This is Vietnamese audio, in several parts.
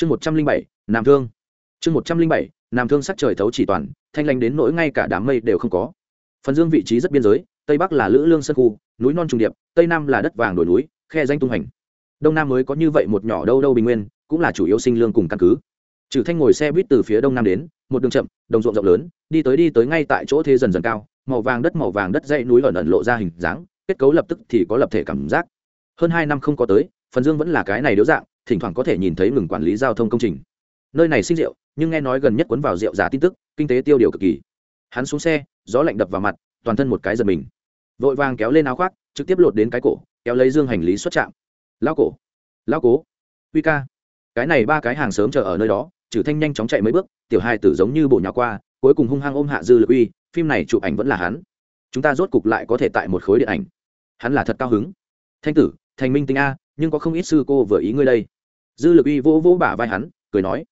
chương một trăm linh bảy, nam thương. Chương một trăm linh bảy, nam thương sắc trời thấu chỉ toàn, thanh lanh đến nỗi ngay cả đám mây đều không có. Phần dương vị trí rất biên giới, tây bắc là lữ lương sơn khu, núi non trùng điệp, tây nam là đất vàng đồi núi, khe danh tung hành đông nam mới có như vậy một nhỏ đâu đâu bình nguyên, cũng là chủ yếu sinh lương cùng căn cứ. Trừ thanh ngồi xe buýt từ phía đông nam đến, một đường chậm, đồng ruộng rộng lớn, đi tới đi tới ngay tại chỗ thế dần dần cao, màu vàng đất màu vàng đất dãy núi ẩn ẩn lộ ra hình dáng, kết cấu lập tức thì có lập thể cảm giác. Hơn hai năm không có tới, phần dương vẫn là cái này điếu dạng thỉnh thoảng có thể nhìn thấy ngừng quản lý giao thông công trình. Nơi này sinh rượu, nhưng nghe nói gần nhất cuốn vào rượu giả tin tức, kinh tế tiêu điều cực kỳ. Hắn xuống xe, gió lạnh đập vào mặt, toàn thân một cái giật mình. Vội vàng kéo lên áo khoác, trực tiếp lột đến cái cổ, kéo lấy dương hành lý xuất trạm. Lao cổ lao cố uy ca. Cái này ba cái hàng sớm chờ ở nơi đó trừ thanh nhanh chóng chạy mấy bước, tiểu hai tử giống như bộ nhà qua, cuối cùng hung hăng ôm hạ dư lực uy, phim này chụp ảnh vẫn là hắn. Chúng ta rốt cục lại có thể tại một khối điện ảnh. Hắn là thật cao hứng. Thanh tử, thành minh tinh a, nhưng có không ít sư cô vừa ý ngươi đây dư lực uy vỗ vỗ bả vai hắn, cười nói,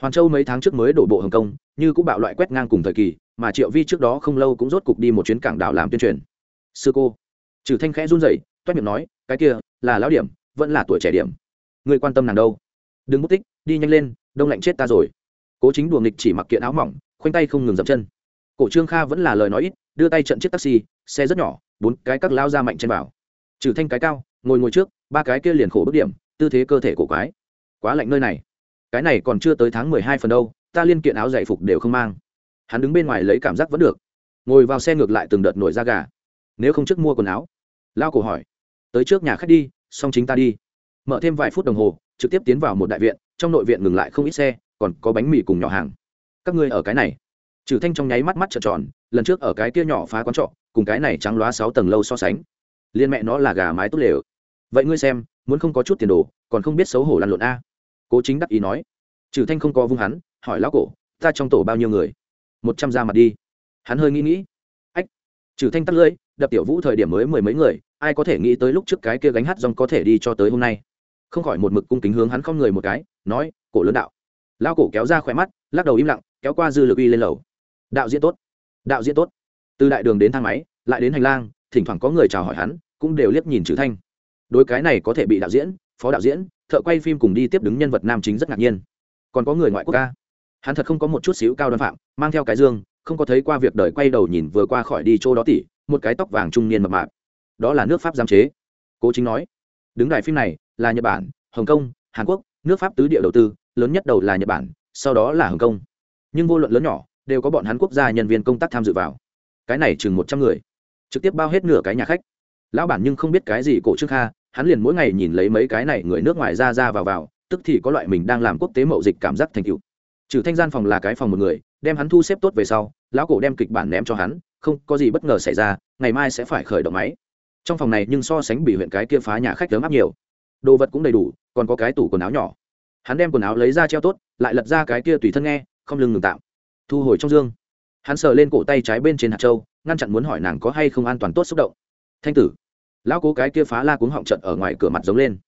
hoàn châu mấy tháng trước mới đổ bộ hồng kông, như cũng bạo loại quét ngang cùng thời kỳ, mà triệu vi trước đó không lâu cũng rốt cục đi một chuyến cảng đảo làm tuyên truyền. Sư cô. Trừ thanh khẽ run rẩy, toét miệng nói, cái kia, là lão điểm, vẫn là tuổi trẻ điểm. Người quan tâm nàng đâu? Đừng mất tích, đi nhanh lên, đông lạnh chết ta rồi. Cố chính đùa nghịch chỉ mặc kiện áo mỏng, khoanh tay không ngừng dậm chân. Cổ trương kha vẫn là lời nói ít, đưa tay trận chiếc taxi, xe rất nhỏ, bốn cái các lao ra mạnh trên vào. Trừ thanh cái cao, ngồi ngồi trước, ba cái kia liền khổ bức điểm, tư thế cơ thể cổ quái quá lạnh nơi này. Cái này còn chưa tới tháng mười hai phần đâu, ta liên kiện áo dạy phục đều không mang. Hắn đứng bên ngoài lấy cảm giác vẫn được. Ngồi vào xe ngược lại từng đợt nổi da gà. Nếu không trước mua quần áo. Lao cổ hỏi. Tới trước nhà khách đi, xong chính ta đi. Mở thêm vài phút đồng hồ, trực tiếp tiến vào một đại viện, trong nội viện ngừng lại không ít xe, còn có bánh mì cùng nhỏ hàng. Các ngươi ở cái này. Trừ thanh trong nháy mắt mắt trợn tròn, lần trước ở cái kia nhỏ phá quán trọ, cùng cái này trắng loá sáu tầng lâu so sánh. Liên mẹ nó là gà mái tốt lều. Vậy ngươi xem, muốn không có chút tiền đồ, còn không biết xấu hổ lăn lộn a cố chính đắc ý nói. Trừ thanh không có vung hắn, hỏi lão cổ, ta trong tổ bao nhiêu người? Một trăm ra mặt đi. Hắn hơi nghĩ nghĩ. Ách. Trừ thanh tắt lưỡi, đập tiểu vũ thời điểm mới mười mấy người, ai có thể nghĩ tới lúc trước cái kia gánh hát rong có thể đi cho tới hôm nay. Không khỏi một mực cung kính hướng hắn không người một cái, nói, cổ lớn đạo. Lao cổ kéo ra khỏe mắt, lắc đầu im lặng, kéo qua dư lực uy lên lầu. Đạo diễn tốt, đạo diễn tốt. Từ đại đường đến thang máy, lại đến hành lang, thỉnh thoảng có người chào hỏi hắn, cũng đều liếc nhìn trừ thanh. Đối cái này có thể bị đạo diễn, phó đạo diễn thợ quay phim cùng đi tiếp đứng nhân vật nam chính rất ngạc nhiên. Còn có người ngoại quốc ca. Hắn thật không có một chút xíu cao đoan phạm, mang theo cái dương, không có thấy qua việc đời quay đầu nhìn vừa qua khỏi đi chỗ đó tỉ, một cái tóc vàng trung niên mập mạp. Đó là nước pháp giám chế. Cố chính nói, đứng đài phim này là nhật bản, hồng kông, hàn quốc, nước pháp tứ địa đầu tư, lớn nhất đầu là nhật bản, sau đó là hồng kông. Nhưng vô luận lớn nhỏ, đều có bọn hắn quốc gia nhân viên công tác tham dự vào. Cái này chừng một trăm người, trực tiếp bao hết nửa cái nhà khách. Lão bản nhưng không biết cái gì cổ trương kha hắn liền mỗi ngày nhìn lấy mấy cái này người nước ngoài ra ra vào vào, tức thì có loại mình đang làm quốc tế mậu dịch cảm giác thành cựu trừ thanh gian phòng là cái phòng một người, đem hắn thu xếp tốt về sau, lão cổ đem kịch bản ném cho hắn, không có gì bất ngờ xảy ra, ngày mai sẽ phải khởi động máy. Trong phòng này nhưng so sánh bị huyện cái kia phá nhà khách lớn áp nhiều. Đồ vật cũng đầy đủ, còn có cái tủ quần áo nhỏ. Hắn đem quần áo lấy ra treo tốt, lại lật ra cái kia tùy thân nghe, không lưng ngừng tạm. Thu hồi trong dương. Hắn sờ lên cổ tay trái bên trên hạt châu, ngăn chặn muốn hỏi nàng có hay không an toàn tốt xúc động. Thanh tử lão cố cái kia phá la cuống họng trận ở ngoài cửa mặt giống lên.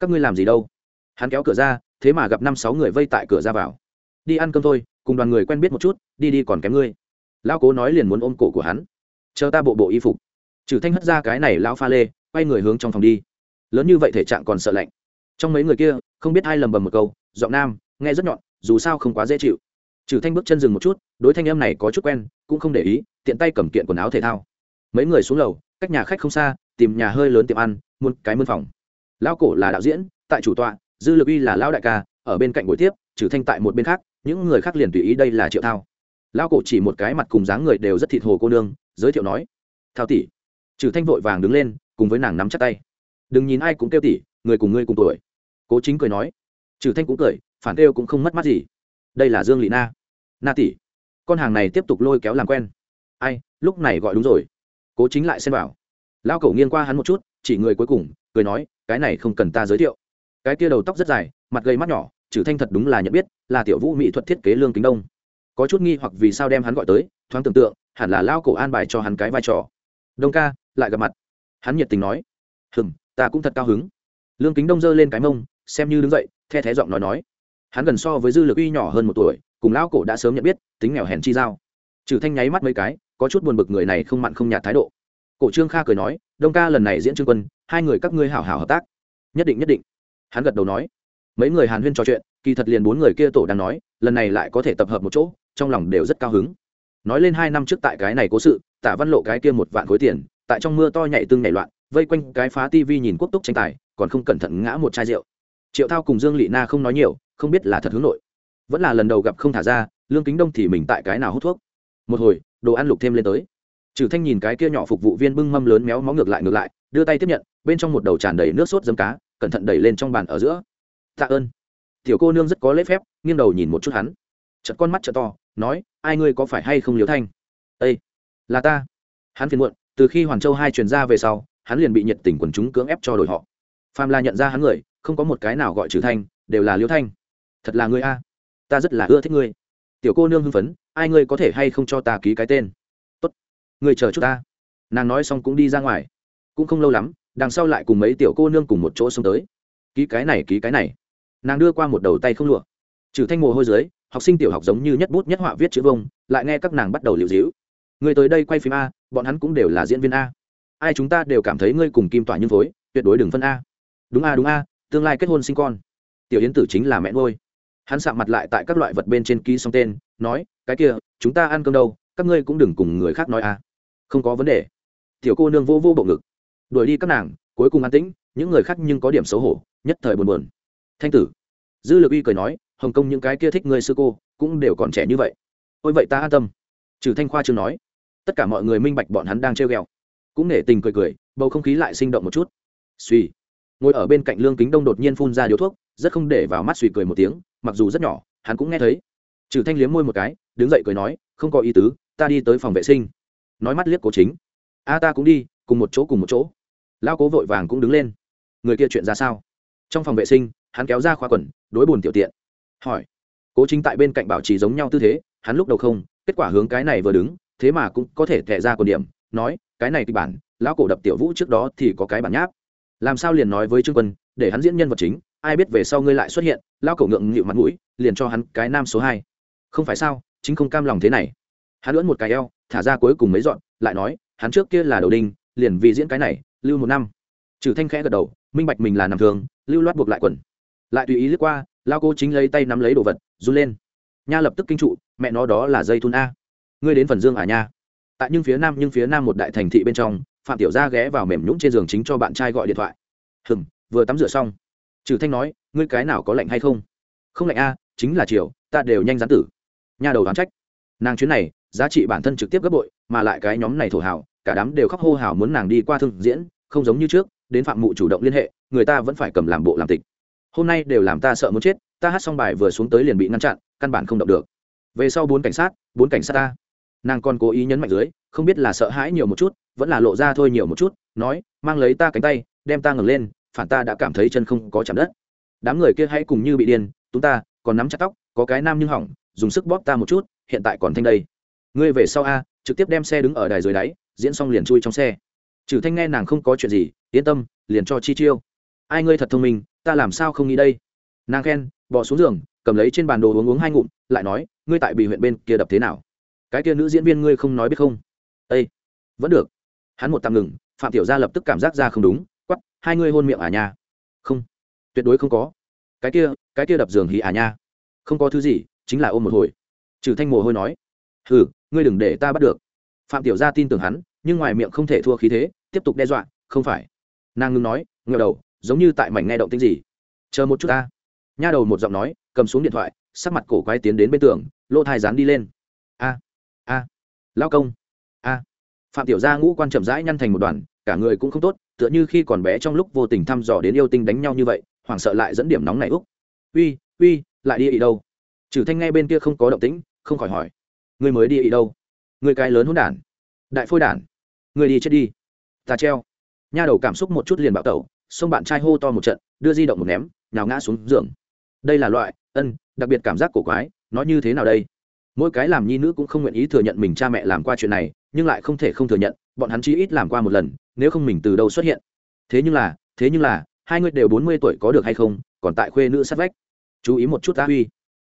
Các ngươi làm gì đâu? Hắn kéo cửa ra, thế mà gặp năm sáu người vây tại cửa ra vào. Đi ăn cơm thôi, cùng đoàn người quen biết một chút, đi đi còn kém ngươi. Lão cố nói liền muốn ôm cổ của hắn. Chờ ta bộ bộ y phục. Trừ thanh hất ra cái này lão pha lê, quay người hướng trong phòng đi. Lớn như vậy thể trạng còn sợ lạnh. Trong mấy người kia, không biết ai lầm bầm một câu, giọng nam, nghe rất nhọn, dù sao không quá dễ chịu. Trừ thanh bước chân dừng một chút, đối thanh âm này có chút quen, cũng không để ý, tiện tay cầm kiện quần áo thể thao. Mấy người xuống lầu, cách nhà khách không xa tìm nhà hơi lớn tiệm ăn muôn cái mân phòng. Lão cổ là đạo diễn, tại chủ tọa, dư lực uy là lão đại ca, ở bên cạnh buổi tiếp, trừ thanh tại một bên khác, những người khác liền tùy ý đây là triệu thao. Lão cổ chỉ một cái mặt cùng dáng người đều rất thịt hồ cô nương, giới thiệu nói, thao tỷ. Trừ thanh vội vàng đứng lên, cùng với nàng nắm chặt tay. Đừng nhìn ai cũng kêu tỷ, người cùng ngươi cùng tuổi. Cố chính cười nói. Trừ thanh cũng cười, phản kêu cũng không mất mắt gì. Đây là dương lị na. Na tỷ. Con hàng này tiếp tục lôi kéo làm quen. Ai, lúc này gọi đúng rồi. Cố chính lại xem vào lao cẩu nghiêng qua hắn một chút, chỉ người cuối cùng, cười nói, cái này không cần ta giới thiệu. Cái kia đầu tóc rất dài, mặt gây mắt nhỏ trừ thanh thật đúng là nhận biết, là tiểu vũ mỹ thuật thiết kế lương kính đông. Có chút nghi hoặc vì sao đem hắn gọi tới, thoáng tưởng tượng, hẳn là lao cổ an bài cho hắn cái vai trò. Đông ca, lại gặp mặt. Hắn nhiệt tình nói. Hừm, ta cũng thật cao hứng. Lương kính đông giơ lên cái mông, xem như đứng dậy, the thé giọng nói nói. Hắn gần so với dư lực uy nhỏ hơn một tuổi, cùng lão cổ đã sớm nhận biết, tính nghèo hèn chi giao. Trừ thanh nháy mắt mấy cái, có chút buồn bực người này không mặn không nhạt thái độ cổ trương kha cười nói, đông ca lần này diễn trương quân, hai người các ngươi hảo hảo hợp tác. Nhất định nhất định. Hắn gật đầu nói. Mấy người hàn huyên trò chuyện, kỳ thật liền bốn người kia tổ đang nói, lần này lại có thể tập hợp một chỗ, trong lòng đều rất cao hứng. Nói lên hai năm trước tại cái này cố sự tả văn lộ cái kia một vạn khối tiền, tại trong mưa to nhảy tương nhảy loạn, vây quanh cái phá tivi nhìn quốc túc tranh tài, còn không cẩn thận ngã một chai rượu. Triệu thao cùng dương lị na không nói nhiều, không biết là thật hướng nội. Vẫn là lần đầu gặp không thả ra, lương kính đông thì mình tại cái nào hút thuốc. Một hồi, đồ ăn lục thêm lên tới trừ thanh nhìn cái kia nhỏ phục vụ viên bưng mâm lớn méo mó ngược lại ngược lại, đưa tay tiếp nhận, bên trong một đầu tràn đầy nước sốt dấm cá, cẩn thận đẩy lên trong bàn ở giữa. Tạ ơn. Tiểu cô nương rất có lễ phép, nghiêng đầu nhìn một chút hắn. Chợt con mắt chợt to, nói, ai ngươi có phải hay không liếu thanh? Ây là ta. Hắn phiền muộn, từ khi hoàn châu hai truyền ra về sau, hắn liền bị nhiệt tình quần chúng cưỡng ép cho đổi họ. Phàm là nhận ra hắn người, không có một cái nào gọi trừ thanh, đều là liêu thanh. Thật là ngươi a, ta rất là ưa thích ngươi. Tiểu cô nương hưng phấn, ai ngươi có thể hay không cho ta ký cái tên? Người chờ chút ta. Nàng nói xong cũng đi ra ngoài. Cũng không lâu lắm, đằng sau lại cùng mấy tiểu cô nương cùng một chỗ xông tới. Ký cái này, ký cái này. Nàng đưa qua một đầu tay không lụa. Trừ thanh mồ hôi dưới, học sinh tiểu học giống như nhất bút nhất họa viết chữ vông, lại nghe các nàng bắt đầu liệu dĩu người tới đây quay phim a, bọn hắn cũng đều là diễn viên a. Ai chúng ta đều cảm thấy ngươi cùng kim tỏa như phối, tuyệt đối đừng phân a. Đúng a đúng a, tương lai kết hôn sinh con. Tiểu yến tử chính là mẹ ngôi hắn sạm mặt lại tại các loại vật bên trên ký xong tên, nói, cái kia, chúng ta ăn cơm đâu, các ngươi cũng đừng cùng người khác nói a không có vấn đề. Tiểu cô nương vô vô bộ ngực. Đuổi đi các nàng, cuối cùng an tĩnh, những người khác nhưng có điểm xấu hổ, nhất thời buồn buồn. Thanh tử. Dư lực uy cười nói, hồng kông những cái kia thích ngươi sư cô, cũng đều còn trẻ như vậy. Ôi vậy ta an tâm. Trừ thanh khoa chưa nói. Tất cả mọi người minh bạch bọn hắn đang treo ghẹo. Cũng nể tình cười cười, bầu không khí lại sinh động một chút. Suy ngồi ở bên cạnh lương kính đông đột nhiên phun ra điếu thuốc, rất không để vào mắt suy cười một tiếng, mặc dù rất nhỏ, hắn cũng nghe thấy. Trừ thanh liếm môi một cái, đứng dậy cười nói, không có ý tứ, ta đi tới phòng vệ sinh nói mắt liếc cố chính. A ta cũng đi, cùng một chỗ cùng một chỗ. Lao cố vội vàng cũng đứng lên. Người kia chuyện ra sao? Trong phòng vệ sinh, hắn kéo ra khoa quần, đối bùn tiểu tiện. Hỏi. Cố chính tại bên cạnh bảo trì giống nhau tư thế, hắn lúc đầu không, kết quả hướng cái này vừa đứng, thế mà cũng có thể thẻ ra còn điểm, nói, cái này kịch bản, lão cổ đập tiểu vũ trước đó thì có cái bản nháp. Làm sao liền nói với trương quân, để hắn diễn nhân vật chính, ai biết về sau ngươi lại xuất hiện, lão cổ ngượng nghịu mặt mũi, liền cho hắn cái nam số hai. Không phải sao, chính không cam lòng thế này. Hắn lưỡn một cái eo thả ra cuối cùng mấy dọn, lại nói, hắn trước kia là đầu đinh, liền vì diễn cái này, lưu một năm. Trừ thanh khẽ gật đầu, minh bạch mình là nằm thường, lưu loát buộc lại quần. Lại tùy ý lướt qua, lao cô chính lấy tay nắm lấy đồ vật, run lên. Nha lập tức kinh trụ, mẹ nó đó là dây thun a. Ngươi đến phần dương à nha? Tại nhưng phía nam, nhưng phía nam một đại thành thị bên trong, phạm tiểu gia ghé vào mềm nhũng trên giường chính cho bạn trai gọi điện thoại. Hừng vừa tắm rửa xong. Trừ thanh nói, ngươi cái nào có lạnh hay không? Không lạnh a, chính là chiều, ta đều nhanh gián tử. Nha đầu đoán trách. Nàng chuyến này giá trị bản thân trực tiếp gấp bội, mà lại cái nhóm này thổ hào, cả đám đều khóc hô hào muốn nàng đi qua thương diễn, không giống như trước, đến phạm mụ chủ động liên hệ, người ta vẫn phải cầm làm bộ làm tịch. Hôm nay đều làm ta sợ muốn chết, ta hát xong bài vừa xuống tới liền bị ngăn chặn, căn bản không động được. Về sau bốn cảnh sát, bốn cảnh sát ta. Nàng còn cố ý nhấn mạnh dưới, không biết là sợ hãi nhiều một chút, vẫn là lộ ra thôi nhiều một chút, nói, mang lấy ta cánh tay, đem ta ngẩng lên, phản ta đã cảm thấy chân không có chạm đất. Đám người kia hãy cùng như bị điên, chúng ta còn nắm chặt tóc, có cái nam nhưng hỏng, dùng sức bóp ta một chút, hiện tại còn thanh đây ngươi về sau a, trực tiếp đem xe đứng ở đài dưới đáy, diễn xong liền chui trong xe. Trừ thanh nghe nàng không có chuyện gì, yên tâm, liền cho chi chiêu. Ai ngươi thật thông minh, ta làm sao không nghĩ đây? Nàng khen, bỏ xuống giường, cầm lấy trên bàn đồ uống uống hai ngụm, lại nói, ngươi tại bị huyện bên kia đập thế nào? Cái kia nữ diễn viên ngươi không nói biết không? Ây vẫn được. Hắn một tạm ngừng, phạm tiểu gia lập tức cảm giác ra không đúng quắp hai ngươi hôn miệng à nha? Không. Tuyệt đối không có. Cái kia cái kia đập giường hì à nha? Không có thứ gì, chính là ôm một hồi. Trừ thanh mồ hôi nói. Ừ ngươi đừng để ta bắt được. Phạm tiểu gia tin tưởng hắn, nhưng ngoài miệng không thể thua khí thế, tiếp tục đe dọa, không phải. Nàng ngưng nói ngờ đầu, giống như tại mảnh nghe động tĩnh gì. Chờ một chút ta. Nha đầu một giọng nói, cầm xuống điện thoại, sắc mặt cổ quái tiến đến bên tường, lỗ thai dán đi lên. A a lao công. A. Phạm tiểu gia ngũ quan chậm rãi nhăn thành một đoàn, cả người cũng không tốt, tựa như khi còn bé trong lúc vô tình thăm dò đến yêu tinh đánh nhau như vậy, hoảng sợ lại dẫn điểm nóng này úc. Uy uy, lại đi ý đâu? Trừ thanh nghe bên kia không có động tĩnh, không khỏi hỏi. Ngươi mới đi ý đâu? Ngươi cái lớn hôn đản. Đại phôi đản. Ngươi đi chết đi. Ta treo. Nha đầu cảm xúc một chút liền bạo tẩu, xông bạn trai hô to một trận, đưa di động một ném, nhào ngã xuống giường. Đây là loại, ân, đặc biệt cảm giác cổ quái, nó như thế nào đây? Mỗi cái làm nhi nữ cũng không nguyện ý thừa nhận mình cha mẹ làm qua chuyện này, nhưng lại không thể không thừa nhận, bọn hắn chí ít làm qua một lần, nếu không mình từ đâu xuất hiện? Thế nhưng là, thế nhưng là, hai người đều bốn mươi tuổi có được hay không, còn tại khuê nữ sát vách. Chú ý một chút ta huy.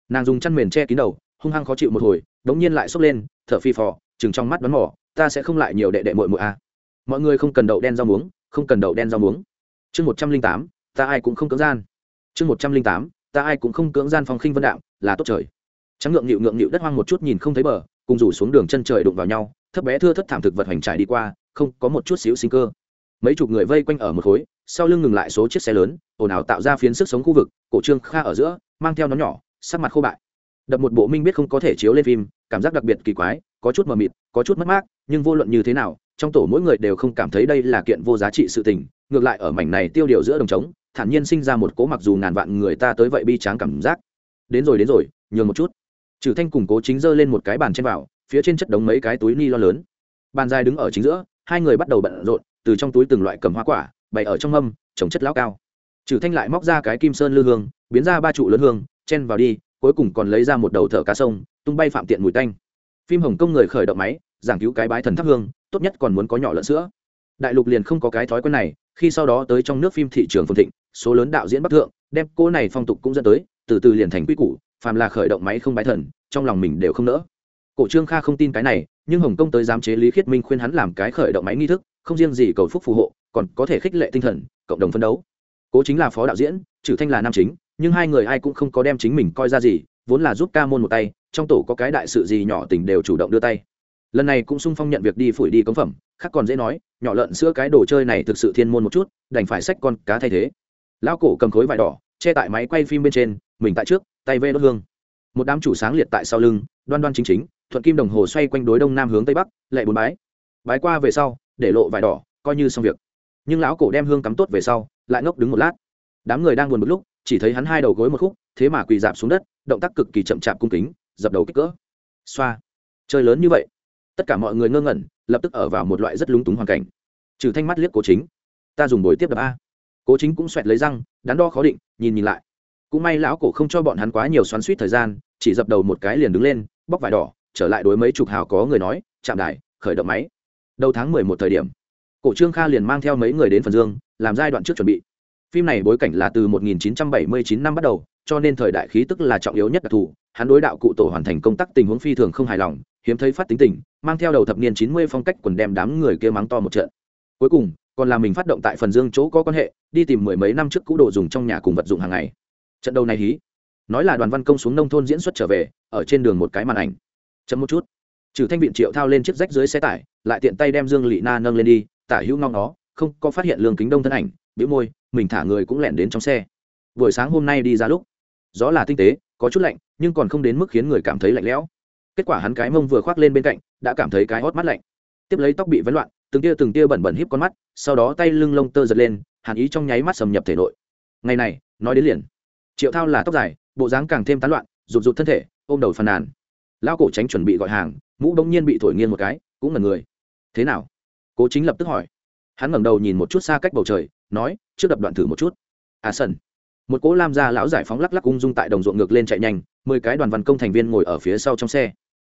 Nàng dùng chăn mền che kín đầu, hung hăng khó chịu một hồi đống nhiên lại xốc lên, thở phi phò, chừng trong mắt bắn mỏ ta sẽ không lại nhiều đệ đệ mội mội a à. mọi người không cần đậu đen rau muống, không cần đậu đen rau muống. Chương một trăm linh tám, ta ai cũng không cưỡng gian. Chương một trăm linh tám, ta ai cũng không cưỡng gian phong khinh vân đạm là tốt trời. Trắng ngượng nghịu ngượng nghịu đất hoang một chút nhìn không thấy bờ, cùng rủ xuống đường chân trời đụng vào nhau, thấp bé thưa thất thảm thực vật hoành trải đi qua, không có một chút xíu sinh cơ. Mấy chục người vây quanh ở một khối, sau lưng ngừng lại số chiếc xe lớn, ồn ào tạo ra phiến sức sống khu vực, cổ trương kha ở giữa, mang theo nó nhỏ, sắc mặt khô bại đập một bộ minh biết không có thể chiếu lên phim, cảm giác đặc biệt kỳ quái, có chút mờ mịt, có chút mất mát, nhưng vô luận như thế nào, trong tổ mỗi người đều không cảm thấy đây là kiện vô giá trị sự tình, ngược lại ở mảnh này tiêu điều giữa đồng trống, thản nhiên sinh ra một cố mặc dù ngàn vạn người ta tới vậy bi tráng cảm giác. Đến rồi đến rồi, nhường một chút. Trừ thanh củng cố chính giơ lên một cái bàn trên vào, phía trên chất đống mấy cái túi ni lo lớn. Bàn dài đứng ở chính giữa, hai người bắt đầu bận rộn, từ trong túi từng loại cầm hoa quả, bày ở trong mâm, trồng chất lão cao. Trừ thanh lại móc ra cái kim sơn lư hương, biến ra ba trụ lớn hương, chen vào đi cuối cùng còn lấy ra một đầu thợ cá sông, tung bay phạm tiện mùi tanh. Phim hồng kông người khởi động máy, giảng cứu cái bái thần thắp hương, tốt nhất còn muốn có nhỏ lợn sữa. Đại lục liền không có cái thói quen này, khi sau đó tới trong nước phim thị trường phồn thịnh, số lớn đạo diễn bắc thượng, đem cô này phong tục cũng dẫn tới, từ từ liền thành quy củ, phàm là khởi động máy không bái thần, trong lòng mình đều không nỡ. Cổ trương kha không tin cái này, nhưng hồng kông tới giám chế lý khiết minh khuyên hắn làm cái khởi động máy nghi thức, không riêng gì cầu phúc phù hộ, còn có thể khích lệ tinh thần, cộng đồng phấn đấu. Cố chính là phó đạo diễn, trừ thanh là nam chính nhưng hai người ai cũng không có đem chính mình coi ra gì, vốn là giúp ca môn một tay, trong tổ có cái đại sự gì nhỏ tình đều chủ động đưa tay. Lần này cũng sung phong nhận việc đi phủi đi cống phẩm, khác còn dễ nói, nhỏ lợn sữa cái đồ chơi này thực sự thiên môn một chút, đành phải xách con cá thay thế. Lão cổ cầm khối vải đỏ, che tại máy quay phim bên trên, mình tại trước, tay vê đốt hương. Một đám chủ sáng liệt tại sau lưng, đoan đoan chính chính, thuận kim đồng hồ xoay quanh đối đông nam hướng tây bắc, lệ bốn bái. Bái qua về sau, để lộ vải đỏ, coi như xong việc. Nhưng lão cổ đem hương cắm tốt về sau, lại ngốc đứng một lát. Đám người đang buồn một lúc chỉ thấy hắn hai đầu gối một khúc, thế mà quỳ dạp xuống đất, động tác cực kỳ chậm chạp cung kính, dập đầu kích cỡ. Xoa. Chơi lớn như vậy. Tất cả mọi người ngơ ngẩn, lập tức ở vào một loại rất lúng túng hoàn cảnh. Trừ thanh mắt liếc cố chính. Ta dùng bồi tiếp đập a. Cố chính cũng xoẹt lấy răng, đắn đo khó định, nhìn nhìn lại. Cũng may lão cổ không cho bọn hắn quá nhiều xoắn suýt thời gian, chỉ dập đầu một cái liền đứng lên, bóc vải đỏ, trở lại đối mấy chục hào có người nói, chạm đài, khởi động máy. Đầu tháng mười một thời điểm, cổ trương kha liền mang theo mấy người đến phần dương, làm giai đoạn trước chuẩn bị phim này bối cảnh là từ 1979 năm bắt đầu, cho nên thời đại khí tức là trọng yếu nhất đặc thù. Hắn đối đạo cụ tổ hoàn thành công tác tình huống phi thường không hài lòng, hiếm thấy phát tính tình, mang theo đầu thập niên 90 phong cách quần đem đám người kia mắng to một trận. Cuối cùng, còn là mình phát động tại phần dương chỗ có quan hệ, đi tìm mười mấy năm trước cũ đồ dùng trong nhà cùng vật dụng hàng ngày. Trận đầu này hí, nói là đoàn văn công xuống nông thôn diễn xuất trở về, ở trên đường một cái màn ảnh. Chấm một chút, trừ thanh viện triệu thao lên chiếc rách dưới xe tải, lại tiện tay đem dương lị na nâng lên đi, tả hữu ngong nó không có phát hiện lương kính đông thân ảnh bĩu môi, mình thả người cũng lẻn đến trong xe. Buổi sáng hôm nay đi ra lúc, gió là tinh tế, có chút lạnh, nhưng còn không đến mức khiến người cảm thấy lạnh lẽo. Kết quả hắn cái mông vừa khoác lên bên cạnh, đã cảm thấy cái hót mắt lạnh. Tiếp lấy tóc bị vấn loạn, từng tia từng tia bẩn bẩn híp con mắt, sau đó tay lưng lông tơ giật lên, hàn ý trong nháy mắt xâm nhập thể nội. Ngày này, nói đến liền. Triệu thao là tóc dài, bộ dáng càng thêm tán loạn, rụt rụt thân thể, ôm đầu phàn nàn. Lao cổ tránh chuẩn bị gọi hàng, mũ bỗng nhiên bị thổi nghiêng một cái, cũng là người. Thế nào? Cố chính lập tức hỏi. Hắn ngẩng đầu nhìn một chút xa cách bầu trời nói, trước đập đoạn thử một chút. À sân một cỗ lam gia lão giải phóng lắc lắc ung dung tại đồng ruộng ngược lên chạy nhanh, mười cái đoàn văn công thành viên ngồi ở phía sau trong xe.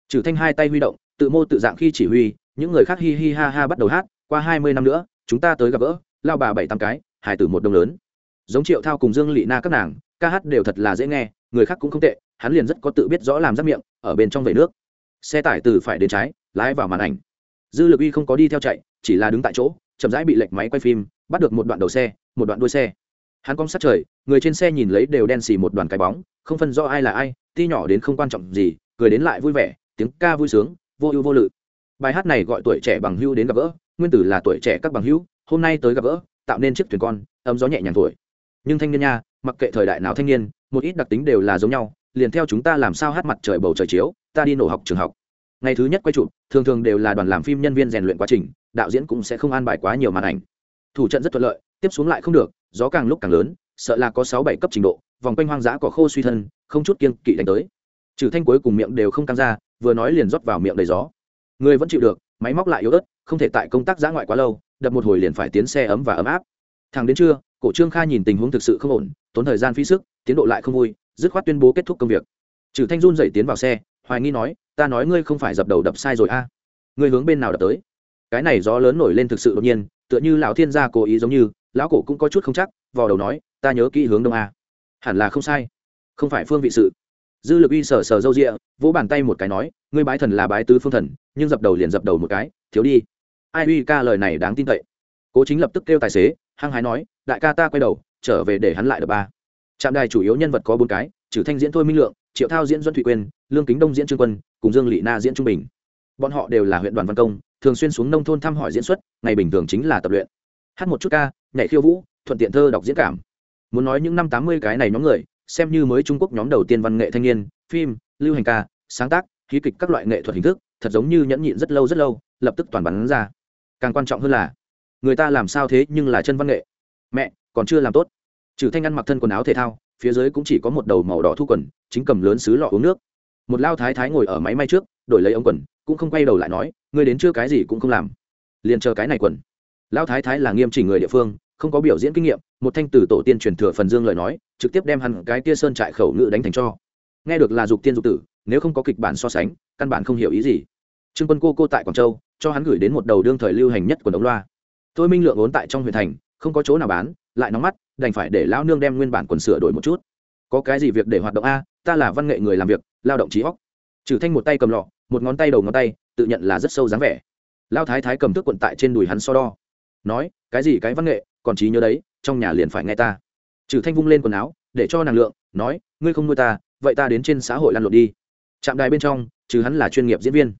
Trừ thanh hai tay huy động, tự mô tự dạng khi chỉ huy, những người khác hi hi ha ha bắt đầu hát, qua hai mươi năm nữa, chúng ta tới gặp gỡ, lao bà bảy tám cái hải tử một đông lớn. Giống triệu thao cùng dương lị na các nàng, ca hát đều thật là dễ nghe, người khác cũng không tệ, hắn liền rất có tự biết rõ làm rắc miệng, ở bên trong vẩy nước. Xe tải từ phải đến trái, lái vào màn ảnh. Dư lực uy không có đi theo chạy, chỉ là đứng tại chỗ, chậm rãi bị lệch máy quay phim bắt được một đoạn đầu xe, một đoạn đuôi xe. Hắn cong sát trời, người trên xe nhìn lấy đều đen xì một đoàn cái bóng, không phân rõ ai là ai ti nhỏ đến không quan trọng gì, cười đến lại vui vẻ, tiếng ca vui sướng, vô ưu vô lự. Bài hát này gọi tuổi trẻ bằng hưu đến gặp gỡ, nguyên tử là tuổi trẻ các bằng hữu, hôm nay tới gặp gỡ, tạo nên chiếc thuyền con, ấm gió nhẹ nhàng tuổi nhưng thanh niên nha, mặc kệ thời đại nào thanh niên, một ít đặc tính đều là giống nhau, liền theo chúng ta làm sao hát mặt trời bầu trời chiếu, ta đi nổ học trường học. Ngày thứ nhất quay chụp, thường thường đều là đoàn làm phim nhân viên rèn luyện quá trình, đạo diễn cũng sẽ không an bài quá nhiều màn ảnh thủ trận rất thuận lợi, tiếp xuống lại không được, gió càng lúc càng lớn, sợ là có sáu bảy cấp trình độ, vòng quanh hoang dã cỏ khô suy thân, không chút kiên kỵ đánh tới. Trừ thanh cuối cùng miệng đều không căng ra, vừa nói liền rót vào miệng đầy gió. Người vẫn chịu được, máy móc lại yếu ớt, không thể tại công tác giã ngoại quá lâu, đập một hồi liền phải tiến xe ấm và ấm áp. Thằng đến trưa, cổ trương kha nhìn tình huống thực sự không ổn, tốn thời gian phí sức, tiến độ lại không vui, dứt khoát tuyên bố kết thúc công việc. Trừ thanh run dậy tiến vào xe, hoài nghi nói, ta nói ngươi không phải dập đầu đập sai rồi a. Ngươi hướng bên nào đập tới? Cái này gió lớn nổi lên thực sự đột nhiên tựa như lão thiên gia cố ý giống như, lão cổ cũng có chút không chắc, vò đầu nói, ta nhớ kỹ hướng đông a. Hẳn là không sai. Không phải phương vị sự. Dư lực uy sờ sờ râu rịa, vỗ bàn tay một cái nói, ngươi bái thần là bái tứ phương thần, nhưng dập đầu liền dập đầu một cái, thiếu đi. Ai uy ca lời này đáng tin cậy. Cố chính lập tức kêu tài xế, hăng hái nói, đại ca ta quay đầu, trở về để hắn lại được ba. Trạm đài chủ yếu nhân vật có bốn cái trừ thanh diễn thôi minh lượng, triệu thao diễn duân thụy quyên, lương kính đông diễn trương quân, cùng dương lị na diễn trung bình. Bọn họ đều là huyện đoàn văn công thường xuyên xuống nông thôn thăm hỏi diễn xuất, ngày bình thường chính là tập luyện. Hát một chút ca, nhảy khiêu vũ, thuận tiện thơ đọc diễn cảm. Muốn nói những năm tám mươi cái này nhóm người, xem như mới trung quốc nhóm đầu tiên văn nghệ thanh niên, phim, lưu hành ca, sáng tác, khí kịch các loại nghệ thuật hình thức, thật giống như nhẫn nhịn rất lâu rất lâu, lập tức toàn bắn ra. Càng quan trọng hơn là, người ta làm sao thế nhưng là chân văn nghệ. Mẹ, còn chưa làm tốt. Trừ thanh ăn mặc thân quần áo thể thao, phía dưới cũng chỉ có một đầu màu đỏ thu quần, chính cầm lớn xứ lọ uống nước. Một lao thái thái ngồi ở máy may trước, đổi lấy ống quần cũng không quay đầu lại nói, ngươi đến chưa cái gì cũng không làm. Liền chờ cái này quần. Lão thái thái là nghiêm chỉnh người địa phương, không có biểu diễn kinh nghiệm, một thanh tử tổ tiên truyền thừa phần dương lời nói, trực tiếp đem hẳn cái tia sơn trại khẩu ngự đánh thành cho. Nghe được là dục tiên dục tử, nếu không có kịch bản so sánh, căn bản không hiểu ý gì. Trương quân cô cô tại quảng châu, cho hắn gửi đến một đầu đương thời lưu hành nhất của đống loa. Tôi minh lượng vốn tại trong huyện thành, không có chỗ nào bán, lại nóng mắt, đành phải để lão nương đem nguyên bản quần sửa đổi một chút. Có cái gì việc để hoạt động a? Ta là văn nghệ người làm việc, lao động trí óc. Trừ thanh một tay cầm lọ một ngón tay đầu ngón tay, tự nhận là rất sâu dáng vẻ. Lao thái thái cầm thước quận tại trên đùi hắn so đo. Nói, cái gì cái văn nghệ, còn trí nhớ đấy, trong nhà liền phải nghe ta. Trừ thanh vung lên quần áo, để cho nàng lượng, nói, ngươi không nuôi ta, vậy ta đến trên xã hội lăn lộn đi. Trạm đài bên trong, trừ hắn là chuyên nghiệp diễn viên.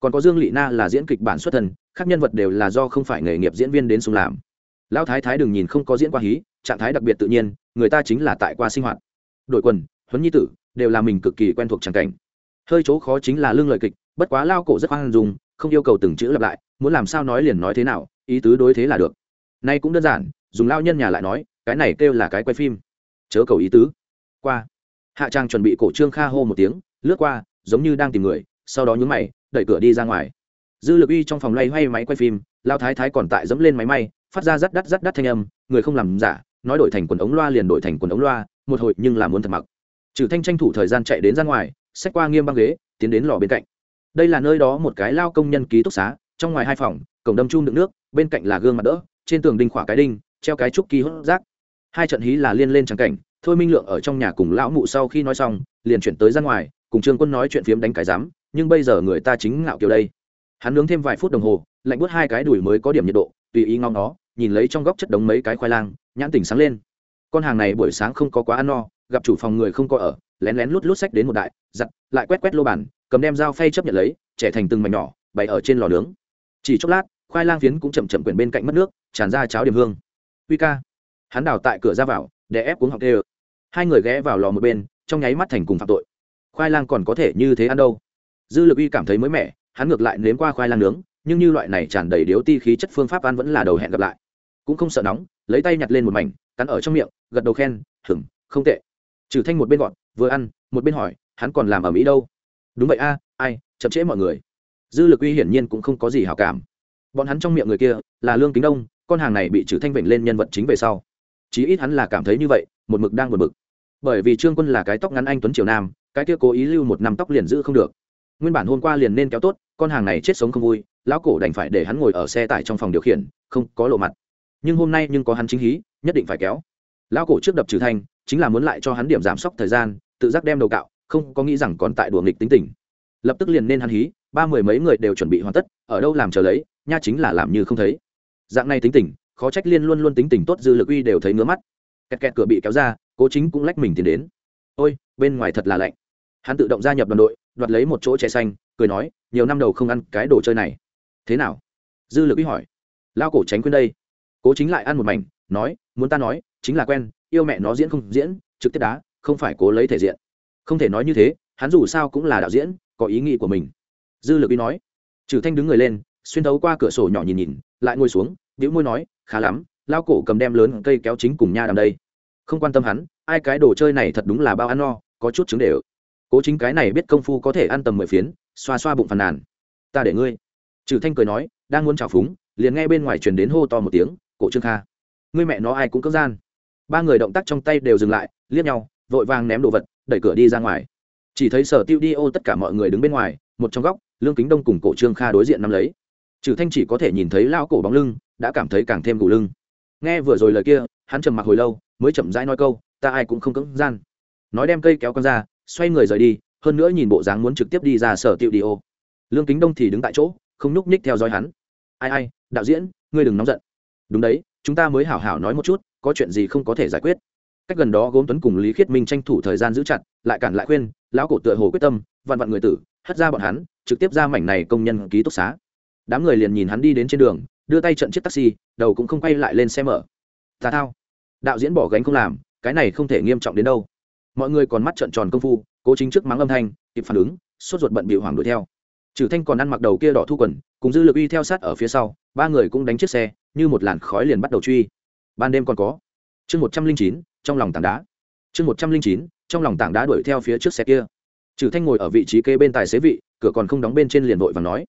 Còn có dương lị na là diễn kịch bản xuất thần các nhân vật đều là do không phải nghề nghiệp diễn viên đến xung làm. Lão thái thái đừng nhìn không có diễn qua hí, trạng thái đặc biệt tự nhiên, người ta chính là tại qua sinh hoạt. Đội quần, huấn nhi tử, đều là mình cực kỳ quen thuộc tràng cảnh hơi chỗ khó chính là lương lời kịch, bất quá lao cổ rất hoang dùng không yêu cầu từng chữ lặp lại, muốn làm sao nói liền nói thế nào, ý tứ đối thế là được. Nay cũng đơn giản, dùng lao nhân nhà lại nói, cái này kêu là cái quay phim. Chớ cầu ý tứ. Qua. Hạ trang chuẩn bị cổ trương kha hô một tiếng, lướt qua, giống như đang tìm người, sau đó nhún mày, đẩy cửa đi ra ngoài. Dư lực uy trong phòng loay hoay máy quay phim, lao thái thái còn tại dẫm lên máy may, phát ra rắt đắt rắt đắt thanh âm, người không làm giả, nói đổi thành quần ống loa liền đổi thành quần ống loa, một hồi nhưng là muốn thật mặc. Trừ thanh tranh thủ thời gian chạy đến ra ngoài xách qua nghiêm băng ghế, tiến đến lò bên cạnh. Đây là nơi đó một cái lao công nhân ký túc xá, trong ngoài hai phòng, cổng đâm chung đựng nước, bên cạnh là gương mặt đỡ, trên tường đinh khỏa cái đinh, treo cái trúc ký hốt rác. Hai trận hí là liên lên trắng cảnh, thôi minh lượng ở trong nhà cùng lão mụ sau khi nói xong, liền chuyển tới ra ngoài, cùng trương quân nói chuyện phiếm đánh cái rắm nhưng bây giờ người ta chính ngạo kiểu đây. Hắn nướng thêm vài phút đồng hồ, lạnh bớt hai cái đùi mới có điểm nhiệt độ, tùy ý ngon nó, nhìn lấy trong góc chất đống mấy cái khoai lang, nhãn tỉnh sáng lên. Con hàng này buổi sáng không có quá ăn no, gặp chủ phòng người không có ở lén lén lút lút sách đến một đại, giặt, lại quét quét lô bàn, cầm đem dao phay chấp nhận lấy, trẻ thành từng mảnh nhỏ, bày ở trên lò nướng. Chỉ chốc lát, khoai lang phiến cũng chậm chậm quyển bên cạnh mất nước, tràn ra cháo điểm hương. Uy ca. Hắn đào tại cửa ra vào, để ép cuống học đê hai người ghé vào lò một bên, trong nháy mắt thành cùng phạm tội. Khoai lang còn có thể như thế ăn đâu? Dư lực uy cảm thấy mới mẻ, hắn ngược lại nếm qua khoai lang nướng, nhưng như loại này tràn đầy điếu ti khí chất phương pháp ăn vẫn là đầu hẹn gặp lại. Cũng không sợ nóng, lấy tay nhặt lên một mảnh, cắn ở trong miệng, gật đầu khen hửng không tệ. Trừ thanh một bên gọn vừa ăn, một bên hỏi, hắn còn làm ở mỹ đâu? Đúng vậy a, ai, chậm trễ mọi người. Dư lực uy hiển nhiên cũng không có gì hảo cảm. Bọn hắn trong miệng người kia là lương kính đông, con hàng này bị trừ thanh vịnh lên nhân vật chính về sau. Chí ít hắn là cảm thấy như vậy, một mực đang buồn bực. Bởi vì trương quân là cái tóc ngắn anh tuấn triều nam, cái kia cố ý lưu một năm tóc liền giữ không được. Nguyên bản hôm qua liền nên kéo tốt, con hàng này chết sống không vui, lão cổ đành phải để hắn ngồi ở xe tải trong phòng điều khiển, không có lộ mặt. Nhưng hôm nay nhưng có hắn chính hí, nhất định phải kéo. Lão cổ trước đập trừ thanh chính là muốn lại cho hắn điểm giảm sốc thời gian, tự giác đem đầu cạo, không có nghĩ rằng còn tại đùa nghịch tính tình. Lập tức liền nên hắn hí, ba mười mấy người đều chuẩn bị hoàn tất, ở đâu làm chờ lấy, nha chính là làm như không thấy. Dạng này tính tình, khó trách liên luôn luôn tính tình tốt dư lực uy đều thấy ngứa mắt. Kẹt kẹt cửa bị kéo ra, cố chính cũng lách mình tiến đến. Ôi, bên ngoài thật là lạnh. Hắn tự động gia nhập đoàn đội, đoạt lấy một chỗ trẻ xanh, cười nói, nhiều năm đầu không ăn cái đồ chơi này. Thế nào? Dư lực uy hỏi. Lao cổ tránh quên đây. Cố chính lại ăn một mảnh, nói, muốn ta nói, chính là quen yêu mẹ nó diễn không diễn, trực tiếp đá, không phải cố lấy thể diện. Không thể nói như thế, hắn dù sao cũng là đạo diễn, có ý nghĩ của mình. Dư lực uy nói. Trừ thanh đứng người lên, xuyên thấu qua cửa sổ nhỏ nhìn nhìn, lại ngồi xuống đĩu môi nói, khá lắm lao cổ cầm đem lớn cây kéo chính cùng nha đằng đây. Không quan tâm hắn, ai cái đồ chơi này thật đúng là bao ăn no, có chút chứng đều. Cố chính cái này biết công phu có thể ăn tầm mười phiến, xoa xoa bụng phàn nàn. Ta để ngươi. Trừ thanh cười nói, đang muốn trào phúng, liền nghe bên ngoài truyền đến hô to một tiếng, cổ trương kha. Ngươi mẹ nó ai cũng cưỡng gian ba người động tác trong tay đều dừng lại, liếc nhau, vội vàng ném đồ vật, đẩy cửa đi ra ngoài. Chỉ thấy sở tiêu đi ô tất cả mọi người đứng bên ngoài, một trong góc, lương kính đông cùng cổ trương kha đối diện nắm lấy. Trừ thanh chỉ có thể nhìn thấy lao cổ bóng lưng, đã cảm thấy càng thêm gù lưng. Nghe vừa rồi lời kia, hắn trầm mặc hồi lâu, mới chậm rãi nói câu, ta ai cũng không cưỡng gian. Nói đem cây kéo con ra, xoay người rời đi, hơn nữa nhìn bộ dáng muốn trực tiếp đi ra sở Tiêu đi ô. Lương kính đông thì đứng tại chỗ, không nhúc nhích theo dõi hắn. Ai ai, đạo diễn, ngươi đừng nóng giận. Đúng đấy, chúng ta mới hảo hảo nói một chút có chuyện gì không có thể giải quyết. Cách gần đó gốm tuấn cùng lý khiết minh tranh thủ thời gian giữ chặt, lại cản lại khuyên, lão cổ tựa hồ quyết tâm vặn vặn người tử, hất ra bọn hắn, trực tiếp ra mảnh này công nhân ký túc xá. Đám người liền nhìn hắn đi đến trên đường, đưa tay trận chiếc taxi, đầu cũng không quay lại lên xe mở. Tà thao. Đạo diễn bỏ gánh không làm, cái này không thể nghiêm trọng đến đâu. Mọi người còn mắt trận tròn công phu, cố chính trước mắng âm thanh, kịp phản ứng, sốt ruột bận bị hoảng đuổi theo. Trừ thanh còn ăn mặc đầu kia đỏ thu quần, cùng dư lực uy theo sát ở phía sau, ba người cũng đánh chiếc xe, như một làn khói liền bắt đầu truy ban đêm còn có. Chương một trăm linh chín, trong lòng tảng đá. Chương một trăm linh chín, trong lòng tảng đá đuổi theo phía trước xe kia. Trừ thanh ngồi ở vị trí kế bên tài xế vị, cửa còn không đóng bên trên liền vội và nói.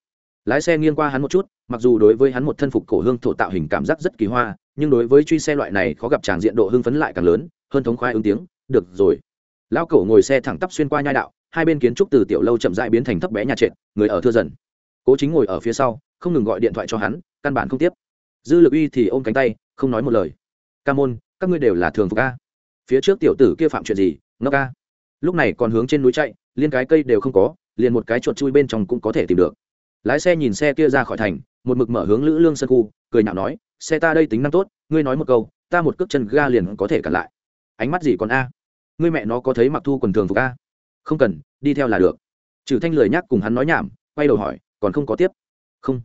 Lái xe nghiêng qua hắn một chút, mặc dù đối với hắn một thân phục cổ hương thổ tạo hình cảm giác rất kỳ hoa, nhưng đối với truy xe loại này khó gặp tràng diện độ hưng phấn lại càng lớn, hơn thống khoái ứng tiếng, được rồi. Lão cẩu ngồi xe thẳng tắp xuyên qua nhai đạo, hai bên kiến trúc từ tiểu lâu chậm dại biến thành thấp bé nhà trệt, người ở thưa dần. Cố chính ngồi ở phía sau, không ngừng gọi điện thoại cho hắn, căn bản không tiếp dư lực uy thì ôm cánh tay, không nói một lời. Ca môn, các ngươi đều là thường phục ca phía trước tiểu tử kia phạm chuyện gì nó ca lúc này còn hướng trên núi chạy, liên cái cây đều không có, liền một cái chuột chui bên trong cũng có thể tìm được. Lái xe nhìn xe kia ra khỏi thành, một mực mở hướng lữ lương sân khu, cười nhạo nói, xe ta đây tính năng tốt, ngươi nói một câu, ta một cước chân ga liền có thể cản lại. Ánh mắt gì còn a? Ngươi mẹ nó có thấy mặc thu quần thường phục a? Không cần, đi theo là được. Trừ thanh lười nhắc cùng hắn nói nhảm, quay đầu hỏi, còn không có tiếp? Không.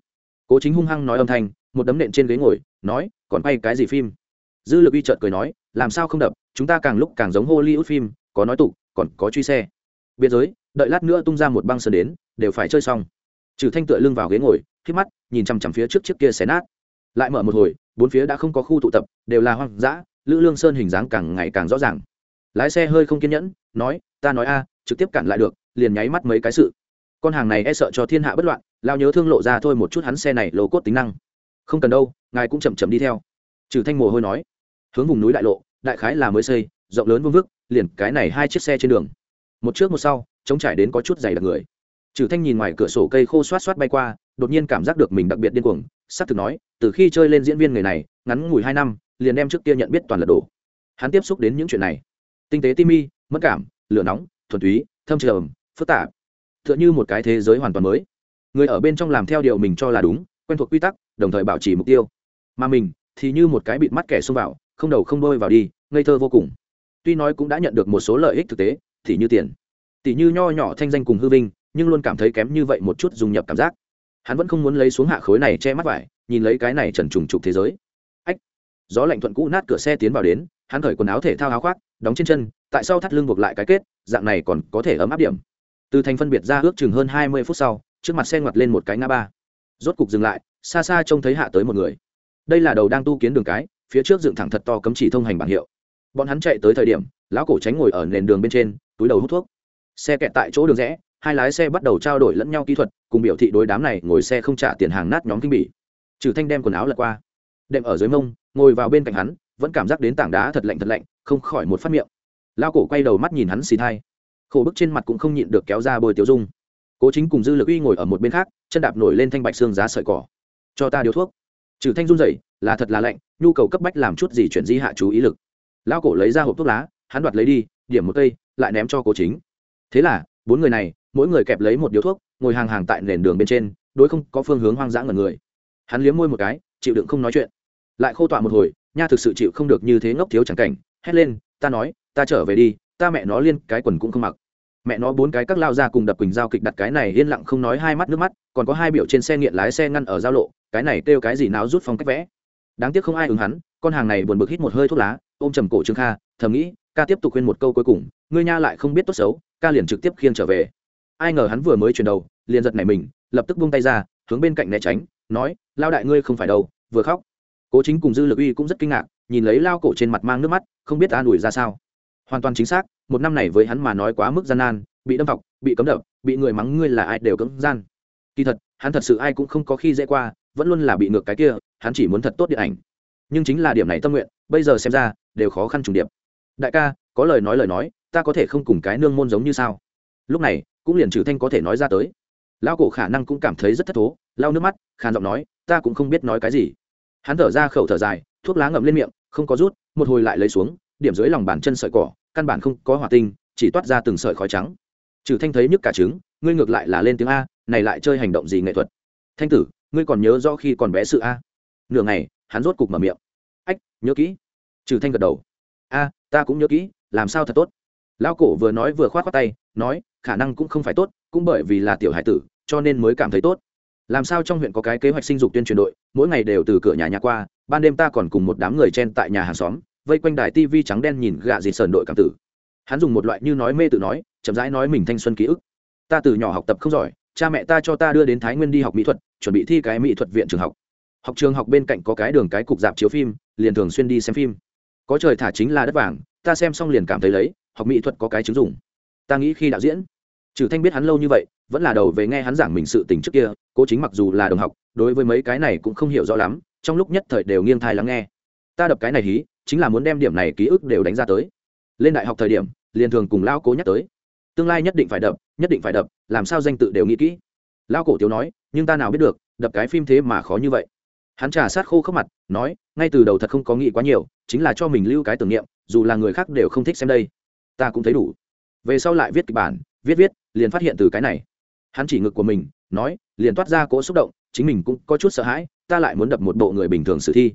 Cố chính hung hăng nói âm thanh một đấm nện trên ghế ngồi, nói, còn quay cái gì phim? Dư lực uy trợt cười nói, làm sao không đập, chúng ta càng lúc càng giống hollywood phim, có nói tục, còn có truy xe. Biên giới, đợi lát nữa tung ra một băng sơn đến, đều phải chơi xong. Trừ thanh tựa lưng vào ghế ngồi khi mắt, nhìn chằm chằm phía trước chiếc kia xé nát. Lại mở một hồi, bốn phía đã không có khu tụ tập, đều là hoang dã, lữ lương sơn hình dáng càng ngày càng rõ ràng. Lái xe hơi không kiên nhẫn, nói, ta nói a, trực tiếp cản lại được, liền nháy mắt mấy cái sự. Con hàng này e sợ cho thiên hạ bất loạn, lao nhớ thương lộ ra thôi một chút hắn xe này lô cốt tính năng không cần đâu, ngài cũng chậm chậm đi theo. Trừ thanh mồ hôi nói. Hướng vùng núi đại lộ, đại khái là mới xây, rộng lớn vương vức, liền cái này hai chiếc xe trên đường. Một trước một sau chống trải đến có chút dày đặc người. Trừ thanh nhìn ngoài cửa sổ cây khô xoát xoát bay qua, đột nhiên cảm giác được mình đặc biệt điên cuồng, sắp thực nói, từ khi chơi lên diễn viên người này, ngắn ngủi hai năm, liền đem trước kia nhận biết toàn lật đổ hắn tiếp xúc đến những chuyện này. Tinh tế timi mất cảm, lửa nóng, thuần túy, thâm trầm, phức tạp. Tựa như một cái thế giới hoàn toàn mới. Người ở bên trong làm theo điều mình cho là đúng quen thuộc quy tắc, đồng thời bảo trì mục tiêu. Mà mình thì như một cái bịt mắt kẻ xông vào, không đầu không đôi vào đi, ngây thơ vô cùng. Tuy nói cũng đã nhận được một số lợi ích thực tế, thì như tiền. Tỷ như nho nhỏ thanh danh cùng hư vinh, nhưng luôn cảm thấy kém như vậy một chút dùng nhập cảm giác. Hắn vẫn không muốn lấy xuống hạ khối này che mắt vải, nhìn lấy cái này trần trùng trục thế giới. Ách! Gió lạnh thuận cũ nát cửa xe tiến vào đến, hắn khởi quần áo thể thao áo khoác, đóng trên chân, tại sao thắt lưng buộc lại cái kết, dạng này còn có thể ấm áp điểm. Từ thành phân biệt ra ước chừng hơn hai mươi phút sau, trước mặt xe ngoặt lên một cái ngã ba rốt cục dừng lại, xa xa trông thấy hạ tới một người. Đây là đầu đang tu kiến đường cái, phía trước dựng thẳng thật to cấm chỉ thông hành bảng hiệu. Bọn hắn chạy tới thời điểm, lão cổ tránh ngồi ở nền đường bên trên, túi đầu hút thuốc. Xe kẹt tại chỗ đường rẽ, hai lái xe bắt đầu trao đổi lẫn nhau kỹ thuật, cùng biểu thị đối đám này ngồi xe không trả tiền hàng nát nhóm kinh bỉ. Trừ thanh đem quần áo lật qua, đệm ở dưới mông, ngồi vào bên cạnh hắn, vẫn cảm giác đến tảng đá thật lạnh thật lạnh, không khỏi một phát miệng. Lao cổ quay đầu mắt nhìn hắn xì thai. Khổ bức trên mặt cũng không nhịn được kéo ra bồi tiêu dung cố chính cùng dư lực uy ngồi ở một bên khác, chân đạp nổi lên thanh bạch xương giá sợi cỏ. Cho ta điếu thuốc. Trừ thanh run rẩy, là thật là lạnh, nhu cầu cấp bách làm chút gì chuyển di hạ chú ý lực. Lao cổ lấy ra hộp thuốc lá, hắn đoạt lấy đi, điểm một cây, lại ném cho cố chính. Thế là, bốn người này, mỗi người kẹp lấy một điếu thuốc, ngồi hàng hàng tại nền đường bên trên, đối không có phương hướng hoang dã ngần người. Hắn liếm môi một cái, chịu đựng không nói chuyện. Lại khô tọa một hồi, nha thực sự chịu không được như thế ngốc thiếu chẳng cảnh, hét lên, ta nói, ta trở về đi, ta mẹ nó liên cái quần cũng không mặc mẹ nó bốn cái các lao ra cùng đập quỳnh giao kịch đặt cái này yên lặng không nói hai mắt nước mắt, còn có hai biểu trên xe nghiện lái xe ngăn ở giao lộ, cái này kêu cái gì náo rút phong cách vẽ. Đáng tiếc không ai ứng hắn, con hàng này buồn bực hít một hơi thuốc lá, ôm trầm cổ trương kha, thầm nghĩ, ca tiếp tục khuyên một câu cuối cùng, ngươi nha lại không biết tốt xấu, ca liền trực tiếp khiêng trở về. Ai ngờ hắn vừa mới chuyển đầu, liền giật nảy mình, lập tức buông tay ra, hướng bên cạnh né tránh, nói, lao đại ngươi không phải đâu, vừa khóc. Cố chính cùng dư lực uy cũng rất kinh ngạc, nhìn lấy lao cổ trên mặt mang nước mắt, không biết an ủi ra sao hoàn toàn chính xác, một năm này với hắn mà nói quá mức gian nan, bị đâm học bị cấm đập, bị người mắng ngươi là ai đều cấm gian. Kỳ thật, hắn thật sự ai cũng không có khi dễ qua, vẫn luôn là bị ngược cái kia, hắn chỉ muốn thật tốt điện ảnh. Nhưng chính là điểm này tâm nguyện, bây giờ xem ra, đều khó khăn trùng điệp. Đại ca, có lời nói lời nói, ta có thể không cùng cái nương môn giống như sao? Lúc này, cũng liền trừ thanh có thể nói ra tới. Lao cổ khả năng cũng cảm thấy rất thất thố lao nước mắt, khàn giọng nói, ta cũng không biết nói cái gì. Hắn thở ra khẩu thở dài, thuốc lá ngậm lên miệng, không có rút, một hồi lại lấy xuống điểm dưới lòng bàn chân sợi cỏ, căn bản không có hỏa tinh, chỉ toát ra từng sợi khói trắng. Trừ thanh thấy nhức cả trứng, ngươi ngược lại là lên tiếng a, này lại chơi hành động gì nghệ thuật? Thanh tử, ngươi còn nhớ rõ khi còn bé sự a? Nửa ngày, hắn rốt cục mở miệng. Ách, nhớ kỹ. Trừ thanh gật đầu. A, ta cũng nhớ kỹ, làm sao thật tốt? Lão cổ vừa nói vừa khoát khoát tay, nói, khả năng cũng không phải tốt, cũng bởi vì là tiểu hải tử, cho nên mới cảm thấy tốt. Làm sao trong huyện có cái kế hoạch sinh dục tuyên truyền đội, mỗi ngày đều từ cửa nhà nhà qua, ban đêm ta còn cùng một đám người chen tại nhà hàng xóm vây quanh đài tv trắng đen nhìn gạ dịt sờn đội cảm tử. Hắn dùng một loại như nói mê tự nói, chậm rãi nói mình thanh xuân ký ức. Ta từ nhỏ học tập không giỏi, cha mẹ ta cho ta đưa đến thái nguyên đi học mỹ thuật, chuẩn bị thi cái mỹ thuật viện trường học. Học trường học bên cạnh có cái đường cái cục dạp chiếu phim, liền thường xuyên đi xem phim. Có trời thả chính là đất vàng, ta xem xong liền cảm thấy lấy, học mỹ thuật có cái chứng dụng. Ta nghĩ khi đạo diễn, trừ thanh biết hắn lâu như vậy, vẫn là đầu về nghe hắn giảng mình sự tình trước kia, cố chính mặc dù là đồng học, đối với mấy cái này cũng không hiểu rõ lắm, trong lúc nhất thời đều nghiêng thai lắng nghe. Ta đập cái này hí chính là muốn đem điểm này ký ức đều đánh ra tới. Lên đại học thời điểm, liền thường cùng lao cố nhắc tới. Tương lai nhất định phải đập, nhất định phải đập, làm sao danh tự đều nghĩ kỹ. Lao cổ tiếu nói, nhưng ta nào biết được, đập cái phim thế mà khó như vậy. Hắn trà sát khô khốc mặt, nói, ngay từ đầu thật không có nghĩ quá nhiều, chính là cho mình lưu cái tưởng niệm, dù là người khác đều không thích xem đây. Ta cũng thấy đủ. Về sau lại viết kịch bản, viết viết, liền phát hiện từ cái này. Hắn chỉ ngực của mình, nói, liền toát ra cỗ xúc động, chính mình cũng có chút sợ hãi, ta lại muốn đập một bộ người bình thường sử thi.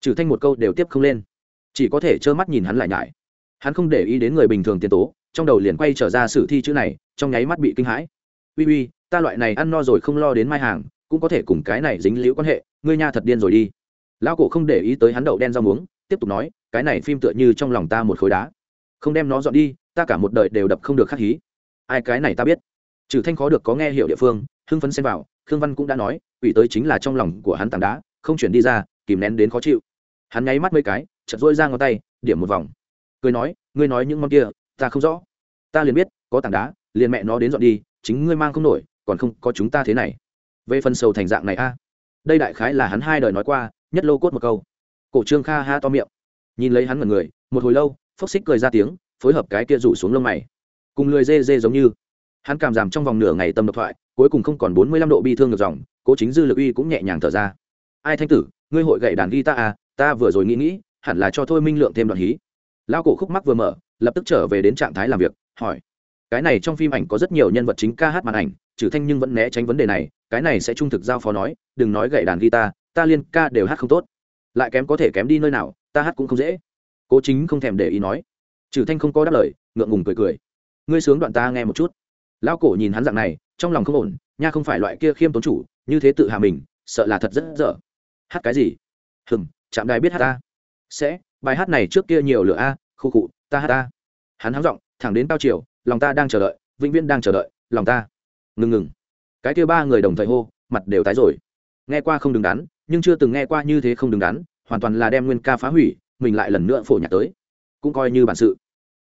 Trừ thanh một câu đều tiếp không lên chỉ có thể trơ mắt nhìn hắn lại nhải. Hắn không để ý đến người bình thường tiền tố, trong đầu liền quay trở ra sử thi chữ này, trong nháy mắt bị kinh hãi. Uy uy, ta loại này ăn no rồi không lo đến mai hàng, cũng có thể cùng cái này dính liễu quan hệ, ngươi nha thật điên rồi đi. Lão cổ không để ý tới hắn đậu đen rau muống, tiếp tục nói, cái này phim tựa như trong lòng ta một khối đá. Không đem nó dọn đi, ta cả một đời đều đập không được khắc hí. Ai, cái này ta biết. Trừ thanh khó được có nghe hiểu địa phương, hưng phấn xen vào, khương văn cũng đã nói ủy tới chính là trong lòng của hắn tảng đá, không chuyển đi ra, kìm nén đến khó chịu. Hắn nháy mắt mấy cái chật rỗi ra ngón tay, điểm một vòng. Cười nói, ngươi nói những món kia, ta không rõ. Ta liền biết, có tảng đá, liền mẹ nó đến dọn đi, chính ngươi mang không nổi, còn không có chúng ta thế này. Về phần sầu thành dạng này a, đây đại khái là hắn hai đời nói qua, nhất lô cốt một câu. Cổ trương kha ha to miệng. Nhìn lấy hắn mật người, một hồi lâu, phốc xích cười ra tiếng, phối hợp cái kia rủ xuống lông mày. Cùng lười dê dê giống như. Hắn cảm giảm trong vòng nửa ngày tâm độc thoại, cuối cùng không còn bốn mươi lăm độ bi thương ngược dòng, cố chính dư lực uy cũng nhẹ nhàng thở ra. Ai thanh tử, ngươi hội gậy đàn guitar à? Ta vừa rồi nghĩ nghĩ hẳn là cho thôi minh lượng thêm đoạn hí. Lao cổ khúc mắc vừa mở, lập tức trở về đến trạng thái làm việc, hỏi. Cái này trong phim ảnh có rất nhiều nhân vật chính ca hát màn ảnh, trừ thanh nhưng vẫn né tránh vấn đề này, cái này sẽ trung thực giao phó nói, đừng nói gậy đàn guitar, ta liên ca đều hát không tốt. Lại kém có thể kém đi nơi nào, ta hát cũng không dễ. Cố chính không thèm để ý nói. Trừ thanh không có đáp lời, ngượng ngùng cười cười. Ngươi sướng đoạn ta nghe một chút. Lão cổ nhìn hắn dạng này, trong lòng không ổn, nha không phải loại kia khiêm tốn chủ, như thế tự hạ mình, sợ là thật rất dở. Hát cái gì? Hừm, chạm đài biết hát ta sẽ, bài hát này trước kia nhiều lửa a, khu cụ ta hát ta hắn hắng giọng, thẳng đến cao chiều, lòng ta đang chờ đợi, vĩnh viễn đang chờ đợi, lòng ta. Ngừng ngừng. Cái kia ba người đồng thời hô, mặt đều tái rồi. Nghe qua không đứng đắn, nhưng chưa từng nghe qua như thế không đứng đắn, hoàn toàn là đem nguyên ca phá hủy, mình lại lần nữa phổ nhạc tới. Cũng coi như bản sự.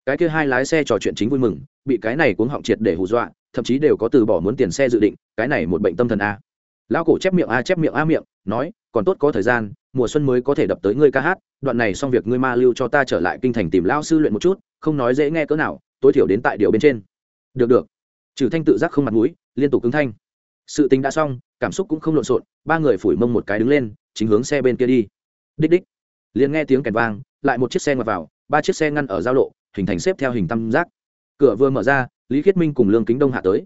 Cái kia hai lái xe trò chuyện chính vui mừng, bị cái này cuống họng triệt để hù dọa, thậm chí đều có từ bỏ muốn tiền xe dự định, cái này một bệnh tâm thần a. Lão cổ chép miệng a, chép miệng a miệng, nói còn tốt có thời gian, mùa xuân mới có thể đập tới ngươi ca hát, đoạn này xong việc ngươi ma lưu cho ta trở lại kinh thành tìm lao sư luyện một chút, không nói dễ nghe cỡ nào, tối thiểu đến tại điều bên trên. Được được. Trừ thanh tự giác không mặt mũi, liên tục cứng thanh. Sự tình đã xong, cảm xúc cũng không lộn xộn, ba người phủi mông một cái đứng lên, chính hướng xe bên kia đi. Đích đích. Liền nghe tiếng kèn vang, lại một chiếc xe ngoặt vào, ba chiếc xe ngăn ở giao lộ, hình thành xếp theo hình tam giác. Cửa vừa mở ra, lý khiết minh cùng lương kính đông hạ tới.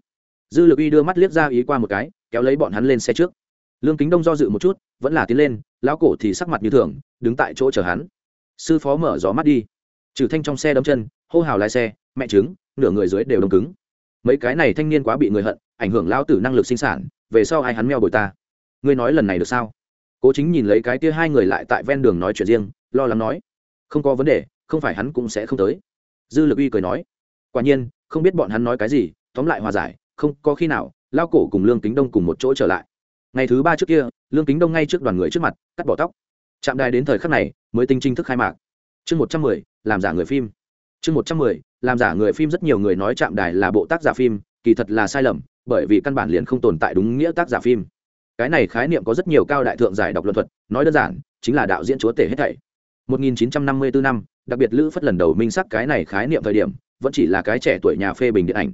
Dư lực uy đưa mắt liếc ra ý qua một cái, kéo lấy bọn hắn lên xe trước. Lương kính đông do dự một chút vẫn là tiến lên, lão cổ thì sắc mặt như thường, đứng tại chỗ chờ hắn. Sư phó mở gió mắt đi. Trừ thanh trong xe đâm chân, hô hào lái xe, mẹ trứng, nửa người dưới đều đông cứng. Mấy cái này thanh niên quá bị người hận, ảnh hưởng lao tử năng lực sinh sản, về sau ai hắn meo bồi ta? Ngươi nói lần này được sao? Cố chính nhìn lấy cái kia hai người lại tại ven đường nói chuyện riêng, lo lắng nói, không có vấn đề, không phải hắn cũng sẽ không tới. Dư lực uy cười nói, quả nhiên, không biết bọn hắn nói cái gì, tóm lại hòa giải, không có khi nào lao cổ cùng lương kính đông cùng một chỗ trở lại. Ngày thứ ba trước kia lương kính đông ngay trước đoàn người trước mặt, cắt bỏ tóc. Chạm đài đến thời khắc này mới tinh chính thức khai mạc. Chương một trăm mười, làm giả người phim. Chương một trăm mười, làm giả người phim rất nhiều người nói chạm đài là bộ tác giả phim, kỳ thật là sai lầm, bởi vì căn bản liền không tồn tại đúng nghĩa tác giả phim. Cái này khái niệm có rất nhiều cao đại thượng giải đọc luận thuật, nói đơn giản, chính là đạo diễn chúa tể hết thảy. 1954 năm đặc biệt lữ phất lần đầu minh sắc cái này khái niệm thời điểm, vẫn chỉ là cái trẻ tuổi nhà phê bình điện ảnh.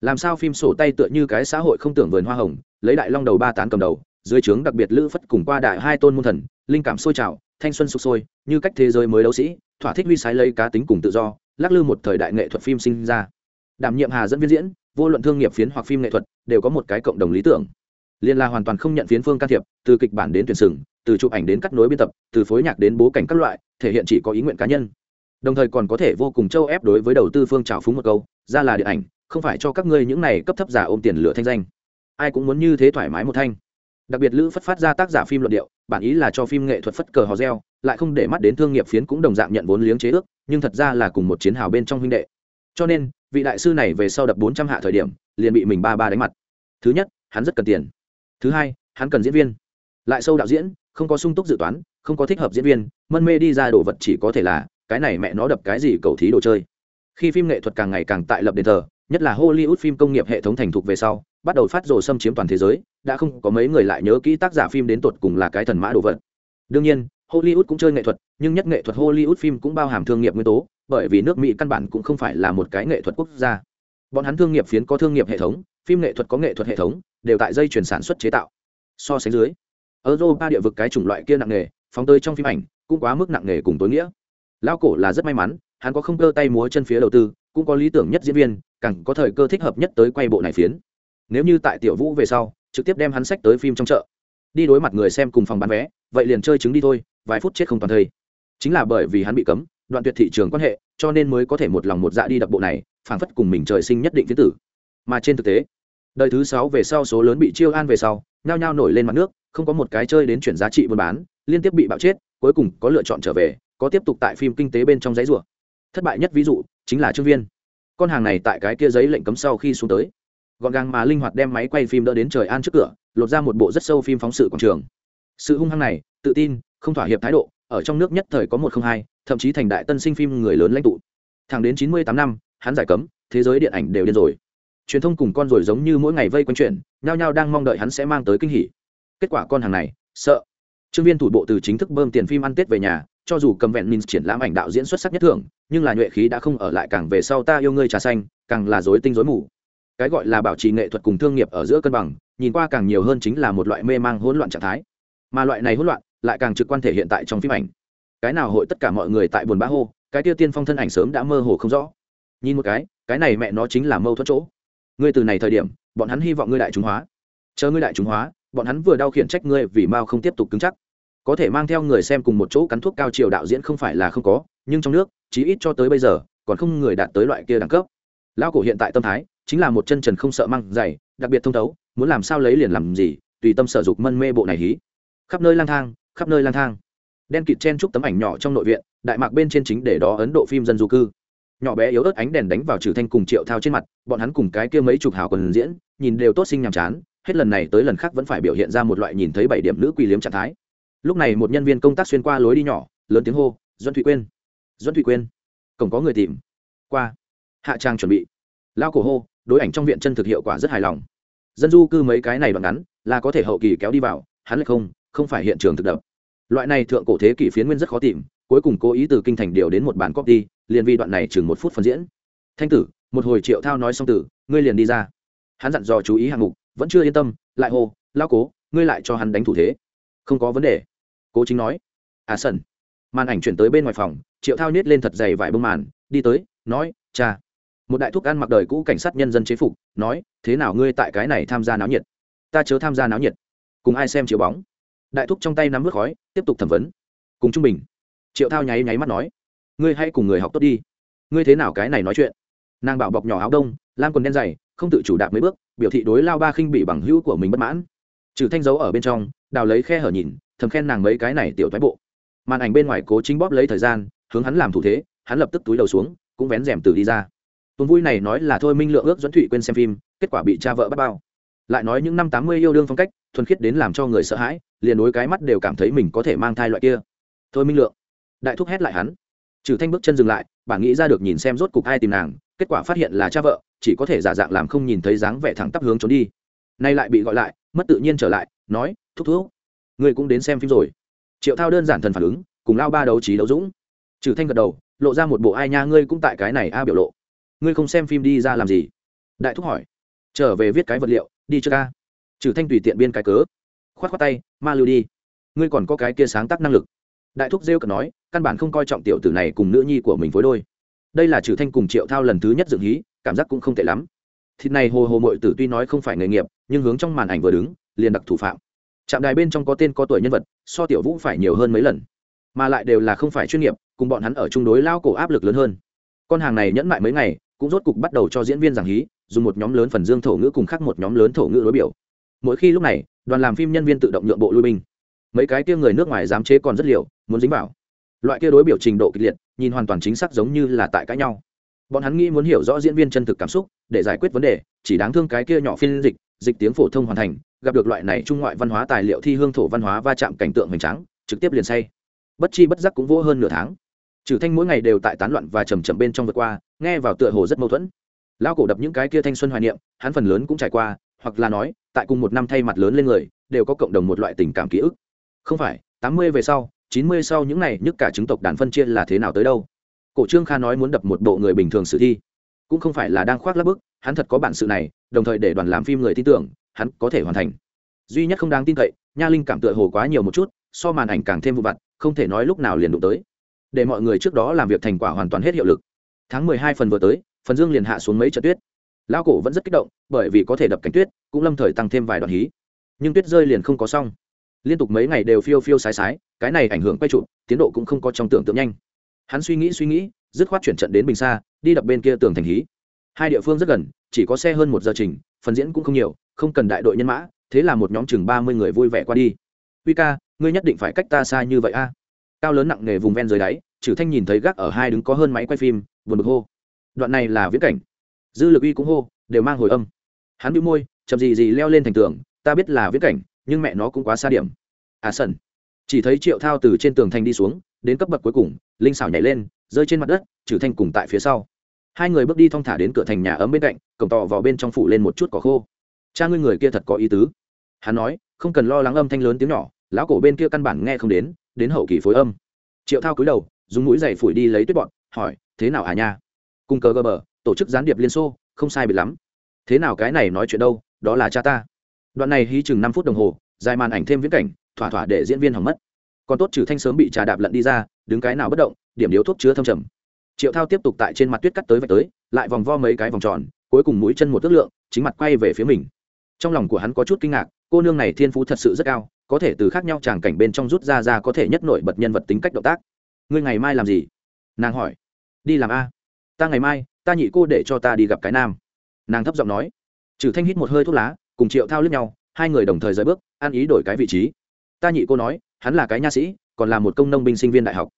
Làm sao phim sổ tay tựa như cái xã hội không tưởng vườn hoa hồng, lấy đại long đầu ba tán cầm đầu dưới trướng đặc biệt lữ phất cùng qua đại hai tôn môn thần, linh cảm sôi trào, thanh xuân sục sôi, như cách thế giới mới đấu sĩ, thỏa thích huy sái lấy cá tính cùng tự do, lắc lư một thời đại nghệ thuật phim sinh ra. Đảm nhiệm hà dẫn viên diễn, vô luận thương nghiệp phiến hoặc phim nghệ thuật, đều có một cái cộng đồng lý tưởng. Liên la hoàn toàn không nhận phiến phương can thiệp, từ kịch bản đến tuyển sừng, từ chụp ảnh đến cắt nối biên tập, từ phối nhạc đến bố cảnh các loại, thể hiện chỉ có ý nguyện cá nhân. Đồng thời còn có thể vô cùng châu ép đối với đầu tư phương trào phúng một câu, ra là điện ảnh, không phải cho các ngươi những này cấp thấp giả ôm tiền lửa thanh danh. Ai cũng muốn như thế thoải mái một thanh đặc biệt lữ phất phát ra tác giả phim luận điệu, bản ý là cho phim nghệ thuật phất cờ hò reo, lại không để mắt đến thương nghiệp phiến cũng đồng dạng nhận vốn liếng chế ước, nhưng thật ra là cùng một chiến hào bên trong huynh đệ. Cho nên, vị đại sư này về sau đập bốn trăm hạ thời điểm, liền bị mình ba ba đánh mặt. Thứ nhất, hắn rất cần tiền. Thứ hai, hắn cần diễn viên. Lại sâu đạo diễn, không có sung túc dự toán, không có thích hợp diễn viên, mân mê đi ra đồ vật chỉ có thể là, cái này mẹ nó đập cái gì cầu thí đồ chơi. Khi phim nghệ thuật càng ngày càng tại lập đền thờ, nhất là hollywood phim công nghiệp hệ thống thành thục về sau bắt đầu phát rồ xâm chiếm toàn thế giới, đã không có mấy người lại nhớ kỹ tác giả phim đến tột cùng là cái thần mã đồ vật. Đương nhiên, hollywood cũng chơi nghệ thuật, nhưng nhất nghệ thuật hollywood phim cũng bao hàm thương nghiệp nguyên tố, bởi vì nước mỹ căn bản cũng không phải là một cái nghệ thuật quốc gia. Bọn hắn thương nghiệp phiến có thương nghiệp hệ thống, phim nghệ thuật có nghệ thuật hệ thống, đều tại dây chuyển sản xuất chế tạo. So sánh dưới, europa địa vực cái chủng loại kia nặng nghề phóng tới trong phim ảnh, cũng quá mức nặng nghề cùng tối nghĩa. Lao cổ là rất may mắn, hắn có không cơ tay múa chân phía đầu tư, cũng có lý tưởng nhất diễn viên, càng có thời cơ thích hợp nhất tới quay bộ này phiến nếu như tại tiểu vũ về sau, trực tiếp đem hắn sách tới phim trong chợ. Đi đối mặt người xem cùng phòng bán vé, vậy liền chơi chứng đi thôi, vài phút chết không toàn thây. Chính là bởi vì hắn bị cấm, đoạn tuyệt thị trường quan hệ, cho nên mới có thể một lòng một dạ đi đập bộ này, phảng phất cùng mình trời sinh nhất định phiến tử. Mà trên thực tế, đời thứ sáu về sau số lớn bị chiêu an về sau, nhao nhao nổi lên mặt nước, không có một cái chơi đến chuyển giá trị buôn bán, liên tiếp bị bạo chết, cuối cùng có lựa chọn trở về, có tiếp tục tại phim kinh tế bên trong giấy rùa thất bại nhất ví dụ, chính là trương viên. Con hàng này tại cái kia giấy lệnh cấm sau khi xuống tới gọn gàng mà linh hoạt đem máy quay phim đỡ đến trời an trước cửa, lột ra một bộ rất sâu phim phóng sự quảng trường. Sự hung hăng này, tự tin, không thỏa hiệp thái độ, ở trong nước nhất thời có một không hai, thậm chí thành đại tân sinh phim người lớn lãnh tụ. Thẳng đến chín mươi tám năm, hắn giải cấm, thế giới điện ảnh đều điên rồi. Truyền thông cùng con rồi giống như mỗi ngày vây quanh chuyện, nhao nhao đang mong đợi hắn sẽ mang tới kinh hỉ. Kết quả con hàng này, sợ. Trương viên thủ bộ từ chính thức bơm tiền phim ăn tết về nhà, cho dù cầm vẹn minh triển lãm ảnh đạo diễn xuất sắc nhất thường nhưng là nhuệ khí đã không ở lại càng về sau ta yêu ngươi trà xanh, càng là dối tinh dối mù cái gọi là bảo trì nghệ thuật cùng thương nghiệp ở giữa cân bằng, nhìn qua càng nhiều hơn chính là một loại mê mang hỗn loạn trạng thái. Mà loại này hỗn loạn lại càng trực quan thể hiện tại trong phim ảnh. Cái nào hội tất cả mọi người tại buồn bã hô, cái tiêu tiên phong thân ảnh sớm đã mơ hồ không rõ. Nhìn một cái cái này mẹ nó chính là mâu thuẫn chỗ. Ngươi từ này thời điểm, bọn hắn hy vọng ngươi đại chúng hóa. Chờ ngươi đại chúng hóa, bọn hắn vừa đau khiển trách ngươi vì mao không tiếp tục cứng chắc. Có thể mang theo người xem cùng một chỗ cắn thuốc cao chiều đạo diễn không phải là không có, nhưng trong nước, chí ít cho tới bây giờ, còn không người đạt tới loại kia đẳng cấp. Lão cổ hiện tại tâm thái chính là một chân trần không sợ măng dày, đặc biệt thông thấu, muốn làm sao lấy liền làm gì, tùy tâm sở dục mân mê bộ này hí. Khắp nơi lang thang, khắp nơi lang thang. Đen kịt chen chúc tấm ảnh nhỏ trong nội viện, đại mạc bên trên chính để đó ấn độ phim dân du cư. Nhỏ bé yếu ớt ánh đèn đánh vào trừ thanh cùng triệu thao trên mặt, bọn hắn cùng cái kia mấy chục hào quần diễn, nhìn đều tốt sinh nhàm chán, hết lần này tới lần khác vẫn phải biểu hiện ra một loại nhìn thấy bảy điểm nữ quỳ liếm trạng thái. Lúc này một nhân viên công tác xuyên qua lối đi nhỏ, lớn tiếng hô doan thụy quyên doan thụy quyên, cổng có người tìm, qua. Hạ trang chuẩn bị. Lao cổ hô đối ảnh trong viện chân thực hiệu quả rất hài lòng. Dân du cư mấy cái này đoạn ngắn, là có thể hậu kỳ kéo đi vào, hắn lại không không phải hiện trường thực đập. Loại này thượng cổ thế kỷ phiến nguyên rất khó tìm, cuối cùng cố ý từ kinh thành điều đến một bản copy, liền vi đoạn này chừng một phút phân diễn. Thanh tử, một hồi triệu thao nói xong tử, ngươi liền đi ra. Hắn dặn dò chú ý hạng mục, vẫn chưa yên tâm, lại hô lao cố, ngươi lại cho hắn đánh thủ thế. Không có vấn đề. Cố chính nói. À sân màn ảnh chuyển tới bên ngoài phòng, triệu thao nhét lên thật dày vải bông màn, đi tới, nói, cha một đại thúc ăn mặc đời cũ cảnh sát nhân dân chế phục, nói, thế nào ngươi tại cái này tham gia náo nhiệt? Ta chớ tham gia náo nhiệt. Cùng ai xem chiếu bóng. Đại thúc trong tay nắm bước khói, tiếp tục thẩm vấn. Cùng trung bình. Triệu thao nháy nháy mắt nói, ngươi hãy cùng người học tốt đi. Ngươi thế nào cái này nói chuyện? Nàng bảo bọc nhỏ áo đông, lam quần đen dày, không tự chủ đạp mấy bước, biểu thị đối lao ba khinh bị bằng hữu của mình bất mãn. Trừ thanh dấu ở bên trong, đào lấy khe hở nhìn, thầm khen nàng mấy cái này tiểu thoái bộ. Màn ảnh bên ngoài cố chính bóp lấy thời gian, hướng hắn làm thủ thế, hắn lập tức túi đầu xuống, cũng vén rèm từ đi ra tuần vui này nói là thôi minh lượng ước dẫn thụy quên xem phim, kết quả bị cha vợ bắt bao. Lại nói những năm tám mươi yêu đương phong cách, thuần khiết đến làm cho người sợ hãi, liền đối cái mắt đều cảm thấy mình có thể mang thai loại kia. Thôi minh lượng. Đại thúc hét lại hắn. Trừ thanh bước chân dừng lại, bà nghĩ ra được nhìn xem rốt cục ai tìm nàng, kết quả phát hiện là cha vợ, chỉ có thể giả dạng làm không nhìn thấy dáng vẻ thẳng tắp hướng trốn đi. Nay lại bị gọi lại, mất tự nhiên trở lại, nói, thúc thúc, ngươi cũng đến xem phim rồi. Triệu thao đơn giản thần phản ứng, cùng lao ba đấu trí đấu dũng. Trừ thanh gật đầu, lộ ra một bộ, ai nha, ngươi cũng tại cái này a biểu lộ ngươi không xem phim đi ra làm gì? Đại thúc hỏi. Trở về viết cái vật liệu, đi chưa ca. Trừ thanh tùy tiện biên cái cớ. Khoát khoát tay, ma lưu đi. Ngươi còn có cái kia sáng tác năng lực. Đại thúc rêu cần nói, căn bản không coi trọng tiểu tử này cùng nữ nhi của mình phối đôi. Đây là trừ thanh cùng triệu thao lần thứ nhất dựng hí, cảm giác cũng không tệ lắm. Thịt này hồ hồ mội tử tuy nói không phải nghề nghiệp, nhưng hướng trong màn ảnh vừa đứng, liền đặc thủ phạm. Trạm đài bên trong có tên có tuổi nhân vật, so tiểu vũ phải nhiều hơn mấy lần. Mà lại đều là không phải chuyên nghiệp, cùng bọn hắn ở chung đối lao cổ áp lực lớn hơn. Con hàng này nhẫn mại mấy ngày cũng rốt cục bắt đầu cho diễn viên giảng hí, dùng một nhóm lớn phần dương thổ ngữ cùng khác một nhóm lớn thổ ngữ đối biểu. Mỗi khi lúc này, đoàn làm phim nhân viên tự động nhượng bộ lui binh. Mấy cái kia người nước ngoài dám chế còn rất liều, muốn dính vào. Loại kia đối biểu trình độ kịch liệt, nhìn hoàn toàn chính xác giống như là tại cãi nhau. Bọn hắn nghĩ muốn hiểu rõ diễn viên chân thực cảm xúc, để giải quyết vấn đề, chỉ đáng thương cái kia nhỏ phiên dịch dịch tiếng phổ thông hoàn thành, gặp được loại này trung ngoại văn hóa tài liệu thi hương thổ văn hóa va chạm cảnh tượng hoành tráng, trực tiếp liền say. Bất chi bất giác cũng vỗ hơn nửa tháng trừ thanh mỗi ngày đều tại tán loạn và chầm chậm bên trong vượt qua, nghe vào tựa hồ rất mâu thuẫn. Lao cổ đập những cái kia thanh xuân hoài niệm, hắn phần lớn cũng trải qua, hoặc là nói, tại cùng một năm thay mặt lớn lên người, đều có cộng đồng một loại tình cảm ký ức. Không phải, tám mươi về sau, chín mươi sau những này nhức cả chứng tộc đàn phân chia là thế nào tới đâu? Cổ trương kha nói muốn đập một bộ người bình thường sử thi. Cũng không phải là đang khoác lắp bức, hắn thật có bản sự này, đồng thời để đoàn làm phim người tin tưởng, hắn có thể hoàn thành. Duy nhất không đáng tin cậy, nha linh cảm tựa hồ quá nhiều một chút, so màn ảnh càng thêm vụ vặt, không thể nói lúc nào liền đụng tới để mọi người trước đó làm việc thành quả hoàn toàn hết hiệu lực. Tháng mười hai phần vừa tới, phần dương liền hạ xuống mấy trận tuyết. Lao cổ vẫn rất kích động, bởi vì có thể đập cảnh tuyết, cũng lâm thời tăng thêm vài đoạn hí. Nhưng tuyết rơi liền không có xong. Liên tục mấy ngày đều phiêu phiêu sái sái, cái này ảnh hưởng quay trụ, tiến độ cũng không có trong tưởng tượng nhanh. Hắn suy nghĩ suy nghĩ, dứt khoát chuyển trận đến bình xa đi đập bên kia tường thành hí. Hai địa phương rất gần, chỉ có xe hơn một giờ trình, phần diễn cũng không nhiều, không cần đại đội nhân mã, thế là một nhóm chừng ba mươi người vui vẻ qua đi. Uy ca, ngươi nhất định phải cách ta xa như vậy a cao lớn nặng nề vùng ven dưới đáy trừ thanh nhìn thấy gác ở hai đứng có hơn máy quay phim, buồn bực hô. Đoạn này là viễn cảnh. Dư lực uy cũng hô, đều mang hồi âm. Hắn bị môi, chậm gì gì leo lên thành tường, ta biết là viễn cảnh, nhưng mẹ nó cũng quá xa điểm. À sần. Chỉ thấy triệu thao từ trên tường thành đi xuống, đến cấp bậc cuối cùng, linh xảo nhảy lên, rơi trên mặt đất trừ thanh cùng tại phía sau. Hai người bước đi thong thả đến cửa thành nhà ấm bên cạnh, cổng tỏ vào bên trong phủ lên một chút cỏ khô. Cha ngươi người kia thật có ý tứ. Hắn nói, không cần lo lắng âm thanh lớn tiếng nhỏ, lão cổ bên kia căn bản nghe không đến đến hậu kỳ phối âm. Triệu thao cúi đầu, dùng mũi giày phủi đi lấy tuyết bọn, hỏi, thế nào à nha? Cung cờ gờ bờ, tổ chức gián điệp liên xô, không sai biệt lắm. Thế nào cái này nói chuyện đâu, đó là cha ta. Đoạn này hí chừng năm phút đồng hồ, dài màn ảnh thêm viễn cảnh, thỏa thỏa để diễn viên hỏng mất. Còn tốt trừ thanh sớm bị trà đạp lận đi ra, đứng cái nào bất động, điểm điếu thuốc chứa thâm trầm. Triệu thao tiếp tục tại trên mặt tuyết cắt tới vạch tới, lại vòng vo mấy cái vòng tròn, cuối cùng mũi chân một tước lượng, chính mặt quay về phía mình. Trong lòng của hắn có chút kinh ngạc, cô nương này thiên phú thật sự rất cao có thể từ khác nhau tràng cảnh bên trong rút ra ra có thể nhất nổi bật nhân vật tính cách động tác. Ngươi ngày mai làm gì? Nàng hỏi. Đi làm a. Ta ngày mai, ta nhị cô để cho ta đi gặp cái nam. Nàng thấp giọng nói. Trừ thanh hít một hơi thuốc lá, cùng triệu thao lướt nhau, hai người đồng thời rời bước ăn ý đổi cái vị trí. Ta nhị cô nói, hắn là cái nha sĩ, còn là một công nông binh sinh viên đại học.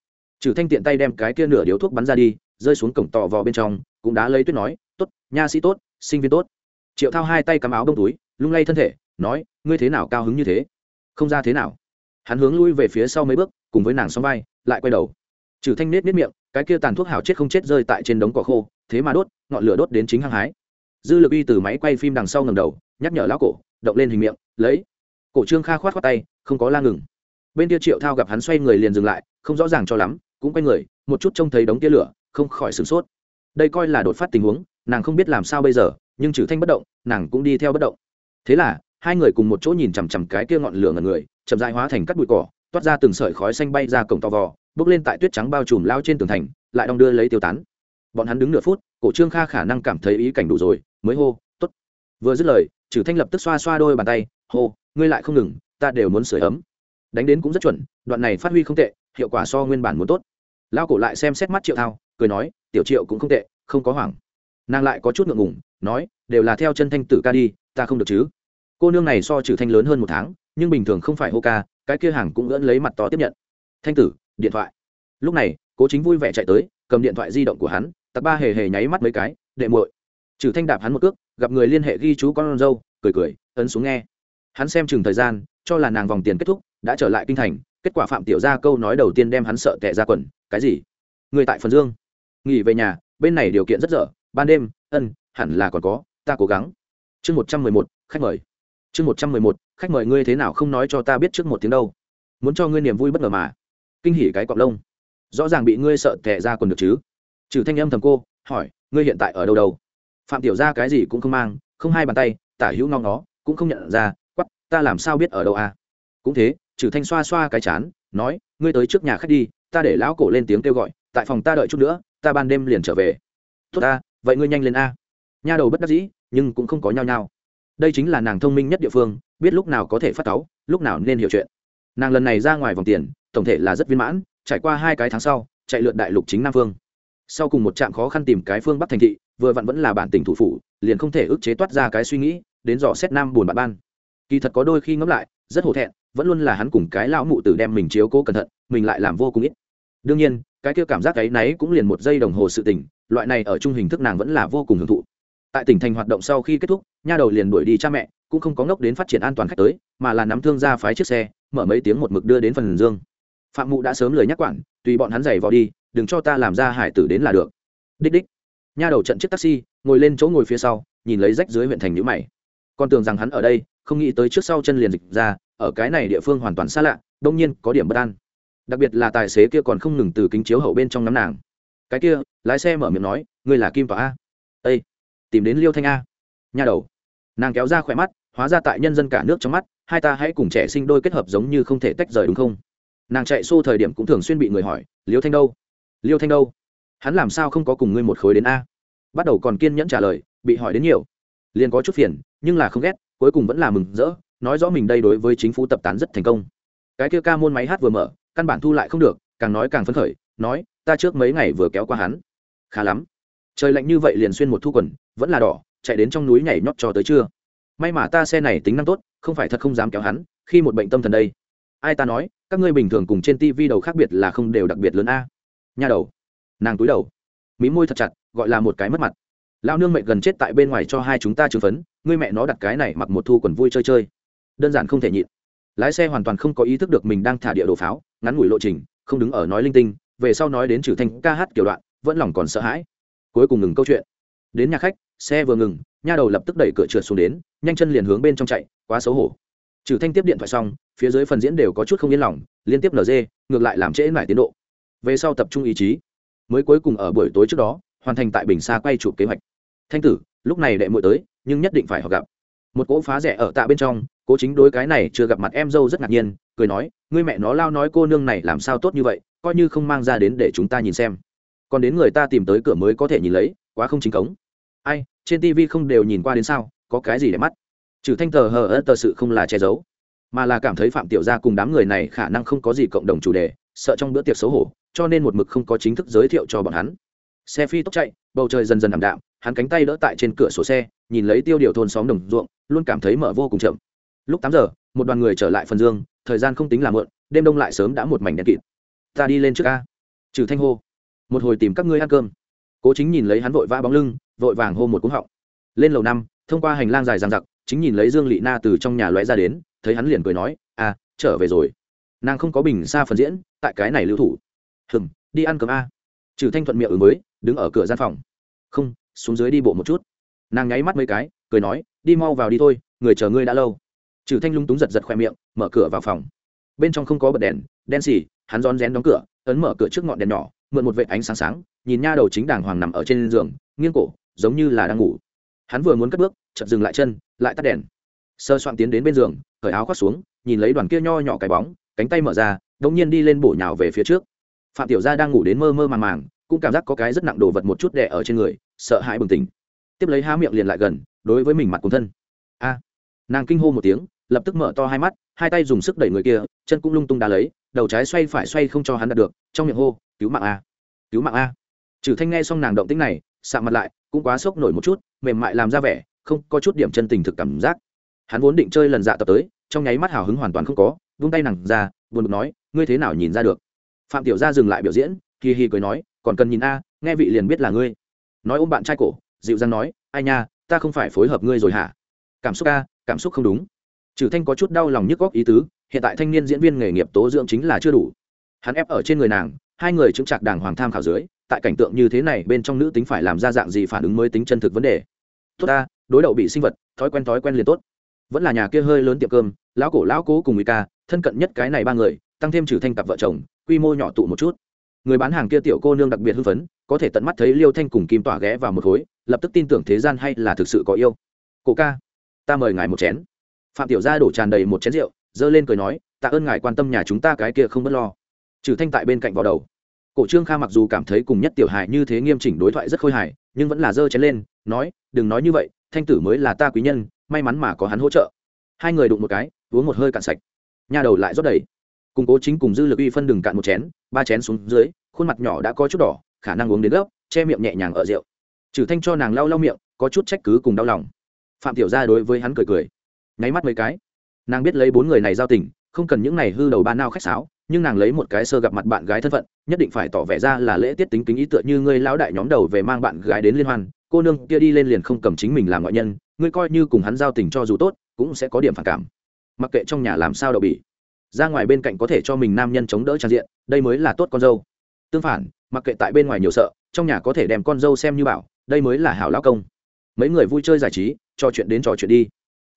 Trừ thanh tiện tay đem cái kia nửa điếu thuốc bắn ra đi, rơi xuống cổng tò vò bên trong, cũng đã lấy tuyết nói, tốt, nha sĩ tốt, sinh viên tốt. Triệu thao hai tay cắm áo bông túi, lung lay thân thể, nói, ngươi thế nào cao hứng như thế? Không ra thế nào. Hắn hướng lui về phía sau mấy bước, cùng với nàng xóm vai, lại quay đầu. Trừ thanh nết nết miệng, cái kia tàn thuốc hào chết không chết rơi tại trên đống cỏ khô, thế mà đốt, ngọn lửa đốt đến chính hăng hái. Dư lực y từ máy quay phim đằng sau ngầm đầu, nhắc nhở lão cổ, động lên hình miệng, lấy. Cổ trương kha khoát khoát tay, không có la ngừng. Bên kia triệu thao gặp hắn xoay người liền dừng lại, không rõ ràng cho lắm, cũng quay người, một chút trông thấy đống tia lửa, không khỏi sửng sốt. Đây coi là đột phát tình huống, nàng không biết làm sao bây giờ, nhưng trừ thanh bất động, nàng cũng đi theo bất động. Thế là hai người cùng một chỗ nhìn chằm chằm cái kia ngọn lửa ngần người, chậm dại hóa thành cắt bụi cỏ, toát ra từng sợi khói xanh bay ra cổng to vò, bước lên tại tuyết trắng bao trùm lao trên tường thành, lại đong đưa lấy tiêu tán. Bọn hắn đứng nửa phút, cổ trương kha khả năng cảm thấy ý cảnh đủ rồi, mới hô t ố t vừa dứt lời trừ thanh lập tức xoa xoa đôi bàn tay, hô, ngươi lại không ngừng, ta đều muốn sửa ấm. Đánh đến cũng rất chuẩn, đoạn này phát huy không tệ, hiệu quả so nguyên bản muốn tốt. Lao cổ lại xem xét mắt triệu thao, cười nói, tiểu triệu cũng không tệ, không có hoảng. Nàng lại có chút ngượng ngủng nói, đều là theo chân thanh tử ca đi, ta không được chứ cô nương này so trừ thanh lớn hơn một tháng, nhưng bình thường không phải hô ca, cái kia hàng cũng ngỡn lấy mặt to tiếp nhận. Thanh tử, điện thoại. Lúc này, cố chính vui vẻ chạy tới, cầm điện thoại di động của hắn, tặc ba hề hề nháy mắt mấy cái, đệ muội. Trừ thanh đạp hắn một cước, gặp người liên hệ ghi chú con dâu, cười cười, ấn xuống nghe. Hắn xem chừng thời gian, cho là nàng vòng tiền kết thúc, đã trở lại kinh thành, kết quả phạm tiểu gia câu nói đầu tiên đem hắn sợ tệ ra quần, cái gì? Người tại phần dương? Nghỉ về nhà, bên này điều kiện rất dở, ban đêm, ân, hẳn là còn có, ta cố gắng. Chương một trăm mười một, khách mời chương một trăm mười một, khách mời ngươi thế nào không nói cho ta biết trước một tiếng đâu. Muốn cho ngươi niềm vui bất ngờ mà. Kinh hỉ cái cọc lông. Rõ ràng bị ngươi sợ tệ ra quần được chứ? Trừ thanh âm thầm cô, hỏi, ngươi hiện tại ở đâu đâu? Phạm tiểu gia cái gì cũng không mang, không hai bàn tay, tả hữu ngong nó cũng không nhận ra quắp ta làm sao biết ở đâu à? Cũng thế, trừ thanh xoa xoa cái chán, nói, ngươi tới trước nhà khách đi, ta để lão cổ lên tiếng kêu gọi, tại phòng ta đợi chút nữa, ta ban đêm liền trở về. Tốt ta, vậy ngươi nhanh lên a. Nha đầu bất đắc dĩ, nhưng cũng không có nhau nhau đây chính là nàng thông minh nhất địa phương, biết lúc nào có thể phát cáu, lúc nào nên hiểu chuyện. Nàng lần này ra ngoài vòng tiền, tổng thể là rất viên mãn, trải qua hai cái tháng sau, chạy lượn đại lục chính nam phương. Sau cùng một trạm khó khăn tìm cái phương bắc thành thị, vừa vặn vẫn là bản tỉnh thủ phủ, liền không thể ức chế toát ra cái suy nghĩ, đến dò xét nam buồn bạn ban. Kỳ thật có đôi khi ngẫm lại, rất hổ thẹn, vẫn luôn là hắn cùng cái lão mụ tử đem mình chiếu cố cẩn thận, mình lại làm vô cùng ít. Đương nhiên, cái kia cảm giác ấy náy cũng liền một giây đồng hồ sự tỉnh loại này ở trung hình thức nàng vẫn là vô cùng hưởng thụ tại tỉnh thành hoạt động sau khi kết thúc, nha đầu liền đuổi đi cha mẹ, cũng không có ngốc đến phát triển an toàn khách tới, mà là nắm thương ra phái chiếc xe, mở mấy tiếng một mực đưa đến phần dương. Phạm mụ đã sớm lời nhắc quản, tùy bọn hắn giày vào đi, đừng cho ta làm ra hải tử đến là được. Đích đích. Nha đầu trận chiếc taxi, ngồi lên chỗ ngồi phía sau, nhìn lấy rách dưới huyện thành nhữ mày. Con tưởng rằng hắn ở đây, không nghĩ tới trước sau chân liền dịch ra, ở cái này địa phương hoàn toàn xa lạ, đông nhiên có điểm bất an. Đặc biệt là tài xế kia còn không ngừng từ kính chiếu hậu bên trong nắm nàng. Cái kia, lái xe mở miệng nói, ngươi là kim và a? Tìm đến liêu thanh a. Nha đầu. Nàng kéo ra khỏe mắt, hóa ra tại nhân dân cả nước trong mắt, hai ta hãy cùng trẻ sinh đôi kết hợp giống như không thể tách rời đúng không? Nàng chạy xô thời điểm cũng thường xuyên bị người hỏi, liêu thanh đâu? Liêu thanh đâu? Hắn làm sao không có cùng ngươi một khối đến a? Bắt đầu còn kiên nhẫn trả lời, bị hỏi đến nhiều. Liền có chút phiền, nhưng là không ghét, cuối cùng vẫn là mừng rỡ, nói rõ mình đây đối với chính phủ tập tán rất thành công. Cái kia ca môn máy hát vừa mở, căn bản thu lại không được, càng nói càng phấn khởi, nói, ta trước mấy ngày vừa kéo qua hắn. Khá lắm trời lạnh như vậy liền xuyên một thu quần, vẫn là đỏ, chạy đến trong núi nhảy nhót cho tới trưa. May mà ta xe này tính năng tốt, không phải thật không dám kéo hắn, khi một bệnh tâm thần đây. Ai ta nói, các ngươi bình thường cùng trên tivi đầu khác biệt là không đều đặc biệt lớn a. Nha đầu. Nàng túi đầu. Mí môi thật chặt, gọi là một cái mất mặt. Lao nương mẹ gần chết tại bên ngoài cho hai chúng ta trừng phấn, ngươi mẹ nó đặt cái này mặc một thu quần vui chơi chơi. Đơn giản không thể nhịn. Lái xe hoàn toàn không có ý thức được mình đang thả địa đồ pháo, ngắn ngủi lộ trình, không đứng ở nói linh tinh, về sau nói đến trừ thanh ca hát kiểu đoạn, vẫn lòng còn sợ hãi cuối cùng ngừng câu chuyện. Đến nhà khách, xe vừa ngừng, nha đầu lập tức đẩy cửa trượt xuống đến, nhanh chân liền hướng bên trong chạy, quá xấu hổ. Trừ thanh tiếp điện thoại xong, phía dưới phần diễn đều có chút không yên lòng, liên tiếp nd ngược lại làm trễ mải tiến độ. Về sau tập trung ý chí. Mới cuối cùng ở buổi tối trước đó, hoàn thành tại bình xa quay chụp kế hoạch. Thanh tử, lúc này đệ muội tới, nhưng nhất định phải họ gặp. Một cỗ phá rẻ ở tạ bên trong, cố chính đối cái này chưa gặp mặt em dâu rất ngạc nhiên, cười nói, ngươi mẹ nó lao nói cô nương này làm sao tốt như vậy, coi như không mang ra đến để chúng ta nhìn xem còn đến người ta tìm tới cửa mới có thể nhìn lấy, quá không chính cống. Ai, trên tv không đều nhìn qua đến sao, có cái gì để mắt? Trừ thanh tờ hờ ớt tờ sự không là che giấu, mà là cảm thấy phạm tiểu gia cùng đám người này khả năng không có gì cộng đồng chủ đề, sợ trong bữa tiệc xấu hổ, cho nên một mực không có chính thức giới thiệu cho bọn hắn. Xe phi tốc chạy, bầu trời dần dần ảm đạm, hắn cánh tay đỡ tại trên cửa sổ xe, nhìn lấy tiêu điều thôn xóm đồng ruộng, luôn cảm thấy mở vô cùng chậm. Lúc tám giờ, một đoàn người trở lại phần dương, thời gian không tính là mượn đêm đông lại sớm đã một mảnh đen kịt. Ta đi lên trước a. trừ thanh hô một hồi tìm các ngươi ăn cơm. Cố chính nhìn lấy hắn vội vã bóng lưng, vội vàng hô một cúng họng. Lên lầu năm, thông qua hành lang dài dằng dặc, chính nhìn lấy dương lị na từ trong nhà lóe ra đến, thấy hắn liền cười nói à trở về rồi. Nàng không có bình xa phần diễn, tại cái này lưu thủ. Hừm, đi ăn cơm a. Trừ thanh thuận miệng ứng mới đứng ở cửa gian phòng. Không, xuống dưới đi bộ một chút. Nàng nháy mắt mấy cái, cười nói, đi mau vào đi thôi, người chờ ngươi đã lâu. Trừ thanh lung túng giật giật khoe miệng, mở cửa vào phòng. Bên trong không có bật đèn, đen xì, hắn rón rén đóng cửa, ấn mở cửa trước ngọn đèn nhỏ mượn một vệ ánh sáng sáng, nhìn nha đầu chính đàng hoàng nằm ở trên giường, nghiêng cổ, giống như là đang ngủ. Hắn vừa muốn cất bước, chợt dừng lại chân, lại tắt đèn. Sơ soạn tiến đến bên giường, cởi áo khoác xuống, nhìn lấy đoàn kia nho nhỏ cái bóng, cánh tay mở ra đống nhiên đi lên bổ nhào về phía trước. Phạm tiểu gia đang ngủ đến mơ mơ màng màng, cũng cảm giác có cái rất nặng đồ vật một chút đè ở trên người, sợ hãi bừng tỉnh. Tiếp lấy há miệng liền lại gần, đối với mình mặt cùng thân. A! Nàng kinh hô một tiếng, lập tức mở to hai mắt, hai tay dùng sức đẩy người kia, chân cũng lung tung đá lấy đầu trái xoay phải xoay không cho hắn đạt được, trong miệng hô, cứu mạng a! Cứu mạng a! Trừ thanh nghe xong nàng động tĩnh này, sạm mặt lại, cũng quá sốc nổi một chút, mềm mại làm ra vẻ, không có chút điểm chân tình thực cảm giác. Hắn vốn định chơi lần dạ tập tới, trong nháy mắt hào hứng hoàn toàn không có, vung tay nàng ra, buồn bực nói, ngươi thế nào nhìn ra được? Phạm tiểu gia dừng lại biểu diễn hì hì cười nói, còn cần nhìn a, nghe vị liền biết là ngươi. Nói ôm bạn trai cổ, dịu dàng nói, ai nha, ta không phải phối hợp ngươi rồi hả? Cảm xúc a, cảm xúc không đúng. Trừ thanh có chút đau lòng nhức góc ý tứ hiện tại thanh niên diễn viên nghề nghiệp tố dưỡng chính là chưa đủ. Hắn ép ở trên người nàng, hai người chứng chặt đàng hoàng tham khảo dưới, tại cảnh tượng như thế này bên trong nữ tính phải làm ra dạng gì phản ứng mới tính chân thực vấn đề? Tốt ta, đối đầu bị sinh vật, thói quen thói quen liền tốt. Vẫn là nhà kia hơi lớn tiệm cơm, lão cổ lão cố cùng người ca, thân cận nhất cái này ba người, tăng thêm trừ thanh cặp vợ chồng, quy mô nhỏ tụ một chút. Người bán hàng kia tiểu cô nương đặc biệt hưng phấn, có thể tận mắt thấy liêu thanh cùng kim tỏa ghé vào một khối, lập tức tin tưởng thế gian hay là thực sự có yêu. Cổ ca, ta mời ngài một chén. Phạm tiểu gia đổ tràn đầy một chén rượu dơ lên cười nói, tạ ơn ngài quan tâm nhà chúng ta cái kia không b ấ t lo. Trừ thanh tại bên cạnh vào đầu. Cổ trương kha mặc dù cảm thấy cùng nhất tiểu hài như thế nghiêm chỉnh đối thoại rất khôi hài, nhưng vẫn là dơ chén lên, nói, đừng nói như vậy, thanh tử mới là ta quý nhân, may mắn mà có hắn hỗ trợ. Hai người đụng một cái, uống một hơi cạn sạch. Nhà đầu lại rót đầy. Cùng cố chính cùng dư lực uy phân đừng cạn một chén, ba chén xuống dưới, khuôn mặt nhỏ đã có chút đỏ, khả năng uống đến gốc che miệng nhẹ nhàng ở rượu. Trừ thanh cho nàng lau lau miệng, có chút trách cứ cùng đau lòng. Phạm tiểu gia đối với hắn cười cười. Nháy mắt mấy cái nàng biết lấy bốn người này giao tình, không cần những này hư đầu ba nao khách sáo, nhưng nàng lấy một cái sơ gặp mặt bạn gái thân phận, nhất định phải tỏ vẻ ra là lễ tiết tính kính ý tựa như ngươi lão đại nhóm đầu về mang bạn gái đến liên hoan. Cô nương kia đi lên liền không cầm chính mình làm ngoại nhân, ngươi coi như cùng hắn giao tình cho dù tốt, cũng sẽ có điểm phản cảm. Mặc kệ trong nhà làm sao đậu bỉ, ra ngoài bên cạnh có thể cho mình nam nhân chống đỡ trang diện, đây mới là tốt con dâu. Tương phản, mặc kệ tại bên ngoài nhiều sợ, trong nhà có thể đem con dâu xem như bảo, đây mới là hảo lão công. Mấy người vui chơi giải trí, trò chuyện đến trò chuyện đi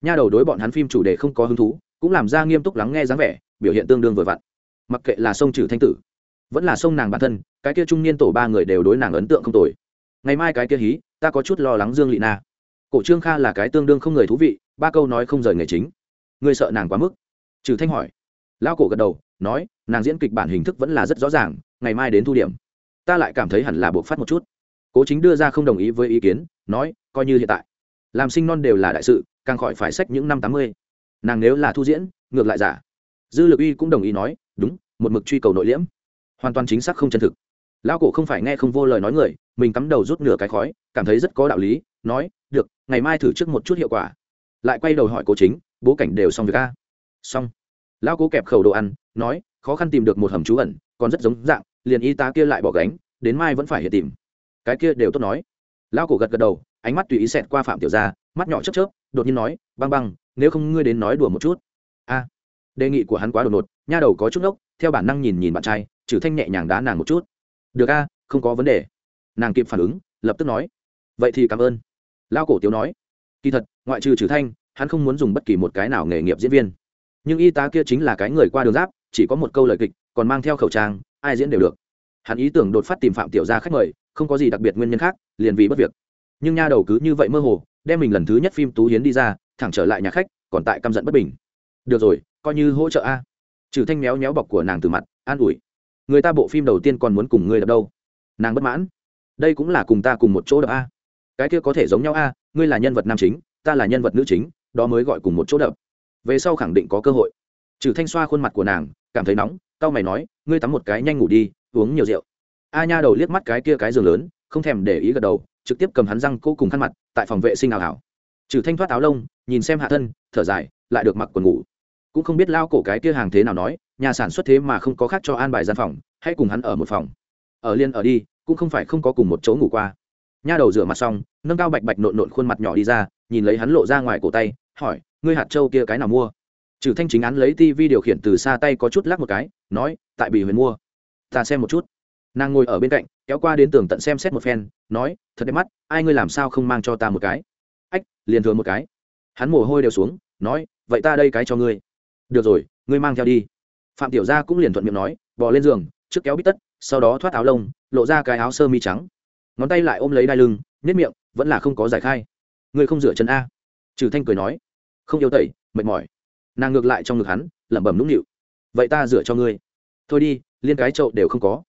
nha đầu đối bọn hắn phim chủ đề không có hứng thú, cũng làm ra nghiêm túc lắng nghe dáng vẻ, biểu hiện tương đương vừa vặn. Mặc kệ là sông trừ thanh tử, vẫn là sông nàng bản thân, cái kia trung niên tổ ba người đều đối nàng ấn tượng không tồi. Ngày mai cái kia hí, ta có chút lo lắng dương lị na. Cổ trương kha là cái tương đương không người thú vị, ba câu nói không rời nghề chính. Người sợ nàng quá mức. Trừ thanh hỏi. Lão cổ gật đầu, nói, nàng diễn kịch bản hình thức vẫn là rất rõ ràng, ngày mai đến thu điểm. Ta lại cảm thấy hẳn là buộc phát một chút. Cố chính đưa ra không đồng ý với ý kiến, nói, coi như hiện tại làm sinh non đều là đại sự, càng khỏi phải sách những năm tám mươi. Nàng nếu là thu diễn, ngược lại giả. Dư lực uy cũng đồng ý nói, đúng, một mực truy cầu nội liễm. Hoàn toàn chính xác không chân thực. Lão cổ không phải nghe không vô lời nói người, mình cắm đầu rút nửa cái khói, cảm thấy rất có đạo lý, nói, được, ngày mai thử trước một chút hiệu quả. Lại quay đầu hỏi cố chính, bố cảnh đều xong việc a? Xong. Lão cố kẹp khẩu đồ ăn, nói, khó khăn tìm được một hầm trú ẩn, còn rất giống dạng, liền y tá kia lại bỏ gánh, đến mai vẫn phải hiện tìm. Cái kia đều tốt nói. Lão cổ gật gật đầu ánh mắt tùy ý xẹt qua phạm tiểu gia mắt nhỏ chớp chớp đột nhiên nói băng băng nếu không ngươi đến nói đùa một chút. A. Đề nghị của hắn quá đột ngột nha đầu có chút nốc, theo bản năng nhìn nhìn bạn trai trừ thanh nhẹ nhàng đá nàng một chút. Được a không có vấn đề. Nàng kịp phản ứng lập tức nói vậy thì cảm ơn. Lao cổ tiếu nói kỳ thật ngoại trừ trừ thanh hắn không muốn dùng bất kỳ một cái nào nghề nghiệp diễn viên. Nhưng y tá kia chính là cái người qua đường giáp chỉ có một câu lời kịch còn mang theo khẩu trang ai diễn đều được. Hắn ý tưởng đột phát tìm phạm tiểu gia khách mời không có gì đặc biệt nguyên nhân khác liền vì bất việc nhưng nha đầu cứ như vậy mơ hồ, đem mình lần thứ nhất phim tú hiến đi ra, thẳng trở lại nhà khách, còn tại căm giận bất bình. Được rồi, coi như hỗ trợ a. Trừ thanh méo méo bọc của nàng từ mặt, an ủi. Người ta bộ phim đầu tiên còn muốn cùng ngươi đập đâu? Nàng bất mãn. Đây cũng là cùng ta cùng một chỗ đập a. Cái kia có thể giống nhau a, ngươi là nhân vật nam chính, ta là nhân vật nữ chính, đó mới gọi cùng một chỗ đập. Về sau khẳng định có cơ hội. Trừ thanh xoa khuôn mặt của nàng, cảm thấy nóng tao mày nói, ngươi tắm một cái nhanh ngủ đi, uống nhiều rượu. A nha đầu liếc mắt cái kia cái giường lớn, không thèm để ý gật đầu trực tiếp cầm hắn răng cô cùng khăn mặt, tại phòng vệ sinh ảo ảo trừ thanh thoát áo lông, nhìn xem hạ thân, thở dài, lại được mặc quần ngủ. Cũng không biết lao cổ cái kia hàng thế nào nói, nhà sản xuất thế mà không có khác cho an bài gian phòng, hãy cùng hắn ở một phòng. Ở liên ở đi, cũng không phải không có cùng một chỗ ngủ qua. Nha đầu rửa mặt xong, nâng cao bạch bạch nộn nộn khuôn mặt nhỏ đi ra, nhìn lấy hắn lộ ra ngoài cổ tay, hỏi, ngươi hạt trâu kia cái nào mua? Trừ thanh chính án lấy tivi điều khiển từ xa tay có chút lắc một cái, nói, tại bị huyền mua. Ta xem một chút. Nàng ngồi ở bên cạnh kéo qua đến tường tận xem xét một phen, nói, thật đẹp mắt, ai ngươi làm sao không mang cho ta một cái? Ách, liền thừa một cái. Hắn mồ hôi đều xuống, nói, vậy ta đây cái cho ngươi. Được rồi, ngươi mang theo đi. Phạm tiểu gia cũng liền thuận miệng nói, bò lên giường, trước kéo bít tất, sau đó thoát áo lông, lộ ra cái áo sơ mi trắng. Ngón tay lại ôm lấy đai lưng nhất miệng, vẫn là không có giải khai. Ngươi không rửa chân a? Trừ thanh cười nói. Không yêu tẩy, mệt mỏi. Nàng ngược lại trong ngực hắn, lẩm bẩm nũng nịu. Vậy ta rửa cho ngươi. Thôi đi, liên cái chậu đều không có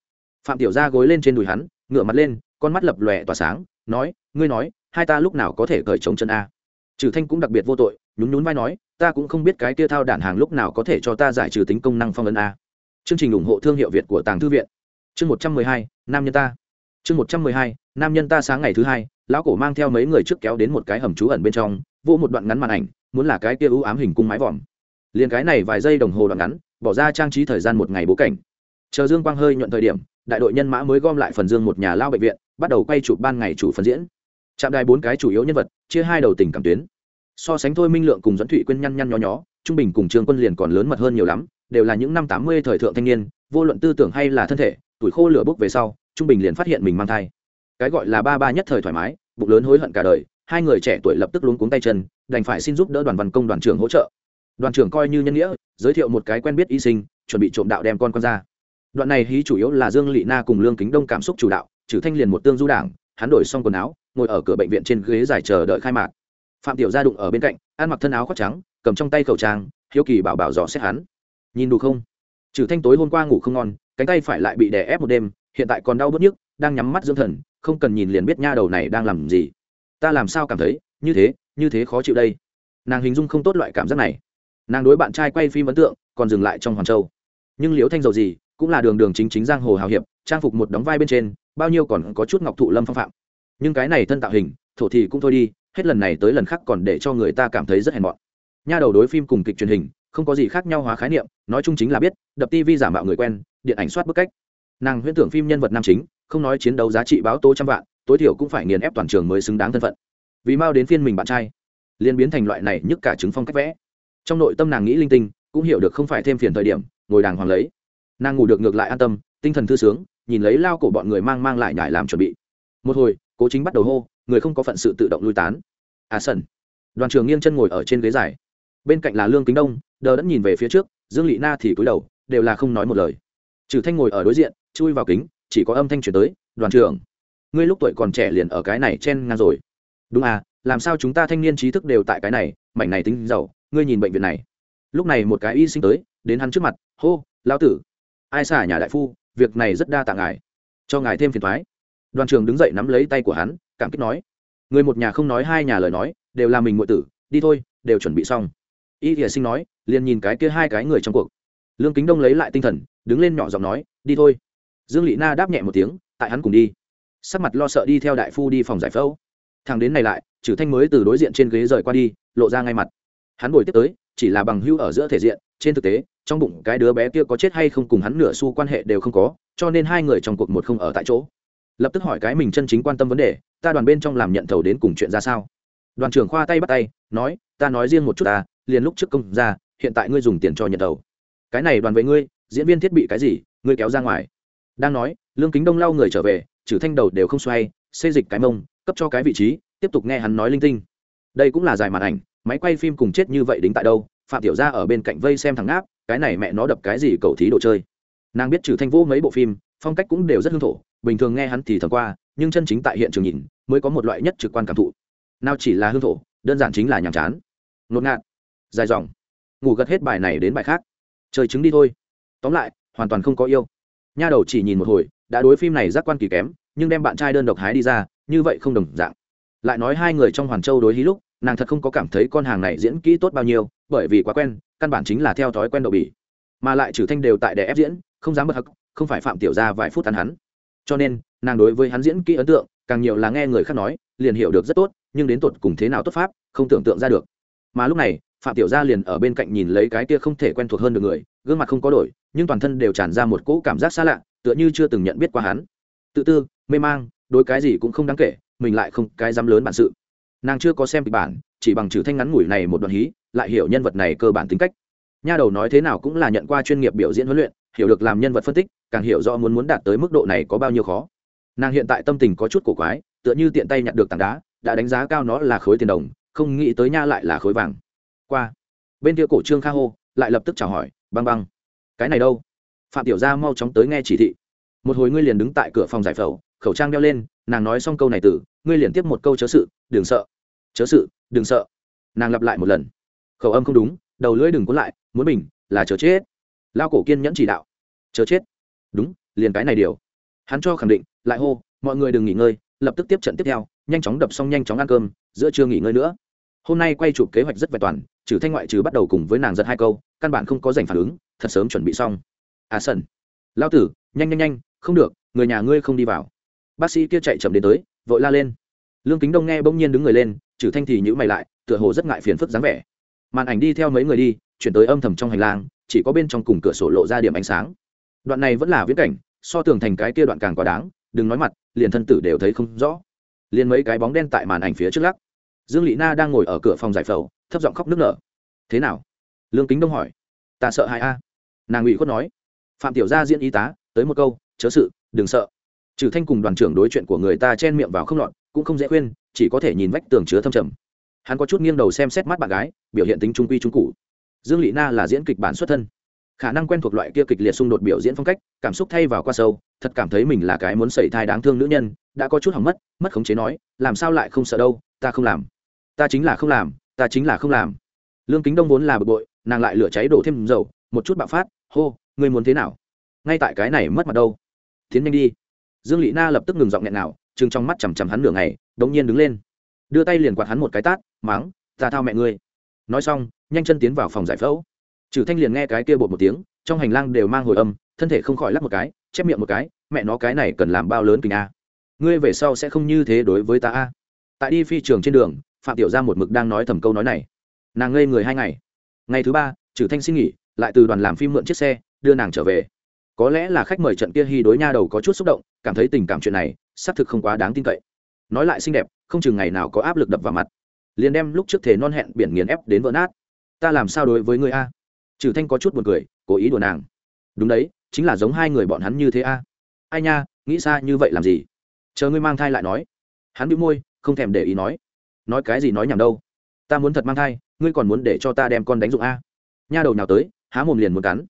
phạm tiểu gia gối lên trên đùi hắn, ngửa mặt lên, con mắt lập lòe tỏa sáng, nói, ngươi nói, hai ta lúc nào có thể cởi chống chân a? Trừ thanh cũng đặc biệt vô tội, nhún nhún vai nói, ta cũng không biết cái kia thao đản hàng lúc nào có thể cho ta giải trừ tính công năng phong ấn a. Chương trình ủng hộ thương hiệu việt của tàng thư viện. Chương một trăm mười hai, nam nhân ta. Chương một trăm mười hai, nam nhân ta sáng ngày thứ hai, lão cổ mang theo mấy người trước kéo đến một cái hầm trú ẩn bên trong, vô một đoạn ngắn màn ảnh, muốn là cái kia ưu ám hình cung mái vòm. Liền cái này vài giây đồng hồ đoạn ngắn, bỏ ra trang trí thời gian một ngày bố cảnh. Chờ dương quang hơi nhuận thời điểm đại đội nhân mã mới gom lại phần dương một nhà lao bệnh viện, bắt đầu quay chụp ban ngày chủ phần diễn. Trạm đài bốn cái chủ yếu nhân vật, chia hai đầu tỉnh cảm tuyến. So sánh thôi minh lượng cùng dẫn thụy quyên nhăn nhăn nhó nhó, trung bình cùng trường quân liền còn lớn mật hơn nhiều lắm, đều là những năm tám mươi thời thượng thanh niên, vô luận tư tưởng hay là thân thể, tuổi khô lửa bốc về sau, trung bình liền phát hiện mình mang thai. Cái gọi là ba ba nhất thời thoải mái, bụng lớn hối hận cả đời, hai người trẻ tuổi lập tức luống cuống tay chân, đành phải xin giúp đỡ đoàn văn công đoàn trưởng hỗ trợ. Đoàn trưởng coi như nhân nghĩa, giới thiệu một cái quen biết y sinh, chuẩn bị trộm đạo đem con con ra đoạn này hí chủ yếu là dương lị na cùng lương kính đông cảm xúc chủ đạo, trừ thanh liền một tương du đảng, hắn đổi xong quần áo, ngồi ở cửa bệnh viện trên ghế dài chờ đợi khai mạc. Phạm tiểu gia đụng ở bên cạnh, ăn mặc thân áo khoác trắng, cầm trong tay khẩu trang, hiếu kỳ bảo bảo dò xét hắn. Nhìn đủ không? Trừ thanh tối hôm qua ngủ không ngon, cánh tay phải lại bị đè ép một đêm, hiện tại còn đau bớt nhức, đang nhắm mắt dưỡng thần, không cần nhìn liền biết nha đầu này đang làm gì. Ta làm sao cảm thấy, như thế như thế khó chịu đây. Nàng hình dung không tốt loại cảm giác này. Nàng đối bạn trai quay phim ấn tượng, còn dừng lại trong hoàn châu. Nhưng liễu thanh dầu gì cũng là đường đường chính chính giang hồ hào hiệp, trang phục một đóng vai bên trên, bao nhiêu còn có chút ngọc thụ lâm phong phạm. Nhưng cái này thân tạo hình, thổ thì cũng thôi đi, hết lần này tới lần khác còn để cho người ta cảm thấy rất hèn mọn. Nha đầu đối phim cùng kịch truyền hình, không có gì khác nhau hóa khái niệm, nói chung chính là biết, đập tv giả mạo người quen, điện ảnh soát bức cách. Nàng huyễn tưởng phim nhân vật nam chính, không nói chiến đấu giá trị báo tố trăm vạn, tối thiểu cũng phải nghiền ép toàn trường mới xứng đáng thân phận. Vì mau đến phiên mình bạn trai, liền biến thành loại này nhức cả chứng phong cách vẽ. Trong nội tâm nàng nghĩ linh tinh, cũng hiểu được không phải thêm phiền thời điểm, ngồi đàng hoàng lấy nàng ngủ được ngược lại an tâm, tinh thần thư sướng, nhìn lấy lao cổ bọn người mang mang lại nhải làm chuẩn bị. Một hồi, cố chính bắt đầu hô, người không có phận sự tự động lui tán. À sần. Đoàn trường nghiêng chân ngồi ở trên ghế dài. Bên cạnh là lương kính đông, đờ đẫn nhìn về phía trước, dương lị na thì cúi đầu, đều là không nói một lời. Trừ thanh ngồi ở đối diện, chui vào kính, chỉ có âm thanh chuyển tới, đoàn trưởng, ngươi lúc tuổi còn trẻ liền ở cái này chen ngang rồi. Đúng à làm sao chúng ta thanh niên trí thức đều tại cái này, mảnh này tính giàu, ngươi nhìn bệnh viện này. Lúc này một cái y sinh tới, đến hắn trước mặt, hô lao tử ai xả nhà đại phu, việc này rất đa tạ ngài. Cho ngài thêm phiền thoái. Đoàn trường đứng dậy nắm lấy tay của hắn, cảm kích nói. Người một nhà không nói hai nhà lời nói, đều là mình ngụy tử, đi thôi, đều chuẩn bị xong. Y thìa sinh nói, liền nhìn cái kia hai cái người trong cuộc. Lương kính đông lấy lại tinh thần, đứng lên nhỏ giọng nói, đi thôi. Dương lị na đáp nhẹ một tiếng, tại hắn cùng đi. Sắc mặt lo sợ đi theo đại phu đi phòng giải phẫu. Thằng đến này lại trừ thanh mới từ đối diện trên ghế rời qua đi, lộ ra ngay mặt hắn bồi tiếp tới, chỉ là bằng hưu ở giữa thể diện, trên thực tế, trong bụng cái đứa bé kia có chết hay không cùng hắn nửa xu quan hệ đều không có, cho nên hai người trong cuộc một không ở tại chỗ. Lập tức hỏi cái mình chân chính quan tâm vấn đề, ta đoàn bên trong làm nhận thầu đến cùng chuyện ra sao? Đoàn trưởng khoa tay bắt tay, nói, ta nói riêng một chút ta, liền lúc trước công ra, hiện tại ngươi dùng tiền cho nhận thầu. Cái này đoàn với ngươi, diễn viên thiết bị cái gì, ngươi kéo ra ngoài. Đang nói, lương kính đông lau người trở về, trừ thanh đầu đều không xoay xây dịch cái mông, cấp cho cái vị trí, tiếp tục nghe hắn nói linh tinh. Đây cũng là dài màn ảnh máy quay phim cùng chết như vậy đính tại đâu, phạm tiểu gia ở bên cạnh vây xem thằng ngáp. cái này mẹ nó đập cái gì cầu thí đồ chơi. Nàng biết trừ thanh vũ mấy bộ phim, phong cách cũng đều rất hương thổ, bình thường nghe hắn thì thầm qua, nhưng chân chính tại hiện trường nhìn, mới có một loại nhất trực quan cảm thụ. Nào chỉ là hương thổ, đơn giản chính là nhàm chán. Ngột ngạt. Dài dòng. Ngủ gật hết bài này đến bài khác. Chơi trứng đi thôi. Tóm lại, hoàn toàn không có yêu. Nha đầu chỉ nhìn một hồi, đã đối phim này giác quan kỳ kém, nhưng đem bạn trai đơn độc hái đi ra, như vậy không đồng dạng. Lại nói hai người trong hoàn châu đối hí lúc nàng thật không có cảm thấy con hàng này diễn kỹ tốt bao nhiêu, bởi vì quá quen, căn bản chính là theo thói quen đậu bỉ. Mà lại trừ thanh đều tại để ép diễn, không dám bật hắc, không phải phạm tiểu gia vài phút ăn hắn. Cho nên, nàng đối với hắn diễn kỹ ấn tượng, càng nhiều là nghe người khác nói, liền hiểu được rất tốt, nhưng đến tột cùng thế nào tốt pháp, không tưởng tượng ra được. Mà lúc này, phạm tiểu gia liền ở bên cạnh nhìn lấy cái kia không thể quen thuộc hơn được người, gương mặt không có đổi, nhưng toàn thân đều tràn ra một cỗ cảm giác xa lạ, tựa như chưa từng nhận biết qua hắn. Tự tư, mê mang, đối cái gì cũng không đáng kể, mình lại không cái dám lớn bản sự nàng chưa có xem kịch bản, chỉ bằng trừ thanh ngắn ngủi này một đoạn hí, lại hiểu nhân vật này cơ bản tính cách. Nha đầu nói thế nào cũng là nhận qua chuyên nghiệp biểu diễn huấn luyện, hiểu được làm nhân vật phân tích, càng hiểu rõ muốn muốn đạt tới mức độ này có bao nhiêu khó. Nàng hiện tại tâm tình có chút cổ quái, tựa như tiện tay nhặt được tảng đá, đã đánh giá cao nó là khối tiền đồng, không nghĩ tới nha lại là khối vàng. Qua, bên kia cổ trương kha hô lại lập tức chào hỏi, băng băng, cái này đâu? Phạm tiểu gia mau chóng tới nghe chỉ thị. Một hồi ngươi liền đứng tại cửa phòng giải phẫu, khẩu trang đeo lên, nàng nói xong câu này từ ngươi liền tiếp một câu chớ sự, đừng sợ chớ sự, đừng sợ. Nàng lặp lại một lần. Khẩu âm không đúng, đầu lưỡi đừng cuốn lại, muốn bình là chớ chết. Lao cổ kiên nhẫn chỉ đạo. Chớ chết. Đúng, liền cái này điều. Hắn cho khẳng định, lại hô, mọi người đừng nghỉ ngơi, lập tức tiếp trận tiếp theo, nhanh chóng đập xong nhanh chóng ăn cơm, giữa chưa nghỉ ngơi nữa. Hôm nay quay chụp kế hoạch rất vẹn toàn, trừ thanh ngoại trừ bắt đầu cùng với nàng giật hai câu, căn bản không có dành phản ứng, thật sớm chuẩn bị xong. À sần. Lao tử, nhanh nhanh nhanh, không được, người nhà ngươi không đi vào. Bác sĩ kia chạy chậm đến tới, vội la lên lương kính đông nghe bỗng nhiên đứng người lên, trừ thanh thì nhữ mày lại, tựa hồ rất ngại phiền phức dáng vẻ. Màn ảnh đi theo mấy người đi, chuyển tới âm thầm trong hành lang, chỉ có bên trong cùng cửa sổ lộ ra điểm ánh sáng. Đoạn này vẫn là viễn cảnh, so tường thành cái kia đoạn càng quá đáng, đừng nói mặt, liền thân tử đều thấy không rõ. Liền mấy cái bóng đen tại màn ảnh phía trước lắc. Dương lị na đang ngồi ở cửa phòng giải phẫu, thấp giọng khóc nức nở. Thế nào? Lương kính đông hỏi. Ta sợ hai a. Nàng ủy khuất nói. Phạm tiểu gia diễn y tá, tới một câu, chớ sự, đừng sợ. Trừ thanh cùng đoàn trưởng đối chuyện của người ta chen miệng vào không lọt cũng không dễ khuyên, chỉ có thể nhìn vách tường chứa thâm trầm. Hắn có chút nghiêng đầu xem xét mắt bạn gái, biểu hiện tính trung quy trung cụ dương lị na là diễn kịch bản xuất thân. Khả năng quen thuộc loại kia kịch liệt xung đột biểu diễn phong cách, cảm xúc thay vào qua sâu, thật cảm thấy mình là cái muốn sẩy thai đáng thương nữ nhân, đã có chút hỏng mất mất khống chế nói, làm sao lại không sợ đâu, ta không làm. Ta chính là không làm, ta chính là không làm. Lương kính đông vốn là bực bội, nàng lại lửa cháy đổ thêm dầu, một chút bạo phát, hô, ngươi muốn thế nào? Ngay tại cái này mất mặt đâu. Tiến nhanh đi. Dương lị na lập tức ngừng giọng nghẹn nào chừng trong mắt chằm chằm hắn nửa ngày đống nhiên đứng lên. Đưa tay liền quạt hắn một cái tát mắng ta thao mẹ ngươi. Nói xong, nhanh chân tiến vào phòng giải phẫu. Trừ thanh liền nghe cái kia bột một tiếng, trong hành lang đều mang hồi âm, thân thể không khỏi lắc một cái, chép miệng một cái, mẹ nó, cái này cần làm bao lớn kình a? Ngươi về sau sẽ không như thế đối với ta a. Tại đi phi trường trên đường, phạm tiểu gia một mực đang nói thầm câu nói này. Nàng ngây người hai ngày. Ngày thứ ba trừ thanh xin nghỉ, lại từ đoàn làm phim mượn chiếc xe, đưa nàng trở về có lẽ là khách mời trận kia hy đối nha đầu có chút xúc động, cảm thấy tình cảm chuyện này, xác thực không quá đáng tin cậy. Nói lại xinh đẹp, không chừng ngày nào có áp lực đập vào mặt. Liền đem lúc trước thể non hẹn biển nghiền ép đến vỡ nát. Ta làm sao đối với người a? Trừ thanh có chút buồn cười, cố ý đùa nàng. Đúng đấy, chính là giống hai người bọn hắn như thế a. Ai nha, nghĩ xa như vậy làm gì? Chờ ngươi mang thai lại nói. Hắn bị môi, không thèm để ý nói. Nói cái gì nói nhảm đâu. Ta muốn thật mang thai, ngươi còn muốn để cho ta đem con đánh dụng a. Nha đầu nào tới, há mồm liền muốn cắn.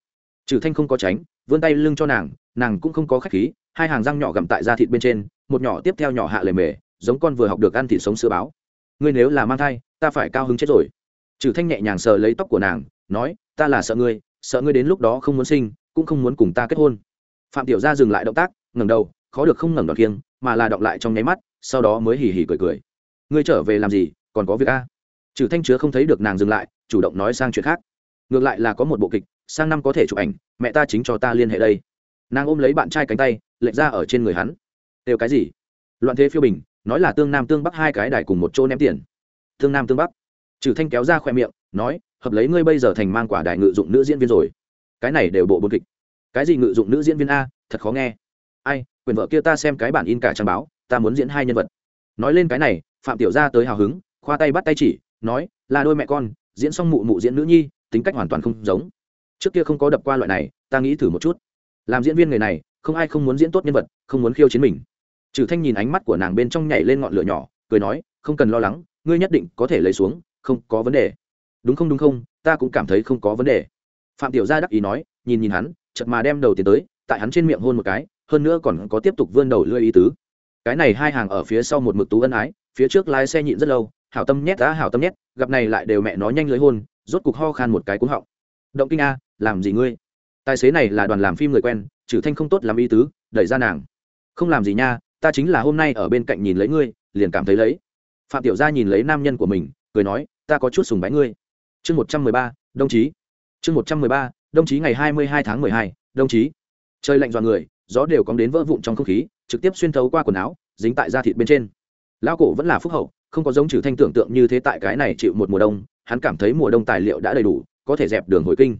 Trừ thanh không có tránh vươn tay lưng cho nàng nàng cũng không có khách khí, hai hàng răng nhỏ gặm tại da thịt bên trên, một nhỏ tiếp theo nhỏ hạ lề mề, giống con vừa học được ăn thịt sống sữa báo. Ngươi nếu là mang thai, ta phải cao hứng chết rồi. Trừ thanh nhẹ nhàng sờ lấy tóc của nàng, nói, ta là sợ ngươi sợ ngươi đến lúc đó không muốn sinh, cũng không muốn cùng ta kết hôn. Phạm tiểu gia dừng lại động tác, ngẩng đầu, khó được không ngẩng đòn kiêng, mà là động lại trong nháy mắt, sau đó mới hì hì cười cười. Ngươi trở về làm gì, còn có việc a? Trừ thanh chứa không thấy được nàng dừng lại, chủ động nói sang chuyện khác. Ngược lại là có một bộ kịch sang năm có thể chụp ảnh, mẹ ta chính cho ta liên hệ đây. Nàng ôm lấy bạn trai cánh tay, lệch ra ở trên người hắn. Đều cái gì? Loạn thế phiêu bình, nói là tương nam tương bắc hai cái đài cùng một chỗ ném tiền. Tương nam tương bắc. Trừ thanh kéo ra khoe miệng, nói, hợp lấy ngươi bây giờ thành mang quả đài ngự dụng nữ diễn viên rồi. Cái này đều bộ bốn kịch. Cái gì ngự dụng nữ diễn viên a, thật khó nghe. Ai, quyền vợ kia ta xem cái bản in cả trang báo, ta muốn diễn hai nhân vật. Nói lên cái này, phạm tiểu gia tới hào hứng, khoa tay bắt tay chỉ, nói, là đôi mẹ con, diễn xong mụ mụ diễn nữ nhi, tính cách hoàn toàn không giống trước kia không có đập qua loại này, ta nghĩ thử một chút. Làm diễn viên người này, không ai không muốn diễn tốt nhân vật, không muốn khiêu chiến mình. Trừ thanh nhìn ánh mắt của nàng bên trong nhảy lên ngọn lửa nhỏ, cười nói, không cần lo lắng, ngươi nhất định có thể lấy xuống, không có vấn đề. Đúng không đúng không, ta cũng cảm thấy không có vấn đề. Phạm tiểu gia đắc ý nói, nhìn nhìn hắn, chợt mà đem đầu tiến tới, tại hắn trên miệng hôn một cái, hơn nữa còn có tiếp tục vươn đầu lưỡi ý tứ. Cái này hai hàng ở phía sau một mực tú ân ái, phía trước lái xe nhịn rất lâu, hảo tâm nhét đã hảo tâm nhét, gặp này lại đều mẹ nó nhanh lưỡi hôn, rốt cục ho khan một cái cũng họng động kinh a, làm gì ngươi? Tài xế này là đoàn làm phim người quen, trừ thanh không tốt làm ý tứ, đẩy ra nàng. Không làm gì nha, ta chính là hôm nay ở bên cạnh nhìn lấy ngươi, liền cảm thấy lấy. Phạm tiểu gia nhìn lấy nam nhân của mình, cười nói, ta có chút sùng bái ngươi. Chương một trăm mười ba, đồng chí. Chương một trăm mười ba, đồng chí ngày hai mươi hai tháng mười hai, đồng chí. Trời lạnh dọa người, gió đều cóng đến vỡ vụn trong không khí, trực tiếp xuyên thấu qua quần áo, dính tại da thịt bên trên. Lao cổ vẫn là phúc hậu, không có giống trừ thanh tưởng tượng như thế tại cái này chịu một mùa đông, hắn cảm thấy mùa đông tài liệu đã đầy đủ có thể dẹp đường hồi kinh.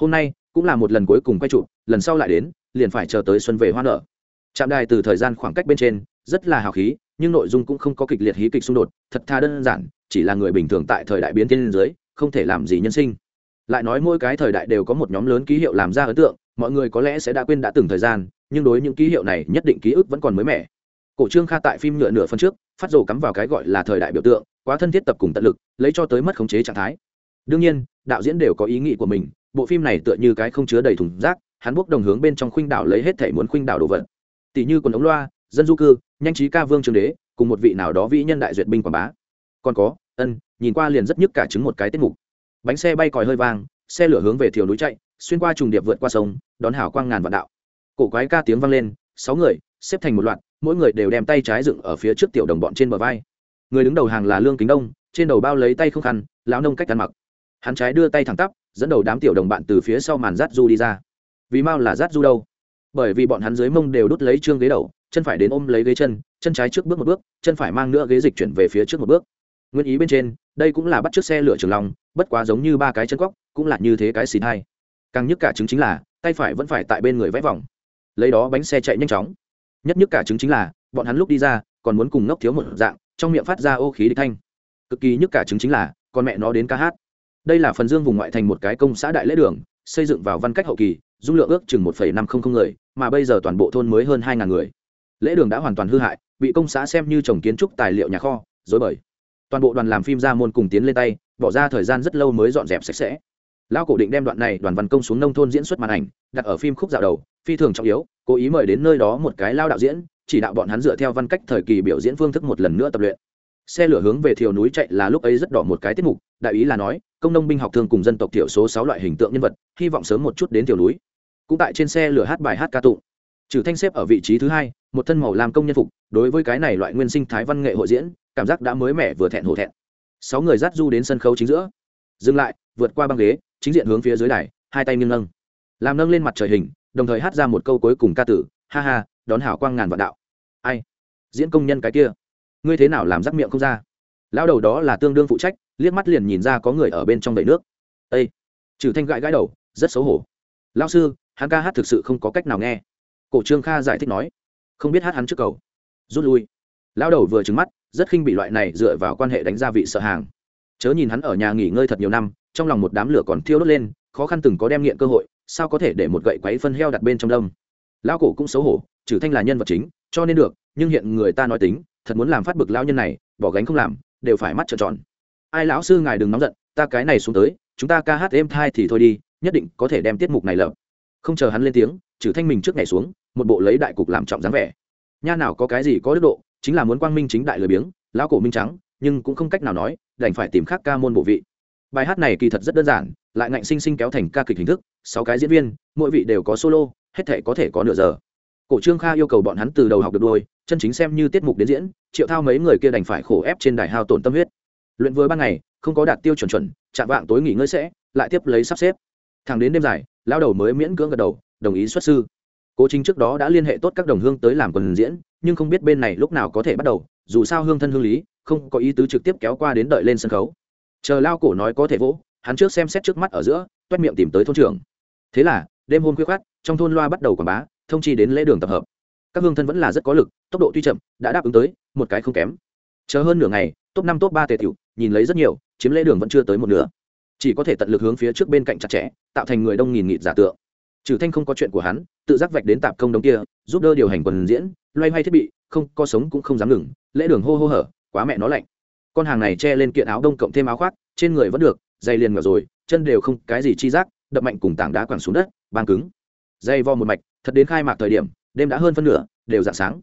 Hôm nay, cũng là một lần cuối cùng quay trụ, lần sau lại đến, liền phải chờ tới xuân về hoa nở. Trạm đài từ thời gian khoảng cách bên trên, rất là hào khí, nhưng nội dung cũng không có kịch liệt hí kịch xung đột, thật tha đơn giản, chỉ là người bình thường tại thời đại biến thiên dưới không thể làm gì nhân sinh. Lại nói mỗi cái thời đại đều có một nhóm lớn ký hiệu làm ra ấn tượng, mọi người có lẽ sẽ đã quên đã từng thời gian, nhưng đối những ký hiệu này, nhất định ký ức vẫn còn mới mẻ. Cổ trương kha tại phim nhựa nửa phân trước, phát rồ cắm vào cái gọi là thời đại biểu tượng, quá thân thiết tập cùng tận lực, lấy cho tới mất khống chế trạng thái đương nhiên, đạo diễn đều có ý nghĩ của mình, bộ phim này tựa như cái không chứa đầy thùng rác, hắn bốc đồng hướng bên trong khuynh đảo lấy hết thể muốn khuynh đảo đồ vật. Tỷ như quần ống loa, dân du cư, nhanh trí ca vương trường đế, cùng một vị nào đó vĩ nhân đại duyệt binh quảng bá. Còn có, ân, nhìn qua liền rất nhức cả trứng một cái tiết mục. Bánh xe bay còi hơi vang, xe lửa hướng về thiều núi chạy, xuyên qua trùng điệp vượt qua sông, đón hảo quang ngàn vạn đạo. Cổ quái ca tiếng vang lên, sáu người, xếp thành một loạt, mỗi người đều đem tay trái dựng ở phía trước tiểu đồng bọn trên bờ vai. Người đứng đầu hàng là lương kính đông, trên đầu bao lấy tay không khăn, lão nông cách ăn mặc hắn trái đưa tay thẳng tắp, dẫn đầu đám tiểu đồng bạn từ phía sau màn rát du đi ra. Vì Mao là rát du đâu? Bởi vì bọn hắn dưới mông đều đút lấy trương ghế đầu, chân phải đến ôm lấy ghế chân chân trái trước bước một bước, chân phải mang nữa ghế dịch chuyển về phía trước một bước. Nguyên ý bên trên, đây cũng là bắt t r ư ớ c xe lửa trường lòng bất quá giống như ba cái chân cóc cũng là như thế cái xì thai càng nhất cả chứng chính là, tay phải vẫn phải tại bên người vẽ vòng. Lấy đó bánh xe chạy nhanh chóng. Nhất nhất cả chứng chính là, bọn hắn lúc đi ra, còn muốn cùng ngốc thiếu một dạng, trong miệng phát ra ô khí địch thanh. Cực kỳ nhất cả chứng chính là, con mẹ nó đến ca hát đây là phần dương vùng ngoại thành một cái công xã đại lễ đường, xây dựng vào văn cách hậu kỳ, dung lượng ước chừng một năm trăm linh người, mà bây giờ toàn bộ thôn mới hơn hai người. Lễ đường đã hoàn toàn hư hại, bị công xã xem như trồng kiến trúc tài liệu nhà kho dối bời. Toàn bộ đoàn làm phim ra môn cùng tiến lên tay, bỏ ra thời gian rất lâu mới dọn dẹp sạch sẽ. Lao cổ định đem đoạn này đoàn văn công xuống nông thôn diễn xuất màn ảnh, đặt ở phim khúc dạo đầu, phi thường trọng yếu, cố ý mời đến nơi đó một cái lao đạo diễn, chỉ đạo bọn hắn dựa theo văn cách thời kỳ biểu diễn phương thức một lần nữa tập luyện xe lửa hướng về thiều núi chạy là lúc ấy rất đỏ một cái tiết mục, đại ý là nói, công nông binh học thương cùng dân tộc thiểu số sáu loại hình tượng nhân vật, hy vọng sớm một chút đến thiều núi. Cũng tại trên xe lửa hát bài hát ca tụng. Trừ thanh xếp ở vị trí thứ hai, một thân màu làm công nhân phục, đối với cái này loại nguyên sinh thái văn nghệ hội diễn, cảm giác đã mới mẻ vừa thẹn hổ thẹn. Sáu người dắt du đến sân khấu chính giữa. Dừng lại, vượt qua băng ghế, chính diện hướng phía dưới đài, hai tay nghiêng nâng. Làm nâng lên mặt trời hình, đồng thời hát ra một câu cuối cùng ca tử, ha ha, đón hảo quang ngàn vạn đạo. Ai? Diễn công nhân cái kia ngươi thế nào làm rắc miệng không ra? Lão đầu đó là tương đương phụ trách, liếc mắt liền nhìn ra có người ở bên trong đầy nước. Ây trừ thanh gãi gãi đầu, rất xấu hổ. Lão sư, hắn ca hát thực sự không có cách nào nghe. Cổ trương kha giải thích nói. Không biết hát hắn trước cầu. Rút lui. Lão đầu vừa trứng mắt, rất khinh bị loại này dựa vào quan hệ đánh ra vị sợ hàng. Chớ nhìn hắn ở nhà nghỉ ngơi thật nhiều năm, trong lòng một đám lửa còn thiêu đốt lên, khó khăn từng có đem nghiện cơ hội, sao có thể để một gậy quấy phân heo đặt bên trong đông? Lão cổ cũng xấu hổ, trừ thanh là nhân vật chính, cho nên được, nhưng hiện người ta nói tính thật muốn làm phát bực lão nhân này, bỏ gánh không làm, đều phải mắt trợn tròn. Ai lão sư ngài đừng nóng giận, ta cái này xuống tới, chúng ta ca hát êm thai thì thôi đi, nhất định có thể đem tiết mục này lợp không chờ hắn lên tiếng, trừ thanh mình trước ngày xuống, một bộ lấy đại cục làm trọng dáng vẻ. Nha nào có cái gì có đức độ, chính là muốn quang minh chính đại lười biếng, lão cổ minh trắng, nhưng cũng không cách nào nói, đành phải tìm khác ca môn bộ vị. Bài hát này kỳ thật rất đơn giản, lại ngạnh sinh sinh kéo thành ca kịch hình thức, sáu cái diễn viên, mỗi vị đều có solo, hết thể có thể có nửa giờ cổ trương kha yêu cầu bọn hắn từ đầu học được đôi, chân chính xem như tiết mục đến diễn, triệu thao mấy người kia đành phải khổ ép trên đài hao tổn tâm huyết. Luyện vừa ban ngày, không có đạt tiêu chuẩn chuẩn, chạm vạng tối nghỉ ngơi sẽ, lại tiếp lấy sắp xếp. Thẳng đến đêm dài lao đầu mới miễn cưỡng gật đầu, đồng ý xuất sư. Cố chính trước đó đã liên hệ tốt các đồng hương tới làm quần diễn, nhưng không biết bên này lúc nào có thể bắt đầu, dù sao hương thân hương lý, không có ý tứ trực tiếp kéo qua đến đợi lên sân khấu. Chờ lao cổ nói có thể vỗ, hắn trước xem xét trước mắt ở giữa, toét miệng tìm tới thôn trưởng. Thế là, đêm hôm khuya khoát trong thôn loa bắt đầu quảng bá thông chi đến lễ đường tập hợp. Các hương thân vẫn là rất có lực, tốc độ tuy chậm, đã đáp ứng tới, một cái không kém. Chờ hơn nửa ngày, top năm, top ba tề tiểu, nhìn lấy rất nhiều, chiếm lễ đường vẫn chưa tới một nửa. Chỉ có thể tận lực hướng phía trước bên cạnh chặt chẽ, tạo thành người đông nghìn nghịt giả tượng. Trừ thanh không có chuyện của hắn, tự giác vạch đến tạp công đống kia, giúp đỡ điều hành quần diễn, loay hoay thiết bị, không có sống cũng không dám ngừng, lễ đường hô hô hở, quá mẹ nó lạnh. Con hàng này che lên kiện áo đông cộng thêm áo khoác, trên người vẫn được dây liền ngờ rồi, chân đều không cái gì chi giác, đập mạnh cùng tảng đá quẳng xuống đất, băng cứng dây vo một mạch, thật đến khai mạc thời điểm, đêm đã hơn phân nửa, đều dạng sáng.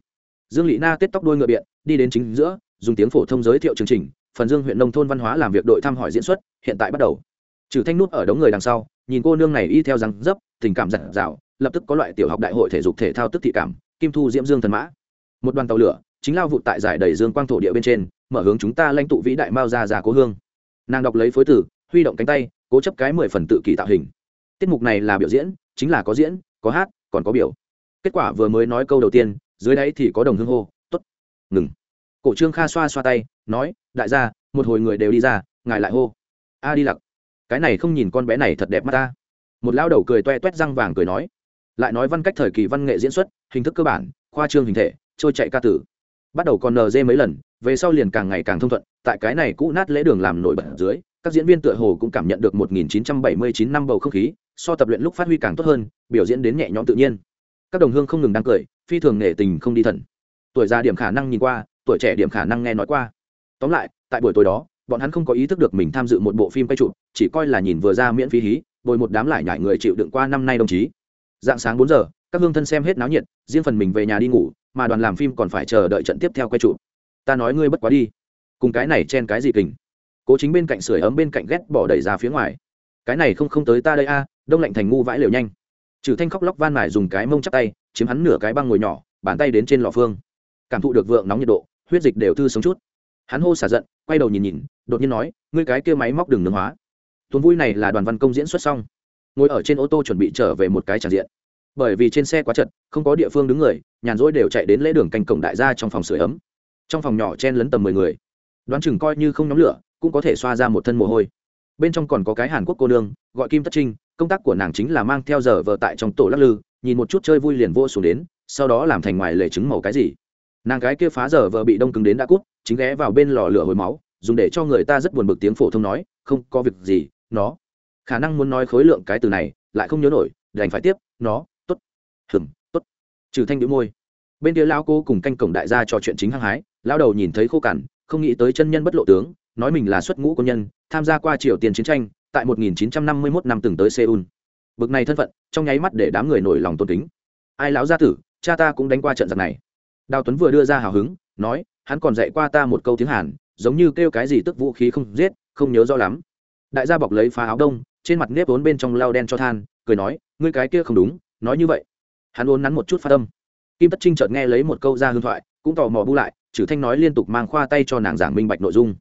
Dương lị na tết tóc đôi ngựa biện, đi đến chính giữa, dùng tiếng phổ thông giới thiệu chương trình, phần dương huyện nông thôn văn hóa làm việc đội thăm hỏi diễn xuất, hiện tại bắt đầu. Trừ thanh nút ở đống người đằng sau, nhìn cô nương này y theo răng dấp, tình cảm giặt rào lập tức có loại tiểu học đại hội thể dục thể thao tức thị cảm, kim thu diễm dương thần mã. Một đoàn tàu lửa, chính lao vụ tại giải đầy dương quang thổ địa bên trên, mở hướng chúng ta lãnh tụ vĩ đại mao ra già cố hương. Nàng đọc lấy phối tử, huy động cánh tay, cố chấp cái mười phần tự kỷ tạo hình. Tiết mục này là biểu diễn chính là có diễn, có hát, còn có biểu. Kết quả vừa mới nói câu đầu tiên, dưới đấy thì có đồng hương hô t ố t ngừng. Cổ trương kha xoa xoa tay, nói, đại gia, một hồi người đều đi ra, ngài lại hô. A đi lặc, cái này không nhìn con bé này thật đẹp mắt ta. Một lão đầu cười toe toét răng vàng cười nói, lại nói văn cách thời kỳ văn nghệ diễn xuất, hình thức cơ bản, khoa trương hình thể, trôi chạy ca tử. Bắt đầu còn nd mấy lần, về sau liền càng ngày càng thông thuận, tại cái này cũ nát lễ đường làm nổi bật dưới, các diễn viên tựa hồ cũng cảm nhận được 1979 năm bầu không khí so tập luyện lúc phát huy càng tốt hơn, biểu diễn đến nhẹ nhõm tự nhiên. Các đồng hương không ngừng đang cười, phi thường nể tình không đi thần. Tuổi già điểm khả năng nhìn qua, tuổi trẻ điểm khả năng nghe nói qua. Tóm lại, tại buổi tối đó, bọn hắn không có ý thức được mình tham dự một bộ phim quay chụp, chỉ coi là nhìn vừa ra miễn phí hí, bồi một đám lại nhải người chịu đựng qua năm nay đồng chí. Dạng sáng bốn giờ, các hương thân xem hết náo nhiệt, riêng phần mình về nhà đi ngủ, mà đoàn làm phim còn phải chờ đợi trận tiếp theo quay chụp. Ta nói ngươi bất quá đi. Cùng cái này chen cái gì kình. Cố chính bên cạnh sưởi ấm bên cạnh ghét bỏ đẩy ra phía ngoài cái này không không tới ta đây a, đông lạnh thành ngu vãi liều nhanh. Trừ thanh khóc lóc van mải dùng cái mông chắc tay, chiếm hắn nửa cái băng ngồi nhỏ, bàn tay đến trên lò phương. Cảm thụ được vượng nóng nhiệt độ, huyết dịch đều thư sống chút. Hắn hô xả giận, quay đầu nhìn nhìn, đột nhiên nói, ngươi cái kia máy móc đường nướng hóa. Tuần vui này là đoàn văn công diễn xuất xong. Ngồi ở trên ô tô chuẩn bị trở về một cái tràn diện. Bởi vì trên xe quá chật, không có địa phương đứng người, nhàn rỗi đều chạy đến lễ đường canh cổng đại gia trong phòng sửa ấm. Trong phòng nhỏ chen lấn tầm mười người. Đoán chừng coi như không nhóm lửa, cũng có thể xoa ra một thân mồ hôi bên trong còn có cái hàn quốc cô nương, gọi kim tất trinh, công tác của nàng chính là mang theo giờ vợ tại trong tổ lắc lư, nhìn một chút chơi vui liền vô xuống đến, sau đó làm thành ngoài lề trứng màu cái gì. Nàng cái kia phá giờ vợ bị đông cứng đến đã cút, chính ghé vào bên lò lửa hồi máu, dùng để cho người ta rất buồn bực tiếng phổ thông nói, không có việc gì, nó. Khả năng muốn nói khối lượng cái từ này, lại không nhớ nổi, đành phải tiếp, nó t ố t hừng t ố t trừ thanh đĩu môi. Bên kia lao cô cùng canh cổng đại gia trò chuyện chính hăng hái lao đầu nhìn thấy khô cằn, không nghĩ tới chân nhân bất lộ tướng nói mình là xuất ngũ quân nhân tham gia qua triều tiền chiến tranh tại 1951 năm từng tới Seoul. Bực này thân phận, trong nháy mắt để đám người nổi lòng tôn kính. Ai lão gia tử, cha ta cũng đánh qua trận giặc này. Đào Tuấn vừa đưa ra hào hứng, nói, hắn còn dạy qua ta một câu tiếng Hàn, giống như kêu cái gì tức vũ khí không giết, không nhớ rõ lắm. Đại gia bọc lấy phá áo đông, trên mặt nếp vốn bên trong lau đen cho than, cười nói, ngươi cái kia không đúng, nói như vậy. Hắn uốn nắn một chút phát âm. Kim Tất Trinh chợt nghe lấy một câu ra hương thoại, cũng tò mò bu lại, Trử Thanh nói liên tục mang khoa tay cho nàng giảng minh bạch nội dung.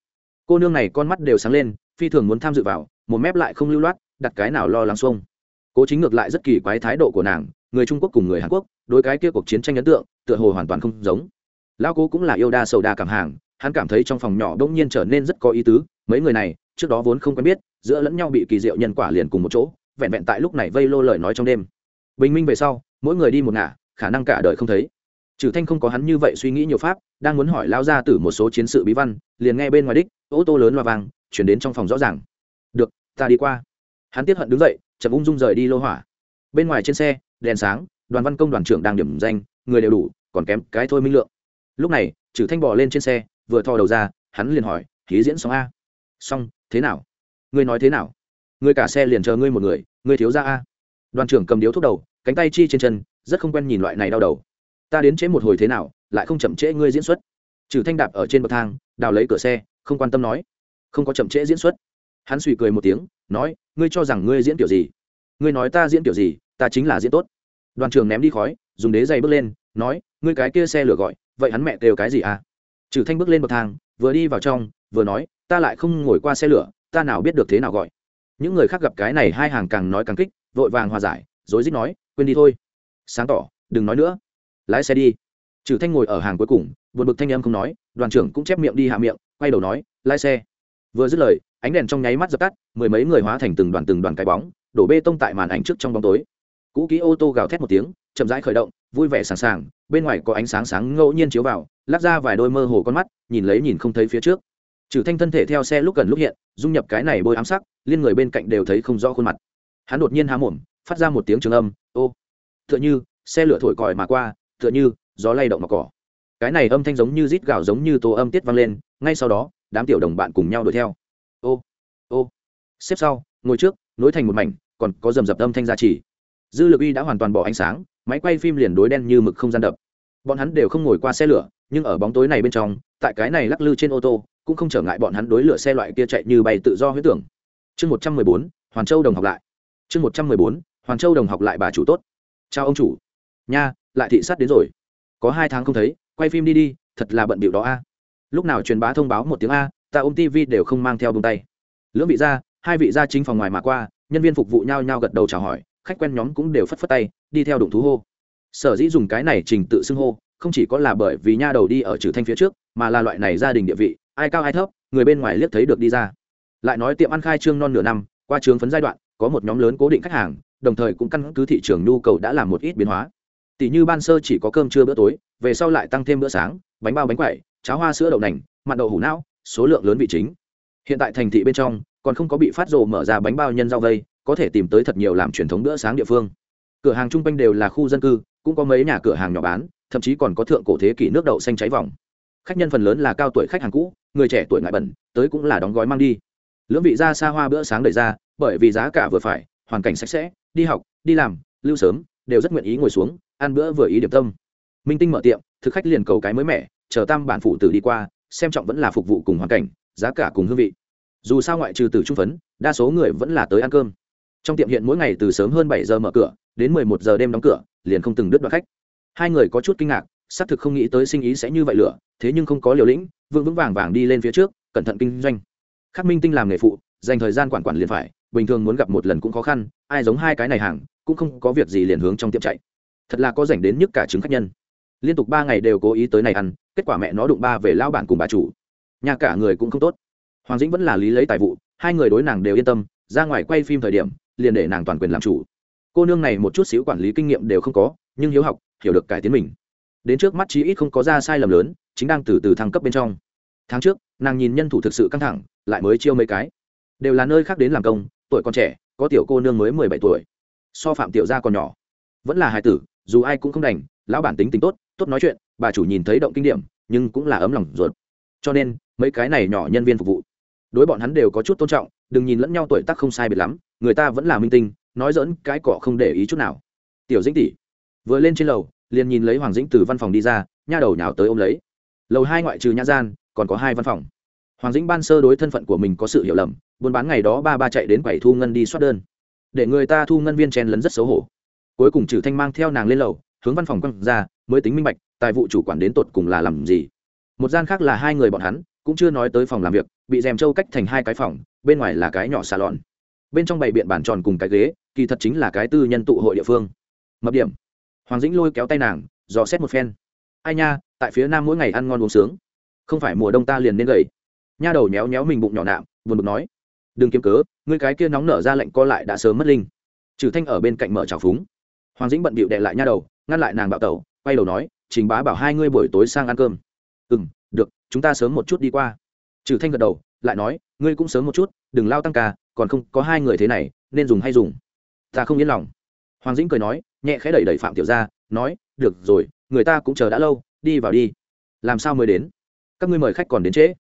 Cô nương này con mắt đều sáng lên, phi thường muốn tham dự vào, một mép lại không lưu loát đặt cái nào lo lắng xuông. Cố chính ngược lại rất kỳ quái thái độ của nàng người trung quốc cùng người hàn quốc đối cái kia cuộc chiến tranh ấn tượng tựa hồ hoàn toàn không giống. Lão cố cũng là yêu đa sầu đa cảm hàng hắn cảm thấy trong phòng nhỏ đông nhiên trở nên rất có ý tứ mấy người này trước đó vốn không quen biết giữa lẫn nhau bị kỳ diệu nhân quả liền cùng một chỗ vẹn vẹn tại lúc này vây lô lời nói trong đêm. Bình minh về sau mỗi người đi một ngả khả năng cả đời không thấy. Trừ thanh không có hắn như vậy suy nghĩ nhiều pháp đang muốn hỏi lao ra từ một số chiến sự bí văn liền nghe bên ngoài đích ô tô lớn loa vàng chuyển đến trong phòng rõ ràng. Được, ta đi qua. Hắn tiếp hận đứng dậy, chậm ung dung rời đi lô hỏa. Bên ngoài trên xe, đèn sáng, đoàn văn công đoàn trưởng đang điểm danh, người đều đủ, còn kém cái thôi minh lượng. Lúc này chử thanh bỏ lên trên xe, vừa thò đầu ra, hắn liền hỏi khí diễn xong a? Xong, thế nào? Ngươi nói thế nào? Ngươi cả xe liền chờ ngươi một người, ngươi thiếu ra a. Đoàn trưởng cầm điếu thuốc đầu, cánh tay chi trên chân, rất không quen nhìn loại này đau đầu. Ta đến chế một hồi thế nào, lại không chậm trễ ngươi diễn xuất trừ thanh đạp ở trên bậc thang, đào lấy cửa xe, không quan tâm nói. Không có chậm trễ diễn xuất. Hắn suy cười một tiếng, nói, ngươi cho rằng ngươi diễn kiểu gì? Ngươi nói ta diễn kiểu gì, ta chính là diễn tốt. Đoàn Trường ném đi khói, dùng đế giày bước lên, nói, ngươi cái kia xe lửa gọi, vậy hắn mẹ kêu cái gì à? Trừ thanh bước lên bậc thang, vừa đi vào trong, vừa nói, ta lại không ngồi qua xe lửa, ta nào biết được thế nào gọi. Những người khác gặp cái này hai hàng càng nói càng kích, vội vàng hòa giải, rối rít nói, quên đi thôi. Sáng tỏ, đừng nói nữa. Lái xe đi. Trừ thanh ngồi ở hàng cuối cùng buồn bực thanh âm không nói, đoàn trưởng cũng chép miệng đi hạ miệng, quay đầu nói, lái xe. Vừa dứt lời, ánh đèn trong nháy mắt dập tắt, mười mấy người hóa thành từng đoàn từng đoàn cái bóng, đổ bê tông tại màn ảnh trước trong bóng tối. Cũ kỹ ô tô gào thét một tiếng, chậm rãi khởi động, vui vẻ sẵn sàng bên ngoài có ánh sáng sáng ngẫu nhiên chiếu vào, lắc ra vài đôi mơ hồ con mắt, nhìn lấy nhìn không thấy phía trước. Trừ thanh thân thể theo xe lúc gần lúc hiện, dung nhập cái này bôi ám sắc, liên người bên cạnh đều thấy không rõ khuôn mặt. Hắn đột nhiên há mồm, phát ra một tiếng trường âm, ô, tựa như, xe lửa thổi còi mà qua, tựa như, gió lay động mặc cỏ cái này âm thanh giống như rít gạo giống như tô âm tiết vang lên, ngay sau đó, đám tiểu đồng bạn cùng nhau đuổi theo. Ô ô. Xếp sau, ngồi trước, nối thành một mảnh, còn có rầm rập âm thanh gia trì. Dư lực uy đã hoàn toàn bỏ ánh sáng, máy quay phim liền đối đen như mực không gian đập. Bọn hắn đều không ngồi qua xe lửa, nhưng ở bóng tối này bên trong, tại cái này lắc lư trên ô tô, cũng không trở ngại bọn hắn đối lửa xe loại kia chạy như bay tự do huyết tưởng. Chương một trăm mười bốn, hoàn châu đồng học lại. Chương một trăm mười bốn, hoàn châu đồng học lại bà chủ tốt. Chào ông chủ. Nha, lại thị sát đến rồi. Có hai tháng không thấy quay phim đi đi, thật là bận bịu đó a. Lúc nào truyền bá thông báo một tiếng a, ta ôm tv đều không mang theo bông tay. Lưỡng vị gia, hai vị gia chính phòng ngoài mà qua, nhân viên phục vụ nhao nhao gật đầu chào hỏi, khách quen nhóm cũng đều phất phất tay, đi theo đụng thú hô. Sở dĩ dùng cái này trình tự xưng hô, không chỉ có là bởi vì nha đầu đi ở trừ thanh phía trước, mà là loại này gia đình địa vị, ai cao ai thấp, người bên ngoài liếc thấy được đi ra. Lại nói tiệm ăn khai trương non nửa năm, qua trường phấn giai đoạn, có một nhóm lớn cố định khách hàng, đồng thời cũng căn cứ thị trường nhu cầu đã làm một ít biến hóa tỷ như ban sơ chỉ có cơm trưa bữa tối, về sau lại tăng thêm bữa sáng, bánh bao bánh quẩy, cháo hoa sữa đậu nành, mặn đậu hủ não, số lượng lớn vị chính. Hiện tại thành thị bên trong, còn không có bị phát rồ mở ra bánh bao nhân rau vây, có thể tìm tới thật nhiều làm truyền thống bữa sáng địa phương. Cửa hàng chung quanh đều là khu dân cư, cũng có mấy nhà cửa hàng nhỏ bán, thậm chí còn có thượng cổ thế kỷ nước đậu xanh cháy vòng. Khách nhân phần lớn là cao tuổi khách hàng cũ, người trẻ tuổi ngại bẩn, tới cũng là đóng gói mang đi. Lưỡng vị ra xa hoa bữa sáng đầy ra, bởi vì giá cả vừa phải, hoàn cảnh sạch sẽ, đi học, đi làm, lưu sớm, đều rất nguyện ý ngồi xuống ăn bữa vừa ý điểm tâm. Minh tinh mở tiệm, thực khách liền cầu cái mới mẻ, chờ tam bản phụ tử đi qua, xem trọng vẫn là phục vụ cùng hoàn cảnh, giá cả cùng hương vị. Dù sao ngoại trừ từ trung phấn, đa số người vẫn là tới ăn cơm. Trong tiệm hiện mỗi ngày từ sớm hơn bảy giờ mở cửa, đến mười một giờ đêm đóng cửa, liền không từng đứt đoạn khách. Hai người có chút kinh ngạc, xác thực không nghĩ tới sinh ý sẽ như vậy lửa, thế nhưng không có liều lĩnh, vững vững vàng vàng đi lên phía trước, cẩn thận kinh doanh. Khắc minh tinh làm nghề phụ, dành thời gian quản quản liền phải, bình thường muốn gặp một lần cũng khó khăn, ai giống hai cái này hàng, cũng không có việc gì liền hướng trong tiệm chạy thật là có rảnh đến nhức cả chứng khách nhân. Liên tục ba ngày đều cố ý tới này ăn, kết quả mẹ nó đụng ba về lao bản cùng bà chủ. Nhà cả người cũng không tốt. Hoàng dĩnh vẫn là lý lấy tài vụ, hai người đối nàng đều yên tâm, ra ngoài quay phim thời điểm, liền để nàng toàn quyền làm chủ. Cô nương này một chút xíu quản lý kinh nghiệm đều không có, nhưng hiếu học, hiểu được cải tiến mình. Đến trước mắt chí ít không có ra sai lầm lớn, chính đang từ từ thăng cấp bên trong. Tháng trước, nàng nhìn nhân thủ thực sự căng thẳng, lại mới chiêu mấy cái. Đều là nơi khác đến làm công, tuổi còn trẻ, có tiểu cô nương mới mười bảy tuổi. So phạm tiểu gia còn nhỏ. Vẫn là hài tử dù ai cũng không đành, lão bản tính tính tốt tốt nói chuyện, bà chủ nhìn thấy động kinh điểm, nhưng cũng là ấm lòng ruột. Cho nên, mấy cái này nhỏ nhân viên phục vụ, đối bọn hắn đều có chút tôn trọng, đừng nhìn lẫn nhau tuổi tác không sai biệt lắm, người ta vẫn là minh tinh, nói dỡn cái cỏ không để ý chút nào. Tiểu dĩnh tỷ, vừa lên trên lầu, liền nhìn lấy hoàng dĩnh từ văn phòng đi ra, nha đầu nhào tới ôm lấy. Lầu hai ngoại trừ nhã gian, còn có hai văn phòng. Hoàng dĩnh ban sơ đối thân phận của mình có sự hiểu lầm, buôn bán ngày đó ba ba chạy đến quầy thu ngân đi soát đơn. Để người ta thu ngân viên chen lấn rất xấu hổ cuối cùng trừ thanh mang theo nàng lên lầu, hướng văn phòng quăng ra, mới tính minh bạch, tài vụ chủ quản đến tột cùng là làm gì. Một gian khác là hai người bọn hắn, cũng chưa nói tới phòng làm việc, bị rèm trâu cách thành hai cái phòng, bên ngoài là cái nhỏ xà lọn bên trong bày biện bàn tròn cùng cái ghế, kỳ thật chính là cái tư nhân tụ hội địa phương. Mập điểm. Hoàng dĩnh lôi kéo tay nàng, dò xét một phen. Ai nha, tại phía nam mỗi ngày ăn ngon uống sướng. Không phải mùa đông ta liền nên gầy. Nha đầu méo méo mình bụng nhỏ nạm, buồn bực nói. Đừng kiếm cớ, ngươi cái kia nóng nở ra lệnh co lại đã sớm mất linh. Trừ thanh ở bên cạnh mở trào phúng hoàng dĩnh bận bịu đệ lại nha đầu, ngăn lại nàng bạo tẩu, quay đầu nói, trình bá bảo hai ngươi buổi tối sang ăn cơm. Ừ m được, chúng ta sớm một chút đi qua. Trừ thanh gật đầu, lại nói, ngươi cũng sớm một chút, đừng lao tăng ca, còn không có hai người thế này, nên dùng hay dùng. Ta không yên lòng. Hoàng dĩnh cười nói, nhẹ khẽ đẩy đẩy phạm tiểu ra nói, được rồi, người ta cũng chờ đã lâu, đi vào đi. Làm sao mới đến? Các ngươi mời khách còn đến trễ.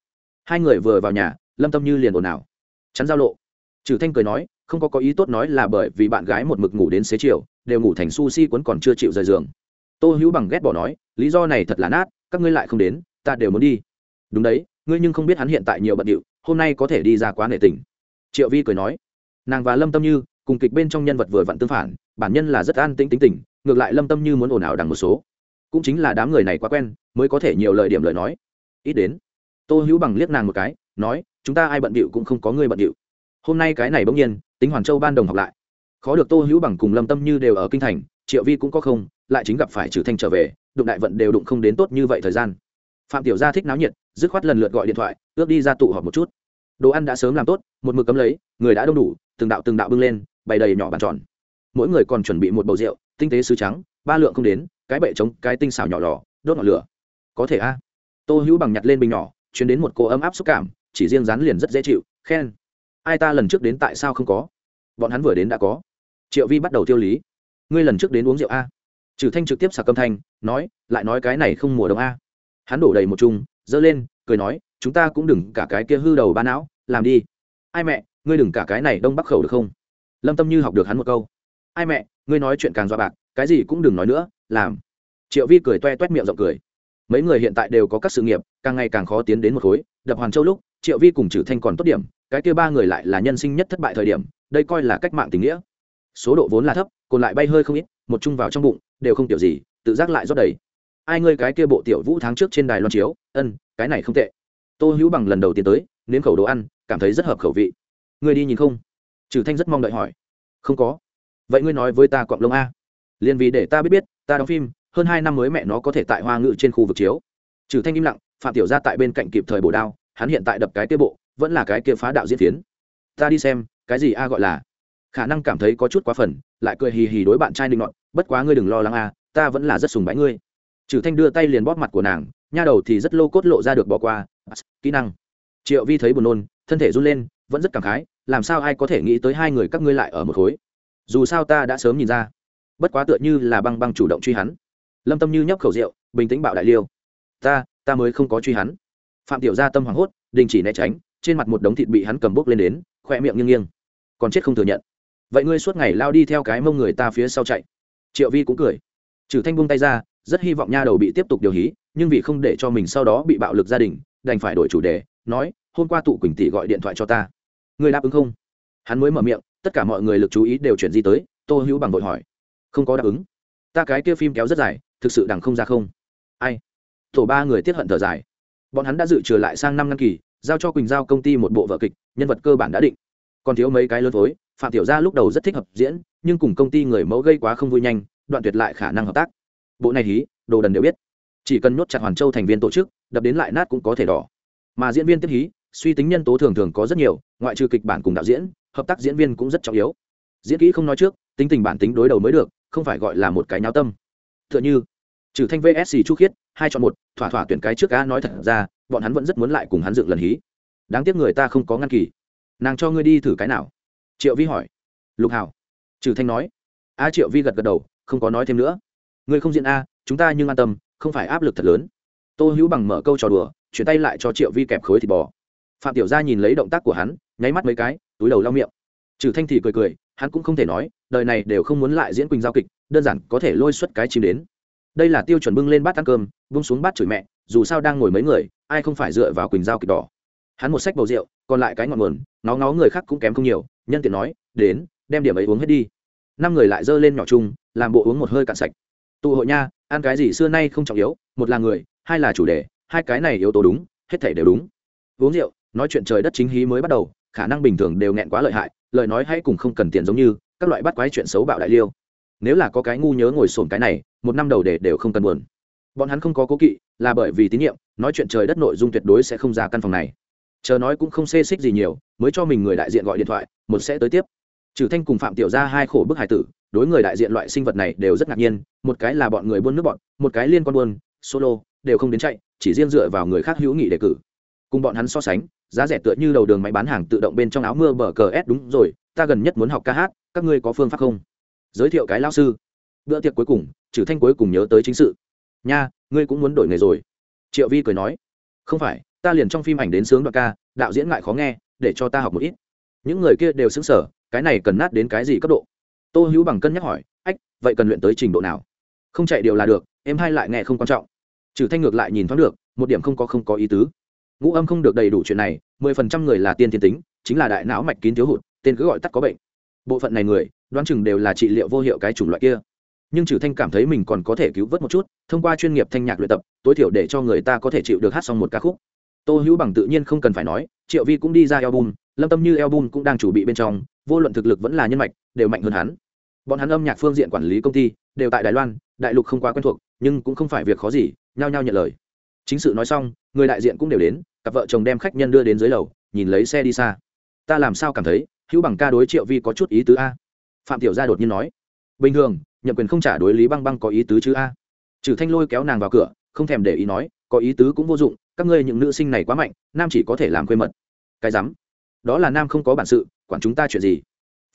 Hai người vừa vào nhà, lâm tâm như liền ồn ào. Chắn giao lộ. Trừ thanh cười nói không có có ý tốt nói là bởi vì bạn gái một mực ngủ đến xế chiều, đều ngủ thành sushi cuốn còn chưa chịu rời giường. Tô hữu bằng ghét bỏ nói, lý do này thật là nát, các ngươi lại không đến, ta đều muốn đi. Đúng đấy, ngươi nhưng không biết hắn hiện tại nhiều bận điệu, hôm nay có thể đi ra quá nể tình. Triệu vi cười nói, nàng và lâm tâm như, cùng kịch bên trong nhân vật vừa vặn tương phản, bản nhân là rất an tĩnh tính tình, ngược lại lâm tâm như muốn ồn ào đằng một số. Cũng chính là đám người này quá quen, mới có thể nhiều lời điểm lời nói. Ít đến. Tô hữu bằng liếc nàng một cái, nói, chúng ta ai bận bịu cũng không có người bận bịu hôm nay cái này bỗng nhiên tính hoàn châu ban đồng học lại. Khó được tô hữu bằng cùng lâm tâm như đều ở kinh thành, triệu vi cũng có không, lại chính gặp phải trừ thanh trở về, đụng đại vận đều đụng không đến tốt như vậy thời gian. Phạm tiểu gia thích náo nhiệt, dứt khoát lần lượt gọi điện thoại, ước đi ra tụ họp một chút. Đồ ăn đã sớm làm tốt, một mực cấm lấy, người đã đông đủ, từng đạo từng đạo bưng lên, bày đầy nhỏ bàn tròn. Mỗi người còn chuẩn bị một bầu rượu, tinh tế sứ trắng, ba lượng không đến, cái bệ trống, cái tinh xào nhỏ lò, đốt ngọn lửa. Có thể a. Tô hữu bằng nhặt lên bình nhỏ chuyến đến một cô ấm áp xúc cảm, chỉ riêng rán liền rất dễ chịu, khen. Ai ta lần trước đến tại sao không có? Bọn hắn vừa đến đã có. Triệu vi bắt đầu tiêu lý. Ngươi lần trước đến uống rượu a. Trừ thanh trực tiếp sạc câm thanh, nói, lại nói cái này không mùa đông a. Hắn đổ đầy một chung giơ lên, cười nói, chúng ta cũng đừng cả cái kia hư đầu ba não, làm đi. Ai mẹ, ngươi đừng cả cái này đông bắc khẩu được không? Lâm tâm như học được hắn một câu. Ai mẹ, ngươi nói chuyện càng dọa bạc, cái gì cũng đừng nói nữa, làm. Triệu vi cười toe toét miệng rộng cười. Mấy người hiện tại đều có các sự nghiệp, càng ngày càng khó tiến đến một khối. Đập hoàn châu lúc, triệu vi cùng trừ thanh còn tốt điểm, cái kia ba người lại là nhân sinh nhất thất bại thời điểm đây coi là cách mạng tình nghĩa. Số độ vốn là thấp, còn lại bay hơi không ít, một chung vào trong bụng, đều không tiểu gì, tự giác lại rót đầy. Ai ngươi cái kia bộ tiểu vũ tháng trước trên đài loan chiếu, ân, cái này không tệ. Tô hữu bằng lần đầu tiên tới, nếm khẩu đồ ăn, cảm thấy rất hợp khẩu vị. Ngươi đi nhìn không? Trừ thanh rất mong đợi hỏi. Không có. Vậy ngươi nói với ta cọng lông a. Liền vì để ta biết biết, ta đóng phim, hơn hai năm mới mẹ nó có thể tại hoa ngự trên khu vực chiếu. Trừ thanh im lặng, phạm tiểu ra tại bên cạnh kịp thời bổ đao, hắn hiện tại đập cái kia bộ, vẫn là cái kia phá đạo diễn phiến. Ta đi xem cái gì a gọi là? Khả năng cảm thấy có chút quá phần, lại cười hì hì đối bạn trai định nọt, bất quá ngươi đừng lo lắng a, ta vẫn là rất sùng bái ngươi. Trừ thanh đưa tay liền bóp mặt của nàng, nha đầu thì rất lô cốt lộ ra được bỏ qua kỹ năng. Triệu vi thấy buồn nôn, thân thể run lên, vẫn rất cảm khái, làm sao ai có thể nghĩ tới hai người các ngươi lại ở một khối? Dù sao ta đã sớm nhìn ra, bất quá tựa như là băng băng chủ động truy hắn. Lâm tâm như nhấp khẩu rượu, bình tĩnh bạo đại liêu, ta ta mới không có truy hắn. Phạm tiểu gia tâm hoảng hốt, đình chỉ né tránh, trên mặt một đống thịt bị hắn cầm bốc lên đến khoe miệng nghiêng nghiêng. Còn chết không thừa nhận. Vậy ngươi suốt ngày lao đi theo cái mông người ta phía sau chạy. Triệu vi cũng cười. Trừ thanh bung tay ra, rất hy vọng nha đầu bị tiếp tục điều hí, nhưng vì không để cho mình sau đó bị bạo lực gia đình, đành phải đổi chủ đề, nói, hôm qua tụ quỳnh tỷ gọi điện thoại cho ta. Ngươi đáp ứng không? Hắn mới mở miệng, tất cả mọi người lực chú ý đều chuyển di tới, tô hữu bằng vội hỏi. Không có đáp ứng. Ta cái kia phim kéo rất dài, thực sự đằng không ra không. Ai? Tổ ba người tiết hận thở dài. Bọn hắn đã dự trừ lại sang năm năm kỳ giao cho quỳnh giao công ty một bộ vợ kịch nhân vật cơ bản đã định. Còn thiếu mấy cái lớn phối phạm tiểu gia lúc đầu rất thích hợp diễn nhưng cùng công ty người mẫu gây quá không vui nhanh đoạn tuyệt lại khả năng hợp tác. Bộ này hí đồ đần đều biết. Chỉ cần nhốt chặt hoàn châu thành viên tổ chức đập đến lại nát cũng có thể đỏ. Mà diễn viên tiếp hí suy tính nhân tố thường thường có rất nhiều ngoại trừ kịch bản cùng đạo diễn hợp tác diễn viên cũng rất trọng yếu. Diễn kỹ không nói trước tính tình bản tính đối đầu mới được không phải gọi là một cái nháo tâm. Tựa như, trừ thanh vsc chu khiết hai chọn một, thỏa thỏa tuyển cái trước cá nói thật ra, bọn hắn vẫn rất muốn lại cùng hắn dựng lần hí. Đáng tiếc người ta không có ngăn kỳ. Nàng cho ngươi đi thử cái nào? Triệu vi hỏi. Lục hảo trừ thanh nói. A triệu vi gật gật đầu, không có nói thêm nữa. Ngươi không diễn a, chúng ta nhưng an tâm, không phải áp lực thật lớn. Tô hữu bằng mở câu trò đùa, chuyển tay lại cho triệu vi kẹp khối thịt bò. Phạm tiểu gia nhìn lấy động tác của hắn, nháy mắt mấy cái, túi đầu lau miệng. Trừ thanh thì cười cười, hắn cũng không thể nói, đời này đều không muốn lại diễn quỳnh giao kịch, đơn giản có thể lôi xuất cái chim đến đây là tiêu chuẩn bưng lên bát ăn cơm bung xuống bát chửi mẹ, dù sao đang ngồi mấy người, ai không phải dựa vào quỳnh dao kịch đỏ. Hắn một sách bầu rượu, còn lại cái ngọn nguồn, nó ngó người khác cũng kém không nhiều, nhân tiện nói, đến, đem điểm ấy uống hết đi. Năm người lại giơ lên nhỏ chung, làm bộ uống một hơi cạn sạch. Tụ hội nha, ăn cái gì xưa nay không trọng yếu, một là người, hai là chủ đề, hai cái này yếu tố đúng, hết thể đều đúng. Uống rượu, nói chuyện trời đất chính hí mới bắt đầu, khả năng bình thường đều nghẹn quá lợi hại, lời nói hay cùng không cần tiền giống như, các loại bắt quái chuyện xấu bạo đại liêu. Nếu là có cái ngu nhớ ngồi sồn cái này một năm đầu để đều không cần buồn. Bọn hắn không có cố kỵ, là bởi vì tín nhiệm, nói chuyện trời đất nội dung tuyệt đối sẽ không ra căn phòng này. Chờ nói cũng không xê xích gì nhiều, mới cho mình người đại diện gọi điện thoại, một sẽ tới tiếp. Trừ thanh cùng phạm tiểu gia hai khổ bức hải tử, đối người đại diện loại sinh vật này đều rất ngạc nhiên, một cái là bọn người buôn nước bọn, một cái liên quan buôn, solo, đều không đến chạy, chỉ riêng dựa vào người khác hữu nghị đề cử. Cùng bọn hắn so sánh, giá rẻ tựa như đầu đường máy bán hàng tự động bên trong áo mưa bờ cờ s đúng rồi, ta gần nhất muốn học ca hát, các ngươi có phương pháp không? Giới thiệu cái lão sư. Bữa tiệc cuối cùng trừ thanh cuối cùng nhớ tới chính sự. Nha, ngươi cũng muốn đổi nghề rồi. Triệu vi cười nói, không phải, ta liền trong phim ảnh đến sướng đoạn ca, đạo diễn ngại khó nghe, để cho ta học một ít. Những người kia đều xứng sở cái này cần nát đến cái gì cấp độ? Tô hữu bằng cân nhắc hỏi, ách, vậy cần luyện tới trình độ nào? Không chạy điều là được, em hai lại nghe không quan trọng. Trừ thanh ngược lại nhìn thoáng được, một điểm không có không có ý tứ. Ngũ âm không được đầy đủ chuyện này, mười phần trăm người là tiên thiên tính, chính là đại não mạch kín thiếu hụt, tên cứ gọi tắt có bệnh. Bộ phận này người, đoán chừng đều là trị liệu vô hiệu cái chủng loại kia nhưng trừ thanh cảm thấy mình còn có thể cứu vớt một chút, thông qua chuyên nghiệp thanh nhạc luyện tập, tối thiểu để cho người ta có thể chịu được hát xong một ca khúc. Tô hữu bằng tự nhiên không cần phải nói, triệu vi cũng đi ra album, lâm tâm như album cũng đang chuẩn bị bên trong, vô luận thực lực vẫn là nhân mạch, đều mạnh hơn hắn. Bọn hắn âm nhạc phương diện quản lý công ty, đều tại đài loan, đại lục không quá quen thuộc, nhưng cũng không phải việc khó gì, nhao nhao nhận lời. Chính sự nói xong, người đại diện cũng đều đến, cặp vợ chồng đem khách nhân đưa đến dưới lầu, nhìn lấy xe đi xa. Ta làm sao cảm thấy, hữu bằng ca đối triệu vi có chút ý tứ a? Phạm tiểu gia đột nhiên nói. Bình thường nhậm quyền không trả đối lý băng băng có ý tứ chứ a? Trừ thanh lôi kéo nàng vào cửa, không thèm để ý nói, có ý tứ cũng vô dụng, các ngươi những nữ sinh này quá mạnh, nam chỉ có thể làm quê mật. Cái rắm. Đó là nam không có bản sự, quản chúng ta chuyện gì?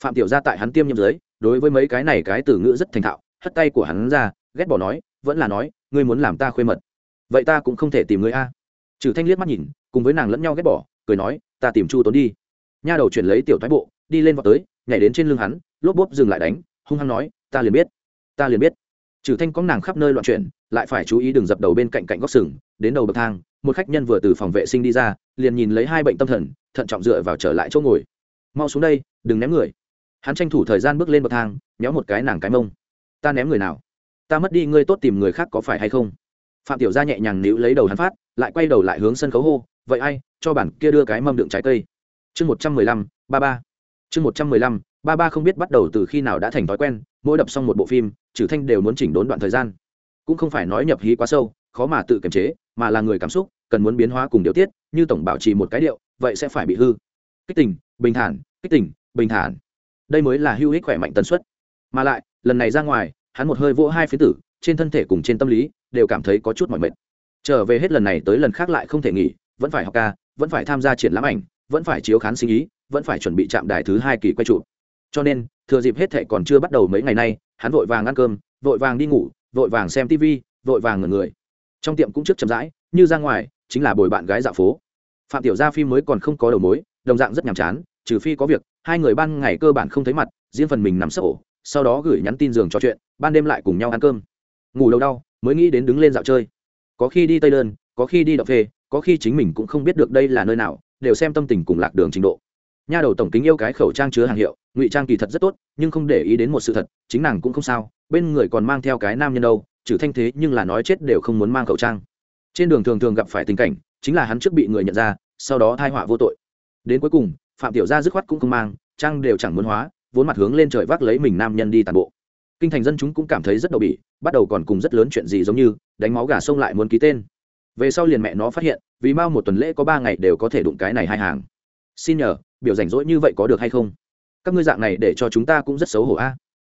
Phạm tiểu gia tại hắn tiêm nhiễm giới, đối với mấy cái này cái từ ngữ rất thành thạo, hất tay của hắn ra, ghét bỏ nói, vẫn là nói, ngươi muốn làm ta khuê mật. Vậy ta cũng không thể tìm ngươi a. Trừ thanh liếc mắt nhìn, cùng với nàng lẫn nhau ghét bỏ, cười nói, ta tìm chu tốn đi. Nha đầu chuyển lấy tiểu thoái bộ, đi lên vào tới, nhảy đến trên lưng hắn, lốp bốp dừng lại đánh, hung hăng nói, ta liền biết ta liền biết. Trừ thanh có nàng khắp nơi loạn chuyển, lại phải chú ý đừng dập đầu bên cạnh cạnh góc sừng, đến đầu bậc thang, một khách nhân vừa từ phòng vệ sinh đi ra, liền nhìn lấy hai bệnh tâm thần, thận trọng dựa vào trở lại chỗ ngồi. Mau xuống đây, đừng ném người. Hắn tranh thủ thời gian bước lên bậc thang, méo một cái nàng cái mông. Ta ném người nào? Ta mất đi ngươi tốt tìm người khác có phải hay không? Phạm tiểu gia nhẹ nhàng níu lấy đầu hắn phát, lại quay đầu lại hướng sân khấu hô, vậy ai, cho bản kia đưa cái mâm đựng trái cây. Chương một trăm mười lăm, ba ba. Chương một trăm mười lăm ba ba không biết bắt đầu từ khi nào đã thành thói quen, mỗi đập xong một bộ phim, trừ thanh đều muốn chỉnh đốn đoạn thời gian. Cũng không phải nói nhập hí quá sâu, khó mà tự kiềm chế, mà là người cảm xúc, cần muốn biến hóa cùng điều tiết, như tổng bảo trì một cái điệu, vậy sẽ phải bị hư. Kích tình, bình thản, kích tình, bình thản. Đây mới là hưu hích khỏe mạnh tần suất. Mà lại, lần này ra ngoài, hắn một hơi vỗ hai phía tử, trên thân thể cùng trên tâm lý, đều cảm thấy có chút mỏi mệt. Trở về hết lần này tới lần khác lại không thể nghỉ, vẫn phải học ca, vẫn phải tham gia triển lãm ảnh, vẫn phải chiếu khán sinh ý, vẫn phải chuẩn bị chạm đài thứ hai kỳ quay trụ cho nên, thừa dịp hết thệ còn chưa bắt đầu mấy ngày nay, hắn vội vàng ăn cơm, vội vàng đi ngủ, vội vàng xem tv vội vàng ngẩn người. Trong tiệm cũng trước chậm rãi, như ra ngoài, chính là bồi bạn gái dạo phố. Phạm tiểu gia phim mới còn không có đầu mối, đồng dạng rất nhàm chán, trừ phi có việc, hai người ban ngày cơ bản không thấy mặt, riêng phần mình nằm sấp ổ, sau đó gửi nhắn tin giường trò chuyện, ban đêm lại cùng nhau ăn cơm. Ngủ đầu đau, mới nghĩ đến đứng lên dạo chơi. Có khi đi tây đơn, có khi đi đập phê, có khi chính mình cũng không biết được đây là nơi nào, đều xem tâm tình cùng lạc đường trình độ nha đầu tổng kính yêu cái khẩu trang chứa hàng hiệu, ngụy trang kỳ thật rất tốt, nhưng không để ý đến một sự thật, chính nàng cũng không sao, bên người còn mang theo cái nam nhân đâu, trừ thanh thế nhưng là nói chết đều không muốn mang khẩu trang. Trên đường thường thường gặp phải tình cảnh, chính là hắn trước bị người nhận ra, sau đó thai họa vô tội. Đến cuối cùng, phạm tiểu gia dứt khoát cũng không mang, trang đều chẳng muốn hóa, vốn mặt hướng lên trời vác lấy mình nam nhân đi tàn bộ. Kinh thành dân chúng cũng cảm thấy rất đầu bỉ, bắt đầu còn cùng rất lớn chuyện gì giống như, đánh máu gà sông lại muốn ký tên. Về sau liền mẹ nó phát hiện, vì mau một tuần lễ có ba ngày đều có thể đụng cái này hai hàng. Xin nhờ biểu rảnh rỗi như vậy có được hay không? Các ngươi dạng này để cho chúng ta cũng rất xấu hổ a.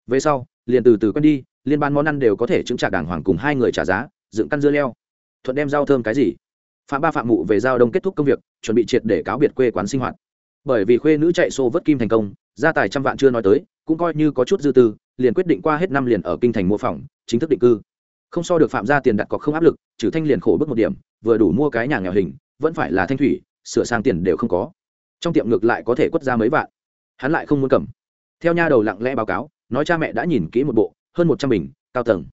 Về sau, liền từ từ quen đi, liên ban món ăn đều có thể chứng trả đàng hoàng cùng hai người trả giá, dựng căn dưa leo. Thuận đem rau thơm cái gì? Phạm ba phạm mụ về giao đông kết thúc công việc, chuẩn bị triệt để cáo biệt quê quán sinh hoạt. Bởi vì khuê nữ chạy xô vớt kim thành công, gia tài trăm vạn chưa nói tới, cũng coi như có chút dư tư, liền quyết định qua hết năm liền ở kinh thành mua phòng, chính thức định cư. Không so được phạm ra tiền đặt cọc không áp lực, trừ thanh liền khổ bước một điểm, vừa đủ mua cái nhà nghèo hình, vẫn phải là thanh thủy, sửa sang tiền đều không có trong tiệm ngược lại có thể quất ra mấy vạn. Hắn lại không muốn cầm. Theo nha đầu lặng lẽ báo cáo, nói cha mẹ đã nhìn kỹ một bộ, hơn một trăm bình, cao tầng.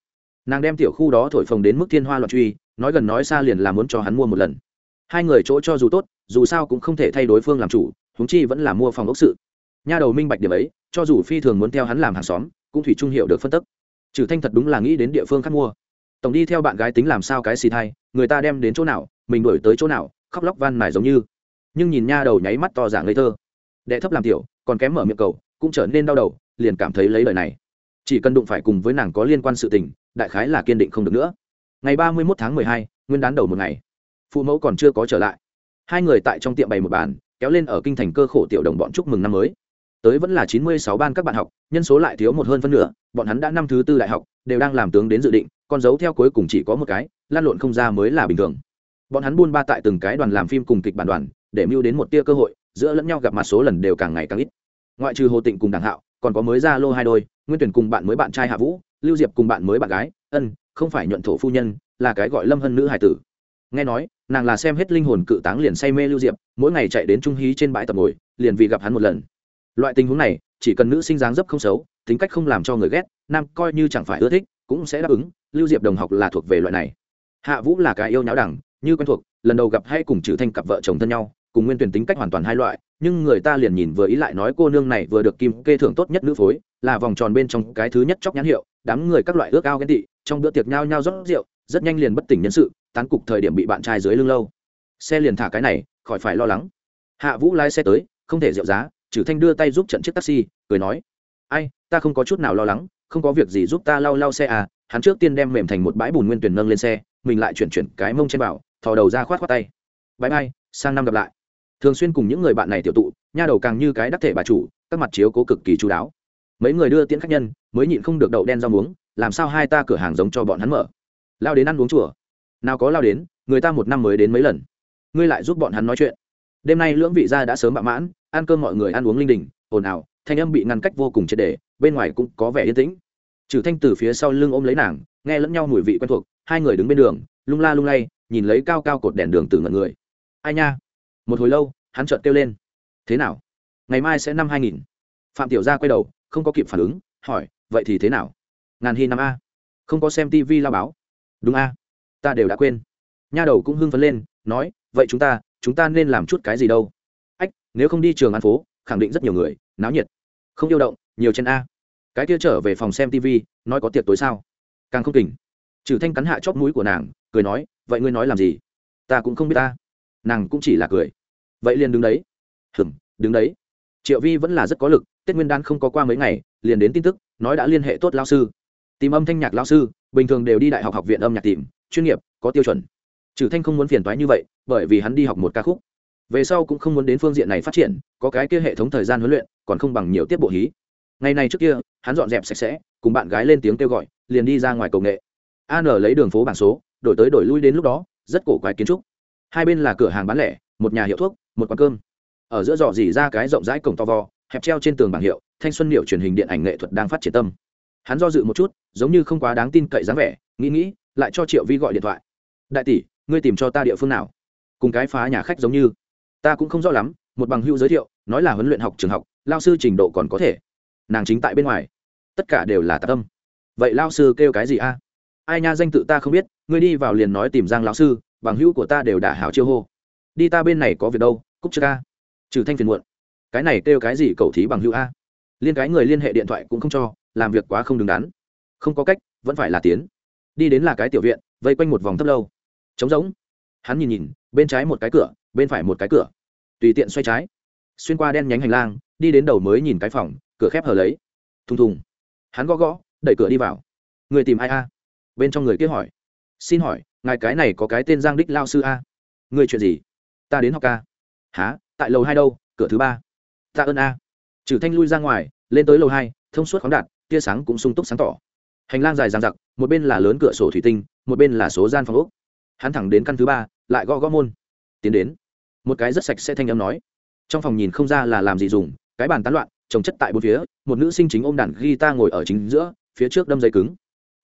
Nàng đem tiểu khu đó thổi phồng đến mức thiên hoa loạn truy, nói gần nói xa liền là muốn cho hắn mua một lần. Hai người chỗ cho dù tốt, dù sao cũng không thể thay đối phương làm chủ húng chi vẫn là mua phòng ốc sự. Nha đầu minh bạch điểm ấy, cho dù phi thường muốn theo hắn làm hàng xóm, cũng thủy trung hiệu được phân tức. Trừ thanh thật đúng là nghĩ đến địa phương khác mua. Tổng đi theo bạn gái tính làm sao cái xì thai, người ta đem đến chỗ nào, mình đuổi tới chỗ nào, khóc lóc van mài giống như nhưng nhìn nha đầu nháy mắt to giả ngây thơ. Đệ thấp làm tiểu, còn kém mở miệng cầu, cũng trở nên đau đầu, liền cảm thấy lấy lời này. Chỉ cần đụng phải cùng với nàng có liên quan sự tình, đại khái là kiên định không được nữa. Ngày ba mươi một tháng mười hai, nguyên đán đầu một ngày. Phụ mẫu còn chưa có trở lại. Hai người tại trong tiệm bày một bàn, kéo lên ở kinh thành cơ khổ tiểu đồng bọn chúc mừng năm mới. Tới vẫn là chín mươi sáu ban các bạn học, nhân số lại thiếu một hơn phân nửa, bọn hắn đã năm thứ tư đại học, đều đang làm tướng đến dự định, con dấu theo cuối cùng chỉ có một cái lan lộn không ra mới là bình thường. Bọn hắn buôn ba tại từng cái đoàn làm phim cùng kịch bản đoàn để mưu đến một tia cơ hội, giữa lẫn nhau gặp mặt số lần đều càng ngày càng ít. Ngoại trừ hồ tịnh cùng đảng hạo, còn có mới ra lô hai đôi, nguyên tuyển cùng bạn mới bạn trai hạ vũ, lưu diệp cùng bạn mới bạn gái, ân, không phải nhuận thổ phu nhân, là cái gọi lâm hân nữ hải tử. Nghe nói, nàng là xem hết linh hồn cự táng liền say mê lưu diệp, mỗi ngày chạy đến trung hí trên bãi tập ngồi, liền vì gặp hắn một lần. Loại tình huống này, chỉ cần nữ sinh dáng dấp không xấu, tính cách không làm cho người ghét, nam coi như chẳng phải ưa thích, cũng sẽ đáp ứng, lưu diệp đồng học là thuộc về loại này. Hạ vũ là cái yêu nháo đẳng như quen thuộc, lần đầu gặp hay cùng trừ thanh cặp vợ chồng thân nhau cùng nguyên tuyển tính cách hoàn toàn hai loại, nhưng người ta liền nhìn vừa ý lại nói cô nương này vừa được kim kê thưởng tốt nhất nữ phối, là vòng tròn bên trong cái thứ nhất chóc nhãn hiệu, đám người các loại ước ao ghen tị, trong bữa tiệc nhao nhao rót rượu, rất nhanh liền bất tỉnh nhân sự, tán cục thời điểm bị bạn trai dưới lưng lâu. Xe liền thả cái này, khỏi phải lo lắng. Hạ vũ lái xe tới, không thể rượu giá trừ thanh đưa tay giúp trận chiếc taxi, cười nói, ai, ta không có chút nào lo lắng, không có việc gì giúp ta lau lau xe à hắn trước tiên đem mềm thành một bãi bùn nguyên tuyển nâng lên xe, mình lại chuyển chuyển cái mông trên bảo, thò đầu ra khoát khoát tay. Bãi bay sang năm gặp lại thường xuyên cùng những người bạn này tiểu tụ, nha đầu càng như cái đắc thể bà chủ, các mặt chiếu cố cực kỳ chú đáo. Mấy người đưa tiễn khách nhân, mới nhịn không được đậu đen rau muống, làm sao hai ta cửa hàng giống cho bọn hắn mở? Lao đến ăn uống chùa. Nào có lao đến, người ta một năm mới đến mấy lần. Ngươi lại giúp bọn hắn nói chuyện. Đêm nay lưỡng vị gia đã sớm bạ mãn, ăn cơm mọi người ăn uống linh đình, ồn ào, thanh âm bị ngăn cách vô cùng triệt đề bên ngoài cũng có vẻ yên tĩnh. Trừ thanh từ phía sau lưng ôm lấy nàng, nghe lẫn nhau mùi vị quen thuộc, hai người đứng bên đường, lung la lung lay, nhìn lấy cao cao cột đèn đường từ ngẩn người. Ai nha? Một hồi lâu, hắn chợt kêu lên. Thế nào? Ngày mai sẽ năm hai nghìn. Phạm tiểu gia quay đầu, không có kịp phản ứng, hỏi, vậy thì thế nào? Ngàn hy năm a. Không có xem tv lao báo. Đúng a, ta đều đã quên. Nha đầu cũng hưng phấn lên, nói, vậy chúng ta chúng ta nên làm chút cái gì đâu? Ách, nếu không đi trường ăn phố, khẳng định rất nhiều người, náo nhiệt. Không yêu động, nhiều chân a. Cái kia trở về phòng xem tv nói có tiệc tối sao? Càng không kỉnh. Trừ thanh cắn hạ chóp mũi của nàng, cười nói, vậy ngươi nói làm gì? Ta cũng không biết ta nàng cũng chỉ là cười. Vậy liền đứng đấy. Hừng đứng đấy. Triệu vi vẫn là rất có lực, tết nguyên đan không có qua mấy ngày, liền đến tin tức, nói đã liên hệ tốt lao sư. Tìm âm thanh nhạc lao sư, bình thường đều đi đại học học viện âm nhạc tìm, chuyên nghiệp, có tiêu chuẩn. Trừ thanh không muốn phiền toái như vậy, bởi vì hắn đi học một ca khúc. Về sau cũng không muốn đến phương diện này phát triển, có cái kia hệ thống thời gian huấn luyện, còn không bằng nhiều tiết bộ hí. Ngày này trước kia, hắn dọn dẹp sạch sẽ, cùng bạn gái lên tiếng kêu gọi, liền đi ra ngoài cầu nghệ. An lấy đường phố bảng số, đổi tới đổi lui đến lúc đó, rất cổ quái kiến trúc hai bên là cửa hàng bán lẻ, một nhà hiệu thuốc, một quán cơm. Ở giữa dọ dỉ ra cái rộng rãi cổng to vò hẹp treo trên tường bảng hiệu, thanh xuân liệu truyền hình điện ảnh nghệ thuật đang phát triển tâm. Hắn do dự một chút, giống như không quá đáng tin cậy dáng vẻ, nghĩ nghĩ, lại cho triệu vi gọi điện thoại. Đại tỷ, ngươi tìm cho ta địa phương nào? Cùng cái phá nhà khách giống như. Ta cũng không rõ lắm, một bằng hữu giới thiệu, nói là huấn luyện học trường học, lao sư trình độ còn có thể. Nàng chính tại bên ngoài. Tất cả đều là tạ tâm. Vậy lao sư kêu cái gì a? Ai nha danh tự ta không biết, ngươi đi vào liền nói tìm giang lão sư bằng hữu của ta đều đả hảo chiêu hô. Đi ta bên này có việc đâu, cúc chưa ca. Trừ thanh phiền muộn. Cái này kêu cái gì cầu thí bằng hữu a? Liên cái người liên hệ điện thoại cũng không cho, làm việc quá không đứng đắn. Không có cách, vẫn phải là tiến. Đi đến là cái tiểu viện, vây quanh một vòng thấp lâu. Trống rỗng. Hắn nhìn nhìn, bên trái một cái cửa, bên phải một cái cửa. Tùy tiện xoay trái. Xuyên qua đen nhánh hành lang, đi đến đầu mới nhìn cái phòng, cửa khép hờ lấy. Thùng thùng. Hắn gõ gõ, đẩy cửa đi vào. Người tìm ai a? Bên trong người kia hỏi. Xin hỏi ngài cái này có cái tên giang đích lao sư a. Người chuyện gì? Ta đến học ca. Há tại lầu hai đâu? Cửa thứ ba. Ta ơn a. Trừ thanh lui ra ngoài, lên tới lầu hai, thông suốt khoáng đạt, tia sáng cũng sung túc sáng tỏ. Hành lang dài dang dặc, một bên là lớn cửa sổ thủy tinh, một bên là số gian phòng úc hắn thẳng đến căn thứ ba, lại gõ gõ môn. Tiến đến. Một cái rất sạch sẽ thanh âm nói. Trong phòng nhìn không ra là làm gì dùng, cái bàn tán loạn trồng chất tại bốn phía, một nữ sinh chính ôm đàn guitar ngồi ở chính giữa, phía trước đâm dây cứng.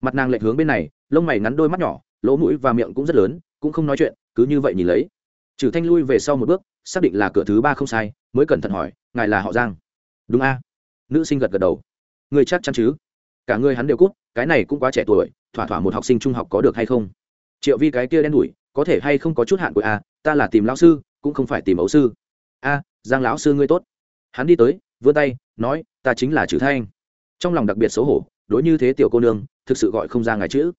Mặt nàng lệch hướng bên này, lông mày ngắn đôi mắt nhỏ lỗ mũi và miệng cũng rất lớn, cũng không nói chuyện, cứ như vậy nhìn lấy. Trừ thanh lui về sau một bước, xác định là cửa thứ ba không sai, mới cẩn thận hỏi, ngài là họ giang? Đúng a. Nữ sinh gật gật đầu. Người chắc chắn chứ? Cả người hắn đều cút, cái này cũng quá trẻ tuổi, thỏa thỏa một học sinh trung học có được hay không? Triệu vi cái kia đen đủi, có thể hay không có chút hạn của a, ta là tìm lão sư, cũng không phải tìm ấu sư. A, giang lão sư ngươi tốt. Hắn đi tới, vươn tay, nói, ta chính là chữ thanh. Trong lòng đặc biệt xấu hổ, đối như thế tiểu cô nương, thực sự gọi không ra ngài chữ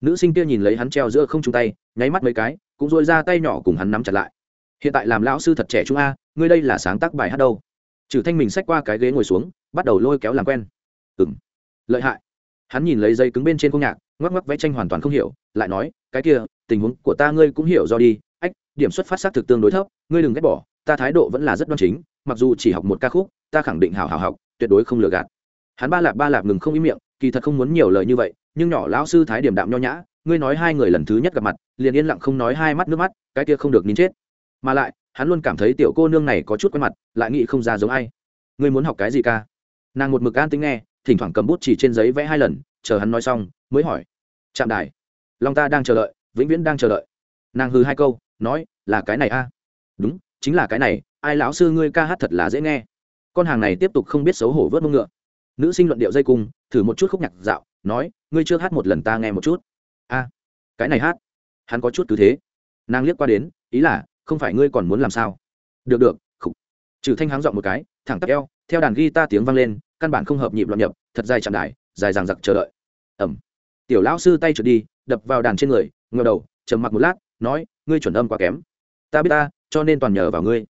nữ sinh kia nhìn lấy hắn treo giữa không chung tay, nháy mắt mấy cái, cũng dội ra tay nhỏ cùng hắn nắm chặt lại. Hiện tại làm lão sư thật trẻ trung a, ngươi đây là sáng tác bài hát đâu? Trừ thanh mình xách qua cái ghế ngồi xuống, bắt đầu lôi kéo làm quen. Ừng lợi hại. Hắn nhìn lấy dây cứng bên trên công nhạc, ngoắc ngoắc vẽ tranh hoàn toàn không hiểu, lại nói, cái kia, tình huống của ta ngươi cũng hiểu do đi. Ách, điểm xuất phát xác thực tương đối thấp, ngươi đừng ghét bỏ, ta thái độ vẫn là rất đoan chính, mặc dù chỉ học một ca khúc, ta khẳng định hào hào học, tuyệt đối không lừa gạt. Hắn ba lạp ba lạp ngừng không ý miệng kỳ thật không muốn nhiều lời như vậy, nhưng nhỏ lão sư thái điểm đạm nho nhã, ngươi nói hai người lần thứ nhất gặp mặt, liền yên lặng không nói hai mắt nước mắt, cái kia không được nín chết. Mà lại, hắn luôn cảm thấy tiểu cô nương này có chút quen mặt, lại nghĩ không ra giống ai. Ngươi muốn học cái gì ca? Nàng một mực an tính nghe, thỉnh thoảng cầm bút chỉ trên giấy vẽ hai lần, chờ hắn nói xong, mới hỏi. Chạm đài. Long ta đang chờ đợi, vĩnh viễn đang chờ đợi. Nàng hư hai câu, nói, là cái này a. Đúng, chính là cái này, ai lão sư ngươi ca hát thật là dễ nghe. Con hàng này tiếp tục không biết xấu hổ vớt mông ngựa nữ sinh luận điệu dây cung, thử một chút khúc nhạc dạo, nói, ngươi chưa hát một lần ta nghe một chút. A, cái này hát? Hắn có chút cứ thế. Nàng liếc qua đến, ý là, không phải ngươi còn muốn làm sao? Được được, khục. Trừ thanh háng dọn một cái, thẳng tắc eo, theo đàn ghi ta tiếng vang lên, căn bản không hợp nhịp loạn nhập, thật dài chạm đài, dài dằng dặc chờ đợi. Ẩm. Tiểu lão sư tay trượt đi, đập vào đàn trên người ngờ đầu, trầm mặc một lát, nói, ngươi chuẩn âm quá kém. Ta biết ta, cho nên toàn nhờ vào ngươi.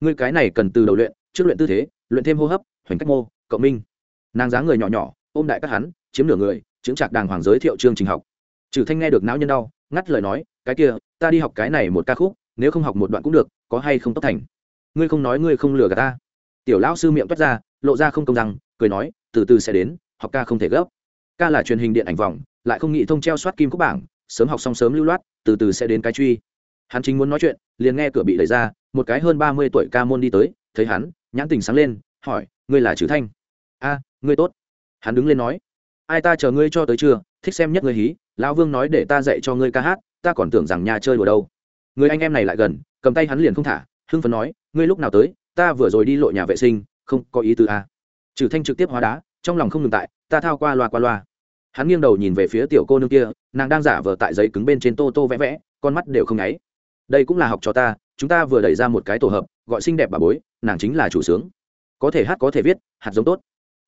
Ngươi cái này cần từ đầu luyện, trước luyện tư thế, luyện thêm hô hấp, hoành cách mô, cộng minh nàng dáng người nhỏ nhỏ, ôm đại các hắn, chiếm nửa người, chứng trạc đàng hoàng giới thiệu chương trình học. Trừ thanh nghe được não nhân đau, ngắt lời nói, cái kia, ta đi học cái này một ca khúc, nếu không học một đoạn cũng được, có hay không tốc thành? Ngươi không nói, ngươi không lừa gạt ta. Tiểu lão sư miệng toát ra, lộ ra không công rằng, cười nói, từ từ sẽ đến, học ca không thể gấp. Ca là truyền hình điện ảnh vòng, lại không nghĩ thông treo soát kim cúc bảng, sớm học xong sớm lưu loát, từ từ sẽ đến cái truy. Hắn chính muốn nói chuyện, liền nghe cửa bị đẩy ra, một cái hơn ba mươi tuổi ca môn đi tới, thấy hắn, nhãn tình sáng lên, hỏi, ngươi là chữ thanh? A ngươi tốt. Hắn đứng lên nói, ai ta chờ ngươi cho tới chưa thích xem nhất ngươi hí, lão vương nói để ta dạy cho ngươi ca hát, ta còn tưởng rằng nhà chơi đùa đâu. Người anh em này lại gần, cầm tay hắn liền không thả, hưng phấn nói, ngươi lúc nào tới, ta vừa rồi đi lộ nhà vệ sinh, không có ý tư a à. trừ thanh trực tiếp hóa đá, trong lòng không ngừng tại, ta thao qua loa qua loa. Hắn nghiêng đầu nhìn về phía tiểu cô nương kia, nàng đang giả vờ tại giấy cứng bên trên tô tô vẽ vẽ, con mắt đều không nháy. Đây cũng là học cho ta, chúng ta vừa đẩy ra một cái tổ hợp, gọi xinh đẹp bà bối, nàng chính là chủ sướng. Có thể hát có thể viết, hạt giống tốt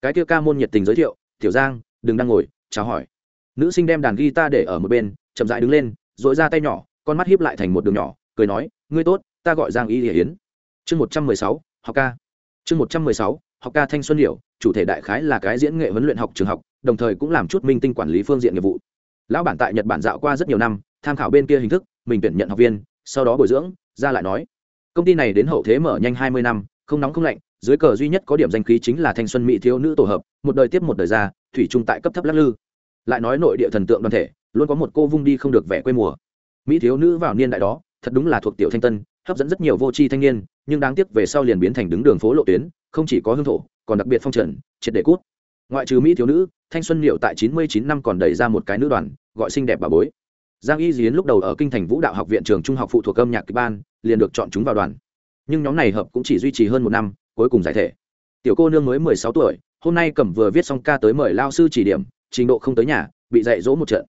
cái kia ca môn nhiệt tình giới thiệu, tiểu giang, đừng đang ngồi, chào hỏi. Nữ sinh đem đàn guitar để ở một bên, chậm dại đứng lên dội ra tay nhỏ, con mắt hiếp lại thành một đường nhỏ, cười nói, ngươi tốt, ta gọi giang y hiển yến. Chương một trăm mười sáu, học ca. Chương một trăm mười sáu, học ca thanh xuân điệu chủ thể đại khái là cái diễn nghệ huấn luyện học trường học, đồng thời cũng làm chút minh tinh quản lý phương diện nghiệp vụ. Lão bản tại nhật bản dạo qua rất nhiều năm, tham khảo bên kia hình thức, mình tuyển nhận học viên, sau đó bồi dưỡng, ra lại nói, công ty này đến hậu thế mở nhanh hai mươi năm, không nóng không lạnh dưới cờ duy nhất có điểm danh khí chính là thanh xuân mỹ thiếu nữ tổ hợp, một đời tiếp một đời ra, thủy trung tại cấp thấp lắc lư. Lại nói nội địa thần tượng đoàn thể, luôn có một cô vung đi không được vẻ quê mùa. Mỹ thiếu nữ vào niên đại đó, thật đúng là thuộc tiểu thanh tân, hấp dẫn rất nhiều vô tri thanh niên, nhưng đáng tiếc về sau liền biến thành đứng đường phố lộ tuyến, không chỉ có hương thổ, còn đặc biệt phong trần, triệt để cút. Ngoại trừ mỹ thiếu nữ, thanh xuân liệu tại chín mươi chín năm còn đẩy ra một cái nữ đoàn, gọi xinh đẹp bà bối. Giang y diến lúc đầu ở kinh thành vũ đạo học viện trường trung học phụ thuộc âm nhạc kịch ban, liền được chọn chúng vào đoàn. Nhưng nhóm này hợp cũng chỉ duy trì hơn một năm cuối cùng giải thể. Tiểu cô nương mới mười sáu tuổi, hôm nay cẩm vừa viết xong ca tới mời lao sư chỉ điểm, trình độ không tới nhà, bị dạy dỗ một trận.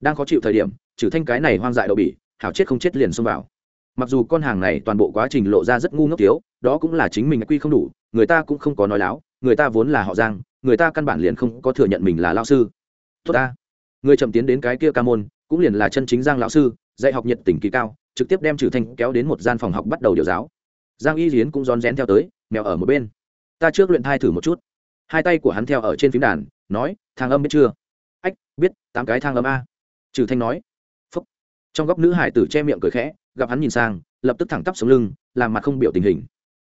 Đang khó chịu thời điểm, trừ thanh cái này hoang dại đậu bỉ, hảo chết không chết liền xông vào. Mặc dù con hàng này toàn bộ quá trình lộ ra rất ngu ngốc thiếu, đó cũng là chính mình quy không đủ, người ta cũng không có nói láo, người ta vốn là họ giang, người ta căn bản liền không có thừa nhận mình là lao sư. Tốt ta. Người chậm tiến đến cái kia ca môn, cũng liền là chân chính giang lão sư, dạy học nhiệt tình kỳ cao, trực tiếp đem trừ thanh kéo đến một gian phòng học bắt đầu điều giáo. Giang y hiến cũng rón rén theo tới mèo ở một bên. Ta trước luyện thai thử một chút. Hai tay của hắn theo ở trên phím đàn, nói, thang âm biết chưa? Ách, biết, tám cái thang âm a. Trừ thanh nói. Phúc. Trong góc nữ hải tử che miệng cười khẽ, gặp hắn nhìn sang, lập tức thẳng tắp xuống lưng, làm mặt không biểu tình hình.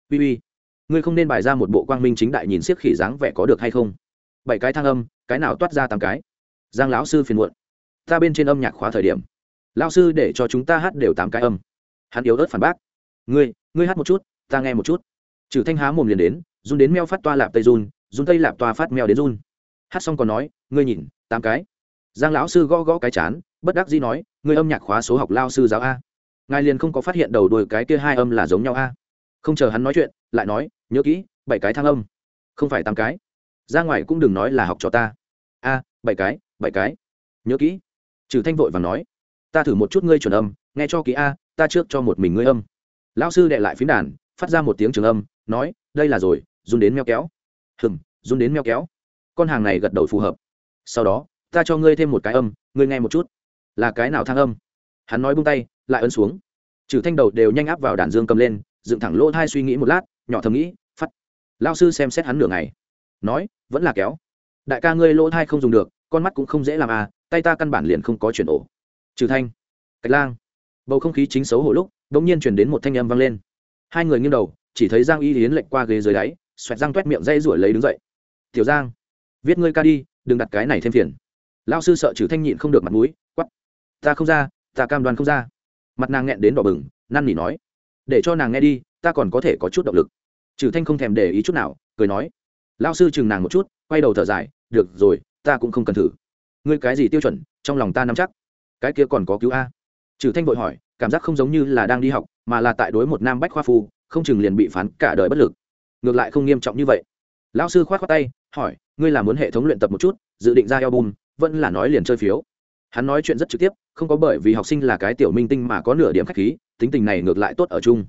Uy uy, ngươi không nên bài ra một bộ quang minh chính đại nhìn siếc khỉ dáng vẻ có được hay không? Bảy cái thang âm, cái nào toát ra tám cái? Giang lão sư phiền muộn. Ta bên trên âm nhạc khóa thời điểm, lão sư để cho chúng ta hát đều tám cái âm. Hắn yếu ớt phản bác. Ngươi ngươi hát một chút, ta nghe một chút trừ thanh há mồm liền đến, run đến meo phát toa lạp tây run run tây lạp toa phát meo đến run. Hát xong còn nói, ngươi nhìn, tám cái. Giang lão sư gõ gõ cái chán, bất đắc dĩ nói, ngươi âm nhạc khóa số học lao sư giáo a. Ngài liền không có phát hiện đầu đuôi cái kia hai âm là giống nhau a. Không chờ hắn nói chuyện, lại nói, nhớ kỹ, bảy cái thang âm, không phải tám cái. Ra ngoài cũng đừng nói là học cho ta. A, bảy cái bảy cái. Nhớ kỹ. Trừ thanh vội và nói, ta thử một chút ngươi chuẩn âm, nghe cho kỹ a, ta trước cho một mình ngươi âm. Lão sư đệ lại phím đàn, phát ra một tiếng trường âm nói, đây là rồi run đến meo kéo. Hừm run đến meo kéo. Con hàng này gật đầu phù hợp. Sau đó, ta cho ngươi thêm một cái âm, ngươi nghe một chút. Là cái nào thang âm? Hắn nói bung tay, lại ấn xuống. Trừ thanh đầu đều nhanh áp vào đàn dương cầm lên, dựng thẳng lỗ thai suy nghĩ một lát, nhỏ thầm nghĩ phát lao sư xem xét hắn nửa ngày. Nói, vẫn là kéo. Đại ca ngươi lỗ thai không dùng được, con mắt cũng không dễ làm à tay ta căn bản liền không có chuyển ổ. Trừ thanh. Cách lang. Bầu không khí chính xấu hổ lúc đ ỗ n g nhiên chuyển đến một thanh âm vang lên. Hai người nghiêng đầu chỉ thấy giang y hiến lệnh qua ghế dưới đáy, xoẹt răng t u é t miệng dây rủi lấy đứng dậy. Tiểu giang, viết ngươi ca đi, đừng đặt cái này thêm phiền. Lao sư sợ trừ thanh nhịn không được mặt mũi quắp ta không ra, ta cam đoan không ra. Mặt nàng nghẹn đến đỏ bừng, năn nỉ nói. Để cho nàng nghe đi, ta còn có thể có chút động lực. Trừ thanh không thèm để ý chút nào, cười nói. Lao sư chừng nàng một chút, quay đầu thở dài. Được rồi, ta cũng không cần thử. Ngươi cái gì tiêu chuẩn, trong lòng ta nắm chắc. Cái kia còn có cứu a. Trừ thanh vội hỏi, cảm giác không giống như là đang đi học, mà là tại đối một nam bách khoa phu không chừng liền bị phán cả đời bất lực. Ngược lại không nghiêm trọng như vậy. Lão sư khoát khoát tay, hỏi, ngươi là muốn hệ thống luyện tập một chút, dự định ra album, vẫn là nói liền chơi phiếu? Hắn nói chuyện rất trực tiếp, không có bởi vì học sinh là cái tiểu minh tinh mà có nửa điểm khách khí, tính tình này ngược lại tốt ở chung.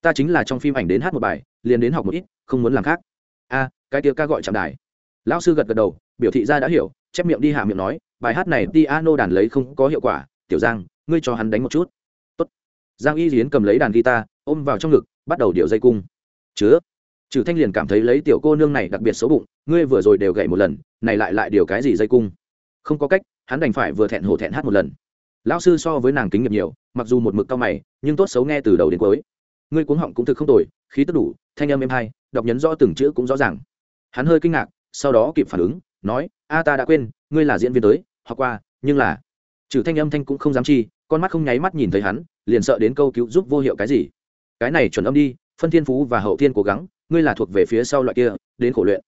Ta chính là trong phim ảnh đến hát một bài, liền đến học một ít, không muốn làm khác. A, cái kia ca gọi chạm đài. Lão sư gật gật đầu, biểu thị ra đã hiểu, chép miệng đi hạ miệng nói, bài hát này piano đàn lấy không có hiệu quả, tiểu giang, ngươi cho hắn đánh một chút. Tốt. giang y hiến cầm lấy đàn guitar, ôm vào trong ngực bắt đầu điệu dây cung. Chứa. Trừ thanh liền cảm thấy lấy tiểu cô nương này đặc biệt xấu bụng, ngươi vừa rồi đều gậy một lần, này lại lại điều cái gì dây cung? Không có cách, hắn đành phải vừa thẹn hổ thẹn hát một lần. Lão sư so với nàng kính nghiệp nhiều, mặc dù một mực cao mày, nhưng tốt xấu nghe từ đầu đến cuối. Ngươi cuống họng cũng thực không tồi, khí tức đủ, thanh âm êm hay, đọc nhấn rõ từng chữ cũng rõ ràng. Hắn hơi kinh ngạc, sau đó kịp phản ứng, nói, a, ta đã quên, ngươi là diễn viên tới, học qua, nhưng là trừ thanh âm thanh cũng không dám chi, con mắt không nháy mắt nhìn thấy hắn, liền sợ đến câu cứu giúp vô hiệu cái gì cái này chuẩn âm đi, phân thiên phú và hậu thiên cố gắng, ngươi là thuộc về phía sau loại kia, đến khổ luyện.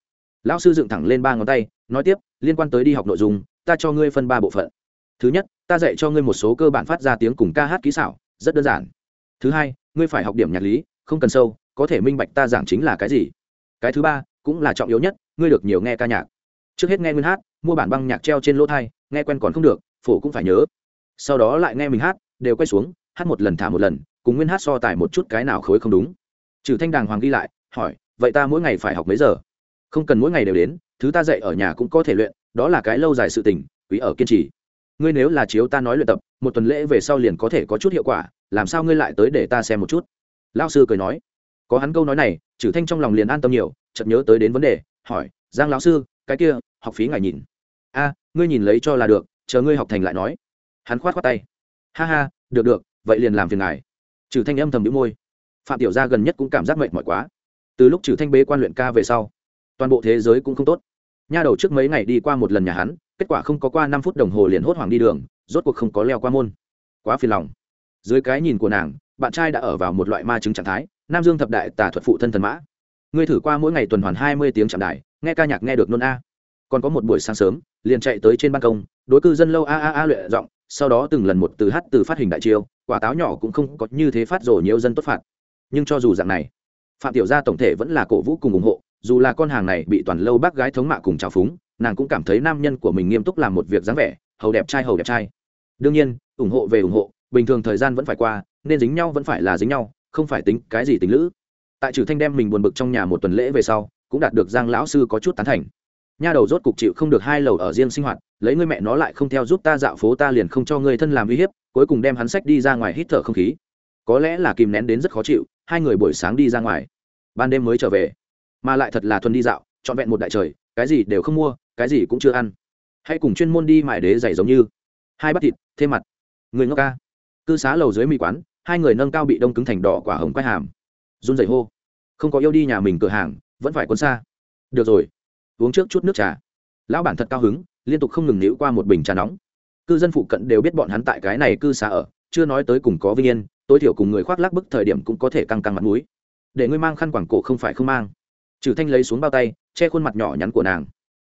Lão sư dựng thẳng lên ba ngón tay, nói tiếp, liên quan tới đi học nội dung, ta cho ngươi phân ba bộ phận. Thứ nhất, ta dạy cho ngươi một số cơ bản phát ra tiếng cùng ca hát kỹ xảo, rất đơn giản. Thứ hai, ngươi phải học điểm nhạc lý, không cần sâu, có thể minh bạch ta giảng chính là cái gì. Cái thứ ba, cũng là trọng yếu nhất, ngươi được nhiều nghe ca nhạc. Trước hết nghe nguyên hát, mua bản băng nhạc treo trên lỗ thai, nghe quen còn không được, phổ cũng phải nhớ. Sau đó lại nghe mình hát, đều quay xuống, hát một lần thả một lần cùng nguyên hát so tài một chút cái nào khối không đúng. Trừ thanh đàng hoàng ghi lại, hỏi, vậy ta mỗi ngày phải học mấy giờ? Không cần mỗi ngày đều đến, thứ ta dạy ở nhà cũng có thể luyện, đó là cái lâu dài sự tình, quý ở kiên trì. Ngươi nếu là chiếu ta nói luyện tập, một tuần lễ về sau liền có thể có chút hiệu quả, làm sao ngươi lại tới để ta xem một chút? Lao sư cười nói. Có hắn câu nói này, trừ thanh trong lòng liền an tâm nhiều, chợt nhớ tới đến vấn đề, hỏi, giang lão sư, cái kia, học phí ngài nhìn. A, ngươi nhìn lấy cho là được, chờ ngươi học thành lại nói. Hắn khoát khoát tay. Ha ha, được được, vậy liền làm phiền ngài trừ thanh âm thầm đĩu môi. Phạm tiểu gia gần nhất cũng cảm giác mệt mỏi quá. Từ lúc trừ thanh bế quan luyện ca về sau, toàn bộ thế giới cũng không tốt. Nha đầu trước mấy ngày đi qua một lần nhà hắn, kết quả không có qua năm phút đồng hồ liền hốt hoảng đi đường, rốt cuộc không có leo qua môn. Quá phiền lòng. Dưới cái nhìn của nàng, bạn trai đã ở vào một loại ma chứng trạng thái, nam dương thập đại tả thuật phụ thân thần mã. Ngươi thử qua mỗi ngày tuần hoàn hai mươi tiếng chạm đài, nghe ca nhạc nghe được nôn a. Còn có một buổi sáng sớm, liền chạy tới trên ban công, đối cư dân lâu a a a luyện giọng, sau đó từng lần một từ hát từ phát hình đại chiêu quả táo nhỏ cũng không có như thế phát rồ nhiều dân tốt phạt. Nhưng cho dù dạng này, phạm tiểu gia tổng thể vẫn là cổ vũ cùng ủng hộ, dù là con hàng này bị toàn lâu bác gái thống mạ cùng trào phúng, nàng cũng cảm thấy nam nhân của mình nghiêm túc làm một việc dáng vẻ, hầu đẹp trai, hầu đẹp trai. Đương nhiên, ủng hộ về ủng hộ, bình thường thời gian vẫn phải qua, nên dính nhau vẫn phải là dính nhau, không phải tính cái gì tính lữ. Tại trừ thanh đem mình buồn bực trong nhà một tuần lễ về sau, cũng đạt được giang lão sư có chút tán thành. Nha đầu rốt cục chịu không được hai lầu ở riêng sinh hoạt, lấy ngươi mẹ nó lại không theo giúp ta dạo phố ta liền không cho ngươi thân làm uy hiếp cuối cùng đem hắn sách đi ra ngoài hít thở không khí. Có lẽ là kìm nén đến rất khó chịu, hai người buổi sáng đi ra ngoài. Ban đêm mới trở về, mà lại thật là thuần đi dạo, trọn vẹn một đại trời, cái gì đều không mua, cái gì cũng chưa ăn. Hãy cùng chuyên môn đi mải đế dày giống như. Hai bát thịt, thêm mặt. Người ngốc ca. Cư xá lầu dưới mì quán, hai người nâng cao bị đông cứng thành đỏ quả hồng quay hàm. Run rẩy hô. Không có yêu đi nhà mình cửa hàng, vẫn phải quân xa. Được rồi, uống trước chút nước trà. Lão bản thật cao hứng, liên tục không ngừng níu qua một bình trà nóng cư dân phụ cận đều biết bọn hắn tại cái này cư xá ở, chưa nói tới cùng có vinh yên, tối thiểu cùng người khoác lác bức thời điểm cũng có thể căng căng mặt mũi. Để ngươi mang khăn quảng cổ không phải không mang. Trừ thanh lấy xuống bao tay, che khuôn mặt nhỏ nhắn của nàng.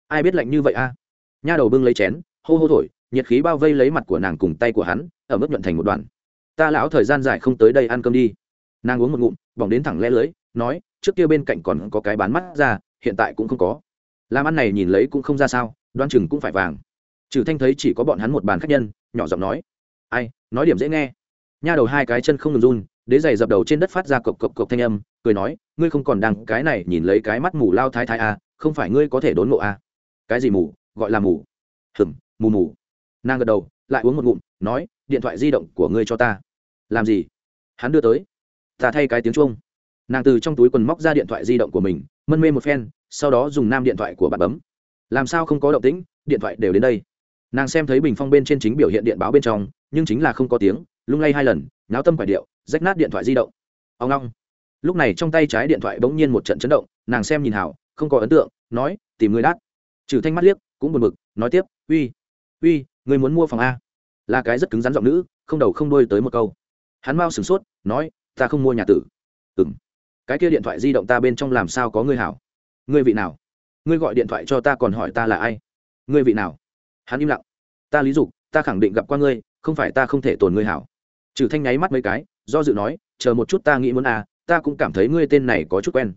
Ai biết lạnh như vậy a? Nha đầu bưng lấy chén, hô hô thổi, nhiệt khí bao vây lấy mặt của nàng cùng tay của hắn, ở mức nhuận thành một đoàn ta lão thời gian dài không tới đây ăn cơm đi. Nàng uống một ngụm, bỏng đến thẳng lẽ lưới, nói, trước kia bên cạnh còn có cái bán mắt ra, hiện tại cũng không có. Làm ăn này nhìn lấy cũng không ra sao, đoan chừng cũng phải vàng trừ thanh thấy chỉ có bọn hắn một bàn khách nhân nhỏ giọng nói ai nói điểm dễ nghe. Nha đầu hai cái chân không ngừng run đế giày dập đầu trên đất phát ra cộc cộc cộc thanh âm cười nói ngươi không còn đằng cái này nhìn lấy cái mắt mù lao thái thái à, không phải ngươi có thể đốn ngộ à. cái gì mù? Gọi là mù? Hừm mù mù. Nàng gật đầu lại uống một ngụm nói điện thoại di động của ngươi cho ta. Làm gì? Hắn đưa tới. Ta thay cái tiếng chuông nàng từ trong túi quần móc ra điện thoại di động của mình mân mê một phen sau đó dùng nam điện thoại của bạn bấm. Làm sao không có động tĩnh? Điện thoại đều đến đây nàng xem thấy bình phong bên trên chính biểu hiện điện báo bên trong, nhưng chính là không có tiếng, lung lay hai lần, náo tâm quải điệu, rách nát điện thoại di động. Ông long. Lúc này trong tay trái điện thoại bỗng nhiên một trận chấn động, nàng xem nhìn hảo, không có ấn tượng, nói, tìm người đát trừ thanh mắt liếc, cũng buồn bực, nói tiếp, uy uy, người muốn mua phòng a. Là cái rất cứng rắn giọng nữ, không đầu không đuôi tới một câu. Hắn mau sửng sốt, nói, ta không mua nhà tử. Ừng cái kia điện thoại di động ta bên trong làm sao có người hảo? Ngươi vị nào? Ngươi gọi điện thoại cho ta còn hỏi ta là ai? Ngươi vị nào? Hắn im lặng. Ta lý dục, ta khẳng định gặp qua ngươi, không phải ta không thể tồn ngươi hảo. Trừ thanh nháy mắt mấy cái, do dự nói, chờ một chút ta nghĩ muốn à ta cũng cảm thấy ngươi tên này có chút quen.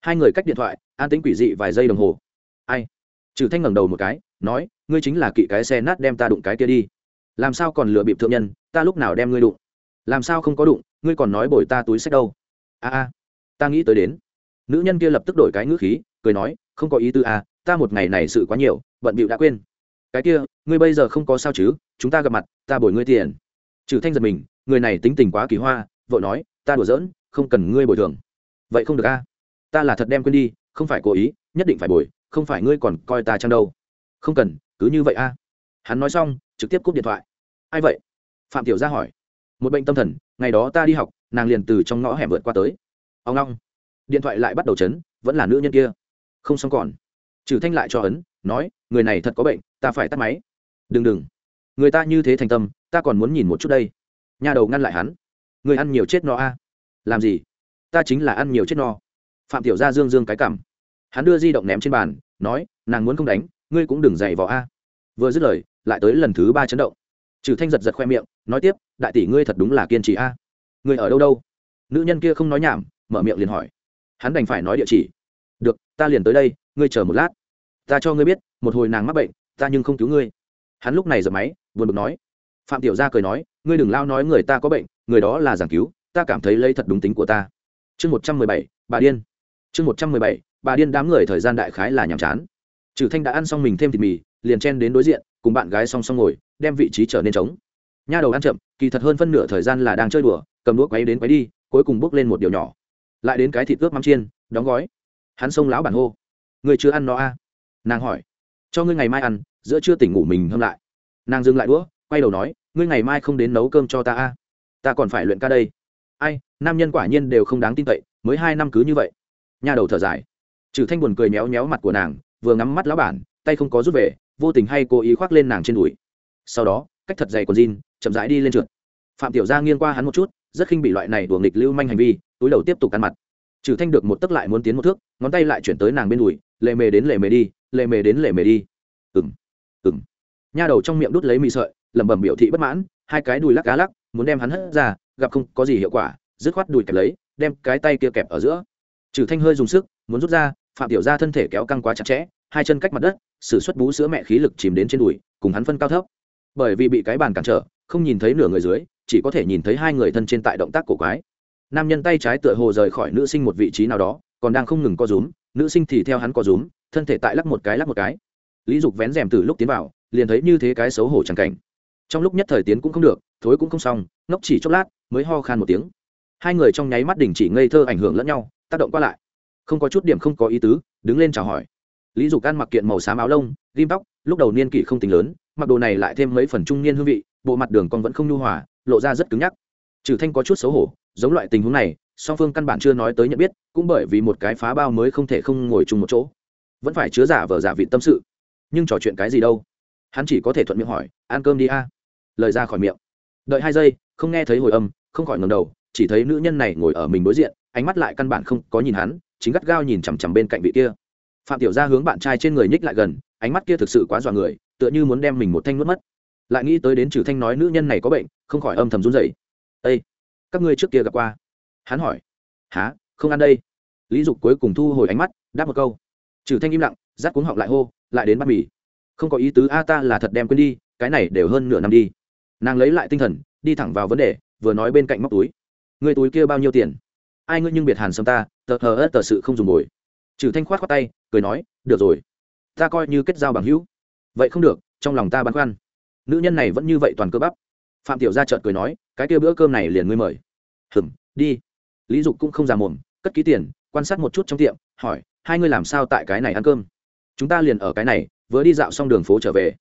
Hai người cách điện thoại, an tính quỷ dị vài giây đồng hồ. Ai? Trừ thanh ngẩng đầu một cái, nói, ngươi chính là kỵ cái xe nát đem ta đụng cái kia đi. Làm sao còn lừa bịp thượng nhân, ta lúc nào đem ngươi đụng? Làm sao không có đụng, ngươi còn nói bồi ta túi sách đâu. A a, ta nghĩ tới đến. Nữ nhân kia lập tức đổi cái ngữ khí, cười nói, không có ý tư a à, ta một ngày này sự quá nhiều, bận bịu đã quên cái kia, ngươi bây giờ không có sao chứ, chúng ta gặp mặt, ta bồi ngươi tiền. Trừ thanh giật mình, người này tính tình quá kỳ hoa, vội nói, ta đùa giỡn, không cần ngươi bồi thường. Vậy không được a. Ta là thật đem quên đi, không phải cố ý, nhất định phải bồi, không phải ngươi còn coi ta chăng đâu. Không cần, cứ như vậy a. Hắn nói xong, trực tiếp cúp điện thoại. Ai vậy? Phạm tiểu gia hỏi. Một bệnh tâm thần, ngày đó ta đi học, nàng liền từ trong ngõ hẻm vượt qua tới. Ông long. Điện thoại lại bắt đầu chấn, vẫn là nữ nhân kia. Không xong còn. Trừ thanh lại cho ấn nói, người này thật có bệnh, ta phải tắt máy. Đừng đừng. Người ta như thế thành tâm, ta còn muốn nhìn một chút đây. Nhà đầu ngăn lại hắn. Người ăn nhiều chết no a. Làm gì? Ta chính là ăn nhiều chết no. Phạm tiểu gia dương dương cái cảm. Hắn đưa di động ném trên bàn, nói, nàng muốn không đánh, ngươi cũng đừng dày vào a. Vừa dứt lời, lại tới lần thứ ba chấn động. Trừ thanh giật giật khoe miệng, nói tiếp, đại tỷ ngươi thật đúng là kiên trì a. Ngươi ở đâu đâu? Nữ nhân kia không nói nhảm, mở miệng liền hỏi. Hắn đành phải nói địa chỉ. Được, ta liền tới đây, ngươi chờ một lát ta cho ngươi biết, một hồi nàng mắc bệnh, ta nhưng không cứu ngươi. Hắn lúc này giật máy, buồn bực nói. Phạm tiểu gia cười nói, ngươi đừng lao nói người ta có bệnh, người đó là giảng cứu, ta cảm thấy lấy thật đúng tính của ta. Chương một trăm mười bảy, bà điên. Chương một trăm mười bảy, bà điên đám người thời gian đại khái là nhàm chán. Trừ thanh đã ăn xong mình thêm thịt mì, liền chen đến đối diện, cùng bạn gái song song ngồi, đem vị trí trở nên trống. Nha đầu ăn chậm, kỳ thật hơn phân nửa thời gian là đang chơi đùa, cầm đũa quấy đến quấy đi, cuối cùng bước lên một điều nhỏ. Lại đến cái thịt ướp mắm chiên, đóng gói. Hắn xông lão bản hô. Người chưa ăn nó a à? Nàng hỏi, cho ngươi ngày mai ăn, giữa trưa tỉnh ngủ mình hâm lại. Nàng dừng lại đũa, quay đầu nói, ngươi ngày mai không đến nấu cơm cho ta a. À? ta còn phải luyện ca đây. Ai, nam nhân quả nhiên đều không đáng tin cậy, mới hai năm cứ như vậy. Nha đầu thở dài. Trừ thanh buồn cười méo méo mặt của nàng, vừa ngắm mắt lão bản, tay không có rút về, vô tình hay cố ý khoác lên nàng trên đùi. Sau đó, cách thật dày còn jean, chậm rãi đi lên trượt. Phạm tiểu gia nghiêng qua hắn một chút, rất khinh bị loại này đùa nghịch lưu manh hành vi, túi đầu tiếp tục ăn mặt trừ thanh được một tấc lại muốn tiến một thước, ngón tay lại chuyển tới nàng bên đùi, lệ mề đến lệ mề đi, lệ mề đến lệ mề đi. Ừng ừng nha đầu trong miệng đút lấy mì sợi, lẩm bẩm biểu thị bất mãn, hai cái đùi lắc cá lắc, muốn đem hắn hất ra, gặp không có gì hiệu quả, dứt khoát đùi kẹp lấy, đem cái tay kia kẹp ở giữa. Trừ thanh hơi dùng sức, muốn rút ra, phạm tiểu gia thân thể kéo căng quá chặt chẽ, hai chân cách mặt đất, sử xuất bú sữa mẹ khí lực chìm đến trên đùi, cùng hắn phân cao thấp. Bởi vì bị cái bàn cản trở, không nhìn thấy nửa người dưới, chỉ có thể nhìn thấy hai người thân trên tại động tác cổ quái nam nhân tay trái tựa hồ rời khỏi nữ sinh một vị trí nào đó, còn đang không ngừng co rúm, nữ sinh thì theo hắn co rúm, thân thể tại lắc một cái lắc một cái. Lý dục vén rèm từ lúc tiến vào, liền thấy như thế cái xấu hổ chẳng cảnh. Trong lúc nhất thời tiến cũng không được, thối cũng không xong, ngốc chỉ chốc lát, mới ho khan một tiếng. Hai người trong nháy mắt đình chỉ ngây thơ ảnh hưởng lẫn nhau, tác động qua lại. Không có chút điểm không có ý tứ, đứng lên chào hỏi. Lý dục ăn mặc kiện màu xám áo lông, ghim tóc, lúc đầu niên kỷ không tính lớn, mặc đồ này lại thêm mấy phần trung niên hương vị, bộ mặt đường con vẫn không nhu hòa, lộ ra rất cứng nhắc. Trừ thanh có chút xấu hổ giống loại tình huống này, song phương căn bản chưa nói tới nhận biết, cũng bởi vì một cái phá bao mới không thể không ngồi chung một chỗ. Vẫn phải chứa giả vờ giả vị tâm sự. Nhưng trò chuyện cái gì đâu? Hắn chỉ có thể thuận miệng hỏi, ăn cơm đi a. Lời ra khỏi miệng. Đợi hai giây, không nghe thấy hồi âm, không khỏi ngầm đầu, chỉ thấy nữ nhân này ngồi ở mình đối diện, ánh mắt lại căn bản không có nhìn hắn, chính gắt gao nhìn chằm chằm bên cạnh vị kia. Phạm tiểu gia hướng bạn trai trên người nhích lại gần, ánh mắt kia thực sự quá dọa người, tựa như muốn đem mình một thanh nuốt mất. Lại nghĩ tới đến trừ thanh nói nữ nhân này có bệnh, không khỏi âm thầm run rẩy các ngươi trước kia gặp qua? Hắn hỏi. Há không ăn đây. Lý dục cuối cùng thu hồi ánh mắt, đáp một câu. Trừ thanh im lặng, rát cuống họng lại hô, lại đến bắt mì. Không có ý tứ a ta là thật đem quên đi, cái này đều hơn nửa năm đi. Nàng lấy lại tinh thần, đi thẳng vào vấn đề, vừa nói bên cạnh móc túi. Người túi kia bao nhiêu tiền? Ai ngươi nhưng biệt hàn sâm ta, tờ hờ ớt tờ sự không dùng bồi. Trừ thanh khoát khoát tay, cười nói, được rồi. Ta coi như kết giao bằng hữu. Vậy không được, trong lòng ta băn khoăn. Nữ nhân này vẫn như vậy toàn cơ bắp phạm tiểu gia chợt cười nói, cái kia bữa cơm này liền ngươi mời. Hừm, đi. Lý dục cũng không già mồm, cất ký tiền, quan sát một chút trong tiệm, hỏi, hai ngươi làm sao tại cái này ăn cơm? Chúng ta liền ở cái này, vừa đi dạo xong đường phố trở về.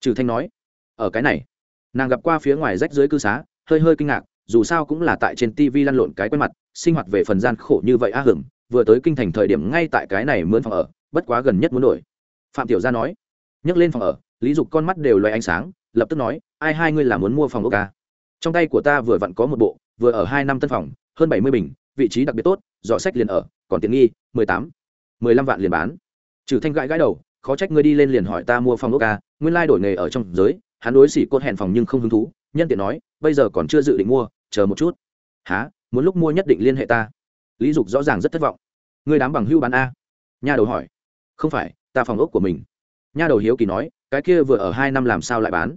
Trừ thanh nói, ở cái này. Nàng gặp qua phía ngoài rách dưới cư xá, hơi hơi kinh ngạc, dù sao cũng là tại trên tv lăn lộn cái quen mặt, sinh hoạt về phần gian khổ như vậy a hưởng vừa tới kinh thành thời điểm ngay tại cái này mướn phòng ở, bất quá gần nhất muốn đổi. Phạm tiểu gia nói, nhấc lên phòng ở, lý dục con mắt đều loay ánh sáng lập tức nói, ai, hai ngươi là muốn mua phòng ốc ca trong tay của ta vừa vặn có một bộ, vừa ở hai năm tân phòng, hơn bảy mươi bình, vị trí đặc biệt tốt, dọ sách liền ở, còn tiện nghi, mười tám, mười lăm vạn liền bán. Trừ thanh gãi gãi đầu, khó trách ngươi đi lên liền hỏi ta mua phòng ốc ca nguyên lai đổi nghề ở trong giới, hắn đối xỉ cốt hẹn phòng nhưng không hứng thú, nhân tiện nói, bây giờ còn chưa dự định mua, chờ một chút. Há muốn lúc mua nhất định liên hệ ta. Lý dục rõ ràng rất thất vọng. Ngươi đám bằng hưu bán a? Nha đầu hỏi. Không phải, ta phòng ốc của mình. Nha đầu hiếu kỳ nói, cái kia vừa ở hai năm làm sao lại bán?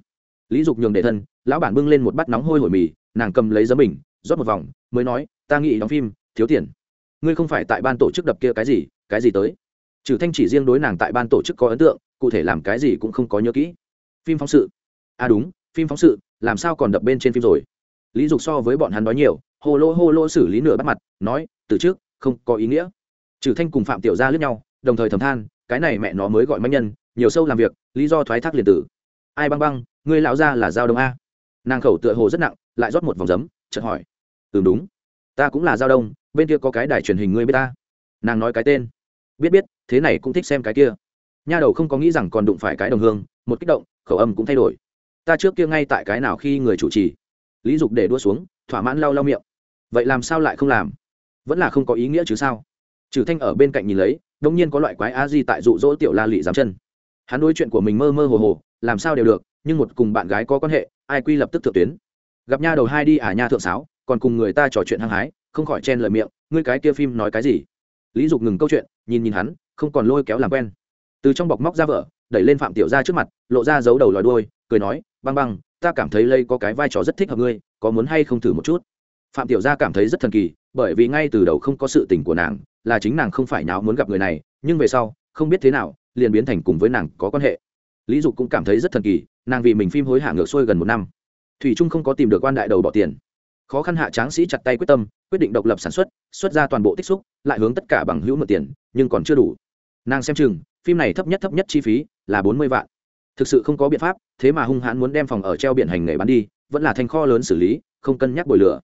Lý dục nhường để thân, lão bản bưng lên một bát nóng hôi hổi mì, nàng cầm lấy giấm bình, rót một vòng, mới nói, ta nghĩ đóng phim, thiếu tiền. Ngươi không phải tại ban tổ chức đập kia cái gì cái gì tới? Trừ thanh chỉ riêng đối nàng tại ban tổ chức có ấn tượng, cụ thể làm cái gì cũng không có nhớ kỹ. Phim phóng sự. À đúng, phim phóng sự, làm sao còn đập bên trên phim rồi? Lý dục so với bọn hắn nói nhiều, hô lô hô lô xử lý nửa bắt mặt, nói, từ trước, không có ý nghĩa. Trừ thanh cùng phạm tiểu gia lướt nhau, đồng thời thầm than, cái này mẹ nó mới gọi manh nhân, nhiều sâu làm việc, lý do thoái thác liền tử. Ai băng băng ngươi lão ra là giao đông a? Nàng khẩu tựa hồ rất nặng, lại rót một vòng giấm, chợt hỏi. Ừ đúng, ta cũng là giao đông, bên kia có cái đài truyền hình ngươi biết ta? Nàng nói cái tên. Biết biết, thế này cũng thích xem cái kia. Nha đầu không có nghĩ rằng còn đụng phải cái đồng hương, một kích động, khẩu âm cũng thay đổi. Ta trước kia ngay tại cái nào khi người chủ trì? Lý dục để đua xuống, thỏa mãn lau lau miệng. Vậy làm sao lại không làm? Vẫn là không có ý nghĩa chứ sao? Trừ thanh ở bên cạnh nhìn lấy, đông nhiên có loại quái a di tại dụ dỗ tiểu la lị dám chân. Hắn đối chuyện của mình mơ mơ hồ hồ, làm sao đều được? Nhưng một cùng bạn gái có quan hệ ai quy lập tức thượng tuyến. Gặp nha đầu hai đi à nha thượng sáo còn cùng người ta trò chuyện hăng hái không khỏi chen lời miệng ngươi cái kia phim nói cái gì? Lý dục ngừng câu chuyện nhìn nhìn hắn không còn lôi kéo làm quen. Từ trong bọc móc ra vợ đẩy lên phạm tiểu ra trước mặt lộ ra giấu đầu lòi đuôi, cười nói băng băng ta cảm thấy lây có cái vai trò rất thích hợp ngươi có muốn hay không thử một chút? Phạm tiểu gia cảm thấy rất thần kỳ bởi vì ngay từ đầu không có sự tình của nàng là chính nàng không phải nháo muốn gặp người này nhưng về sau không biết thế nào liền biến thành cùng với nàng có quan hệ. Lý dục cũng cảm thấy rất thần kỳ nàng vì mình phim hối hả ngược xuôi gần một năm. Thủy trung không có tìm được quan đại đầu bỏ tiền. Khó khăn hạ tráng sĩ chặt tay quyết tâm, quyết định độc lập sản xuất xuất ra toàn bộ tích xúc, lại hướng tất cả bằng hữu mượn tiền, nhưng còn chưa đủ. Nàng xem chừng, phim này thấp nhất thấp nhất chi phí là bốn mươi vạn. Thực sự không có biện pháp, thế mà hung hãn muốn đem phòng ở treo biển hành nghề bán đi, vẫn là thanh kho lớn xử lý, không cân nhắc bồi lửa.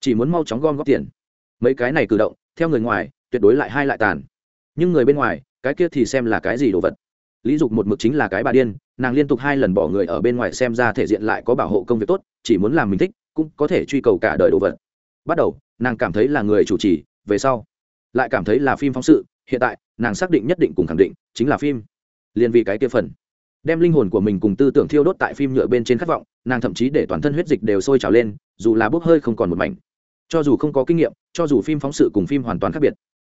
Chỉ muốn mau chóng gom góp tiền. Mấy cái này cử động, theo người ngoài, tuyệt đối lại hai lại tàn. Nhưng người bên ngoài, cái kia thì xem là cái gì đồ vật? Lý dục một mực chính là cái bà điên, nàng liên tục hai lần bỏ người ở bên ngoài xem ra thể diện lại có bảo hộ công việc tốt, chỉ muốn làm mình thích, cũng có thể truy cầu cả đời đồ vật. Bắt đầu, nàng cảm thấy là người chủ trì, về sau, lại cảm thấy là phim phóng sự, hiện tại, nàng xác định nhất định cùng khẳng định, chính là phim. Liền vì cái kia phần, đem linh hồn của mình cùng tư tưởng thiêu đốt tại phim nhựa bên trên khát vọng, nàng thậm chí để toàn thân huyết dịch đều sôi trào lên, dù là bốc hơi không còn một mảnh. Cho dù không có kinh nghiệm, cho dù phim phóng sự cùng phim hoàn toàn khác biệt,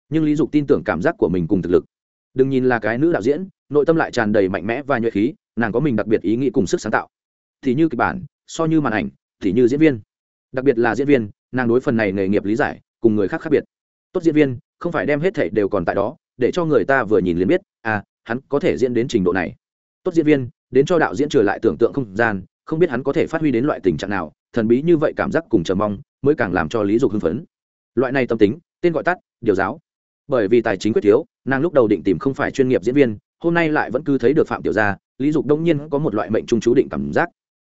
nhưng lý dục tin tưởng cảm giác của mình cùng thực lực đừng nhìn là cái nữ đạo diễn, nội tâm lại tràn đầy mạnh mẽ và nhuệ khí, nàng có mình đặc biệt ý nghĩ cùng sức sáng tạo. Thì như kịch bản, so như màn ảnh, thì như diễn viên. Đặc biệt là diễn viên, nàng đối phần này nghề nghiệp lý giải, cùng người khác khác biệt. Tốt diễn viên, không phải đem hết thảy đều còn tại đó, để cho người ta vừa nhìn liền biết à hắn có thể diễn đến trình độ này. Tốt diễn viên, đến cho đạo diễn trở lại tưởng tượng không gian, không biết hắn có thể phát huy đến loại tình trạng nào, thần bí như vậy cảm giác cùng chờ mong, mới càng làm cho lý dục hưng phấn. Loại này tâm tính, tên gọi tắt, điều giáo. Bởi vì tài chính quyết thiếu nàng lúc đầu định tìm không phải chuyên nghiệp diễn viên, hôm nay lại vẫn cứ thấy được phạm tiểu gia, lý dục đông nhiên có một loại mệnh trung chú định cảm giác.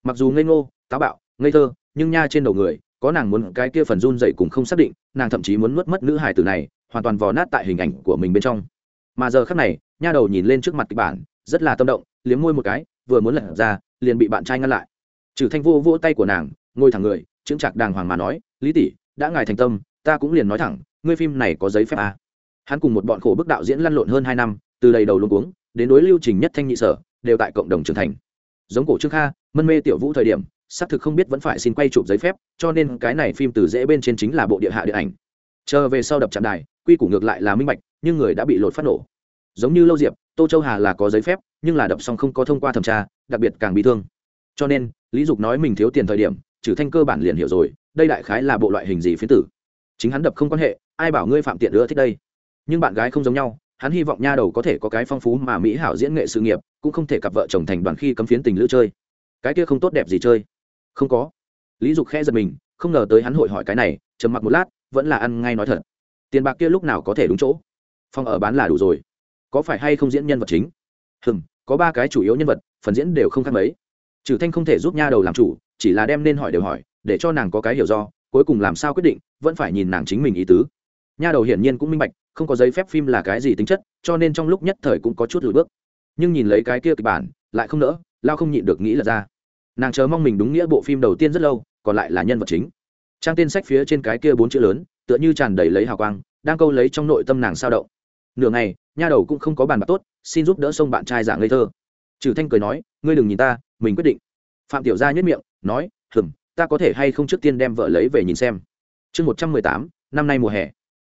Mặc dù ngây ngô, táo bạo, ngây thơ, nhưng nha trên đầu người, có nàng muốn cái kia phần run dậy cùng không xác định, nàng thậm chí muốn nuốt mất nữ hài tử này, hoàn toàn vò nát tại hình ảnh của mình bên trong. Mà giờ khắc này, nha đầu nhìn lên trước mặt kịch bản, rất là tâm động, liếm môi một cái, vừa muốn lật ra, liền bị bạn trai ngăn lại. Trừ thanh vô vỗ tay của nàng, ngồi thẳng người, chững chạc đàng hoàng mà nói, lý tỷ, đã ngài thành tâm, ta cũng liền nói thẳng, ngươi phim này có giấy phép à hắn cùng một bọn khổ bức đạo diễn lăn lộn hơn hai năm, từ đầy đầu luôn uống đến đối lưu trình nhất thanh nhị sở, đều tại cộng đồng trưởng thành. Giống cổ trương kha, mân mê tiểu vũ thời điểm, xác thực không biết vẫn phải xin quay chụp giấy phép, cho nên cái này phim từ dễ bên trên chính là bộ địa hạ điện ảnh. Chờ về sau đập chạm đài, quy củ ngược lại là minh bạch, nhưng người đã bị lột phát nổ. Giống như lâu diệp, tô châu hà là có giấy phép, nhưng là đập xong không có thông qua thẩm tra, đặc biệt càng bị thương. Cho nên, lý dục nói mình thiếu tiền thời điểm, trừ thanh cơ bản liền hiểu rồi, đây đại khái là bộ loại hình gì phiến tử. Chính hắn đập không quan hệ, ai bảo ngươi phạm tiện nữa thích đây? Nhưng bạn gái không giống nhau, hắn hy vọng nha đầu có thể có cái phong phú mà mỹ hảo diễn nghệ sự nghiệp, cũng không thể cặp vợ chồng thành đoàn khi cấm phiến tình lữ chơi. Cái kia không tốt đẹp gì chơi. Không có. Lý dục khẽ giật mình, không ngờ tới hắn hội hỏi cái này, trầm mặc một lát, vẫn là ăn ngay nói thật. Tiền bạc kia lúc nào có thể đúng chỗ? Phòng ở bán là đủ rồi. Có phải hay không diễn nhân vật chính? Hừm, có ba cái chủ yếu nhân vật, phần diễn đều không khác mấy. Trừ thanh không thể giúp nha đầu làm chủ, chỉ là đem nên hỏi đều hỏi, để cho nàng có cái hiểu do, cuối cùng làm sao quyết định, vẫn phải nhìn nàng chính mình ý tứ. Nha đầu hiển nhiên cũng minh bạch không có giấy phép phim là cái gì tính chất, cho nên trong lúc nhất thời cũng có chút lùi bước. Nhưng nhìn lấy cái kia kịch bản, lại không nỡ, lao không nhịn được nghĩ là ra. Nàng chờ mong mình đúng nghĩa bộ phim đầu tiên rất lâu, còn lại là nhân vật chính. Trang tên sách phía trên cái kia bốn chữ lớn, tựa như tràn đầy lấy hào quang, đang câu lấy trong nội tâm nàng sao động. Nửa ngày, nha đầu cũng không có bàn bạc tốt, xin giúp đỡ sông bạn trai giả ngây thơ. Trừ thanh cười nói, ngươi đừng nhìn ta, mình quyết định. Phạm tiểu gia nhất miệng, nói, hừm, ta có thể hay không trước tiên đem vợ lấy về nhìn xem. Chương một trăm mười tám, năm nay mùa hè.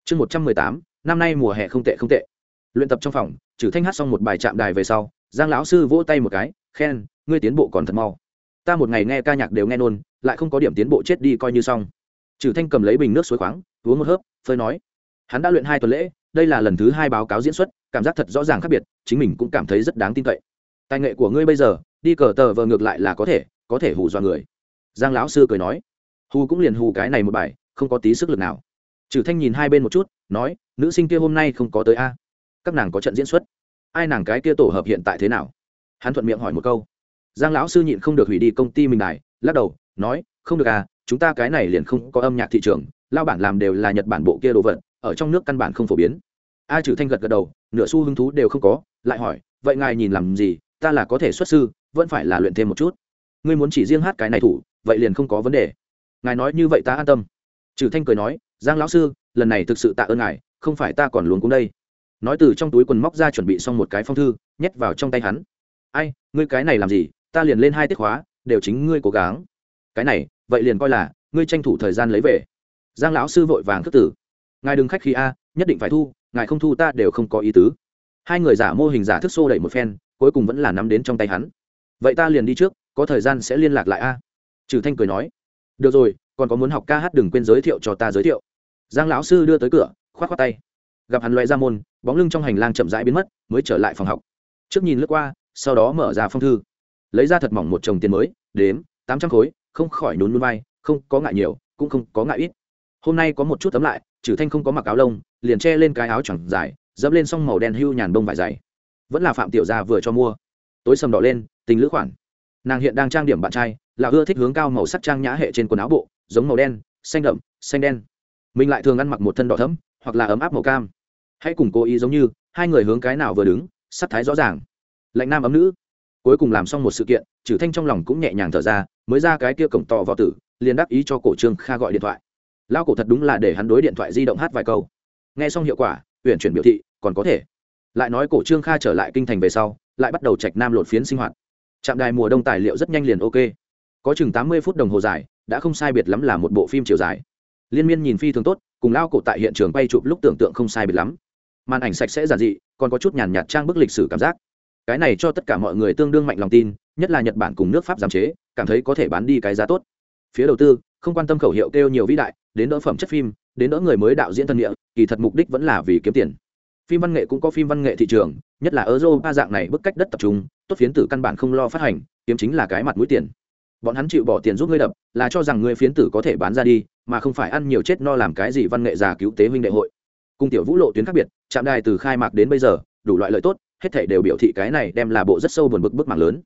Chương một trăm mười tám năm nay mùa hè không tệ không tệ. Luyện tập trong phòng trừ thanh hát xong một bài chạm đài về sau, giang lão sư vỗ tay một cái, khen, ngươi tiến bộ còn thật mau. Ta một ngày nghe ca nhạc đều nghe nôn, lại không có điểm tiến bộ chết đi coi như xong. Trừ thanh cầm lấy bình nước suối khoáng, uống một hớp, phơi nói, hắn đã luyện hai tuần lễ, đây là lần thứ hai báo cáo diễn xuất, cảm giác thật rõ ràng khác biệt, chính mình cũng cảm thấy rất đáng tin cậy. Tài nghệ của ngươi bây giờ, đi cờ tờ vờ ngược lại là có thể có thể hù dọa người. Giang lão sư cười nói, hù cũng liền hù cái này một bài, không có tí sức lực nào trừ thanh nhìn hai bên một chút, nói, nữ sinh kia hôm nay không có tới a. Các nàng có trận diễn xuất. Ai nàng cái kia tổ hợp hiện tại thế nào? Hắn thuận miệng hỏi một câu. Giang lão sư nhịn không được hủy đi công ty mình này lắc đầu, nói, không được à chúng ta cái này liền không có âm nhạc thị trường lao bản làm đều là nhật bản bộ kia đồ vật, ở trong nước căn bản không phổ biến. A trừ thanh gật gật đầu, nửa xu hứng thú đều không có, lại hỏi, vậy ngài nhìn làm gì? Ta là có thể xuất sư, vẫn phải là luyện thêm một chút. Ngươi muốn chỉ riêng hát cái này thủ, vậy liền không có vấn đề. Ngài nói như vậy ta an tâm. Trừ thanh cười nói giang lão sư, lần này thực sự tạ ơn ngài, không phải ta còn luống cũng đây. Nói từ trong túi quần móc ra chuẩn bị xong một cái phong thư, nhét vào trong tay hắn. Ai, ngươi cái này làm gì? Ta liền lên hai tiết khóa đều chính ngươi cố gắng. Cái này, vậy liền coi là, ngươi tranh thủ thời gian lấy về. Giang lão sư vội vàng thức tử ngài đừng khách khi a, nhất định phải thu, ngài không thu ta đều không có ý tứ. Hai người giả mô hình giả thức xô đẩy một phen, cuối cùng vẫn là nắm đến trong tay hắn. Vậy ta liền đi trước, có thời gian sẽ liên lạc lại a. Trừ thanh cười nói. Được rồi, còn có muốn học ca hát đừng quên giới thiệu cho ta giới thiệu giang lão sư đưa tới cửa k h o á t k h o á tay. Gặp hắn loe ra môn, bóng lưng trong hành lang chậm rãi biến mất, mới trở lại phòng học. Trước nhìn lướt qua, sau đó mở ra phong thư. Lấy ra thật mỏng một chồng tiền mới, đếm, tám trăm khối, không khỏi nhún núi vai, không có ngại nhiều, cũng không có ngại ít. Hôm nay có một chút tấm lại, trừ thanh không có mặc áo lông, liền che lên cái áo chẳng dài, dẫm lên xong màu đen hưu nhàn bông vải dày. Vẫn là phạm tiểu gia vừa cho mua. Tối sầm đỏ lên, tình lữ khoản. Nàng hiện đang trang điểm bạn trai, là ưa thích hướng cao màu sắc trang nhã hệ trên quần áo bộ, giống màu đen, xanh đậm, xanh đen mình lại thường ăn mặc một thân đỏ thấm hoặc là ấm áp màu cam. Hãy cùng cố ý giống như, hai người hướng cái nào vừa đứng, sắc thái rõ ràng. Lạnh nam ấm nữ. Cuối cùng làm xong một sự kiện trừ thanh trong lòng cũng nhẹ nhàng thở ra, mới ra cái kia cổng tỏ vào tử, liền đáp ý cho cổ trương kha gọi điện thoại. Lao cổ thật đúng là để hắn đối điện thoại di động hát vài câu. Nghe xong hiệu quả huyện chuyển biểu thị, còn có thể. Lại nói cổ trương kha trở lại kinh thành về sau, lại bắt đầu trạch nam lột phiến sinh hoạt. Trạm đài mùa đông tài liệu rất nhanh liền ok. Có chừng tám mươi phút đồng hồ dài, đã không sai biệt lắm là một bộ phim chiều dài liên miên nhìn phi thường tốt, cùng lao cổ tại hiện trường bay chụp lúc tưởng tượng không sai biệt lắm. Màn ảnh sạch sẽ giản dị, còn có chút nhàn nhạt trang bức lịch sử cảm giác. Cái này cho tất cả mọi người tương đương mạnh lòng tin, nhất là nhật bản cùng nước pháp giảm chế, cảm thấy có thể bán đi cái giá tốt. Phía đầu tư, không quan tâm khẩu hiệu kêu nhiều vĩ đại, đến đỡ phẩm chất phim, đến đỡ người mới đạo diễn thân địa, kỳ thật mục đích vẫn là vì kiếm tiền. Phim văn nghệ cũng có phim văn nghệ thị trường, nhất là ở dô ba dạng này bức cách đất tập trung, tốt phiến tử căn bản không lo phát hành, kiếm chính là cái mặt mũi tiền. Bọn hắn chịu bỏ tiền giúp ngươi đập, là cho rằng ngươi phiến tử có thể bán ra đi mà không phải ăn nhiều chết no làm cái gì văn nghệ già cứu tế huynh đệ hội. Cùng tiểu vũ lộ tuyến khác biệt chạm đài từ khai mạc đến bây giờ, đủ loại lợi tốt, hết thể đều biểu thị cái này đem là bộ rất sâu buồn bực bức mạng lớn.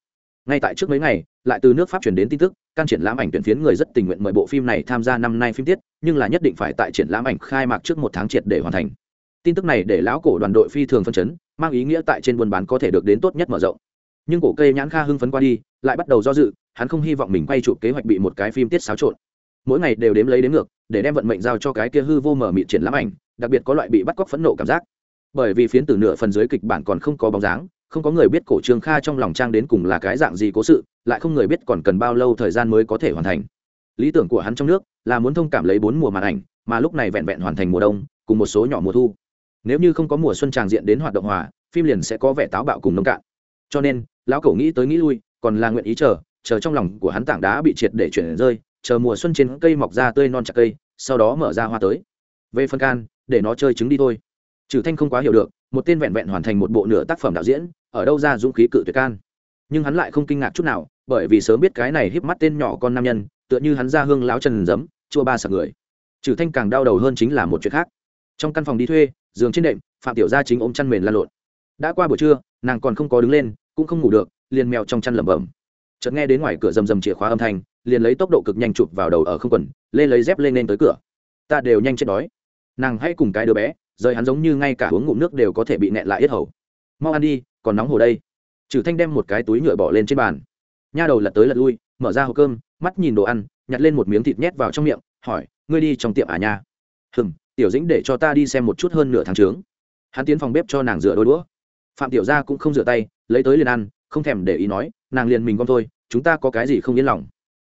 Ngay tại trước mấy ngày, lại từ nước pháp chuyển đến tin tức, can triển lãm ảnh tuyển phiến người rất tình nguyện mời bộ phim này tham gia năm nay phim tiết, nhưng là nhất định phải tại triển lãm ảnh khai mạc trước một tháng triệt để hoàn thành. Tin tức này để lão cổ đoàn đội phi thường phân chấn, mang ý nghĩa tại trên buôn bán có thể được đến tốt nhất mở rộng. Nhưng cổ cây nhãn kha hưng phấn qua đi, lại bắt đầu do dự, hắn không hy vọng mình quay chụp kế hoạch bị một cái phim tiết xáo trộn mỗi ngày đều đếm lấy đếm ngược, để đem vận mệnh giao cho cái kia hư vô mở mịt triển lãm ảnh, đặc biệt có loại bị bắt cóc phẫn nộ cảm giác. Bởi vì phiến từ nửa phần dưới kịch bản còn không có bóng dáng, không có người biết cổ trương kha trong lòng trang đến cùng là cái dạng gì cố sự, lại không người biết còn cần bao lâu thời gian mới có thể hoàn thành. Lý tưởng của hắn trong nước là muốn thông cảm lấy bốn mùa màn ảnh, mà lúc này vẹn vẹn hoàn thành mùa đông, cùng một số nhỏ mùa thu. Nếu như không có mùa xuân tràng diện đến hoạt động hòa, phim liền sẽ có vẻ táo bạo cùng nông cạn. Cho nên, lão cẩu nghĩ tới nghĩ lui, còn là nguyện ý chờ chờ trong lòng của hắn tảng đá bị triệt để chuyển rơi chờ mùa xuân trên cây mọc ra tươi non chặt cây, sau đó mở ra hoa tới. Về phân can, để nó chơi trứng đi thôi. Trừ thanh không quá hiểu được, một tên vẹn vẹn hoàn thành một bộ nửa tác phẩm đạo diễn, ở đâu ra dũng khí cự tuyệt can. Nhưng hắn lại không kinh ngạc chút nào, bởi vì sớm biết cái này híp mắt tên nhỏ con nam nhân, tựa như hắn ra hương láo trần giấm, chua ba sạc người. Trừ thanh càng đau đầu hơn chính là một chuyện khác. Trong căn phòng đi thuê, giường trên đệm, phạm tiểu gia chính ôm chăn mền lăn lộn. Đã qua buổi trưa, nàng còn không có đứng lên, cũng không ngủ được, liền mèo trong chăn lẩm bẩm chợt nghe đến ngoài cửa rầm rầm chìa khóa âm thanh liền lấy tốc độ cực nhanh chụp vào đầu ở không quần lê lấy dép lên lên tới cửa. Ta đều nhanh chết đói. Nàng hãy cùng cái đứa bé rời hắn giống như ngay cả uống ngụm nước đều có thể bị nẹn lại yết hầu. Mau ăn đi còn nóng hồ đây. Trừ thanh đem một cái túi nhựa bỏ lên trên bàn. Nha đầu lật tới lật lui mở ra hộp cơm mắt nhìn đồ ăn nhặt lên một miếng thịt nhét vào trong miệng hỏi ngươi đi trong tiệm à nha? Hừm, tiểu dĩnh để cho ta đi xem một chút hơn nửa tháng trướng. Hắn tiến phòng bếp cho nàng rửa đôi đũa. Phạm tiểu gia cũng không rửa tay lấy tới liền ăn không thèm để ý nói nàng liền mình con thôi chúng ta có cái gì không yên lòng?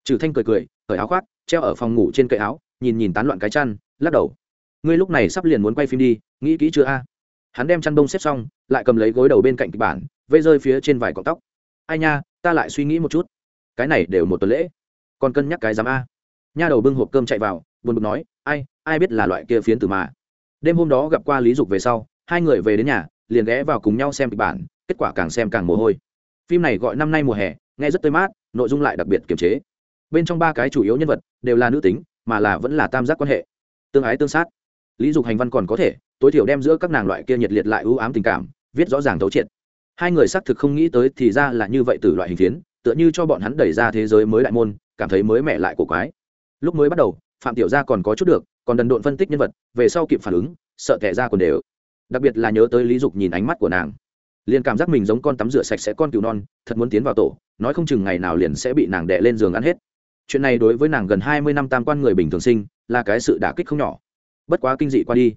Trừ thanh cười cười, cởi áo khoác, treo ở phòng ngủ trên cậy áo, nhìn nhìn tán loạn cái chăn, lắc đầu. Ngươi lúc này sắp liền muốn quay phim đi, nghĩ kỹ chưa a? Hắn đem chăn đông xếp xong, lại cầm lấy gối đầu bên cạnh kịch bản, vây rơi phía trên vài cọng tóc. Ai nha, ta lại suy nghĩ một chút. Cái này đều một tuần lễ. Còn cân nhắc cái dám a? Nha đầu bưng hộp cơm chạy vào, buồn bực nói, ai ai biết là loại kia phiến từ mà? Đêm hôm đó gặp qua lý dục về sau, hai người về đến nhà, liền ghé vào cùng nhau xem kịch bản, kết quả càng xem càng mồ hôi phim này gọi năm nay mùa hè, nghe rất tươi mát, nội dung lại đặc biệt kiềm chế. Bên trong ba cái chủ yếu nhân vật đều là nữ tính, mà là vẫn là tam giác quan hệ. Tương ái tương sát. Lý dục hành văn còn có thể, tối thiểu đem giữa các nàng loại kia nhiệt liệt lại ưu ám tình cảm, viết rõ ràng thấu triệt. Hai người xác thực không nghĩ tới thì ra là như vậy từ loại hình phiến, tựa như cho bọn hắn đẩy ra thế giới mới đại môn, cảm thấy mới mẻ lại cổ quái. Lúc mới bắt đầu, phạm tiểu gia còn có chút được, còn đần độn phân tích nhân vật, về sau kịp phản ứng, sợ tẻ ra còn đều. Đặc biệt là nhớ tới lý dục nhìn ánh mắt của nàng liền cảm giác mình giống con tắm rửa sạch sẽ con cừu non, thật muốn tiến vào tổ, nói không chừng ngày nào liền sẽ bị nàng đè lên giường ăn hết. Chuyện này đối với nàng gần hai mươi năm tam quan người bình thường sinh, là cái sự đả kích không nhỏ. Bất quá kinh dị qua đi.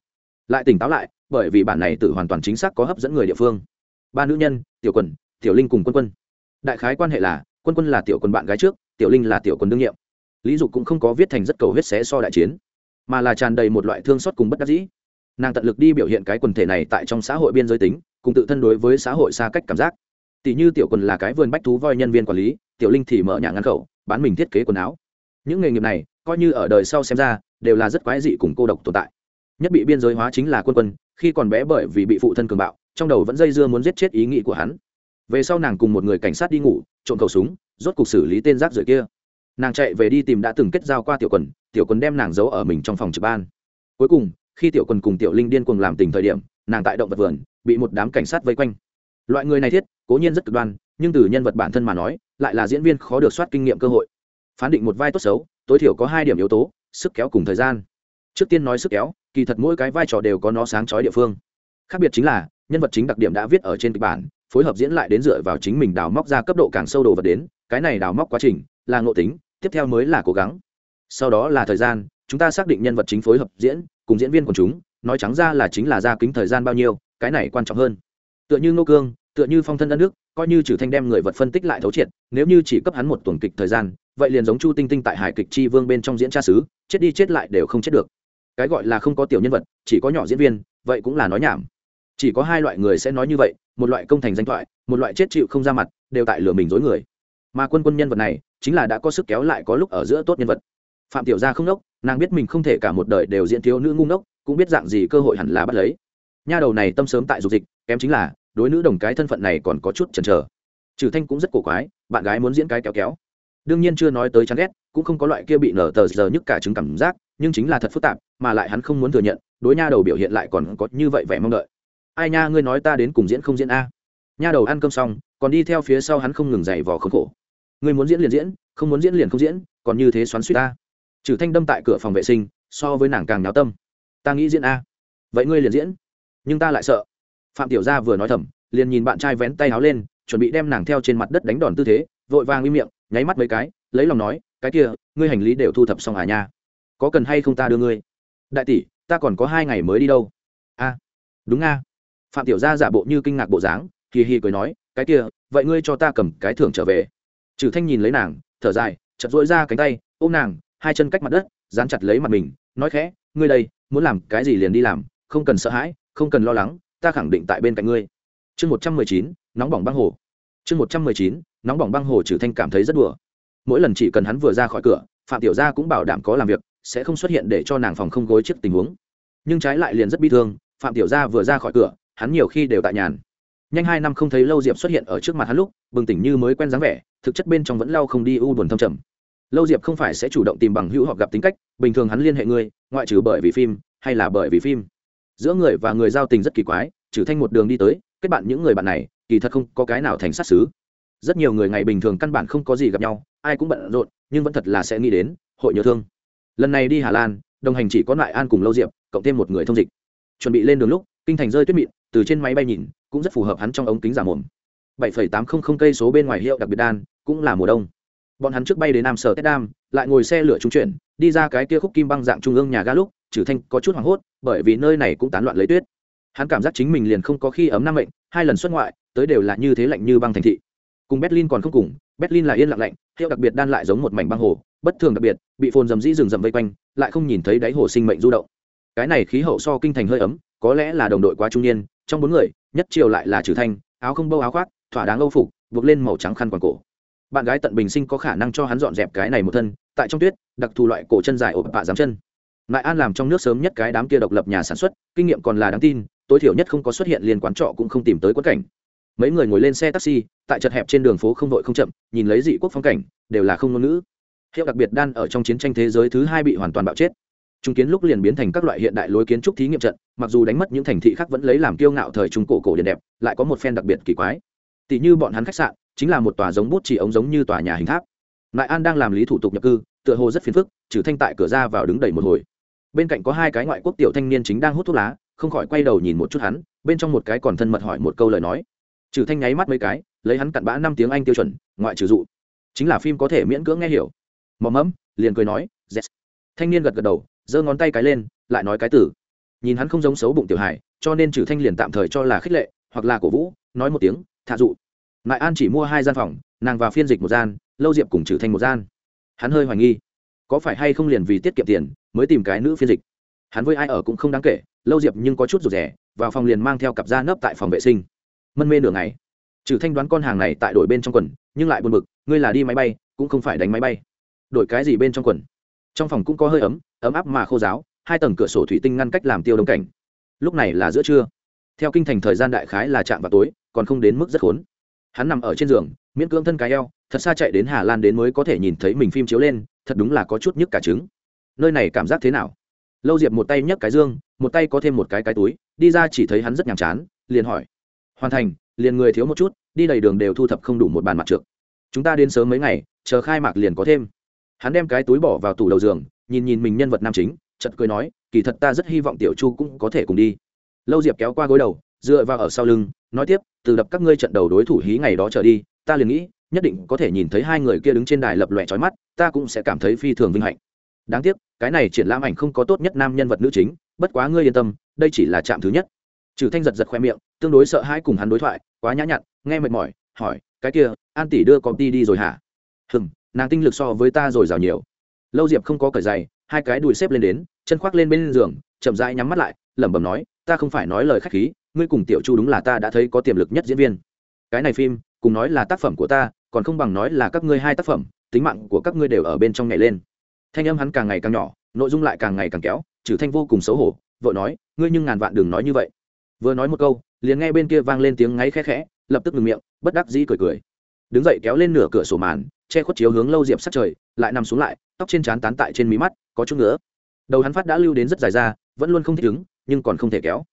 Lại tỉnh táo lại, bởi vì bản này tự hoàn toàn chính xác có hấp dẫn người địa phương. Ba nữ nhân, tiểu quần, tiểu linh cùng quân quân. Đại khái quan hệ là, quân quân là tiểu quần bạn gái trước, tiểu linh là tiểu quần đương nhiệm. Lý dục cũng không có viết thành rất cầu huyết xé so đại chiến, mà là tràn đầy một loại thương xót cùng bất đắc dĩ. Nàng tận lực đi biểu hiện cái quần thể này tại trong xã hội biên giới tính cùng tự thân đối với xã hội xa cách cảm giác. Tỷ như tiểu quần là cái vườn bách thú voi nhân viên quản lý, tiểu linh thì mở nhà ngăn khẩu, bán mình thiết kế quần áo. Những nghề nghiệp này, coi như ở đời sau xem ra, đều là rất quái dị cùng cô độc tồn tại. Nhất bị biên giới hóa chính là quân quân, khi còn bé bởi vì bị phụ thân cường bạo, trong đầu vẫn dây dưa muốn giết chết ý nghĩ của hắn. Về sau nàng cùng một người cảnh sát đi ngủ, trộm khẩu súng, rốt cuộc xử lý tên rác rưởi kia. Nàng chạy về đi tìm đã từng kết giao qua tiểu quần tiểu quần đem nàng giấu ở mình trong phòng trực ban. Cuối cùng, khi tiểu quần cùng tiểu linh điên cuồng làm tình thời điểm nàng tại động vật vườn, bị một đám cảnh sát vây quanh. Loại người này thiết, cố nhiên rất cực đoan, nhưng từ nhân vật bản thân mà nói, lại là diễn viên khó được soát kinh nghiệm cơ hội. Phán định một vai tốt xấu, tối thiểu có hai điểm yếu tố, sức kéo cùng thời gian. Trước tiên nói sức kéo, kỳ thật mỗi cái vai trò đều có nó sáng chói địa phương. Khác biệt chính là, nhân vật chính đặc điểm đã viết ở trên kịch bản, phối hợp diễn lại đến dựa vào chính mình đào móc ra cấp độ càng sâu đồ vật đến, cái này đào móc quá trình, là ngộ tính, tiếp theo mới là cố gắng. Sau đó là thời gian, chúng ta xác định nhân vật chính phối hợp diễn, cùng diễn viên của chúng nói trắng ra là chính là ra kính thời gian bao nhiêu cái này quan trọng hơn. Tựa như ngô cương tựa như phong thân đất nước coi như trừ thanh đem người vật phân tích lại thấu triệt nếu như chỉ cấp hắn một tuần kịch thời gian vậy liền giống chu tinh tinh tại hải kịch chi vương bên trong diễn tra sứ, chết đi chết lại đều không chết được. Cái gọi là không có tiểu nhân vật chỉ có nhỏ diễn viên vậy cũng là nói nhảm. Chỉ có hai loại người sẽ nói như vậy một loại công thành danh thoại một loại chết chịu không ra mặt đều tại lừa mình dối người. Mà quân quân nhân vật này chính là đã có sức kéo lại có lúc ở giữa tốt nhân vật. Phạm tiểu gia không nốc nàng biết mình không thể cả một đời đều diễn thiếu nữ ngu ngốc cũng biết dạng gì cơ hội hẳn là bắt lấy. Nha đầu này tâm sớm tại dục dịch, kém chính là, đối nữ đồng cái thân phận này còn có chút chần chờ. Trừ thanh cũng rất cổ quái, bạn gái muốn diễn cái kéo kéo. Đương nhiên chưa nói tới chán ghét, cũng không có loại kia bị nở tờ giờ nhức cả chứng cảm giác, nhưng chính là thật phức tạp, mà lại hắn không muốn thừa nhận, đối nha đầu biểu hiện lại còn có như vậy vẻ mong đợi. Ai nha, ngươi nói ta đến cùng diễn không diễn a? Nha đầu ăn cơm xong, còn đi theo phía sau hắn không ngừng giày vò khốn khổ. Ngươi muốn diễn liền diễn, không muốn diễn liền không diễn, còn như thế xoắn suýt ta. Trừ thanh đâm tại cửa phòng vệ sinh, so với nàng càng nháo tâm ta nghĩ diễn a. Vậy ngươi liền diễn. Nhưng ta lại sợ. Phạm tiểu gia vừa nói thầm, liền nhìn bạn trai vén tay áo lên, chuẩn bị đem nàng theo trên mặt đất đánh đòn tư thế, vội vàng im miệng, nháy mắt mấy cái, lấy lòng nói, cái kia, ngươi hành lý đều thu thập xong à nha? Có cần hay không ta đưa ngươi? Đại tỷ, ta còn có hai ngày mới đi đâu. A, đúng a. Phạm tiểu gia giả bộ như kinh ngạc bộ dáng kỳ hì cười nói, cái kia, vậy ngươi cho ta cầm cái thưởng trở về. Trừ thanh nhìn lấy nàng, thở dài chật rỗi ra cánh tay, ôm nàng, hai chân cách mặt đất, dán chặt lấy mặt mình, nói khẽ ngươi đây, muốn làm cái gì liền đi làm, không cần sợ hãi, không cần lo lắng, ta khẳng định tại bên cạnh ngươi. Chương một trăm mười chín, nóng bỏng băng hồ. Chương một trăm mười chín, nóng bỏng băng hồ trừ thanh cảm thấy rất đùa. Mỗi lần chỉ cần hắn vừa ra khỏi cửa, phạm tiểu gia cũng bảo đảm có làm việc, sẽ không xuất hiện để cho nàng phòng không gối trước tình huống. Nhưng trái lại liền rất bi thương, phạm tiểu gia vừa ra khỏi cửa, hắn nhiều khi đều tại nhàn. Nhanh hai năm không thấy lâu diệp xuất hiện ở trước mặt hắn lúc, bừng tỉnh như mới quen dáng vẻ, thực chất bên trong vẫn lau không đi u buồn thâm trầm lâu diệp không phải sẽ chủ động tìm bằng hữu hoặc gặp tính cách bình thường hắn liên hệ ngươi ngoại trừ bởi vì phim hay là bởi vì phim. Giữa người và người giao tình rất kỳ quái trừ thanh một đường đi tới kết bạn những người bạn này kỳ thật không có cái nào thành sát xứ. Rất nhiều người ngày bình thường căn bản không có gì gặp nhau ai cũng bận rộn nhưng vẫn thật là sẽ nghĩ đến hội nhớ thương. Lần này đi hà lan đồng hành chỉ có lại an cùng lâu diệp cộng thêm một người thông dịch. Chuẩn bị lên đường lúc kinh thành rơi tuyết mịn từ trên máy bay nhìn cũng rất phù hợp hắn trong ống kính giả mồm. 7,800 cây số bên ngoài hiệu đặc biệt đan cũng là mùa đông bọn hắn trước bay đến nam sở tết đam lại ngồi xe lửa trung chuyển, đi ra cái kia khúc kim băng dạng trung ương nhà ga lúc trừ thanh có chút hoảng hốt, bởi vì nơi này cũng tán loạn lấy tuyết. Hắn cảm giác chính mình liền không có khi ấm năm mệnh, hai lần xuất ngoại, tới đều là như thế lạnh như băng thành thị. Cùng berlin còn không cùng, berlin là yên lặng lạnh, hiệu đặc biệt đan lại giống một mảnh băng hồ, bất thường đặc biệt, bị phồn dầm dĩ rừng rậm vây quanh, lại không nhìn thấy đáy hồ sinh mệnh du động. Cái này khí hậu so kinh thành hơi ấm, có lẽ là đồng đội quá trung niên, trong bốn người, nhất chiều lại là trừ thanh, áo không bâu áo khoác, thỏa đáng âu phục, buộc lên màu trắng khăn quàng cổ bạn gái tận bình sinh có khả năng cho hắn dọn dẹp cái này một thân, tại trong tuyết, đặc thù loại cổ chân dài ổ bạ dám chân. Lại an làm trong nước sớm nhất cái đám kia độc lập nhà sản xuất, kinh nghiệm còn là đáng tin, tối thiểu nhất không có xuất hiện liên quán trọ cũng không tìm tới quất cảnh. Mấy người ngồi lên xe taxi, tại chật hẹp trên đường phố không vội không chậm, nhìn lấy dị quốc phong cảnh, đều là không ngôn ngữ. Hiệu đặc biệt đan ở trong chiến tranh thế giới thứ hai bị hoàn toàn bạo chết. Trung kiến lúc liền biến thành các loại hiện đại lối kiến trúc thí nghiệm trận, mặc dù đánh mất những thành thị khác vẫn lấy làm kiêu ngạo thời trung cổ cổ điện đẹp, lại có một phen đặc biệt kỳ quái. Tỷ như bọn hắn khách sạn chính là một tòa giống bút chỉ ống giống như tòa nhà hình tháp. Lại an đang làm lý thủ tục nhập cư, tựa hồ rất phiền phức, trừ thanh tại cửa ra vào đứng đầy một hồi. Bên cạnh có hai cái ngoại quốc tiểu thanh niên chính đang hút thuốc lá, không khỏi quay đầu nhìn một chút hắn, bên trong một cái còn thân mật hỏi một câu lời nói. Trừ thanh nháy mắt mấy cái, lấy hắn cặn bã năm tiếng anh tiêu chuẩn, ngoại trừ dụ. Chính là phim có thể miễn cưỡng nghe hiểu. Mò mẫm, liền cười nói yes. thanh niên gật gật đầu, giơ ngón tay cái lên, lại nói cái tử nhìn hắn không giống xấu bụng tiểu hải cho nên trừ thanh liền tạm thời cho là khích lệ, hoặc là cổ vũ, nói một tiếng, thả dụ mại an chỉ mua hai gian phòng, nàng và phiên dịch một gian, lâu diệp cùng trừ thanh một gian. Hắn hơi hoài nghi, có phải hay không liền vì tiết kiệm tiền mới tìm cái nữ phiên dịch? Hắn với ai ở cũng không đáng kể, lâu diệp nhưng có chút rụt rẻ vào phòng liền mang theo cặp da nấp tại phòng vệ sinh. Mân mê nửa ngày. Trừ thanh đoán con hàng này tại đổi bên trong quần, nhưng lại buồn bực, ngươi là đi máy bay, cũng không phải đánh máy bay. Đổi cái gì bên trong quần? Trong phòng cũng có hơi ấm ấm áp mà khô giáo hai tầng cửa sổ thủy tinh ngăn cách làm tiêu đông cảnh. Lúc này là giữa trưa. Theo kinh thành thời gian đại khái là chạm vào tối, còn không đến mức rất khốn hắn nằm ở trên giường, miễn cưỡng thân cái eo, thật xa chạy đến hà lan đến mới có thể nhìn thấy mình phim chiếu lên, thật đúng là có chút nhức cả trứng. Nơi này cảm giác thế nào? Lâu diệp một tay nhấc cái dương, một tay có thêm một cái cái túi, đi ra chỉ thấy hắn rất nhàm chán, liền hỏi. Hoàn thành, liền người thiếu một chút, đi đầy đường đều thu thập không đủ một bàn mặt trượt chúng ta đến sớm mấy ngày, chờ khai mạc liền có thêm. Hắn đem cái túi bỏ vào tủ đầu giường, nhìn nhìn mình nhân vật nam chính chật cười nói, kỳ thật ta rất hy vọng tiểu chu cũng có thể cùng đi. Lâu diệp kéo qua gối đầu, dựa vào ở sau lưng nói tiếp, từ đập các ngươi trận đầu đối thủ hí ngày đó trở đi, ta liền nghĩ, nhất định có thể nhìn thấy hai người kia đứng trên đài lập lòe trói mắt, ta cũng sẽ cảm thấy phi thường vinh hạnh. Đáng tiếc, cái này triển lãm ảnh không có tốt nhất nam nhân vật nữ chính, bất quá ngươi yên tâm, đây chỉ là trạm thứ nhất. Trừ thanh giật giật khoe miệng, tương đối sợ hãi cùng hắn đối thoại, quá nhã nhặn, nghe mệt mỏi, hỏi, cái kia, an tỷ đưa công ty đi rồi hả? Hừm, nàng tinh lực so với ta rồi rào nhiều. Lâu diệp không có cởi giày, hai cái đùi xếp lên đến, chân khoác lên bên giường, chậm rãi nhắm mắt lại, lẩm bẩm nói, ta không phải nói lời khách khí ngươi cùng tiểu chu đúng là ta đã thấy có tiềm lực nhất diễn viên. Cái này phim, cùng nói là tác phẩm của ta, còn không bằng nói là các ngươi hai tác phẩm, tính mạng của các ngươi đều ở bên trong nhảy lên. Thanh âm hắn càng ngày càng nhỏ, nội dung lại càng ngày càng kéo, trừ thanh vô cùng xấu hổ vội nói, ngươi nhưng ngàn vạn đừng nói như vậy. Vừa nói một câu, liền nghe bên kia vang lên tiếng ngáy khẽ khẽ, lập tức ngừng miệng, bất đắc dĩ cười cười. Đứng dậy kéo lên nửa cửa sổ màn, che khuất chiếu hướng lâu diệp sát trời, lại nằm xuống lại, tóc trên trán tán tại trên mí mắt, có chút nữa đầu hắn phát đã lưu đến rất dài ra, vẫn luôn không thích ứng, nhưng còn không thể kéo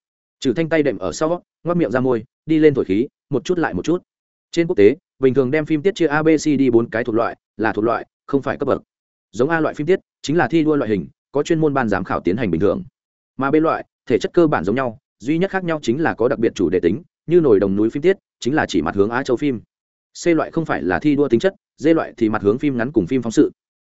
trừ thanh tay đệm ở sau ngoắc miệng ra môi, đi lên thổi khí, một chút lại một chút. Trên quốc tế, bình thường đem phim tiết chia abc đi bốn cái thuộc loại, là thuộc loại, không phải cấp bậc. Giống a loại phim tiết, chính là thi đua loại hình, có chuyên môn ban giám khảo tiến hành bình thường. Mà b loại, thể chất cơ bản giống nhau, duy nhất khác nhau chính là có đặc biệt chủ đề tính, như nổi đồng núi phim tiết, chính là chỉ mặt hướng á châu phim. C loại không phải là thi đua tính chất, d loại thì mặt hướng phim ngắn cùng phim phóng sự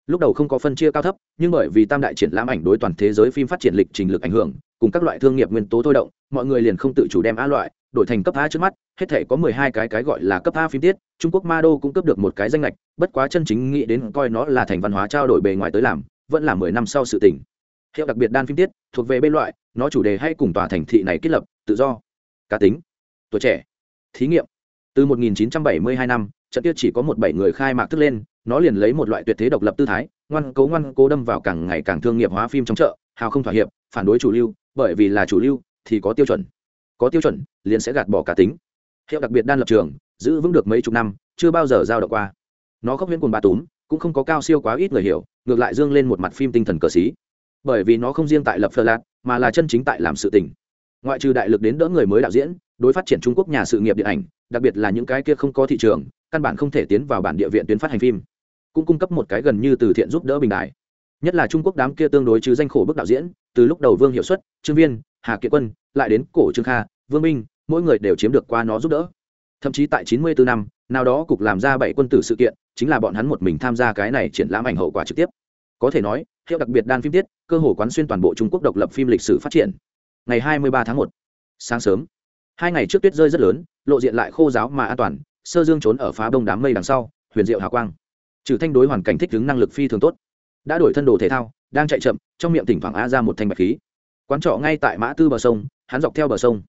lúc đầu không có phân chia cao thấp, nhưng bởi vì tam đại triển lãm ảnh đối toàn thế giới phim phát triển lịch trình lực ảnh hưởng, cùng các loại thương nghiệp nguyên tố thôi động, mọi người liền không tự chủ đem a loại đổi thành cấp a trước mắt, hết thể có mười hai cái cái gọi là cấp a phim tiết, trung quốc ma đô cũng cấp được một cái danh lệch bất quá chân chính nghĩ đến coi nó là thành văn hóa trao đổi bề ngoài tới làm, vẫn là mười năm sau sự tỉnh hiệu đặc biệt đan phim tiết, thuộc về bên loại, nó chủ đề hay cùng tòa thành thị này kết lập, tự do, cá tính, tuổi trẻ, thí nghiệm. Từ 1972 năm, trận tiết chỉ có một bảy người khai mạc thức lên nó liền lấy một loại tuyệt thế độc lập tư thái, ngoan cố ngoan cố đâm vào càng ngày càng thương nghiệp hóa phim trong chợ, hào không thỏa hiệp, phản đối chủ lưu, bởi vì là chủ lưu thì có tiêu chuẩn. Có tiêu chuẩn, liền sẽ gạt bỏ cả tính. Hiệu đặc biệt đan lập trường, giữ vững được mấy chục năm, chưa bao giờ giao động qua. Nó khóc huyễn cuồng ba túm, cũng không có cao siêu quá ít người hiểu, ngược lại dương lên một mặt phim tinh thần cờ xí. Bởi vì nó không riêng tại lập phơ lạc mà là chân chính tại làm sự tình. Ngoại trừ đại lực đến đỡ người mới đạo diễn, đối phát triển trung quốc nhà sự nghiệp điện ảnh, đặc biệt là những cái kia không có thị trường căn bản không thể tiến vào bản địa viện tuyến phát hành phim. Cũng cung cấp một cái gần như từ thiện giúp đỡ bình đại nhất là trung quốc đám kia tương đối chứ danh khổ bức đạo diễn, từ lúc đầu vương hiệu suất, trương viên, hà kiệt quân, lại đến cổ trương kha, vương minh, mỗi người đều chiếm được qua nó giúp đỡ. Thậm chí tại chín mươi bốn năm, nào đó cục làm ra bảy quân tử sự kiện, chính là bọn hắn một mình tham gia cái này triển lãm ảnh hậu quả trực tiếp. Có thể nói, hiệu đặc biệt đan phim tiết, cơ hồ quán xuyên toàn bộ trung quốc độc lập phim lịch sử phát triển. Ngày hai mươi ba tháng một, sáng sớm. Hai ngày trước tuyết rơi rất lớn, lộ diện lại khô giáo mà an toàn sơ dương trốn ở phá bông đám mây đằng sau, huyền diệu hào quang. Trừ thanh đối hoàn cảnh thích ứng năng lực phi thường tốt. Đã đổi thân đồ thể thao, đang chạy chậm, trong miệng tỉnh thoảng a ra một thanh bạch khí. Quán trọ ngay tại mã tư bờ sông, hắn dọc theo bờ sông.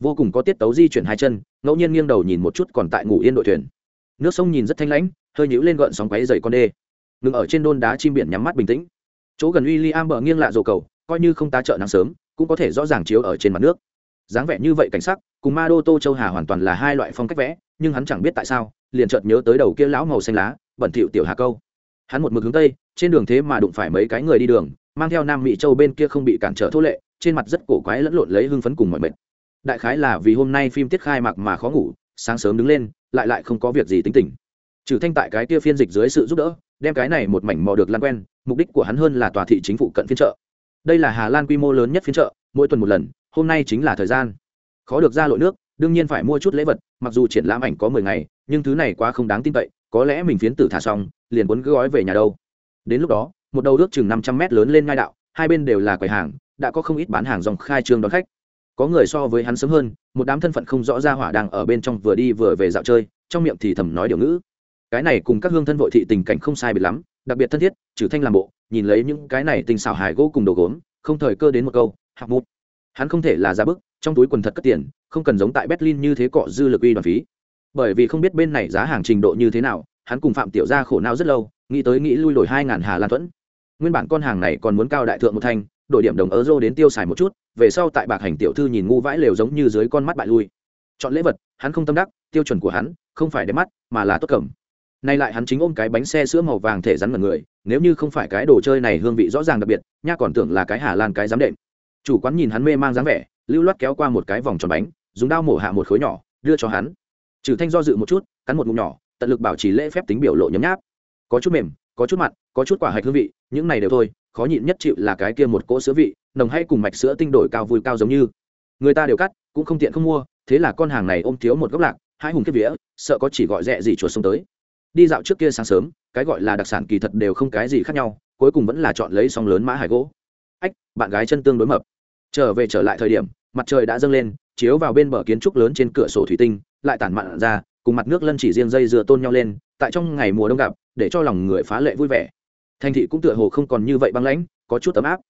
Vô cùng có tiết tấu di chuyển hai chân, ngẫu nhiên nghiêng đầu nhìn một chút còn tại ngủ yên đội thuyền. Nước sông nhìn rất thanh lãnh, hơi nhũ lên gợn sóng quáy dày con đê. Ngừng ở trên đôn đá chim biển nhắm mắt bình tĩnh. Chỗ gần uy li am bờ nghiêng lạ rồ cầu, coi như không tá trợ nắng sớm, cũng có thể rõ ràng chiếu ở trên mặt nước. Dáng vẻ như vậy cảnh sắc, cùng ma đô tô châu hà hoàn toàn là hai loại phong cách vẽ nhưng hắn chẳng biết tại sao, liền chợt nhớ tới đầu kia lão màu xanh lá, bẩn thỉu tiểu hà câu. Hắn một mực hướng tây, trên đường thế mà đụng phải mấy cái người đi đường, mang theo nam mỹ châu bên kia không bị cản trở thô lệ, trên mặt rất cổ quái lẫn lộn lấy hưng phấn cùng mọi mệt. Đại khái là vì hôm nay phim tiết khai mạc mà khó ngủ, sáng sớm đứng lên, lại lại không có việc gì tính tình. Trừ thanh tại cái kia phiên dịch dưới sự giúp đỡ, đem cái này một mảnh mò được lan quen, mục đích của hắn hơn là tòa thị chính phủ cận phiên chợ. Đây là hà lan quy mô lớn nhất phiên chợ, mỗi tuần một lần, hôm nay chính là thời gian. Khó được ra lội nước đương nhiên phải mua chút lễ vật, mặc dù triển lãm ảnh có mười ngày, nhưng thứ này quá không đáng tin cậy, có lẽ mình phiến tử thả xong, liền cuốn gói về nhà đâu. Đến lúc đó, một đầu ước chừng năm trăm mét lớn lên ngai đạo, hai bên đều là quầy hàng, đã có không ít bán hàng dòng khai trương đón khách. Có người so với hắn sớm hơn, một đám thân phận không rõ ra hỏa đang ở bên trong vừa đi vừa về dạo chơi, trong miệng thì thầm nói điều ngữ. Cái này cùng các hương thân vội thị tình cảnh không sai biệt lắm, đặc biệt thân thiết, trừ thanh làm bộ, nhìn lấy những cái này tình xảo hài gỗ cùng đồ gốm, không thời cơ đến một câu, hạc mút hắn không thể là ra bức trong túi quần thật cất tiền, không cần giống tại berlin như thế cọ dư lực uy đoàn phí. Bởi vì không biết bên này giá hàng trình độ như thế nào, hắn cùng phạm tiểu gia khổ não rất lâu, nghĩ tới nghĩ lui đổi hai ngàn hà lan thuẫn. Nguyên bản con hàng này còn muốn cao đại thượng một thanh đổi điểm đồng euro đến tiêu xài một chút, về sau tại bạc hành tiểu thư nhìn ngu vãi lều giống như dưới con mắt bại lui. Chọn lễ vật, hắn không tâm đắc, tiêu chuẩn của hắn, không phải đẹp mắt, mà là tốt cầm. Nay lại hắn chính ôm cái bánh xe sữa màu vàng thể rắn mật người, nếu như không phải cái đồ chơi này hương vị rõ ràng đặc biệt, nha còn tưởng là cái hà lan cái giám đệm. Chủ quán nhìn hắn mê mang dáng vẻ lưu loát kéo qua một cái vòng tròn bánh, dùng dao mổ hạ một khối nhỏ, đưa cho hắn. Trừ thanh do dự một chút, cắn một ngụm nhỏ, tận lực bảo trì lễ phép tính biểu lộ nhấm nháp. Có chút mềm, có chút mặn, có chút quả hạch hương vị, những này đều thôi, khó nhịn nhất chịu là cái kia một cỗ sữa vị, nồng hay cùng mạch sữa tinh đổi cao vui cao giống như. Người ta đều cắt, cũng không tiện không mua, thế là con hàng này ôm thiếu một góc lạc, hai hùng kiếp vía, sợ có chỉ gọi rẻ gì chuột xuống tới. Đi dạo trước kia sáng sớm, cái gọi là đặc sản kỳ thật đều không cái gì khác nhau, cuối cùng vẫn là chọn lấy song lớn mã hải gỗ. Ách, bạn gái chân tương đối mập trở về trở lại thời điểm, mặt trời đã dâng lên, chiếu vào bên bờ kiến trúc lớn trên cửa sổ thủy tinh, lại tản mạn ra, cùng mặt nước lân chỉ riêng dây dựa tôn nhau lên, tại trong ngày mùa đông gặp, để cho lòng người phá lệ vui vẻ. Thành thị cũng tựa hồ không còn như vậy băng lãnh, có chút ấm áp.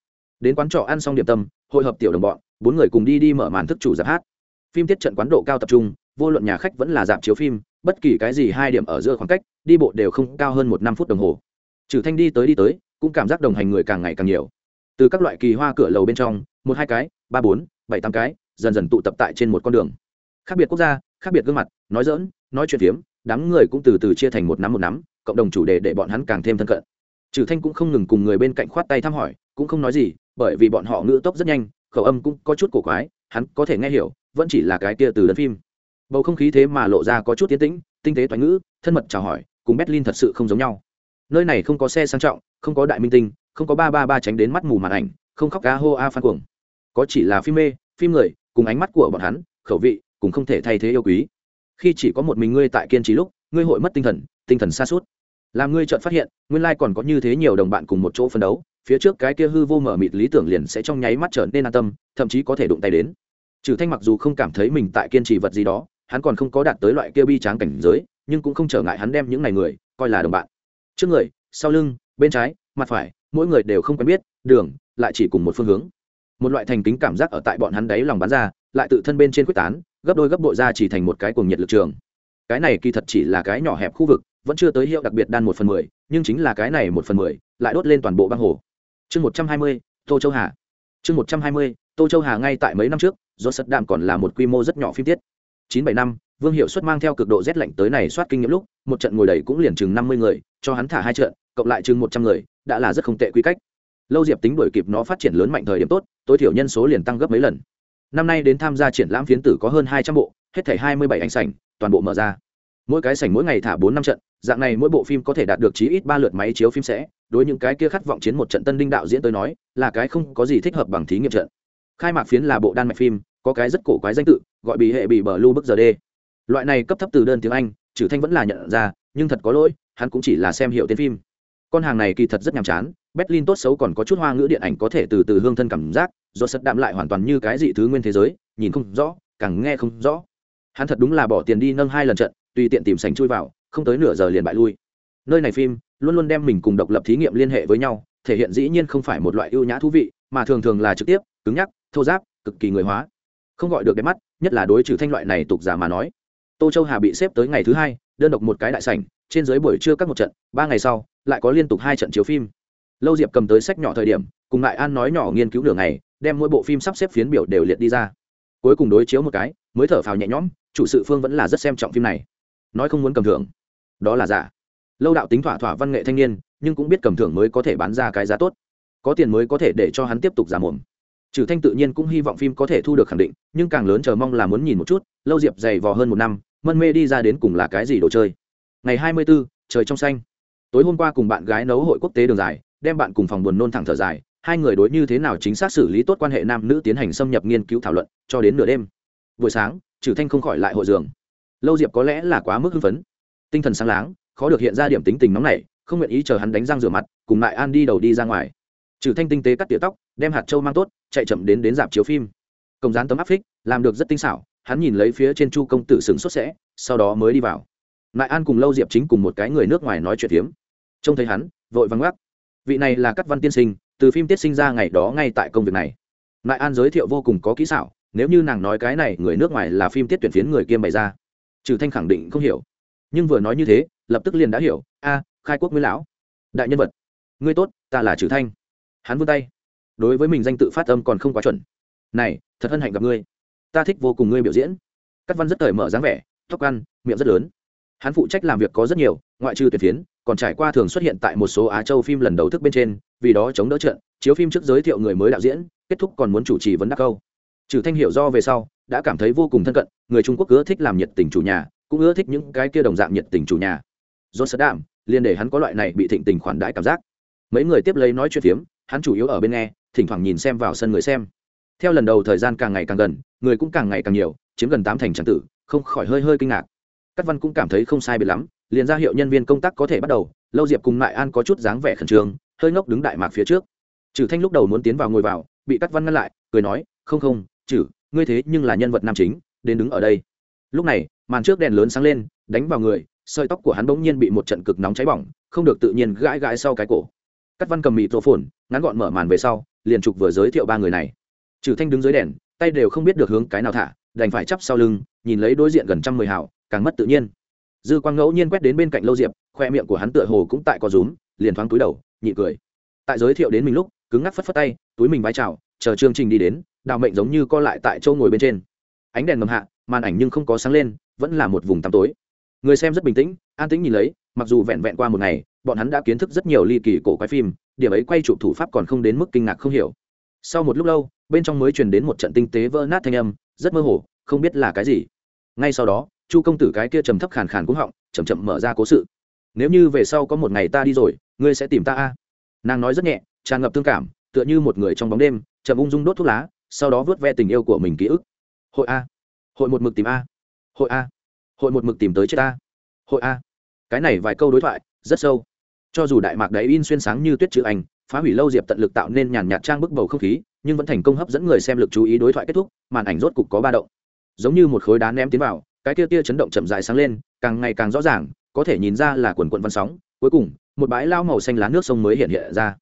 Đến quán trọ ăn xong điểm tâm, hội hợp tiểu đồng bọn, bốn người cùng đi đi mở màn thức chủ giáp hát. Phim tiết trận quán độ cao tập trung, vô luận nhà khách vẫn là dạp chiếu phim, bất kỳ cái gì hai điểm ở giữa khoảng cách, đi bộ đều không cao hơn một năm phút đồng hồ. Trừ thanh đi tới đi tới, cũng cảm giác đồng hành người càng ngày càng nhiều. Từ các loại kỳ hoa cửa lầu bên trong một hai cái, ba bốn, bảy tám cái, dần dần tụ tập tại trên một con đường. Khác biệt quốc gia, khác biệt gương mặt, nói dỡn nói chuyện phiếm, đám người cũng từ từ chia thành một nắm một nắm, cộng đồng chủ đề để bọn hắn càng thêm thân cận. Trừ thanh cũng không ngừng cùng người bên cạnh khoát tay thăm hỏi, cũng không nói gì, bởi vì bọn họ ngữ tốc rất nhanh, khẩu âm cũng có chút cổ quái, hắn có thể nghe hiểu, vẫn chỉ là cái kia từ đơn phim. Bầu không khí thế mà lộ ra có chút tiến tĩnh, tinh tế toán ngữ, thân mật chào hỏi, cùng berlin thật sự không giống nhau. Nơi này không có xe sang trọng, không có đại minh tinh, không có ba ba ba tránh đến mắt mù màn ảnh, không khóc cá hô a phan cuồng có chỉ là phim mê, phim người, cùng ánh mắt của bọn hắn, khẩu vị, cũng không thể thay thế yêu quý. Khi chỉ có một mình ngươi tại kiên trì lúc, ngươi hội mất tinh thần tinh thần xa suốt làm ngươi chợt phát hiện, nguyên lai còn có như thế nhiều đồng bạn cùng một chỗ phân đấu, phía trước cái kia hư vô mở mịt lý tưởng liền sẽ trong nháy mắt trở nên an tâm, thậm chí có thể đụng tay đến. Trừ thanh mặc dù không cảm thấy mình tại kiên trì vật gì đó, hắn còn không có đạt tới loại kia bi tráng cảnh giới, nhưng cũng không trở ngại hắn đem những này người, coi là đồng bạn. Trước người, sau lưng, bên trái, mặt phải, mỗi người đều không quen biết, đường, lại chỉ cùng một phương hướng một loại thành kính cảm giác ở tại bọn hắn đáy lòng bán ra, lại tự thân bên trên quyết tán, gấp đôi gấp bội ra chỉ thành một cái cuồng nhiệt lực trường. Cái này kỳ thật chỉ là cái nhỏ hẹp khu vực, vẫn chưa tới hiệu đặc biệt đan một phần mười, nhưng chính là cái này một phần mười, lại đốt lên toàn bộ băng hồ. Chương một trăm hai mươi, tô châu hà. Chương một trăm hai mươi, tô châu hà ngay tại mấy năm trước, do sật đạm còn là một quy mô rất nhỏ phim tiết. Chín bảy năm, vương hiệu xuất mang theo cực độ rét lạnh tới này soát kinh nghiệm lúc, một trận ngồi đầy cũng liền chừng năm mươi người, cho hắn thả hai trận, cộng lại chừng một trăm người, đã là rất không tệ quy cách lâu diệp tính đổi kịp nó phát triển lớn mạnh thời điểm tốt, tối thiểu nhân số liền tăng gấp mấy lần. Năm nay đến tham gia triển lãm phiến tử có hơn hai trăm bộ, hết thảy hai mươi bảy ảnh sảnh, toàn bộ mở ra. Mỗi cái sảnh mỗi ngày thả bốn năm trận, dạng này mỗi bộ phim có thể đạt được chí ít ba lượt máy chiếu phim sẽ. Đối những cái kia khát vọng chiến một trận tân đinh đạo diễn tới nói, là cái không có gì thích hợp bằng thí nghiệm trận. Khai mạc phiến là bộ đan mạch phim, có cái rất cổ quái danh tự, gọi bị hệ bị bờ lưu bức giờ đê. Loại này cấp thấp từ đơn tiếng anh, trừ thanh vẫn là nhận ra, nhưng thật có lỗi, hắn cũng chỉ là xem hiệu tên phim con hàng này kỳ thật rất nhàm chán, berlin tốt xấu còn có chút hoa ngữ điện ảnh có thể từ từ hương thân cảm giác do sật đạm lại hoàn toàn như cái dị thứ nguyên thế giới, nhìn không rõ, càng nghe không rõ. Hắn thật đúng là bỏ tiền đi nâng hai lần trận, tùy tiện tìm sành chui vào, không tới nửa giờ liền bại lui. Nơi này phim luôn luôn đem mình cùng độc lập thí nghiệm liên hệ với nhau, thể hiện dĩ nhiên không phải một loại ưu nhã thú vị, mà thường thường là trực tiếp, cứng nhắc, thô giáp, cực kỳ người hóa. Không gọi được đẹp mắt, nhất là đối trừ thanh loại này tục giả mà nói. Tô châu hà bị xếp tới ngày thứ hai, đơn độc một cái đại sảnh, trên dưới buổi trưa các một trận, ba ngày sau lại có liên tục hai trận chiếu phim. Lâu diệp cầm tới sách nhỏ thời điểm cùng lại an nói nhỏ nghiên cứu đường này đem mỗi bộ phim sắp xếp phiến biểu đều liệt đi ra. Cuối cùng đối chiếu một cái mới thở phào nhẹ nhõm chủ sự phương vẫn là rất xem trọng phim này. Nói không muốn cầm thưởng. Đó là giả. Lâu đạo tính thỏa thỏa văn nghệ thanh niên nhưng cũng biết cầm thưởng mới có thể bán ra cái giá tốt. Có tiền mới có thể để cho hắn tiếp tục giả mồm. Trừ thanh tự nhiên cũng hy vọng phim có thể thu được khẳng định nhưng càng lớn chờ mong là muốn nhìn một chút lâu diệp dày vò hơn một năm mân mê đi ra đến cùng là cái gì đồ chơi. Ngày hai mươi 24, trời trong xanh tối hôm qua cùng bạn gái nấu hội quốc tế đường dài, đem bạn cùng phòng buồn nôn thẳng thở dài, hai người đối như thế nào chính xác xử lý tốt quan hệ nam nữ tiến hành xâm nhập nghiên cứu thảo luận, cho đến nửa đêm. Buổi sáng trừ thanh không khỏi lại hội giường. Lâu diệp có lẽ là quá mức hưng phấn. Tinh thần sáng láng, khó được hiện ra điểm tính tình nóng này không nguyện ý chờ hắn đánh răng rửa mặt, cùng lại an đi đầu đi ra ngoài. Trừ thanh tinh tế cắt tỉa tóc, đem hạt trâu mang tốt, chạy chậm đến đến dạp chiếu phim. Công dán tấm áp phích, làm được rất tinh xảo, hắn nhìn lấy phía trên chu công tử sừng xuất sẽ, sau đó mới đi vào. Lại an cùng lâu diệp chính cùng một cái người nước ngoài nói chuyện hiếm trông thấy hắn, vội vắng gác vị này là cắt văn tiên sinh, từ phim tiết sinh ra ngày đó ngay tại công việc này. Lại an giới thiệu vô cùng có kỹ xảo, nếu như nàng nói cái này, người nước ngoài là phim tiết tuyển phiến người kiêm bày ra. Trừ thanh khẳng định không hiểu. Nhưng vừa nói như thế, lập tức liền đã hiểu, a, khai quốc nguyên lão, đại nhân vật, ngươi tốt, ta là trừ thanh. Hắn vươn tay. Đối với mình danh tự phát âm còn không quá chuẩn. Này, thật hân hạnh gặp ngươi. Ta thích vô cùng ngươi biểu diễn. Cắt văn rất thời mở dáng vẻ, tóc ăn, miệng rất lớn. Hắn phụ trách làm việc có rất nhiều, ngoại trừ tuyển phiến còn trải qua thường xuất hiện tại một số á châu phim lần đầu thức bên trên, vì đó chống đỡ trận, chiếu phim trước giới thiệu người mới đạo diễn, kết thúc còn muốn chủ trì vấn đắc câu. Trừ thanh hiểu do về sau, đã cảm thấy vô cùng thân cận, người trung quốc ưa thích làm nhiệt tình chủ nhà, cũng ưa thích những cái kia đồng dạng nhiệt tình chủ nhà. Do sợ đạm liền để hắn có loại này bị thịnh tình khoản đãi cảm giác. Mấy người tiếp lấy nói chuyện phiếm, hắn chủ yếu ở bên nghe, thỉnh thoảng nhìn xem vào sân người xem. Theo lần đầu thời gian càng ngày càng gần, người cũng càng ngày càng nhiều, chiếm gần tám thành tràng tử, không khỏi hơi hơi kinh ngạc. Các văn cũng cảm thấy không sai biệt lắm liền ra hiệu nhân viên công tác có thể bắt đầu, lâu diệp cùng mại an có chút dáng vẻ khẩn trương, hơi ngốc đứng đại mạc phía trước. Trừ thanh lúc đầu muốn tiến vào ngồi vào, bị cắt văn ngăn lại, cười nói, không không chử ngươi thế nhưng là nhân vật nam chính, đến đứng ở đây. Lúc này, màn trước đèn lớn sáng lên, đánh vào người, sợi tóc của hắn bỗng nhiên bị một trận cực nóng cháy bỏng, không được tự nhiên gãi gãi sau cái cổ. Cắt văn cầm mịt rổ phồn, ngắn gọn mở màn về sau, liền trục vừa giới thiệu ba người này. Trừ thanh đứng dưới đèn, tay đều không biết được hướng cái nào thả, đành phải chắp sau lưng, nhìn lấy đối diện gần trăm mười hào, càng mất tự nhiên dư quang ngẫu nhiên quét đến bên cạnh lâu diệp khoe miệng của hắn tựa hồ cũng tại có rúm liền thoáng túi đầu nhị cười tại giới thiệu đến mình lúc cứng ngắc phất phất tay túi mình vai chào chờ chương trình đi đến đào mệnh giống như co lại tại châu ngồi bên trên ánh đèn ngầm hạ màn ảnh nhưng không có sáng lên vẫn là một vùng tăm tối người xem rất bình tĩnh an tĩnh nhìn lấy mặc dù vẹn vẹn qua một ngày bọn hắn đã kiến thức rất nhiều ly kỳ cổ quái phim điểm ấy quay chụp thủ pháp còn không đến mức kinh ngạc không hiểu sau một lúc lâu bên trong mới truyền đến một trận tinh tế vỡ nát thanh âm rất mơ hồ không biết là cái gì ngay sau đó chu công tử cái kia trầm thấp khàn khàn cũng họng chầm chậm mở ra cố sự. Nếu như về sau có một ngày ta đi rồi, ngươi sẽ tìm ta a? Nàng nói rất nhẹ, tràn ngập thương cảm, tựa như một người trong bóng đêm, chậm ung dung đốt thuốc lá, sau đó vớt ve tình yêu của mình ký ức. Hội a. Hội một mực tìm a. Hội a. Hội một mực tìm tới chết a hội a. Cái này vài câu đối thoại, rất sâu. Cho dù đại mạc đấy in xuyên sáng như tuyết chữ anh phá hủy lâu diệp tận lực tạo nên nhàn nhạt trang bức bầu không khí, nhưng vẫn thành công hấp dẫn người xem lực chú ý đối thoại kết thúc, màn ảnh rốt cục có ba động. Giống như một khối đá ném tiến vào cái tia tia chấn động chậm dài sáng lên, càng ngày càng rõ ràng, có thể nhìn ra là quần quận văn sóng, cuối cùng, một bãi lao màu xanh lá nước sông mới hiện hiện ra.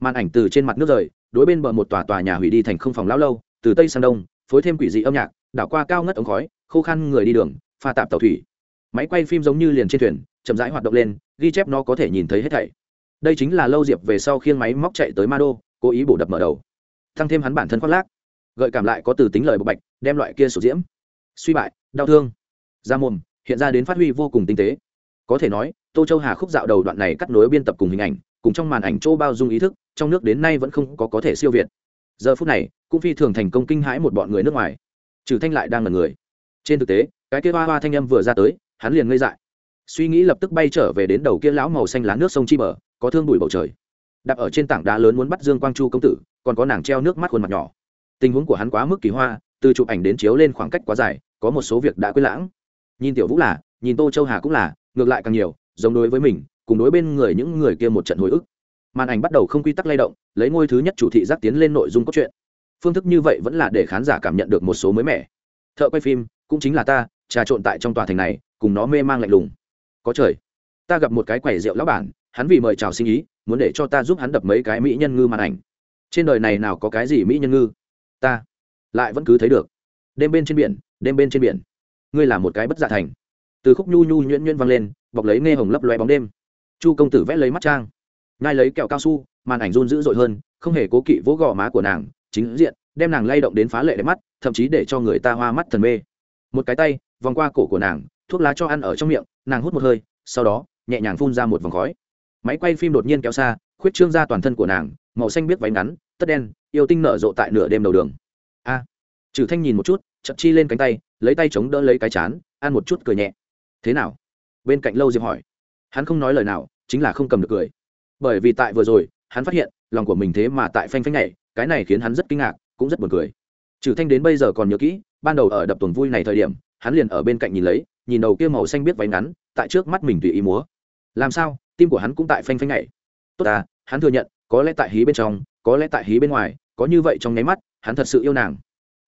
Màn ảnh từ trên mặt nước rời, đối bên bờ một tòa tòa nhà hủy đi thành không phòng lao lâu, từ tây sang đông, phối thêm quỷ dị âm nhạc, đảo qua cao ngất ống khói, khô khăn người đi đường, pha tạp tàu thủy. Máy quay phim giống như liền trên thuyền, chậm rãi hoạt động lên, ghi chép nó có thể nhìn thấy hết thảy. Đây chính là lâu diệp về sau khiêng máy móc chạy tới ma đô, cố ý bổ đập mở đầu. Thăng thêm hắn bản thân khoác lác. Gợi cảm lại có từ tính lời bộc bạch, đem loại kia sổ diễm. Suy bại, đau thương ra mồm, hiện ra đến phát huy vô cùng tinh tế. Có thể nói, tô châu hà khúc dạo đầu đoạn này cắt nối biên tập cùng hình ảnh, cùng trong màn ảnh chỗ bao dung ý thức, trong nước đến nay vẫn không có có thể siêu việt. Giờ phút này, cũng phi thường thành công kinh hãi một bọn người nước ngoài. Trừ thanh lại đang là người. Trên thực tế, cái kia hoa hoa thanh âm vừa ra tới, hắn liền ngây dại. Suy nghĩ lập tức bay trở về đến đầu kia lão màu xanh lá nước sông chi bờ, có thương bụi bầu trời. Đạp ở trên tảng đá lớn muốn bắt dương quang chu công tử, còn có nàng treo nước mắt khuôn mặt nhỏ. Tình huống của hắn quá mức kỳ hoa, từ chụp ảnh đến chiếu lên khoảng cách quá dài, có một số việc đã quên lãng nhìn tiểu vũ là, nhìn tô châu hà cũng là, ngược lại càng nhiều, giống đối với mình, cùng đối bên người những người kia một trận hồi ức. Màn ảnh bắt đầu không quy tắc lay động, lấy ngôi thứ nhất chủ thị giác tiến lên nội dung cốt truyện. Phương thức như vậy vẫn là để khán giả cảm nhận được một số mới mẻ. Thợ quay phim, cũng chính là ta, trà trộn tại trong tòa thành này, cùng nó mê mang lạnh lùng. Có trời, ta gặp một cái quẻ rượu lão bản, hắn vì mời chào sinh ý, muốn để cho ta giúp hắn đập mấy cái mỹ nhân ngư màn ảnh. Trên đời này nào có cái gì mỹ nhân ngư? Ta, lại vẫn cứ thấy được. Đêm bên trên biển, đêm bên trên biển ngươi là một cái bất dạ thành. Từ khúc nhu nhu nhuyễn nhuyễn vang lên bọc lấy nghe hồng lấp loe bóng đêm. Chu công tử vẽ lấy mắt trang. Ngai lấy kẹo cao su màn ảnh run dữ dội hơn không hề cố kỵ vỗ gò má của nàng chính diện đem nàng lay động đến phá lệ đẹp mắt thậm chí để cho người ta hoa mắt thần mê. Một cái tay vòng qua cổ của nàng thuốc lá cho ăn ở trong miệng nàng hút một hơi sau đó nhẹ nhàng phun ra một vòng khói. Máy quay phim đột nhiên kéo xa khuyết trương ra toàn thân của nàng màu xanh biết váy ngắn tất đen yêu tinh nở rộ tại nửa đêm đầu đường. A. À, trừ thanh nhìn một chút chậm chi lên cánh tay, lấy tay chống đỡ lấy cái chán, ăn một chút cười nhẹ. Thế nào? Bên cạnh lâu diệp hỏi. Hắn không nói lời nào, chính là không cầm được cười. Bởi vì tại vừa rồi, hắn phát hiện, lòng của mình thế mà tại phanh phanh nhảy, cái này khiến hắn rất kinh ngạc, cũng rất buồn cười. Trừ thanh đến bây giờ còn nhớ kỹ, ban đầu ở đập tuần vui này thời điểm, hắn liền ở bên cạnh nhìn lấy, nhìn đầu kia màu xanh biết váy ngắn, tại trước mắt mình tùy ý múa. Làm sao? Tim của hắn cũng tại phanh phanh nhảy. Tốt à hắn thừa nhận, có lẽ tại hí bên trong, có lẽ tại hí bên ngoài, có như vậy trong nháy mắt, hắn thật sự yêu nàng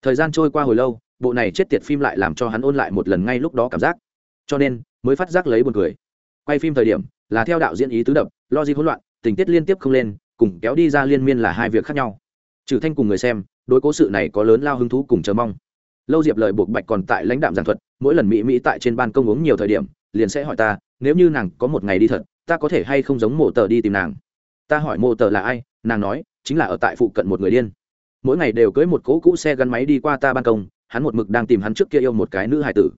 thời gian trôi qua hồi lâu, bộ này chết tiệt phim lại làm cho hắn ôn lại một lần ngay lúc đó cảm giác. Cho nên, mới phát giác lấy buồn cười. Quay phim thời điểm, là theo đạo diễn ý tứ đập, logic hỗn loạn, tình tiết liên tiếp không lên, cùng kéo đi ra liên miên là hai việc khác nhau. Trừ thanh cùng người xem, đối cố sự này có lớn lao hứng thú cùng chờ mong. Lâu diệp lời buộc bạch còn tại lãnh đạm giảng thuật, mỗi lần mỹ mỹ tại trên ban công uống nhiều thời điểm, liền sẽ hỏi ta, nếu như nàng có một ngày đi thật, ta có thể hay không giống mộ tờ đi tìm nàng? Ta hỏi mộ tờ là ai, nàng nói, chính là ở tại phụ cận một người điên mỗi ngày đều cưới một cỗ cũ xe gắn máy đi qua ta ban công, hắn một mực đang tìm hắn trước kia yêu một cái nữ hài tử.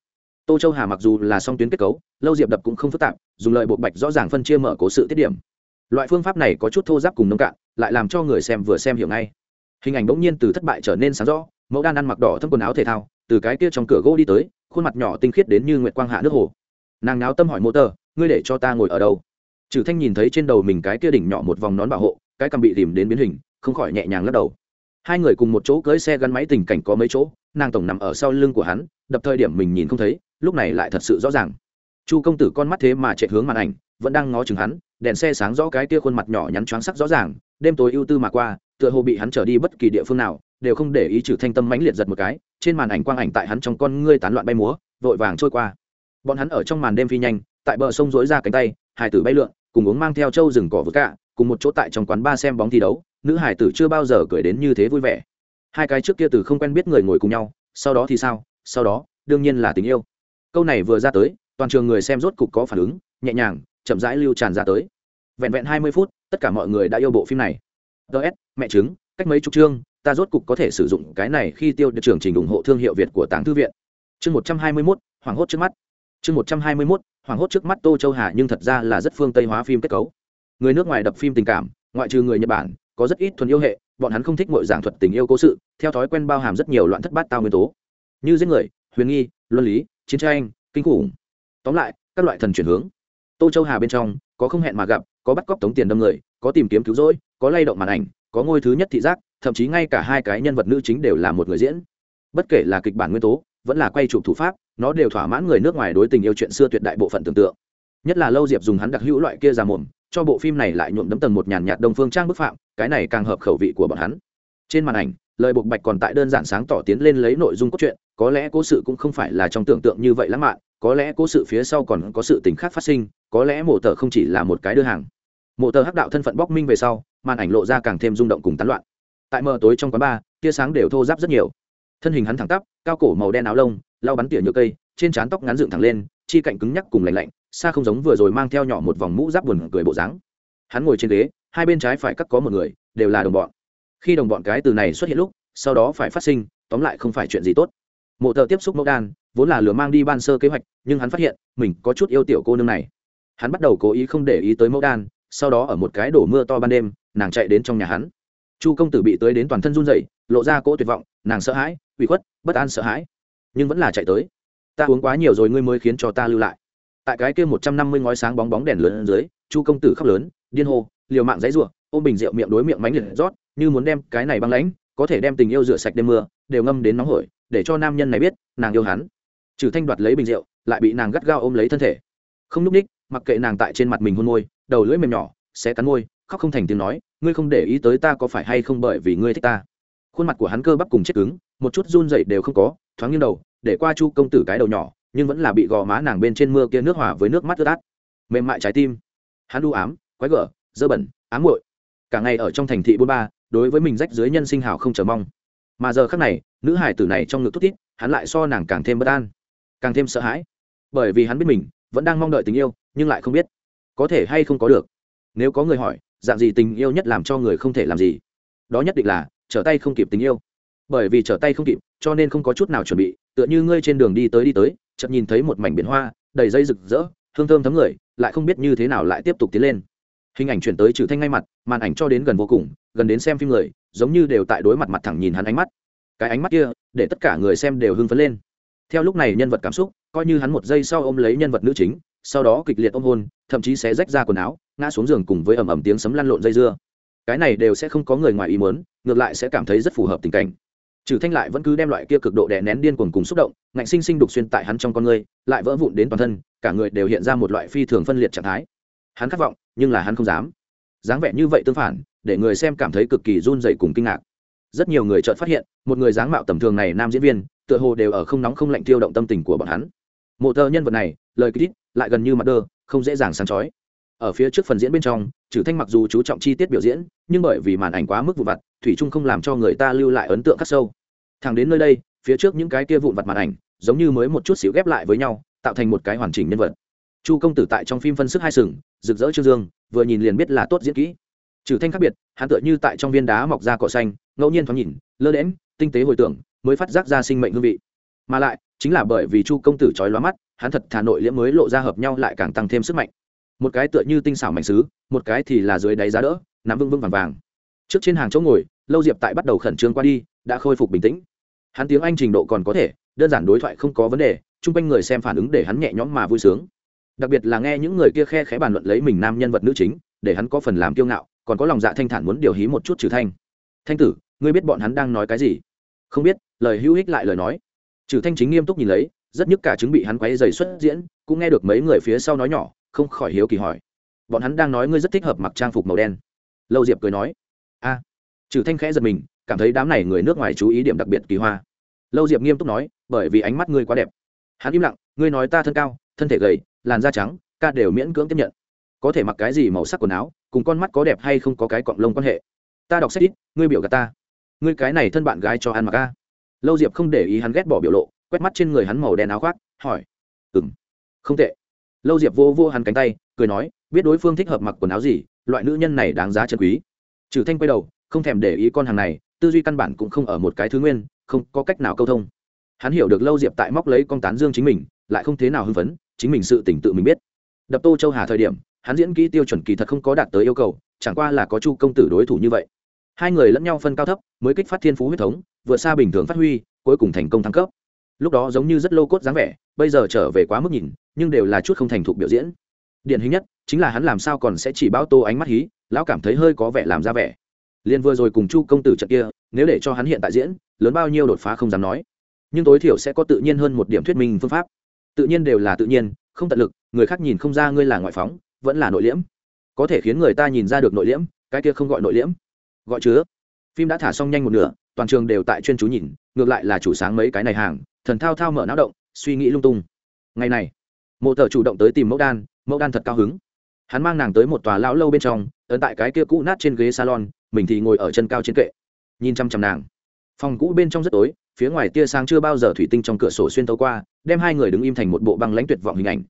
Tô châu hà mặc dù là song tuyến kết cấu, lâu diệp đập cũng không phức tạp, dùng lời bộ bạch rõ ràng phân chia mở cố sự tiết điểm. Loại phương pháp này có chút thô giáp cùng nông cạn, lại làm cho người xem vừa xem hiểu ngay. Hình ảnh bỗng nhiên từ thất bại trở nên sáng rõ, mẫu đan ăn mặc đỏ thâm quần áo thể thao, từ cái kia trong cửa gỗ đi tới, khuôn mặt nhỏ tinh khiết đến như nguyệt quang hạ nước hồ. Nàng náo tâm hỏi mô tờ, ngươi để cho ta ngồi ở đâu? Trừ thanh nhìn thấy trên đầu mình cái kia đỉnh nhỏ một vòng nón bảo hộ, cái cầm bị tìm đến biến hình, không khỏi nhẹ nhàng lắc đầu hai người cùng một chỗ cưới xe gắn máy tình cảnh có mấy chỗ, nàng tổng nằm ở sau lưng của hắn, đập thời điểm mình nhìn không thấy, lúc này lại thật sự rõ ràng. Chu công tử con mắt thế mà chạy hướng màn ảnh, vẫn đang ngó chừng hắn, đèn xe sáng rõ cái kia khuôn mặt nhỏ nhắn choáng sắc rõ ràng, đêm tối ưu tư mà qua, tựa hồ bị hắn trở đi bất kỳ địa phương nào, đều không để ý trừ thanh tâm mãnh liệt giật một cái, trên màn ảnh quang ảnh tại hắn trong con ngươi tán loạn bay múa, vội vàng trôi qua. Bọn hắn ở trong màn đêm phi nhanh, tại bờ sông dối ra cánh tay hải tử bay lượn, cùng uống mang theo trâu rừng cỏ vượt cả cùng một chỗ tại trong quán ba xem bóng thi đấu nữ hải tử chưa bao giờ cười đến như thế vui vẻ. Hai cái trước kia từ không quen biết người ngồi cùng nhau, sau đó thì sao? Sau đó, đương nhiên là tình yêu. Câu này vừa ra tới, toàn trường người xem rốt cục có phản ứng, nhẹ nhàng, chậm rãi lưu tràn ra tới. Vẹn vẹn hai mươi phút, tất cả mọi người đã yêu bộ phim này. Ts mẹ chứng cách mấy chục chương, ta rốt cục có thể sử dụng cái này khi tiêu được chương trình ủng hộ thương hiệu việt của tàng thư viện. Chương một trăm hai mươi mốt, hoảng hốt trước mắt. Chương một trăm hai mươi mốt, hoảng hốt trước mắt tô châu hà nhưng thật ra là rất phương tây hóa phim kết cấu. Người nước ngoài đập phim tình cảm, ngoại trừ người nhật bản có rất ít thuần yêu hệ, bọn hắn không thích mọi giảng thuật tình yêu cố sự, theo thói quen bao hàm rất nhiều loạn thất bát tao nguyên tố. Như giết người, huyền nghi, luân lý, chiến tranh, kinh khủng. Tóm lại, các loại thần chuyển hướng. Tô châu hà bên trong, có không hẹn mà gặp, có bắt cóc tống tiền đâm người, có tìm kiếm cứu rỗi, có lay động màn ảnh, có ngôi thứ nhất thị giác, thậm chí ngay cả hai cái nhân vật nữ chính đều là một người diễn. Bất kể là kịch bản nguyên tố, vẫn là quay chụp thủ pháp, nó đều thỏa mãn người nước ngoài đối tình yêu chuyện xưa tuyệt đại bộ phận tưởng tượng. Nhất là lâu diệp dùng hắn đặc hữu loại kia ra mồm cho bộ phim này lại nhuộm đấm tầng một nhàn nhạt đông phương trang bức phạm, cái này càng hợp khẩu vị của bọn hắn. Trên màn ảnh, lời buộc bạch còn tại đơn giản sáng tỏ tiến lên lấy nội dung cốt truyện, có lẽ cố sự cũng không phải là trong tưởng tượng như vậy lãng mạn, có lẽ cố sự phía sau còn có sự tình khác phát sinh, có lẽ mộ tờ không chỉ là một cái đưa hàng. Mộ tờ hắc đạo thân phận bóc minh về sau, màn ảnh lộ ra càng thêm rung động cùng tán loạn. Tại mờ tối trong quán bar, tia sáng đều thô giáp rất nhiều. Thân hình hắn thẳng tắp, cao cổ màu đen áo lông, lau bắn tỉa nhựa cây, trên trán tóc ngắn dựng thẳng lên, chi cạnh cứng nhắc cùng lạnh lạnh xa không giống vừa rồi mang theo nhỏ một vòng mũ giáp buồn cười bộ dáng. Hắn ngồi trên ghế, hai bên trái phải cắt có một người, đều là đồng bọn. Khi đồng bọn cái từ này xuất hiện lúc, sau đó phải phát sinh, tóm lại không phải chuyện gì tốt. Mộ thợ tiếp xúc mẫu đan, vốn là lừa mang đi ban sơ kế hoạch, nhưng hắn phát hiện, mình có chút yêu tiểu cô nương này. Hắn bắt đầu cố ý không để ý tới mẫu đan, sau đó ở một cái đổ mưa to ban đêm, nàng chạy đến trong nhà hắn. Chu công tử bị tới đến toàn thân run rẩy, lộ ra cỗ tuyệt vọng, nàng sợ hãi, ủy khuất, bất an sợ hãi, nhưng vẫn là chạy tới. Ta uống quá nhiều rồi, ngươi mới khiến cho ta lưu lại tại cái kia một trăm năm mươi ngói sáng bóng bóng đèn lớn dưới, chu công tử khóc lớn, điên hô, liều mạng dãy ruộng ôm bình rượu miệng đối miệng mánh liệt rót, như muốn đem cái này băng lãnh, có thể đem tình yêu rửa sạch đêm mưa, đều ngâm đến nóng hổi, để cho nam nhân này biết, nàng yêu hắn. Trừ thanh đoạt lấy bình rượu, lại bị nàng gắt gao ôm lấy thân thể. Không núp ních, mặc kệ nàng tại trên mặt mình hôn môi, đầu lưỡi mềm nhỏ sẽ cắn môi, khóc không thành tiếng nói, ngươi không để ý tới ta có phải hay không bởi vì ngươi thích ta. Khuôn mặt của hắn cơ bắp cùng chết cứng, một chút run dậy đều không có, thoáng nghiêng đầu, để qua chu công tử cái đầu nhỏ nhưng vẫn là bị gò má nàng bên trên mưa kia nước hòa với nước mắt ướt át. Mềm mại trái tim. Hắn đu ám, quái gở, dơ bẩn, ám muội. Cả ngày ở trong thành thị bôn ba, đối với mình rách dưới nhân sinh hào không chờ mong. Mà giờ khác này, nữ hải tử này trong ngực thút tít hắn lại so nàng càng thêm bất an, càng thêm sợ hãi. Bởi vì hắn biết mình vẫn đang mong đợi tình yêu, nhưng lại không biết, có thể hay không có được. Nếu có người hỏi, dạng gì tình yêu nhất làm cho người không thể làm gì? Đó nhất định là, trở tay không kịp tình yêu. Bởi vì trở tay không kịp, cho nên không có chút nào chuẩn bị tựa như ngươi trên đường đi tới đi tới, chợt nhìn thấy một mảnh biển hoa, đầy dây rực rỡ, hương thơm thấm người, lại không biết như thế nào lại tiếp tục tiến lên. Hình ảnh chuyển tới trừ thanh ngay mặt, màn ảnh cho đến gần vô cùng, gần đến xem phim người, giống như đều tại đối mặt mặt thẳng nhìn hắn ánh mắt. Cái ánh mắt kia, để tất cả người xem đều hưng phấn lên. Theo lúc này nhân vật cảm xúc, coi như hắn một giây sau ôm lấy nhân vật nữ chính, sau đó kịch liệt ôm hôn, thậm chí sẽ rách ra quần áo, ngã xuống giường cùng với ầm ầm tiếng sấm lăn lộn dây dưa. Cái này đều sẽ không có người ngoài ý muốn, ngược lại sẽ cảm thấy rất phù hợp tình cảnh trừ thanh lại vẫn cứ đem loại kia cực độ đè nén điên cuồng cùng xúc động, ngạnh sinh sinh đục xuyên tại hắn trong con người lại vỡ vụn đến toàn thân, cả người đều hiện ra một loại phi thường phân liệt trạng thái. Hắn khát vọng, nhưng là hắn không dám. Dáng vẻ như vậy tương phản, để người xem cảm thấy cực kỳ run rẩy cùng kinh ngạc. Rất nhiều người chợt phát hiện, một người dáng mạo tầm thường này nam diễn viên, tựa hồ đều ở không nóng không lạnh tiêu động tâm tình của bọn hắn. Mộ tờ nhân vật này, lời kích lại gần như mặt đơ, không dễ dàng sáng chói ở phía trước phần diễn bên trong trừ thanh mặc dù chú trọng chi tiết biểu diễn, nhưng bởi vì màn ảnh quá mức vụn vặt, thủy trung không làm cho người ta lưu lại ấn tượng khắc sâu. Thẳng đến nơi đây, phía trước những cái kia vụn vặt màn ảnh, giống như mới một chút xíu ghép lại với nhau, tạo thành một cái hoàn chỉnh nhân vật. Chu công tử tại trong phim phân sức hai sừng, rực rỡ trương dương, vừa nhìn liền biết là tốt diễn kỹ. Trừ thanh khác biệt, hắn tựa như tại trong viên đá mọc ra cỏ xanh, ngẫu nhiên thoáng nhìn, lơ đễm tinh tế hồi tưởng, mới phát giác ra sinh mệnh hương vị. Mà lại, chính là bởi vì chu công tử trói lóa mắt, hắn thật thà nội liễm mới lộ ra hợp nhau lại càng tăng thêm sức mạnh một cái tựa như tinh xảo mảnh xứ, một cái thì là dưới đáy giá đỡ, nắm vững vững vàng vàng. Trước trên hàng chỗ ngồi, lâu diệp tại bắt đầu khẩn trương qua đi, đã khôi phục bình tĩnh. Hắn tiếng anh trình độ còn có thể, đơn giản đối thoại không có vấn đề, chung quanh người xem phản ứng để hắn nhẹ nhõm mà vui sướng. Đặc biệt là nghe những người kia khe khẽ bàn luận lấy mình nam nhân vật nữ chính, để hắn có phần làm kiêu ngạo, còn có lòng dạ thanh thản muốn điều hí một chút trừ thanh. Thanh tử, ngươi biết bọn hắn đang nói cái gì? Không biết, lời hữu hích lại lời nói. Trừ thanh chính nghiêm túc nhìn lấy, rất nhức cả chứng bị hắn quấy dày xuất diễn, cũng nghe được mấy người phía sau nói nhỏ không khỏi hiếu kỳ hỏi. Bọn hắn đang nói ngươi rất thích hợp mặc trang phục màu đen. Lâu diệp cười nói. A. Trừ thanh khẽ giật mình, cảm thấy đám này người nước ngoài chú ý điểm đặc biệt kỳ hoa. Lâu diệp nghiêm túc nói, bởi vì ánh mắt ngươi quá đẹp. Hắn im lặng, ngươi nói ta thân cao, thân thể gầy, làn da trắng, ca đều miễn cưỡng tiếp nhận. Có thể mặc cái gì màu sắc quần áo, cùng con mắt có đẹp hay không có cái cọng lông quan hệ. Ta đọc sách ít, ngươi biểu gà ta. Ngươi cái này thân bạn gái cho ăn mặc ca lâu diệp không để ý hắn ghét bỏ biểu lộ, quét mắt trên người hắn màu đen áo khoác, hỏi. Ừng không tệ lâu diệp vô vô hắn cánh tay, cười nói, biết đối phương thích hợp mặc quần áo gì, loại nữ nhân này đáng giá chân quý. Trừ thanh quay đầu, không thèm để ý con hàng này, tư duy căn bản cũng không ở một cái thứ nguyên, không có cách nào câu thông. Hắn hiểu được lâu diệp tại móc lấy con tán dương chính mình, lại không thế nào hưng phấn, chính mình sự tỉnh tự mình biết. Đập tô châu hà thời điểm, hắn diễn kỹ tiêu chuẩn kỳ thật không có đạt tới yêu cầu, chẳng qua là có chu công tử đối thủ như vậy. Hai người lẫn nhau phân cao thấp, mới kích phát thiên phú huyết thống, vượt xa bình thường phát huy, cuối cùng thành công thăng cấp. Lúc đó giống như rất lô cốt dáng vẻ bây giờ trở về quá mức nhìn, nhưng đều là chút không thành thục biểu diễn. Điển hình nhất, chính là hắn làm sao còn sẽ chỉ bao tô ánh mắt hí, lão cảm thấy hơi có vẻ làm ra vẻ. Liền vừa rồi cùng chu công tử trận kia, nếu để cho hắn hiện tại diễn, lớn bao nhiêu đột phá không dám nói. Nhưng tối thiểu sẽ có tự nhiên hơn một điểm thuyết minh phương pháp. Tự nhiên đều là tự nhiên, không tận lực, người khác nhìn không ra ngươi là ngoại phóng, vẫn là nội liễm. Có thể khiến người ta nhìn ra được nội liễm, cái kia không gọi nội liễm. Gọi chứa. Phim đã thả xong nhanh một nửa, toàn trường đều tại chuyên chú nhìn, ngược lại là chủ sáng mấy cái này hàng, thần thao thao mở não động suy nghĩ lung tung. Ngày này, mộ thợ chủ động tới tìm mẫu đan mẫu đan thật cao hứng. Hắn mang nàng tới một tòa lão lâu bên trong, ấn tại cái kia cũ nát trên ghế salon, mình thì ngồi ở chân cao trên kệ, nhìn chăm chăm nàng. Phòng cũ bên trong rất tối, phía ngoài tia sáng chưa bao giờ thủy tinh trong cửa sổ xuyên tấu qua, đem hai người đứng im thành một bộ băng lãnh tuyệt vọng hình ảnh.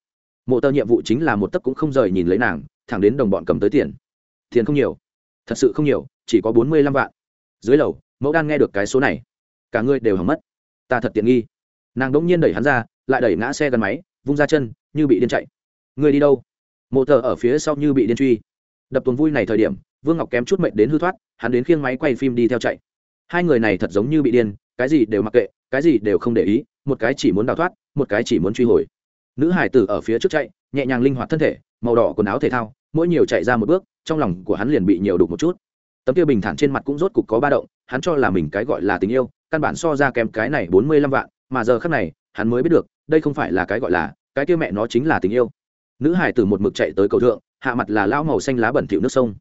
Mộ tờ nhiệm vụ chính là một tấc cũng không rời nhìn lấy nàng, thẳng đến đồng bọn cầm tới tiền. Tiền không nhiều, thật sự không nhiều, chỉ có bốn mươi lăm vạn. Dưới lầu, mẫu đan nghe được cái số này. Cả người đều hỏng mất. Ta thật tiện nghi nàng đỗng nhiên đẩy hắn ra lại đẩy ngã xe gắn máy vung ra chân như bị điên chạy người đi đâu mộ thờ ở phía sau như bị điên truy đập tuần vui này thời điểm vương ngọc kém chút mệnh đến hư thoát hắn đến khiêng máy quay phim đi theo chạy hai người này thật giống như bị điên cái gì đều mặc kệ cái gì đều không để ý một cái chỉ muốn đào thoát một cái chỉ muốn truy hồi nữ hải tử ở phía trước chạy nhẹ nhàng linh hoạt thân thể màu đỏ quần áo thể thao mỗi nhiều chạy ra một bước trong lòng của hắn liền bị nhiều đục một chút tấm kia bình thản trên mặt cũng rốt cục có ba động hắn cho là mình cái gọi là tình yêu căn bản so ra kém cái này bốn mươi lăm vạn mà giờ khác này, hắn mới biết được, đây không phải là cái gọi là, cái kia mẹ nó chính là tình yêu. Nữ hải từ một mực chạy tới cầu thượng, hạ mặt là lao màu xanh lá bẩn thỉu nước sông.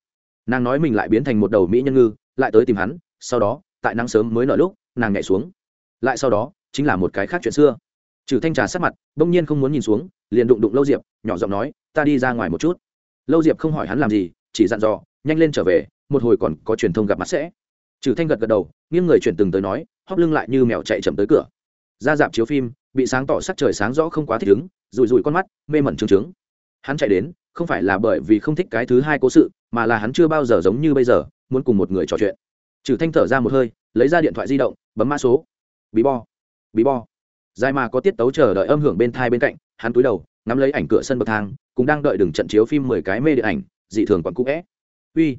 Nàng nói mình lại biến thành một đầu mỹ nhân ngư, lại tới tìm hắn, sau đó, tại nắng sớm mới nở lúc, nàng nhảy xuống. Lại sau đó, chính là một cái khác chuyện xưa. Trừ thanh trà sát mặt, bỗng nhiên không muốn nhìn xuống, liền đụng đụng lâu diệp, nhỏ giọng nói, ta đi ra ngoài một chút. Lâu diệp không hỏi hắn làm gì, chỉ dặn dò, nhanh lên trở về, một hồi còn có truyền thông gặp mặt sẽ. Trừ thanh gật gật đầu, nghiêng người chuyển từng tới nói hóp lưng lại như mèo chạy chậm tới cửa ra dạp chiếu phim, bị sáng tỏ sắc trời sáng rõ không quá thích ứng rùi rùi con mắt, mê mẩn trứng trứng hắn chạy đến, không phải là bởi vì không thích cái thứ hai cố sự, mà là hắn chưa bao giờ giống như bây giờ, muốn cùng một người trò chuyện. Trừ thanh thở ra một hơi, lấy ra điện thoại di động, bấm mã số. Bí bo bí bo. Dài mà có tiết tấu chờ đợi âm hưởng bên thai bên cạnh, hắn cúi đầu nắm lấy ảnh cửa sân bậc thang, cũng đang đợi đừng trận chiếu phim mười cái mê điện ảnh, dị thường còn cũ vẽ. Uy.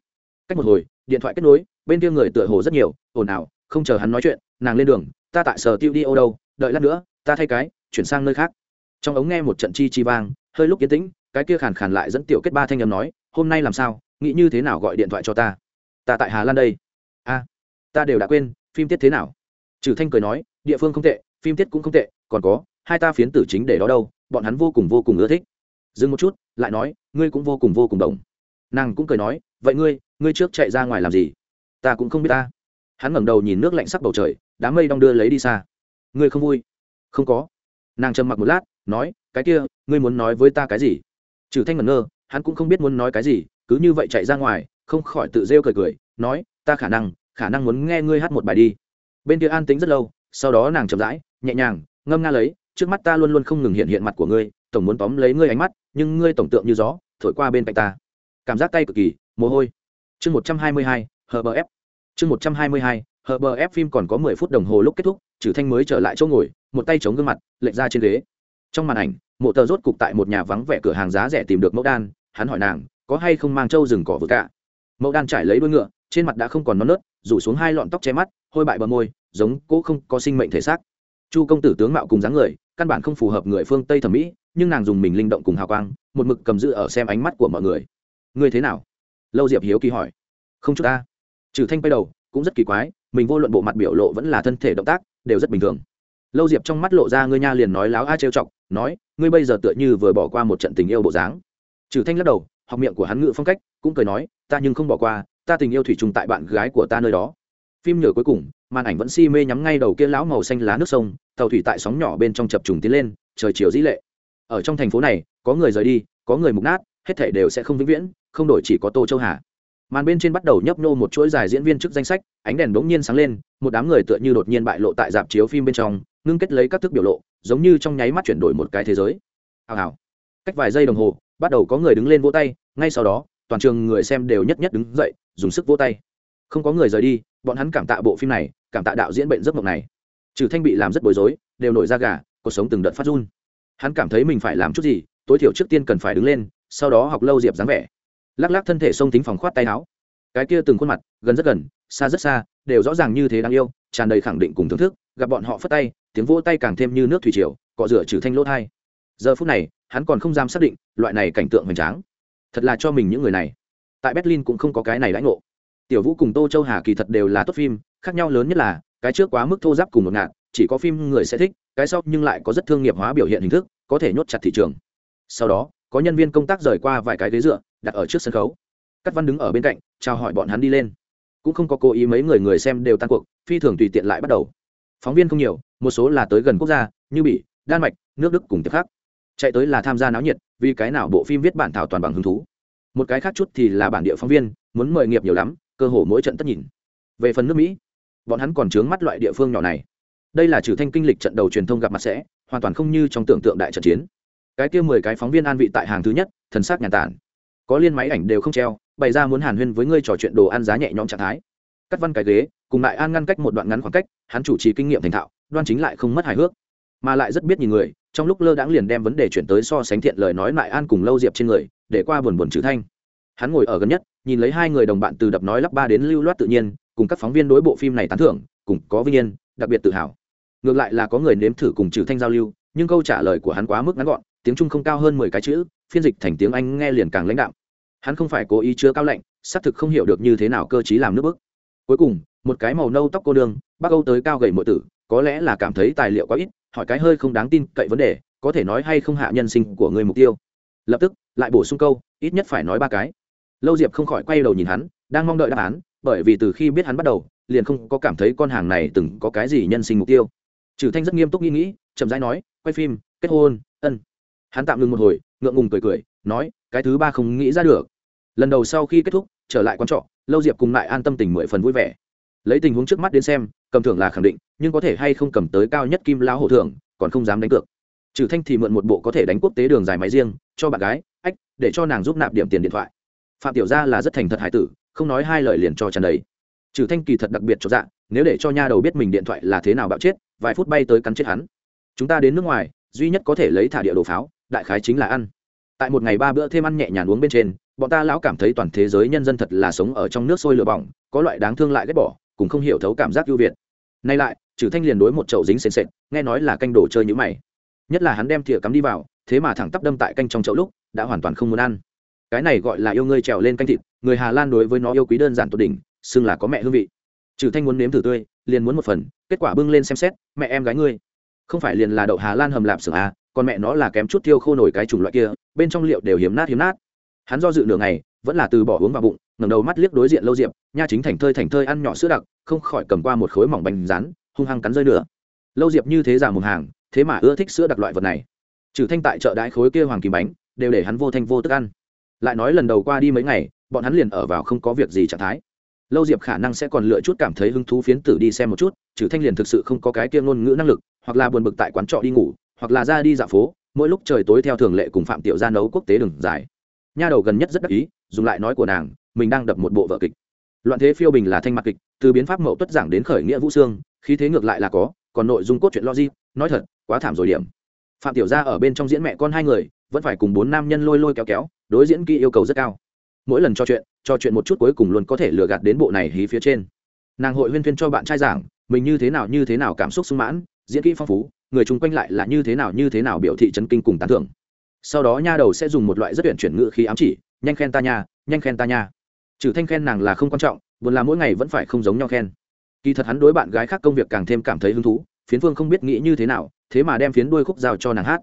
Cách một hồi, điện thoại kết nối, bên kia người tựa hồ rất nhiều, ồn ào, không chờ hắn nói chuyện, nàng lên đường, ta tại sở tiêu đi ô đâu? Đợi lát nữa, ta thay cái, chuyển sang nơi khác. Trong ống nghe một trận chi chi vang, hơi lúc yên tĩnh, cái kia khàn khàn lại dẫn tiểu kết ba thanh âm nói, hôm nay làm sao? Nghĩ như thế nào gọi điện thoại cho ta? Ta tại hà lan đây. A, ta đều đã quên, phim tiết thế nào? Trừ thanh cười nói, địa phương không tệ, phim tiết cũng không tệ, còn có, hai ta phiến tử chính để đó đâu, bọn hắn vô cùng vô cùng ưa thích. Dừng một chút, lại nói, ngươi cũng vô cùng vô cùng đồng. Nàng cũng cười nói, vậy ngươi ngươi trước chạy ra ngoài làm gì? Ta cũng không biết ta. Hắn ngẩng đầu nhìn nước lạnh sắc bầu trời, đám mây đong đưa lấy đi xa ngươi không vui? Không có. Nàng trầm mặc một lát nói cái kia ngươi muốn nói với ta cái gì? Trừ thanh ngẩn ngơ hắn cũng không biết muốn nói cái gì cứ như vậy chạy ra ngoài không khỏi tự rêu cười cười nói ta khả năng khả năng muốn nghe ngươi hát một bài đi. Bên kia an tính rất lâu sau đó nàng chậm rãi nhẹ nhàng ngâm nga lấy trước mắt ta luôn luôn không ngừng hiện hiện mặt của ngươi tổng muốn tóm lấy ngươi ánh mắt nhưng ngươi tổng tượng như gió thổi qua bên cạnh ta. Cảm giác tay cực kỳ mồ hôi. Chương một trăm hai mươi hai hờ bờ ép, chương một trăm hai mươi hai Hợp bờ ép phim còn có mười phút đồng hồ lúc kết thúc trừ thanh mới trở lại chỗ ngồi, một tay chống gương mặt, lệch ra trên ghế. Trong màn ảnh, mộ tờ rốt cục tại một nhà vắng vẻ cửa hàng giá rẻ tìm được mẫu đan, hắn hỏi nàng, có hay không mang trâu rừng cỏ vừa cả? Mẫu đan trải lấy đuôi ngựa, trên mặt đã không còn non nớt, rủ xuống hai lọn tóc che mắt, hôi bại bờ môi, giống cỗ không có sinh mệnh thể xác. Chu công tử tướng mạo cùng dáng người, căn bản không phù hợp người phương tây thẩm mỹ, nhưng nàng dùng mình linh động cùng hào quang, một mực cầm giữ ở xem ánh mắt của mọi người. Người thế nào? Lâu diệp hiếu kỳ hỏi. Không chút ta. Trừ thanh bay đầu, cũng rất kỳ quái mình vô luận bộ mặt biểu lộ vẫn là thân thể động tác, đều rất bình thường. Lâu diệp trong mắt lộ ra ngươi nha liền nói láo a trêu chọc, nói, ngươi bây giờ tựa như vừa bỏ qua một trận tình yêu bộ dáng. Trừ thanh lắc đầu, học miệng của hắn ngự phong cách, cũng cười nói, ta nhưng không bỏ qua, ta tình yêu thủy chung tại bạn gái của ta nơi đó. Phim nhờ cuối cùng, màn ảnh vẫn si mê nhắm ngay đầu kia lão màu xanh lá nước sông, tàu thủy tại sóng nhỏ bên trong chập trùng tiến lên, trời chiều dĩ lệ. Ở trong thành phố này, có người rời đi, có người mục nát, hết thể đều sẽ không vĩnh viễn, không đổi chỉ có tô châu hà màn bên trên bắt đầu nhấp nô một chuỗi dài diễn viên chức danh sách, ánh đèn bỗng nhiên sáng lên, một đám người tựa như đột nhiên bại lộ tại dạp chiếu phim bên trong, ngưng kết lấy các thức biểu lộ, giống như trong nháy mắt chuyển đổi một cái thế giới. Hào hào. Cách vài giây đồng hồ, bắt đầu có người đứng lên vỗ tay, ngay sau đó, toàn trường người xem đều nhất nhất đứng dậy, dùng sức vỗ tay. Không có người rời đi, bọn hắn cảm tạ bộ phim này, cảm tạ đạo diễn bệnh giấc mộng này. Trừ thanh bị làm rất bối rối, đều nổi ra gà, cuộc sống từng đợt phát run. Hắn cảm thấy mình phải làm chút gì, tối thiểu trước tiên cần phải đứng lên, sau đó học lâu diệp dáng vẻ lắc lắc thân thể xông tính phòng khoát tay áo. Cái kia từng khuôn mặt, gần rất gần, xa rất xa, đều rõ ràng như thế đáng yêu, tràn đầy khẳng định cùng thưởng thức, gặp bọn họ phất tay, tiếng vỗ tay càng thêm như nước thủy triều, cọ rửa trừ thanh lỗ thai. Giờ phút này, hắn còn không dám xác định, loại này cảnh tượng hoành tráng, thật là cho mình những người này. Tại berlin cũng không có cái này lãnh ngộ. Tiểu vũ cùng tô châu hà kỳ thật đều là tốt phim, khác nhau lớn nhất là, cái trước quá mức thô giáp cùng một ngạn chỉ có phim người sẽ thích, cái sau nhưng lại có rất thương nghiệp hóa biểu hiện hình thức, có thể nhốt chặt thị trường. Sau đó, có nhân viên công tác rời qua vài cái ghế dựa đặt ở trước sân khấu. Cắt văn đứng ở bên cạnh, chào hỏi bọn hắn đi lên. Cũng không có cố ý mấy người người xem đều tan cuộc, phi thường tùy tiện lại bắt đầu. Phóng viên không nhiều, một số là tới gần quốc gia, như bỉ, đan mạch, nước đức cùng tiếp khác. Chạy tới là tham gia náo nhiệt, vì cái nào bộ phim viết bản thảo toàn bằng hứng thú. Một cái khác chút thì là bản địa phóng viên, muốn mời nghiệp nhiều lắm, cơ hồ mỗi trận tất nhìn. Về phần nước mỹ, bọn hắn còn chướng mắt loại địa phương nhỏ này. Đây là trừ thanh kinh lịch trận đầu truyền thông gặp mặt sẽ, hoàn toàn không như trong tưởng tượng đại trận chiến. Cái kia mười cái phóng viên an vị tại hàng thứ nhất, thần sắc nhàn tản có liên máy ảnh đều không treo, bày ra muốn hàn huyên với ngươi trò chuyện đồ ăn giá nhẹ nhõm trạng thái. Cắt văn cái ghế, cùng lại an ngăn cách một đoạn ngắn khoảng cách, hắn chủ trì kinh nghiệm thành thạo, đoan chính lại không mất hài hước. Mà lại rất biết nhìn người, trong lúc lơ đãng liền đem vấn đề chuyển tới so sánh thiện lời nói lại an cùng lâu diệp trên người, để qua buồn buồn trừ thanh. Hắn ngồi ở gần nhất, nhìn lấy hai người đồng bạn từ đập nói lắp ba đến lưu loát tự nhiên, cùng các phóng viên đối bộ phim này tán thưởng, cùng có vinh yên, đặc biệt tự hào. Ngược lại là có người nếm thử cùng trừ thanh giao lưu, nhưng câu trả lời của hắn quá mức ngắn gọn, tiếng trung không cao hơn mười cái chữ, phiên dịch thành tiếng anh nghe liền càng lãnh đạm hắn không phải cố ý chứa cao lạnh, xác thực không hiểu được như thế nào cơ chí làm nước bức. Cuối cùng, một cái màu nâu tóc cô đương bắc âu tới cao gầy mọi tử, có lẽ là cảm thấy tài liệu quá ít, hỏi cái hơi không đáng tin cậy vấn đề, có thể nói hay không hạ nhân sinh của người mục tiêu. Lập tức, lại bổ sung câu, ít nhất phải nói ba cái. Lâu diệp không khỏi quay đầu nhìn hắn, đang mong đợi đáp án, bởi vì từ khi biết hắn bắt đầu, liền không có cảm thấy con hàng này từng có cái gì nhân sinh mục tiêu. Trừ thanh rất nghiêm túc nghĩ nghĩ, chậm rãi nói, quay phim, kết hôn, ân. Hắn tạm ngừng một hồi, ngượng ngùng cười cười, nói, cái thứ ba không nghĩ ra được lần đầu sau khi kết thúc, trở lại quán trọ, lâu diệp cùng lại an tâm tình mười phần vui vẻ. Lấy tình huống trước mắt đến xem, cầm thưởng là khẳng định, nhưng có thể hay không cầm tới cao nhất kim lao hổ thưởng, còn không dám đánh cược. Trừ thanh thì mượn một bộ có thể đánh quốc tế đường dài máy riêng, cho bạn gái, ách, để cho nàng giúp nạp điểm tiền điện thoại. Phạm tiểu gia là rất thành thật hải tử, không nói hai lời liền cho tràn đầy. Trừ thanh kỳ thật đặc biệt cho dạ nếu để cho nha đầu biết mình điện thoại là thế nào bạo chết, vài phút bay tới cắn chết hắn. Chúng ta đến nước ngoài, duy nhất có thể lấy thả địa đồ pháo, đại khái chính là ăn. Tại một ngày ba bữa thêm ăn nhẹ nhàng uống bên trên bọn ta lão cảm thấy toàn thế giới nhân dân thật là sống ở trong nước sôi lửa bỏng, có loại đáng thương lại ghét bỏ, cùng không hiểu thấu cảm giác ưu việt. Nay lại trừ thanh liền đối một chậu dính sền sệt, nghe nói là canh đồ chơi như mày. Nhất là hắn đem thìa cắm đi vào, thế mà thẳng tắp đâm tại canh trong chậu lúc, đã hoàn toàn không muốn ăn. Cái này gọi là yêu ngươi trèo lên canh thịt, người hà lan đối với nó yêu quý đơn giản tột đỉnh, xưng là có mẹ hương vị. Trừ thanh muốn nếm thử tươi, liền muốn một phần, kết quả bưng lên xem xét, mẹ em gái ngươi. Không phải liền là đậu hà lan hầm lạp sừng à còn mẹ nó là kém chút tiêu khô nổi cái chủng loại kia, bên trong liệu đều hiếm nát hiếm nát hắn do dự nửa ngày, vẫn là từ bỏ uống vào bụng, ngẩng đầu mắt liếc đối diện lâu diệp, nha chính thành thơi thành thơi ăn nhỏ sữa đặc, không khỏi cầm qua một khối mỏng bánh rán, hung hăng cắn rơi nữa lâu diệp như thế giả mùng hàng, thế mà ưa thích sữa đặc loại vật này. Trừ thanh tại chợ đãi khối kia hoàng kỳ bánh, đều để hắn vô thanh vô tức ăn. Lại nói lần đầu qua đi mấy ngày, bọn hắn liền ở vào không có việc gì trạng thái. Lâu diệp khả năng sẽ còn lựa chút cảm thấy hứng thú phiến tử đi xem một chút, trừ thanh liền thực sự không có cái kia ngôn ngữ năng lực, hoặc là buồn bực tại quán trọ đi ngủ, hoặc là ra đi dạo phố, mỗi lúc trời tối theo thường lệ cùng phạm tiểu gia nấu quốc tế đường dài nha đầu gần nhất rất đắc ý, dùng lại nói của nàng, mình đang đập một bộ vở kịch. Loạn thế phiêu bình là thanh mặt kịch, từ biến pháp mậu tuất giảng đến khởi nghĩa vũ xương khí thế ngược lại là có, còn nội dung cốt truyện logic, nói thật, quá thảm rồi điểm. Phạm tiểu gia ở bên trong diễn mẹ con hai người, vẫn phải cùng bốn nam nhân lôi lôi kéo kéo, đối diễn kỹ yêu cầu rất cao. Mỗi lần trò chuyện trò chuyện một chút cuối cùng luôn có thể lừa gạt đến bộ này hí phía trên. Nàng hội huyên thuyên cho bạn trai giảng, mình như thế nào như thế nào cảm xúc sung mãn, diễn kỹ phong phú, người chung quanh lại là như thế nào như thế nào biểu thị chấn kinh cùng tán thưởng sau đó nha đầu sẽ dùng một loại rất tuyển chuyển ngữ khí ám chỉ, nhanh khen ta nha, nhanh khen ta nha. Trừ thanh khen nàng là không quan trọng, buồn là mỗi ngày vẫn phải không giống nhau khen. Kỳ thật hắn đối bạn gái khác công việc càng thêm cảm thấy hứng thú, phiến phương không biết nghĩ như thế nào, thế mà đem phiến đuôi khúc giao cho nàng hát.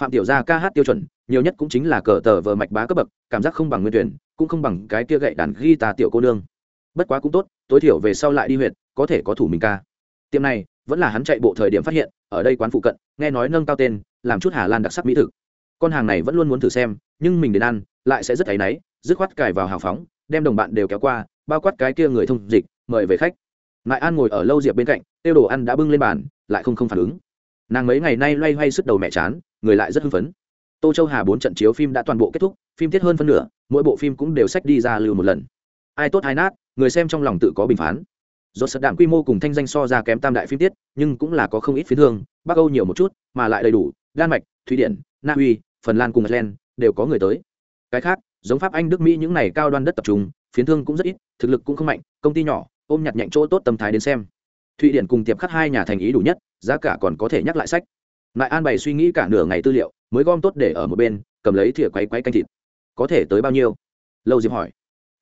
Phạm tiểu gia ca hát tiêu chuẩn, nhiều nhất cũng chính là cờ tờ vờ mạch bá cấp bậc, cảm giác không bằng nguyên tuyển, cũng không bằng cái kia gậy đàn ghi tà tiểu cô nương. Bất quá cũng tốt, tối thiểu về sau lại đi huyện có thể có thủ mình ca. Tiệm này, vẫn là hắn chạy bộ thời điểm phát hiện, ở đây quán phụ cận, nghe nói nâng cao tên, làm chút hà lan đặc sắc mỹ thực con hàng này vẫn luôn muốn thử xem, nhưng mình đến ăn, lại sẽ rất thấy náy, dứt khoát cài vào hào phóng, đem đồng bạn đều kéo qua, bao quát cái kia người thông dịch, mời về khách. Ngại an ngồi ở lâu diệp bên cạnh, tiêu đồ ăn đã bưng lên bàn, lại không không phản ứng. Nàng mấy ngày nay loay hoay sức đầu mẹ chán, người lại rất hưng phấn. Tô châu hà bốn trận chiếu phim đã toàn bộ kết thúc, phim tiết hơn phân nửa, mỗi bộ phim cũng đều sách đi ra lưu một lần. Ai tốt ai nát, người xem trong lòng tự có bình phán. Do sật đạm quy mô cùng thanh danh so ra kém tam đại phim tiết, nhưng cũng là có không ít phiến thương bắc âu nhiều một chút, mà lại đầy đủ, đan mạch, thụy điển, na uy phần lan cùng ireland đều có người tới. Cái khác, giống pháp anh, đức mỹ những này cao đoan đất tập trung, phiến thương cũng rất ít, thực lực cũng không mạnh, công ty nhỏ, ôm nhặt nhạnh chỗ tốt tâm thái đến xem. Thụy điển cùng tiệp khắc hai nhà thành ý đủ nhất, giá cả còn có thể nhắc lại sách. Lại an bày suy nghĩ cả nửa ngày tư liệu, mới gom tốt để ở một bên, cầm lấy thìa quay quay canh thịt. Có thể tới bao nhiêu? Lâu diệp hỏi.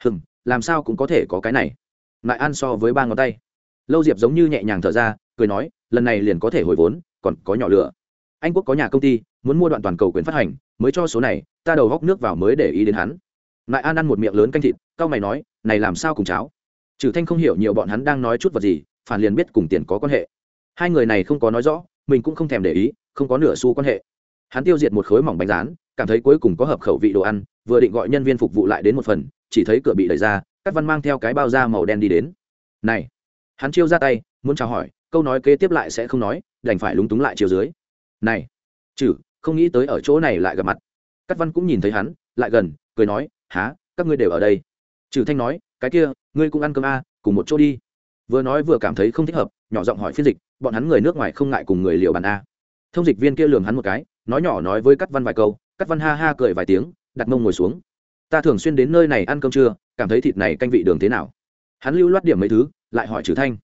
Hừng làm sao cũng có thể có cái này. Lại an so với ba ngón tay. Lâu diệp giống như nhẹ nhàng thở ra, cười nói, lần này liền có thể hồi vốn, còn có nhỏ lửa. Anh quốc có nhà công ty muốn mua đoạn toàn cầu quyền phát hành, mới cho số này, ta đầu góc nước vào mới để ý đến hắn. Lại an ăn một miệng lớn canh thịt cao mày nói, này làm sao cùng cháo? Trừ thanh không hiểu nhiều bọn hắn đang nói chút vật gì, phản liền biết cùng tiền có quan hệ. Hai người này không có nói rõ, mình cũng không thèm để ý, không có nửa xu quan hệ. Hắn tiêu diệt một khối mỏng bánh rán, cảm thấy cuối cùng có hợp khẩu vị đồ ăn, vừa định gọi nhân viên phục vụ lại đến một phần, chỉ thấy cửa bị đẩy ra các văn mang theo cái bao da màu đen đi đến. Này! Hắn chiêu ra tay, muốn chào hỏi, câu nói kế tiếp lại sẽ không nói, đành phải lúng túng lại chiều dưới. Này! Chử không nghĩ tới ở chỗ này lại gặp mặt. Cắt văn cũng nhìn thấy hắn lại gần cười nói há các ngươi đều ở đây? Trừ thanh nói cái kia ngươi cũng ăn cơm a à, cùng một chỗ đi. Vừa nói vừa cảm thấy không thích hợp nhỏ giọng hỏi phiên dịch bọn hắn người nước ngoài không ngại cùng người liều bàn a? Thông dịch viên kia lườm hắn một cái nói nhỏ nói với cắt văn vài câu cắt văn ha ha cười vài tiếng đặt mông ngồi xuống. Ta thường xuyên đến nơi này ăn cơm trưa cảm thấy thịt này canh vị đường thế nào? Hắn lưu loát điểm mấy thứ lại hỏi trừ thanh.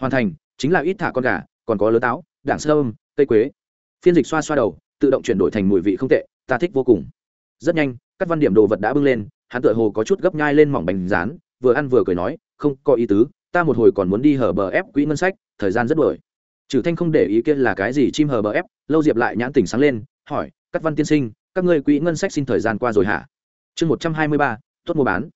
Hoàn thành chính là ít thả con gà còn có lứa táo đảng sơm cây quế. Phiên dịch xoa xoa đầu tự động chuyển đổi thành mùi vị không tệ, ta thích vô cùng. Rất nhanh, các văn điểm đồ vật đã bưng lên, hắn tựa hồ có chút gấp nhai lên mỏng bánh rán, vừa ăn vừa cười nói, không có ý tứ, ta một hồi còn muốn đi hở bờ ép quỹ ngân sách, thời gian rất đổi trừ thanh không để ý kia là cái gì chim hở bờ ép, lâu diệp lại nhãn tỉnh sáng lên, hỏi, các văn tiên sinh, các ngươi quỹ ngân sách xin thời gian qua rồi hả? Chương một trăm hai mươi ba, tốt mua bán.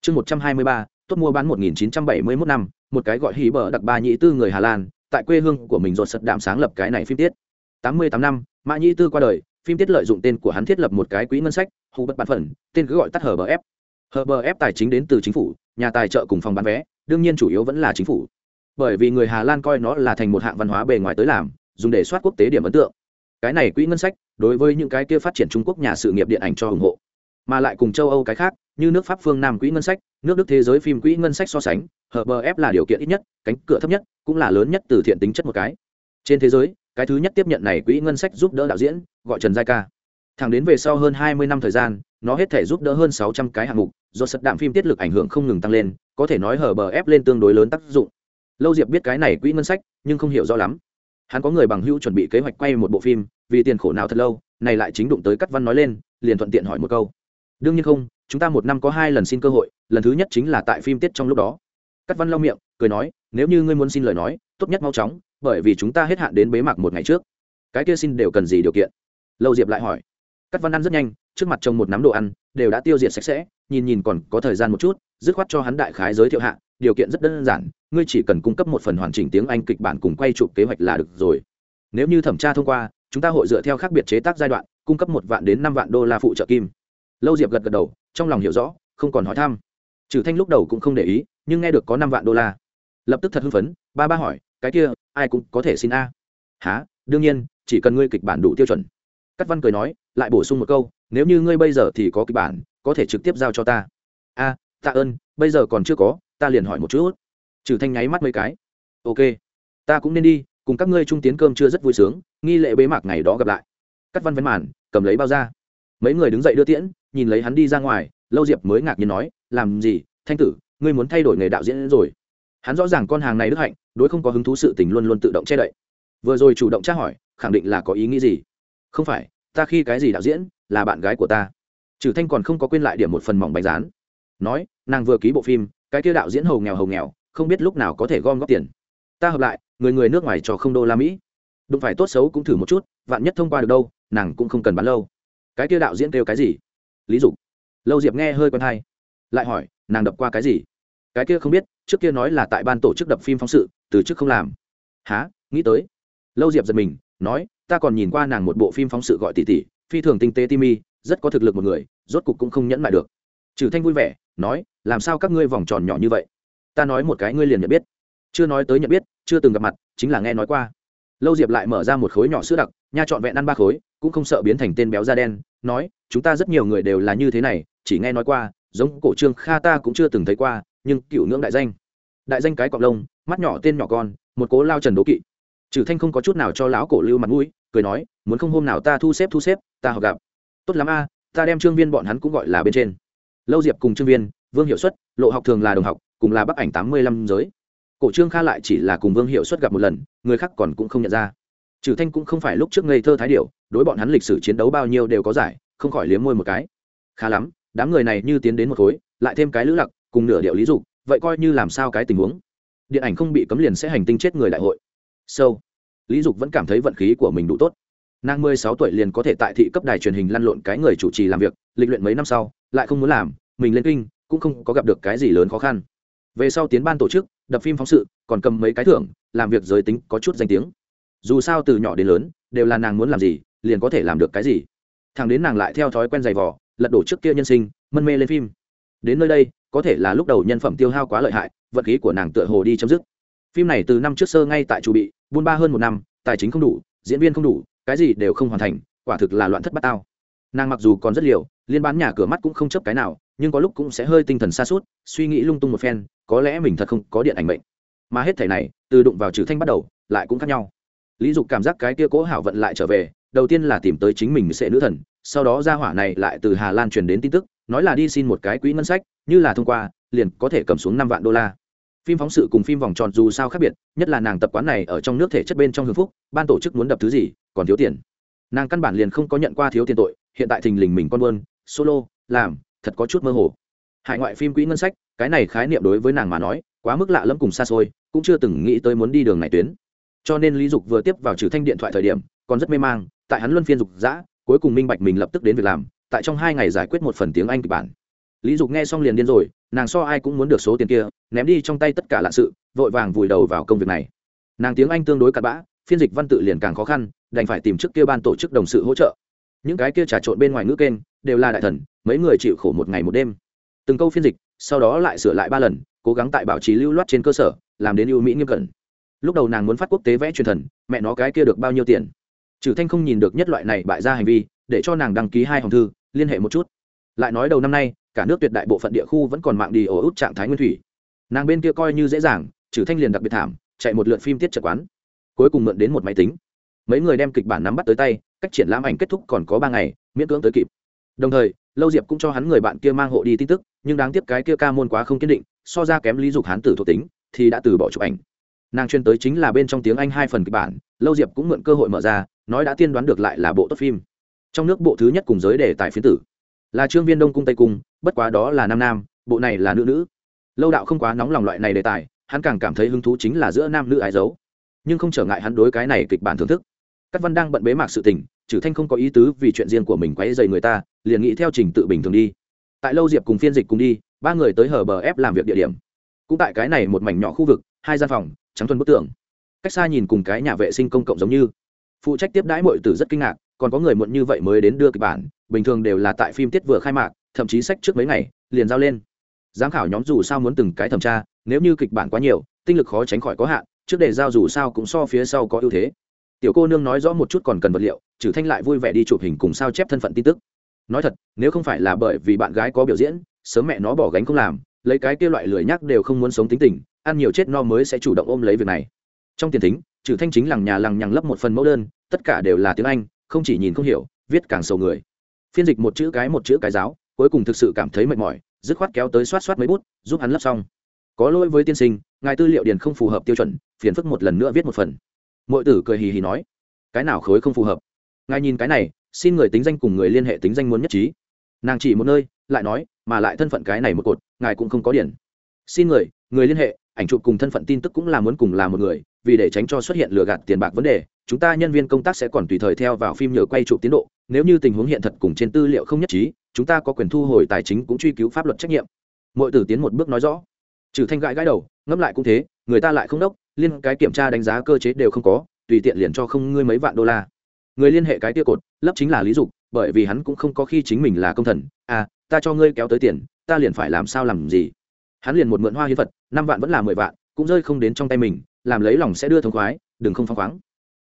Chương một trăm hai mươi ba, tốt mua bán một nghìn chín trăm bảy mươi mốt năm, một cái gọi hí bờ đặc ba nhị tư người hà lan, tại quê hương của mình dột sật đạm sáng lập cái này phim tiết tám mươi tám năm, mã Nhĩ tư qua đời, phim tiết lợi dụng tên của hắn thiết lập một cái quỹ ngân sách, hù bất bản phần tên cứ gọi tắt hờ bờ ép hờ bờ ép tài chính đến từ chính phủ, nhà tài trợ cùng phòng bán vé, đương nhiên chủ yếu vẫn là chính phủ. Bởi vì người hà lan coi nó là thành một hạng văn hóa bề ngoài tới làm, dùng để soát quốc tế điểm ấn tượng. Cái này quỹ ngân sách, đối với những cái kia phát triển trung quốc nhà sự nghiệp điện ảnh cho ủng hộ. Mà lại cùng châu âu cái khác, như nước pháp phương nam quỹ ngân sách, nước đức thế giới phim quỹ ngân sách so sánh hbf là điều kiện ít nhất, cánh cửa thấp nhất, cũng là lớn nhất từ thiện tính chất một cái. Trên thế giới cái thứ nhất tiếp nhận này quỹ ngân sách giúp đỡ đạo diễn, gọi trần giai ca. Thẳng đến về sau hơn hai mươi năm thời gian, nó hết thể giúp đỡ hơn sáu trăm cái hạng mục, do sật đạm phim tiết lực ảnh hưởng không ngừng tăng lên, có thể nói hở bờ ép lên tương đối lớn tác dụng. Lâu diệp biết cái này quỹ ngân sách, nhưng không hiểu rõ lắm. Hắn có người bằng hữu chuẩn bị kế hoạch quay một bộ phim, vì tiền khổ nào thật lâu, này lại chính đụng tới cắt văn nói lên, liền thuận tiện hỏi một câu. Đương nhiên không, chúng ta một năm có hai lần xin cơ hội, lần thứ nhất chính là tại phim tiết trong lúc đó. Cắt văn lau miệng, cười nói, nếu như ngươi muốn xin lời nói, tốt nhất mau chóng bởi vì chúng ta hết hạn đến bế mạc một ngày trước. Cái kia xin đều cần gì điều kiện? Lâu diệp lại hỏi. Cắt văn ăn rất nhanh, trước mặt chồng một nắm đồ ăn, đều đã tiêu diệt sạch sẽ, nhìn nhìn còn có thời gian một chút, dứt khoát cho hắn đại khái giới thiệu hạ, điều kiện rất đơn giản, ngươi chỉ cần cung cấp một phần hoàn chỉnh tiếng anh kịch bản cùng quay chụp kế hoạch là được rồi. Nếu như thẩm tra thông qua, chúng ta hội dựa theo khác biệt chế tác giai đoạn, cung cấp một vạn đến năm vạn đô la phụ trợ kim. Lâu diệp gật gật đầu, trong lòng hiểu rõ, không còn hỏi thăm. Trừ thanh lúc đầu cũng không để ý, nhưng nghe được có năm vạn đô la. Lập tức thật hưng phấn, ba ba hỏi cái kia, ai cũng có thể xin a. Há đương nhiên, chỉ cần ngươi kịch bản đủ tiêu chuẩn. Cắt văn cười nói, lại bổ sung một câu, nếu như ngươi bây giờ thì có kịch bản, có thể trực tiếp giao cho ta. A, tạ ơn, bây giờ còn chưa có, ta liền hỏi một chút. Trừ thanh nháy mắt mấy cái. Ok, ta cũng nên đi, cùng các ngươi trung tiến cơm chưa rất vui sướng, nghi lễ bế mạc ngày đó gặp lại. Cắt văn vén màn, cầm lấy bao ra mấy người đứng dậy đưa tiễn, nhìn lấy hắn đi ra ngoài, lâu diệp mới ngạc nhiên nói, làm gì, thanh tử, ngươi muốn thay đổi nghề đạo diễn rồi? Hắn rõ ràng con hàng này đức hạnh đối không có hứng thú sự tình luôn luôn tự động che đậy. Vừa rồi chủ động tra hỏi, khẳng định là có ý nghĩ gì? Không phải, ta khi cái gì đạo diễn, là bạn gái của ta. Trừ thanh còn không có quên lại điểm một phần mỏng bánh rán. Nói, nàng vừa ký bộ phim, cái kia đạo diễn hầu nghèo hầu nghèo, không biết lúc nào có thể gom góp tiền. Ta hợp lại, người người nước ngoài cho không đô la mỹ. Đụng phải tốt xấu cũng thử một chút, vạn nhất thông qua được đâu, nàng cũng không cần bán lâu. Cái kia đạo diễn kêu cái gì? Lý dục. Lâu diệp nghe hơi quen hay lại hỏi, nàng đập qua cái gì? Cái kia không biết, trước kia nói là tại ban tổ chức đập phim phóng sự từ trước không làm. Há nghĩ tới. Lâu diệp giật mình nói ta còn nhìn qua nàng một bộ phim phóng sự gọi tỷ tỷ phi thường tinh tế timi, rất có thực lực một người rốt cục cũng không nhẫn lại được. Trừ thanh vui vẻ nói làm sao các ngươi vòng tròn nhỏ như vậy? Ta nói một cái ngươi liền nhận biết. Chưa nói tới nhận biết chưa từng gặp mặt chính là nghe nói qua. Lâu diệp lại mở ra một khối nhỏ sữa đặc nha trọn vẹn ăn ba khối cũng không sợ biến thành tên béo da đen nói chúng ta rất nhiều người đều là như thế này chỉ nghe nói qua giống cổ trương kha ta cũng chưa từng thấy qua nhưng cựu ngưỡng đại danh đại danh cái cọc lông, mắt nhỏ tên nhỏ con, một cố lao trần đố kỵ. Trừ thanh không có chút nào cho lão cổ lưu mặt mũi, cười nói, muốn không hôm nào ta thu xếp thu xếp, ta họ gặp. Tốt lắm a, ta đem trương viên bọn hắn cũng gọi là bên trên. Lâu diệp cùng trương viên, vương hiệu suất, lộ học thường là đồng học, cùng là bắc ảnh tám mươi lăm giới. Cổ trương kha lại chỉ là cùng vương hiệu suất gặp một lần, người khác còn cũng không nhận ra. Trừ thanh cũng không phải lúc trước ngây thơ thái điệu đối bọn hắn lịch sử chiến đấu bao nhiêu đều có giải, không khỏi liếm môi một cái. Khá lắm, đám người này như tiến đến một khối, lại thêm cái lữ lặc, cùng nửa điệu lý dục vậy coi như làm sao cái tình huống? Điện ảnh không bị cấm liền sẽ hành tinh chết người đại hội. Sâu. Lý dục vẫn cảm thấy vận khí của mình đủ tốt. Nàng mười sáu tuổi liền có thể tại thị cấp đài truyền hình lăn lộn cái người chủ trì làm việc, lịch luyện mấy năm sau, lại không muốn làm, mình lên kinh, cũng không có gặp được cái gì lớn khó khăn. Về sau tiến ban tổ chức, đập phim phóng sự, còn cầm mấy cái thưởng, làm việc giới tính có chút danh tiếng. Dù sao từ nhỏ đến lớn, đều là nàng muốn làm gì, liền có thể làm được cái gì. Thằng đến nàng lại theo thói quen giày vò, lật đổ trước kia nhân sinh, mân mê lên phim đến nơi đây, có thể là lúc đầu nhân phẩm tiêu hao quá lợi hại vật khí của nàng tựa hồ đi chấm dứt. Phim này từ năm trước sơ ngay tại chủ bị, buôn ba hơn một năm, tài chính không đủ, diễn viên không đủ, cái gì đều không hoàn thành, quả thực là loạn thất bát tao. Nàng mặc dù còn rất liều, liên bán nhà cửa mắt cũng không chấp cái nào, nhưng có lúc cũng sẽ hơi tinh thần xa suốt, suy nghĩ lung tung một phen, có lẽ mình thật không có điện ảnh mệnh. Mà hết thể này, từ đụng vào trừ thanh bắt đầu, lại cũng khác nhau. Lý dục cảm giác cái kia cố hảo vận lại trở về, đầu tiên là tìm tới chính mình sẽ nữ thần, sau đó ra hỏa này lại từ hà lan truyền đến tin tức nói là đi xin một cái quỹ ngân sách, như là thông qua, liền có thể cầm xuống năm vạn đô la. Phim phóng sự cùng phim vòng tròn dù sao khác biệt, nhất là nàng tập quán này ở trong nước thể chất bên trong hưng phúc, ban tổ chức muốn đập thứ gì, còn thiếu tiền. Nàng căn bản liền không có nhận qua thiếu tiền tội, hiện tại thình lình mình con buôn, solo, làm, thật có chút mơ hồ. Hải ngoại phim quỹ ngân sách, cái này khái niệm đối với nàng mà nói, quá mức lạ lẫm cùng xa xôi, cũng chưa từng nghĩ tới muốn đi đường này tuyến. Cho nên lý dục vừa tiếp vào trừ thanh điện thoại thời điểm, còn rất mê mang, tại hắn luân phiên dục dã, cuối cùng minh bạch mình lập tức đến việc làm tại trong hai ngày giải quyết một phần tiếng anh kịch bản. Lý dục nghe xong liền điên rồi, nàng so ai cũng muốn được số tiền kia, ném đi trong tay tất cả lạ sự, vội vàng vùi đầu vào công việc này. Nàng tiếng anh tương đối cặn bã, phiên dịch văn tự liền càng khó khăn, đành phải tìm trước kia ban tổ chức đồng sự hỗ trợ. Những cái kia trà trộn bên ngoài ngữ kênh, đều là đại thần, mấy người chịu khổ một ngày một đêm. Từng câu phiên dịch, sau đó lại sửa lại ba lần, cố gắng tại bảo trì lưu loát trên cơ sở, làm đến ưu mỹ nghiêm cẩn. Lúc đầu nàng muốn phát quốc tế vẽ truyền thần, mẹ nó cái kia được bao nhiêu tiền. Trừ thanh không nhìn được nhất loại này bại ra hành vi, để cho nàng đăng ký hai hòm thư liên hệ một chút. Lại nói đầu năm nay, cả nước tuyệt đại bộ phận địa khu vẫn còn mạng đi ổ út trạng thái nguyên thủy. Nàng bên kia coi như dễ dàng, trừ thanh liền đặc biệt thảm, chạy một lượt phim tiết trận quán. Cuối cùng mượn đến một máy tính. Mấy người đem kịch bản nắm bắt tới tay, cách triển lãm ảnh kết thúc còn có ba ngày, miễn cưỡng tới kịp. Đồng thời, lâu diệp cũng cho hắn người bạn kia mang hộ đi tin tức, nhưng đáng tiếc cái kia ca môn quá không kiên định, so ra kém lý dục hán tử thuộc tính, thì đã từ bỏ chụp ảnh. Nàng chuyên tới chính là bên trong tiếng anh hai phần kịch bản, lâu diệp cũng mượn cơ hội mở ra, nói đã tiên đoán được lại là bộ tốt phim trong nước bộ thứ nhất cùng giới đề tài phiến tử. Là trương viên đông cung tây cung, bất quá đó là nam nam, bộ này là nữ nữ. Lâu đạo không quá nóng lòng loại này đề tài, hắn càng cảm thấy hứng thú chính là giữa nam nữ ái dấu. Nhưng không trở ngại hắn đối cái này kịch bản thưởng thức. Các văn đang bận bế mạc sự tình trừ thanh không có ý tứ vì chuyện riêng của mình quấy dày người ta, liền nghĩ theo trình tự bình thường đi. Tại lâu diệp cùng phiên dịch cùng đi, ba người tới hờ bờ ép làm việc địa điểm. Cũng tại cái này một mảnh nhỏ khu vực, hai gian phòng, trắng thuần bức tường. Cách xa nhìn cùng cái nhà vệ sinh công cộng giống như. Phụ trách tiếp đãi mọi tử rất kinh ngạc còn có người muộn như vậy mới đến đưa kịch bản, bình thường đều là tại phim tiết vừa khai mạc, thậm chí sách trước mấy ngày, liền giao lên. Giám khảo nhóm dù sao muốn từng cái thẩm tra, nếu như kịch bản quá nhiều, tinh lực khó tránh khỏi có hạn, trước để giao dù sao cũng so phía sau có ưu thế. Tiểu cô nương nói rõ một chút còn cần vật liệu trừ thanh lại vui vẻ đi chụp hình cùng sao chép thân phận tin tức. Nói thật, nếu không phải là bởi vì bạn gái có biểu diễn, sớm mẹ nó bỏ gánh không làm, lấy cái kia loại lười nhắc đều không muốn sống tính tình, ăn nhiều chết no mới sẽ chủ động ôm lấy việc này. Trong tiền thính trừ thanh chính lằng nhà lằng nhằng lấp một phần mẫu đơn, tất cả đều là tiếng anh không chỉ nhìn không hiểu, viết càng sầu người. Phiên dịch một chữ cái một chữ cái giáo, cuối cùng thực sự cảm thấy mệt mỏi, dứt khoát kéo tới soát soát mấy bút, giúp hắn lấp xong. Có lỗi với tiên sinh, ngài tư liệu điền không phù hợp tiêu chuẩn, phiền phức một lần nữa viết một phần. Mọi tử cười hì hì nói, cái nào khối không phù hợp? Ngài nhìn cái này, xin người tính danh cùng người liên hệ tính danh muốn nhất trí. Nàng chỉ một nơi, lại nói, mà lại thân phận cái này một cột, ngài cũng không có điển xin người người liên hệ, ảnh chụp cùng thân phận tin tức cũng là muốn cùng là một người, vì để tránh cho xuất hiện lừa gạt tiền bạc vấn đề chúng ta nhân viên công tác sẽ còn tùy thời theo vào phim nhờ quay chụp tiến độ, nếu như tình huống hiện thật cùng trên tư liệu không nhất trí, chúng ta có quyền thu hồi tài chính cũng truy cứu pháp luật trách nhiệm. Mọi tử tiến một bước nói rõ. Trừ thanh gãi gãi đầu, ngẫm lại cũng thế, người ta lại không đốc, liên cái kiểm tra đánh giá cơ chế đều không có, tùy tiện liền cho không ngươi mấy vạn đô la. Người liên hệ cái tia cột lấp chính là lý dục, bởi vì hắn cũng không có khi chính mình là công thần. À ta cho ngươi kéo tới tiền, ta liền phải làm sao làm gì? Hắn liền một mượn hoa hiến vật năm vạn vẫn là mười vạn, cũng rơi không đến trong tay mình, làm lấy lòng sẽ đưa thống khoái, đừng không phăng khoáng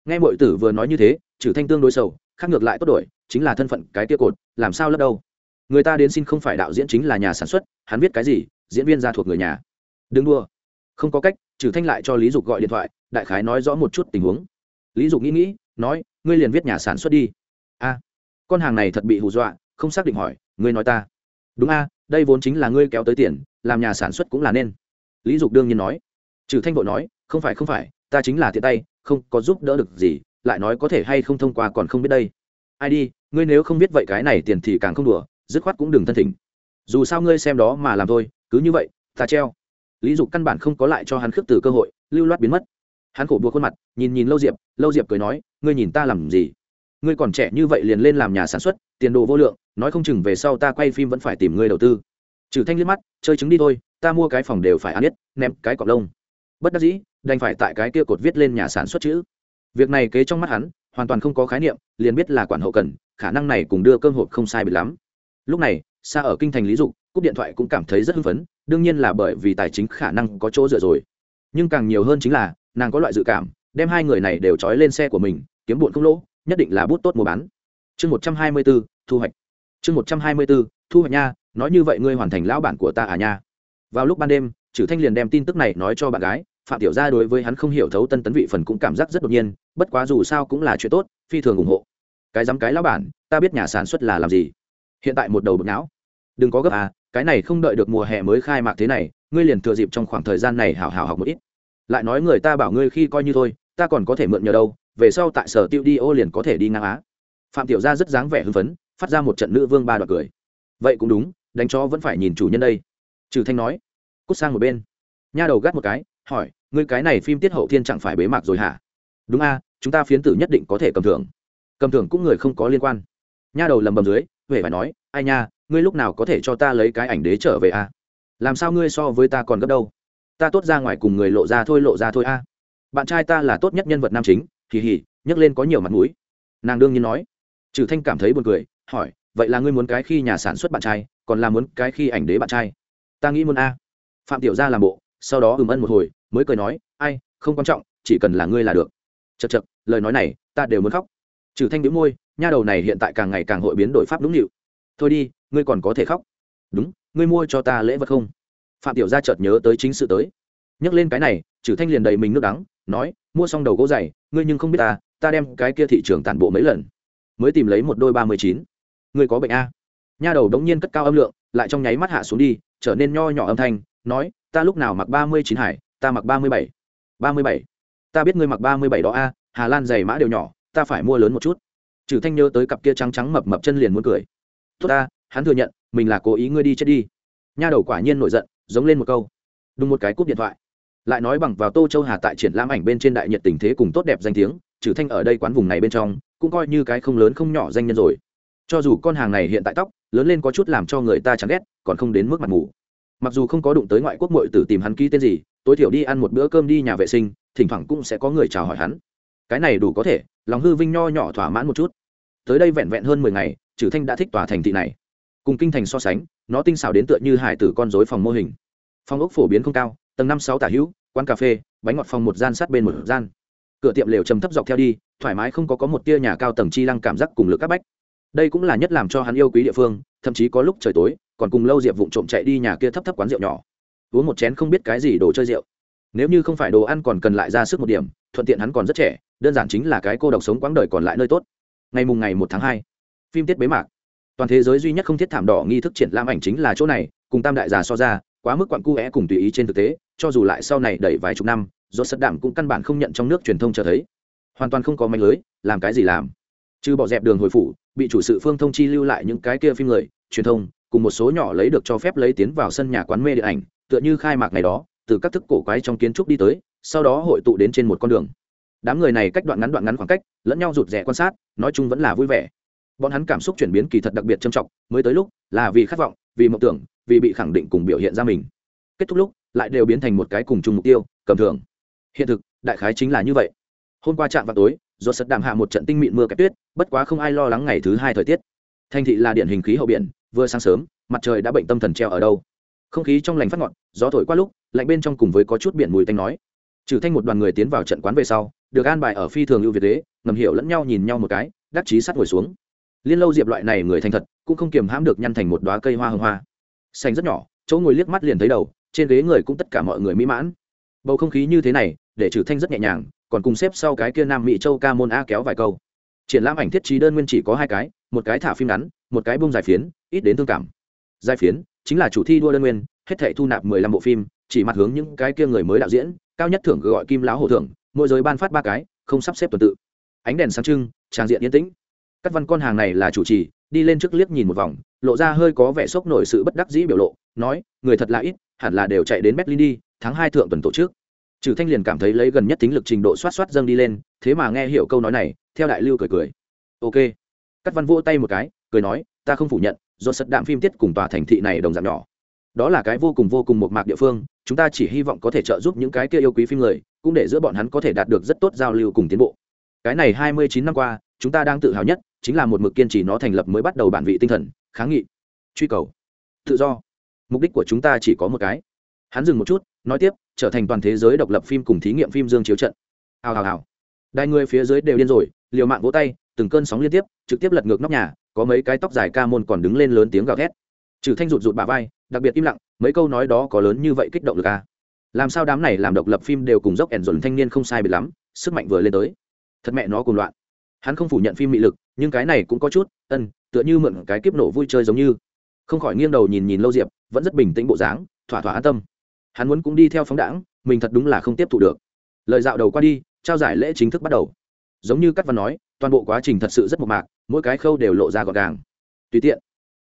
nghe mọi tử vừa nói như thế, trừ thanh tương đối sầu, khác ngược lại tốt đổi, chính là thân phận cái tia cột, làm sao lấp đâu? Người ta đến xin không phải đạo diễn chính là nhà sản xuất, hắn viết cái gì, diễn viên ra thuộc người nhà. Đừng đua không có cách, trừ thanh lại cho lý dục gọi điện thoại, đại khái nói rõ một chút tình huống. Lý dục nghĩ nghĩ, nói, ngươi liền viết nhà sản xuất đi. A, con hàng này thật bị hù dọa, không xác định hỏi, ngươi nói ta. Đúng a, đây vốn chính là ngươi kéo tới tiền, làm nhà sản xuất cũng là nên. Lý dục đương nhiên nói. Trừ thanh vội nói, không phải không phải, ta chính là tiện tay không có giúp đỡ được gì, lại nói có thể hay không thông qua còn không biết đây. Ai đi, ngươi nếu không biết vậy cái này tiền thì càng không đùa, dứt khoát cũng đừng thân thỉnh. Dù sao ngươi xem đó mà làm thôi, cứ như vậy, ta treo. Lý dục căn bản không có lại cho hắn khước từ cơ hội, lưu loát biến mất. Hắn khổ buộc khuôn mặt, nhìn nhìn lâu diệp lâu diệp cười nói, ngươi nhìn ta làm gì? Ngươi còn trẻ như vậy liền lên làm nhà sản xuất, tiền đồ vô lượng, nói không chừng về sau ta quay phim vẫn phải tìm ngươi đầu tư. Trừ thanh liếc mắt, chơi trứng đi thôi, ta mua cái phòng đều phải ăn biết ném cái cọc lông bất đắc dĩ, đành phải tại cái kia cột viết lên nhà sản xuất chữ. Việc này kế trong mắt hắn, hoàn toàn không có khái niệm, liền biết là quản hậu cần, khả năng này cùng đưa cơm hộp không sai biệt lắm. Lúc này xa ở kinh thành lý dục, cúp điện thoại cũng cảm thấy rất hưng phấn, đương nhiên là bởi vì tài chính khả năng có chỗ dựa rồi. Nhưng càng nhiều hơn chính là, nàng có loại dự cảm, đem hai người này đều trói lên xe của mình, kiếm bụn không lỗ, nhất định là bút tốt mua bán. Chương một trăm hai mươi b ố thu hoạch. Chương một trăm hai mươi b ố thu hoạch nha, nói như vậy ngươi hoàn thành lão bản của ta à nha. Vào lúc ban đêm trừ thanh liền đem tin tức này nói cho bạn gái, phạm tiểu gia đối với hắn không hiểu thấu tân tấn vị phần cũng cảm giác rất đột nhiên, bất quá dù sao cũng là chuyện tốt, phi thường ủng hộ. Cái dám cái lão bản, ta biết nhà sản xuất là làm gì. Hiện tại một đầu bực não. Đừng có gấp à cái này không đợi được mùa hè mới khai mạc thế này, ngươi liền thừa dịp trong khoảng thời gian này hảo hảo học một ít. Lại nói người ta bảo ngươi khi coi như thôi, ta còn có thể mượn nhờ đâu, về sau tại sở tiêu đi ô liền có thể đi ngang á. Phạm tiểu gia rất dáng vẻ hưng phấn, phát ra một trận nữ vương ba đoạt cười. Vậy cũng đúng, đánh cho vẫn phải nhìn chủ nhân đây. Trừ thanh nói cút sang một bên. Nha đầu gắt một cái, hỏi, ngươi cái này phim tiết hậu thiên chẳng phải bế mạc rồi hả? Đúng a, chúng ta phiến tử nhất định có thể cầm thưởng. Cầm thưởng cũng người không có liên quan. Nha đầu lầm bầm dưới huệ phải nói, ai nha, ngươi lúc nào có thể cho ta lấy cái ảnh đế trở về a? Làm sao ngươi so với ta còn gấp đâu? Ta tốt ra ngoài cùng người lộ ra thôi lộ ra thôi a. Bạn trai ta là tốt nhất nhân vật nam chính, hì hì, nhấc lên có nhiều mặt mũi. Nàng đương nhiên nói. Trừ thanh cảm thấy buồn cười, hỏi, vậy là ngươi muốn cái khi nhà sản xuất bạn trai, còn là muốn cái khi ảnh đế bạn trai? Ta nghĩ muốn a phạm tiểu gia làm bộ, sau đó ừm ân một hồi, mới cười nói, ai, không quan trọng, chỉ cần là ngươi là được. Chật chật lời nói này, ta đều muốn khóc. Trừ thanh đĩu môi, nha đầu này hiện tại càng ngày càng hội biến đổi pháp đúng liệu. thôi đi, ngươi còn có thể khóc. Đúng, ngươi mua cho ta lễ vật không? Phạm tiểu gia chợt nhớ tới chính sự tới. Nhắc lên cái này, trừ thanh liền đầy mình nước đắng, nói, mua xong đầu gỗ dày, ngươi nhưng không biết ta ta đem cái kia thị trường tản bộ mấy lần. Mới tìm lấy một đôi ba mươi chín. Ngươi có bệnh a. Nha đầu đống nhiên cất cao âm lượng, lại trong nháy mắt hạ xuống đi, trở nên nho nhỏ âm thanh nói, ta lúc nào mặc ba mươi chín hải, ta mặc ba mươi bảy. Ba mươi bảy? Ta biết ngươi mặc ba mươi bảy đó a, hà lan giày mã đều nhỏ, ta phải mua lớn một chút. Trừ thanh nhớ tới cặp kia trắng trắng mập mập chân liền muốn cười. Tốt ta, hắn thừa nhận, mình là cố ý ngươi đi chết đi. Nha đầu quả nhiên nổi giận, giống lên một câu. Đúng một cái cúp điện thoại. Lại nói bằng vào tô châu hà tại triển lãm ảnh bên trên đại nhiệt tình thế cùng tốt đẹp danh tiếng, trừ thanh ở đây quán vùng này bên trong, cũng coi như cái không lớn không nhỏ danh nhân rồi. Cho dù con hàng này hiện tại tóc, lớn lên có chút làm cho người ta chán ghét, còn không đến mức mặt mù mặc dù không có đụng tới ngoại quốc mội tử tìm hắn ký tên gì, tối thiểu đi ăn một bữa cơm đi nhà vệ sinh, thỉnh thoảng cũng sẽ có người chào hỏi hắn. Cái này đủ có thể, lòng hư vinh nho nhỏ thỏa mãn một chút. Tới đây vẹn vẹn hơn mười ngày trừ thanh đã thích tòa thành thị này. Cùng kinh thành so sánh, nó tinh xảo đến tựa như hải tử con dối phòng mô hình. Phòng ốc phổ biến không cao, tầng năm sáu tả hữu, quán cà phê, bánh ngọt phòng một gian sát bên một gian. Cửa tiệm lều trầm thấp dọc theo đi, thoải mái không có có một tia nhà cao tầng chi lăng cảm giác cùng lực các bách. Đây cũng là nhất làm cho hắn yêu quý địa phương, thậm chí có lúc trời tối còn cùng lâu diệp vụng trộm chạy đi nhà kia thấp thấp quán rượu nhỏ. Uống một chén không biết cái gì đồ chơi rượu. Nếu như không phải đồ ăn còn cần lại ra sức một điểm, thuận tiện hắn còn rất trẻ, đơn giản chính là cái cô độc sống quãng đời còn lại nơi tốt. Ngày mùng ngày một tháng hai, phim tiết bế mạc. Toàn thế giới duy nhất không thiết thảm đỏ nghi thức triển lãm ảnh chính là chỗ này, cùng tam đại già so ra, quá mức quặn cu é cùng tùy ý trên thực tế, cho dù lại sau này đẩy vài chục năm, do sật đảm cũng căn bản không nhận trong nước truyền thông cho thấy. Hoàn toàn không có manh lưới, làm cái gì làm. Chứ bỏ dẹp đường hồi phủ, bị chủ sự phương thông chi lưu lại những cái kia phim người, truyền thông cùng một số nhỏ lấy được cho phép lấy tiến vào sân nhà quán mê điện ảnh, tựa như khai mạc ngày đó, từ các thức cổ quái trong kiến trúc đi tới, sau đó hội tụ đến trên một con đường. Đám người này cách đoạn ngắn đoạn ngắn khoảng cách, lẫn nhau rụt rè quan sát, nói chung vẫn là vui vẻ. Bọn hắn cảm xúc chuyển biến kỳ thật đặc biệt trầm trọng, mới tới lúc, là vì khát vọng, vì mộng tưởng, vì bị khẳng định cùng biểu hiện ra mình. Kết thúc lúc, lại đều biến thành một cái cùng chung mục tiêu, cầm thường hiện thực, đại khái chính là như vậy. Hôm qua trạm vào tối do sật đàm hạ một trận tinh mịn mưa kẹp tuyết, bất quá không ai lo lắng ngày thứ hai thời tiết thành thị là điển hình khí hậu biển, vừa sáng sớm, mặt trời đã bệnh tâm thần treo ở đâu. Không khí trong lành phát ngọt, gió thổi qua lúc, lạnh bên trong cùng với có chút biển mùi tanh nói. Trừ thanh một đoàn người tiến vào trận quán về sau, được an bài ở phi thường lưu việt đế ngầm hiểu lẫn nhau nhìn nhau một cái, đắc chí sát ngồi xuống. Liên lâu diệp loại này người thành thật, cũng không kiềm hãm được nhăn thành một đóa cây hoa hương hoa. Xanh rất nhỏ, chỗ ngồi liếc mắt liền thấy đầu, trên ghế người cũng tất cả mọi người mỹ mãn. Bầu không khí như thế này, để trừ thanh rất nhẹ nhàng, còn cùng xếp sau cái kia nam mỹ châu ca môn a kéo vài câu. Triển lãm ảnh thiết trí đơn nguyên chỉ có hai cái một cái thả phim ngắn, một cái bông dài phiến, ít đến thương cảm. Dài phiến chính là chủ thi đua đơn nguyên, hết thể thu nạp mười lăm bộ phim, chỉ mặt hướng những cái kia người mới đạo diễn, cao nhất thưởng gọi kim lão hổ thưởng, mỗi giới ban phát ba cái, không sắp xếp tuần tự. Ánh đèn sáng trưng trang diện yên tĩnh. Các văn con hàng này là chủ trì, đi lên trước liếc nhìn một vòng, lộ ra hơi có vẻ sốc nổi sự bất đắc dĩ biểu lộ, nói, người thật là ít, hẳn là đều chạy đến berlin đi, tháng hai thượng tuần tổ chức. trừ thanh liền cảm thấy lấy gần nhất tính lực trình độ xoát xoát dâng đi lên, thế mà nghe hiểu câu nói này, theo đại lưu cười cười. Ok cắt văn vỗ tay một cái, cười nói, ta không phủ nhận, do sật đạm phim tiết cùng tòa thành thị này đồng dạng nhỏ. Đó là cái vô cùng vô cùng một mạc địa phương, chúng ta chỉ hy vọng có thể trợ giúp những cái kia yêu quý phim người, cũng để giữa bọn hắn có thể đạt được rất tốt giao lưu cùng tiến bộ. Cái này hai mươi chín năm qua, chúng ta đang tự hào nhất, chính là một mực kiên trì nó thành lập mới bắt đầu bản vị tinh thần, kháng nghị, truy cầu, tự do. Mục đích của chúng ta chỉ có một cái. Hắn dừng một chút, nói tiếp, trở thành toàn thế giới độc lập phim cùng thí nghiệm phim dương chiếu trận. Hào hào hào. Đài người phía dưới đều điên rồi, liều mạng vỗ tay từng cơn sóng liên tiếp, trực tiếp lật ngược nóc nhà, có mấy cái tóc dài ca môn còn đứng lên lớn tiếng gào thét. Trừ thanh rụt rụt bà vai, đặc biệt im lặng, mấy câu nói đó có lớn như vậy kích động được à? Làm sao đám này làm độc lập phim đều cùng dốc ẻn dồn thanh niên không sai biệt lắm, sức mạnh vừa lên tới. Thật mẹ nó cùng loạn. Hắn không phủ nhận phim mị lực, nhưng cái này cũng có chút, ân, tựa như mượn cái kiếp nổ vui chơi giống như. Không khỏi nghiêng đầu nhìn nhìn lâu diệp, vẫn rất bình tĩnh bộ dáng, thỏa thỏa an tâm. Hắn muốn cũng đi theo phóng đảng mình thật đúng là không tiếp thu được. Lời dạo đầu qua đi, trao giải lễ chính thức bắt đầu. Giống như cắt văn nói toàn bộ quá trình thật sự rất mộc mạc, mỗi cái khâu đều lộ ra gọn gàng. Tùy tiện,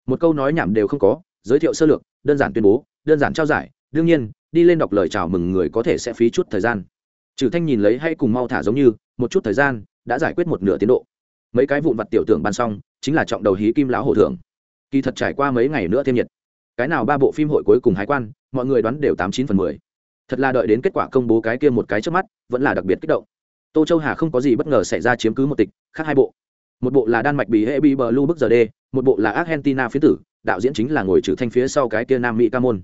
một câu nói nhảm đều không có, giới thiệu sơ lược, đơn giản tuyên bố, đơn giản trao giải, đương nhiên, đi lên đọc lời chào mừng người có thể sẽ phí chút thời gian. Trừ thanh nhìn lấy hay cùng mau thả giống như, một chút thời gian, đã giải quyết một nửa tiến độ. Mấy cái vụn vặt tiểu tưởng ban xong, chính là trọng đầu hí kim lão hổ thưởng. Kỳ thật trải qua mấy ngày nữa thêm nhiệt. Cái nào ba bộ phim hội cuối cùng hái quan, mọi người đoán đều tám chín phần mười. Thật là đợi đến kết quả công bố cái kia một cái trước mắt, vẫn là đặc biệt kích động tô châu hà không có gì bất ngờ xảy ra chiếm cứ một tịch, khác hai bộ. Một bộ là đan mạch bì hệ bị bờ lu bức giờ đê, một bộ là argentina phía tử, đạo diễn chính là ngồi trừ thanh phía sau cái kia nam mỹ ca môn.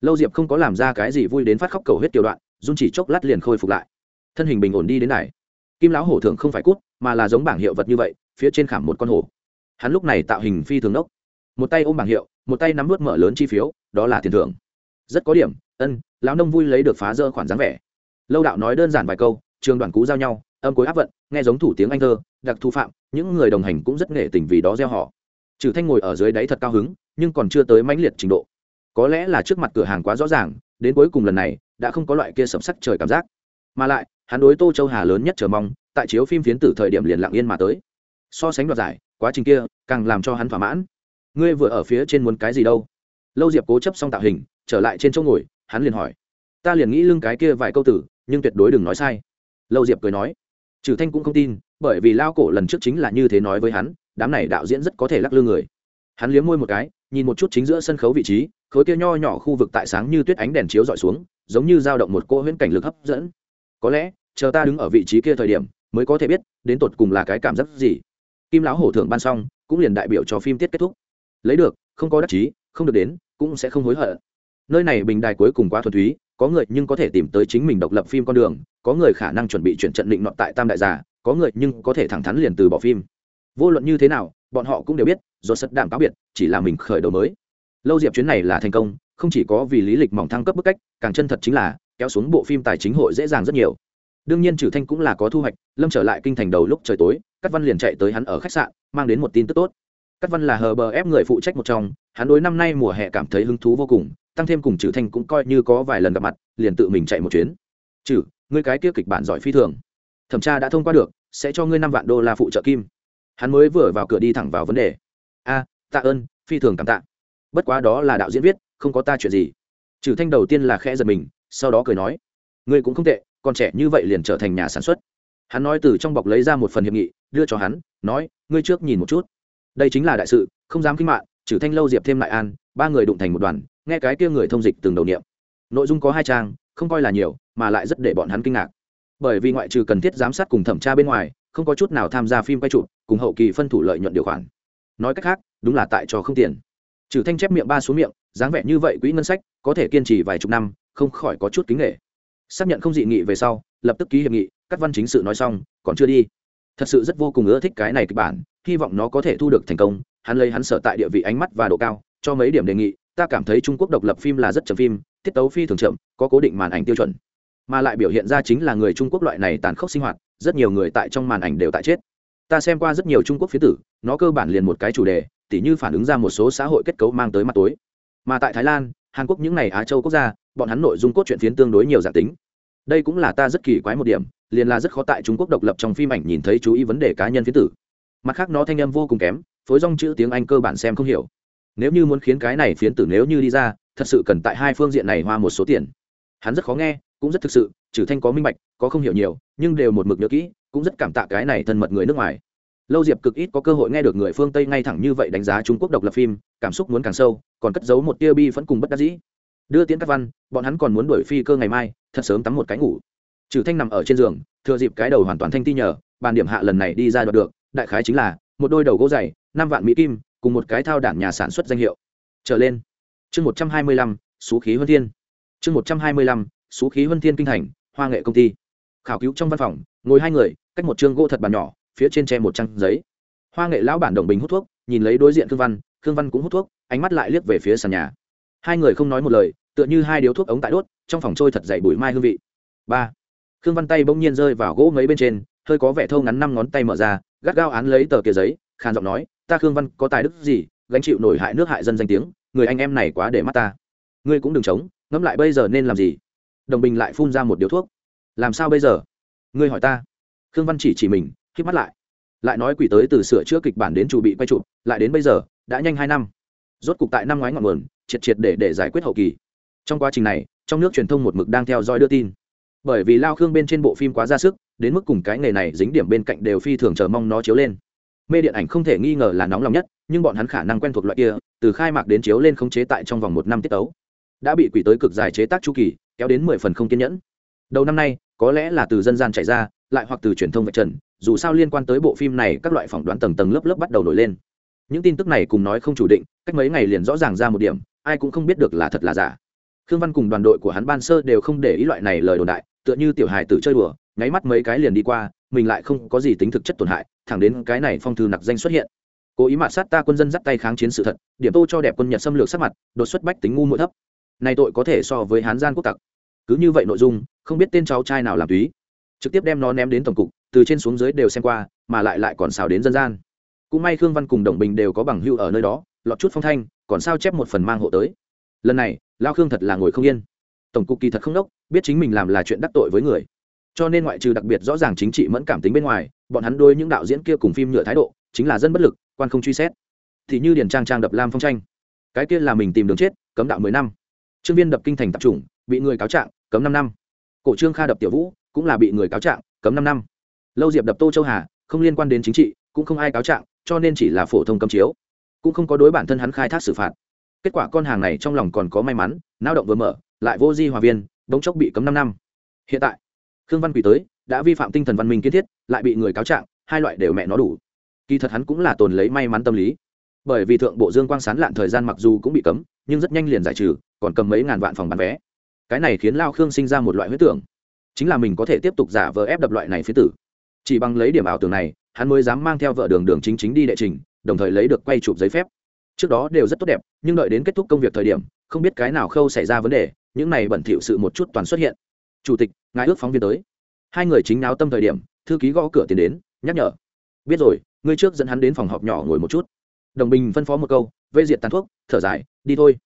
Lâu diệp không có làm ra cái gì vui đến phát khóc cầu hết tiểu đoạn, run chỉ chốc lát liền khôi phục lại. Thân hình bình ổn đi đến này kim lão hổ thượng không phải cút, mà là giống bảng hiệu vật như vậy, phía trên khảm một con hổ. Hắn lúc này tạo hình phi thường đốc một tay ôm bảng hiệu, một tay nắm nuốt mở lớn chi phiếu, đó là tiền thưởng. Rất có điểm, ân, lão nông vui lấy được phá dơ khoản dáng vẻ. Lâu đạo nói đơn giản vài câu trường đoàn cú giao nhau, âm cối áp vận, nghe giống thủ tiếng anh thơ, đặc thu phạm, những người đồng hành cũng rất nghệ tình vì đó gieo họ. Trừ thanh ngồi ở dưới đáy thật cao hứng, nhưng còn chưa tới mãnh liệt trình độ. Có lẽ là trước mặt cửa hàng quá rõ ràng, đến cuối cùng lần này, đã không có loại kia sầm sắc trời cảm giác. Mà lại, hắn đối tô châu hà lớn nhất chờ mong, tại chiếu phim phiến tử thời điểm liền lặng yên mà tới. So sánh đoạt giải, quá trình kia, càng làm cho hắn thỏa mãn. Ngươi vừa ở phía trên muốn cái gì đâu? Lâu diệp cố chấp xong tạo hình, trở lại trên chỗ ngồi, hắn liền hỏi. Ta liền nghĩ lưng cái kia vài câu tử, nhưng tuyệt đối đừng nói sai lâu diệp cười nói, trừ thanh cũng không tin, bởi vì lao cổ lần trước chính là như thế nói với hắn, đám này đạo diễn rất có thể lắc lư người. Hắn liếm môi một cái, nhìn một chút chính giữa sân khấu vị trí, khối kia nho nhỏ khu vực tại sáng như tuyết ánh đèn chiếu dọi xuống, giống như dao động một cô huyễn cảnh lực hấp dẫn. Có lẽ, chờ ta đứng ở vị trí kia thời điểm, mới có thể biết, đến tột cùng là cái cảm giác gì. Kim lão hổ thưởng ban xong, cũng liền đại biểu cho phim tiết kết thúc. Lấy được, không có đắc chí, không được đến, cũng sẽ không hối hận. Nơi này bình đài cuối cùng quá thuần túy có người nhưng có thể tìm tới chính mình độc lập phim con đường, có người khả năng chuẩn bị chuyển trận định nọ tại tam đại giả có người nhưng có thể thẳng thắn liền từ bỏ phim. Vô luận như thế nào, bọn họ cũng đều biết do sật đảm cáo biệt, chỉ là mình khởi đầu mới. Lâu diệp chuyến này là thành công, không chỉ có vì lý lịch mỏng thăng cấp bức cách, càng chân thật chính là, kéo xuống bộ phim tài chính hội dễ dàng rất nhiều. Đương nhiên trừ thanh cũng là có thu hoạch, lâm trở lại kinh thành đầu lúc trời tối, cát văn liền chạy tới hắn ở khách sạn, mang đến một tin tức tốt. Cát văn là hờ bờ ép người phụ trách một trong, hắn đối năm nay mùa hè cảm thấy hứng thú vô cùng tăng thêm cùng trừ thanh cũng coi như có vài lần gặp mặt, liền tự mình chạy một chuyến. Trừ, ngươi cái kia kịch bản giỏi phi thường. Thẩm tra đã thông qua được, sẽ cho ngươi năm vạn đô la phụ trợ kim. Hắn mới vừa vào cửa đi thẳng vào vấn đề. A, tạ ơn, phi thường cảm tạ. Bất quá đó là đạo diễn viết, không có ta chuyện gì. Trừ thanh đầu tiên là khẽ giật mình, sau đó cười nói. Ngươi cũng không tệ, còn trẻ như vậy liền trở thành nhà sản xuất. Hắn nói từ trong bọc lấy ra một phần hiệp nghị, đưa cho hắn, nói, ngươi trước nhìn một chút. Đây chính là đại sự, không dám kinh mạng trừ thanh lâu diệp thêm lại an, ba người đụng thành một đoàn nghe cái kia người thông dịch từng đầu niệm. Nội dung có hai trang, không coi là nhiều, mà lại rất để bọn hắn kinh ngạc. Bởi vì ngoại trừ cần thiết giám sát cùng thẩm tra bên ngoài, không có chút nào tham gia phim quay chụp, cùng hậu kỳ phân thủ lợi nhuận điều khoản. Nói cách khác, đúng là tại cho không tiền. Trừ thanh chép miệng ba xuống miệng, dáng vẻ như vậy quỹ ngân sách, có thể kiên trì vài chục năm, không khỏi có chút kính nghệ. Xác nhận không dị nghị về sau, lập tức ký hiệp nghị các văn chính sự nói xong, còn chưa đi. Thật sự rất vô cùng ưa thích cái này kịch bản, hy vọng nó có thể thu được thành công. Hắn lấy hắn sở tại địa vị ánh mắt và độ cao, cho mấy điểm đề nghị ta cảm thấy trung quốc độc lập phim là rất chậm phim, tiết tấu phi thường chậm, có cố định màn ảnh tiêu chuẩn. Mà lại biểu hiện ra chính là người trung quốc loại này tàn khốc sinh hoạt, rất nhiều người tại trong màn ảnh đều tại chết. Ta xem qua rất nhiều trung quốc phía tử, nó cơ bản liền một cái chủ đề, tỉ như phản ứng ra một số xã hội kết cấu mang tới mặt tối. Mà tại thái lan, hàn quốc những n à y á châu quốc gia, bọn hắn nội dung cốt truyện phiến tương đối nhiều dạng tính. Đây cũng là ta rất kỳ quái một điểm, liền là rất khó tại trung quốc độc lập trong phim ảnh nhìn thấy chú ý vấn đề cá nhân phiến tử. Mặt khác nó thanh âm vô cùng kém, phối rong chữ tiếng anh cơ bản xem không hiểu nếu như muốn khiến cái này phiến tử nếu như đi ra, thật sự cần tại hai phương diện này hoa một số tiền. Hắn rất khó nghe, cũng rất thực sự, trừ thanh có minh bạch, có không hiểu nhiều, nhưng đều một mực nhớ kỹ, cũng rất cảm tạ cái này thân mật người nước ngoài. Lâu diệp cực ít có cơ hội nghe được người phương tây ngay thẳng như vậy đánh giá trung quốc độc lập phim, cảm xúc muốn càng sâu, còn cất giấu một tia bi vẫn cùng bất đắc dĩ. Đưa tiến các văn, bọn hắn còn muốn đuổi phi cơ ngày mai, thật sớm tắm một cái ngủ. Trừ thanh nằm ở trên giường, thừa dịp cái đầu hoàn toàn thanh ti nhờ, bàn điểm hạ lần này đi ra đoạt được, đại khái chính là, một đôi đầu gỗ dày, năm vạn mỹ kim cùng một cái thao đản nhà sản xuất danh hiệu. Trở lên. Chương một trăm hai mươi lăm số khí huân thiên. Chương một trăm hai mươi lăm số khí huân thiên kinh thành, hoa nghệ công ty. Khảo cứu trong văn phòng, ngồi hai người, cách một chương gỗ thật bàn nhỏ, phía trên tre một trang giấy. Hoa nghệ lão bản đồng bình hút thuốc, nhìn lấy đối diện khương văn khương văn cũng hút thuốc, ánh mắt lại liếc về phía sàn nhà. Hai người không nói một lời, tựa như hai điếu thuốc ống tại đốt, trong phòng trôi thật dậy bụi mai hương vị. Ba. Khương văn tay bỗng nhiên rơi vào gỗ mấy bên trên, hơi có vẻ thâu ngắn năm ngón tay mở ra, gắt gao án lấy tờ kia giấy khàn giọng nói, ta khương văn có tài đức gì, gánh chịu nổi hại nước hại dân danh tiếng, người anh em này quá để mắt ta. Ngươi cũng đừng chống, ngẫm lại bây giờ nên làm gì? Đồng bình lại phun ra một điếu thuốc. Làm sao bây giờ? Ngươi hỏi ta. Khương văn chỉ chỉ mình k mắt lại. Lại nói quỷ tới từ sửa chữa kịch bản đến chủ bị quay chụp, lại đến bây giờ, đã nhanh hai năm. Rốt cục tại năm ngoái ngọn nguồn, triệt triệt để để giải quyết hậu kỳ. Trong quá trình này, trong nước truyền thông một mực đang theo dõi đưa tin. Bởi vì lao khương bên trên bộ phim quá ra sức, đến mức cùng cái nghề này dính điểm bên cạnh đều phi thường chờ mong nó chiếu lên mê điện ảnh không thể nghi ngờ là nóng lòng nhất, nhưng bọn hắn khả năng quen thuộc loại kia, từ khai mạc đến chiếu lên không chế tại trong vòng một năm tiết tấu. Đã bị quỷ tới cực dài chế tác chu kỳ, kéo đến mười phần không kiên nhẫn. Đầu năm nay, có lẽ là từ dân gian chạy ra, lại hoặc từ truyền thông vạch trần, dù sao liên quan tới bộ phim này, các loại phỏng đoán tầng tầng lớp lớp bắt đầu nổi lên. Những tin tức này cùng nói không chủ định, cách mấy ngày liền rõ ràng ra một điểm, ai cũng không biết được là thật là giả. Khương văn cùng đoàn đội của hắn ban sơ đều không để ý loại này lời đồn đại, tựa như tiểu hài tử chơi đùa nháy mắt mấy cái liền đi qua, mình lại không có gì tính thực chất tổn hại, thẳng đến cái này phong thư nặc danh xuất hiện. Cố ý mạt sát ta quân dân dắt tay kháng chiến sự thật, điểm tô cho đẹp quân nhật xâm lược sắc mặt, đột xuất bách tính ngu mũi thấp. Này tội có thể so với hán gian quốc tặc. Cứ như vậy nội dung, không biết tên cháu trai nào làm túy. Trực tiếp đem nó ném đến tổng cục, từ trên xuống dưới đều xem qua, mà lại lại còn xào đến dân gian. Cũng may khương văn cùng đồng bình đều có bằng hưu ở nơi đó, lọt chút phong thanh, còn sao chép một phần mang hộ tới. Lần này, lao khương thật là ngồi không yên. Tổng cục kỳ thật không đốc, biết chính mình làm là chuyện đắc tội với người cho nên ngoại trừ đặc biệt rõ ràng chính trị mẫn cảm tính bên ngoài, bọn hắn đôi những đạo diễn kia cùng phim nhựa thái độ, chính là dân bất lực, quan không truy xét. Thì như điền trang trang đập lam phong tranh. Cái kia là mình tìm đường chết, cấm đạo mười năm. Trương viên đập kinh thành tập trung, bị người cáo trạng, cấm năm năm. Cổ trương kha đập tiểu vũ, cũng là bị người cáo trạng, cấm năm năm. Lâu diệp đập tô châu hà, không liên quan đến chính trị, cũng không ai cáo trạng, cho nên chỉ là phổ thông cấm chiếu. Cũng không có đối bản thân hắn khai thác xử phạt. Kết quả con hàng này trong lòng còn có may mắn lao động vừa mở, lại vô di hòa viên, đống chốc bị cấm năm năm. Hiện tại khương văn quỳ tới, đã vi phạm tinh thần văn minh kiến thiết, lại bị người cáo trạng, hai loại đều mẹ nó đủ. Kỳ thật hắn cũng là tồn lấy may mắn tâm lý. Bởi vì thượng bộ dương quang sán lạn thời gian mặc dù cũng bị cấm, nhưng rất nhanh liền giải trừ, còn cầm mấy ngàn vạn phòng bán vé. Cái này khiến lao khương sinh ra một loại huyết tưởng. Chính là mình có thể tiếp tục giả vờ ép đập loại này phía tử. Chỉ bằng lấy điểm ảo tưởng này, hắn mới dám mang theo vợ đường đường chính chính đi đệ trình, đồng thời lấy được quay chụp giấy phép. Trước đó đều rất tốt đẹp, nhưng đợi đến kết thúc công việc thời điểm, không biết cái nào khâu xảy ra vấn đề, những này bẩn thỉu sự một chút toàn xuất hiện chủ tịch, ngài ước phóng viên tới. Hai người chính náo tâm thời điểm, thư ký gõ cửa tiến đến, nhắc nhở. Biết rồi, ngươi trước dẫn hắn đến phòng họp nhỏ ngồi một chút. Đồng bình phân phó một câu vây diệt tàn thuốc, thở dài, đi thôi.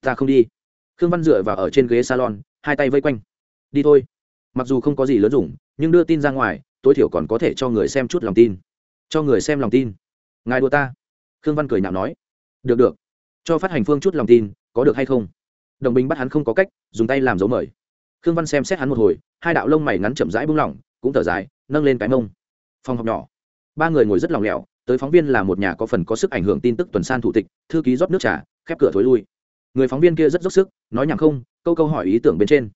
Ta không đi. Khương văn dựa vào ở trên ghế salon, hai tay vây quanh. Đi thôi. Mặc dù không có gì lớn dùng, nhưng đưa tin ra ngoài, tối thiểu còn có thể cho người xem chút lòng tin. Cho người xem lòng tin. Ngài đua ta. Khương văn cười nhạo nói. Được được. Cho phát hành phương chút lòng tin, có được hay không? Đồng bình bắt hắn không có cách, dùng tay làm dấu mời khương văn xem xét hắn một hồi, hai đạo lông mày ngắn chậm rãi bung lỏng, cũng thở dài, nâng lên cái mông. Phòng học nhỏ. Ba người ngồi rất lòng lẻo, tới phóng viên là một nhà có phần có sức ảnh hưởng tin tức tuần san thủ tịch, thư ký rót nước trà, khép cửa thối lui. Người phóng viên kia rất dốc sức, nói nhảm không, câu câu hỏi ý tưởng bên trên.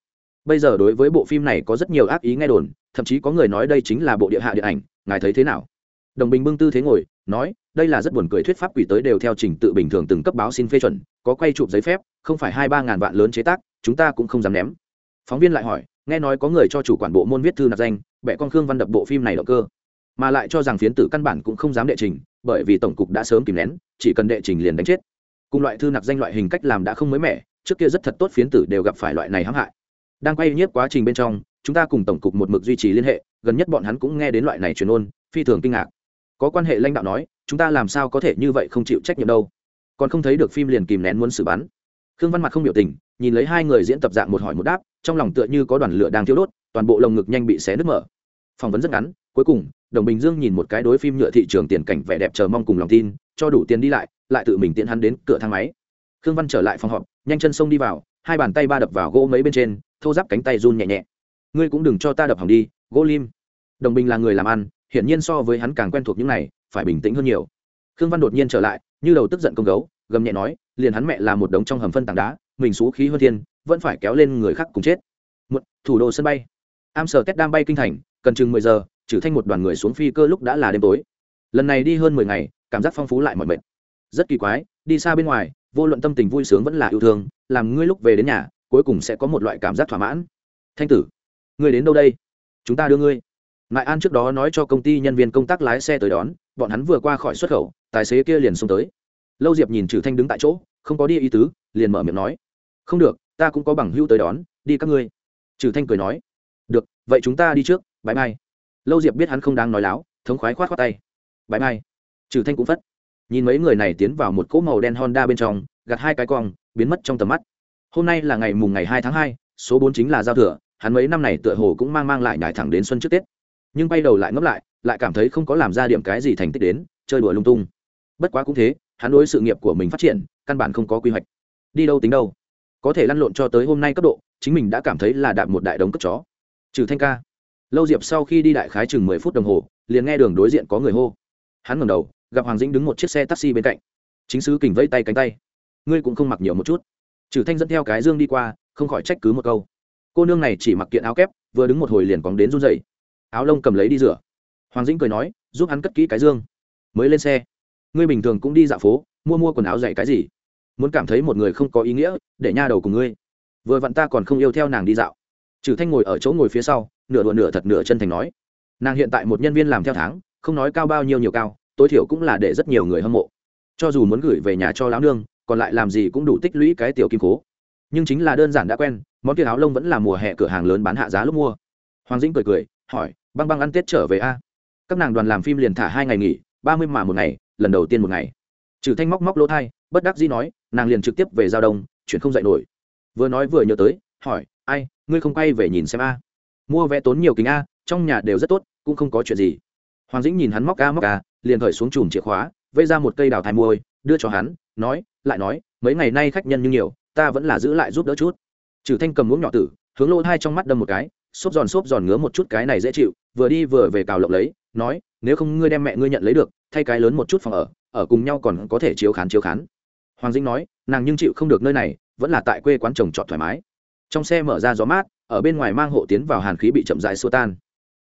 Bây giờ đối với bộ phim này có rất nhiều ác ý nghe đồn, thậm chí có người nói đây chính là bộ địa hạ điện ảnh, ngài thấy thế nào? Đồng bình bưng tư thế ngồi, nói, đây là rất buồn cười thuyết pháp quỷ tới đều theo trình tự bình thường từng cấp báo xin phê chuẩn, có quay chụp giấy phép, không phải hai ba ngàn vạn lớn chế tác, chúng ta cũng không dám ném phóng viên lại hỏi, nghe nói có người cho chủ quản bộ môn viết thư nạp danh, bẻ con khương văn đập bộ phim này động cơ. Mà lại cho rằng phiến tử căn bản cũng không dám đệ trình, bởi vì tổng cục đã sớm kìm nén, chỉ cần đệ trình liền đánh chết. Cùng loại thư nạp danh loại hình cách làm đã không mới mẻ, trước kia rất thật tốt phiến tử đều gặp phải loại này hãm hại. Đang quay nhiếp quá trình bên trong, chúng ta cùng tổng cục một mực duy trì liên hệ, gần nhất bọn hắn cũng nghe đến loại này truyền ôn, phi thường kinh ngạc. Có quan hệ lãnh đạo nói, chúng ta làm sao có thể như vậy không chịu trách nhiệm đâu. Còn không thấy được phim liền kìm nén muốn xử bắn. Khương văn mặt không biểu tình nhìn lấy hai người diễn tập dạng một hỏi một đáp, trong lòng tựa như có đoàn lửa đang thiêu đốt, toàn bộ lồng ngực nhanh bị xé nứt mở. Phỏng vấn rất ngắn, cuối cùng, đồng bình dương nhìn một cái đối phim nhựa thị trường tiền cảnh vẻ đẹp chờ mong cùng lòng tin, cho đủ tiền đi lại lại tự mình tiện hắn đến cửa thang máy. Khương văn trở lại phòng họp, nhanh chân xông đi vào, hai bàn tay ba đập vào gỗ mấy bên trên, thô giáp cánh tay run nhẹ nhẹ. Ngươi cũng đừng cho ta đập hỏng đi, gỗ lim. Đồng bình là người làm ăn, hiển nhiên so với hắn càng quen thuộc những này, phải bình tĩnh hơn nhiều. Khương văn đột nhiên trở lại, như đầu tức giận công gấu, gầm nhẹ nói, liền hắn mẹ là một đống trong hầm phân tảng đá mình xú khí hơn thiên, vẫn phải kéo lên người khác cùng chết. Một, thủ đô sân bay. Am sở bay kinh thành, cần chừng mười giờ, trừ thanh một đoàn người xuống phi cơ lúc đã là đêm tối. Lần này đi hơn mười ngày, cảm giác phong phú lại mọi mệt. Rất kỳ quái, đi xa bên ngoài, vô luận tâm tình vui sướng vẫn là yêu thương, làm ngươi lúc về đến nhà, cuối cùng sẽ có một loại cảm giác thỏa mãn. Thanh tử, ngươi đến đâu đây? Chúng ta đưa ngươi. Ngại an trước đó nói cho công ty nhân viên công tác lái xe tới đón, bọn hắn vừa qua khỏi xuất khẩu, tài xế kia liền xông tới. Lâu diệp nhìn trừ thanh đứng tại chỗ, không có đi ý tứ, liền mở miệng nói không được, ta cũng có bằng hữu tới đón, đi các ngươi. Trừ thanh cười nói. Được, vậy chúng ta đi trước bãi mai lâu diệp biết hắn không đang nói láo, thống khoái khoát khoát tay. Bãi mai trừ thanh cũng phất. Nhìn mấy người này tiến vào một cỗ màu đen honda bên trong, gạt hai cái cong, biến mất trong tầm mắt. Hôm nay là ngày mùng ngày hai tháng hai, số bốn chính là giao thừa, hắn mấy năm này tựa hồ cũng mang mang lại nhải thẳng đến xuân trước tết. Nhưng bay đầu lại ngấp lại lại cảm thấy không có làm ra điểm cái gì thành tích đến, chơi đùa lung tung. Bất quá cũng thế, hắn đối sự nghiệp của mình phát triển, căn bản không có quy hoạch. Đi đâu tính đâu có thể lăn lộn cho tới hôm nay cấp độ, chính mình đã cảm thấy là đạp một đại đống cất chó. Trừ thanh ca, lâu diệp sau khi đi đại khái chừng mười phút đồng hồ, liền nghe đường đối diện có người hô. Hắn ngẩng đầu, gặp hoàng dĩnh đứng một chiếc xe taxi bên cạnh. Chính sứ kình vây tay cánh tay. Ngươi cũng không mặc nhiều một chút. Trừ thanh dẫn theo cái dương đi qua, không khỏi trách cứ một câu. Cô nương này chỉ mặc kiện áo kép, vừa đứng một hồi liền cóng đến run dậy áo lông cầm lấy đi rửa. Hoàng dĩnh cười nói, giúp hắn cất kỹ cái dương. Mới lên xe. Ngươi bình thường cũng đi dạo phố, mua mua quần áo dạy cái gì? Muốn cảm thấy một người không có ý nghĩa, để nha đầu cùng ngươi. Vừa vặn ta còn không yêu theo nàng đi dạo. Trừ thanh ngồi ở chỗ ngồi phía sau, nửa đùa nửa thật nửa chân thành nói. Nàng hiện tại một nhân viên làm theo tháng, không nói cao bao nhiêu nhiều cao, tối thiểu cũng là để rất nhiều người hâm mộ. Cho dù muốn gửi về nhà cho lão nương, còn lại làm gì cũng đủ tích lũy cái tiểu kim cố. Nhưng chính là đơn giản đã quen, món kia áo lông vẫn là mùa hè cửa hàng lớn bán hạ giá lúc mua. Hoàng dĩnh cười cười, hỏi, băng băng ăn tết trở về a? Các nàng đoàn làm phim liền thả hai ngày nghỉ, ba mươi mà một ngày, lần đầu tiên một ngày. Trừ thanh móc móc lỗ thai, bất đắc dĩ nói nàng liền trực tiếp về giao đông chuyển không dạy nổi. Vừa nói vừa nhớ tới, hỏi, ai, ngươi không quay về nhìn xem a? Mua vé tốn nhiều kính a, trong nhà đều rất tốt, cũng không có chuyện gì. Hoàng dĩnh nhìn hắn móc ca móc ca liền khởi xuống chùm chìa khóa, vây ra một cây đào thai môi, đưa cho hắn, nói, lại nói, mấy ngày nay khách nhân như nhiều, ta vẫn là giữ lại giúp đỡ chút. Trừ thanh cầm muỗng nhỏ tử, hướng lỗ hai trong mắt đâm một cái, xốp giòn xốp giòn ngứa một chút cái này dễ chịu, vừa đi vừa về cào lộng lấy, nói, nếu không ngươi đem mẹ ngươi nhận lấy được, thay cái lớn một chút phòng ở ở cùng nhau còn có thể chiếu khán chiếu khán hoàng dĩnh nói, nàng nhưng chịu không được nơi này, vẫn là tại quê quán trồng trọt thoải mái. Trong xe mở ra gió mát, ở bên ngoài mang hộ tiến vào hàn khí bị chậm dại xua tan.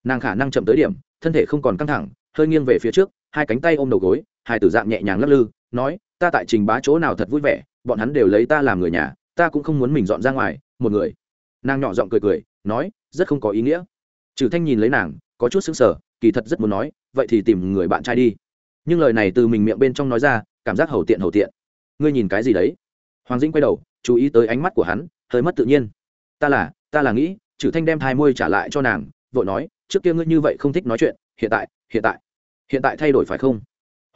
Nàng khả năng chậm tới điểm, thân thể không còn căng thẳng, hơi nghiêng về phía trước, hai cánh tay ôm đầu gối, hai tử dạng nhẹ nhàng lắc lư, nói, ta tại trình bá chỗ nào thật vui vẻ, bọn hắn đều lấy ta làm người nhà, ta cũng không muốn mình dọn ra ngoài, một người. Nàng nhỏ giọng cười cười, nói, rất không có ý nghĩa. Trừ thanh nhìn lấy nàng, có chút xứng sở kỳ thật rất muốn nói, vậy thì tìm người bạn trai đi. Nhưng lời này từ mình miệng bên trong nói ra, cảm giác hầu tiện hầu tiện ngươi nhìn cái gì đấy? Hoàng dĩnh quay đầu, chú ý tới ánh mắt của hắn, hơi mất tự nhiên. Ta là ta là nghĩ Chử thanh đem thai môi trả lại cho nàng, vội nói, trước kia ngươi như vậy không thích nói chuyện, hiện tại hiện tại hiện tại thay đổi phải không?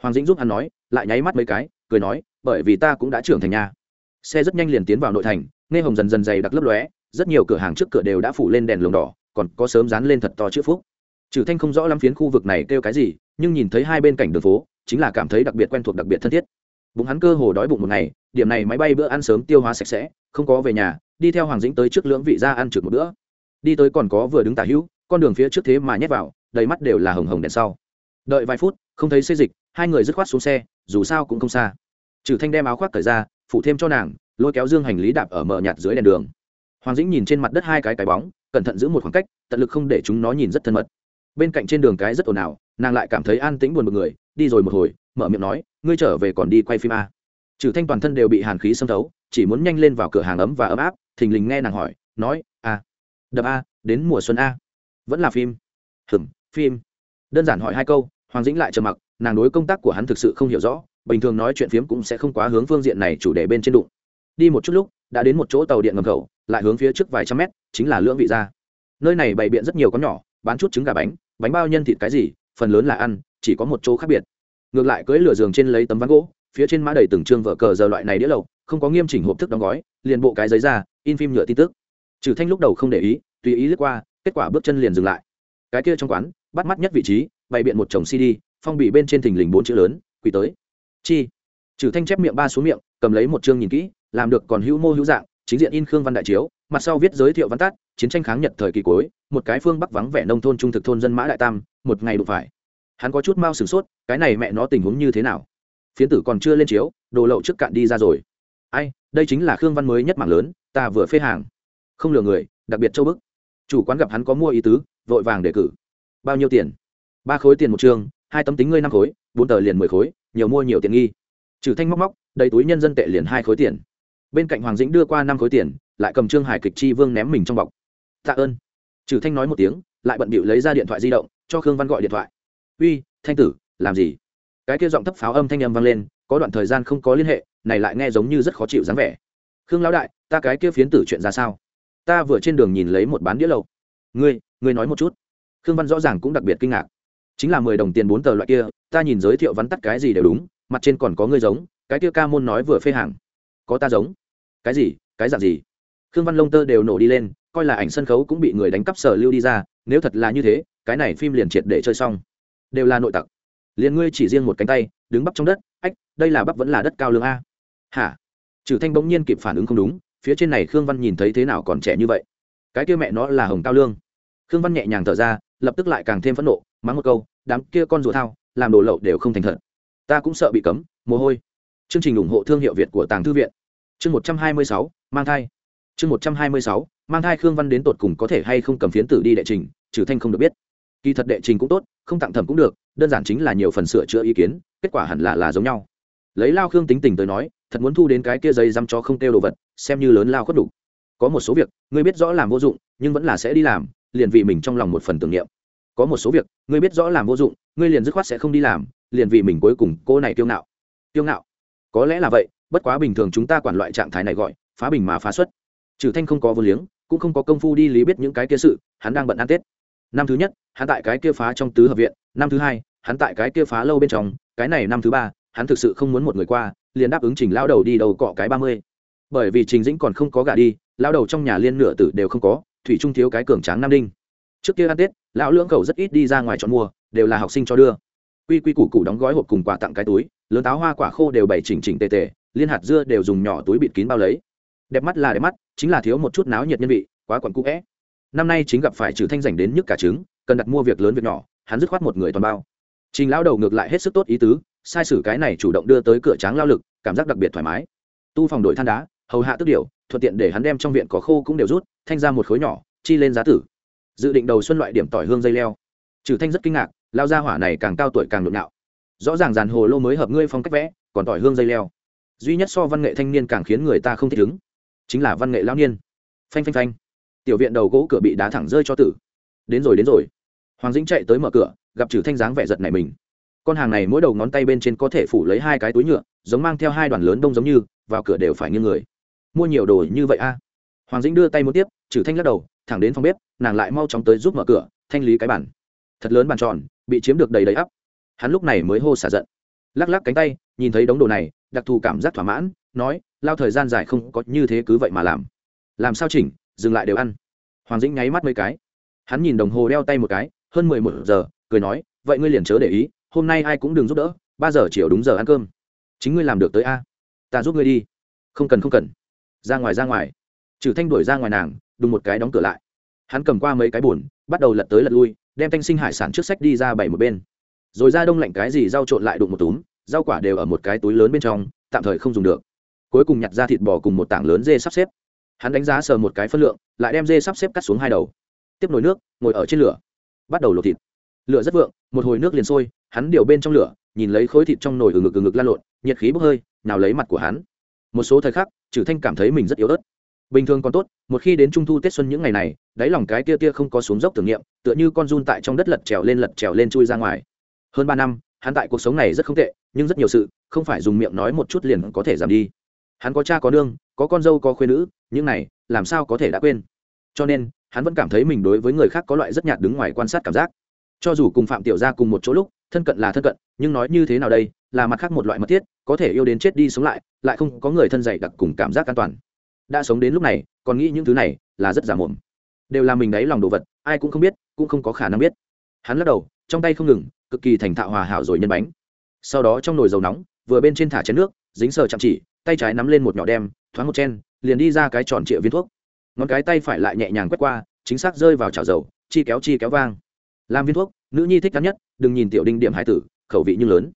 Hoàng dĩnh giúp hắn nói, lại nháy mắt mấy cái, cười nói, bởi vì ta cũng đã trưởng thành nhà xe rất nhanh liền tiến vào nội thành, nghe hồng dần dần dày đặc lấp lóe, rất nhiều cửa hàng trước cửa đều đã phủ lên đèn lồng đỏ, còn có sớm dán lên thật to chữ phúc. Trừ thanh không rõ lắm phiến khu vực này kêu cái gì, nhưng nhìn thấy hai bên cảnh đường phố, chính là cảm thấy đặc biệt quen thuộc đặc biệt thân thiết bụng hắn cơ hồ đói bụng một ngày, điểm này máy bay bữa ăn sớm tiêu hóa sạch sẽ, không có về nhà, đi theo hoàng dĩnh tới trước lưỡng vị ra ăn trực một bữa. Đi tới còn có vừa đứng tả hữu, con đường phía trước thế mà nhét vào, đầy mắt đều là hồng hồng đèn sau. Đợi vài phút, không thấy xây dịch, hai người dứt khoát xuống xe, dù sao cũng không xa. Trừ thanh đem áo khoác cởi ra phụ thêm cho nàng, lôi kéo dương hành lý đạp ở mờ nhạt dưới đèn đường. Hoàng dĩnh nhìn trên mặt đất hai cái cái bóng, cẩn thận giữ một khoảng cách, tận lực không để chúng nó nhìn rất thân mật. Bên cạnh trên đường cái rất ồn ào, nàng lại cảm thấy an tĩnh buồn một người, đi rồi một hồi, mở miệng nói ngươi trở về còn đi quay phim a trừ thanh toàn thân đều bị hàn khí xâm thấu, chỉ muốn nhanh lên vào cửa hàng ấm và ấm áp, thình lình nghe nàng hỏi, nói a đập a, đến mùa xuân a. Vẫn là phim. Hửng phim. Đơn giản hỏi hai câu, hoàng dĩnh lại trầm mặc, nàng đối công tác của hắn thực sự không hiểu rõ, bình thường nói chuyện phiếm cũng sẽ không quá hướng phương diện này chủ đề bên trên đụng. Đi một chút lúc, đã đến một chỗ tàu điện ngầm khẩu, lại hướng phía trước vài trăm mét, chính là lưỡng vị ra nơi này bày biện rất nhiều con nhỏ, bán chút trứng gà bánh bánh bao nhân thịt cái gì, phần lớn là ăn, chỉ có một chỗ khác biệt ngược lại cưới lửa giường trên lấy tấm ván gỗ, phía trên mã đầy từng chương vở cờ giờ loại này đĩa lậu, không có nghiêm chỉnh hộp thức đóng gói, liền bộ cái giấy ra, in phim nhựa tin tức. Trừ thanh lúc đầu không để ý, tùy ý lướt qua, kết quả bước chân liền dừng lại. Cái kia trong quán, bắt mắt nhất vị trí, bày biện một chồng cd, phong bị bên trên thình lình bốn chữ lớn, quỳ tới. Chi. Trừ thanh chép miệng ba xuống miệng, cầm lấy một chương nhìn kỹ, làm được còn hữu mô hữu dạng, chính diện in khương văn đại chiếu, mặt sau viết giới thiệu văn tát chiến tranh kháng nhật thời kỳ cuối, một cái phương bắc vắng vẻ nông thôn trung thực thôn dân mã đại tam, một ngày đụng phải hắn có chút mau sửng sốt cái này mẹ nó tình huống như thế nào? Phiến tử còn chưa lên chiếu đồ lậu trước cạn đi ra rồi. Ai đây chính là khương văn mới nhất mạng lớn ta vừa phê hàng. Không lừa người đặc biệt châu bức. Chủ quán gặp hắn có mua ý tứ vội vàng để cử. Bao nhiêu tiền? Ba khối tiền một trường, hai tấm tính ngươi năm khối bốn tờ liền mười khối nhiều mua nhiều tiền nghi. Trừ thanh móc móc đầy túi nhân dân tệ liền hai khối tiền. Bên cạnh hoàng dĩnh đưa qua năm khối tiền lại cầm trương hải kịch chi vương ném mình trong bọc. Tạ ơn. Trừ thanh nói một tiếng lại bận bịu lấy ra điện thoại di động cho khương văn gọi điện thoại uy, thanh tử, làm gì? Cái kia giọng thấp pháo âm thanh âm vang lên, có đoạn thời gian không có liên hệ, này lại nghe giống như rất khó chịu dáng vẻ. Khương lão đại, ta cái kia phiến tử chuyện ra sao? Ta vừa trên đường nhìn lấy một bán đĩa lậu. Ngươi ngươi nói một chút. Khương văn rõ ràng cũng đặc biệt kinh ngạc. Chính là mười đồng tiền bốn tờ loại kia, ta nhìn giới thiệu vắn tắt cái gì đều đúng, mặt trên còn có ngươi giống, cái kia ca môn nói vừa phê hàng. Có ta giống. Cái gì, cái dạng gì? Khương văn lông tơ đều nổ đi lên, coi là ảnh sân khấu cũng bị người đánh cắp sở lưu đi ra, nếu thật là như thế, cái này phim liền triệt để chơi xong đều là nội tặc. Liền ngươi chỉ riêng một cánh tay, đứng bắp trong đất, ách, đây là bắp vẫn là đất cao lương a. Hả? Trừ thanh bỗng nhiên kịp phản ứng không đúng, phía trên này khương văn nhìn thấy thế nào còn trẻ như vậy. Cái kia mẹ nó là hồng cao lương. Khương văn nhẹ nhàng thở ra, lập tức lại càng thêm phẫn nộ, mắng một câu, đám kia con rùa thao, làm đồ lậu đều không thành thật. Ta cũng sợ bị cấm, mồ hôi. Chương trình ủng hộ thương hiệu việt của tàng thư viện. Chương một trăm hai mươi sáu, mang thai. Chương một trăm hai mươi sáu, mang thai khương văn đến tột cùng có thể hay không cầm phiến tử đi đệ trình, trừ thanh không được biết kỳ thật đệ trình cũng tốt, không tặng thẩm cũng được, đơn giản chính là nhiều phần sửa chữa ý kiến, kết quả hẳn là là giống nhau. Lấy lao khương tính tình tới nói, thật muốn thu đến cái kia dây dăm cho không tiêu đồ vật, xem như lớn lao khuất đủ. Có một số việc, ngươi biết rõ làm vô dụng, nhưng vẫn là sẽ đi làm, liền vì mình trong lòng một phần tưởng niệm. Có một số việc, ngươi biết rõ làm vô dụng, ngươi liền dứt khoát sẽ không đi làm, liền vì mình cuối cùng cô này kiêu ngạo. Kiêu ngạo? Có lẽ là vậy, bất quá bình thường chúng ta quản loại trạng thái này gọi, phá bình mà phá xuất. Trừ thanh không có vô liếng, cũng không có công phu đi lý biết những cái kia sự, hắn đang bận ăn tết năm thứ nhất, hắn tại cái kia phá trong tứ hợp viện. Năm thứ hai, hắn tại cái kia phá lâu bên trong. Cái này năm thứ ba, hắn thực sự không muốn một người qua, liền đáp ứng trình lao đầu đi đầu cọ cái ba mươi. Bởi vì trình dĩnh còn không có gà đi lao đầu trong nhà liên nửa tử đều không có, thủy trung thiếu cái cường tráng nam đinh. Trước kia ăn tết, lão lưỡng cầu rất ít đi ra ngoài chọn mua, đều là học sinh cho đưa. Quy quy củ củ đóng gói hộp cùng quà tặng cái túi, lớn táo hoa quả khô đều bày chỉnh chỉnh tề tề, liên hạt dưa đều dùng nhỏ túi bịt kín bao lấy. Đẹp mắt là đẹp mắt, chính là thiếu một chút náo nhiệt nhân vị, quá quặn cũ vẽ năm nay chính gặp phải trừ thanh rảnh đến nhức cả trứng, cần đặt mua việc lớn việc nhỏ, hắn dứt khoát một người toàn bao. Trình lão đầu ngược lại hết sức tốt ý tứ, sai sử cái này chủ động đưa tới cửa tráng lao lực, cảm giác đặc biệt thoải mái. Tu phòng đổi than đá, hầu hạ tức điều thuận tiện để hắn đem trong viện cỏ khô cũng đều rút, thanh ra một khối nhỏ, chi lên giá tử. Dự định đầu xuân loại điểm tỏi hương dây leo. Trừ thanh rất kinh ngạc, lao ra hỏa này càng cao tuổi càng nhộn nhạo rõ ràng dàn hồ lô mới hợp ngươi phong cách vẽ, còn tỏi hương dây leo. Duy nhất so văn nghệ thanh niên càng khiến người ta không thích ứng chính là văn nghệ lão niên. Phanh phanh phanh tiểu viện đầu gỗ cửa bị đá thẳng rơi cho tử. Đến rồi đến rồi. Hoàng dĩnh chạy tới mở cửa, gặp trừ thanh dáng vẻ giật này mình. Con hàng này mỗi đầu ngón tay bên trên có thể phủ lấy hai cái túi nhựa, giống mang theo hai đoàn lớn đông giống như, vào cửa đều phải như người. Mua nhiều đồ như vậy a? Hoàng dĩnh đưa tay một tiếp trừ thanh lắc đầu, thẳng đến phòng bếp, nàng lại mau chóng tới giúp mở cửa, thanh lý cái bản thật lớn bàn tròn, bị chiếm được đầy đầy ắp. Hắn lúc này mới hô xả giận. Lắc lắc cánh tay, nhìn thấy đống đồ này, đặc thù cảm giác thỏa mãn, nói, lao thời gian dài không có như thế cứ vậy mà làm. Làm sao chỉnh? Dừng lại đều ăn. Hoàng dĩnh nháy mắt mấy cái. Hắn nhìn đồng hồ đeo tay một cái, hơn mười một giờ, cười nói, vậy ngươi liền chớ để ý, hôm nay ai cũng đừng giúp đỡ, ba giờ chiều đúng giờ ăn cơm. Chính ngươi làm được tới a. Ta giúp ngươi đi. Không cần không cần. Ra ngoài ra ngoài. Trừ thanh đuổi ra ngoài nàng, đùng một cái đóng cửa lại. Hắn cầm qua mấy cái bùn bắt đầu lật tới lật lui, đem thanh sinh hải sản trước sách đi ra bảy một bên. Rồi ra đông lạnh cái gì rau trộn lại đụng một túm, rau quả đều ở một cái túi lớn bên trong, tạm thời không dùng được. Cuối cùng nhặt ra thịt bò cùng một tảng lớn dê sắp xếp hắn đánh giá sờ một cái phân lượng, lại đem dê sắp xếp cắt xuống hai đầu. Tiếp nồi nước, ngồi ở trên lửa. Bắt đầu lột thịt. Lửa rất vượng, một hồi nước liền sôi, hắn điều bên trong lửa, nhìn lấy khối thịt trong nồi ừ ngực ừ ngực lan lộn, nhiệt khí bốc hơi nào lấy mặt của hắn. Một số thời khắc trừ thanh cảm thấy mình rất yếu ớt. Bình thường còn tốt, một khi đến trung thu tết xuân những ngày này, đáy lòng cái tia tia không có xuống dốc tưởng niệm, tựa như con run tại trong đất lật trèo lên lật trèo lên chui ra ngoài. Hơn ba năm, hắn tại cuộc sống này rất không tệ, nhưng rất nhiều sự, không phải dùng miệng nói một chút liền có thể giảm đi hắn có cha có nương, có con dâu có khuyên nữ, những này, làm sao có thể đã quên? Cho nên, hắn vẫn cảm thấy mình đối với người khác có loại rất nhạt đứng ngoài quan sát cảm giác. Cho dù cùng phạm tiểu gia cùng một chỗ lúc, thân cận là thân cận, nhưng nói như thế nào đây, là mặt khác một loại mật thiết, có thể yêu đến chết đi sống lại lại không có người thân dạy đặc cùng cảm giác an toàn. Đã sống đến lúc này, còn nghĩ những thứ này, là rất giả mồm. Đều là mình đáy lòng đồ vật, ai cũng không biết, cũng không có khả năng biết. Hắn lắc đầu, trong tay không ngừng, cực kỳ thành thạo hòa hảo rồi nhân bánh. Sau đó trong nồi dầu nóng, vừa bên trên thả chén nước, dính sờ chạm chỉ tay trái nắm lên một nhỏ đem, thoáng một chen, liền đi ra cái tròn trịa viên thuốc. Ngón cái tay phải lại nhẹ nhàng quét qua, chính xác rơi vào chảo dầu, chi kéo chi kéo vang. Làm viên thuốc, nữ nhi thích cắn nhất, đừng nhìn tiểu đinh điểm hải tử, khẩu vị như lớn.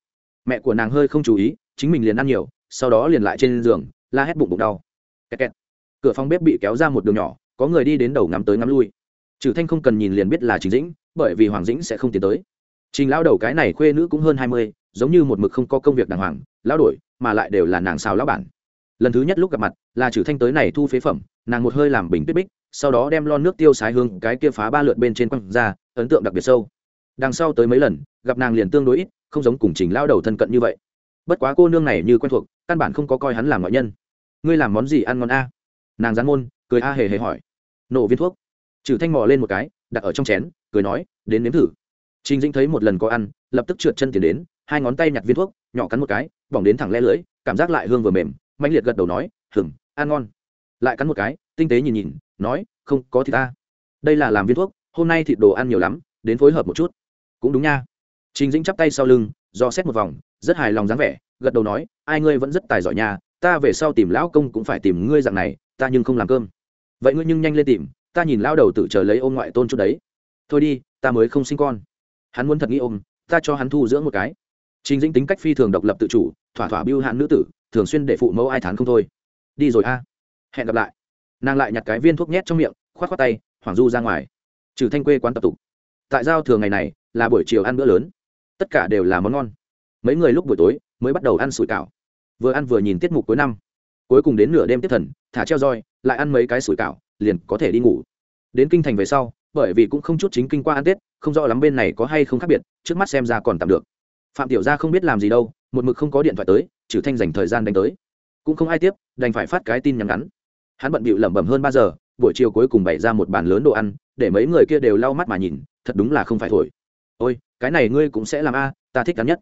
Mẹ của nàng hơi không chú ý, chính mình liền ăn nhiều, sau đó liền lại trên giường, la hét bụng bụng đau. Kẹt kẹt. cửa phòng bếp bị kéo ra một đường nhỏ, có người đi đến đầu ngắm tới ngắm lui. Trừ thanh không cần nhìn liền biết là chính dĩnh, bởi vì hoàng dĩnh sẽ không tiến tới. Trình lao đầu cái này khuê nữ cũng hơn hai mươi, giống như một mực không có công việc đàng hoàng lao đổi mà lại đều là nàng xào lão bản. Lần thứ nhất lúc gặp mặt, là trừ thanh tới này thu phế phẩm, nàng một hơi làm bình tuyết bích, sau đó đem lon nước tiêu sái hương cái kia phá ba lượt bên trên quăng ra, ấn tượng đặc biệt sâu. Đằng sau tới mấy lần, gặp nàng liền tương đối ít, không giống cùng trình lao đầu thân cận như vậy. Bất quá cô nương này như quen thuộc, căn bản không có coi hắn làm ngoại nhân. Ngươi làm món gì ăn ngon a? Nàng gián môn, cười a hề hề hỏi. Nổ viên thuốc. Trừ thanh mò lên một cái, đặt ở trong chén, cười nói, đến nếm thử. Trình dĩnh thấy một lần có ăn, lập tức trượt chân tiền đến, hai ngón tay nhặt viên thuốc, nhỏ cắn một cái bỏng đến thẳng le lưỡi cảm giác lại hương vừa mềm mạnh liệt gật đầu nói hừng ăn ngon. Lại cắn một cái, tinh tế nhìn nhìn, nói, không, có thì ta. Đây là làm viên thuốc, hôm nay thịt đồ ăn nhiều lắm, đến phối hợp một chút. Cũng đúng nha. Trình dĩnh chắp tay sau lưng, do xét một vòng, rất hài lòng dáng vẻ, gật đầu nói, ai ngươi vẫn rất tài giỏi nhà ta về sau tìm lão công cũng phải tìm ngươi dạng này, ta nhưng không làm cơm. Vậy ngươi nhưng nhanh lên tìm, ta nhìn lão đầu tự chờ lấy ôm ngoại tôn chút đấy. Thôi đi, ta mới không sinh con. Hắn muốn thật nghĩ ôm, ta cho hắn thu dưỡng một cái trình dĩnh tính cách phi thường độc lập tự chủ, thỏa thỏa biêu hạn nữ tử, thường xuyên để phụ mẫu ai thán không thôi. Đi rồi a. Hẹn gặp lại. Nàng lại nhặt cái viên thuốc nhét trong miệng, khoát khoát tay, hoảng du ra ngoài. Trừ thanh quê quán tập tục. Tại giao thường ngày này, là buổi chiều ăn bữa lớn. Tất cả đều là món ngon. Mấy người lúc buổi tối mới bắt đầu ăn sủi cảo. Vừa ăn vừa nhìn tiết mục cuối năm. Cuối cùng đến nửa đêm tiếp thần, thả treo roi, lại ăn mấy cái sủi cảo, liền có thể đi ngủ. Đến kinh thành về sau, bởi vì cũng không chút chính kinh qua ăn tết, không rõ lắm bên này có hay không khác biệt, trước mắt xem ra còn tạm được phạm tiểu gia không biết làm gì đâu, một mực không có điện thoại tới, trừ thanh dành thời gian đánh tới. Cũng không ai tiếp, đành phải phát cái tin nhắn ngắn. Hắn bận bịu lẩm bẩm hơn ba giờ, buổi chiều cuối cùng bày ra một bàn lớn đồ ăn, để mấy người kia đều lau mắt mà nhìn, thật đúng là không phải thổi. Ôi, cái này ngươi cũng sẽ làm a, ta thích cắn nhất.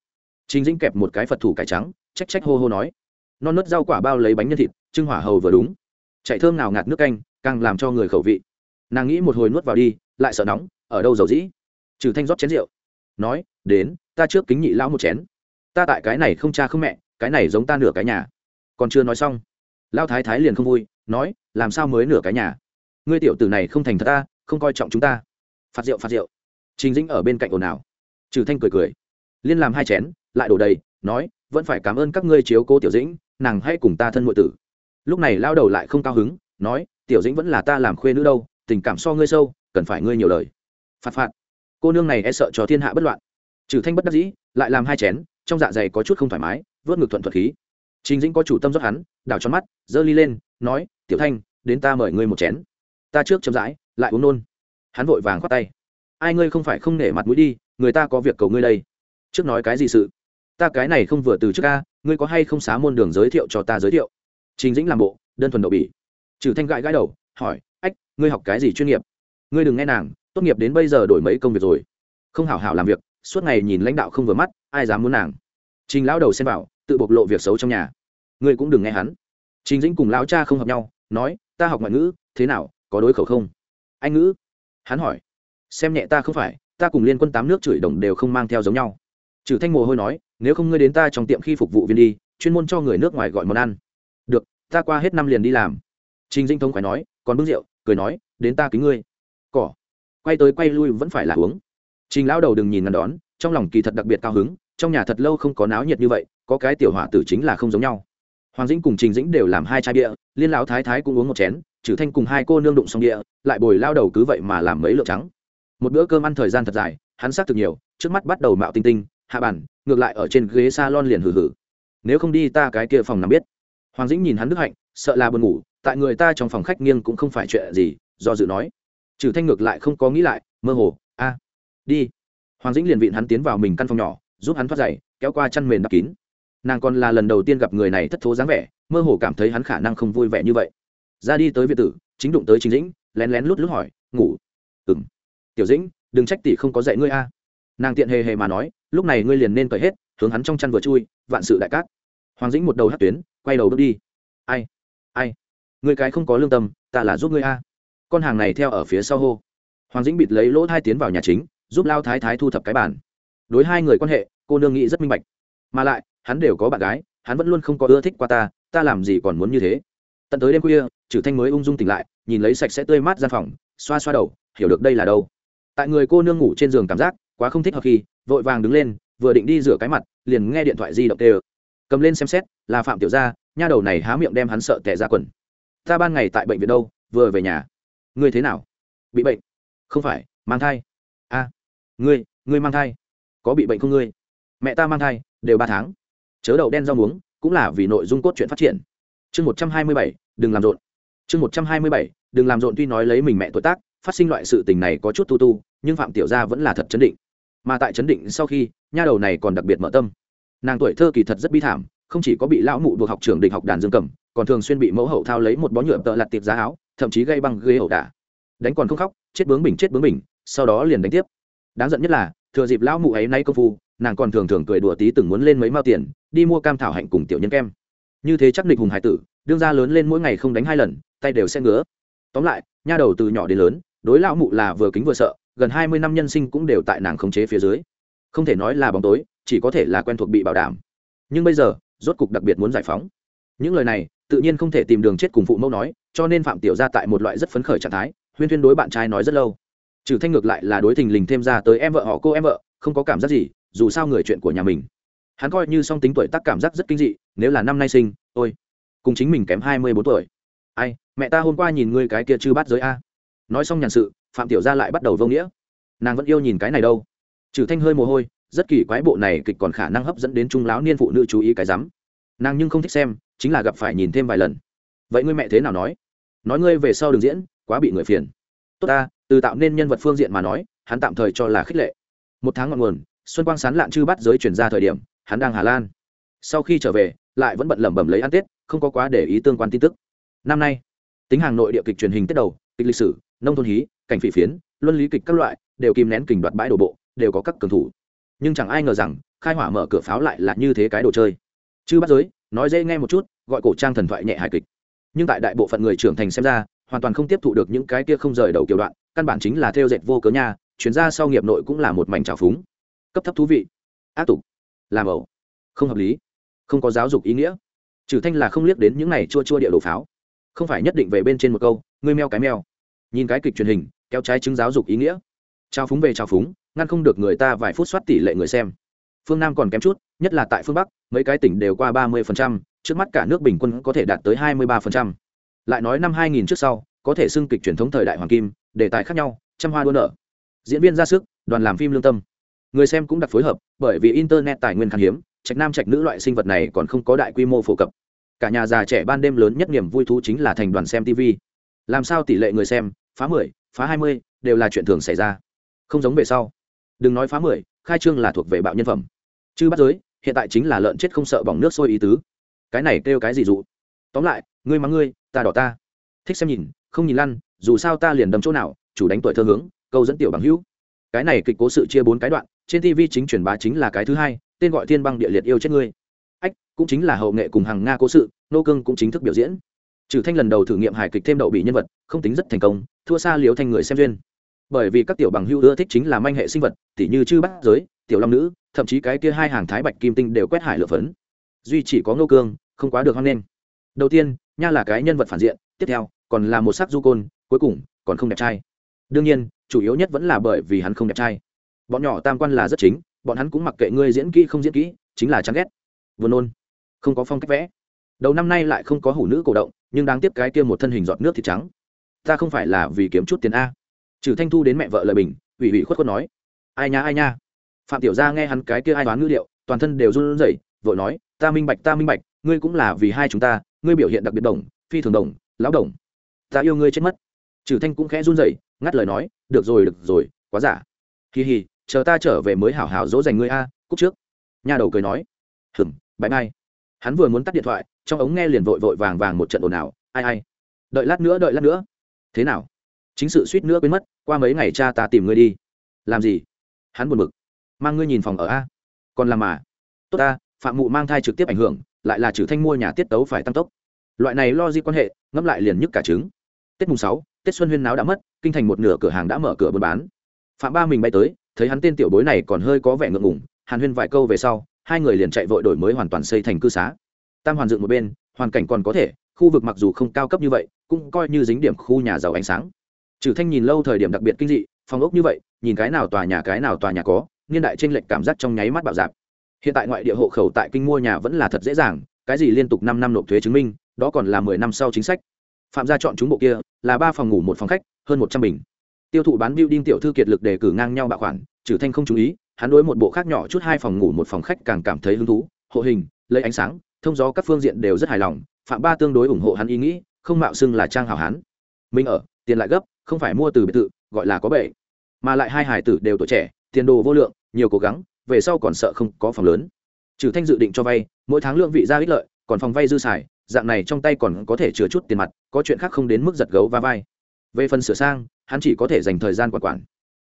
Trình dĩnh kẹp một cái phật thủ cải trắng trách trách hô hô nói. Non nớt rau quả bao lấy bánh nhân thịt, trưng hỏa hầu vừa đúng. Chạy thơm nào ngạt nước canh, càng làm cho người khẩu vị. Nàng nghĩ một hồi nuốt vào đi, lại sợ nóng, ở đâu dầu dĩ? Trừ thanh rót chén rượu. Nói, đến ta trước kính nhị lão một chén. Ta tại cái này không cha không mẹ, cái này giống ta nửa cái nhà. Còn chưa nói xong, lão thái thái liền không vui, nói, làm sao mới nửa cái nhà? Ngươi tiểu tử này không thành thật ta, không coi trọng chúng ta. Phạt rượu phạt rượu. Trình dĩnh ở bên cạnh ồn ào. Trừ thanh cười cười. Liên làm hai chén, lại đổ đầy, nói, vẫn phải cảm ơn các ngươi chiếu cố tiểu dĩnh, nàng hãy cùng ta thân ngụy tử. Lúc này lao đầu lại không cao hứng, nói, tiểu dĩnh vẫn là ta làm khuê nữ đâu, tình cảm so ngươi sâu, cần phải ngươi nhiều lời. Phạt phạt. Cô nương này e sợ cho thiên hạ bất loạn trừ thanh bất đắc dĩ, lại làm hai chén, trong dạ dày có chút không thoải mái, vớt ngực thuận thuật khí. Trình dĩnh có chủ tâm rót hắn, đảo cho mắt, giơ ly lên, nói, tiểu thanh, đến ta mời ngươi một chén. Ta trước chậm rãi, lại uống nôn. Hắn vội vàng khoát tay. Ai ngươi không phải không nể mặt mũi đi, người ta có việc cầu ngươi đây. Trước nói cái gì sự? Ta cái này không vừa từ trước ca, ngươi có hay không xá môn đường giới thiệu cho ta giới thiệu? Trình dĩnh làm bộ, đơn thuần đậu bỉ. Trừ thanh gãi gãi đầu, hỏi, ách, ngươi học cái gì chuyên nghiệp? Ngươi đừng nghe nàng, tốt nghiệp đến bây giờ đổi mấy công việc rồi. Không hảo hảo làm việc suốt ngày nhìn lãnh đạo không vừa mắt, ai dám muốn nàng? Trình lão đầu xem vào, tự bộc lộ việc xấu trong nhà. Ngươi cũng đừng nghe hắn. Trình dĩnh cùng lão cha không hợp nhau, nói, ta học ngoại ngữ, thế nào, có đối khẩu không? Anh ngữ? Hắn hỏi. Xem nhẹ ta không phải, ta cùng liên quân tám nước chửi đồng đều không mang theo giống nhau. Trừ thanh mồ hôi nói, nếu không ngươi đến ta trong tiệm khi phục vụ viên đi, chuyên môn cho người nước ngoài gọi món ăn. Được, ta qua hết năm liền đi làm. Trình dinh thông phải nói, còn bưng rượu, cười nói, đến ta kính ngươi. Cỏ. Quay tới quay lui vẫn phải là uống trình lão đầu đừng nhìn ngăn đón, trong lòng kỳ thật đặc biệt cao hứng, trong nhà thật lâu không có náo nhiệt như vậy, có cái tiểu hỏa tử chính là không giống nhau. Hoàng dĩnh cùng trình dĩnh đều làm hai chai bia, liên lão thái thái cũng uống một chén trừ thanh cùng hai cô nương đụng xong địa lại bồi lao đầu cứ vậy mà làm mấy lượng trắng. Một bữa cơm ăn thời gian thật dài, hắn xác thực nhiều, trước mắt bắt đầu mạo tinh tinh, hạ bản, ngược lại ở trên ghế salon liền hừ hừ. Nếu không đi ta cái kia phòng nằm biết. Hoàng dĩnh nhìn hắn đức hạnh, sợ là buồn ngủ, tại người ta trong phòng khách nghiêng cũng không phải chuyện gì, do dự nói. Trừ thanh ngược lại không có nghĩ lại, mơ hồ đi. Hoàng dĩnh liền vịn hắn tiến vào mình căn phòng nhỏ, giúp hắn thoát giày, kéo qua chăn mền đắp kín. Nàng còn là lần đầu tiên gặp người này thất thố dáng vẻ, mơ hồ cảm thấy hắn khả năng không vui vẻ như vậy. Ra đi tới việt tử, chính đụng tới chính dĩnh, lén lén lút lút hỏi, ngủ? Ừ m tiểu dĩnh, đừng trách tỷ không có dạy ngươi a. Nàng tiện hề hề mà nói, lúc này ngươi liền nên cởi hết, hướng hắn trong chăn vừa chui, vạn sự đại cát. Hoàng dĩnh một đầu hát tuyến, quay đầu bước đi. Ai ai? Người cái không có lương tâm, ta là giúp ngươi a. Con hàng này theo ở phía sau hô. Hoàng dĩnh bịt lấy lỗ thai tiến vào nhà chính giúp lao thái thái thu thập cái bàn. đối hai người quan hệ, cô nương nghĩ rất minh bạch. Mà lại, hắn đều có bạn gái, hắn vẫn luôn không có ưa thích qua ta ta làm gì còn muốn như thế? Tận tới đêm khuya trừ thanh mới ung dung tỉnh lại, nhìn lấy sạch sẽ tươi mát gian phòng, xoa xoa đầu, hiểu được đây là đâu. Tại người cô nương ngủ trên giường cảm giác, quá không thích hợp khi, vội vàng đứng lên, vừa định đi rửa cái mặt, liền nghe điện thoại di động tê cầm lên xem xét, là phạm tiểu gia, nha đầu này há miệng đem hắn sợ tẻ ra quần. Ta ban ngày tại bệnh viện đâu, vừa về nhà. Ngươi thế nào? Bị bệnh? Không phải, mang thai ngươi ngươi mang thai. Có bị bệnh không ngươi? Mẹ ta mang thai, đều ba tháng. Chớ đậu đen rau muống, cũng là vì nội dung cốt truyện phát triển. Chương một trăm hai mươi bảy, đừng làm rộn. Chương một trăm hai mươi bảy, đừng làm rộn tuy nói lấy mình mẹ tuổi tác, phát sinh loại sự tình này có chút tu tu, nhưng phạm tiểu gia vẫn là thật chấn định. Mà tại chấn định sau khi, nha đầu này còn đặc biệt mở tâm. Nàng tuổi thơ kỳ thật rất bi thảm, không chỉ có bị lão mụ buộc học trường địch học đàn dương cầm, còn thường xuyên bị mẫu hậu thao lấy một bó nhựa tợ lặt tiệp giá áo, thậm chí gây băng ghế ẩu đả. Đánh còn không khóc, chết bướng bình, chết bướng bình, sau đó liền đánh tiếp đáng giận nhất là, thừa dịp lão mụ ấy nay công phu, nàng còn thường thường cười đùa tí từng muốn lên mấy mao tiền, đi mua cam thảo hạnh cùng tiểu nhân kem. Như thế chắc địch hùng hải tử, đương ra lớn lên mỗi ngày không đánh hai lần, tay đều sẽ ngứa. Tóm lại, nha đầu từ nhỏ đến lớn, đối lão mụ là vừa kính vừa sợ, gần hai mươi năm nhân sinh cũng đều tại nàng khống chế phía dưới. Không thể nói là bóng tối, chỉ có thể là quen thuộc bị bảo đảm. Nhưng bây giờ, rốt cục đặc biệt muốn giải phóng. Những lời này, tự nhiên không thể tìm đường chết cùng phụ mẫu nói, cho nên phạm tiểu ra tại một loại rất phấn khởi trạng thái, huyên thuyên đối bạn trai nói rất lâu trừ thanh ngược lại là đối thình lình thêm ra tới em vợ họ cô em vợ, không có cảm giác gì, dù sao người chuyện của nhà mình. Hắn coi như song tính tuổi tác cảm giác rất kinh dị, nếu là năm nay sinh, ôi, cùng chính mình kém hai mươi bốn tuổi. Ai, mẹ ta hôm qua nhìn ngươi cái kia chư bắt giới a. Nói xong nhàn sự, phạm tiểu gia lại bắt đầu vô nghĩa. Nàng vẫn yêu nhìn cái này đâu. Trừ thanh hơi mồ hôi, rất kỳ quái bộ này kịch còn khả năng hấp dẫn đến trung lão niên phụ nữ chú ý cái rắm. Nàng nhưng không thích xem, chính là gặp phải nhìn thêm vài lần. Vậy ngươi mẹ thế nào nói? Nói ngươi về sau đừng diễn, quá bị người phiền tốt ta, từ tạo nên nhân vật phương diện mà nói, hắn tạm thời cho là khích lệ. Một tháng ngọn nguồn, xuân quang sán lạn chư bắt giới chuyển ra thời điểm, hắn đang hà lan. Sau khi trở về, lại vẫn bận lẩm bẩm lấy ăn tết, không có quá để ý tương quan tin tức. Năm nay, tính hàng nội địa kịch truyền hình tết đầu, kịch lịch sử, nông thôn hí, cảnh phỉ phiến, luân lý kịch các loại, đều kìm nén kình đoạt bãi đổ bộ, đều có các cường thủ. Nhưng chẳng ai ngờ rằng, khai hỏa mở cửa pháo lại là như thế cái đồ chơi. Chư bắt giới, nói dễ nghe một chút, gọi cổ trang thần thoại nhẹ hài kịch. Nhưng tại đại bộ phận người trưởng thành xem ra hoàn toàn không tiếp thụ được những cái kia không rời đầu kiểu đoạn, căn bản chính là theo dệt vô cớ nha, chuyển ra sau nghiệp nội cũng là một mảnh trào phúng. Cấp thấp thú vị. Ác tục. Làm ẩu. Không hợp lý. Không có giáo dục ý nghĩa. Trừ thanh là không liếc đến những này chua chua địa đồ pháo. Không phải nhất định về bên trên một câu, ngươi meo cái meo. Nhìn cái kịch truyền hình, kéo trái chứng giáo dục ý nghĩa. Trao phúng về trao phúng, ngăn không được người ta vài phút soát tỷ lệ người xem. Phương nam còn kém chút, nhất là tại phương bắc, mấy cái tỉnh đều qua ba mươi trước mắt cả nước bình quân có thể đạt tới hai mươi ba lại nói năm hai nghìn trước sau, có thể xưng kịch truyền thống thời đại hoàng kim, đề tài khác nhau, trăm hoa đua nở. Diễn viên ra sức, đoàn làm phim lương tâm. Người xem cũng đặt phối hợp, bởi vì internet tài nguyên khan hiếm, trạch nam trạch nữ loại sinh vật này còn không có đại quy mô phổ cập. Cả nhà già trẻ ban đêm lớn nhất niềm vui thú chính là thành đoàn xem tv làm sao tỷ lệ người xem, phá mười, phá hai mươi, đều là chuyện thường xảy ra. Không giống về sau. Đừng nói phá mười, khai trương là thuộc về bạo nhân phẩm. Chứ bắt giới, hiện tại chính là lợn chết không sợ bỏng nước sôi ý tứ. Cái này kêu cái gì dụ? Tóm lại, ngươi mắng ngươi ta đỏ ta. Thích xem nhìn, không nhìn lăn, dù sao ta liền đâm chỗ nào, chủ đánh tuổi thơ hướng, câu dẫn tiểu bằng hữu. Cái này kịch cố sự chia bốn cái đoạn, trên tv chính truyền bá chính là cái thứ hai, tên gọi thiên băng địa liệt yêu chết ngươi. Ách, cũng chính là hậu nghệ cùng hàng nga cố sự, nô cương cũng chính thức biểu diễn. Trừ thanh lần đầu thử nghiệm hài kịch thêm đậu bị nhân vật, không tính rất thành công, thua xa liếu thanh người xem duyên. Bởi vì các tiểu bằng hữu ưa thích chính là manh hệ sinh vật, tỉ như chư bát giới, tiểu long nữ, thậm chí cái kia hai hàng thái bạch kim tinh đều quét hải lựa phấn. Duy chỉ có nô cương, không quá được hoan nghênh. Đầu tiên nha là cái nhân vật phản diện, tiếp theo, còn là một sắc du côn, cuối cùng, còn không đẹp trai. Đương nhiên, chủ yếu nhất vẫn là bởi vì hắn không đẹp trai. Bọn nhỏ tam quan là rất chính, bọn hắn cũng mặc kệ ngươi diễn kỹ không diễn kỹ, chính là chán ghét. Vừa nôn, không có phong cách vẽ. Đầu năm nay lại không có hủ nữ cổ động, nhưng đáng tiếc cái kia một thân hình giọt nước thịt trắng. Ta không phải là vì kiếm chút tiền a. Trừ thanh thu đến mẹ vợ lời bình, ủy ủy khuất khuất nói. Ai nha ai nha. Phạm tiểu gia nghe hắn cái kia ai đoán ngữ liệu toàn thân đều run rẩy, vội nói, ta minh bạch, ta minh bạch, ngươi cũng là vì hai chúng ta ngươi biểu hiện đặc biệt đồng, phi thường đồng, lão đồng. Ta yêu ngươi chết mất. Trừ thanh cũng khẽ run rẩy, ngắt lời nói, được rồi được rồi, quá giả. Hì hì, chờ ta trở về mới hảo hảo dỗ dành ngươi a cúc trước. Nhà đầu cười nói. Hừm, bãi mai. Hắn vừa muốn tắt điện thoại, trong ống nghe liền vội vội vàng vàng một trận ồn ào, ai ai, đợi lát nữa, đợi lát nữa. Thế nào? Chính sự suýt nữa quên mất, qua mấy ngày cha ta tìm ngươi đi. Làm gì? Hắn buồn bực. Mang ngươi nhìn phòng ở a. Còn làm mà. Tốt ta, phạm mụ mang thai trực tiếp ảnh hưởng lại là trừ thanh mua nhà tiết tấu phải tăng tốc. Loại này lo di quan hệ, ngẫm lại liền nhức cả trứng. Tết mùng sáu, tết xuân huyên náo đã mất, kinh thành một nửa cửa hàng đã mở cửa buôn bán. Phạm ba mình bay tới, thấy hắn tên tiểu bối này còn hơi có vẻ ngượng ngùng, hàn huyên vài câu về sau, hai người liền chạy vội đổi mới hoàn toàn xây thành cư xá. Tam hoàn dựng một bên, hoàn cảnh còn có thể, khu vực mặc dù không cao cấp như vậy, cũng coi như dính điểm khu nhà giàu ánh sáng. Trừ thanh nhìn lâu thời điểm đặc biệt kinh dị phòng ốc như vậy, nhìn cái nào tòa nhà cái nào tòa nhà có, niên đại trên lệch cảm giác trong nháy mắt bạo dạp hiện tại ngoại địa hộ khẩu tại kinh mua nhà vẫn là thật dễ dàng, cái gì liên tục năm năm nộp thuế chứng minh, đó còn là mười năm sau chính sách. Phạm gia chọn chúng bộ kia, là ba phòng ngủ một phòng khách, hơn một trăm bình. Tiêu thụ bán building tiểu thư kiệt lực đề cử ngang nhau bạo khoản, trừ thanh không chú ý, hắn đối một bộ khác nhỏ chút hai phòng ngủ một phòng khách càng cảm thấy hứng thú, hộ hình, lấy ánh sáng, thông gió các phương diện đều rất hài lòng, phạm ba tương đối ủng hộ hắn ý nghĩ, không mạo xưng là trang hào hán. Mình ở, tiền lại gấp, không phải mua từ biệt thự, gọi là có bệ. Mà lại hai hải tử đều tuổi trẻ, tiền đồ vô lượng, nhiều cố gắng về sau còn sợ không có phòng lớn. Trừ thanh dự định cho vay, mỗi tháng lượng vị ra ích lợi, còn phòng vay dư xài, dạng này trong tay còn có thể chứa chút tiền mặt, có chuyện khác không đến mức giật gấu va vai. Về phần sửa sang, hắn chỉ có thể dành thời gian quản quản.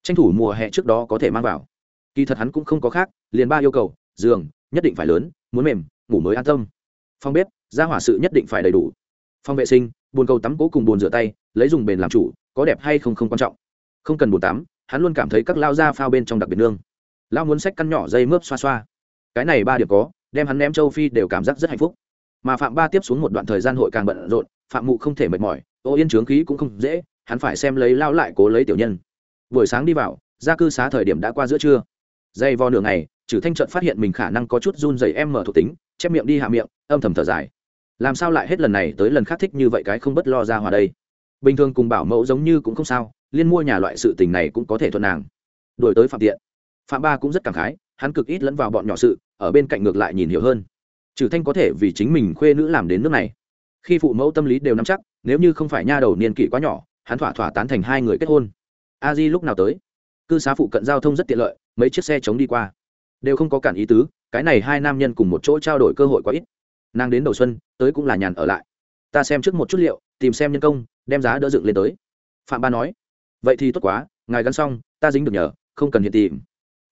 Tranh thủ mùa hè trước đó có thể mang vào. Kỳ thật hắn cũng không có khác, liền ba yêu cầu, giường, nhất định phải lớn, muốn mềm, ngủ mới an tâm. Phòng bếp gia hỏa sự nhất định phải đầy đủ. Phòng vệ sinh bồn cầu tắm cố cùng bồn rửa tay, lấy dùng bền làm chủ, có đẹp hay không không quan trọng. Không cần bồn tắm, hắn luôn cảm thấy các lao ra phao bên trong đặc biệt nương lao muốn xách căn nhỏ dây mướp xoa xoa. Cái này ba điểm có, đem hắn ném châu phi đều cảm giác rất hạnh phúc. Mà phạm ba tiếp xuống một đoạn thời gian hội càng bận rộn, phạm mụ không thể mệt mỏi, ô yên trướng khí cũng không dễ, hắn phải xem lấy lao lại cố lấy tiểu nhân. Buổi sáng đi vào ra cư xá thời điểm đã qua giữa trưa. Dây vo nửa ngày trừ thanh trận phát hiện mình khả năng có chút run dày em mở thuộc tính, chép miệng đi hạ miệng, âm thầm thở dài. Làm sao lại hết lần này tới lần khác thích như vậy cái không bất lo ra hòa đây? Bình thường cùng bảo mẫu giống như cũng không sao, liên mua nhà loại sự tình này cũng có thể thuận nàng. Đổi tới phạm tiện phạm ba cũng rất cảm khái, hắn cực ít lẫn vào bọn nhỏ sự, ở bên cạnh ngược lại nhìn hiểu hơn. Trừ thanh có thể vì chính mình khuê nữ làm đến nước này. Khi phụ mẫu tâm lý đều nắm chắc, nếu như không phải nha đầu niên kỷ quá nhỏ, hắn thỏa thỏa tán thành hai người kết hôn. A di lúc nào tới? Cư xá phụ cận giao thông rất tiện lợi, mấy chiếc xe chống đi qua. Đều không có cản ý tứ, cái này hai nam nhân cùng một chỗ trao đổi cơ hội quá ít. Nàng đến đầu xuân, tới cũng là nhàn ở lại. Ta xem trước một chút liệu, tìm xem nhân công, đem giá đỡ dựng lên tới. Phạm ba nói, vậy thì tốt quá, ngài gắn xong, ta dính được nhờ, không cần hiện tìm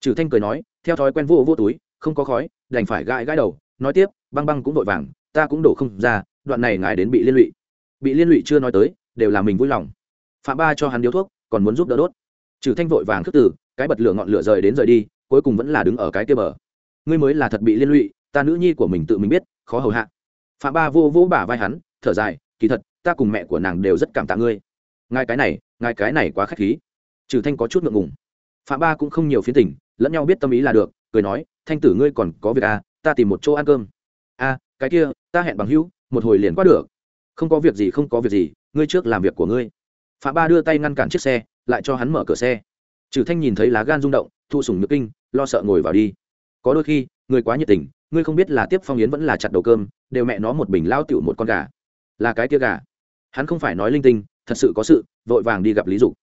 trừ thanh cười nói, theo thói quen vô vô túi, không có khói, đành phải gãi gãi đầu, nói tiếp, băng băng cũng vội vàng, ta cũng đổ không ra, đoạn này ngài đến bị liên lụy. Bị liên lụy chưa nói tới, đều là mình vui lòng. Phạm ba cho hắn điếu thuốc, còn muốn giúp đỡ đốt. Trừ thanh vội vàng khước từ, cái bật lửa ngọn lửa rời đến rời đi, cuối cùng vẫn là đứng ở cái kia bờ. Ngươi mới là thật bị liên lụy, ta nữ nhi của mình tự mình biết, khó hầu hạ. Phạm ba vô vỗ bả vai hắn, thở dài, kỳ thật, ta cùng mẹ của nàng đều rất cảm tạ ngươi. Ngài cái này, ngài cái này quá khách khí. Trừ thanh có chút ngượng ngùng. Phạm ba cũng không nhiều phiến tình lẫn nhau biết tâm ý là được cười nói thanh tử ngươi còn có việc à ta tìm một chỗ ăn cơm. A à, cái kia ta hẹn bằng hữu một hồi liền qua được. Không có việc gì không có việc gì ngươi trước làm việc của ngươi. Phạm ba đưa tay ngăn cản chiếc xe lại cho hắn mở cửa xe. Trừ thanh nhìn thấy lá gan rung động thu sủng nước kinh lo sợ ngồi vào đi. Có đôi khi người quá nhiệt tình ngươi không biết là tiếp phong yến vẫn là chặt đầu cơm đều mẹ nó một bình lao tiểu một con gà. Là cái tia gà. Hắn không phải nói linh tinh thật sự có sự vội vàng đi gặp lý dục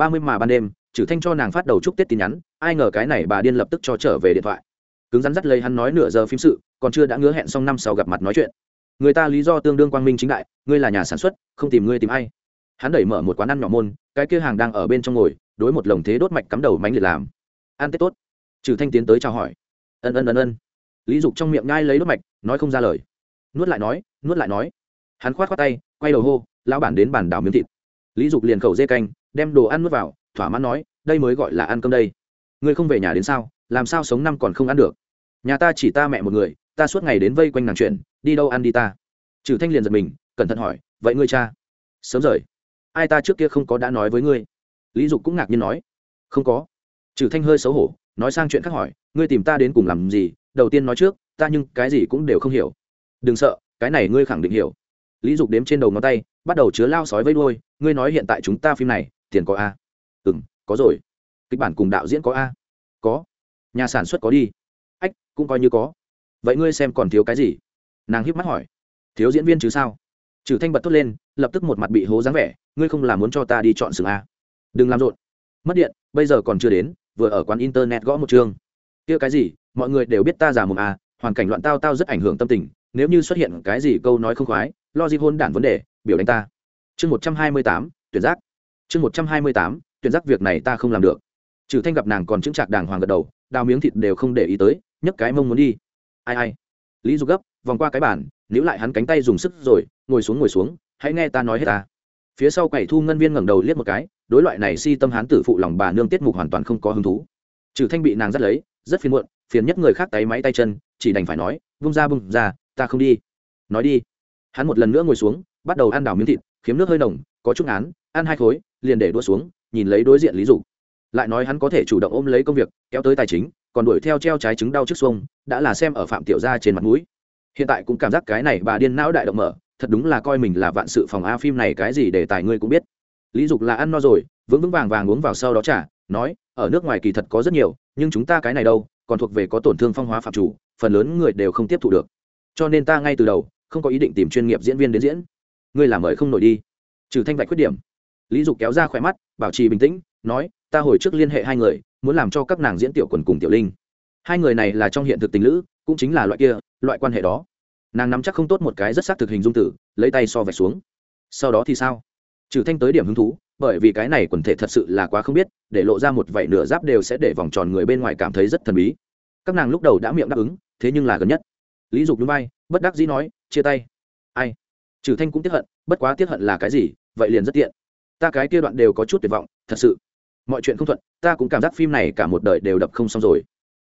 ba mươi mà ban đêm trừ thanh cho nàng phát đầu chúc tết tin nhắn, ai ngờ cái này bà điên lập tức cho trở về điện thoại. Cứng rắn dắt lấy hắn nói nửa giờ phim sự, còn chưa đã ngứa hẹn xong năm sau gặp mặt nói chuyện. Người ta lý do tương đương quang minh chính đại, ngươi là nhà sản xuất, không tìm ngươi tìm ai. Hắn đẩy mở một quán ăn nhỏ môn, cái kia hàng đang ở bên trong ngồi, đối một lồng thế đốt mạch cắm đầu mánh liệt làm. Ăn tết tốt. Trừ thanh tiến tới chào hỏi. Ân ân ân ân. Lý dục trong miệng nhai lấy đốt mạch, nói không ra lời. Nuốt lại nói, nuốt lại nói. Hắn khoát khoát tay, quay đầu hô, lão bản đến bàn đảo miếng thịt. Lý dục liền khẩu dê canh đem đồ ăn nuốt vào, thỏa mãn nói, đây mới gọi là ăn cơm đây. Ngươi không về nhà đến sao? Làm sao sống năm còn không ăn được? Nhà ta chỉ ta mẹ một người, ta suốt ngày đến vây quanh nàng chuyện, đi đâu ăn đi ta? Trừ thanh liền giật mình, cẩn thận hỏi, vậy ngươi cha? Sớm rời. Ai ta trước kia không có đã nói với ngươi? Lý dục cũng ngạc nhiên nói, không có. Trừ thanh hơi xấu hổ, nói sang chuyện khác hỏi, ngươi tìm ta đến cùng làm gì? Đầu tiên nói trước, ta nhưng cái gì cũng đều không hiểu. Đừng sợ, cái này ngươi khẳng định hiểu. Lý dục đếm trên đầu ngón tay, bắt đầu chứa lao sói vây đôi ngươi nói hiện tại chúng ta phim này tiền có a? Ừ m có rồi. Kịch bản cùng đạo diễn có a? Có. Nhà sản xuất có đi. Ách, cũng coi như có. Vậy ngươi xem còn thiếu cái gì? Nàng hiếp mắt hỏi. Thiếu diễn viên chứ sao? Trừ thanh bật thốt lên, lập tức một mặt bị hố dáng vẻ, ngươi không làm muốn cho ta đi chọn sừng a? Đừng làm rộn. Mất điện, bây giờ còn chưa đến, vừa ở quán internet gõ một chương. Kia cái gì? Mọi người đều biết ta già mồm à hoàn cảnh loạn tao tao rất ảnh hưởng tâm tình, nếu như xuất hiện cái gì câu nói không khoái lo gì hôn đản vấn đề, biểu đánh ta. Chương một trăm hai mươi tám, tuyển giác chương một trăm hai mươi tám, tuyển giác việc này ta không làm được. Trừ thanh gặp nàng còn chững chạc đàng hoàng gật đầu, đào miếng thịt đều không để ý tới, nhấc cái mông muốn đi. Ai ai. Lý dục gấp, vòng qua cái bàn, níu lại hắn cánh tay dùng sức rồi, ngồi xuống ngồi xuống, hãy nghe ta nói hết ta. Phía sau quầy thu ngân viên ngẩng đầu liếc một cái, đối loại này si tâm hán tử phụ lòng bà nương tiết mục hoàn toàn không có hứng thú. Trừ thanh bị nàng dắt lấy, rất phiền muộn, phiền nhất người khác tay máy tay chân, chỉ đành phải nói, vung ra bung ra, ta không đi. Nói đi. Hắn một lần nữa ngồi xuống, bắt đầu ăn đào miếng thịt, khiếm nước hơi nồng, có chút án ăn hai khối, liền để đua xuống, nhìn lấy đối diện lý dục. Lại nói hắn có thể chủ động ôm lấy công việc, kéo tới tài chính, còn đuổi theo treo trái trứng đau trước xuông, đã là xem ở phạm tiểu gia trên mặt mũi. Hiện tại cũng cảm giác cái này bà điên não đại động mở, thật đúng là coi mình là vạn sự phòng a phim này cái gì để tài ngươi cũng biết. Lý dục là ăn no rồi, vững vững vàng vàng uống vào sau đó trả nói, ở nước ngoài kỳ thật có rất nhiều, nhưng chúng ta cái này đâu, còn thuộc về có tổn thương phong hóa phạm chủ, phần lớn người đều không tiếp thu được. Cho nên ta ngay từ đầu, không có ý định tìm chuyên nghiệp diễn viên đến diễn. Ngươi làm mời không nổi đi. Trừ thanh vạch khuyết điểm lý dục kéo ra khỏe mắt, bảo trì bình tĩnh, nói, ta hồi trước liên hệ hai người, muốn làm cho các nàng diễn tiểu quần cùng tiểu linh. Hai người này là trong hiện thực tình lữ, cũng chính là loại kia, loại quan hệ đó. Nàng nắm chắc không tốt một cái rất xác thực hình dung tử, lấy tay so vẹt xuống. Sau đó thì sao? Trừ thanh tới điểm hứng thú, bởi vì cái này quần thể thật sự là quá không biết, để lộ ra một vảy nửa giáp đều sẽ để vòng tròn người bên ngoài cảm thấy rất thần bí. Các nàng lúc đầu đã miệng đáp ứng, thế nhưng là gần nhất. Lý dục núi bay bất đắc dĩ nói, chia tay. Ai? Trừ thanh cũng tiếc hận, bất quá tiếc hận là cái gì? Vậy liền rất tiện ta cái kia đoạn đều có chút tuyệt vọng, thật sự. Mọi chuyện không thuận, ta cũng cảm giác phim này cả một đời đều đập không xong rồi.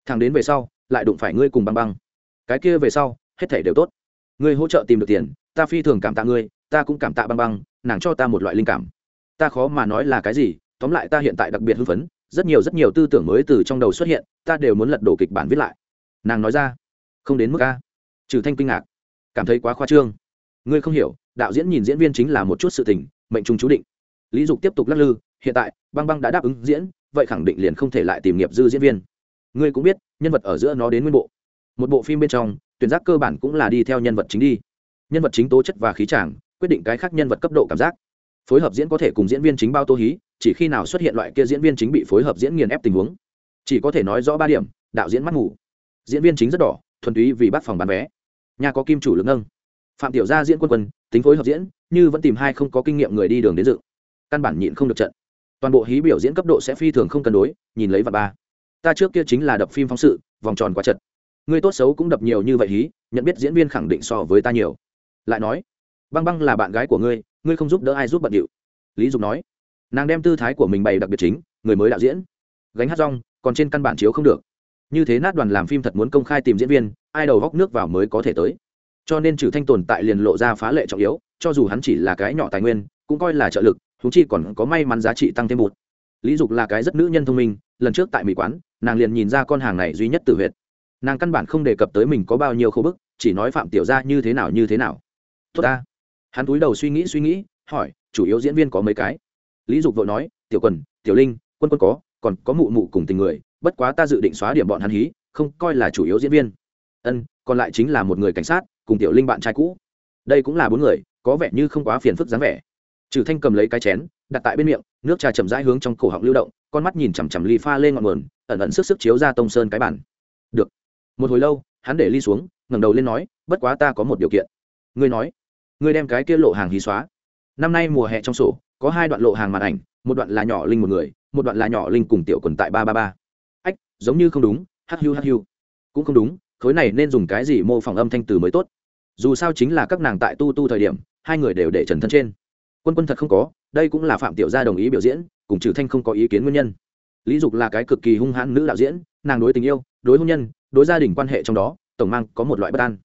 Thằng đến về sau, lại đụng phải ngươi cùng băng băng. Cái kia về sau, hết thể đều tốt. Ngươi hỗ trợ tìm được tiền, ta phi thường cảm tạ ngươi, ta cũng cảm tạ băng băng, nàng cho ta một loại linh cảm. Ta khó mà nói là cái gì, tóm lại ta hiện tại đặc biệt hưng phấn, rất nhiều rất nhiều tư tưởng mới từ trong đầu xuất hiện, ta đều muốn lật đổ kịch bản viết lại. Nàng nói ra, không đến mức a. Trừ thanh kinh ngạc, cảm thấy quá khoa trương. Ngươi không hiểu, đạo diễn nhìn diễn viên chính là một chút sự tình, mệnh trung chú định lý dục tiếp tục lắc lư, hiện tại, băng băng đã đáp ứng diễn, vậy khẳng định liền không thể lại tìm nghiệp dư diễn viên. Ngươi cũng biết, nhân vật ở giữa nó đến nguyên bộ. Một bộ phim bên trong, tuyển giác cơ bản cũng là đi theo nhân vật chính đi. Nhân vật chính tố chất và khí tràng quyết định cái khác nhân vật cấp độ cảm giác. Phối hợp diễn có thể cùng diễn viên chính bao tô hí, chỉ khi nào xuất hiện loại kia diễn viên chính bị phối hợp diễn nghiền ép tình huống. Chỉ có thể nói rõ ba điểm, đạo diễn mắt ngủ. Diễn viên chính rất đỏ, thuần túy vì bắt phòng bán vé. Nhà có kim chủ lực nâng. Phạm tiểu gia diễn quân quân, tính phối hợp diễn, như vẫn tìm hai không có kinh nghiệm người đi đường đến dự căn bản nhịn không được trận. Toàn bộ hí biểu diễn cấp độ sẽ phi thường không cân đối, nhìn lấy và ba. Ta trước kia chính là đập phim phóng sự, vòng tròn quá chật. Người tốt xấu cũng đập nhiều như vậy hí, nhận biết diễn viên khẳng định so với ta nhiều. Lại nói, băng băng là bạn gái của ngươi ngươi không giúp đỡ ai giúp bận điệu. Lý dục nói, nàng đem tư thái của mình bày đặc biệt chính, người mới đạo diễn. Gánh hát rong, còn trên căn bản chiếu không được. Như thế nát đoàn làm phim thật muốn công khai tìm diễn viên, ai đầu góc nước vào mới có thể tới. Cho nên trừ thanh tồn tại liền lộ ra phá lệ trọng yếu, cho dù hắn chỉ là cái nhỏ tài nguyên, cũng coi là trợ lực thú chi còn có may mắn giá trị tăng thêm một. Lý dục là cái rất nữ nhân thông minh, lần trước tại mỹ quán, nàng liền nhìn ra con hàng này duy nhất tử huyệt. Nàng căn bản không đề cập tới mình có bao nhiêu khổ bức, chỉ nói phạm tiểu ra như thế nào như thế nào. Tốt ta. Hắn túi đầu suy nghĩ suy nghĩ, hỏi, chủ yếu diễn viên có mấy cái? Lý dục vội nói, tiểu quần, tiểu linh, quân quân có, còn có mụ mụ cùng tình người, bất quá ta dự định xóa điểm bọn hắn hí, không coi là chủ yếu diễn viên. Ân, còn lại chính là một người cảnh sát, cùng tiểu linh bạn trai cũ. Đây cũng là bốn người, có vẻ như không quá phiền phức dáng vẻ trừ thanh cầm lấy cái chén, đặt tại bên miệng, nước trà chậm rãi hướng trong cổ họng lưu động, con mắt nhìn chằm chằm ly pha lên ngọn nguồn, ẩn ẩn sức sức chiếu ra tông sơn cái bản. Được. Một hồi lâu, hắn để ly xuống, ngẩng đầu lên nói, bất quá ta có một điều kiện. Ngươi nói. Ngươi đem cái kia lộ hàng hí xóa. Năm nay mùa hè trong sổ, có hai đoạn lộ hàng màn ảnh, một đoạn là nhỏ linh một người, một đoạn là nhỏ linh cùng tiểu quần tại ba ba ba. Ách, giống như không đúng hắc hưu hắc hưu cũng không đúng, khối này nên dùng cái gì mô phỏng âm thanh từ mới tốt. Dù sao chính là các nàng tại tu tu thời điểm, hai người đều để trần thân trên quân quân thật không có, đây cũng là phạm tiểu gia đồng ý biểu diễn, cùng trừ thanh không có ý kiến nguyên nhân. Lý dục là cái cực kỳ hung hãn nữ đạo diễn, nàng đối tình yêu, đối hôn nhân, đối gia đình quan hệ trong đó, tổng mang có một loại bất an.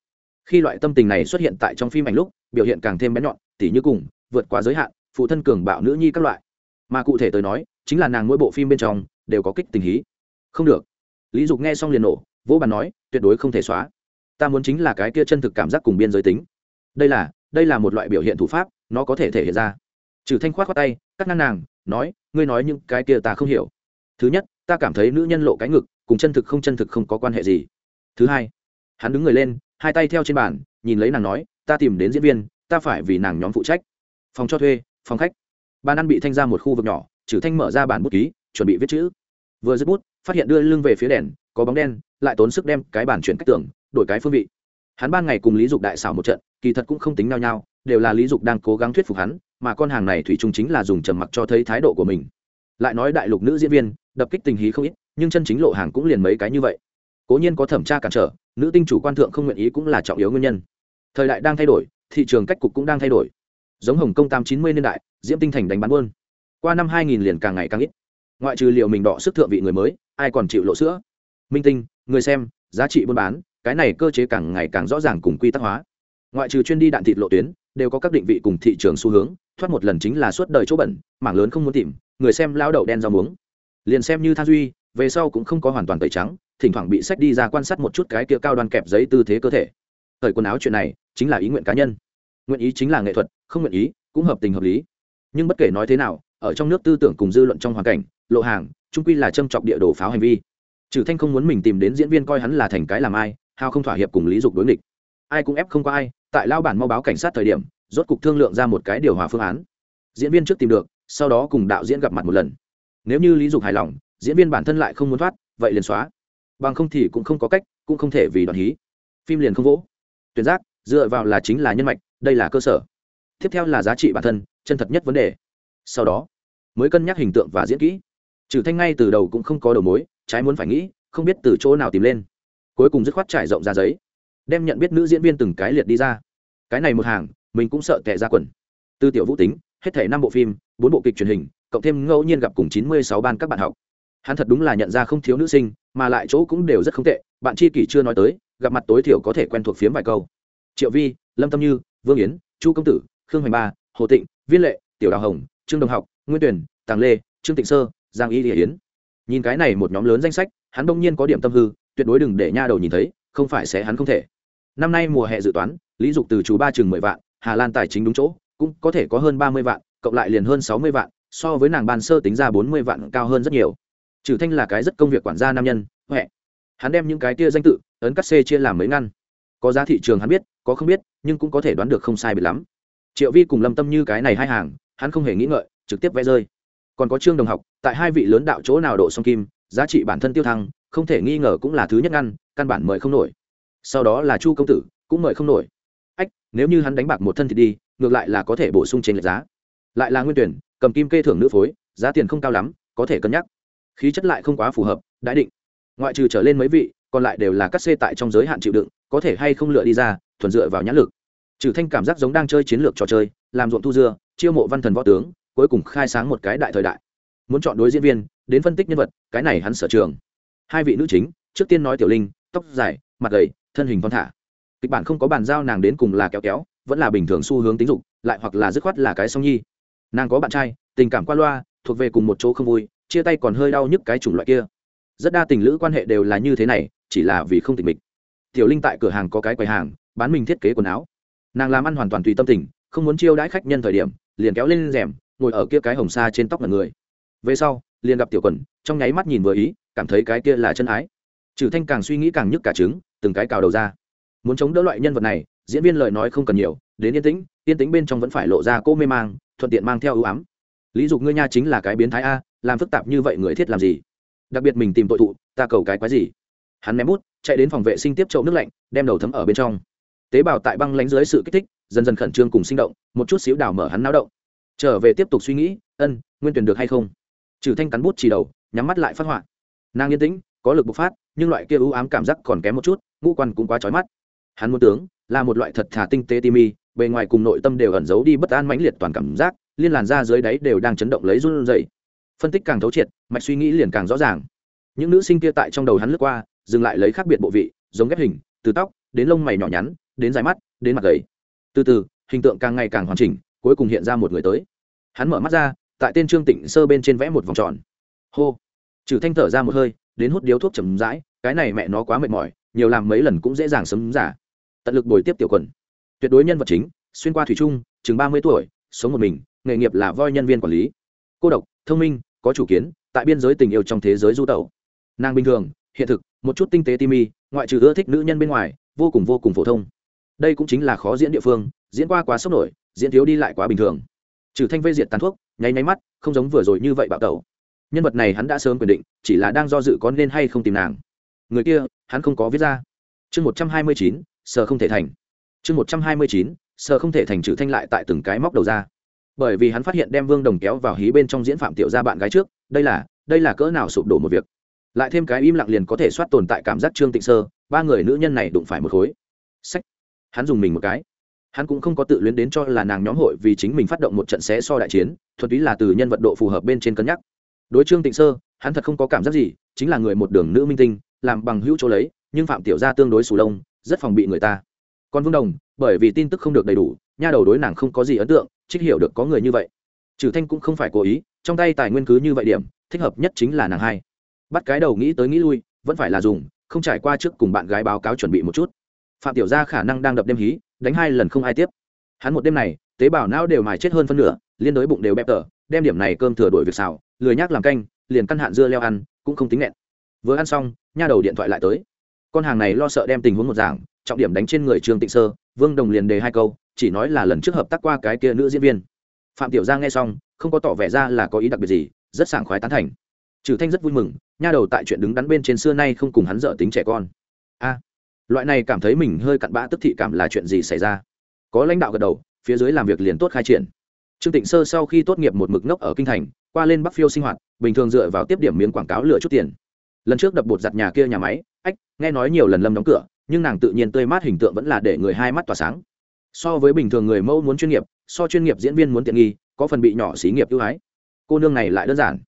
Khi loại tâm tình này xuất hiện tại trong phim ảnh lúc, biểu hiện càng thêm bén nhọn, tỉ như cùng, vượt quá giới hạn, phụ thân cường bạo nữ nhi các loại. Mà cụ thể tới nói, chính là nàng mỗi bộ phim bên trong, đều có kích tình hí. Không được. Lý dục nghe xong liền nổ, vỗ bàn nói, tuyệt đối không thể xóa. Ta muốn chính là cái kia chân thực cảm giác cùng biên giới tính. Đây là đây là một loại biểu hiện thủ pháp nó có thể thể hiện ra. Trừ thanh khoát khoát tay, cắt ngang nàng, nói, ngươi nói những cái kia ta không hiểu. Thứ nhất, ta cảm thấy nữ nhân lộ cái ngực, cùng chân thực không chân thực không có quan hệ gì. Thứ hai, hắn đứng người lên, hai tay theo trên bàn, nhìn lấy nàng nói, ta tìm đến diễn viên, ta phải vì nàng nhóm phụ trách. Phòng cho thuê, phòng khách. Bàn ăn bị thanh ra một khu vực nhỏ, trừ thanh mở ra bản bút ký, chuẩn bị viết chữ. Vừa dứt bút, phát hiện đưa lưng về phía đèn, có bóng đen, lại tốn sức đem cái bản chuyển cách tưởng đổi cái phương vị. Hắn ban ngày cùng lý dục đại xảo một trận kỳ thật cũng không tính nao nhau đều là lý dục đang cố gắng thuyết phục hắn, mà con hàng này thủy chung chính là dùng trầm mặc cho thấy thái độ của mình. Lại nói đại lục nữ diễn viên, đập kích tình hí không ít, nhưng chân chính lộ hàng cũng liền mấy cái như vậy. Cố nhiên có thẩm tra cản trở, nữ tinh chủ quan thượng không nguyện ý cũng là trọng yếu nguyên nhân. Thời đại đang thay đổi, thị trường cách cục cũng đang thay đổi. Giống hồng kông tám chín mươi niên đại, diễm tinh thành đánh bán buôn. Qua năm hai nghìn liền càng ngày càng ít. Ngoại trừ liệu mình đọ sức thượng vị người mới, ai còn chịu lộ sữa? Minh tinh, người xem, giá trị buôn bán, cái này cơ chế càng ngày càng rõ ràng cùng quy tắc hóa ngoại trừ chuyên đi đạn thịt lộ tuyến, đều có các định vị cùng thị trường xu hướng, thoát một lần chính là suốt đời chỗ bẩn, mảng lớn không muốn tìm, người xem lao đậu đen rau muống. Liền xem như tha duy, về sau cũng không có hoàn toàn tẩy trắng, thỉnh thoảng bị sách đi ra quan sát một chút cái kia cao đoan kẹp giấy tư thế cơ thể. Thời quần áo chuyện này, chính là ý nguyện cá nhân. Nguyện ý chính là nghệ thuật, không nguyện ý, cũng hợp tình hợp lý. Nhưng bất kể nói thế nào, ở trong nước tư tưởng cùng dư luận trong hoàn cảnh, lộ hàng trung quy là châm chọc địa đồ pháo hành vi. Trừ thanh không muốn mình tìm đến diễn viên coi hắn là thành cái làm ai, hao không thỏa hiệp cùng lý dục đối nghịch. Ai cũng ép không có ai tại lao bản mau báo cảnh sát thời điểm, rốt cục thương lượng ra một cái điều hòa phương án. Diễn viên trước tìm được, sau đó cùng đạo diễn gặp mặt một lần. Nếu như lý dục hài lòng, diễn viên bản thân lại không muốn thoát, vậy liền xóa. Bằng không thì cũng không có cách, cũng không thể vì đoạn hí. Phim liền không vỗ. Tuyển giác, dựa vào là chính là nhân mạch, đây là cơ sở. Tiếp theo là giá trị bản thân, chân thật nhất vấn đề. Sau đó, mới cân nhắc hình tượng và diễn kỹ. Trừ thanh ngay từ đầu cũng không có đầu mối, trái muốn phải nghĩ, không biết từ chỗ nào tìm lên. Cuối cùng dứt khoát trải rộng ra giấy đem nhận biết nữ diễn viên từng cái liệt đi ra. Cái này một hàng, mình cũng sợ tệ ra quần. Từ tiểu vũ tính, hết thể năm bộ phim, bốn bộ kịch truyền hình, cộng thêm ngẫu nhiên gặp cùng chín mươi sáu ban các bạn học. Hắn thật đúng là nhận ra không thiếu nữ sinh, mà lại chỗ cũng đều rất không tệ, bạn chi kỷ chưa nói tới, gặp mặt tối thiểu có thể quen thuộc phiếm vài câu. Triệu vi, lâm tâm như, vương yến, chu công tử, khương hoành ba, hồ tịnh, viên lệ, tiểu đào hồng, trương đồng học, nguyên tuyển, tàng lê, trương tịnh sơ, giang y địa yến. Nhìn cái này một nhóm lớn danh sách, hắn đông nhiên có điểm tâm hư, tuyệt đối đừng để nha đầu nhìn thấy, không phải sẽ hắn không thể năm nay mùa hè dự toán, lý dục từ chú ba chừng mười vạn, hà lan tài chính đúng chỗ, cũng có thể có hơn ba mươi vạn, cộng lại liền hơn sáu mươi vạn, so với nàng ban sơ tính ra bốn mươi vạn cao hơn rất nhiều. Trừ thanh là cái rất công việc quản gia nam nhân, huệ. Hắn đem những cái tia danh tự, ấn cắt xê chia làm mấy ngăn. Có giá thị trường hắn biết, có không biết, nhưng cũng có thể đoán được không sai biệt lắm. Triệu vi cùng lâm tâm như cái này hai hàng, hắn không hề nghĩ ngợi, trực tiếp vẽ rơi. Còn có trương đồng học, tại hai vị lớn đạo chỗ nào độ song kim, giá trị bản thân tiêu thăng, không thể nghi ngờ cũng là thứ nhất ngăn, căn bản mời không nổi sau đó là chu công tử, cũng mời không nổi. Ách, nếu như hắn đánh bạc một thân thì đi, ngược lại là có thể bổ sung trên lệch giá. Lại là nguyên tuyển, cầm kim kê thưởng nữ phối, giá tiền không cao lắm, có thể cân nhắc. Khí chất lại không quá phù hợp đã định. Ngoại trừ trở lên mấy vị, còn lại đều là cắt xê tại trong giới hạn chịu đựng, có thể hay không lựa đi ra, thuần dựa vào nhãn lực. Trừ thanh cảm giác giống đang chơi chiến lược trò chơi, làm ruộng thu dưa, chiêu mộ văn thần võ tướng, cuối cùng khai sáng một cái đại thời đại. Muốn chọn đối diễn viên, đến phân tích nhân vật, cái này hắn sở trường. Hai vị nữ chính, trước tiên nói tiểu linh, tóc dài, mặt gầy thân hình con thả. Kịch bản không có bàn giao nàng đến cùng là kéo kéo, vẫn là bình thường xu hướng tính dục, lại hoặc là dứt khoát là cái song nhi. Nàng có bạn trai, tình cảm qua loa, thuộc về cùng một chỗ không vui, chia tay còn hơi đau nhức cái chủng loại kia. Rất đa tình lữ quan hệ đều là như thế này, chỉ là vì không tình mình. Tiểu linh tại cửa hàng có cái quầy hàng, bán mình thiết kế quần áo. Nàng làm ăn hoàn toàn tùy tâm tình, không muốn chiêu đãi khách nhân thời điểm, liền kéo lên rèm, ngồi ở kia cái hồng sa trên tóc là người. Về sau, liền gặp tiểu quần trong nháy mắt nhìn vừa ý, cảm thấy cái kia là chân ái trừ thanh càng suy nghĩ càng nhức cả trứng, từng cái cào đầu ra. Muốn chống đỡ loại nhân vật này, diễn viên lời nói không cần nhiều, đến yên tĩnh yên tĩnh bên trong vẫn phải lộ ra cô mê mang, thuận tiện mang theo ưu ám. Lý dục ngươi nha chính là cái biến thái a, làm phức tạp như vậy người thiết làm gì? Đặc biệt mình tìm tội thụ, ta cầu cái quái gì? Hắn ném bút, chạy đến phòng vệ sinh tiếp chậu nước lạnh, đem đầu thấm ở bên trong. Tế bào tại băng lánh dưới sự kích thích, dần dần khẩn trương cùng sinh động, một chút xíu đào mở hắn náo động. Trở về tiếp tục suy nghĩ, ân, nguyên tuyển được hay không? Trừ thanh cắn bút chỉ đầu, nhắm mắt lại phát họa. Nàng yên tĩnh có lực bộc phát, nhưng loại kia ưu ám cảm giác còn kém một chút, ngũ quan cũng quá trói mắt. Hắn muốn tướng, là một loại thật thà tinh tế timi bề ngoài cùng nội tâm đều ẩn giấu đi bất an mãnh liệt toàn cảm giác, liên làn da dưới đáy đều đang chấn động lấy run rẩy. Phân tích càng thấu triệt, mạch suy nghĩ liền càng rõ ràng. Những nữ sinh kia tại trong đầu hắn lướt qua, dừng lại lấy khác biệt bộ vị, giống ghép hình, từ tóc, đến lông mày nhỏ nhắn, đến dài mắt, đến mặt gầy. Từ từ, hình tượng càng ngày càng hoàn chỉnh, cuối cùng hiện ra một người tới. Hắn mở mắt ra, tại tên trương tịnh sơ bên trên vẽ một vòng tròn. Hô. Trừ thanh thở ra một hơi đến hút điếu thuốc chầm rãi, cái này mẹ nó quá mệt mỏi, nhiều làm mấy lần cũng dễ dàng sấm giả. Tận lực bồi tiếp tiểu quần. Tuyệt đối nhân vật chính, xuyên qua thủy trung, chừng ba mươi tuổi, sống một mình, nghề nghiệp là voi nhân viên quản lý. Cô độc, thông minh, có chủ kiến, tại biên giới tình yêu trong thế giới du tẩu. Nàng bình thường, hiện thực, một chút tinh tế timi ngoại trừ ưa thích nữ nhân bên ngoài, vô cùng vô cùng phổ thông. Đây cũng chính là khó diễn địa phương, diễn qua quá sốc nổi, diễn thiếu đi lại quá bình thường. Trừ thanh vây diệt tàn thuốc, nháy nháy mắt, không giống vừa rồi như vậy bạo tẩu nhân vật này hắn đã sớm quyết định, chỉ là đang do dự có nên hay không tìm nàng. Người kia, hắn không có viết ra. Chương một trăm hai mươi chín sợ không thể thành. Chương một trăm hai mươi chín sợ không thể thành trừ thanh lại tại từng cái móc đầu ra. Bởi vì hắn phát hiện đem vương đồng kéo vào hí bên trong diễn phạm tiểu ra bạn gái trước, đây là đây là cỡ nào sụp đổ một việc. Lại thêm cái im lặng liền có thể soát tồn tại cảm giác trương tịnh sơ, ba người nữ nhân này đụng phải một khối. Sách hắn dùng mình một cái. Hắn cũng không có tự luyến đến cho là nàng nhóm hội vì chính mình phát động một trận xé so đại chiến, thuần túy là từ nhân vật độ phù hợp bên trên cân nhắc đối trương tịnh sơ, hắn thật không có cảm giác gì, chính là người một đường nữ minh tinh, làm bằng hữu chỗ lấy, nhưng phạm tiểu gia tương đối sù lông, rất phòng bị người ta. Còn vương đồng, bởi vì tin tức không được đầy đủ, nha đầu đối nàng không có gì ấn tượng, trích hiểu được có người như vậy. Trừ thanh cũng không phải cố ý, trong tay tài nguyên cứ như vậy điểm, thích hợp nhất chính là nàng hai. Bắt cái đầu nghĩ tới nghĩ lui, vẫn phải là dùng, không trải qua trước cùng bạn gái báo cáo chuẩn bị một chút. Phạm tiểu gia khả năng đang đập đêm hí, đánh hai lần không ai tiếp. Hắn một đêm này, tế bào não đều mài chết hơn phân nửa, liên đối bụng đều bẹp tở đem điểm này cơm thừa đổi việc xào, lười nhác làm canh, liền căn hạn dưa leo ăn, cũng không tính nẹn vừa ăn xong, nha đầu điện thoại lại tới. Con hàng này lo sợ đem tình huống một giảng trọng điểm đánh trên người trương tịnh sơ, vương đồng liền đề hai câu, chỉ nói là lần trước hợp tác qua cái kia nữ diễn viên. Phạm tiểu giang nghe xong, không có tỏ vẻ ra là có ý đặc biệt gì, rất sảng khoái tán thành. Trừ thanh rất vui mừng, nha đầu tại chuyện đứng đắn bên trên xưa nay không cùng hắn dở tính trẻ con. A, loại này cảm thấy mình hơi cặn bã tức thị cảm là chuyện gì xảy ra? Có lãnh đạo gật đầu, phía dưới làm việc liền tốt khai triển trương tịnh sơ sau khi tốt nghiệp một mực ngốc ở kinh thành, qua lên bắc phiêu sinh hoạt, bình thường dựa vào tiếp điểm miếng quảng cáo lựa chút tiền. Lần trước đập bột giặt nhà kia nhà máy, ách, nghe nói nhiều lần lâm đóng cửa, nhưng nàng tự nhiên tươi mát hình tượng vẫn là để người hai mắt tỏa sáng. So với bình thường người mẫu muốn chuyên nghiệp, so chuyên nghiệp diễn viên muốn tiện nghi, có phần bị nhỏ xí nghiệp ưu ái. Cô nương này lại đơn giản.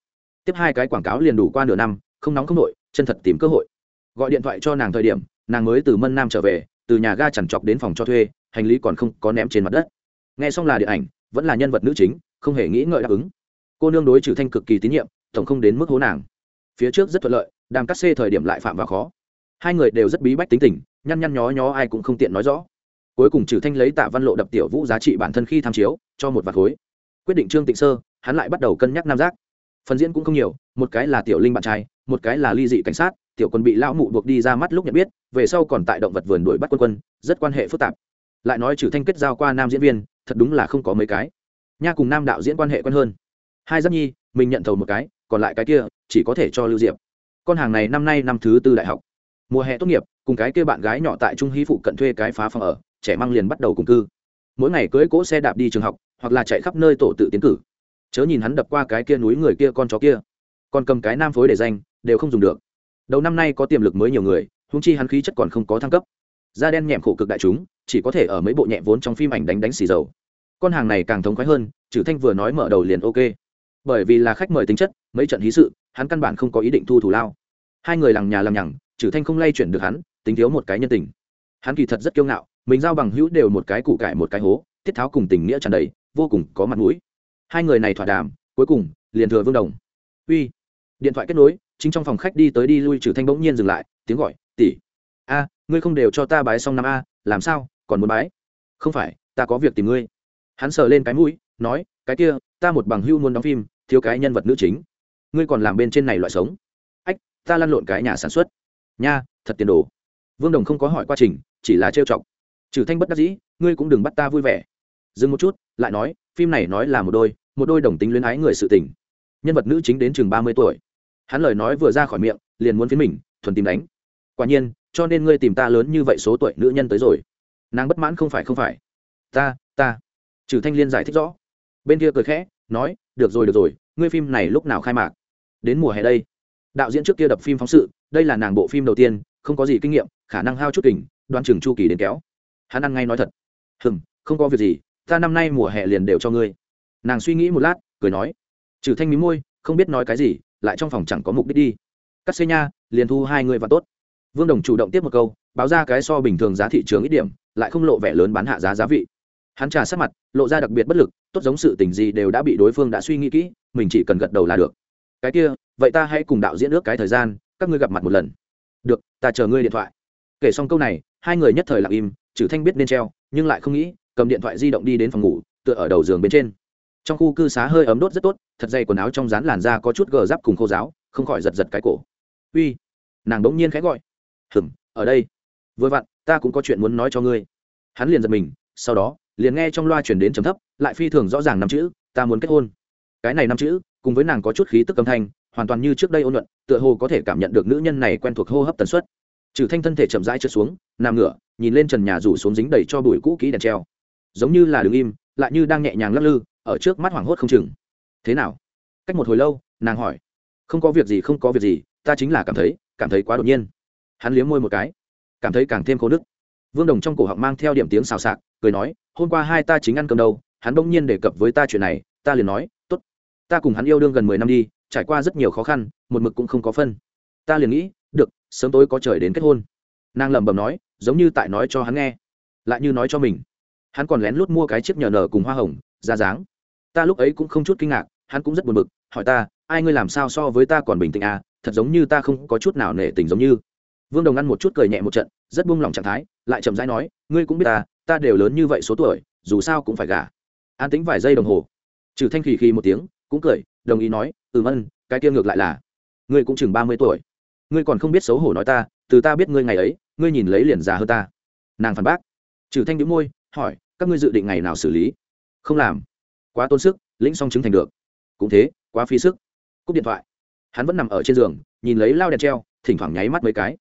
Tiếp hai cái quảng cáo liền đủ qua nửa năm, không nóng không nội chân thật tìm cơ hội. Gọi điện thoại cho nàng thời điểm, nàng mới từ mân nam trở về, từ nhà ga chằn chọc đến phòng cho thuê, hành lý còn không có ném trên mặt đất. Nghe xong là điện ảnh vẫn là nhân vật nữ chính, không hề nghĩ ngợi đáp ứng. Cô nương đối trừ thanh cực kỳ tín nhiệm, tổng không đến mức hố nàng. Phía trước rất thuận lợi, đàm cắt xê thời điểm lại phạm vào khó. Hai người đều rất bí bách tính tình, nhăn nhăn nhó nhó ai cũng không tiện nói rõ. Cuối cùng trừ thanh lấy tạ văn lộ đập tiểu vũ giá trị bản thân khi tham chiếu, cho một vạt khối. Quyết định trương tịnh sơ, hắn lại bắt đầu cân nhắc nam giác. Phần diễn cũng không nhiều, một cái là tiểu linh bạn trai, một cái là ly dị cảnh sát, tiểu quân bị lão mụ buộc đi ra mắt lúc nhận biết, về sau còn tại động vật vườn đuổi bắt quân quân, rất quan hệ phức tạp lại nói trừ thanh kết giao qua nam diễn viên, thật đúng là không có mấy cái. Nha cùng nam đạo diễn quan hệ quen hơn. Hai giáp nhi, mình nhận thầu một cái, còn lại cái kia, chỉ có thể cho lưu diệp. Con hàng này năm nay năm thứ tư đại học. Mùa hè tốt nghiệp, cùng cái kia bạn gái nhỏ tại trung hí phụ cận thuê cái phá phòng ở, trẻ mang liền bắt đầu cùng cư. Mỗi ngày cưỡi cỗ xe đạp đi trường học, hoặc là chạy khắp nơi tổ tự tiến cử. Chớ nhìn hắn đập qua cái kia núi người kia con chó kia. Còn cầm cái nam phối để danh, đều không dùng được. Đầu năm nay có tiềm lực mới nhiều người húng chi hắn khí chất còn không có thăng cấp. Da đen nhẹm khổ cực đại chúng chỉ có thể ở mấy bộ nhẹ vốn trong phim ảnh đánh đánh xì dầu. Con hàng này càng thống khoái hơn trừ thanh vừa nói mở đầu liền ok. Bởi vì là khách mời tính chất, mấy trận hí sự, hắn căn bản không có ý định thu thủ lao. Hai người lằng nhà lằng nhằng trừ thanh không lay chuyển được hắn, tính thiếu một cái nhân tình. Hắn kỳ thật rất kiêu ngạo, mình giao bằng hữu đều một cái củ cải một cái hố, tiết tháo cùng tình nghĩa tràn đầy, vô cùng có mặt mũi. Hai người này thỏa đàm, cuối cùng, liền thừa vương đồng. Uy. Điện thoại kết nối, chính trong phòng khách đi tới đi lui trừ thanh bỗng nhiên dừng lại, tiếng gọi, tỷ. A, ngươi không đều cho ta bái xong năm a, làm sao? Còn muốn bái. Không phải, ta có việc tìm ngươi. Hắn sờ lên cái mũi, nói, cái kia, ta một bằng hưu muốn đóng phim, thiếu cái nhân vật nữ chính. Ngươi còn làm bên trên này loại sống. Ách, ta lăn lộn cái nhà sản xuất. Nha, thật tiền đồ. Vương đồng không có hỏi quá trình, chỉ là trêu chọc. Trừ thanh bất đắc dĩ, ngươi cũng đừng bắt ta vui vẻ. Dừng một chút, lại nói, phim này nói là một đôi một đôi đồng tính luyến ái người sự tình. Nhân vật nữ chính đến chừng ba mươi tuổi. Hắn lời nói vừa ra khỏi miệng, liền muốn phiến mình, thuần tìm đánh. Quả nhiên, cho nên ngươi tìm ta lớn như vậy số tuổi nữ nhân tới rồi nàng bất mãn không phải không phải. Ta ta. Trừ thanh liên giải thích rõ. Bên kia cười khẽ, nói, được rồi được rồi, ngươi phim này lúc nào khai mạc? Đến mùa hè đây. Đạo diễn trước kia đập phim phóng sự, đây là nàng bộ phim đầu tiên, không có gì kinh nghiệm, khả năng hao chút kình, đoan chừng chu kỳ đến kéo. Hắn ăn ngay nói thật. Hừm, không có việc gì, ta năm nay mùa hè liền đều cho ngươi. Nàng suy nghĩ một lát, cười nói, trừ thanh mí môi, không biết nói cái gì, lại trong phòng chẳng có mục đích đi. Cắt xê nha, liền thu hai người và tốt. Vương đồng chủ động tiếp một câu, báo ra cái so bình thường giá thị trường ít điểm lại không lộ vẻ lớn bán hạ giá giá vị. Hắn trà sát mặt, lộ ra đặc biệt bất lực, tốt giống sự tình gì đều đã bị đối phương đã suy nghĩ kỹ, mình chỉ cần gật đầu là được. Cái kia, vậy ta hãy cùng đạo diễn ước cái thời gian, các ngươi gặp mặt một lần. Được, ta chờ ngươi điện thoại. Kể xong câu này, hai người nhất thời lặng im, trừ thanh biết nên treo, nhưng lại không nghĩ, cầm điện thoại di động đi đến phòng ngủ, tựa ở đầu giường bên trên. Trong khu cư xá hơi ấm đốt rất tốt, thật dày quần áo trong dán làn da có chút gờ giáp cùng khô giáo không khỏi giật giật cái cổ. Uy, nàng đống nhiên khẽ gọi. Hừm ở đây. Vừa vặn ta cũng có chuyện muốn nói cho ngươi. Hắn liền giật mình, sau đó, liền nghe trong loa chuyển đến trầm thấp, lại phi thường rõ ràng năm chữ, ta muốn kết hôn. Cái này năm chữ, cùng với nàng có chút khí tức âm thanh, hoàn toàn như trước đây ôn luận tựa hồ có thể cảm nhận được nữ nhân này quen thuộc hô hấp tần suất. Trừ thanh thân thể chậm rãi trượt xuống, nằm ngửa, nhìn lên trần nhà rủ xuống dính đầy cho bụi cũ kỹ đèn treo. Giống như là đứng im, lại như đang nhẹ nhàng lắc lư, ở trước mắt hoảng hốt không chừng. Thế nào? Cách một hồi lâu, nàng hỏi. Không có việc gì, không có việc gì, ta chính là cảm thấy cảm thấy quá đột nhiên. Hắn liếm môi một cái cảm thấy càng thêm khô nức. Vương đồng trong cổ họng mang theo điểm tiếng xào xạc, cười nói, hôm qua hai ta chính ăn cơm đâu, hắn bỗng nhiên đề cập với ta chuyện này, ta liền nói t ố t ta cùng hắn yêu đương gần mười năm đi, trải qua rất nhiều khó khăn, một mực cũng không có phân. Ta liền nghĩ, được, sớm tối có trời đến kết hôn. Nàng lẩm bẩm nói, giống như tại nói cho hắn nghe, lại như nói cho mình. Hắn còn lén lút mua cái chiếc nhờ nở cùng hoa hồng, ra dáng. Ta lúc ấy cũng không chút kinh ngạc, hắn cũng rất buồn bực, hỏi ta, ai ngươi làm sao so với ta còn bình tĩnh à? Thật giống như ta không có chút nào nể tình giống như vương đồng ăn một chút cười nhẹ một trận, rất buông lỏng trạng thái, lại chậm rãi nói, ngươi cũng biết ta ta đều lớn như vậy số tuổi, dù sao cũng phải gả. An tính vài giây đồng hồ. Trừ thanh khỉ khi một tiếng, cũng cười, đồng ý nói ừ ân cái kia ngược lại là, ngươi cũng chừng ba mươi tuổi. Ngươi còn không biết xấu hổ nói ta, từ ta biết ngươi ngày ấy, ngươi nhìn lấy liền già hơn ta. Nàng phản bác. Trừ thanh đĩu môi, hỏi, các ngươi dự định ngày nào xử lý? Không làm. Quá tốn sức, lĩnh xong chứng thành được. Cũng thế, quá phí sức. Cúp điện thoại. Hắn vẫn nằm ở trên giường, nhìn lấy lao đèn treo, thỉnh thoảng nháy mắt mấy cái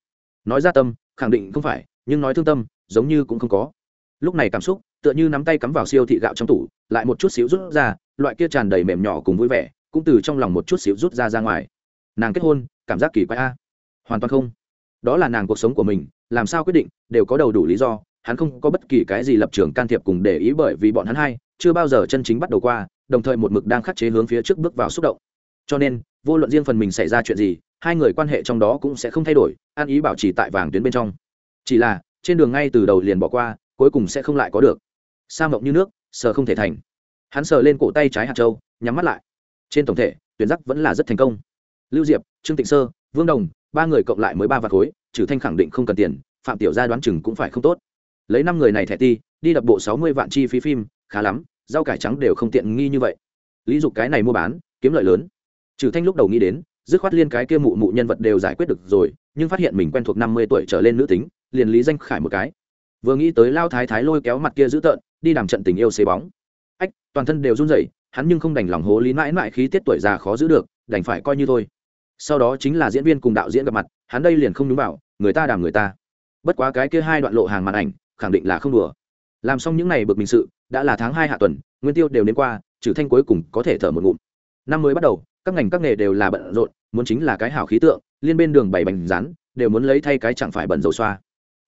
nói ra tâm, khẳng định không phải, nhưng nói thương tâm, giống như cũng không có. Lúc này cảm xúc, tựa như nắm tay cắm vào siêu thị gạo trong tủ, lại một chút xíu rút ra, loại kia tràn đầy mềm nhỏ cùng vui vẻ, cũng từ trong lòng một chút xíu rút ra ra ngoài. Nàng kết hôn, cảm giác kỳ quái a. Hoàn toàn không. Đó là nàng cuộc sống của mình, làm sao quyết định, đều có đầu đủ lý do, hắn không có bất kỳ cái gì lập trường can thiệp cùng để ý bởi vì bọn hắn hai, chưa bao giờ chân chính bắt đầu qua, đồng thời một mực đang khắc chế hướng phía trước bước vào xúc động. Cho nên, vô luận riêng phần mình xảy ra chuyện gì, hai người quan hệ trong đó cũng sẽ không thay đổi an ý bảo trì tại vàng tuyến bên trong. Chỉ là, trên đường ngay từ đầu liền bỏ qua, cuối cùng sẽ không lại có được. Sa mộng như nước, sờ không thể thành. Hắn sờ lên cổ tay trái hạt châu, nhắm mắt lại. Trên tổng thể, tuyển giác vẫn là rất thành công. Lưu diệp, trương tịnh sơ, vương đồng, ba người cộng lại mới ba vạt khối, trừ thanh khẳng định không cần tiền, phạm tiểu gia đoán chừng cũng phải không tốt. Lấy năm người này thẻ ti, đi đập bộ sáu mươi vạn chi phí phim, khá lắm, rau cải trắng đều không tiện nghi như vậy. Lý dục cái này mua bán, kiếm lợi lớn. Trừ thanh lúc đầu nghĩ đến dứt khoát liên cái kia mụ mụ nhân vật đều giải quyết được rồi, nhưng phát hiện mình quen thuộc năm mươi tuổi trở lên nữ tính, liền lý danh khải một cái. Vừa nghĩ tới lao thái thái lôi kéo mặt kia dữ tợn, đi đàm trận tình yêu xế bóng. Ách, toàn thân đều run rẩy, hắn nhưng không đành lòng hố lý mãi mãi khí tiết tuổi già khó giữ được, đành phải coi như thôi. Sau đó chính là diễn viên cùng đạo diễn gặp mặt, hắn đây liền không đúng vào, người ta đàm người ta. Bất quá cái kia hai đoạn lộ hàng màn ảnh, khẳng định là không đùa. Làm xong những n à y bực mình sự, đã là tháng hai hạ tuần, nguyên tiêu đều đến qua, trừ thanh cuối cùng có thể thở một ngụm. Năm mới bắt đầu, các ngành các nghề đều là bận rộn muốn chính là cái hảo khí tượng, liên bên đường bảy bánh rán, đều muốn lấy thay cái chẳng phải bẩn dầu xoa.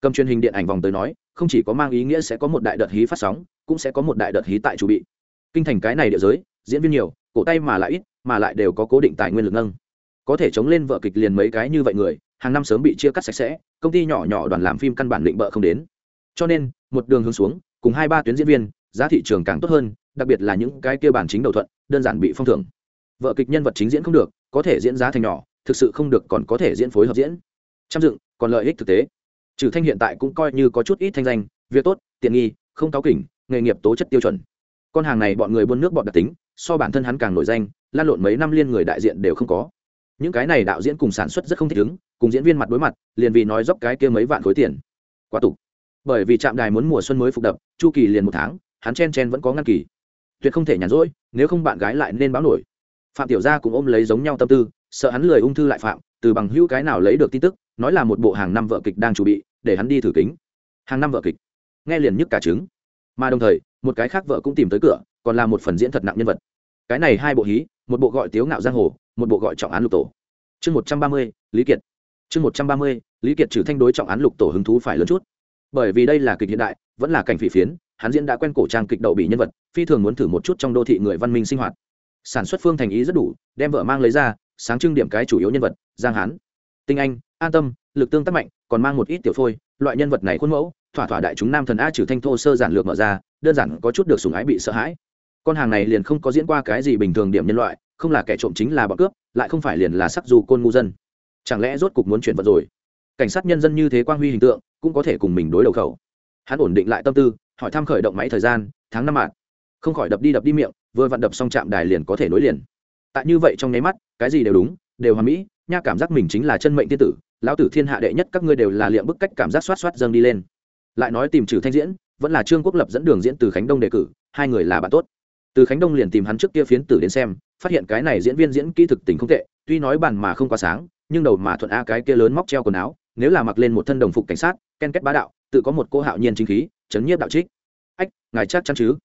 Cầm truyền hình điện ảnh vòng tới nói, không chỉ có mang ý nghĩa sẽ có một đại đợt hí phát sóng, cũng sẽ có một đại đợt hí tại chủ bị. Kinh thành cái này địa giới, diễn viên nhiều, cổ tay mà lại ít, mà lại đều có cố định tài nguyên lực nâng. Có thể chống lên vợ kịch liền mấy cái như vậy người, hàng năm sớm bị chia cắt sạch sẽ, công ty nhỏ nhỏ đoàn làm phim căn bản định bợ không đến. Cho nên, một đường hướng xuống, cùng hai ba tuyến diễn viên, giá thị trường càng tốt hơn, đặc biệt là những cái kia bản chính đầu thuận, đơn giản bị phong thưởng vợ kịch nhân vật chính diễn không được, có thể diễn giá thành nhỏ, thực sự không được còn có thể diễn phối hợp diễn. Trăm dựng, còn lợi ích thực tế. Trừ thanh hiện tại cũng coi như có chút ít thanh danh, việc tốt, tiện nghi, không cáo kỉnh, nghề nghiệp tố chất tiêu chuẩn. Con hàng này bọn người buôn nước bọn đặc tính, so bản thân hắn càng nổi danh, lan lộn mấy năm liên người đại diện đều không có. Những cái này đạo diễn cùng sản xuất rất không thích ứng, cùng diễn viên mặt đối mặt, liền vì nói dốc cái kia mấy vạn khối tiền. Quá tục. Bởi vì trạm đài muốn mùa xuân mới phục đập, chu kỳ liền một tháng, hắn chen chen vẫn có ngăn kỳ. Tuyệt không thể nhàn rỗi, nếu không bạn gái lại nên báo nổi phạm tiểu gia cũng ôm lấy giống nhau tâm tư, sợ hắn lười ung thư lại phạm, từ bằng hữu cái nào lấy được tin tức, nói là một bộ hàng năm vợ kịch đang chuẩn bị, để hắn đi thử kính. Hàng năm vợ kịch. Nghe liền nhức cả trứng. Mà đồng thời, một cái khác vợ cũng tìm tới cửa, còn là một phần diễn thật nặng nhân vật. Cái này hai bộ hí, một bộ gọi tiếu ngạo giang hồ, một bộ gọi trọng án lục tổ. Chương một trăm ba mươi, lý kiệt. Chương một trăm ba mươi, lý kiệt trừ thanh đối trọng án lục tổ hứng thú phải lớn chút. Bởi vì đây là kịch hiện đại, vẫn là cảnh phỉ phiến, hắn diễn đã quen cổ trang kịch đậu bị nhân vật, phi thường muốn thử một chút trong đô thị người văn minh sinh hoạt sản xuất phương thành ý rất đủ, đem vợ mang lấy ra, sáng trưng điểm cái chủ yếu nhân vật, giang hán. Tinh anh, an tâm, lực tương tác mạnh, còn mang một ít tiểu phôi, loại nhân vật này khuôn mẫu, thỏa thỏa đại chúng nam thần a trừ thanh thô sơ giản lược mở ra, đơn giản có chút được sùng ái bị sợ hãi. Con hàng này liền không có diễn qua cái gì bình thường điểm nhân loại, không là kẻ trộm chính là bọn cướp, lại không phải liền là sắc dù côn ngu dân. Chẳng lẽ rốt cục muốn chuyển vật rồi? Cảnh sát nhân dân như thế quang huy hình tượng, cũng có thể cùng mình đối đầu khẩu. Hắn ổn định lại tâm tư, hỏi thăm khởi động máy thời gian, tháng năm mạng không khỏi đập đi đập đi miệng, vừa vặn đập xong chạm đài liền có thể nối liền. Tại như vậy trong nháy mắt, cái gì đều đúng, đều hoàn mỹ, nha cảm giác mình chính là chân mệnh tiên tử, lão tử thiên hạ đệ nhất các ngươi đều là liệm bức cách cảm giác xoát xoát dâng đi lên. Lại nói tìm trừ thanh diễn, vẫn là trương quốc lập dẫn đường diễn từ khánh đông đề cử, hai người là bạn tốt. Từ khánh đông liền tìm hắn trước kia phiến tử đến xem, phát hiện cái này diễn viên diễn kỹ thực tình không tệ, tuy nói bàn mà không quá sáng, nhưng đầu mà thuận a cái kia lớn móc treo quần áo, nếu là mặc lên một thân đồng phục cảnh sát, ken kết bá đạo, tự có một cô hạo nhiên chính khí, chấn nhiếp đạo trích. Ách, ngài chắc chắn chứ?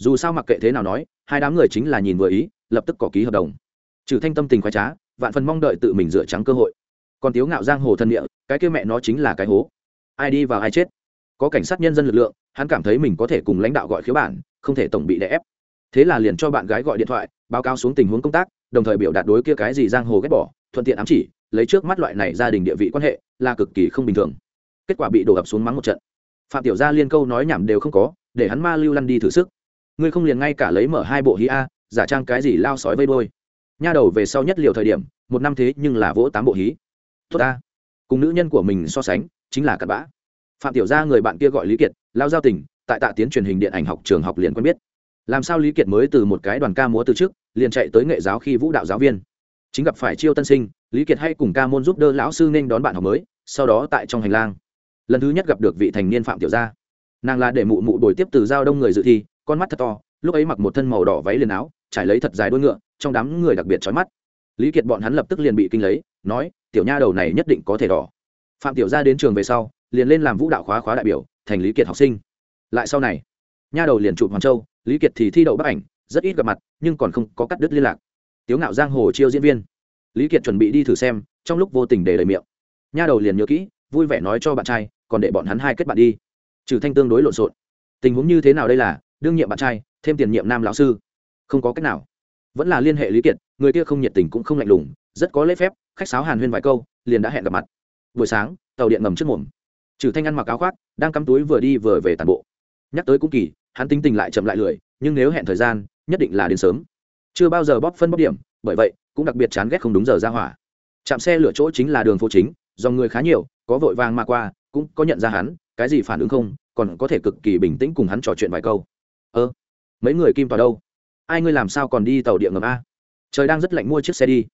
Dù sao mặc kệ thế nào nói, hai đám người chính là nhìn vừa ý, lập tức có ký hợp đồng. Trừ thanh tâm tình khoái trá, vạn phần mong đợi tự mình dựa trắng cơ hội. Còn tiếu ngạo giang hồ thân địa, cái kia mẹ nó chính là cái hố. Ai đi vào ai chết. Có cảnh sát nhân dân lực lượng, hắn cảm thấy mình có thể cùng lãnh đạo gọi khiếu bản, không thể tổng bị đè ép. Thế là liền cho bạn gái gọi điện thoại, báo cáo xuống tình huống công tác, đồng thời biểu đạt đối kia cái gì giang hồ ghét bỏ, thuận tiện ám chỉ, lấy trước mắt loại này gia đình địa vị quan hệ, là cực kỳ không bình thường. Kết quả bị đổ ập xuống mắng một trận. Phạm tiểu gia liên câu nói nhảm đều không có, để hắn ma lưu lăn đi thử sức ngươi không liền ngay cả lấy mở hai bộ hí a, giả trang cái gì lao sói vây đôi nha đầu về sau nhất liều thời điểm, một năm thế nhưng là vỗ tám bộ hí. Tốt ta. Cùng nữ nhân của mình so sánh, chính là cặn bã. Phạm tiểu gia người bạn kia gọi lý kiệt, lao giao tình, tại tạ tiến truyền hình điện ảnh học trường học liền quen biết. Làm sao lý kiệt mới từ một cái đoàn ca múa từ trước, liền chạy tới nghệ giáo khi vũ đạo giáo viên. Chính gặp phải chiêu tân sinh, lý kiệt hay cùng ca môn giúp đỡ lão sư nên đón bạn học mới, sau đó tại trong hành lang. Lần thứ nhất gặp được vị thành niên phạm tiểu gia. Nàng là để mụ mụ đổi tiếp từ giao đông người dự thi con mắt thật to, lúc ấy mặc một thân màu đỏ váy liền áo, trải lấy thật dài đuôi ngựa, trong đám người đặc biệt trói mắt. Lý kiệt bọn hắn lập tức liền bị kinh lấy, nói, tiểu nha đầu này nhất định có thể đỏ. Phạm tiểu gia đến trường về sau, liền lên làm vũ đạo khóa khóa đại biểu, thành lý kiệt học sinh. Lại sau này, nha đầu liền chụp hoàng châu, lý kiệt thì thi đậu bức ảnh, rất ít gặp mặt, nhưng còn không có cắt đứt liên lạc. Tiếu ngạo giang hồ chiêu diễn viên. Lý kiệt chuẩn bị đi thử xem, trong lúc vô tình để lời miệng. Nha đầu liền nhớ kỹ, vui vẻ nói cho bạn trai, còn để bọn hắn hai kết bạn đi. Trừ thanh tương đối lộn xộn. Tình huống như thế nào đây là đương nhiệm bạn trai, thêm tiền nhiệm nam lão sư. Không có cách nào. Vẫn là liên hệ lý kiệt, người kia không nhiệt tình cũng không lạnh lùng, rất có lễ phép, khách sáo hàn huyên vài câu, liền đã hẹn gặp mặt. Buổi sáng, tàu điện ngầm trước mồm. Trừ thanh ăn mặc áo khoác, đang cắm túi vừa đi vừa về tàn bộ. Nhắc tới cũng kỳ, hắn tính tình lại chậm lại lười, nhưng nếu hẹn thời gian, nhất định là đến sớm. Chưa bao giờ bóp phân bóp điểm, bởi vậy, cũng đặc biệt chán ghét không đúng giờ ra hỏa. Chạm xe lửa chỗ chính là đường phố chính do người khá nhiều, có vội vàng mà qua, cũng có nhận ra hắn, cái gì phản ứng không, còn có thể cực kỳ bình tĩnh cùng hắn trò chuyện vài câu ơ, mấy người kim tòa đâu? Ai ngươi làm sao còn đi tàu điện ngầm a? Trời đang rất lạnh mua chiếc xe đi.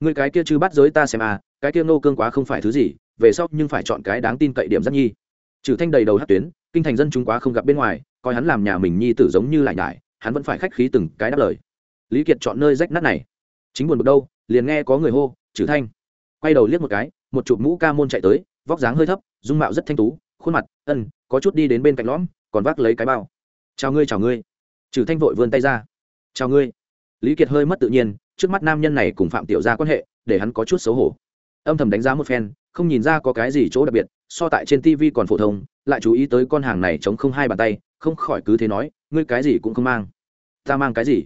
Ngươi cái kia chứ bắt giới ta xem a cái kia nô cương quá không phải thứ gì, về sau nhưng phải chọn cái đáng tin cậy điểm rất nhi. Trừ thanh đầy đầu hát tuyến, kinh thành dân chúng quá không gặp bên ngoài, coi hắn làm nhà mình nhi tử giống như lại nhải, hắn vẫn phải khách khí từng cái đáp lời. Lý kiệt chọn nơi rách nát này. Chính buồn bực đâu, liền nghe có người hô, trừ thanh. Quay đầu liếc một cái, một chụp mũ ca môn chạy tới, vóc dáng hơi thấp, dung mạo rất thanh tú, khuôn mặt, ân, có chút đi đến bên cạnh lõm, còn vác lấy cái bao chào ngươi chào ngươi. Trừ thanh vội vươn tay ra. Chào ngươi. Lý kiệt hơi mất tự nhiên, trước mắt nam nhân này cùng phạm tiểu gia quan hệ, để hắn có chút xấu hổ. Âm thầm đánh giá một phen, không nhìn ra có cái gì chỗ đặc biệt, so tại trên tv còn phổ thông, lại chú ý tới con hàng này chống không hai bàn tay, không khỏi cứ thế nói, ngươi cái gì cũng không mang. Ta mang cái gì?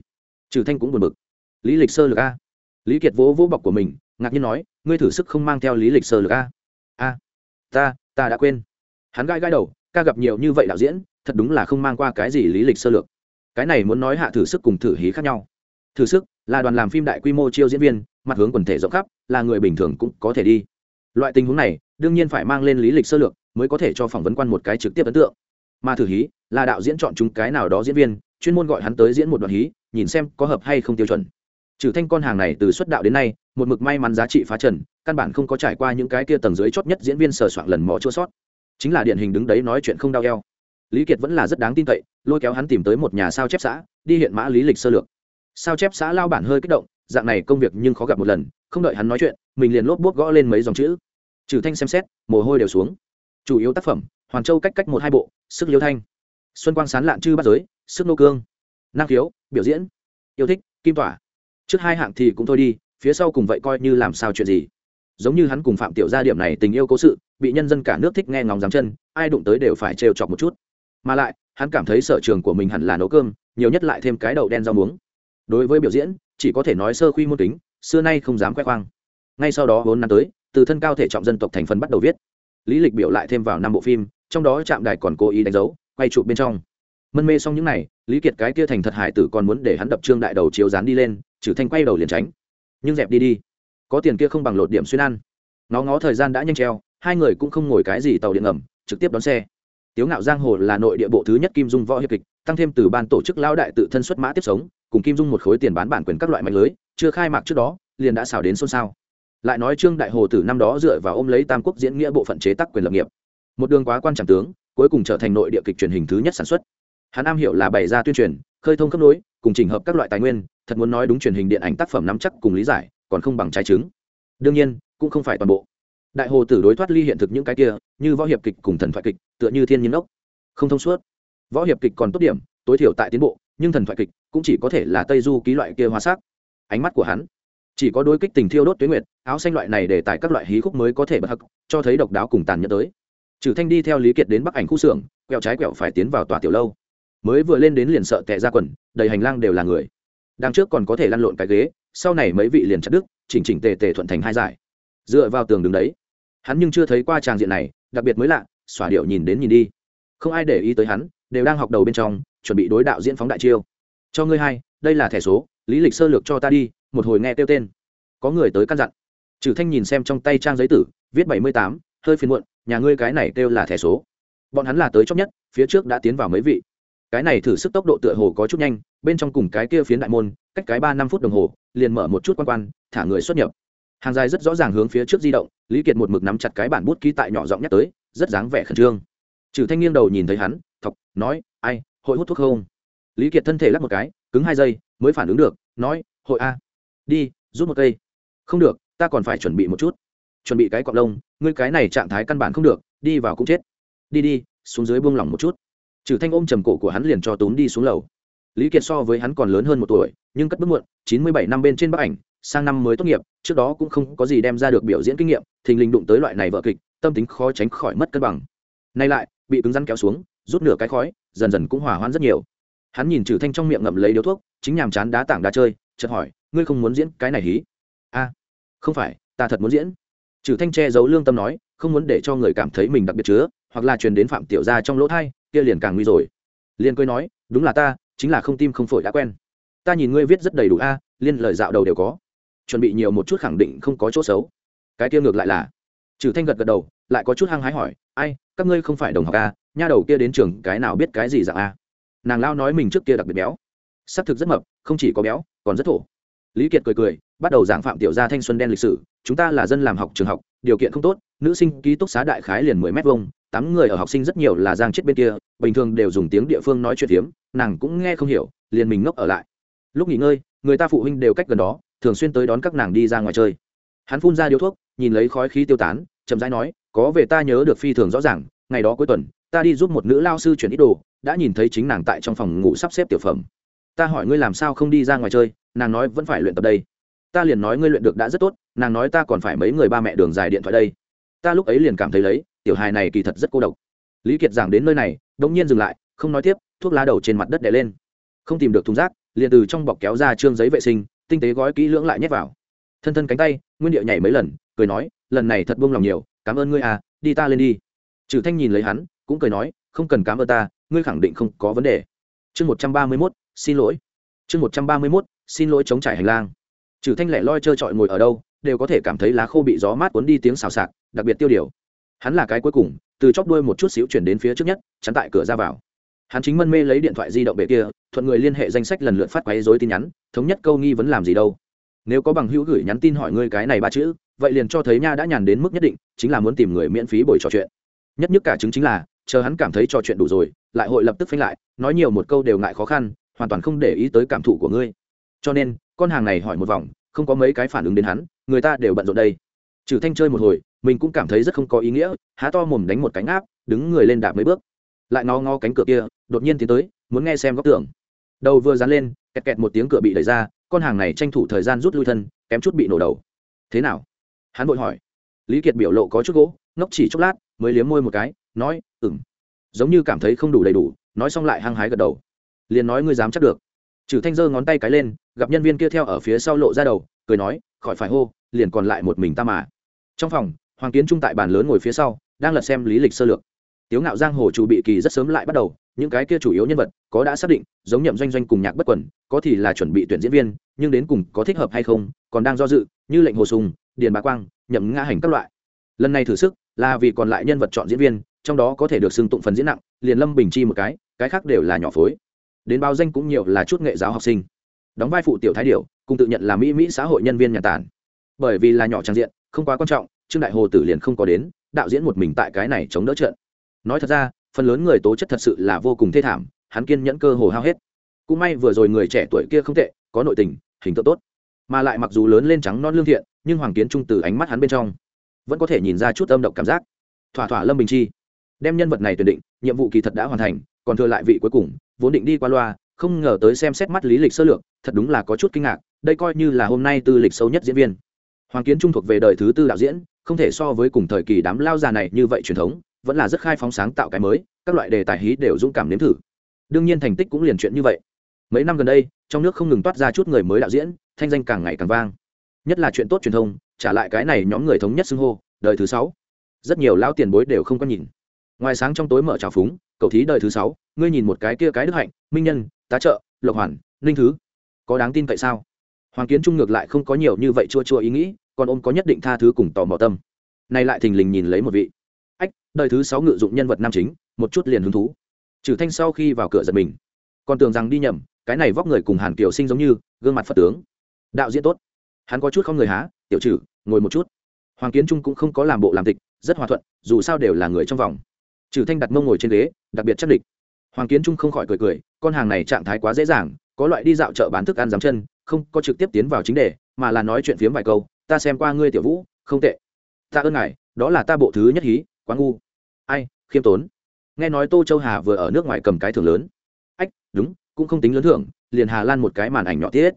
Trừ thanh cũng buồn bực. Lý lịch sơ lược a. Lý kiệt vỗ vỗ bọc của mình, ngạc nhiên nói, ngươi thử sức không mang theo lý lịch sơ lược a. A, ta ta đã quên. Hắn gai gai đầu, ca gặp nhiều như vậy đạo diễn thật đúng là không mang qua cái gì lý lịch sơ lược. Cái này muốn nói hạ thử sức cùng thử hí khác nhau. Thử sức là đoàn làm phim đại quy mô chiêu diễn viên, mặt hướng quần thể rộng khắp, là người bình thường cũng có thể đi. Loại tình huống này, đương nhiên phải mang lên lý lịch sơ lược mới có thể cho phỏng vấn quan một cái trực tiếp ấn tượng. Mà thử hí là đạo diễn chọn chúng cái nào đó diễn viên, chuyên môn gọi hắn tới diễn một đoạn hí, nhìn xem có hợp hay không tiêu chuẩn. Trừ thanh con hàng này từ xuất đạo đến nay, một mực may mắn giá trị phá trần, căn bản không có trải qua những cái kia tầng dưới chót nhất diễn viên sờ soạn lần mò chua sót. Chính là điển hình đứng đấy nói chuyện không đau eo lý kiệt vẫn là rất đáng tin cậy, lôi kéo hắn tìm tới một nhà sao chép xã, đi hiện mã lý lịch sơ lược. Sao chép xã lao bản hơi kích động, dạng này công việc nhưng khó gặp một lần, không đợi hắn nói chuyện, mình liền lốp bút gõ lên mấy dòng chữ. Trừ thanh xem xét, mồ hôi đều xuống. Chủ yếu tác phẩm hoàn châu cách cách một hai bộ, sức liêu thanh. Xuân quang sán lạn chư bắt giới, sức nô cương. Năng khiếu, biểu diễn. Yêu thích, kim tỏa. Trước hai hạng thì cũng thôi đi, phía sau cùng vậy coi như làm sao chuyện gì. Giống như hắn cùng phạm tiểu gia điểm này tình yêu cố sự, bị nhân dân cả nước thích nghe ngóng dám chân, ai đụng tới đều phải trêu chọc một chút mà lại, hắn cảm thấy sở trường của mình hẳn là nấu cơm, nhiều nhất lại thêm cái đậu đen rau muống. Đối với biểu diễn, chỉ có thể nói sơ khuy môn tính xưa nay không dám khoe khoang. Ngay sau đó, vốn năm tới, từ thân cao thể trọng dân tộc thành phần bắt đầu viết. Lý lịch biểu lại thêm vào năm bộ phim, trong đó trạm đài còn cố ý đánh dấu, quay chụp bên trong. Mân mê xong những n à y lý kiệt cái kia thành thật hải tử còn muốn để hắn đập trương đại đầu chiếu dán đi lên, trừ thanh quay đầu liền tránh. Nhưng dẹp đi đi. Có tiền kia không bằng lột điểm xuyên ăn. Nó ngó thời gian đã nhanh treo, hai người cũng không ngồi cái gì tàu điện ngầm, trực tiếp đón xe tiếu ngạo giang hồ là nội địa bộ thứ nhất kim dung võ hiệp kịch, tăng thêm từ ban tổ chức lao đại tự thân xuất mã tiếp sống, cùng kim dung một khối tiền bán bản quyền các loại mạnh lưới, chưa khai mạc trước đó, liền đã xào đến xôn xao. Lại nói trương đại hồ từ năm đó dựa vào ôm lấy tam quốc diễn nghĩa bộ phận chế tác quyền lập nghiệp. Một đường quá quan trọng tướng, cuối cùng trở thành nội địa kịch truyền hình thứ nhất sản xuất. Hắn am hiểu là bày ra tuyên truyền, khơi thông cấp nối, cùng trình hợp các loại tài nguyên, thật muốn nói đúng truyền hình điện ảnh tác phẩm nắm chắc cùng lý giải, còn không bằng trái chứng đương nhiên, cũng không phải toàn bộ đại hồ tử đối thoát ly hiện thực những cái kia, như võ hiệp kịch cùng thần thoại kịch, tựa như thiên nhiên ốc. Không thông suốt. Võ hiệp kịch còn tốt điểm, tối thiểu tại tiến bộ, nhưng thần thoại kịch cũng chỉ có thể là tây du ký loại kia hóa sắc. Ánh mắt của hắn chỉ có đôi kích tình thiêu đốt tuyến nguyệt, áo xanh loại này để tại các loại hí khúc mới có thể bật hắc, cho thấy độc đáo cùng tàn nhẫn tới. Trừ thanh đi theo lý kiệt đến bắc ảnh khu xưởng, quẹo trái quẹo phải tiến vào tòa tiểu lâu. Mới vừa lên đến liền sợ tệ ra quần, đầy hành lang đều là người. Đằng trước còn có thể lăn lộn cái ghế, sau này mấy vị liền chặt đức chỉnh chỉnh tề tề thuận thành hai giải. Dựa vào tường đứng đấy hắn nhưng chưa thấy qua tràng diện này, đặc biệt mới lạ xỏa điệu nhìn đến nhìn đi. Không ai để ý tới hắn, đều đang học đầu bên trong, chuẩn bị đối đạo diễn phóng đại chiêu. Cho ngươi hai đây là thẻ số, lý lịch sơ lược cho ta đi, một hồi nghe tiêu tên. Có người tới căn dặn. Trừ thanh nhìn xem trong tay trang giấy tử, viết bảy mươi tám, hơi phiền muộn, nhà ngươi cái này kêu là thẻ số. Bọn hắn là tới chóc nhất, phía trước đã tiến vào mấy vị. Cái này thử sức tốc độ tựa hồ có chút nhanh, bên trong cùng cái kia phiến đại môn, cách cái ba năm phút đồng hồ, liền mở một chút quan quan, thả người xuất nhập hàng dài rất rõ ràng hướng phía trước di động, lý kiệt một mực nắm chặt cái bản bút ký tại nhỏ giọng nhắc tới, rất dáng vẻ khẩn trương. Trừ thanh nghiêng đầu nhìn thấy hắn, thọc, nói, ai, hội hút thuốc không? Lý kiệt thân thể lắc một cái, cứng hai giây, mới phản ứng được, nói, hội a. Đi, rút một cây. Không được, ta còn phải chuẩn bị một chút. Chuẩn bị cái cọc lông, ngươi cái này trạng thái căn bản không được, đi vào cũng chết. Đi đi, xuống dưới buông lỏng một chút. Trừ thanh ôm trầm cổ của hắn liền cho tốn đi xuống lầu. Lý kiệt so với hắn còn lớn hơn một tuổi, nhưng cất bước muộn, chín mươi bảy năm bên trên bức ảnh sang năm mới tốt nghiệp trước đó cũng không có gì đem ra được biểu diễn kinh nghiệm thình lình đụng tới loại này vợ kịch tâm tính khó tránh khỏi mất cân bằng. Nay lại bị cứng rắn kéo xuống rút nửa cái khói dần dần cũng hòa hoãn rất nhiều. Hắn nhìn trừ thanh trong miệng ngậm lấy điếu thuốc chính nhàm chán đá tảng đá chơi chợt hỏi ngươi không muốn diễn cái này hí? A không phải ta thật muốn diễn. Trừ thanh che giấu lương tâm nói không muốn để cho người cảm thấy mình đặc biệt chứa hoặc là truyền đến phạm tiểu gia trong lỗ thay, kia liền càng nguy rồi. Liên cười nói đúng là ta chính là không tim không phổi đã quen. Ta nhìn ngươi viết rất đầy đủ a liên lời dạo đầu đều có chuẩn bị nhiều một chút khẳng định không có chỗ xấu. Cái kia ngược lại là. Trừ thanh gật gật đầu, lại có chút hăng hái hỏi, ai, các ngươi không phải đồng học a nha đầu kia đến trường cái nào biết cái gì dạng a nàng lao nói mình trước kia đặc biệt béo. Xác thực rất mập, không chỉ có béo, còn rất thổ. Lý kiệt cười cười, bắt đầu giảng phạm tiểu gia thanh xuân đen lịch sử, chúng ta là dân làm học trường học, điều kiện không tốt, nữ sinh ký túc xá đại khái liền mười mét vuông, tám người ở học sinh rất nhiều là giang chết bên kia, bình thường đều dùng tiếng địa phương nói chuyện hiếm nàng cũng nghe không hiểu, liền mình ngốc ở lại. Lúc nghỉ ngơi, người ta phụ huynh đều cách gần đó thường xuyên tới đón các nàng đi ra ngoài chơi. Hắn phun ra điếu thuốc, nhìn lấy khói khí tiêu tán, chậm rãi nói, có về ta nhớ được phi thường rõ ràng, ngày đó cuối tuần, ta đi giúp một nữ lao sư chuyển ít đồ, đã nhìn thấy chính nàng tại trong phòng ngủ sắp xếp tiểu phẩm. Ta hỏi ngươi làm sao không đi ra ngoài chơi, nàng nói vẫn phải luyện tập đây. Ta liền nói ngươi luyện được đã rất tốt, nàng nói ta còn phải mấy người ba mẹ đường dài điện thoại đây. Ta lúc ấy liền cảm thấy lấy, tiểu hài này kỳ thật rất cô độc. Lý kiệt giảng đến nơi này, đống nhiên dừng lại, không nói tiếp, thuốc lá đầu trên mặt đất đẻ lên. Không tìm được thùng rác, liền từ trong bọc kéo ra trương giấy vệ sinh tinh tế gói kỹ lưỡng lại nhét vào. Thân thân cánh tay, nguyên điệu nhảy mấy lần, cười nói, lần này thật buông lòng nhiều, cảm ơn ngươi à đi ta lên đi. Trừ thanh nhìn lấy hắn, cũng cười nói, không cần cảm ơn ta, ngươi khẳng định không có vấn đề. Chương một trăm ba mươi mốt, xin lỗi. Chương một trăm ba mươi mốt, xin lỗi chống trải hành lang. Trừ thanh lẻ loi trơ trọi ngồi ở đâu, đều có thể cảm thấy lá khô bị gió mát cuốn đi tiếng xào xạc, đặc biệt tiêu điều. Hắn là cái cuối cùng, từ chóp đuôi một chút xíu chuyển đến phía trước nhất, chắn tại cửa ra vào. Hắn chính mân mê lấy điện thoại di động bệ kia thuận người liên hệ danh sách lần lượt phát quấy dối tin nhắn, thống nhất câu nghi vấn làm gì đâu. Nếu có bằng hữu gửi nhắn tin hỏi ngươi cái này ba chữ, vậy liền cho thấy nha đã nhàn đến mức nhất định, chính là muốn tìm người miễn phí buổi trò chuyện. Nhất nhất cả chứng chính là, chờ hắn cảm thấy trò chuyện đủ rồi, lại hội lập tức phanh lại, nói nhiều một câu đều ngại khó khăn, hoàn toàn không để ý tới cảm thụ của ngươi. Cho nên, con hàng này hỏi một vòng, không có mấy cái phản ứng đến hắn, người ta đều bận rộn đây. Trừ thanh chơi một hồi, mình cũng cảm thấy rất không có ý nghĩa, há to mồm đánh một cánh áp, đứng người lên đạp mấy bước. Lại ngó ngó cánh cửa kia, đột nhiên tiến tới, muốn nghe xem góc tường đầu vừa dán lên, kẹt kẹt một tiếng cửa bị đẩy ra, con hàng này tranh thủ thời gian rút lui thân, kém chút bị nổ đầu. Thế nào? Hắn vội hỏi. Lý kiệt biểu lộ có chút gỗ, ngốc chỉ chốc lát, mới liếm môi một cái, nói ừng giống như cảm thấy không đủ đầy đủ, nói xong lại hăng hái gật đầu. Liền nói, ngươi dám chắc được. Trừ thanh giơ ngón tay cái lên, gặp nhân viên kia theo ở phía sau lộ ra đầu, cười nói, khỏi phải hô, liền còn lại một mình ta mà. Trong phòng, hoàng kiến trung tại bàn lớn ngồi phía sau, đang lật xem lý lịch sơ lược. Tiếu ngạo giang hồ chủ bị kỳ rất sớm lại bắt đầu những cái kia chủ yếu nhân vật có đã xác định, giống nhậm doanh doanh cùng nhạc bất quẩn có thì là chuẩn bị tuyển diễn viên, nhưng đến cùng có thích hợp hay không, còn đang do dự, như lệnh hồ sùng, điền bá quang, nhậm ngã hành các loại. Lần này thử sức là vì còn lại nhân vật chọn diễn viên, trong đó có thể được xưng tụng phần diễn nặng, liền lâm bình chi một cái cái khác đều là nhỏ phối. Đến bao danh cũng nhiều là chút nghệ giáo học sinh. Đóng vai phụ tiểu thái điệu cùng tự nhận là mỹ mỹ xã hội nhân viên nhà tản bởi vì là nhỏ trang diện, không quá quan trọng, trương đại hồ tử liền không có đến, đạo diễn một mình tại cái này chống đỡ trận. Nói thật ra phần lớn người tố chất thật sự là vô cùng thê thảm, hắn kiên nhẫn cơ hồ hao hết. Cũng may vừa rồi người trẻ tuổi kia không tệ, có nội tình, hình tượng tốt. Mà lại mặc dù lớn lên trắng non lương thiện, nhưng hoàng kiến trung từ ánh mắt hắn bên trong, vẫn có thể nhìn ra chút âm độc cảm giác. Thỏa thỏa lâm bình chi, đem nhân vật này tuyển định, nhiệm vụ kỳ thật đã hoàn thành, còn thừa lại vị cuối cùng, vốn định đi qua loa, không ngờ tới xem xét mắt lý lịch sơ lược, thật đúng là có chút kinh ngạc, đây coi như là hôm nay tư lịch sâu nhất diễn viên. Hoàng kiến trung thuộc về đời thứ tư đạo diễn, không thể so với cùng thời kỳ đám lao già này như vậy truyền thống vẫn là rất khai phóng sáng tạo cái mới, các loại đề tài hí đều dũng cảm nếm thử. Đương nhiên thành tích cũng liền chuyện như vậy. Mấy năm gần đây, trong nước không ngừng toát ra chút người mới đạo diễn, thanh danh càng ngày càng vang. Nhất là chuyện tốt truyền thông, trả lại cái này nhóm người thống nhất xưng hô, đời thứ sáu. Rất nhiều lao tiền bối đều không có nhìn. Ngoài sáng trong tối mở trào phúng, cầu thí đời thứ sáu, ngươi nhìn một cái kia cái đức hạnh, minh nhân, tá trợ, lộc hoàn, ninh thứ. Có đáng tin cậy sao? Hoàng kiến trung ngược lại không có nhiều như vậy chua chua ý nghĩ, còn ôm có nhất định tha thứ cùng tò mò tâm. Nay lại thình lình nhìn lấy một vị đời thứ sáu ngự dụng nhân vật nam chính, một chút liền hứng thú. Trừ thanh sau khi vào cửa giật mình, còn tưởng rằng đi nhầm, cái này vóc người cùng hàn kiều sinh giống như, gương mặt phật tướng. Đạo diễn tốt. Hắn có chút không người há, tiểu trừ, ngồi một chút. Hoàng kiến trung cũng không có làm bộ làm tịch, rất hòa thuận, dù sao đều là người trong vòng. Trừ thanh đặt mông ngồi trên ghế, đặc biệt chắc địch. Hoàng kiến trung không khỏi cười cười, con hàng này trạng thái quá dễ dàng, có loại đi dạo chợ bán thức ăn dám chân, không có trực tiếp tiến vào chính đề, mà là nói chuyện phiếm vài câu, ta xem qua ngươi tiểu vũ, không tệ. Ta ơn ngài, đó là ta bộ thứ nhất hí quá ngu. Ai, khiêm tốn. Nghe nói tô châu hà vừa ở nước ngoài cầm cái thưởng lớn. Ách, đúng, cũng không tính lớn thưởng, liền hà lan một cái màn ảnh nhỏ tiết.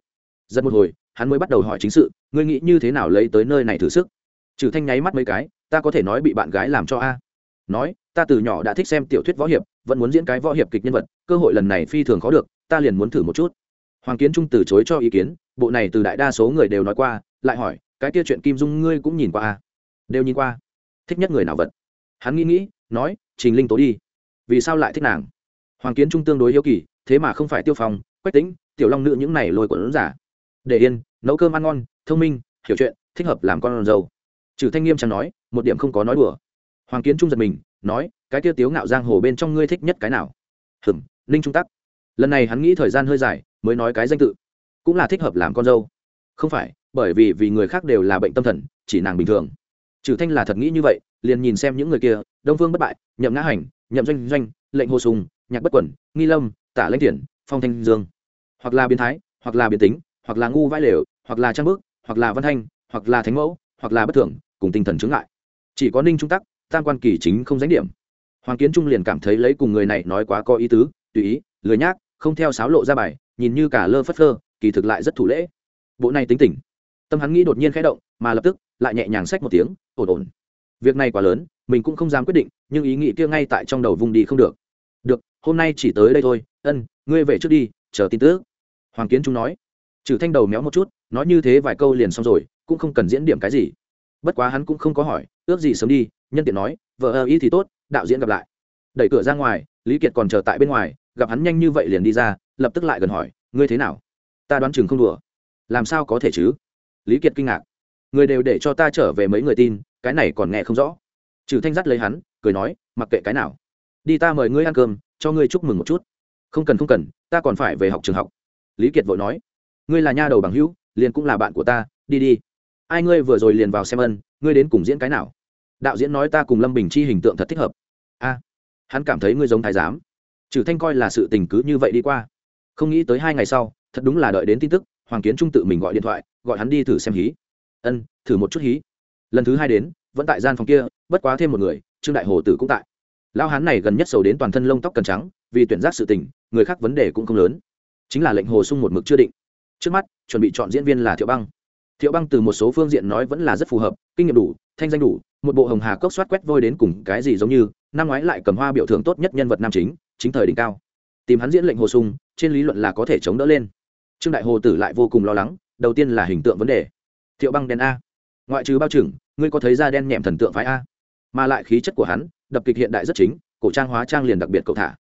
Giật một hồi, hắn mới bắt đầu hỏi chính sự, ngươi nghĩ như thế nào lấy tới nơi này thử sức? Trừ thanh nháy mắt mấy cái, ta có thể nói bị bạn gái làm cho a. Nói, ta từ nhỏ đã thích xem tiểu thuyết võ hiệp, vẫn muốn diễn cái võ hiệp kịch nhân vật, cơ hội lần này phi thường khó được, ta liền muốn thử một chút. Hoàng kiến trung từ chối cho ý kiến, bộ này từ đại đa số người đều nói qua, lại hỏi, cái kia chuyện kim dung ngươi cũng nhìn qua à? đều nhìn qua. Thích nhất người nào vật? Hắn nghĩ nghĩ, nói, trình linh tố đi. Vì sao lại thích nàng? Hoàng kiến trung tương đối hiếu kỳ, thế mà không phải tiêu phong, quách tính tiểu long nữ những này lôi quẩn giả. Để yên, nấu cơm ăn ngon, thông minh, hiểu chuyện, thích hợp làm con dâu. Trừ thanh nghiêm chẳng nói, một điểm không có nói đùa. Hoàng kiến trung giật mình, nói, cái tiêu tiếu ngạo giang hồ bên trong ngươi thích nhất cái nào? Hừm ninh trung tắc. Lần này hắn nghĩ thời gian hơi dài, mới nói cái danh tự. Cũng là thích hợp làm con dâu. Không phải, bởi vì vì người khác đều là bệnh tâm thần, chỉ nàng bình thường trừ thanh là thật nghĩ như vậy, liền nhìn xem những người kia, đông phương bất bại, nhậm ngã hành, nhậm doanh doanh, lệnh hồ sùng, nhạc bất quẩn, nghi lâm, tả lãnh thiển phong thanh dương. Hoặc là biến thái, hoặc là biến tính, hoặc là ngu vãi lều, hoặc là trang bước hoặc là văn thanh, hoặc là thánh mẫu, hoặc là bất thường cùng tinh thần chứng lại chỉ có ninh trung tắc, tam quan kỳ chính không dánh điểm. Hoàng kiến trung liền cảm thấy lấy cùng người này nói quá có ý tứ, tùy ý, lười nhác, không theo sáo lộ ra bài, nhìn như cả lơ phất lơ kỳ thực lại rất thủ lễ. Bộ này tính tỉnh tâm hắn nghĩ đột nhiên khẽ động, mà lập tức lại nhẹ nhàng xách một tiếng, ổn ổn. Việc này quá lớn, mình cũng không dám quyết định, nhưng ý nghĩ kia ngay tại trong đầu vùng đi không được. Được, hôm nay chỉ tới đây thôi, ân, ngươi về trước đi, chờ tin tức. Hoàng kiến trung nói. Trừ thanh đầu méo một chút, nói như thế vài câu liền xong rồi, cũng không cần diễn điểm cái gì. Bất quá hắn cũng không có hỏi, ước gì sớm đi, nhân tiện nói, vợ ơ, ý thì tốt, đạo diễn gặp lại. Đẩy cửa ra ngoài, lý kiệt còn chờ tại bên ngoài, gặp hắn nhanh như vậy liền đi ra, lập tức lại gần hỏi, ngươi thế nào? Ta đoán chừng không đùa. Làm sao có thể chứ? Lý kiệt kinh ngạc người đều để cho ta trở về mấy người tin, cái này còn nghe không rõ. Trừ thanh dắt lấy hắn, cười nói, mặc kệ cái nào. Đi ta mời ngươi ăn cơm, cho ngươi chúc mừng một chút. Không cần không cần, ta còn phải về học trường học. Lý kiệt vội nói, ngươi là nha đầu bằng hữu, liền cũng là bạn của ta, đi đi. Ai ngươi vừa rồi liền vào xem ân, ngươi đến cùng diễn cái nào? Đạo diễn nói ta cùng lâm bình chi hình tượng thật thích hợp. A, hắn cảm thấy ngươi giống thái giám. Trừ thanh coi là sự tình cứ như vậy đi qua. Không nghĩ tới hai ngày sau, thật đúng là đợi đến tin tức, hoàng kiến trung tự mình gọi điện thoại, gọi hắn đi thử xem hí ân, thử một chút hí. Lần thứ hai đến, vẫn tại gian phòng kia, bất quá thêm một người, trương đại hồ tử cũng tại. Lao hán này gần nhất sầu đến toàn thân lông tóc cần trắng, vì tuyển giác sự tình, người khác vấn đề cũng không lớn. Chính là lệnh hồ sung một mực chưa định. Trước mắt, chuẩn bị chọn diễn viên là thiệu băng. Thiệu băng từ một số phương diện nói vẫn là rất phù hợp, kinh nghiệm đủ, thanh danh đủ, một bộ hồng hà cốc soát quét vôi đến cùng cái gì giống như, năm ngoái lại cầm hoa biểu thưởng tốt nhất nhân vật nam chính chính thời đỉnh cao. Tìm hắn diễn lệnh hồ sung, trên lý luận là có thể chống đỡ lên. Trương đại hồ tử lại vô cùng lo lắng, đầu tiên là hình tượng vấn đề thiệu băng đen a. Ngoại trừ bao trừng, ngươi có thấy da đen nhẹm thần tượng phái a? Mà lại khí chất của hắn, đập kịch hiện đại rất chính, cổ trang hóa trang liền đặc biệt cậu thả.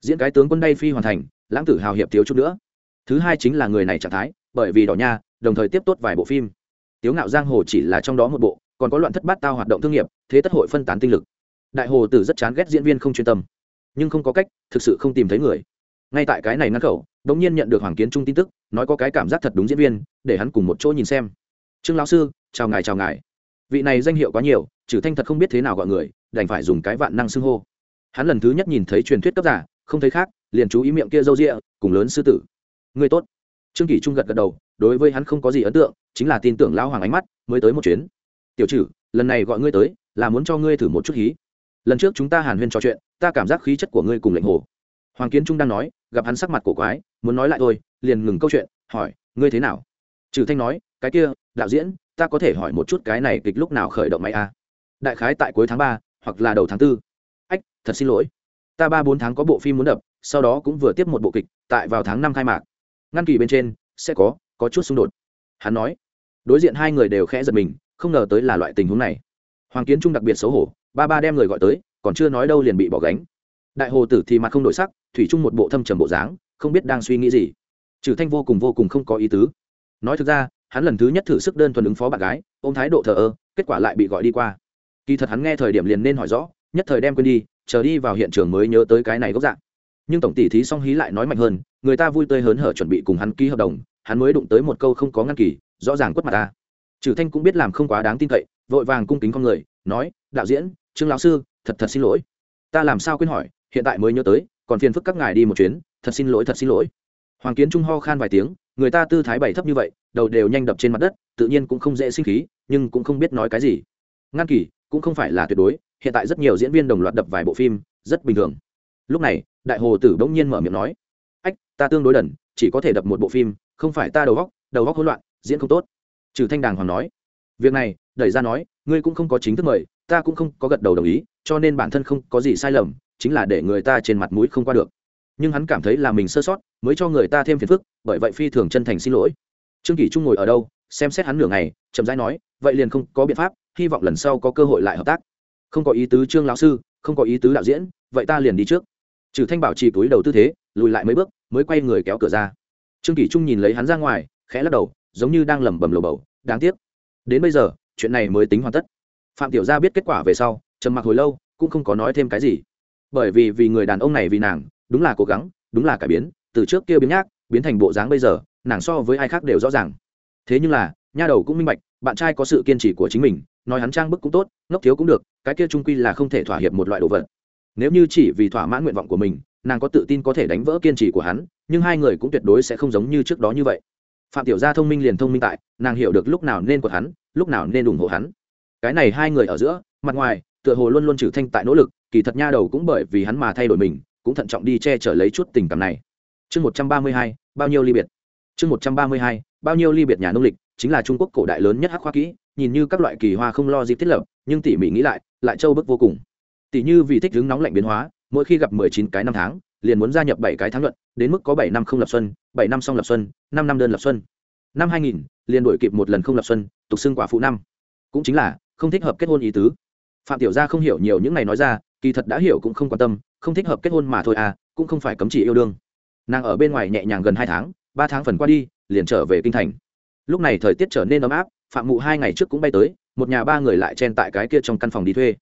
Diễn cái tướng quân đây phi hoàn thành, lãng tử hào hiệp thiếu chút nữa. Thứ hai chính là người này trạng thái, bởi vì đỏ nha, đồng thời tiếp tốt vài bộ phim. Tiếu ngạo giang hồ chỉ là trong đó một bộ, còn có loạn thất bát tao hoạt động thương nghiệp, thế tất hội phân tán tinh lực. Đại hồ tử rất chán ghét diễn viên không chuyên tâm. Nhưng không có cách, thực sự không tìm thấy người. Ngay tại cái này ngăn khẩu đ ỗ n g nhiên nhận được hoàng kiến trung tin tức, nói có cái cảm giác thật đúng diễn viên, để hắn cùng một chỗ nhìn xem trương lão sư, chào ngài chào ngài. Vị này danh hiệu quá nhiều, trừ thanh thật không biết thế nào gọi người, đành phải dùng cái vạn năng xưng hô. Hắn lần thứ nhất nhìn thấy truyền thuyết cấp giả, không thấy khác, liền chú ý miệng kia râu rịa cùng lớn sư tử. Người tốt. Trương kỷ trung gật gật đầu, đối với hắn không có gì ấn tượng, chính là tin tưởng lão hoàng ánh mắt, mới tới một chuyến. Tiểu trừ, lần này gọi ngươi tới, là muốn cho ngươi thử một chút hí. Lần trước chúng ta hàn huyên trò chuyện, ta cảm giác khí chất của ngươi cùng lệnh hồ. Hoàng kiến trung đang nói, gặp hắn sắc mặt cổ quái, muốn nói lại thôi, liền ngừng câu chuyện, hỏi, ngươi thế nào? Trừ thanh nói, cái kia, đạo diễn, ta có thể hỏi một chút cái này kịch lúc nào khởi động máy a? À? đại khái tại cuối tháng ba, hoặc là đầu tháng tư. Ách, thật xin lỗi. Ta ba bốn tháng có bộ phim muốn đập, sau đó cũng vừa tiếp một bộ kịch, tại vào tháng năm khai mạc. Ngăn kỳ bên trên, sẽ có có chút xung đột. Hắn nói. Đối diện hai người đều khẽ giật mình, không ngờ tới là loại tình huống này. Hoàng kiến trung đặc biệt xấu hổ, ba ba đem người gọi tới, còn chưa nói đâu liền bị bỏ gánh. Đại hồ tử thì mặt không đổi sắc, thủy chung một bộ thâm trầm bộ dáng, không biết đang suy nghĩ gì. Trừ thanh vô cùng vô cùng không có ý tứ nói thực ra, hắn lần thứ nhất thử sức đơn thuần ứng phó bạn gái, ôm thái độ thờ ơ, kết quả lại bị gọi đi qua. Kỳ thật hắn nghe thời điểm liền nên hỏi rõ, nhất thời đem quên đi, chờ đi vào hiện trường mới nhớ tới cái này gốc dạng. Nhưng tổng tỷ thí song hí lại nói mạnh hơn, người ta vui tươi hớn hở chuẩn bị cùng hắn ký hợp đồng, hắn mới đụng tới một câu không có ngăn kỳ, rõ ràng quất mặt ta. Trừ thanh cũng biết làm không quá đáng tin cậy, vội vàng cung kính con người, nói, đạo diễn, trương lão sư, thật thật xin lỗi. Ta làm sao quên hỏi, hiện tại mới nhớ tới, còn phiền phức các ngài đi một chuyến, thật xin lỗi, thật xin lỗi hoàng kiến trung ho khan vài tiếng, người ta tư thái bày thấp như vậy, đầu đều nhanh đập trên mặt đất, tự nhiên cũng không dễ sinh khí, nhưng cũng không biết nói cái gì. Ngăn kỳ, cũng không phải là tuyệt đối, hiện tại rất nhiều diễn viên đồng loạt đập vài bộ phim, rất bình thường. Lúc này, đại hồ tử bỗng nhiên mở miệng nói, ách, ta tương đối đần, chỉ có thể đập một bộ phim, không phải ta đầu góc đầu góc hỗn loạn, diễn không tốt. Trừ thanh đàng hoàng nói, việc này, đẩy ra nói, ngươi cũng không có chính thức mời, ta cũng không có gật đầu đồng ý, cho nên bản thân không có gì sai lầm, chính là để người ta trên mặt mũi không qua được nhưng hắn cảm thấy là mình sơ sót, mới cho người ta thêm phiền phức, bởi vậy phi thường chân thành xin lỗi. Trương kỷ trung ngồi ở đâu, xem xét hắn nửa ngày, chậm rãi nói, vậy liền không có biện pháp, hy vọng lần sau có cơ hội lại hợp tác. Không có ý tứ trương lão sư, không có ý tứ đạo diễn, vậy ta liền đi trước. Trừ thanh bảo trì túi đầu tư thế, lùi lại mấy bước, mới quay người kéo cửa ra. Trương kỷ trung nhìn lấy hắn ra ngoài, khẽ lắc đầu, giống như đang lẩm bẩm lầu bầu, đáng tiếc. Đến bây giờ, chuyện này mới tính hoàn tất. Phạm tiểu gia biết kết quả về sau, trầm mặc hồi lâu, cũng không có nói thêm cái gì. Bởi vì vì người đàn ông này vì nàng đúng là cố gắng, đúng là cải biến, từ trước kia biến nhác, biến thành bộ dáng bây giờ, nàng so với ai khác đều rõ ràng. Thế nhưng là, nha đầu cũng minh bạch, bạn trai có sự kiên trì của chính mình, nói hắn trang bức cũng tốt, ngốc thiếu cũng được, cái kia trung quy là không thể thỏa hiệp một loại đồ vật. Nếu như chỉ vì thỏa mãn nguyện vọng của mình, nàng có tự tin có thể đánh vỡ kiên trì của hắn, nhưng hai người cũng tuyệt đối sẽ không giống như trước đó như vậy. Phạm tiểu gia thông minh liền thông minh tại, nàng hiểu được lúc nào nên của hắn, lúc nào nên ủng hộ hắn. Cái này hai người ở giữa, mặt ngoài, tựa hồ luôn luôn trừ thanh tại nỗ lực, kỳ thật nha đầu cũng bởi vì hắn mà thay đổi mình cũng thận trọng đi che chở lấy chút tình cảm này. Chương một trăm ba mươi hai, bao nhiêu ly biệt? Chương một trăm ba mươi hai, bao nhiêu ly biệt nhà nông lịch, chính là trung quốc cổ đại lớn nhất hắc khoa kỹ, nhìn như các loại kỳ hoa không lo dịp thiết lập, nhưng tỉ mỉ nghĩ lại lại châu bức vô cùng. Tỉ như vì thích hứng nóng lạnh biến hóa, mỗi khi gặp mười chín cái năm tháng, liền muốn gia nhập bảy cái tháng luận đến mức có bảy năm không lập xuân, bảy năm xong lập xuân, năm năm đơn lập xuân. Năm hai nghìn, liền đổi kịp một lần không lập xuân, tục xưng quả phụ năm. Cũng chính là, không thích hợp kết hôn ý tứ. Phạm tiểu gia không hiểu nhiều những này nói ra, kỳ thật đã hiểu cũng không quan tâm không thích hợp kết hôn mà thôi à cũng không phải cấm chỉ yêu đương. Nàng ở bên ngoài nhẹ nhàng gần hai tháng, ba tháng phần qua đi, liền trở về kinh thành. Lúc này thời tiết trở nên ấm áp, phạm mụ hai ngày trước cũng bay tới, một nhà ba người lại chen tại cái kia trong căn phòng đi thuê.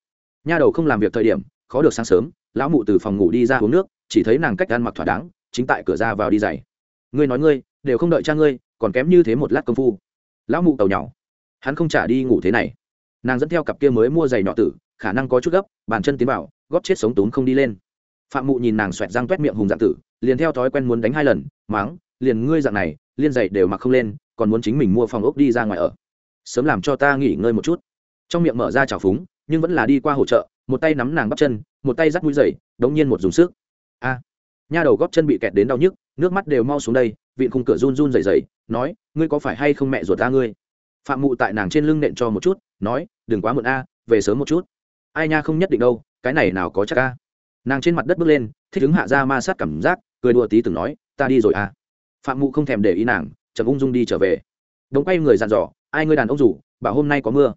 Nha đầu không làm việc thời điểm, khó được sáng sớm, lão mụ từ phòng ngủ đi ra uống nước, chỉ thấy nàng cách ăn mặc thỏa đáng, chính tại cửa ra vào đi giày. Ngươi nói ngươi, đều không đợi cha ngươi, còn kém như thế một lát công phu. Lão mụ tàu nhỏ. Hắn không trả đi ngủ thế này. Nàng dẫn theo cặp kia mới mua giày nhỏ tử, khả năng có chút gấp, bàn chân tiến vào góp chết sống túm không đi lên phạm mụ nhìn nàng xoẹt răng toét miệng hùng dạng tử, liền theo thói quen muốn đánh hai lần, máng, liền ngươi dạng này, liên dậy đều mặc không lên, còn muốn chính mình mua phòng ốc đi ra ngoài ở. Sớm làm cho ta nghỉ ngơi một chút. Trong miệng mở ra trào phúng, nhưng vẫn là đi qua hỗ trợ, một tay nắm nàng bắp chân, một tay dắt mũi dày đống nhiên một dùng sức. A, nha đầu góp chân bị kẹt đến đau nhức, nước mắt đều mau xuống đây, vịn khung cửa run run dày dày nói, ngươi có phải hay không mẹ ruột ta ngươi? Phạm mụ tại nàng trên lưng nện cho một chút, nói, đừng quá muộn a, về sớm một chút. Ai nha, không nhất định đâu, cái này nào có chắc a? Nàng trên mặt đất bước lên, thích ứng hạ ra ma sát cảm giác, cười đùa tí từng nói, ta đi rồi a phạm mụ không thèm để ý nàng, chậm ung dung đi trở về. Đống quay người dàn dò, ai ngươi đàn ông rủ, bảo hôm nay có mưa.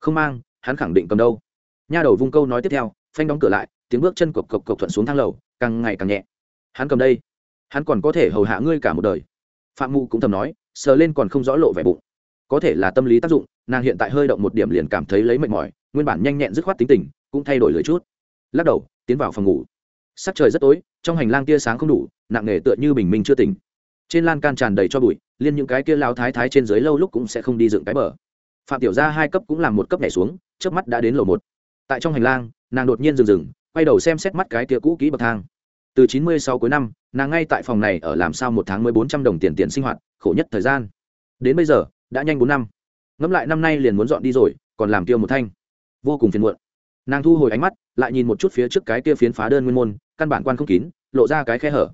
Không mang, hắn khẳng định cầm đâu. Nha đầu vung câu nói tiếp theo, phanh đóng cửa lại, tiếng bước chân cộc cộc cộc thuận xuống thang lầu, càng ngày càng nhẹ. Hắn cầm đây, hắn còn có thể hầu hạ ngươi cả một đời. Phạm mụ cũng thầm nói, sờ lên còn không rõ lộ vẻ bụng. Có thể là tâm lý tác dụng, nàng hiện tại hơi động một điểm liền cảm thấy lấy mệt mỏi, nguyên bản nhanh nhẹn dứt khoát tính tình, cũng thay đổi lưỡi chút. Lắc đầu tiến vào phòng ngủ. Sắc trời rất tối, trong hành lang tia sáng không đủ, nặng nề tựa như bình minh chưa tỉnh. Trên lan can tràn đầy cho bụi, liên những cái kia lao thái thái trên dưới lâu lúc cũng sẽ không đi dựng cái bờ. Phạm tiểu gia hai cấp cũng làm một cấp nhảy xuống trước mắt đã đến lầu một. Tại trong hành lang, nàng đột nhiên dừng dừng, quay đầu xem xét mắt cái kia cũ kỹ bậc thang. Từ chín mươi sau cuối năm, nàng ngay tại phòng này ở làm sao một tháng mới bốn trăm đồng tiền tiền sinh hoạt, khổ nhất thời gian. Đến bây giờ, đã nhanh bốn năm. Ngẫm lại năm nay liền muốn dọn đi rồi, còn làm tiêu một thanh. Vô cùng phiền muộn. Nàng thu hồi ánh mắt lại nhìn một chút phía trước cái kia phiến phá đơn nguyên môn, căn bản quan không kín, lộ ra cái khe hở.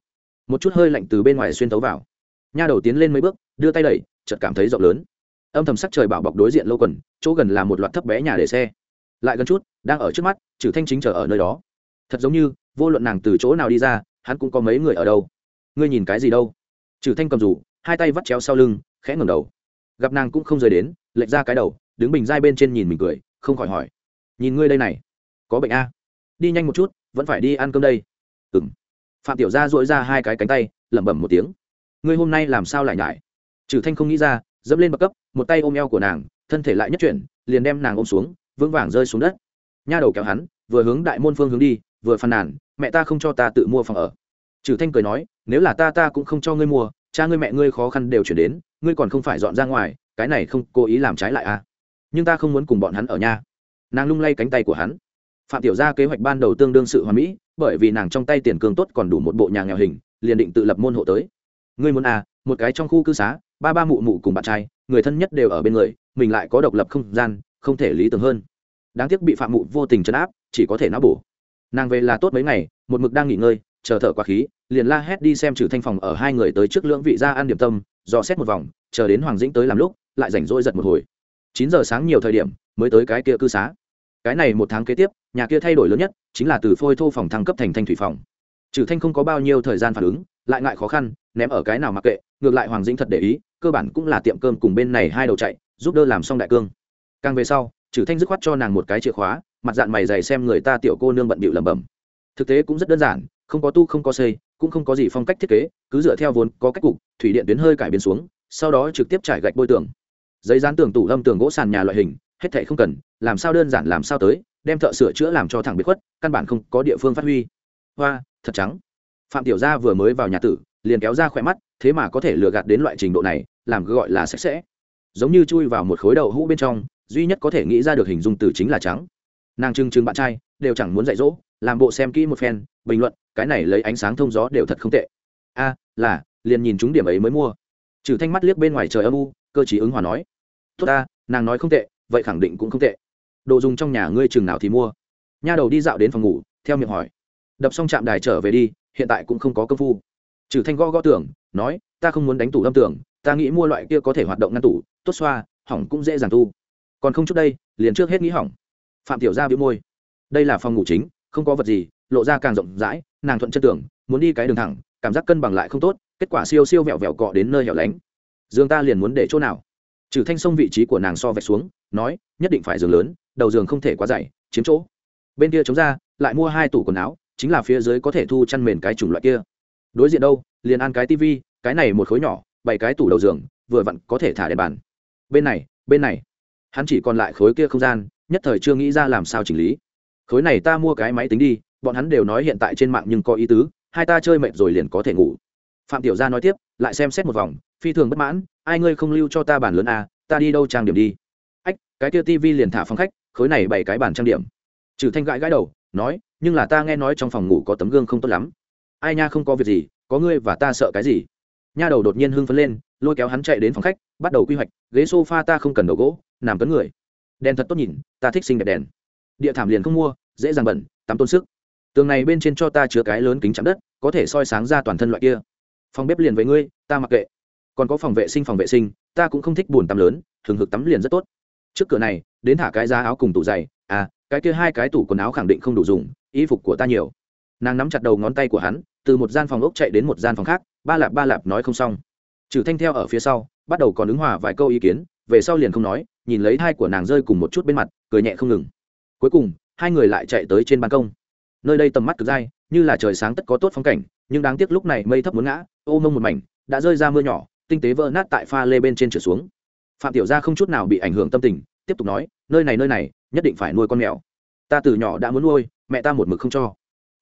Một chút hơi lạnh từ bên ngoài xuyên tấu vào. Nha đầu tiến lên mấy bước, đưa tay đẩy, chợt cảm thấy rộng lớn. Âm thầm sắc trời bảo bọc đối diện lâu quần, chỗ gần là một loạt thấp bé nhà để xe. Lại gần chút, đang ở trước mắt trừ thanh chính chờ ở nơi đó. Thật giống như, vô luận nàng từ chỗ nào đi ra, hắn cũng có mấy người ở đâu. Ngươi nhìn cái gì đâu? Trừ thanh cầm rủ hai tay vắt chéo sau lưng, khẽ ngẩng đầu. Gặp nàng cũng không rời đến, lệch ra cái đầu, đứng bình dai bên trên nhìn mình cười, không khỏi hỏi. Nhìn ngươi đây này, có bệnh a? Đi nhanh một chút, vẫn phải đi ăn cơm đây. Ừ m phạm tiểu gia dội ra hai cái cánh tay, lẩm bẩm một tiếng. Ngươi hôm nay làm sao lại nhải? Trừ thanh không nghĩ ra, dẫm lên bậc cấp, một tay ôm eo của nàng, thân thể lại nhất chuyển, liền đem nàng ôm xuống, vững vàng rơi xuống đất. Nha đầu kéo hắn, vừa hướng đại môn phương hướng đi, vừa phàn nàn, mẹ ta không cho ta tự mua phòng ở. Trừ thanh cười nói, nếu là ta ta cũng không cho ngươi mua, cha ngươi mẹ ngươi khó khăn đều chuyển đến, ngươi còn không phải dọn ra ngoài, cái này không cố ý làm trái lại à? Nhưng ta không muốn cùng bọn hắn ở nhà. Nàng lung lay cánh tay của hắn phạm tiểu gia kế hoạch ban đầu tương đương sự hoàn mỹ, bởi vì nàng trong tay tiền cường tốt còn đủ một bộ nhà nghèo hình, liền định tự lập môn hộ tới. Ngươi muốn à một cái trong khu cư xá, ba ba mụ mụ cùng bạn trai, người thân nhất đều ở bên người, mình lại có độc lập không gian, không thể lý tưởng hơn. Đáng tiếc bị phạm mụ vô tình chấn áp, chỉ có thể não bổ. Nàng về là tốt mấy ngày, một mực đang nghỉ ngơi, chờ thở qua khí, liền la hét đi xem trừ thanh phòng ở hai người tới trước lưỡng vị ra ăn điểm tâm, dò xét một vòng, chờ đến hoàng dĩnh tới làm lúc, lại rảnh rỗi giật một hồi. Chín giờ sáng nhiều thời điểm, mới tới cái kia cư xá. Cái này một tháng kế tiếp nhà kia thay đổi lớn nhất chính là từ phôi thô phòng thăng cấp thành thanh thủy phòng. Trừ thanh không có bao nhiêu thời gian phản ứng, lại ngại khó khăn, ném ở cái nào mặc kệ, ngược lại hoàng dĩnh thật để ý, cơ bản cũng là tiệm cơm cùng bên này hai đầu chạy, giúp đỡ làm xong đại cương. Càng về sau, trừ thanh dứt khoát cho nàng một cái chìa khóa, mặt dạng mày dày xem người ta tiểu cô nương bận bịu lẩm bẩm. Thực tế cũng rất đơn giản, không có tu không có xây, cũng không có gì phong cách thiết kế, cứ dựa theo vốn có cách cục, thủy điện tuyến hơi cải biến xuống, sau đó trực tiếp trải gạch bôi tường. Giấy dán tường tủ lâm tường gỗ sàn nhà loại hình hết thảy không cần, làm sao đơn giản làm sao tới, đem thợ sửa chữa làm cho thẳng biệt khuất, căn bản không có địa phương phát huy. Hoa, thật trắng. Phạm tiểu gia vừa mới vào nhà tử, liền kéo ra khỏe mắt, thế mà có thể lừa gạt đến loại trình độ này, làm gọi là sạch sẽ. Giống như chui vào một khối đậu hũ bên trong, duy nhất có thể nghĩ ra được hình dung từ chính là trắng. Nàng trưng trưng bạn trai, đều chẳng muốn dạy dỗ, làm bộ xem kỹ một phen, bình luận, cái này lấy ánh sáng thông gió đều thật không tệ. A, là, liền nhìn chúng điểm ấy mới mua. Trừ thanh mắt liếc bên ngoài trời âm u, cơ chí ứng hòa nói. Tốt ta, nàng nói không tệ vậy khẳng định cũng không tệ. Đồ dùng trong nhà ngươi chừng nào thì mua. Nha đầu đi dạo đến phòng ngủ, theo miệng hỏi. Đập xong chạm đài trở về đi, hiện tại cũng không có công phu. Trừ thanh gõ gõ tưởng nói, ta không muốn đánh tủ lâm tưởng ta nghĩ mua loại kia có thể hoạt động ngăn tủ, tốt xoa, hỏng cũng dễ dàng tu. Còn không chút đây, liền trước hết nghĩ hỏng. Phạm tiểu gia bĩu môi. Đây là phòng ngủ chính, không có vật gì, lộ ra càng rộng rãi, nàng thuận chân tưởng muốn đi cái đường thẳng, cảm giác cân bằng lại không tốt, kết quả siêu siêu vẹo vẹo cọ đến nơi hẻo lánh. Dương ta liền muốn để chỗ nào? Trừ thanh sông vị trí của nàng so vạch xuống, nói, nhất định phải giường lớn, đầu giường không thể quá dày, chiếm chỗ. Bên kia chống ra, lại mua hai tủ quần áo, chính là phía dưới có thể thu chăn mền cái chủng loại kia. Đối diện đâu, liền ăn cái tivi, cái này một khối nhỏ bảy cái tủ đầu giường, vừa vặn có thể thả đèn bàn. Bên này bên này. Hắn chỉ còn lại khối kia không gian, nhất thời chưa nghĩ ra làm sao chỉnh lý. Khối này ta mua cái máy tính đi, bọn hắn đều nói hiện tại trên mạng nhưng có ý tứ, hai ta chơi mệt rồi liền có thể ngủ. Phạm tiểu gia nói tiếp, lại xem xét một vòng phi thường bất mãn ai ngươi không lưu cho ta bàn lớn à, ta đi đâu trang điểm đi? Ách cái kia tivi liền thả phòng khách khối này bảy cái bàn trang điểm. Trừ thanh gãi gãi đầu nói nhưng là ta nghe nói trong phòng ngủ có tấm gương không tốt lắm. Ai nha không có việc gì có ngươi và ta sợ cái gì? Nha đầu đột nhiên hưng phấn lên lôi kéo hắn chạy đến phòng khách bắt đầu quy hoạch ghế sofa ta không cần đầu gỗ nằm cấn người. Đèn thật tốt nhìn ta thích xinh đẹp đèn. Địa thảm liền không mua dễ dàng bẩn tắm tôn sức. Tường này bên trên cho ta chứa cái lớn kính chạm đất có thể soi sáng ra toàn thân loại kia. Phòng bếp liền với ngươi ta mặc kệ còn có phòng vệ sinh phòng vệ sinh, ta cũng không thích buồn tắm lớn thường hực tắm liền rất tốt. Trước cửa này, đến thả cái giá áo cùng tủ giày à cái kia hai cái tủ quần áo khẳng định không đủ dùng, y phục của ta nhiều. Nàng nắm chặt đầu ngón tay của hắn, từ một gian phòng ốc chạy đến một gian phòng khác, ba lạp ba lạp nói không xong. Trừ thanh theo ở phía sau, bắt đầu còn ứng hòa vài câu ý kiến, về sau liền không nói, nhìn lấy hai của nàng rơi cùng một chút bên mặt, cười nhẹ không ngừng. Cuối cùng, hai người lại chạy tới trên ban công. Nơi đây tầm mắt cực dai, như là trời sáng tất có tốt phong cảnh, nhưng đáng tiếc lúc này mây thấp muốn ngã, ô mông một mảnh, đã rơi ra mưa nhỏ tinh tế vỡ nát tại pha lê bên trên trở xuống. Phạm tiểu gia không chút nào bị ảnh hưởng tâm tình, tiếp tục nói, nơi này nơi này, nhất định phải nuôi con mèo. Ta từ nhỏ đã muốn nuôi, mẹ ta một mực không cho.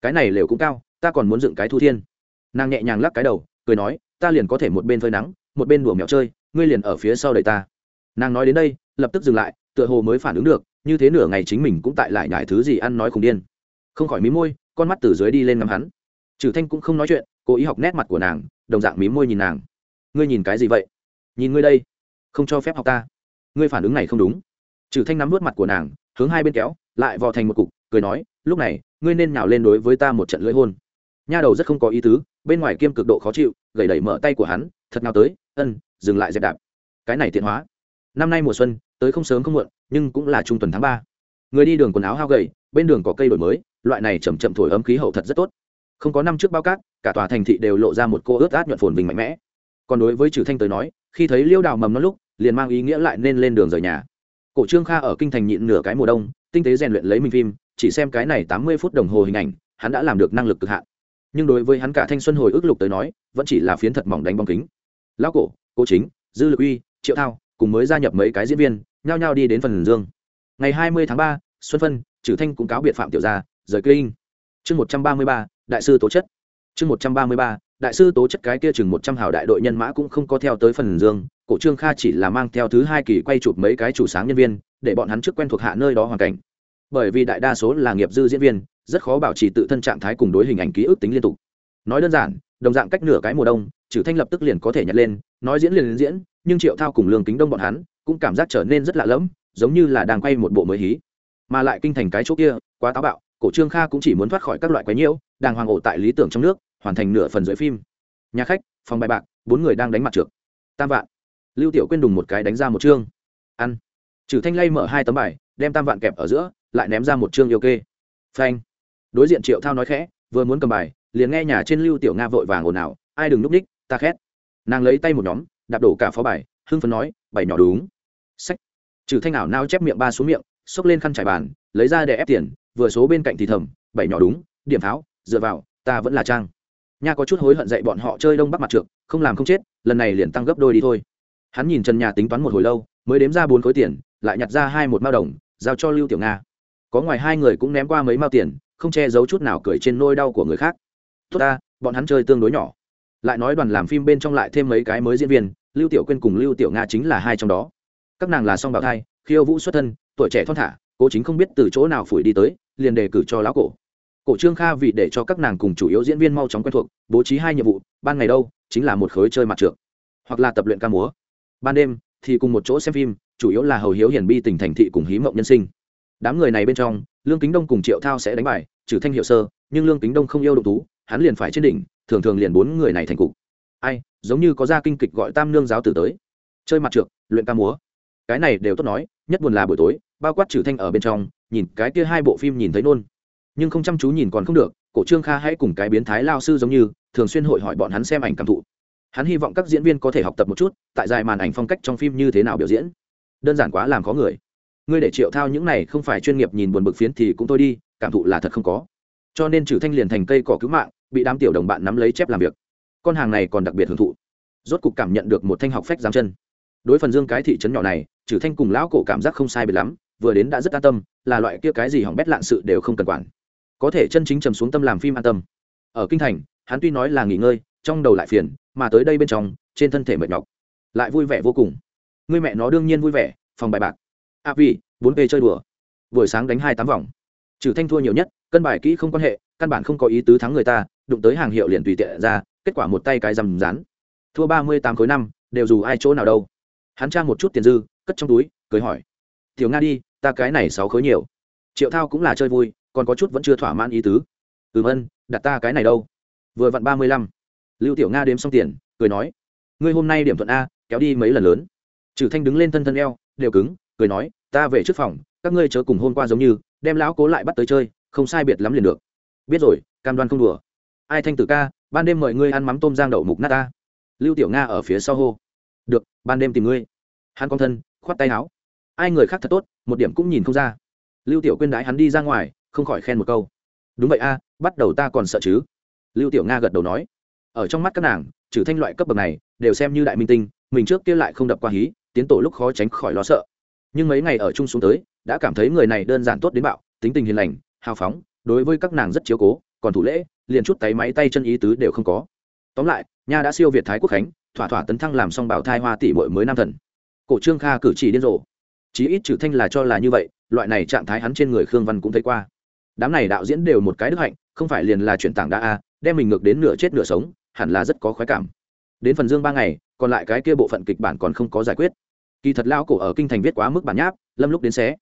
Cái này lều cũng cao, ta còn muốn dựng cái thu thiên. Nàng nhẹ nhàng lắc cái đầu, cười nói, ta liền có thể một bên phơi nắng, một bên đùa mèo chơi, ngươi liền ở phía sau đầy ta. Nàng nói đến đây, lập tức dừng lại, tựa hồ mới phản ứng được, như thế nửa ngày chính mình cũng tại lại nhải thứ gì ăn nói khùng điên. Không khỏi mí môi, con mắt từ dưới đi lên ngắm hắn. Trừ thanh cũng không nói chuyện, cố ý học nét mặt của nàng, đồng dạng mí môi nhìn nàng ngươi nhìn cái gì vậy? Nhìn ngươi đây, không cho phép học ta. Ngươi phản ứng này không đúng. Trừ thanh nắm vớt mặt của nàng, hướng hai bên kéo, lại vò thành một cục, cười nói, lúc này, ngươi nên nhào lên đối với ta một trận lưỡi hôn. Nha đầu rất không có ý tứ, bên ngoài kiêm cực độ khó chịu, gầy đẩy mở tay của hắn, thật nào tới, ân, dừng lại dẹp đạp. Cái này tiện hóa. Năm nay mùa xuân, tới không sớm không muộn, nhưng cũng là trung tuần tháng ba. Người đi đường quần áo hao gầy, bên đường có cây đổi mới, loại này chầm chậm thổi ấm khí hậu thật rất tốt. Không có năm trước bao cát, cả tòa thành thị đều lộ ra một cô ướt át nhuận phồn bình mạnh mẽ còn đối với trừ thanh tới nói, khi thấy liêu đào mầm nó lúc, liền mang ý nghĩa lại nên lên đường rời nhà. Cổ trương kha ở kinh thành nhịn nửa cái mùa đông, tinh tế rèn luyện lấy mình phim, chỉ xem cái này tám mươi phút đồng hồ hình ảnh, hắn đã làm được năng lực cực hạn. Nhưng đối với hắn cả thanh xuân hồi ức lục tới nói, vẫn chỉ là phiến thật mỏng đánh bóng kính. Lão cổ, cố chính, dư lực uy, triệu thao cùng mới gia nhập mấy cái diễn viên, nhao nhao đi đến phần dương. Ngày hai mươi tháng ba, xuân phân, trừ thanh cũng cáo biệt phạm tiểu gia, rời kinh. Chương một trăm ba mươi ba, đại sư tố chất. Chương một trăm ba mươi ba đại sư tố chất cái kia chừng một trăm hào đại đội nhân mã cũng không có theo tới phần dương, cổ trương kha chỉ là mang theo thứ hai kỳ quay chụp mấy cái chủ sáng nhân viên, để bọn hắn trước quen thuộc hạ nơi đó hoàn cảnh. Bởi vì đại đa số là nghiệp dư diễn viên, rất khó bảo trì tự thân trạng thái cùng đối hình ảnh ký ức tính liên tục. Nói đơn giản, đồng dạng cách nửa cái mùa đông, trừ thanh lập tức liền có thể nhặt lên, nói diễn liền diễn, nhưng triệu thao cùng lương kính đông bọn hắn, cũng cảm giác trở nên rất lạ lẫm, giống như là đang quay một bộ mới hí. Mà lại kinh thành cái chỗ kia, quá táo bạo, cổ trương kha cũng chỉ muốn thoát khỏi các loại quái nhiễu đang hoàng ổ tại lý tưởng trong nước hoàn thành nửa phần dưới phim. Nhà khách, phòng bài bạc, bốn người đang đánh mặt trượt tam vạn. Lưu tiểu quên đùng một cái đánh ra một chương. Ăn. Trừ thanh lay mở hai tấm bài, đem tam vạn kẹp ở giữa, lại ném ra một chương yêu kê. Phanh. Đối diện triệu thao nói khẽ, vừa muốn cầm bài, liền nghe nhà trên lưu tiểu nga vội vàng ồn ào, ai đừng núp ních, ta khét. Nàng lấy tay một nhóm, đạp đổ cả phó bài, hưng phấn nói, bảy nhỏ đúng. Sách trừ thanh ảo nao chép miệng ba xuống miệng, xốc lên khăn trải bàn, lấy ra để ép tiền, vừa số bên cạnh thì thầm, bảy nhỏ đúng, điểm tháo dựa vào, ta vẫn là trang nha có chút hối hận dạy bọn họ chơi đông bắc mặt trượt không làm không chết, lần này liền tăng gấp đôi đi thôi. Hắn nhìn trần nhà tính toán một hồi lâu, mới đếm ra bốn khối tiền, lại nhặt ra hai một mao đồng, giao cho lưu tiểu nga. Có ngoài hai người cũng ném qua mấy mao tiền, không che giấu chút nào cười trên nôi đau của người khác. Tốt ta, bọn hắn chơi tương đối nhỏ. Lại nói đoàn làm phim bên trong lại thêm mấy cái mới diễn viên, lưu tiểu quyên cùng lưu tiểu nga chính là hai trong đó. Các nàng là song bảo thai, khiêu vũ xuất thân, tuổi trẻ thon thả, cố chính không biết từ chỗ nào phủi đi tới, liền đề cử cho lão cổ cổ trương kha vì để cho các nàng cùng chủ yếu diễn viên mau chóng quen thuộc, bố trí hai nhiệm vụ, ban ngày đâu, chính là một khối chơi mặt trượt hoặc là tập luyện ca múa. Ban đêm thì cùng một chỗ xem phim, chủ yếu là hầu hiếu hiển bi tình thành thị cùng hí mộng nhân sinh. Đám người này bên trong, lương kính đông cùng triệu thao sẽ đánh bài, trừ thanh hiệu sơ, nhưng lương kính đông không yêu độc tú hắn liền phải trên đỉnh, thường thường liền bốn người này thành cục. Ai, giống như có ra kinh kịch gọi tam nương giáo tử tới. Chơi mặt trượt luyện ca múa. Cái này đều tốt nói, nhất buồn là buổi tối, bao quát trừ thanh ở bên trong, nhìn cái kia hai bộ phim nhìn thấy nôn nhưng không chăm chú nhìn còn không được, cổ trương kha hãy cùng cái biến thái lao sư giống như, thường xuyên hội hỏi bọn hắn xem ảnh cảm thụ. Hắn hy vọng các diễn viên có thể học tập một chút, tại dài màn ảnh phong cách trong phim như thế nào biểu diễn. Đơn giản quá, làm khó người. Ngươi để triệu thao những này không phải chuyên nghiệp nhìn buồn bực phiến thì cũng thôi đi, cảm thụ là thật không có. Cho nên trừ thanh liền thành cây cỏ cứu mạng, bị đám tiểu đồng bạn nắm lấy chép làm việc. Con hàng này còn đặc biệt hưởng thụ. Rốt cục cảm nhận được một thanh học phách giáng chân. Đối phần dương cái thị trấn nhỏ này trừ thanh cùng lão cổ cảm giác không sai biệt lắm, vừa đến đã rất an tâm, là loại kia cái gì hỏng bét lạn sự đều không cần quản có thể chân chính trầm xuống tâm làm phim an tâm. Ở kinh thành, hắn tuy nói là nghỉ ngơi, trong đầu lại phiền, mà tới đây bên trong, trên thân thể mệt nhọc, lại vui vẻ vô cùng. Người mẹ nó đương nhiên vui vẻ, phòng bài bạc. A à vì bốn p chơi đùa. Buổi sáng đánh hai tám vòng. Trừ thanh thua nhiều nhất, cân bài kỹ không quan hệ, căn bản không có ý tứ thắng người ta, đụng tới hàng hiệu liền tùy tiện ra, kết quả một tay cái rằm rán. Thua ba mươi tám khối năm, đều dù ai chỗ nào đâu. Hắn tra một chút tiền dư, cất trong túi, cười hỏi. Tiểu nga đi, ta cái này sáu khối nhiều. Triệu thao cũng là chơi vui còn có chút vẫn chưa thỏa mãn ý tứ. Ừ ân đặt ta cái này đâu? Vừa vặn ba mươi lăm. Lưu tiểu nga đếm xong tiền, cười nói, ngươi hôm nay điểm thuận a, kéo đi mấy lần lớn. Trừ thanh đứng lên thân thân eo, đều cứng, cười nói, ta về trước phòng, các ngươi chớ cùng hôm qua giống như, đem lão cố lại bắt tới chơi, không sai biệt lắm liền được. Biết rồi, cam đoan không đùa. Ai thanh tử ca, ban đêm mời ngươi ăn mắm tôm giang đậu mục nát ta. Lưu tiểu nga ở phía sau hô, được, ban đêm tìm ngươi. Hắn con thân, khoát tay áo. Ai người khác thật tốt, một điểm cũng nhìn không ra. Lưu tiểu quyên đái hắn đi ra ngoài không khỏi khen một câu. Đúng vậy a, bắt đầu ta còn sợ chứ? Lưu tiểu nga gật đầu nói. Ở trong mắt các nàng, trừ thanh loại cấp bậc này, đều xem như đại minh tinh, mình trước kia lại không đập qua hí, tiến tổ lúc khó tránh khỏi lo sợ. Nhưng mấy ngày ở chung xuống tới, đã cảm thấy người này đơn giản tốt đến bạo, tính tình hiền lành, hào phóng, đối với các nàng rất chiếu cố, còn thủ lễ, liền chút tay máy tay chân ý tứ đều không có. Tóm lại, nha đã siêu việt thái quốc khánh, thỏa thỏa tấn thăng làm xong bảo thai hoa tỷ muội mới nam thần. Cổ trương kha cử chỉ điên rồ. Chí ít trừ thanh là cho là như vậy, loại này trạng thái hắn trên người khương văn cũng thấy qua đám này đạo diễn đều một cái đức hạnh, không phải liền là chuyển tảng đa a, đem mình ngược đến nửa chết nửa sống, hẳn là rất có khoái cảm. Đến phần dương ba ngày, còn lại cái kia bộ phận kịch bản còn không có giải quyết. Kỳ thật lao cổ ở kinh thành viết quá mức bản nháp, lâm lúc đến xé.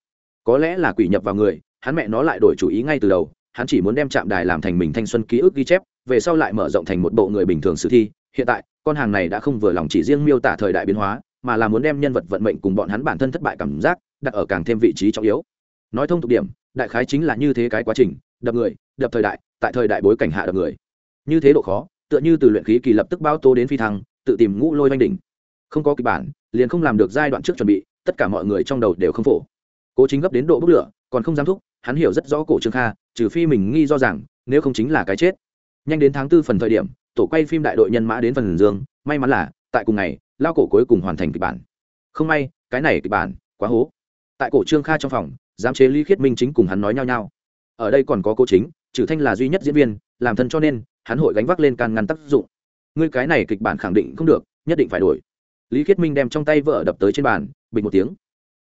Có lẽ là quỷ nhập vào người, hắn mẹ nó lại đổi chủ ý ngay từ đầu, hắn chỉ muốn đem trạm đài làm thành mình thanh xuân ký ức ghi chép, về sau lại mở rộng thành một bộ người bình thường sử thi. Hiện tại, con hàng này đã không vừa lòng chỉ riêng miêu tả thời đại biến hóa, mà là muốn đem nhân vật vận mệnh cùng bọn hắn bản thân thất bại cảm giác đặt ở càng thêm vị trí trọng yếu. Nói thông tục điểm đại khái chính là như thế cái quá trình, đập người, đập thời đại, tại thời đại bối cảnh hạ đập người. Như thế độ khó, tựa như từ luyện khí kỳ lập tức bao tô đến phi thăng, tự tìm ngũ lôi oanh đỉnh. Không có kịch bản, liền không làm được giai đoạn trước chuẩn bị, tất cả mọi người trong đầu đều không phổ. Cố chính gấp đến độ bốc lửa, còn không dám thúc, hắn hiểu rất rõ cổ trương kha, trừ phi mình nghi do rằng, nếu không chính là cái chết. Nhanh đến tháng tư phần thời điểm, tổ quay phim đại đội nhân mã đến phần dương, may mắn là, tại cùng ngày, lao cổ cuối cùng hoàn thành kịch bản. Không may, cái này kịch bản, quá hố. Tại cổ trương kha trong phòng giám chế lý khiết minh chính cùng hắn nói nhau nhau. Ở đây còn có cô chính trừ thanh là duy nhất diễn viên, làm thân cho nên, hắn hội gánh vác lên can ngăn tác dụng. Ngươi cái này kịch bản khẳng định không được, nhất định phải đổi. Lý khiết minh đem trong tay vợ đập tới trên bàn, bình một tiếng.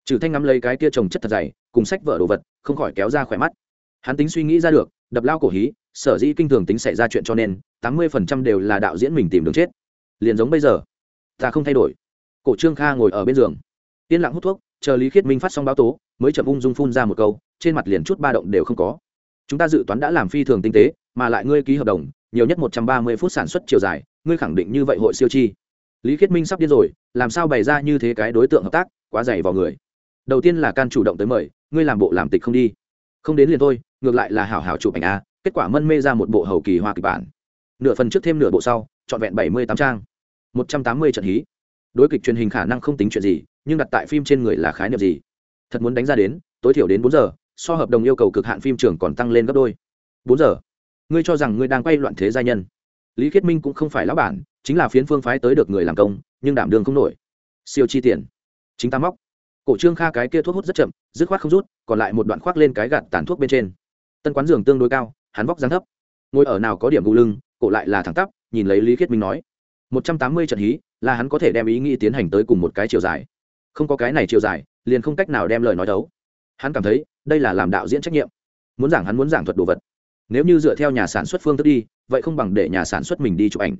Trừ thanh ngắm lấy cái kia trồng chất thật dày, cùng sách vợ đồ vật, không khỏi kéo ra khỏe mắt. Hắn tính suy nghĩ ra được, đập lao cổ hí, sở dĩ kinh thường tính xảy ra chuyện cho nên, tám mươi phần trăm đều là đạo diễn mình tìm đường chết. Liền giống bây giờ, ta không thay đổi. Cổ trương kha ngồi ở bên giường. Yên lặng hút thuốc, chờ lý khiết minh phát xong báo tố mới chậm ung dung phun ra một câu, trên mặt liền chút ba động đều không có. Chúng ta dự toán đã làm phi thường tinh tế, mà lại ngươi ký hợp đồng, nhiều nhất một trăm ba mươi phút sản xuất chiều dài, ngươi khẳng định như vậy hội siêu chi. Lý khiết minh sắp điên rồi, làm sao bày ra như thế cái đối tượng hợp tác, quá dày vào người. Đầu tiên là can chủ động tới mời, ngươi làm bộ làm tịch không đi. Không đến liền thôi, ngược lại là hảo hảo chụp ảnh a, kết quả mân mê ra một bộ hầu kỳ hoa kịch bản. Nửa phần trước thêm nửa bộ sau, trọn vẹn bảy mươi tám trang. một trăm tám mươi trận hí. Đối kịch truyền hình khả năng không tính chuyện gì, nhưng đặt tại phim trên người là khái niệm gì? Thật muốn đánh ra đến, tối thiểu đến bốn giờ, so hợp đồng yêu cầu cực hạn phim trường còn tăng lên gấp đôi. Bốn giờ? Ngươi cho rằng ngươi đang quay loạn thế gia nhân? Lý khiết minh cũng không phải lão bản, chính là phiến phương phái tới được người làm công, nhưng đảm đường không nổi. Siêu chi tiền. Chính ta móc. Cổ trương kha cái kia thuốc hút rất chậm, dứt khoát không rút, còn lại một đoạn khoác lên cái gạt tàn thuốc bên trên. Tân quán giường tương đối cao, hắn vóc dáng thấp. Ngồi ở nào có điểm gù lưng, cổ lại là thẳng tắp, nhìn lấy lý khiết minh nói. Một trăm tám mươi trận hí, là hắn có thể đem ý nghĩ tiến hành tới cùng một cái chiều dài. Không có cái này chiều dài liền không cách nào đem lời nói đấu. Hắn cảm thấy, đây là làm đạo diễn trách nhiệm. Muốn giảng hắn muốn giảng thuật đồ vật. Nếu như dựa theo nhà sản xuất phương thức đi, vậy không bằng để nhà sản xuất mình đi chụp ảnh.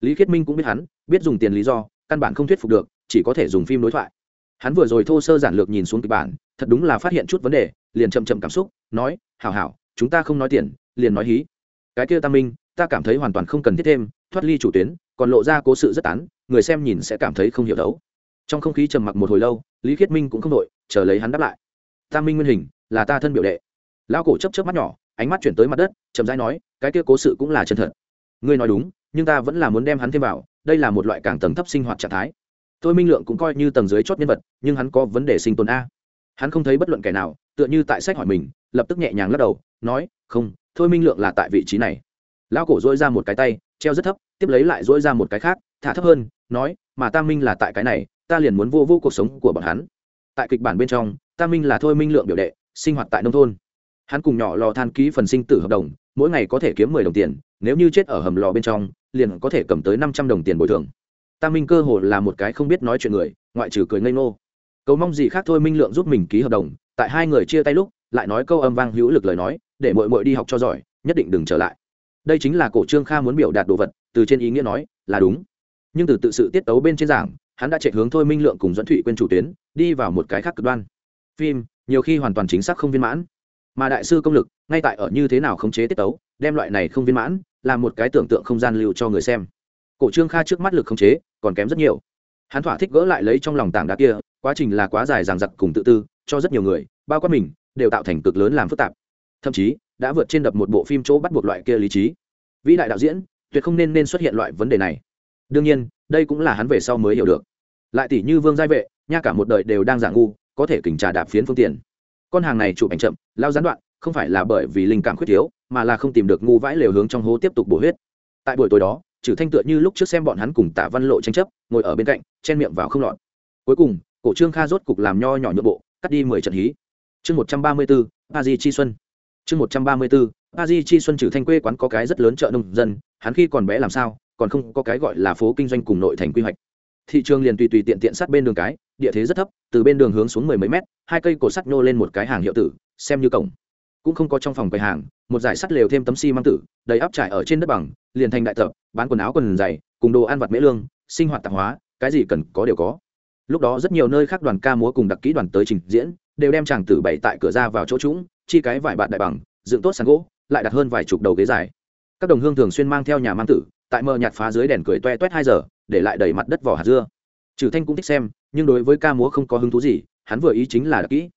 Lý khiết minh cũng biết hắn, biết dùng tiền lý do, căn bản không thuyết phục được, chỉ có thể dùng phim đối thoại. Hắn vừa rồi thô sơ giản lược nhìn xuống kịch bản, thật đúng là phát hiện chút vấn đề, liền chậm chậm cảm xúc, nói, hảo hảo, chúng ta không nói tiền, liền nói hí. Cái kia tam minh, ta cảm thấy hoàn toàn không cần thiết thêm, thoát ly chủ tuyến, còn lộ ra cố sự rất tán, người xem nhìn sẽ cảm thấy không hiểu đấu. Trong không khí trầm mặc một hồi lâu lý khiết minh cũng không đội, chờ lấy hắn đáp lại. Tam minh nguyên hình, là ta thân biểu đệ. Lão cổ chấp chấp mắt nhỏ, ánh mắt chuyển tới mặt đất, chậm rãi nói, cái kia cố sự cũng là chân thật. Ngươi nói đúng, nhưng ta vẫn là muốn đem hắn thêm vào, đây là một loại càng tầng thấp sinh hoạt trạng thái. Tôi minh lượng cũng coi như tầng dưới chót nhân vật, nhưng hắn có vấn đề sinh tồn a. Hắn không thấy bất luận kẻ nào, tựa như tại sách hỏi mình, lập tức nhẹ nhàng lắc đầu, nói, không, thôi minh lượng là tại vị trí này. Lão cổ dỗi ra một cái tay, treo rất thấp, tiếp lấy lại dỗi ra một cái khác, thả thấp hơn, nói, mà tam minh là tại cái này ta liền muốn vô vô cuộc sống của bọn hắn. Tại kịch bản bên trong tam minh là thôi minh lượng biểu đệ, sinh hoạt tại nông thôn. Hắn cùng nhỏ lò than ký phần sinh tử hợp đồng, mỗi ngày có thể kiếm mười đồng tiền, nếu như chết ở hầm lò bên trong, liền có thể cầm tới năm trăm đồng tiền bồi thường. Tam minh cơ hồ là một cái không biết nói chuyện người, ngoại trừ cười ngây ngô. Cầu mong gì khác thôi minh lượng giúp mình ký hợp đồng, tại hai người chia tay lúc, lại nói câu âm vang hữu lực lời nói, để mội mội đi học cho giỏi, nhất định đừng trở lại. Đây chính là cổ trương kha muốn biểu đạt đồ vật, từ trên ý nghĩa nói, là đúng. Nhưng từ tự sự tiết tấu bên trên giảng hắn đã chạy hướng thôi minh lượng cùng dẫn thụy quên chủ tuyến, đi vào một cái khác cực đoan. Phim, nhiều khi hoàn toàn chính xác không viên mãn. Mà đại sư công lực, ngay tại ở như thế nào khống chế tiết tấu, đem loại này không viên mãn, là một cái tưởng tượng không gian lưu cho người xem. Cổ trương kha trước mắt lực khống chế, còn kém rất nhiều. Hắn thỏa thích gỡ lại lấy trong lòng tảng đá kia, quá trình là quá dài ràng giặc cùng tự tư, cho rất nhiều người, bao quát mình, đều tạo thành cực lớn làm phức tạp. Thậm chí, đã vượt trên đập một bộ phim chỗ bắt buộc loại kia lý trí. Vĩ đại đạo diễn, tuyệt không nên nên xuất hiện loại vấn đề này. Đương nhiên, đây cũng là hắn về sau mới hiểu được lại tỷ như vương giai vệ, nha cả một đời đều đang giả ngu, có thể kình trà đạp phiến phương tiện. Con hàng này chụp ảnh chậm, lao gián đoạn, không phải là bởi vì linh cảm khuyết thiếu, mà là không tìm được ngu vãi lều hướng trong hố tiếp tục bổ huyết. Tại buổi tối đó trừ thanh tựa như lúc trước xem bọn hắn cùng tạ văn lộ tranh chấp, ngồi ở bên cạnh, chen miệng vào không lọt. Cuối cùng, cổ trương kha rốt cục làm nho nhỏ nhượng bộ, cắt đi mười trận hí. Chương một trăm ba mươi bốn, a di chi xuân. Chương một trăm ba mươi bốn, a di chi xuân trừ thanh quê quán có cái rất lớn chợ nông dân, hắn khi còn bé làm sao, còn không có cái gọi là phố kinh doanh cùng nội thành quy hoạch thị trường liền tùy tùy tiện tiện sát bên đường cái, địa thế rất thấp, từ bên đường hướng xuống mười mấy mét, hai cây cổ sắt nhô lên một cái hàng hiệu tử, xem như cổng. Cũng không có trong phòng quầy hàng, một giải sắt lều thêm tấm xi măng tử, đầy áp trải ở trên đất bằng, liền thành đại tập, bán quần áo quần dày cùng đồ ăn vặt mễ lương, sinh hoạt tạp hóa, cái gì cần có đều có. Lúc đó rất nhiều nơi khác đoàn ca múa cùng đặc kỹ đoàn tới trình diễn, đều đem chàng tử bày tại cửa ra vào chỗ trũng, chi cái vải bạt đại bằng, dựng tốt sàn gỗ, lại đặt hơn vài chục đầu ghế dài. Các đồng hương thường xuyên mang theo nhà mang tử, tại mờ nhạt phá dưới đèn cười toe toét hai giờ để lại đầy mặt đất vỏ hạt dưa. Trừ thanh cũng thích xem, nhưng đối với ca múa không có hứng thú gì, hắn vừa ý chính là đặc kỹ.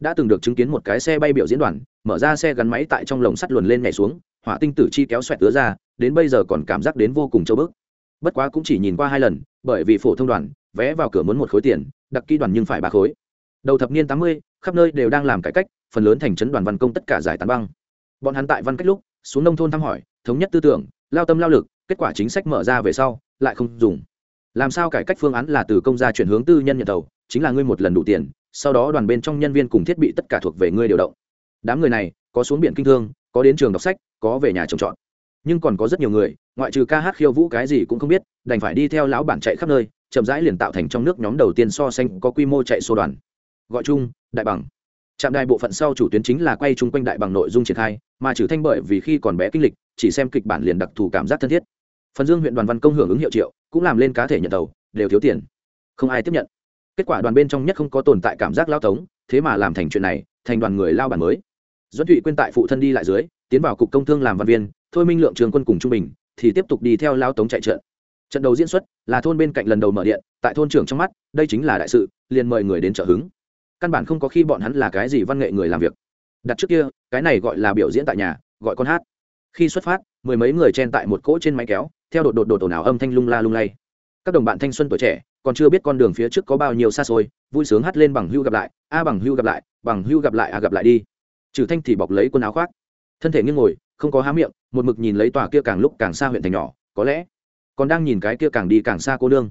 Đã từng được chứng kiến một cái xe bay biểu diễn đoàn, mở ra xe gắn máy tại trong lồng sắt luồn lên nhảy xuống, hỏa tinh tử chi kéo xoẹt tứa ra, đến bây giờ còn cảm giác đến vô cùng châu bức. Bất quá cũng chỉ nhìn qua hai lần, bởi vì phổ thông đoàn, vé vào cửa muốn một khối tiền, đặc kỹ đoàn nhưng phải ba khối. Đầu thập niên tám mươi, khắp nơi đều đang làm cải cách, phần lớn thành trấn đoàn văn công tất cả giải tán băng. Bọn hắn tại văn cách lúc, xuống nông thôn thăm hỏi, thống nhất tư tưởng, lao tâm lao lực, kết quả chính sách mở ra về sau lại không dùng. Làm sao cải cách phương án là từ công gia chuyển hướng tư nhân nhận tàu chính là ngươi một lần đủ tiền, sau đó đoàn bên trong nhân viên cùng thiết bị tất cả thuộc về ngươi điều động. Đám người này, có xuống biển kinh thương, có đến trường đọc sách, có về nhà trồng trọt. Nhưng còn có rất nhiều người, ngoại trừ ca hát khiêu vũ cái gì cũng không biết, đành phải đi theo lão bản chạy khắp nơi, chậm rãi liền tạo thành trong nước nhóm đầu tiên so sánh có quy mô chạy sô đoàn. Gọi chung, đại bằng. Trạm đài bộ phận sau chủ tuyến chính là quay chung quanh đại bằng nội dung triển khai, mà trừ thanh bởi vì khi còn bé kinh lịch, chỉ xem kịch bản liền đặc thù cảm giác thân thiết phần dương huyện đoàn văn công hưởng ứng hiệu triệu, cũng làm lên cá thể nhận tàu đều thiếu tiền. Không ai tiếp nhận. Kết quả đoàn bên trong nhất không có tồn tại cảm giác lao tống, thế mà làm thành chuyện này, thành đoàn người lao bản mới. Doãn thụy quên tại phụ thân đi lại dưới, tiến vào cục công thương làm văn viên, thôi minh lượng trường quân cùng trung bình, thì tiếp tục đi theo lao tống chạy trận. Trận đầu diễn xuất là thôn bên cạnh lần đầu mở điện, tại thôn trưởng trong mắt, đây chính là đại sự, liền mời người đến trợ hứng. Căn bản không có khi bọn hắn là cái gì văn nghệ người làm việc. Đặt trước kia, cái này gọi là biểu diễn tại nhà, gọi con hát. Khi xuất phát, mười mấy người chen tại một cỗ trên máy kéo theo đột đột đột ồn ào âm thanh lung la lung lay. Các đồng bạn thanh xuân tuổi trẻ, còn chưa biết con đường phía trước có bao nhiêu xa xôi, vui sướng hát lên bằng hưu gặp lại, a bằng hưu gặp lại, bằng hưu gặp lại a gặp lại đi. Trừ thanh thì bọc lấy quần áo khoác. Thân thể nghiêng ngồi, không có há miệng, một mực nhìn lấy tòa kia càng lúc càng xa huyện thành nhỏ, có lẽ còn đang nhìn cái kia càng đi càng xa cô nương.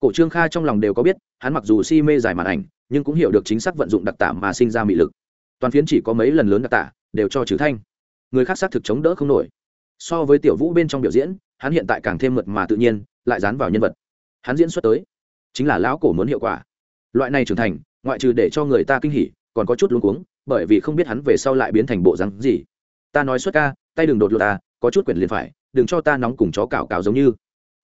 Cổ trương kha trong lòng đều có biết, hắn mặc dù si mê giải màn ảnh, nhưng cũng hiểu được chính xác vận dụng đặc tả mà sinh ra mị lực. Toàn phiến chỉ có mấy lần lớn đặc tả, đều cho trừ thanh. Người khác xác thực chống đỡ không nổi. So với tiểu vũ bên trong biểu diễn hắn hiện tại càng thêm mượt mà tự nhiên, lại dán vào nhân vật. Hắn diễn xuất tới, chính là lão cổ muốn hiệu quả. Loại này trưởng thành, ngoại trừ để cho người ta kinh hỉ, còn có chút luống cuống, bởi vì không biết hắn về sau lại biến thành bộ rắn gì. Ta nói xuất ca, tay đừng đột lột ta, có chút quyển liền phải, đừng cho ta nóng cùng chó cào cào giống như.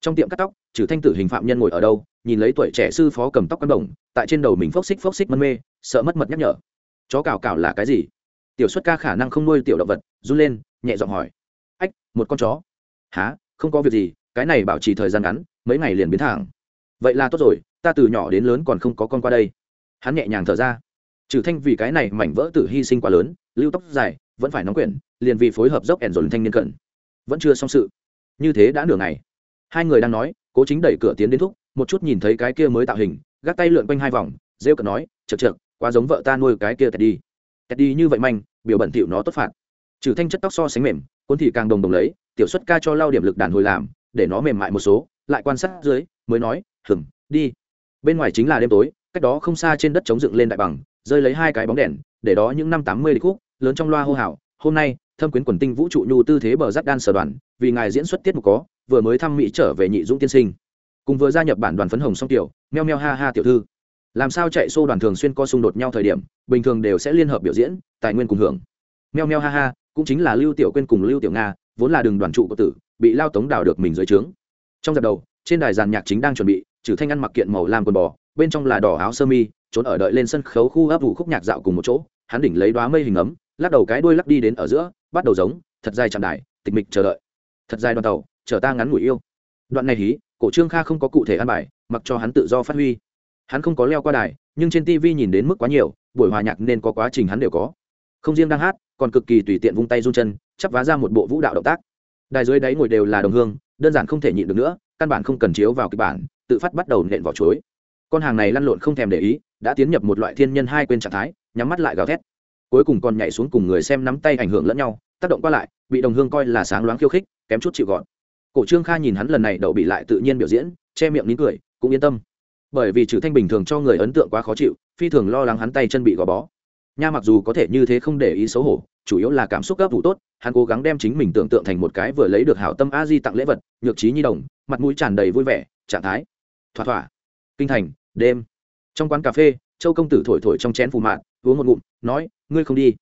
Trong tiệm cắt tóc, trừ thanh tử hình phạm nhân ngồi ở đâu, nhìn lấy tuổi trẻ sư phó cầm tóc cắt đồng tại trên đầu mình phốc xích phốc xích mân mê, sợ mất mật nhắc nhở. Chó cào cào là cái gì? Tiểu xuất ca khả năng không nuôi tiểu động vật, run lên, nhẹ giọng hỏi. Ách, một con chó. Há không có việc gì, cái này bảo trì thời gian ngắn, mấy ngày liền biến thẳng. Vậy là tốt rồi, ta từ nhỏ đến lớn còn không có con qua đây. Hắn nhẹ nhàng thở ra. Trừ thanh vì cái này mảnh vỡ tử hy sinh quá lớn, lưu tóc dài, vẫn phải nóng quyển, liền vì phối hợp dốc ẻn dồn thanh niên cận. Vẫn chưa xong sự. Như thế đã nửa ngày. Hai người đang nói, cố chính đẩy cửa tiến đến thúc, một chút nhìn thấy cái kia mới tạo hình, gác tay lượn quanh hai vòng, rêu cợt nói chật chật quá giống vợ ta nuôi cái kia tẹt đi tẹt đi như vậy manh, biểu bẩn thỉu nó tốt phạt. Trừ thanh chất tóc so sánh mềm, cuốn thì càng đồng đồng lấy tiểu xuất ca cho lau điểm lực đàn hồi làm, để nó mềm mại một số, lại quan sát dưới, mới nói hừng đi. Bên ngoài chính là đêm tối, cách đó không xa trên đất chống dựng lên đại bằng, rơi lấy hai cái bóng đèn, để đó những năm tám mươi đi khúc, lớn trong loa hô hào, hôm nay, thâm quyến quần tinh vũ trụ nhu tư thế bờ rắc đan sở đoàn, vì ngài diễn xuất tiết mục có, vừa mới thăm mỹ trở về nhị dũng tiên sinh. Cùng vừa gia nhập bản đoàn phấn hồng song tiểu, meo meo ha ha tiểu thư. Làm sao chạy xô đoàn thường xuyên co xung đột nhau thời điểm, bình thường đều sẽ liên hợp biểu diễn, tài nguyên cùng hưởng. Meo meo ha ha, cũng chính là lưu tiểu quên cùng lưu tiểu nga vốn là đường đoàn trụ của tử, bị lao tống đào được mình dưới trướng. Trong dạp đầu, trên đài giàn nhạc chính đang chuẩn bị, trừ thanh ăn mặc kiện màu lam quần bò, bên trong là đỏ áo sơ mi, trốn ở đợi lên sân khấu khu ấp vụ khúc nhạc dạo cùng một chỗ, hắn đỉnh lấy đoá mây hình ấm, lắc đầu cái đuôi lắc đi đến ở giữa, bắt đầu giống, thật dài chạm đài, tịch mịch chờ đợi. Thật dài đoàn tàu, chờ ta ngắn ngủi yêu. Đoạn này hí, cổ trương kha không có cụ thể ăn bài, mặc cho hắn tự do phát huy. Hắn không có leo qua đài, nhưng trên tv nhìn đến mức quá nhiều, buổi hòa nhạc nên có quá trình hắn đều có. Không riêng đang hát, còn cực kỳ tùy tiện vung tay run chân chắp vá ra một bộ vũ đạo động tác. Đài dưới đáy ngồi đều là đồng hương, đơn giản không thể nhịn được nữa, căn bản không cần chiếu vào kịch bản, tự phát bắt đầu nện vỏ chuối. Con hàng này lăn lộn không thèm để ý, đã tiến nhập một loại thiên nhân hai quên trạng thái, nhắm mắt lại gào thét. Cuối cùng còn nhảy xuống cùng người xem nắm tay ảnh hưởng lẫn nhau, tác động qua lại, bị đồng hương coi là sáng loáng khiêu khích, kém chút chịu gọn. Cổ trương kha nhìn hắn lần này đậu bị lại tự nhiên biểu diễn, che miệng nín cười, cũng yên tâm. Bởi vì trừ thanh bình thường cho người ấn tượng quá khó chịu, phi thường lo lắng hắn tay chân bị gò bó. Nha mặc dù có thể như thế không để ý xấu hổ chủ yếu là cảm xúc gấp vụ tốt, hắn cố gắng đem chính mình tưởng tượng thành một cái vừa lấy được hảo tâm a di tặng lễ vật, nhược trí nhi đồng, mặt mũi tràn đầy vui vẻ, trạng thái, thỏa thỏa, kinh thành, đêm, trong quán cà phê, châu công tử thổi thổi trong chén phù mạn uống một ngụm, nói, ngươi không đi,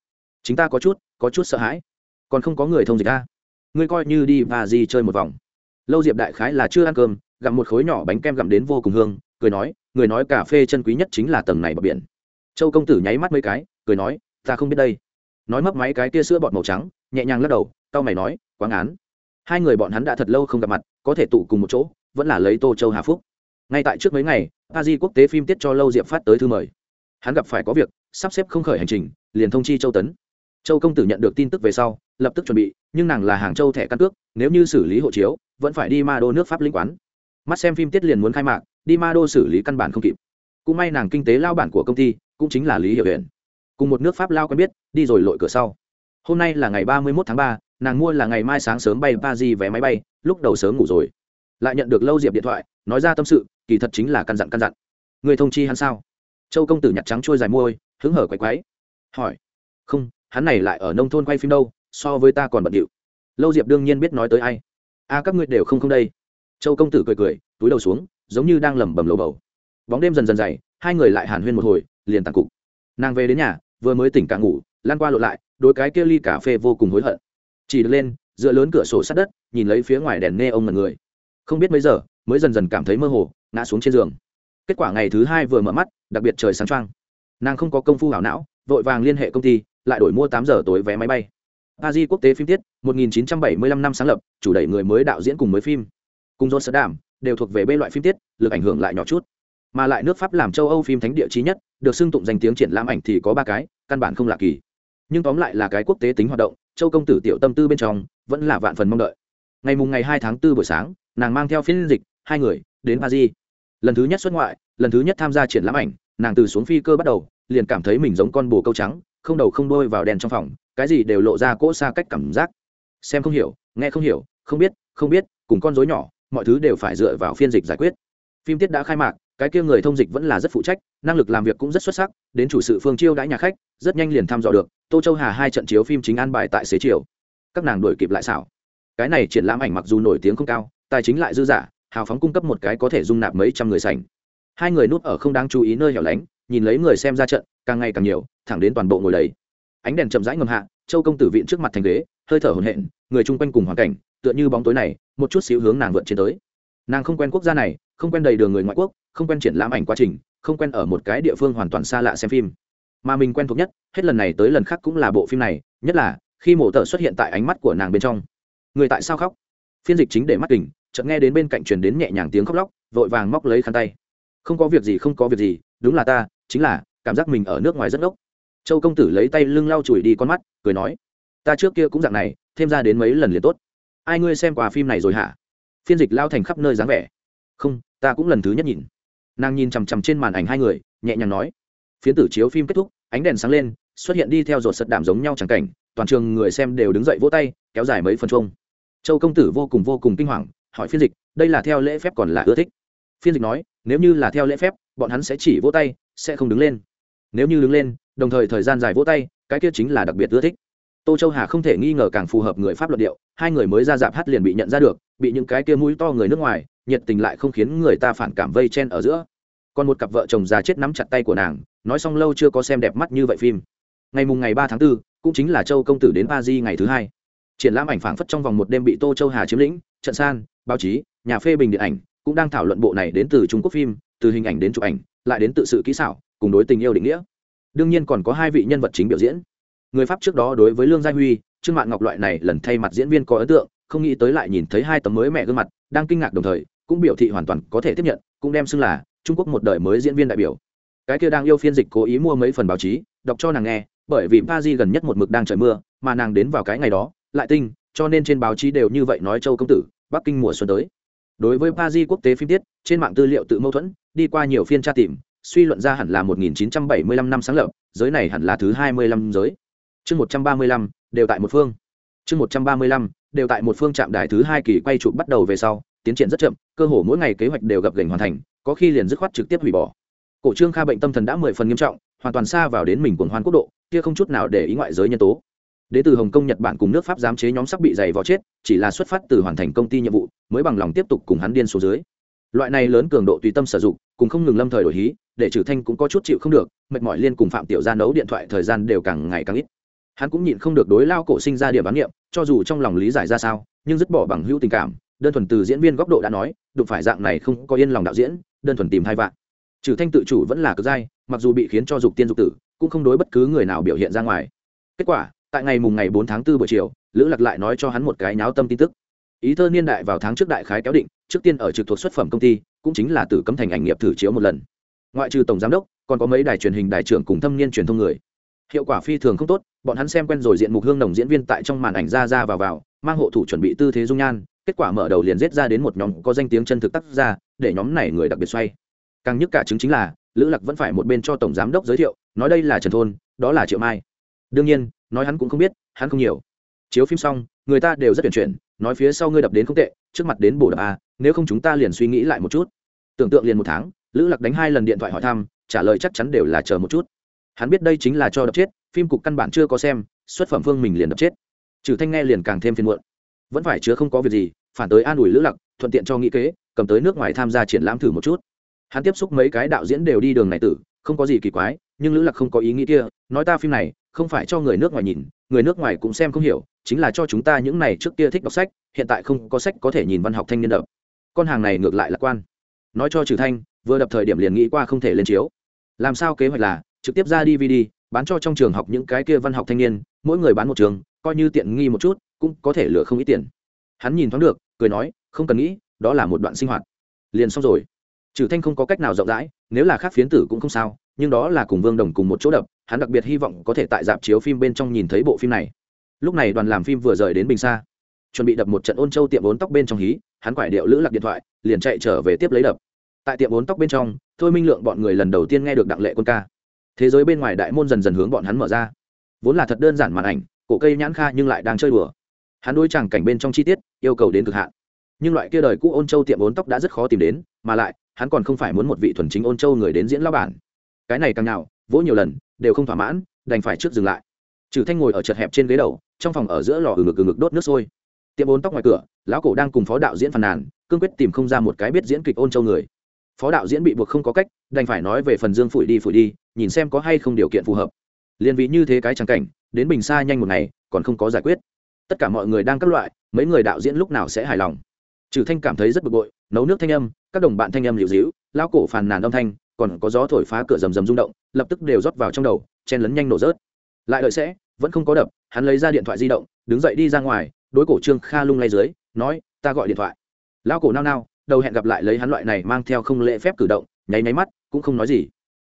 chính ta có chút có chút sợ hãi, còn không có người thông dịch ta ngươi coi như đi và gì chơi một vòng. Lâu diệp đại khái là chưa ăn cơm, gặm một khối nhỏ bánh kem gặm đến vô cùng hương, cười nói, người nói cà phê chân quý nhất chính là tầng này bờ biển. Châu công tử nháy mắt mấy cái, cười nói, ta không biết đây nói mấp máy cái tia sữa bọt màu trắng, nhẹ nhàng lắc đầu tao mày nói, quáng án. Hai người bọn hắn đã thật lâu không gặp mặt, có thể tụ cùng một chỗ, vẫn là lấy tô châu hà phúc. Ngay tại trước mấy ngày, a di quốc tế phim tiết cho lâu diệp phát tới thư mời. Hắn gặp phải có việc, sắp xếp không khởi hành trình, liền thông chi châu tấn. Châu công tử nhận được tin tức về sau, lập tức chuẩn bị, nhưng nàng là hàng châu thẻ căn cước, nếu như xử lý hộ chiếu, vẫn phải đi ma đô nước pháp linh quán. Mắt xem phim tiết liền muốn khai mạc, đi ma đô xử lý căn bản không kịp. Cũng may nàng kinh tế lao bản của công ty, cũng chính là lý hiệu huyện cùng một nước pháp lao quen biết, đi rồi lội cửa sau. Hôm nay là ngày ba mươi một tháng ba, nàng mua là ngày mai sáng sớm bay ba di vé máy bay, lúc đầu sớm ngủ rồi. Lại nhận được lâu diệp điện thoại, nói ra tâm sự, kỳ thật chính là căn dặn căn dặn. Người thông chi hắn sao? Châu công tử nhặt trắng trôi dài môi, hứng hở quay quáy hỏi. Không, hắn này lại ở nông thôn quay phim đâu, so với ta còn bận điệu. Lâu diệp đương nhiên biết nói tới ai. A các ngươi đều không không đây. Châu công tử cười cười, túi đầu xuống, giống như đang lẩm bẩm lầu bầu. Bóng đêm dần dần dày, hai người lại hàn huyên một hồi, liền tàn cục. Nàng về đến nhà vừa mới tỉnh cả ngủ, lan qua lộ lại đôi cái kia ly cà phê vô cùng hối hận. Chỉ được lên, dựa lớn cửa sổ sát đất, nhìn lấy phía ngoài đèn nghe ông mật người. Không biết mấy giờ, mới dần dần cảm thấy mơ hồ, ngã xuống trên giường. Kết quả ngày thứ hai vừa mở mắt, đặc biệt trời sáng trăng nàng không có công phu hảo não, vội vàng liên hệ công ty, lại đổi mua tám giờ tối vé máy bay. A di quốc tế phim tiết 1975 năm sáng lập, chủ đẩy người mới đạo diễn cùng mới phim. Cùng john đảm đều thuộc về bê loại phim tiết, lực ảnh hưởng lại nhỏ chút mà lại nước pháp làm châu âu phim thánh địa trí nhất, được xưng tụng danh tiếng triển lãm ảnh thì có ba cái, căn bản không lạ kỳ. Nhưng tóm lại là cái quốc tế tính hoạt động, châu công tử tiểu tâm tư bên trong, vẫn là vạn phần mong đợi. Ngày mùng ngày hai tháng 4 buổi sáng, nàng mang theo phiên dịch, hai người, đến paris. Lần thứ nhất xuất ngoại, lần thứ nhất tham gia triển lãm ảnh, nàng từ xuống phi cơ bắt đầu, liền cảm thấy mình giống con bồ câu trắng, không đầu không đôi vào đèn trong phòng, cái gì đều lộ ra cỗ xa cách cảm giác. Xem không hiểu, nghe không hiểu, không biết không biết, cùng con dối nhỏ, mọi thứ đều phải dựa vào phiên dịch giải quyết. Phim tiết đã khai mạc cái kia người thông dịch vẫn là rất phụ trách, năng lực làm việc cũng rất xuất sắc, đến chủ sự phương chiêu đãi nhà khách, rất nhanh liền thăm dò được, tô châu hà hai trận chiếu phim chính an bài tại xế chiều. Các nàng đổi kịp lại xảo. Cái này triển lãm ảnh mặc dù nổi tiếng không cao, tài chính lại dư giả hào phóng cung cấp một cái có thể dung nạp mấy trăm người sành hai người núp ở không đáng chú ý nơi hẻo lánh, nhìn lấy người xem ra trận, càng ngày càng nhiều, thẳng đến toàn bộ ngồi đầy. Ánh đèn chậm rãi ngầm hạ, châu công tử viện trước mặt thành ghế, hơi thở hồn hện người chung quanh cùng hoàn cảnh, tựa như bóng tối này, một chút xíu hướng nàng vượt trên tới. Nàng không quen quốc gia này không quen đầy đường người ngoại quốc, không quen triển lãm ảnh quá trình, không quen ở một cái địa phương hoàn toàn xa lạ xem phim. Mà mình quen thuộc nhất, hết lần này tới lần khác cũng là bộ phim này, nhất là, khi mổ tờ xuất hiện tại ánh mắt của nàng bên trong. Người tại sao khóc? Phiên dịch chính để mắt kình chợt nghe đến bên cạnh truyền đến nhẹ nhàng tiếng khóc lóc, vội vàng móc lấy khăn tay. Không có việc gì, không có việc gì, đúng là ta, chính là, cảm giác mình ở nước ngoài rất ốc châu công tử lấy tay lưng lau chùi đi con mắt, cười nói, ta trước kia cũng dạng này, thêm ra đến mấy lần liền tốt. Ai ngươi xem qua phim này rồi hả? Phiên dịch lao thành khắp nơi dáng vẻ không, ta cũng lần thứ nhất nhìn. Nàng nhìn chằm chằm trên màn ảnh hai người, nhẹ nhàng nói. Phiến tử chiếu phim kết thúc, ánh đèn sáng lên, xuất hiện đi theo dột sật đảm giống nhau chẳng cảnh, toàn trường người xem đều đứng dậy vỗ tay, kéo dài mấy phần chung châu công tử vô cùng vô cùng kinh hoàng, hỏi phiên dịch, đây là theo lễ phép còn là ưa thích? Phiên dịch nói, nếu như là theo lễ phép, bọn hắn sẽ chỉ vỗ tay, sẽ không đứng lên. Nếu như đứng lên, đồng thời thời gian dài vỗ tay, cái kia chính là đặc biệt ưa thích. Tô châu hà không thể nghi ngờ càng phù hợp người pháp luật điệu, hai người mới ra dạp hát liền bị nhận ra được, bị những cái kia mũi to người nước ngoài nhiệt tình lại không khiến người ta phản cảm vây chen ở giữa. Còn một cặp vợ chồng già chết nắm chặt tay của nàng nói xong lâu chưa có xem đẹp mắt như vậy phim. Ngày mùng ngày ba tháng 4, cũng chính là châu công tử đến ba di ngày thứ hai. Triển lãm ảnh phảng phất trong vòng một đêm bị tô châu hà chiếm lĩnh trận san báo chí nhà phê bình điện ảnh cũng đang thảo luận bộ này đến từ trung quốc phim từ hình ảnh đến chụp ảnh lại đến tự sự kỹ xảo cùng đối tình yêu định nghĩa. Đương nhiên còn có hai vị nhân vật chính biểu diễn. Người pháp trước đó đối với lương gia huy trương mạn ngọc loại này lần thay mặt diễn viên có ấn tượng không nghĩ tới lại nhìn thấy hai tấm mới mẹ gương mặt đang kinh ngạc đồng thời cũng biểu thị hoàn toàn có thể tiếp nhận cũng đem xưng là trung quốc một đời mới diễn viên đại biểu. Cái kia đang yêu phiên dịch cố ý mua mấy phần báo chí đọc cho nàng nghe bởi vì pa di gần nhất một mực đang trời mưa mà nàng đến vào cái ngày đó lại tinh cho nên trên báo chí đều như vậy nói châu công tử bắc kinh mùa xuân tới. Đối với pa di quốc tế phim tiết trên mạng tư liệu tự mâu thuẫn đi qua nhiều phiên tra tìm suy luận ra hẳn là 1975 năm sáng lập giới này hẳn là thứ 25 giới. Chương 135, đều tại một phương. Chương 135, đều tại một phương trạm đài thứ hai kỳ quay chụp bắt đầu về sau tiến triển rất chậm, cơ hồ mỗi ngày kế hoạch đều gặp gành hoàn thành, có khi liền dứt khoát trực tiếp hủy bỏ. Cổ trương kha bệnh tâm thần đã mười phần nghiêm trọng, hoàn toàn xa vào đến mình cuồng hoan quốc độ, kia không chút nào để ý ngoại giới nhân tố. Đ ế từ hồng kông, nhật bản cùng nước pháp giám chế nhóm sắc bị dày vò chết, chỉ là xuất phát từ hoàn thành công ty nhiệm vụ, mới bằng lòng tiếp tục cùng hắn điên số dưới. Loại này lớn cường độ tùy tâm sử dụng, cùng không ngừng lâm thời đổi hí, để trừ thanh cũng có chút chịu không được, mệt mỏi liên cùng phạm tiểu gia nấu điện thoại thời gian đều càng ngày càng ít. Hắn cũng nhịn không được đối lao cổ sinh ra điểm bán niệm cho dù trong lòng lý giải ra sao, nhưng dứt bỏ bằng hữu tình cảm đơn thuần từ diễn viên góc độ đã nói, đụng phải dạng này không có yên lòng đạo diễn, đơn thuần tìm hai vạn. Trừ thanh tự chủ vẫn là cực dai, mặc dù bị khiến cho dục tiên dục tử, cũng không đối bất cứ người nào biểu hiện ra ngoài. Kết quả, tại ngày mùng ngày bốn tháng 4 buổi chiều, lữ lạc lại nói cho hắn một cái nháo tâm tin tức. Ý thơ niên đại vào tháng trước đại khái kéo định, trước tiên ở trực thuộc xuất phẩm công ty, cũng chính là tử cấm thành ảnh nghiệp thử chiếu một lần. Ngoại trừ tổng giám đốc, còn có mấy đài truyền hình đài trưởng cùng thâm niên truyền thông người. Hiệu quả phi thường không tốt, bọn hắn xem quen rồi diện mục hương nồng diễn viên tại trong màn ảnh ra ra vào vào, mang hộ thủ chuẩn bị tư thế dung nhan kết quả mở đầu liền giết ra đến một nhóm có danh tiếng chân thực tác ra để nhóm này người đặc biệt xoay. Càng nhất cả chứng chính là, lữ lạc vẫn phải một bên cho tổng giám đốc giới thiệu, nói đây là trần thôn, đó là triệu mai. Đương nhiên, nói hắn cũng không biết, hắn không nhiều. Chiếu phim xong, người ta đều rất tuyển chuyển, nói phía sau ngươi đập đến không tệ, trước mặt đến bổ đập a nếu không chúng ta liền suy nghĩ lại một chút. Tưởng tượng liền một tháng, lữ lạc đánh hai lần điện thoại hỏi thăm, trả lời chắc chắn đều là chờ một chút. Hắn biết đây chính là cho đập chết, phim cục căn bản chưa có xem, xuất phẩm phương mình liền đập chết. Trừ thanh nghe liền càng thêm phiền muộn vẫn phải chứa không có việc gì, phản tới an ủi lữ lặc, thuận tiện cho nghĩ kế, cầm tới nước ngoài tham gia triển lãm thử một chút. Hắn tiếp xúc mấy cái đạo diễn đều đi đường này tử, không có gì kỳ quái, nhưng lữ lặc không có ý nghĩ kia, nói ta phim này, không phải cho người nước ngoài nhìn, người nước ngoài cũng xem không hiểu, chính là cho chúng ta những này trước kia thích đọc sách, hiện tại không có sách có thể nhìn văn học thanh niên đập con hàng này ngược lại lạc quan. Nói cho trừ thanh, vừa đập thời điểm liền nghĩ qua không thể lên chiếu. Làm sao kế hoạch là, trực tiếp ra dvd bán cho trong trường học những cái kia văn học thanh niên, mỗi người bán một trường, coi như tiện nghi một chút cũng có thể lựa không ít tiền. Hắn nhìn thoáng được, cười nói, không cần nghĩ, đó là một đoạn sinh hoạt. Liền xong rồi. Trừ thanh không có cách nào rộng rãi, nếu là khác phiến tử cũng không sao, nhưng đó là cùng vương đồng cùng một chỗ đập, hắn đặc biệt hy vọng có thể tại dạp chiếu phim bên trong nhìn thấy bộ phim này. Lúc này đoàn làm phim vừa rời đến bình xa chuẩn bị đập một trận ôn châu tiệm vốn tóc bên trong hí, hắn quải điệu lữ lạc điện thoại, liền chạy trở về tiếp lấy đập. Tại tiệm vốn tóc bên trong, thôi minh lượng bọn người lần đầu tiên nghe được đặng lệ quân ca. Thế giới bên ngoài đại môn dần dần hướng bọn hắn mở ra. Vốn là thật đơn giản màn ảnh, cổ cây nhãn kha nhưng lại đang chơi đùa hắn đôi chàng cảnh bên trong chi tiết, yêu cầu đến cực hạn. Nhưng loại kia đời cũ ôn châu tiệm vốn tóc đã rất khó tìm đến, mà lại, hắn còn không phải muốn một vị thuần chính ôn châu người đến diễn lao bản. Cái này càng nào vỗ nhiều lần, đều không thỏa mãn, đành phải trước dừng lại. Trừ thanh ngồi ở chật hẹp trên ghế đầu, trong phòng ở giữa lò ừ ngực ừ ngực đốt nước sôi. Tiệm vốn tóc ngoài cửa, lão cổ đang cùng phó đạo diễn phàn nàn, cương quyết tìm không ra một cái biết diễn kịch ôn châu người. Phó đạo diễn bị buộc không có cách, đành phải nói về phần dương phủi đi phủi đi, nhìn xem có hay không điều kiện phù hợp. Liên vị như thế cái trắng cảnh, đến bình xa nhanh một ngày, còn không có giải quyết tất cả mọi người đang các loại, mấy người đạo diễn lúc nào sẽ hài lòng? Trừ thanh cảm thấy rất bực bội, nấu nước thanh âm, các đồng bạn thanh âm liều dĩu lao cổ phàn nàn âm thanh, còn có gió thổi phá cửa rầm rầm rung động, lập tức đều rót vào trong đầu, chen lấn nhanh nổ rớt. Lại đợi sẽ, vẫn không có đập, hắn lấy ra điện thoại di động, đứng dậy đi ra ngoài, đối cổ trương kha lung lay dưới, nói, ta gọi điện thoại. Lao cổ nao nao, đầu hẹn gặp lại lấy hắn loại này mang theo không lễ phép cử động, nháy nháy mắt, cũng không nói gì.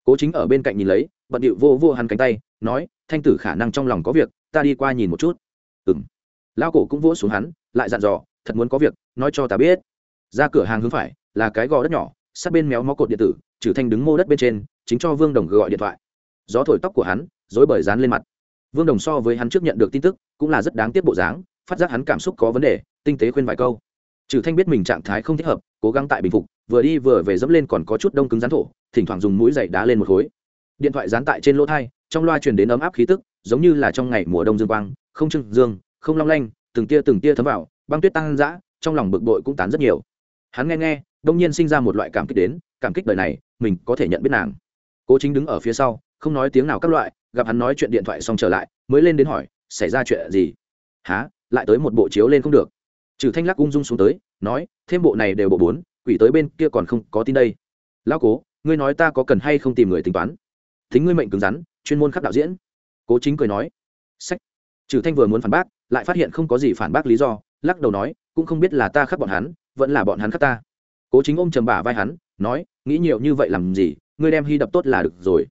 Cố chính ở bên cạnh nhìn lấy, bận điệu vô vô hắn cánh tay, nói, thanh tử khả năng trong lòng có việc, ta đi qua nhìn một chút. Ừng lão cổ cũng vỗ xuống hắn, lại dặn dò, thật muốn có việc, nói cho ta biết. Ra cửa hàng hướng phải, là cái gò đất nhỏ, sát bên méo mó cột điện tử trừ thanh đứng mô đất bên trên, chính cho vương đồng gọi điện thoại. Gió thổi tóc của hắn dối bởi dán lên mặt. Vương đồng so với hắn trước nhận được tin tức, cũng là rất đáng tiếc bộ dáng, phát giác hắn cảm xúc có vấn đề, tinh tế khuyên vài câu. Trừ thanh biết mình trạng thái không thích hợp, cố gắng tại bình phục, vừa đi vừa về dẫm lên còn có chút đông cứng rán thổ, thỉnh thoảng dùng mũi giày đá lên một khối. Điện thoại dán tại trên lỗ thai, trong loa truyền đến ấm áp khí tức, giống như là trong ngày mùa đông dương quang, không trưng dương không long lanh, từng tia từng tia thấm vào, băng tuyết tăng dã, trong lòng bực bội cũng tán rất nhiều. Hắn nghe nghe, đông nhiên sinh ra một loại cảm kích đến, cảm kích đời này, mình có thể nhận biết nàng. Cố chính đứng ở phía sau, không nói tiếng nào các loại, gặp hắn nói chuyện điện thoại xong trở lại, mới lên đến hỏi, xảy ra chuyện gì? Há lại tới một bộ chiếu lên không được. Trừ thanh lắc ung dung xuống tới, nói, thêm bộ này đều bộ bốn, quỷ tới bên kia còn không có tin đây. Lão cố, ngươi nói ta có cần hay không tìm người tính toán? Thính ngươi mệnh cứng rắn, chuyên môn khắc đạo diễn. Cố chính cười nói, sách. Trừ thanh vừa muốn phản bác lại phát hiện không có gì phản bác lý do, lắc đầu nói, cũng không biết là ta khắc bọn hắn, vẫn là bọn hắn khắc ta. Cố chính ôm trầm bả vai hắn, nói, nghĩ nhiều như vậy làm gì? Ngươi đem hy đập tốt là được rồi.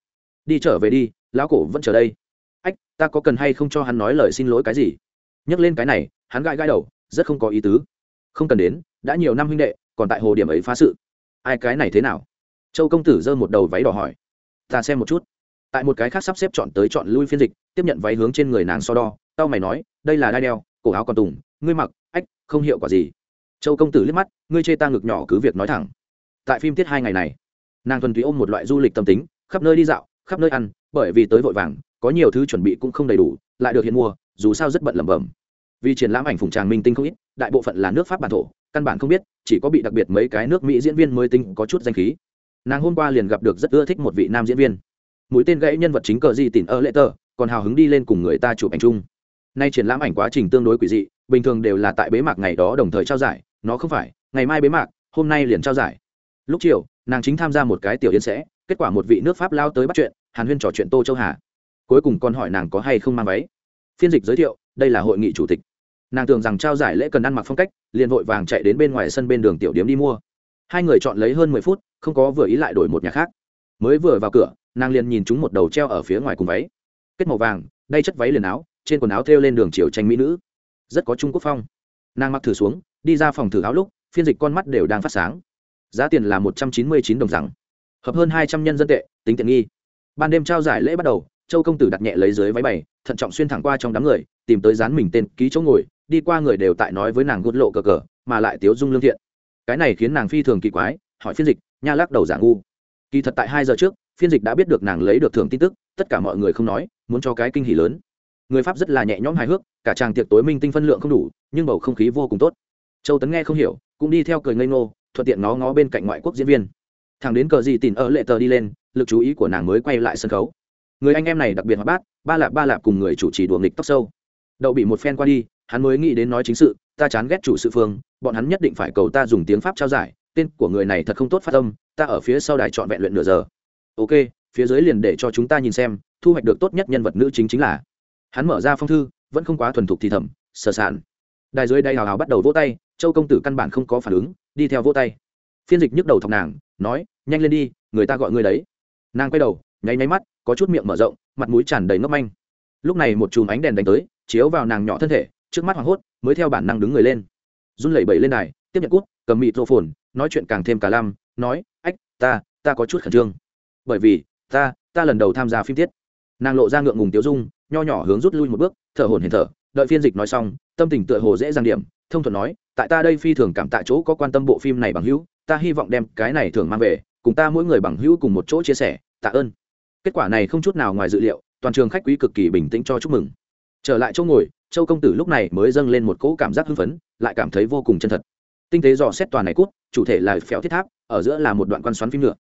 Đi trở về đi, lão cổ vẫn chờ đây. Ách, ta có cần hay không cho hắn nói lời xin lỗi cái gì? Nhắc lên cái này, hắn gãi gãi đầu, rất không có ý tứ. Không cần đến, đã nhiều năm huynh đệ, còn tại hồ điểm ấy phá sự. Ai cái này thế nào? Châu công tử giơ một đầu váy đỏ hỏi. Ta xem một chút. Tại một cái khác sắp xếp chọn tới chọn lui phiên dịch, tiếp nhận váy hướng trên người nàng so đo tao mày nói đây là đai đeo, cổ áo còn tùng, ngươi mặc, ách, không hiệu quả gì. Châu công tử liếc mắt, ngươi chê ta ngực nhỏ cứ việc nói thẳng. Tại phim tiết hai ngày này, nàng thuần túy ôm một loại du lịch tâm tính, khắp nơi đi dạo, khắp nơi ăn, bởi vì tới vội vàng, có nhiều thứ chuẩn bị cũng không đầy đủ, lại được hiện mua, dù sao rất bận lẩm bẩm. Vì triển lãm ảnh phùng tràng minh tinh không ít, đại bộ phận là nước pháp bản thổ, căn bản không biết, chỉ có bị đặc biệt mấy cái nước mỹ diễn viên mới tinh có chút danh khí. Nàng hôm qua liền gặp được rất ưa thích một vị nam diễn viên. Mũi tên gãy nhân vật chính cờ gì tìm ơ lệ tờ, còn hào hứng đi lên cùng người ta chụp ảnh chung nay triển lãm ảnh quá trình tương đối quỷ dị, bình thường đều là tại bế mạc ngày đó đồng thời trao giải, nó không phải, ngày mai bế mạc, hôm nay liền trao giải. Lúc chiều, nàng chính tham gia một cái tiểu yên sẽ, kết quả một vị nước pháp lao tới bắt chuyện, hàn huyên trò chuyện tô châu hà. Cuối cùng còn hỏi nàng có hay không mang váy. Phiên dịch giới thiệu, đây là hội nghị chủ tịch. Nàng tưởng rằng trao giải lễ cần ăn mặc phong cách, liền vội vàng chạy đến bên ngoài sân bên đường tiểu điếm đi mua. Hai người chọn lấy hơn mười phút, không có vừa ý lại đổi một nhà khác. Mới vừa vào cửa, nàng liền nhìn chúng một đầu treo ở phía ngoài cùng váy. Kết màu vàng đây chất váy liền áo trên quần áo thêu lên đường chiều tranh mỹ nữ. Rất có trung quốc phong. Nàng mặc thử xuống, đi ra phòng thử áo lúc, phiên dịch con mắt đều đang phát sáng. Giá tiền là một trăm chín mươi chín đồng rằng. Hợp hơn hai trăm nhân dân tệ, tính tiện nghi. Ban đêm trao giải lễ bắt đầu, châu công tử đặt nhẹ lấy dưới váy bày, thận trọng xuyên thẳng qua trong đám người, tìm tới dán mình tên, ký chỗ ngồi, đi qua người đều tại nói với nàng gút lộ cờ cờ, mà lại tiếu dung lương thiện. Cái này khiến nàng phi thường kỳ quái, hỏi phiên dịch, nha lắc đầu giả ngu. Kỳ thật tại hai giờ trước, phiên dịch đã biết được nàng lấy được thưởng tin tức, tất cả mọi người không nói, muốn cho cái kinh hỉ lớn người pháp rất là nhẹ nhõm hài hước, cả chàng tiệc tối minh tinh phân lượng không đủ, nhưng bầu không khí vô cùng tốt. Châu tấn nghe không hiểu, cũng đi theo cười ngây ngô, thuận tiện ngó ngó bên cạnh ngoại quốc diễn viên. Thằng đến cờ gì tìm ở lệ tờ đi lên, lực chú ý của nàng mới quay lại sân khấu. Người anh em này đặc biệt hoạt bát, ba lạp ba lạp cùng người chủ trì đùa nghịch tóc sâu. Đậu bị một phen qua đi, hắn mới nghĩ đến nói chính sự, ta chán ghét chủ sự phương, bọn hắn nhất định phải cầu ta dùng tiếng pháp trao giải, tên của người này thật không tốt phát âm, ta ở phía sau đài trọn vẹn luyện nửa giờ. Ok, phía dưới liền để cho chúng ta nhìn xem, thu hoạch được tốt nhất nhân vật nữ chính chính là hắn mở ra phong thư, vẫn không quá thuần thục thì thầm sợ sản đài dưới đây hào hào bắt đầu vỗ tay, châu công tử căn bản không có phản ứng, đi theo vỗ tay. Phiên dịch nhức đầu thọc nàng, nói, nhanh lên đi, người ta gọi ngươi đấy. Nàng quay đầu, nháy nháy mắt, có chút miệng mở rộng, mặt mũi tràn đầy ngấp manh. lúc này một chùm ánh đèn đánh tới, chiếu vào nàng nhỏ thân thể, trước mắt hoảng hốt, mới theo bản năng đứng người lên. Run lẩy bẩy lên đài, tiếp nhận cút, cầm mịt rô phồn nói chuyện càng thêm cả lam, nói, ách, ta ta có chút khẩn trương. Bởi vì, ta ta lần đầu tham gia phim tiết. Nàng lộ ra ngượng ngùng tiêu dung nho nhỏ hướng rút lui một bước, thở hổn hển thở, đợi phiên dịch nói xong, tâm tình tựa hồ dễ dàng điểm, thông thuận nói, tại ta đây phi thường cảm tạ chỗ có quan tâm bộ phim này bằng hữu, ta hy vọng đem cái này thường mang về, cùng ta mỗi người bằng hữu cùng một chỗ chia sẻ, tạ ơn. Kết quả này không chút nào ngoài dự liệu, toàn trường khách quý cực kỳ bình tĩnh cho chúc mừng. Trở lại chỗ ngồi, châu công tử lúc này mới dâng lên một cỗ cảm giác hưng phấn, lại cảm thấy vô cùng chân thật. Tinh tế dò xét toàn này cút, chủ thể là phèo thiết tháp, ở giữa là một đoạn quan xoắn phim nhựa.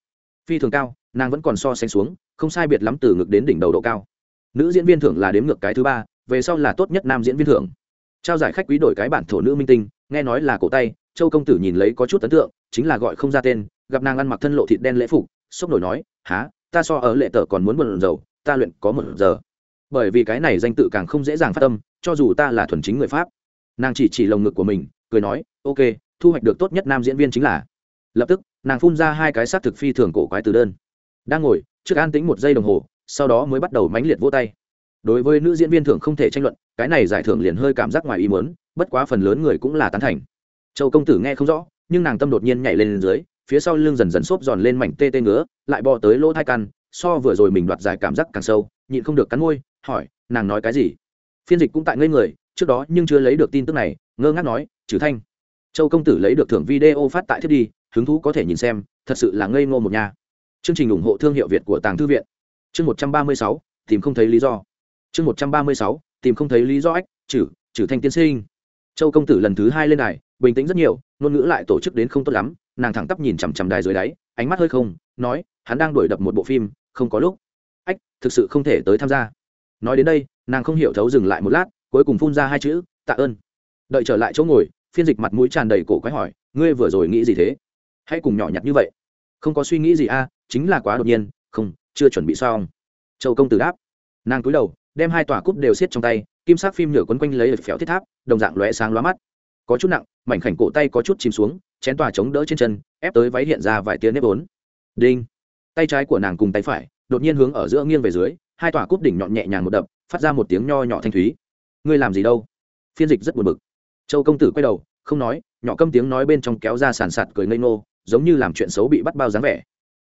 Phi thường cao, nàng vẫn còn so sánh xuống, không sai biệt lắm từ ngực đến đỉnh đầu độ cao nữ diễn viên thưởng là đếm ngược cái thứ ba, về sau là tốt nhất nam diễn viên thưởng. Trao giải khách quý đổi cái bản thổ nữ minh tinh, nghe nói là cổ tay, châu công tử nhìn lấy có chút ấn tượng, chính là gọi không ra tên, gặp nàng ăn mặc thân lộ thịt đen lễ phục, sốc nổi nói há ta so ở lệ tờ còn muốn một dầu ta luyện có một giờ. Bởi vì cái này danh tự càng không dễ dàng phát tâm, cho dù ta là thuần chính người pháp. Nàng chỉ chỉ lồng ngực của mình, cười nói, ok, thu hoạch được tốt nhất nam diễn viên chính là lập tức, nàng phun ra hai cái s á t thực phi thường cổ quái từ đơn. Đang ngồi, trước an tĩnh một giây đồng hồ sau đó mới bắt đầu mãnh liệt vỗ tay. Đối với nữ diễn viên thưởng không thể tranh luận, cái này giải thưởng liền hơi cảm giác ngoài ý mớn bất quá phần lớn người cũng là tán thành. Châu công tử nghe không rõ, nhưng nàng tâm đột nhiên nhảy lên dưới, phía sau lưng dần dần xốp giòn lên mảnh tê tê ngứa, lại bò tới lỗ thai căn, so vừa rồi mình đoạt giải cảm giác càng sâu, nhịn không được cắn môi, hỏi, nàng nói cái gì? Phiên dịch cũng tại ngây người, trước đó nhưng chưa lấy được tin tức này, ngơ ngác nói, trừ thanh. Châu công tử lấy được thưởng video phát tại thiết đi, hứng thú có thể nhìn xem, thật sự là ngây ngô một nhà. Chương trình ủng hộ thương hiệu việt của tàng thư viện chương một trăm ba mươi sáu, tìm không thấy lý do. Chương một trăm ba mươi sáu, tìm không thấy lý do ách chử chử thanh tiên sinh. Châu công tử lần thứ hai lên đài, bình tĩnh rất nhiều, ngôn ngữ lại tổ chức đến không tốt lắm, nàng thẳng tắp nhìn chằm chằm đài dưới đáy, ánh mắt hơi không, nói, hắn đang đổi đập một bộ phim, không có lúc. Ách, thực sự không thể tới tham gia. Nói đến đây, nàng không hiểu thấu dừng lại một lát, cuối cùng phun ra hai chữ, tạ ơn. Đợi trở lại chỗ ngồi, phiên dịch mặt mũi tràn đầy cổ quái hỏi, ngươi vừa rồi nghĩ gì thế? Hãy cùng nhỏ nhặt như vậy. Không có suy nghĩ gì a, chính là quá đột nhiên, không chưa chuẩn bị xong. Châu công tử đáp. Nàng cúi đầu, đem hai tòa cúp đều xiết trong tay, kim sắc phim nhựa quấn quanh lấy phéo thiết tháp, đồng dạng lóe sáng lóa mắt. Có chút nặng, mảnh khảnh cổ tay có chút chìm xuống, chén tòa chống đỡ trên chân, ép tới váy hiện ra vài tia nếp vốn. Đinh. Tay trái của nàng cùng tay phải, đột nhiên hướng ở giữa nghiêng về dưới, hai tòa cúp đỉnh nhọn nhẹ nhàng một đập, phát ra một tiếng nho nhỏ thanh thúy. Ngươi làm gì đâu? Phiên dịch rất buồn bực. Châu công tử quay đầu, không nói, nhỏ câm tiếng nói bên trong kéo ra sàn sạt cười ngây ngô, giống như làm chuyện xấu bị bắt bao dáng vẻ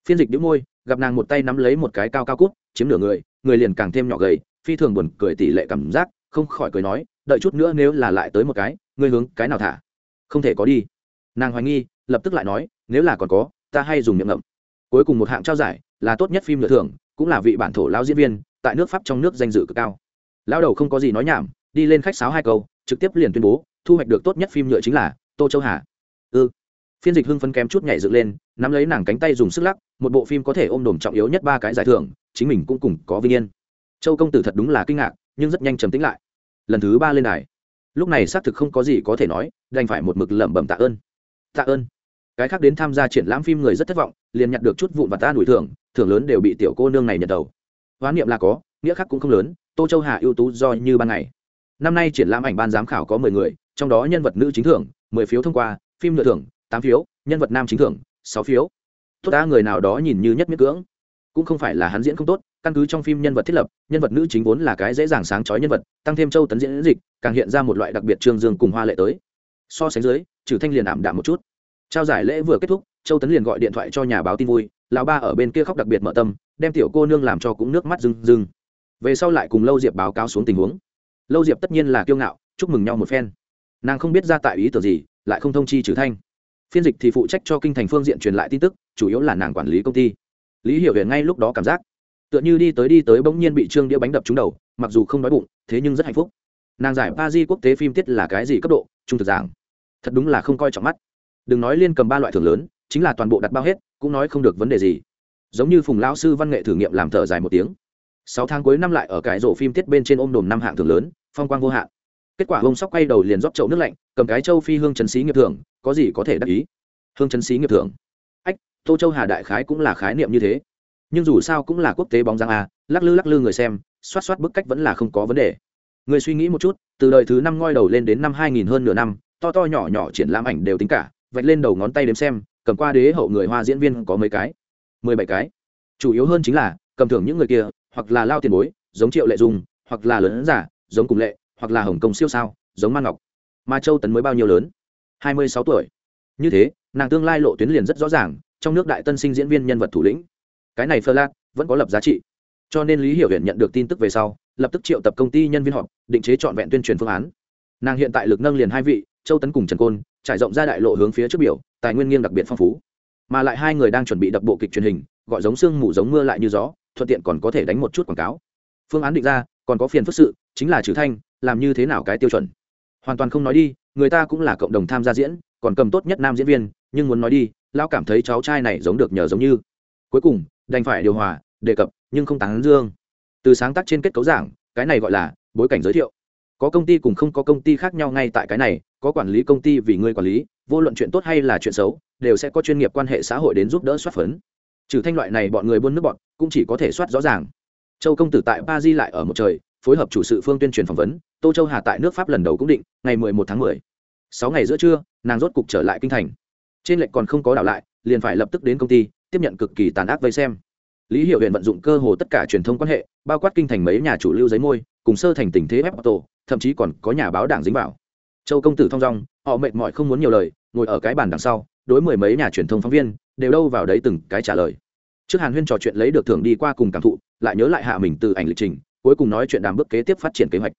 phiên dịch đĩu môi, gặp nàng một tay nắm lấy một cái cao cao cút, chiếm nửa người người liền càng thêm nhỏ gầy, phi thường buồn cười tỷ lệ cảm giác, không khỏi cười nói, đợi chút nữa nếu là lại tới một cái, ngươi hướng cái nào thả? Không thể có đi. Nàng hoài nghi, lập tức lại nói, nếu là còn có, ta hay dùng miệng ngậm. Cuối cùng một hạng trao giải, là tốt nhất phim lựa thưởng, cũng là vị bản thổ lao diễn viên, tại nước pháp trong nước danh dự cực cao. Lao đầu không có gì nói nhảm, đi lên khách sáo hai câu, trực tiếp liền tuyên bố, thu hoạch được tốt nhất phim nhựa chính là tô châu hà. Ư ừ. phiên dịch hưng phấn kém chút nhảy dựng lên nắm lấy nàng cánh tay dùng sức lắc, một bộ phim có thể ôm đồm trọng yếu nhất ba cái giải thưởng, chính mình cũng cùng có vinh yên. Châu công tử thật đúng là kinh ngạc, nhưng rất nhanh trầm tĩnh lại. Lần thứ ba lên đài. Lúc này xác thực không có gì có thể nói, đành phải một mực lẩm bẩm tạ ơn. Tạ ơn. Cái khác đến tham gia triển lãm phim người rất thất vọng, liền nhặt được chút vụn và ta đuổi thưởng thưởng lớn đều bị tiểu cô nương này nhận đầu. Hoán niệm là có, nghĩa khác cũng không lớn, tô châu hà ưu tú do như ban ngày. Năm nay triển lãm ảnh ban giám khảo có mười người, trong đó nhân vật nữ chính thưởng, mười phiếu thông qua, phim nhựa thưởng, tám phiếu, nhân vật nam chính thưởng sáu phiếu. Tốt ta người nào đó nhìn như nhất miết cưỡng. Cũng không phải là hắn diễn không tốt, căn cứ trong phim nhân vật thiết lập, nhân vật nữ chính vốn là cái dễ dàng sáng chói nhân vật, tăng thêm châu tấn diễn dịch, càng hiện ra một loại đặc biệt trương dương cùng hoa lệ tới. So sánh dưới, trừ thanh liền ảm đạm một chút. Trao giải lễ vừa kết thúc, châu tấn liền gọi điện thoại cho nhà báo tin vui, lão ba ở bên kia khóc đặc biệt mở tâm, đem tiểu cô nương làm cho cũng nước mắt rưng rưng. Về sau lại cùng lâu diệp báo cáo xuống tình huống. Lâu diệp tất nhiên là kiêu ngạo, chúc mừng nhau một phen. Nàng không biết ra tại ý tưởng gì, lại không thông chi trừ thanh phiên dịch thì phụ trách cho kinh thành phương diện truyền lại tin tức, chủ yếu là nàng quản lý công ty. Lý hiểu huyền ngay lúc đó cảm giác, tựa như đi tới đi tới bỗng nhiên bị trương đĩa bánh đập trúng đầu, mặc dù không đói bụng, thế nhưng rất hạnh phúc. Nàng giải ba di quốc tế phim tiết là cái gì cấp độ, trung thực giảng. Thật đúng là không coi trọng mắt. Đừng nói liên cầm ba loại thưởng lớn, chính là toàn bộ đặt bao hết, cũng nói không được vấn đề gì. Giống như phùng lão sư văn nghệ thử nghiệm làm thở dài một tiếng. Sáu tháng cuối năm lại ở cái rổ phim tiết bên trên ôm đồm năm hạng thưởng lớn, phong quang vô hạn kết quả ông sóc quay đầu liền rót chậu nước lạnh, cầm cái châu phi hương trấn sĩ nghiệp thưởng, có gì có thể đắc ý? Hương trấn sĩ nghiệp thưởng. Ách, tô châu hà đại khái cũng là khái niệm như thế. Nhưng dù sao cũng là quốc tế bóng giang a, lắc lư lắc lư người xem, xoát xoát bức cách vẫn là không có vấn đề. Người suy nghĩ một chút, từ đời thứ năm ngoi đầu lên đến năm hai nghìn hơn nửa năm, to to nhỏ nhỏ triển lãm ảnh đều tính cả, vạch lên đầu ngón tay đếm xem, cầm qua đế hậu người hoa diễn viên có mấy cái? Mười bảy cái. Chủ yếu hơn chính là, cầm thưởng những người kia, hoặc là lao tiền bối, giống triệu lệ dung, hoặc là lớn giả, giống cùng lệ hoặc là hồng kông siêu sao, giống man ngọc. Mà châu tấn mới bao nhiêu lớn? Hai mươi sáu tuổi. Như thế, nàng tương lai lộ tuyến liền rất rõ ràng, trong nước đại tân sinh diễn viên nhân vật thủ lĩnh. Cái này phơ lát vẫn có lập giá trị. Cho nên lý hiểu hiện nhận được tin tức về sau, lập tức triệu tập công ty nhân viên họp, định chế trọn vẹn tuyên truyền phương án. Nàng hiện tại lực nâng liền hai vị, châu tấn cùng trần côn, trải rộng ra đại lộ hướng phía trước biểu, tài nguyên nghiêng đặc biệt phong phú. Mà lại hai người đang chuẩn bị đập bộ kịch truyền hình, gọi giống sương mù giống mưa lại như gió, thuận tiện còn có thể đánh một chút quảng cáo. Phương án định ra còn có phiền phức sự, chính là trừ thanh, làm như thế nào cái tiêu chuẩn? Hoàn toàn không nói đi, người ta cũng là cộng đồng tham gia diễn, còn cầm tốt nhất nam diễn viên, nhưng muốn nói đi, lão cảm thấy cháu trai này giống được nhờ giống như. Cuối cùng, đành phải điều hòa, đề cập, nhưng không tán dương. Từ sáng tác trên kết cấu giảng, cái này gọi là bối cảnh giới thiệu. Có công ty cùng không có công ty khác nhau ngay tại cái này, có quản lý công ty vì người quản lý, vô luận chuyện tốt hay là chuyện xấu, đều sẽ có chuyên nghiệp quan hệ xã hội đến giúp đỡ soát phấn. Trừ thanh loại này bọn người buôn nước bọn, cũng chỉ có thể soát rõ ràng châu công tử tại ba di lại ở một trời, phối hợp chủ sự phương tuyên truyền phỏng vấn, tô châu hà tại nước pháp lần đầu cũng định, ngày mười một tháng mười. Sáu ngày giữa trưa, nàng rốt cục trở lại kinh thành. Trên lệnh còn không có đảo lại, liền phải lập tức đến công ty, tiếp nhận cực kỳ tàn ác vây xem. Lý hiệu huyện vận dụng cơ hồ tất cả truyền thông quan hệ, bao quát kinh thành mấy nhà chủ lưu giấy môi, cùng sơ thành tình thế ép tổ, thậm chí còn có nhà báo đảng dính vào. Châu công tử thong dong, họ mệt mỏi không muốn nhiều lời, ngồi ở cái bàn đằng sau, đối mười mấy nhà truyền thông phóng viên, đều đâu vào đấy từng cái trả lời trước hàn huyên trò chuyện lấy được thưởng đi qua cùng cảm thụ, lại nhớ lại hạ mình từ ảnh lịch trình, cuối cùng nói chuyện đàm bước kế tiếp phát triển kế hoạch.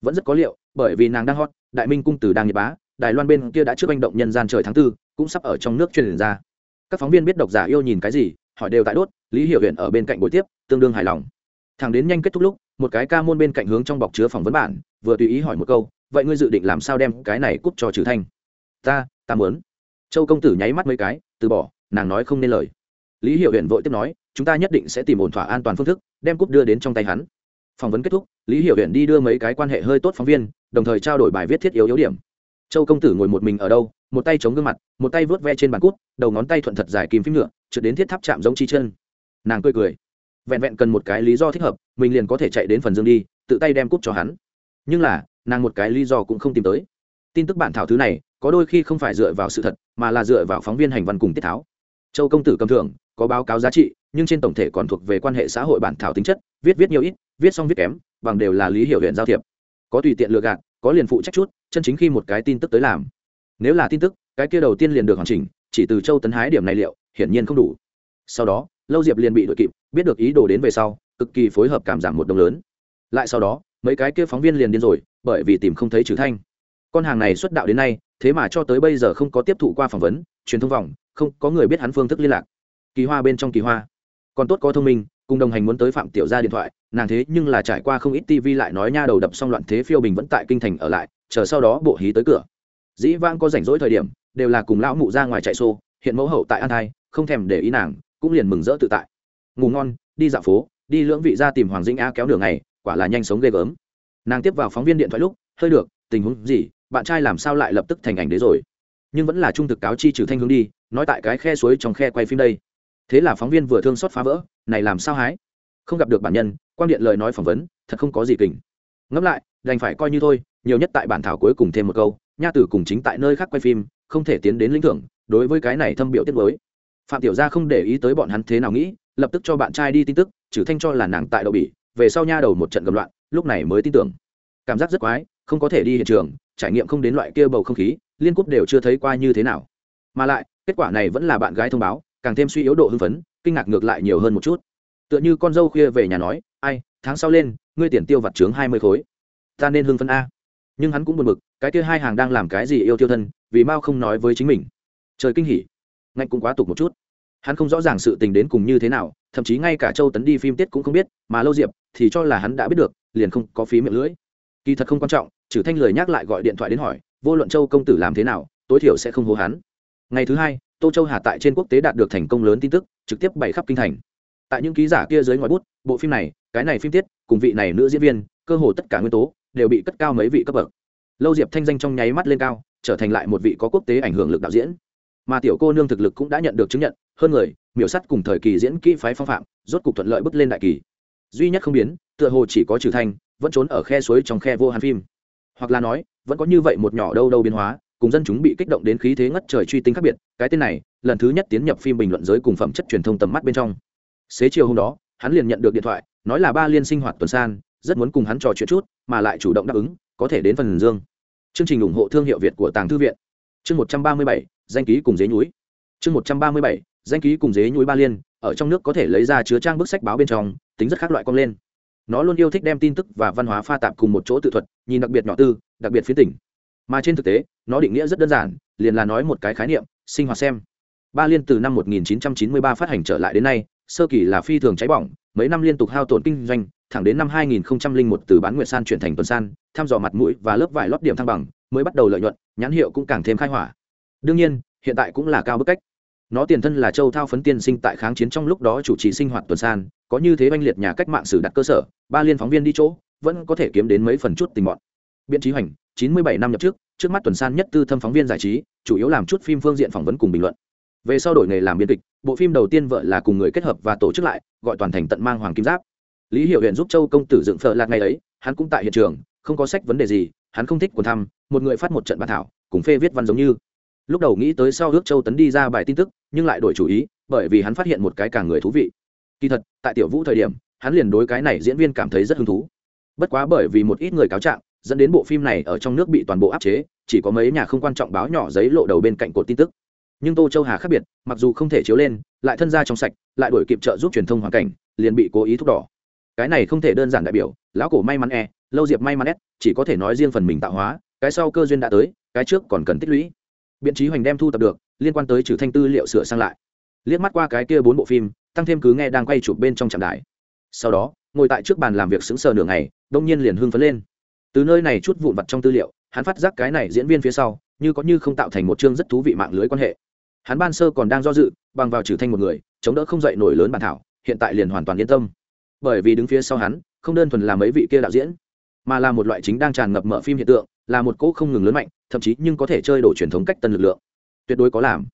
Vẫn rất có liệu, bởi vì nàng đang hot, đại minh cung tử đang nhật bá, đài loan bên kia đã trước manh động nhân gian trời tháng tư, cũng sắp ở trong nước truyền ra. Các phóng viên biết độc giả yêu nhìn cái gì, hỏi đều tại đốt, lý hiểu huyện ở bên cạnh buổi tiếp, tương đương hài lòng. Thằng đến nhanh kết thúc lúc, một cái ca môn bên cạnh hướng trong bọc chứa phỏng vấn bản, vừa tùy ý hỏi một câu, vậy ngươi dự định làm sao đem cái này cúp cho trừ thanh? Ta ta muốn. Châu công tử nháy mắt mấy cái, từ bỏ, nàng nói không nên lời lý hiệu huyện vội tiếp nói, chúng ta nhất định sẽ tìm ổn thỏa an toàn phương thức, đem cúp đưa đến trong tay hắn. Phỏng vấn kết thúc, lý hiệu huyện đi đưa mấy cái quan hệ hơi tốt phóng viên, đồng thời trao đổi bài viết thiết yếu yếu điểm. Châu công tử ngồi một mình ở đâu, một tay chống gương mặt, một tay vớt ve trên bàn cút đầu ngón tay thuận thật dài kìm phím ngựa, trượt đến thiết tháp chạm giống chi chân. Nàng cười cười, vẹn vẹn cần một cái lý do thích hợp, mình liền có thể chạy đến phần dương đi, tự tay đem cút cho hắn. Nhưng là, nàng một cái lý do cũng không tìm tới. Tin tức bản thảo thứ này, có đôi khi không phải dựa vào sự thật, mà là dựa vào phóng viên hành văn cùng tiết tháo. Châu công tử cầm thưởng có báo cáo giá trị, nhưng trên tổng thể còn thuộc về quan hệ xã hội bản thảo tính chất, viết viết nhiều ít, viết xong viết kém, bằng đều là lý hiểu huyện giao thiệp. Có tùy tiện lừa gạt, có liền phụ trách chút, chân chính khi một cái tin tức tới làm. Nếu là tin tức, cái kia đầu tiên liền được hoàn chỉnh, chỉ từ châu tấn hái điểm này liệu, hiển nhiên không đủ. Sau đó, lâu diệp liền bị đội kịp, biết được ý đồ đến về sau, cực kỳ phối hợp cảm giảm một đồng lớn. Lại sau đó, mấy cái kia phóng viên liền điên rồi, bởi vì tìm không thấy trừ thanh. Con hàng này xuất đạo đến nay, thế mà cho tới bây giờ không có tiếp thụ qua phỏng vấn, truyền thông vòng, không có người biết hắn phương thức liên lạc kỳ hoa bên trong kỳ hoa. Còn tốt có thông minh, cùng đồng hành muốn tới phạm tiểu gia điện thoại, nàng thế nhưng là trải qua không ít tv lại nói nha đầu đập xong loạn thế phiêu bình vẫn tại kinh thành ở lại, chờ sau đó bộ hí tới cửa. Dĩ vãng có rảnh rỗi thời điểm, đều là cùng lão mụ ra ngoài chạy xô, hiện mẫu hậu tại an thai, không thèm để ý nàng, cũng liền mừng rỡ tự tại. Ngủ ngon, đi dạo phố, đi lưỡng vị ra tìm hoàng dĩnh a kéo đường này, quả là nhanh sống ghê gớm. Nàng tiếp vào phóng viên điện thoại lúc, hơi được, tình huống gì, bạn trai làm sao lại lập tức thành ảnh đế rồi? Nhưng vẫn là trung thực cáo chi trừ thanh hướng đi, nói tại cái khe suối trong khe quay phim đây thế là phóng viên vừa thương xót phá vỡ, này làm sao hái? Không gặp được bản nhân quan điện lời nói phỏng vấn, thật không có gì kình. Ngẫm lại, đành phải coi như thôi, nhiều nhất tại bản thảo cuối cùng thêm một câu, nha tử cùng chính tại nơi khác quay phim, không thể tiến đến lĩnh thưởng, đối với cái này thâm biểu tiết mới phạm tiểu gia không để ý tới bọn hắn thế nào nghĩ, lập tức cho bạn trai đi tin tức, trừ thanh cho là nàng tại đậu bỉ, về sau nha đầu một trận gầm loạn, lúc này mới tin tưởng. Cảm giác rất quái, không có thể đi hiện trường, trải nghiệm không đến loại kia bầu không khí, liên cúp đều chưa thấy qua như thế nào. Mà lại, kết quả này vẫn là bạn gái thông báo càng thêm suy yếu độ hưng phấn, kinh ngạc ngược lại nhiều hơn một chút. Tựa như con dâu khuya về nhà nói, ai, tháng sau lên, ngươi tiền tiêu vặt trướng hai mươi khối. Ta nên hưng phấn a. Nhưng hắn cũng buồn bực, cái kia hai hàng đang làm cái gì yêu tiêu thân, vì mao không nói với chính mình. Trời kinh hỉ. Ngạnh cũng quá tục một chút. Hắn không rõ ràng sự tình đến cùng như thế nào, thậm chí ngay cả châu tấn đi phim tiết cũng không biết, mà lâu diệp thì cho là hắn đã biết được, liền không có phí miệng lưỡi. Kỳ thật không quan trọng, trừ thanh lời nhắc lại gọi điện thoại đến hỏi, vô luận châu công tử làm thế nào, tối thiểu sẽ không hô hắn. Ngày thứ hai tô châu hà tại trên quốc tế đạt được thành công lớn tin tức, trực tiếp bày khắp kinh thành. Tại những ký giả kia dưới ngòi bút, bộ phim này, cái này phim tiết, cùng vị này nữ diễn viên, cơ hồ tất cả nguyên tố, đều bị cất cao mấy vị cấp bậc. Lâu diệp thanh danh trong nháy mắt lên cao, trở thành lại một vị có quốc tế ảnh hưởng lực đạo diễn. Mà tiểu cô nương thực lực cũng đã nhận được chứng nhận, hơn người, miểu sắt cùng thời kỳ diễn kỹ phái phong phạm, rốt cục thuận lợi bước lên đại kỳ. Duy nhất không biến, tựa hồ chỉ có trừ thanh, vẫn trốn ở khe suối trong khe vô hàn phim. Hoặc là nói, vẫn có như vậy một nhỏ đâu đâu biến hóa cùng dân chúng bị kích động đến khí thế ngất trời truy tinh khác biệt, cái tên này, lần thứ nhất tiến nhập phim bình luận giới cùng phẩm chất truyền thông tầm mắt bên trong. Xế chiều hôm đó, hắn liền nhận được điện thoại, nói là ba liên sinh hoạt tuần san, rất muốn cùng hắn trò chuyện chút, mà lại chủ động đáp ứng, có thể đến phần dương. Chương trình ủng hộ thương hiệu việt của tàng thư viện. Chương một trăm ba mươi bảy, danh ký cùng dế núi chương một trăm ba mươi bảy, danh ký cùng dế núi ba liên, ở trong nước có thể lấy ra chứa trang bức sách báo bên trong, tính rất khác loại cong lên. Nó luôn yêu thích đem tin tức và văn hóa pha tạp cùng một chỗ tự thuật, nhìn đặc biệt nhỏ tư, đặc biệt phía tỉnh. Mà trên thực tế nó định nghĩa rất đơn giản, liền là nói một cái khái niệm, sinh hoạt xem. Ba liên từ năm 1993 phát hành trở lại đến nay, sơ kỳ là phi thường cháy bỏng, mấy năm liên tục hao tổn kinh doanh, thẳng đến năm 2001 từ bán nguyệt san chuyển thành tuần san, thăm dò mặt mũi và lớp vải lót điểm thăng bằng, mới bắt đầu lợi nhuận, nhãn hiệu cũng càng thêm khai hỏa. Đương nhiên, hiện tại cũng là cao bức cách. Nó tiền thân là châu thao phấn tiên sinh tại kháng chiến trong lúc đó chủ trì sinh hoạt tuần san, có như thế oanh liệt nhà cách mạng sử đặt cơ sở, ba liên phóng viên đi chỗ, vẫn có thể kiếm đến mấy phần chút tình bọn biện trí hoành, chín mươi bảy năm nhập trước trước mắt tuần san nhất tư thâm phóng viên giải trí, chủ yếu làm chút phim phương diện phỏng vấn cùng bình luận. Về sau đổi nghề làm biên kịch, bộ phim đầu tiên vợ là cùng người kết hợp và tổ chức lại, gọi toàn thành tận mang hoàng kim giáp. Lý hiệu huyện giúp châu công tử dựng phở lạc ngày ấy, hắn cũng tại hiện trường, không có sách vấn đề gì, hắn không thích quần thăm, một người phát một trận bàn thảo, cùng phê viết văn giống như. Lúc đầu nghĩ tới sau ước châu tấn đi ra bài tin tức, nhưng lại đổi chủ ý, bởi vì hắn phát hiện một cái càng người thú vị. Kỳ thật, tại tiểu vũ thời điểm, hắn liền đối cái này diễn viên cảm thấy rất hứng thú. Bất quá bởi vì một ít người cáo trạng dẫn đến bộ phim này ở trong nước bị toàn bộ áp chế, chỉ có mấy nhà không quan trọng báo nhỏ giấy lộ đầu bên cạnh cột tin tức. Nhưng tô châu hà khác biệt, mặc dù không thể chiếu lên, lại thân ra trong sạch, lại đổi kịp trợ giúp truyền thông hoàn cảnh, liền bị cố ý thúc đỏ. Cái này không thể đơn giản đại biểu, lão cổ may mắn e lâu diệp may mắn s, chỉ có thể nói riêng phần mình tạo hóa, cái sau cơ duyên đã tới, cái trước còn cần tích lũy. Biện trí hoành đem thu tập được, liên quan tới trừ thanh tư liệu sửa sang lại. Liếc mắt qua cái kia bốn bộ phim, tăng thêm cứ nghe đang quay chụp bên trong trạm đài. Sau đó, ngồi tại trước bàn làm việc sững sờ nửa ngày, đông nhiên liền hưng phấn lên từ nơi này chút vụn vặt trong tư liệu, hắn phát giác cái này diễn viên phía sau, như có như không tạo thành một chương rất thú vị mạng lưới quan hệ. Hắn ban sơ còn đang do dự, bằng vào trừ thanh một người, chống đỡ không dậy nổi lớn bản thảo, hiện tại liền hoàn toàn yên tâm. Bởi vì đứng phía sau hắn, không đơn thuần là mấy vị kia đạo diễn, mà là một loại chính đang tràn ngập mở phim hiện tượng, là một cỗ không ngừng lớn mạnh, thậm chí nhưng có thể chơi đổ truyền thống cách tân lực lượng. Tuyệt đối có làm.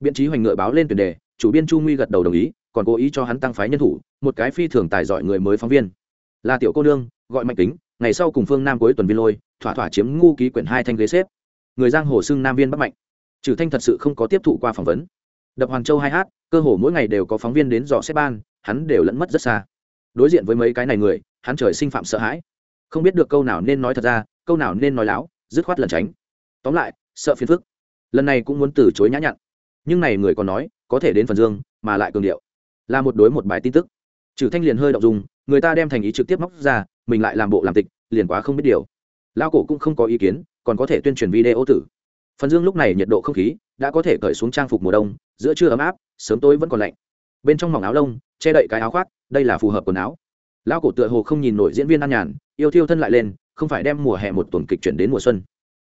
Biện trí hoành ngựa báo lên tuyển đề, chủ biên chu nguy gật đầu đồng ý, còn cố ý cho hắn tăng phái nhân thủ, một cái phi thường tài giỏi người mới phóng viên. Là tiểu cô nương, gọi mạnh tính ngày sau cùng phương nam cuối tuần viên lôi, thỏa thỏa chiếm ngu ký quyển hai thanh ghế xếp. Người giang hồ xưng nam viên bắc mạnh. Trừ thanh thật sự không có tiếp thụ qua phỏng vấn. Đập hoàng châu hai hát, cơ hồ mỗi ngày đều có phóng viên đến dò xếp ban, hắn đều lẫn mất rất xa. Đối diện với mấy cái này người, hắn trời sinh phạm sợ hãi. Không biết được câu nào nên nói thật ra, câu nào nên nói láo, dứt khoát lẩn tránh. Tóm lại, sợ phiền phức. Lần này cũng muốn từ chối nhã nhặn. Nhưng này người còn nói, có thể đến phần dương, mà lại cường điệu. Là một đối một bài tin tức. Trừ thanh liền hơi động dùng người ta đem thành ý trực tiếp móc ra mình lại làm bộ làm tịch, liền quá không biết điều. Lao cổ cũng không có ý kiến, còn có thể tuyên truyền video tử. Phần dương lúc này nhiệt độ không khí đã có thể cởi xuống trang phục mùa đông, giữa trưa ấm áp, sớm tối vẫn còn lạnh. Bên trong mỏng áo lông, che đậy cái áo khoác, đây là phù hợp quần áo. Lao cổ tựa hồ không nhìn nổi diễn viên an nhàn, yêu thiêu thân lại lên, không phải đem mùa hè một tuần kịch chuyển đến mùa xuân.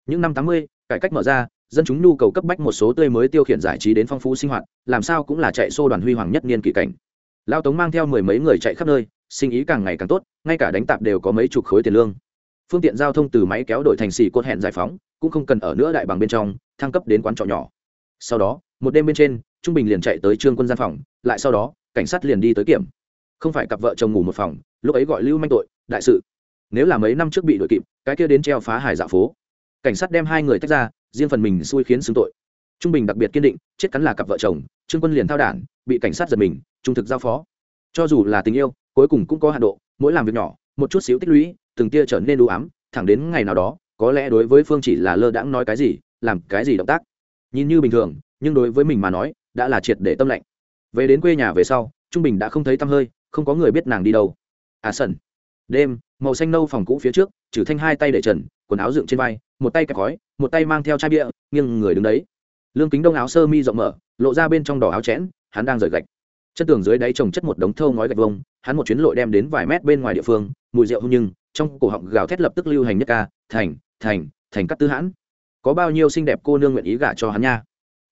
Những năm tám mươi, cải cách mở ra, dân chúng nhu cầu cấp bách một số tươi mới tiêu khiển giải trí đến phong phú sinh hoạt, làm sao cũng là chạy xô đoàn huy hoàng nhất niên kỳ cảnh. Lao tống mang theo mười mấy người chạy khắp nơi sinh ý càng ngày càng tốt, ngay cả đánh tạp đều có mấy chục khối tiền lương. Phương tiện giao thông từ máy kéo đổi thành xì cốt hẹn giải phóng, cũng không cần ở nữa đại bằng bên trong, thăng cấp đến quán trọ nhỏ. Sau đó, một đêm bên trên, trung bình liền chạy tới trương quân gian phòng, lại sau đó, cảnh sát liền đi tới kiểm. Không phải cặp vợ chồng ngủ một phòng, lúc ấy gọi lưu manh tội, đại sự. Nếu là mấy năm trước bị đội kịp, cái kia đến treo phá hải dạ phố. Cảnh sát đem hai người tách ra, riêng phần mình xui khiến xứng tội. Trung bình đặc biệt kiên định, chết cắn là cặp vợ chồng, trương quân liền thao đản, bị cảnh sát giật mình, trung thực giao phó cho dù là tình yêu, cuối cùng cũng có hạ độ, mỗi làm việc nhỏ, một chút xíu tích lũy, từng tia trở nên đủ ám, thẳng đến ngày nào đó, có lẽ đối với phương chỉ là lơ đãng nói cái gì, làm cái gì động tác. Nhìn như bình thường, nhưng đối với mình mà nói, đã là triệt để tâm lạnh. Về đến quê nhà về sau, trung bình đã không thấy tăm hơi, không có người biết nàng đi đâu. À sần. Đêm, màu xanh nâu phòng cũ phía trước, trừ thanh hai tay để trần, quần áo dựng trên vai, một tay kẹp khói, một tay mang theo chai bia, nghiêng người đứng đấy. Lương kính đông áo sơ mi rộng mở, lộ ra bên trong đỏ áo chẽn, hắn đang rời gạch chân tường dưới đáy trồng chất một đống thâu ngói gạch vông hắn một chuyến lội đem đến vài mét bên ngoài địa phương, mùi rượu hung nhưng, trong cổ họng gào thét lập tức lưu hành nhất ca, thành thành thành các tư hãn. Có bao nhiêu xinh đẹp cô nương nguyện ý gả cho hắn nha?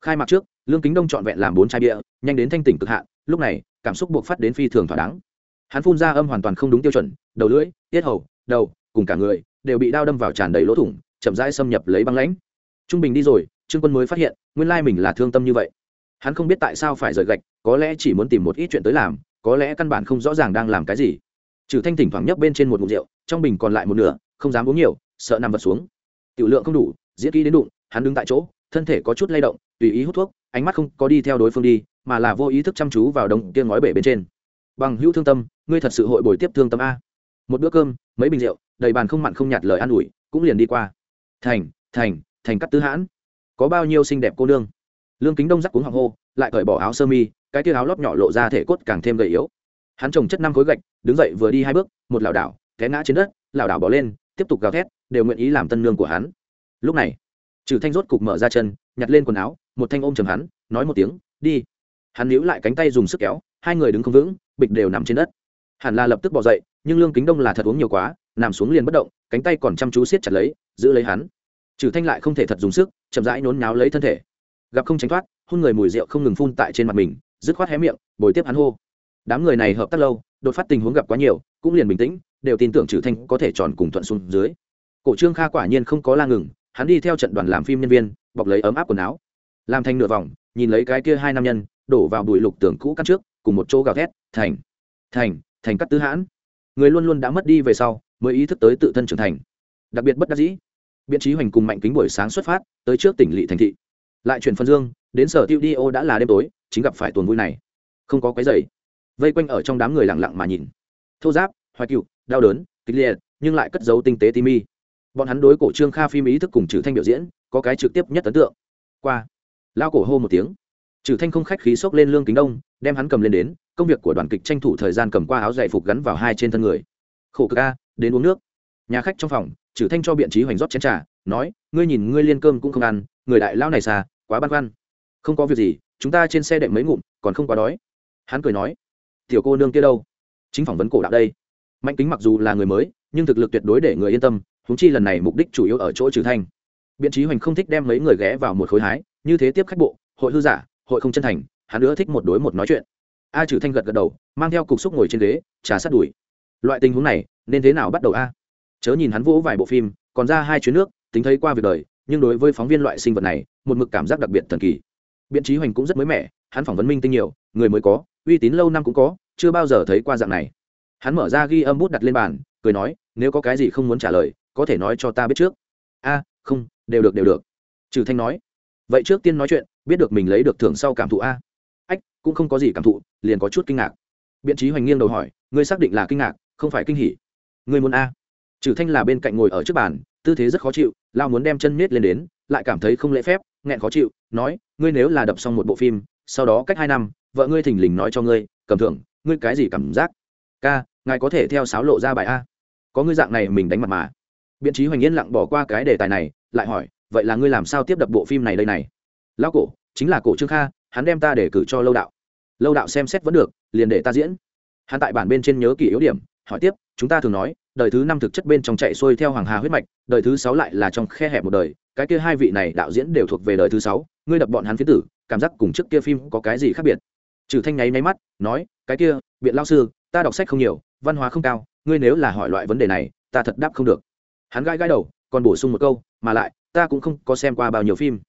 Khai mạc trước, lương kính đông trọn vẹn làm bốn chai bia, nhanh đến thanh tỉnh cực hạn, lúc này, cảm xúc buộc phát đến phi thường thỏa đáng. Hắn phun ra âm hoàn toàn không đúng tiêu chuẩn, đầu lưỡi, tiết hầu, đầu, cùng cả người, đều bị đao đâm vào tràn đầy lỗ thủng, chậm rãi xâm nhập lấy băng lãnh. Trung bình đi rồi, trương quân mới phát hiện, nguyên lai mình là thương tâm như vậy hắn không biết tại sao phải rời gạch, có lẽ chỉ muốn tìm một ít chuyện tới làm, có lẽ căn bản không rõ ràng đang làm cái gì. Trừ thanh thỉnh thoảng nhấp bên trên một ngụm rượu, trong bình còn lại một nửa, không dám uống nhiều, sợ nằm vật xuống. Tiểu lượng không đủ, diễn kỹ đến đụng, hắn đứng tại chỗ, thân thể có chút lay động, tùy ý hút thuốc, ánh mắt không có đi theo đối phương đi, mà là vô ý thức chăm chú vào đồng kia ngói bể bên trên. Bằng hữu thương tâm, ngươi thật sự hội bồi tiếp thương tâm a. Một bữa cơm, mấy bình rượu, đầy bàn không mặn không nhạt lời an ủi, cũng liền đi qua. Thành thành thành cắt tứ hãn. Có bao nhiêu xinh đẹp cô nương? Lương kính đông rắc cuống hoàng hô, lại cởi bỏ áo sơ mi, cái tia áo lót nhỏ lộ ra thể cốt càng thêm gầy yếu. Hắn trồng chất năm khối gạch, đứng dậy vừa đi hai bước, một lảo đảo, té ngã trên đất, lảo đảo bỏ lên, tiếp tục gào thét, đều nguyện ý làm tân nương của hắn. Lúc này, trừ thanh rốt cục mở ra chân, nhặt lên quần áo, một thanh ôm chầm hắn, nói một tiếng, đi. Hắn níu lại cánh tay dùng sức kéo, hai người đứng không vững, bịch đều nằm trên đất. Hẳn là lập tức bỏ dậy, nhưng lương kính đông là thật uống nhiều quá, nằm xuống liền bất động, cánh tay còn chăm chú siết chặt lấy, giữ lấy hắn. Trừ thanh lại không thể thật dùng sức, chậm rãi nhốn nháo lấy thân thể gặp không tránh thoát, hôn người mùi rượu không ngừng phun tại trên mặt mình, dứt khoát hé miệng, bồi tiếp hắn hô. Đám người này hợp tác lâu, đột phát tình huống gặp quá nhiều, cũng liền bình tĩnh, đều tin tưởng trừ thanh có thể tròn cùng thuận xuống dưới. Cổ trương kha quả nhiên không có la ngừng, hắn đi theo trận đoàn làm phim nhân viên, bọc lấy ấm áp quần áo. Làm thành nửa vòng, nhìn lấy cái kia hai nam nhân, đổ vào bụi lục tường cũ cắt trước, cùng một chỗ gào thét, thành thành thành cắt tứ hãn. Người luôn luôn đã mất đi về sau, mới ý thức tới tự thân trưởng thành. Đặc biệt bất đắc dĩ. Biện trí hoành cùng mạnh kính buổi sáng xuất phát, tới trước tỉnh lỵ thành thị lại chuyển phân dương, đến sở tiêu đi ô đã là đêm tối, chính gặp phải tuần vui này. Không có cái giày vây quanh ở trong đám người lặng lặng mà nhìn. Thô giáp, hoài cựu đau đớn, kịch liệt, nhưng lại cất giấu tinh tế tim mi bọn hắn đối cổ trương kha phim ý thức cùng trừ thanh biểu diễn, có cái trực tiếp nhất ấn tượng. Qua. Lao cổ hô một tiếng. Trừ thanh không khách khí xốc lên lương kính đông, đem hắn cầm lên đến, công việc của đoàn kịch tranh thủ thời gian cầm qua áo dày phục gắn vào hai trên thân người. Khổ cực ca đến uống nước. Nhà khách trong phòng trừ thanh cho biện trí hoành rót chén trà nói, ngươi nhìn, ngươi liên cơm cũng không ăn, người đại lao này xa, quá băn khoăn. Không có việc gì, chúng ta trên xe đệm mấy ngụm, còn không quá đói. Hắn cười nói, tiểu cô nương kia đâu? Chính phỏng vấn cổ đạo đây. Mạnh kính mặc dù là người mới, nhưng thực lực tuyệt đối để người yên tâm húng chi lần này mục đích chủ yếu ở chỗ trừ thanh. Biện trí hoành không thích đem mấy người ghé vào một khối hái, như thế tiếp khách bộ, hội hư giả, hội không chân thành, hắn nữa thích một đối một nói chuyện. A trừ thanh gật gật đầu, mang theo cục xúc ngồi trên ghế, trà sát đùi. Loại tình huống này, nên thế nào bắt đầu a? Chớ nhìn hắn vỗ vài bộ phim, còn ra hai chuyến nước tính thấy qua việc đời, nhưng đối với phóng viên loại sinh vật này, một mực cảm giác đặc biệt thần kỳ. Biện trí hoành cũng rất mới mẻ, hắn phỏng vấn minh tinh nhiều, người mới có, uy tín lâu năm cũng có, chưa bao giờ thấy qua dạng này. Hắn mở ra ghi âm bút đặt lên bàn, cười nói, nếu có cái gì không muốn trả lời, có thể nói cho ta biết trước. A, không, đều được đều được. Trừ thanh nói, vậy trước tiên nói chuyện, biết được mình lấy được thưởng sau cảm thụ a. Ách, cũng không có gì cảm thụ, liền có chút kinh ngạc. Biện trí hoành nghiêng đầu hỏi, ngươi xác định là kinh ngạc, không phải kinh hỉ? Ngươi muốn a. Trừ thanh là bên cạnh ngồi ở trước bàn, tư thế rất khó chịu lao muốn đem chân nết lên đến, lại cảm thấy không lễ phép, nghẹn khó chịu, nói, ngươi nếu là đập xong một bộ phim, sau đó cách hai năm, vợ ngươi thình lình nói cho ngươi, cầm thưởng, ngươi cái gì cảm giác? Ca, ngài có thể theo sáo lộ ra bài a. Có ngươi dạng này mình đánh mặt mà. Biện trí hoành yên lặng bỏ qua cái đề tài này, lại hỏi, vậy là ngươi làm sao tiếp đập bộ phim này đây này? Lão cổ, chính là cổ trương kha, hắn đem ta để cử cho lâu đạo. Lâu đạo xem xét vẫn được, liền để ta diễn. Hắn tại bản bên trên nhớ kỹ yếu điểm, hỏi tiếp, chúng ta thường nói đời thứ năm thực chất bên trong chạy xuôi theo hoàng hà huyết mạch, đời thứ sáu lại là trong khe hẹp một đời, cái kia hai vị này đạo diễn đều thuộc về đời thứ sáu, ngươi đập bọn hắn phía tử, cảm giác cùng trước kia phim có cái gì khác biệt? Trừ thanh nháy máy mắt, nói, cái kia, biện lao sư, ta đọc sách không nhiều, văn hóa không cao, ngươi nếu là hỏi loại vấn đề này, ta thật đáp không được. Hắn gãi gãi đầu, còn bổ sung một câu, mà lại, ta cũng không có xem qua bao nhiêu phim.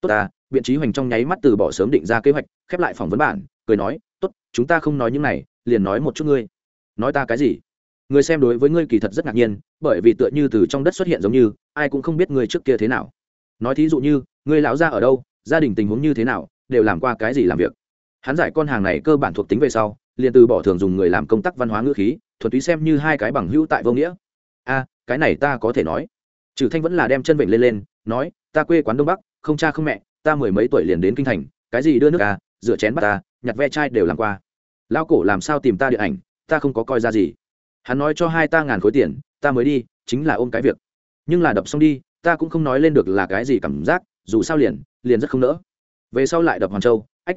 Tốt ta, biện trí hoành trong nháy mắt từ bỏ sớm định ra kế hoạch, khép lại phỏng vấn bản, cười nói, tốt, chúng ta không nói những này, liền nói một chút ngươi. Nói ta cái gì? Người xem đối với ngươi kỳ thật rất ngạc nhiên, bởi vì tựa như từ trong đất xuất hiện giống như, ai cũng không biết ngươi trước kia thế nào. Nói thí dụ như, ngươi lão ra ở đâu, gia đình tình huống như thế nào, đều làm qua cái gì làm việc. Hắn giải con hàng này cơ bản thuộc tính về sau, liền từ bỏ thường dùng người làm công tác văn hóa ngữ khí, thuần túy xem như hai cái bằng hữu tại vô nghĩa. A, cái này ta có thể nói. Trừ thanh vẫn là đem chân vịnh lên lên, nói, ta quê quán đông bắc, không cha không mẹ, ta mười mấy tuổi liền đến kinh thành, cái gì đưa nước à rửa chén bắt ta à, nhặt ve chai đều làm qua. Lao cổ làm sao tìm ta điện ảnh, ta không có coi ra gì hắn nói cho hai ta ngàn khối tiền, ta mới đi, chính là ôm cái việc. Nhưng là đập xong đi, ta cũng không nói lên được là cái gì cảm giác, dù sao liền liền rất không nỡ. Về sau lại đập hoàn châu, ách.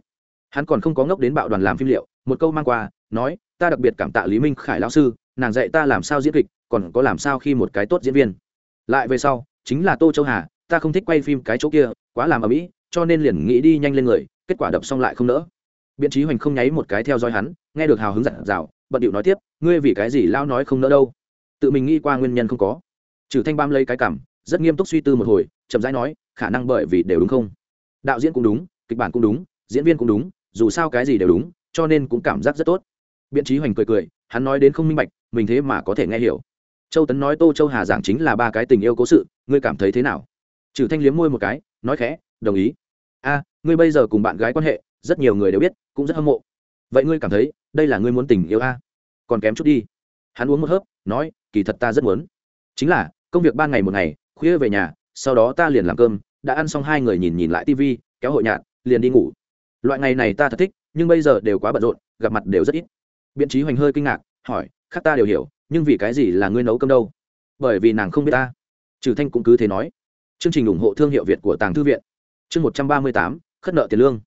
Hắn còn không có ngốc đến bạo đoàn làm phim liệu, một câu mang qua, nói, ta đặc biệt cảm tạ lý minh khải lão sư, nàng dạy ta làm sao diễn kịch, còn có làm sao khi một cái tốt diễn viên. Lại về sau, chính là tô châu hà, ta không thích quay phim cái chỗ kia, quá làm ở mỹ cho nên liền nghĩ đi nhanh lên người, kết quả đập xong lại không nỡ. Biện trí hoành không nháy một cái theo dõi hắn, nghe được hào hứng dặn dào bận điệu nói tiếp, ngươi vì cái gì lao nói không nỡ đâu? Tự mình nghĩ qua nguyên nhân không có. Trừ thanh bam lấy cái cảm, rất nghiêm túc suy tư một hồi, chậm rãi nói, khả năng bởi vì đều đúng không? Đạo diễn cũng đúng, kịch bản cũng đúng, diễn viên cũng đúng, dù sao cái gì đều đúng, cho nên cũng cảm giác rất tốt. Biện trí hoành cười cười, hắn nói đến không minh bạch, mình thế mà có thể nghe hiểu. Châu tấn nói tô châu hà giảng chính là ba cái tình yêu cố sự, ngươi cảm thấy thế nào? Trừ thanh liếm môi một cái, nói khẽ, đồng ý. A, ngươi bây giờ cùng bạn gái quan hệ, rất nhiều người đều biết, cũng rất hâm mộ. Vậy ngươi cảm thấy đây là ngươi muốn tình yêu a? Còn kém chút đi. Hắn uống một hớp, nói, kỳ thật ta rất muốn. Chính là, công việc ban ngày một ngày, khuya về nhà, sau đó ta liền làm cơm, đã ăn xong hai người nhìn nhìn lại tivi kéo hội nhạt liền đi ngủ. Loại ngày này ta thật thích, nhưng bây giờ đều quá bận rộn, gặp mặt đều rất ít. Biện trí hoành hơi kinh ngạc, hỏi, khác ta đều hiểu, nhưng vì cái gì là ngươi nấu cơm đâu? Bởi vì nàng không biết ta. Trừ thanh cũng cứ thế nói. Chương trình ủng hộ thương hiệu việt của tàng thư viện. Chương một trăm ba mươi tám, khất nợ tiền lương.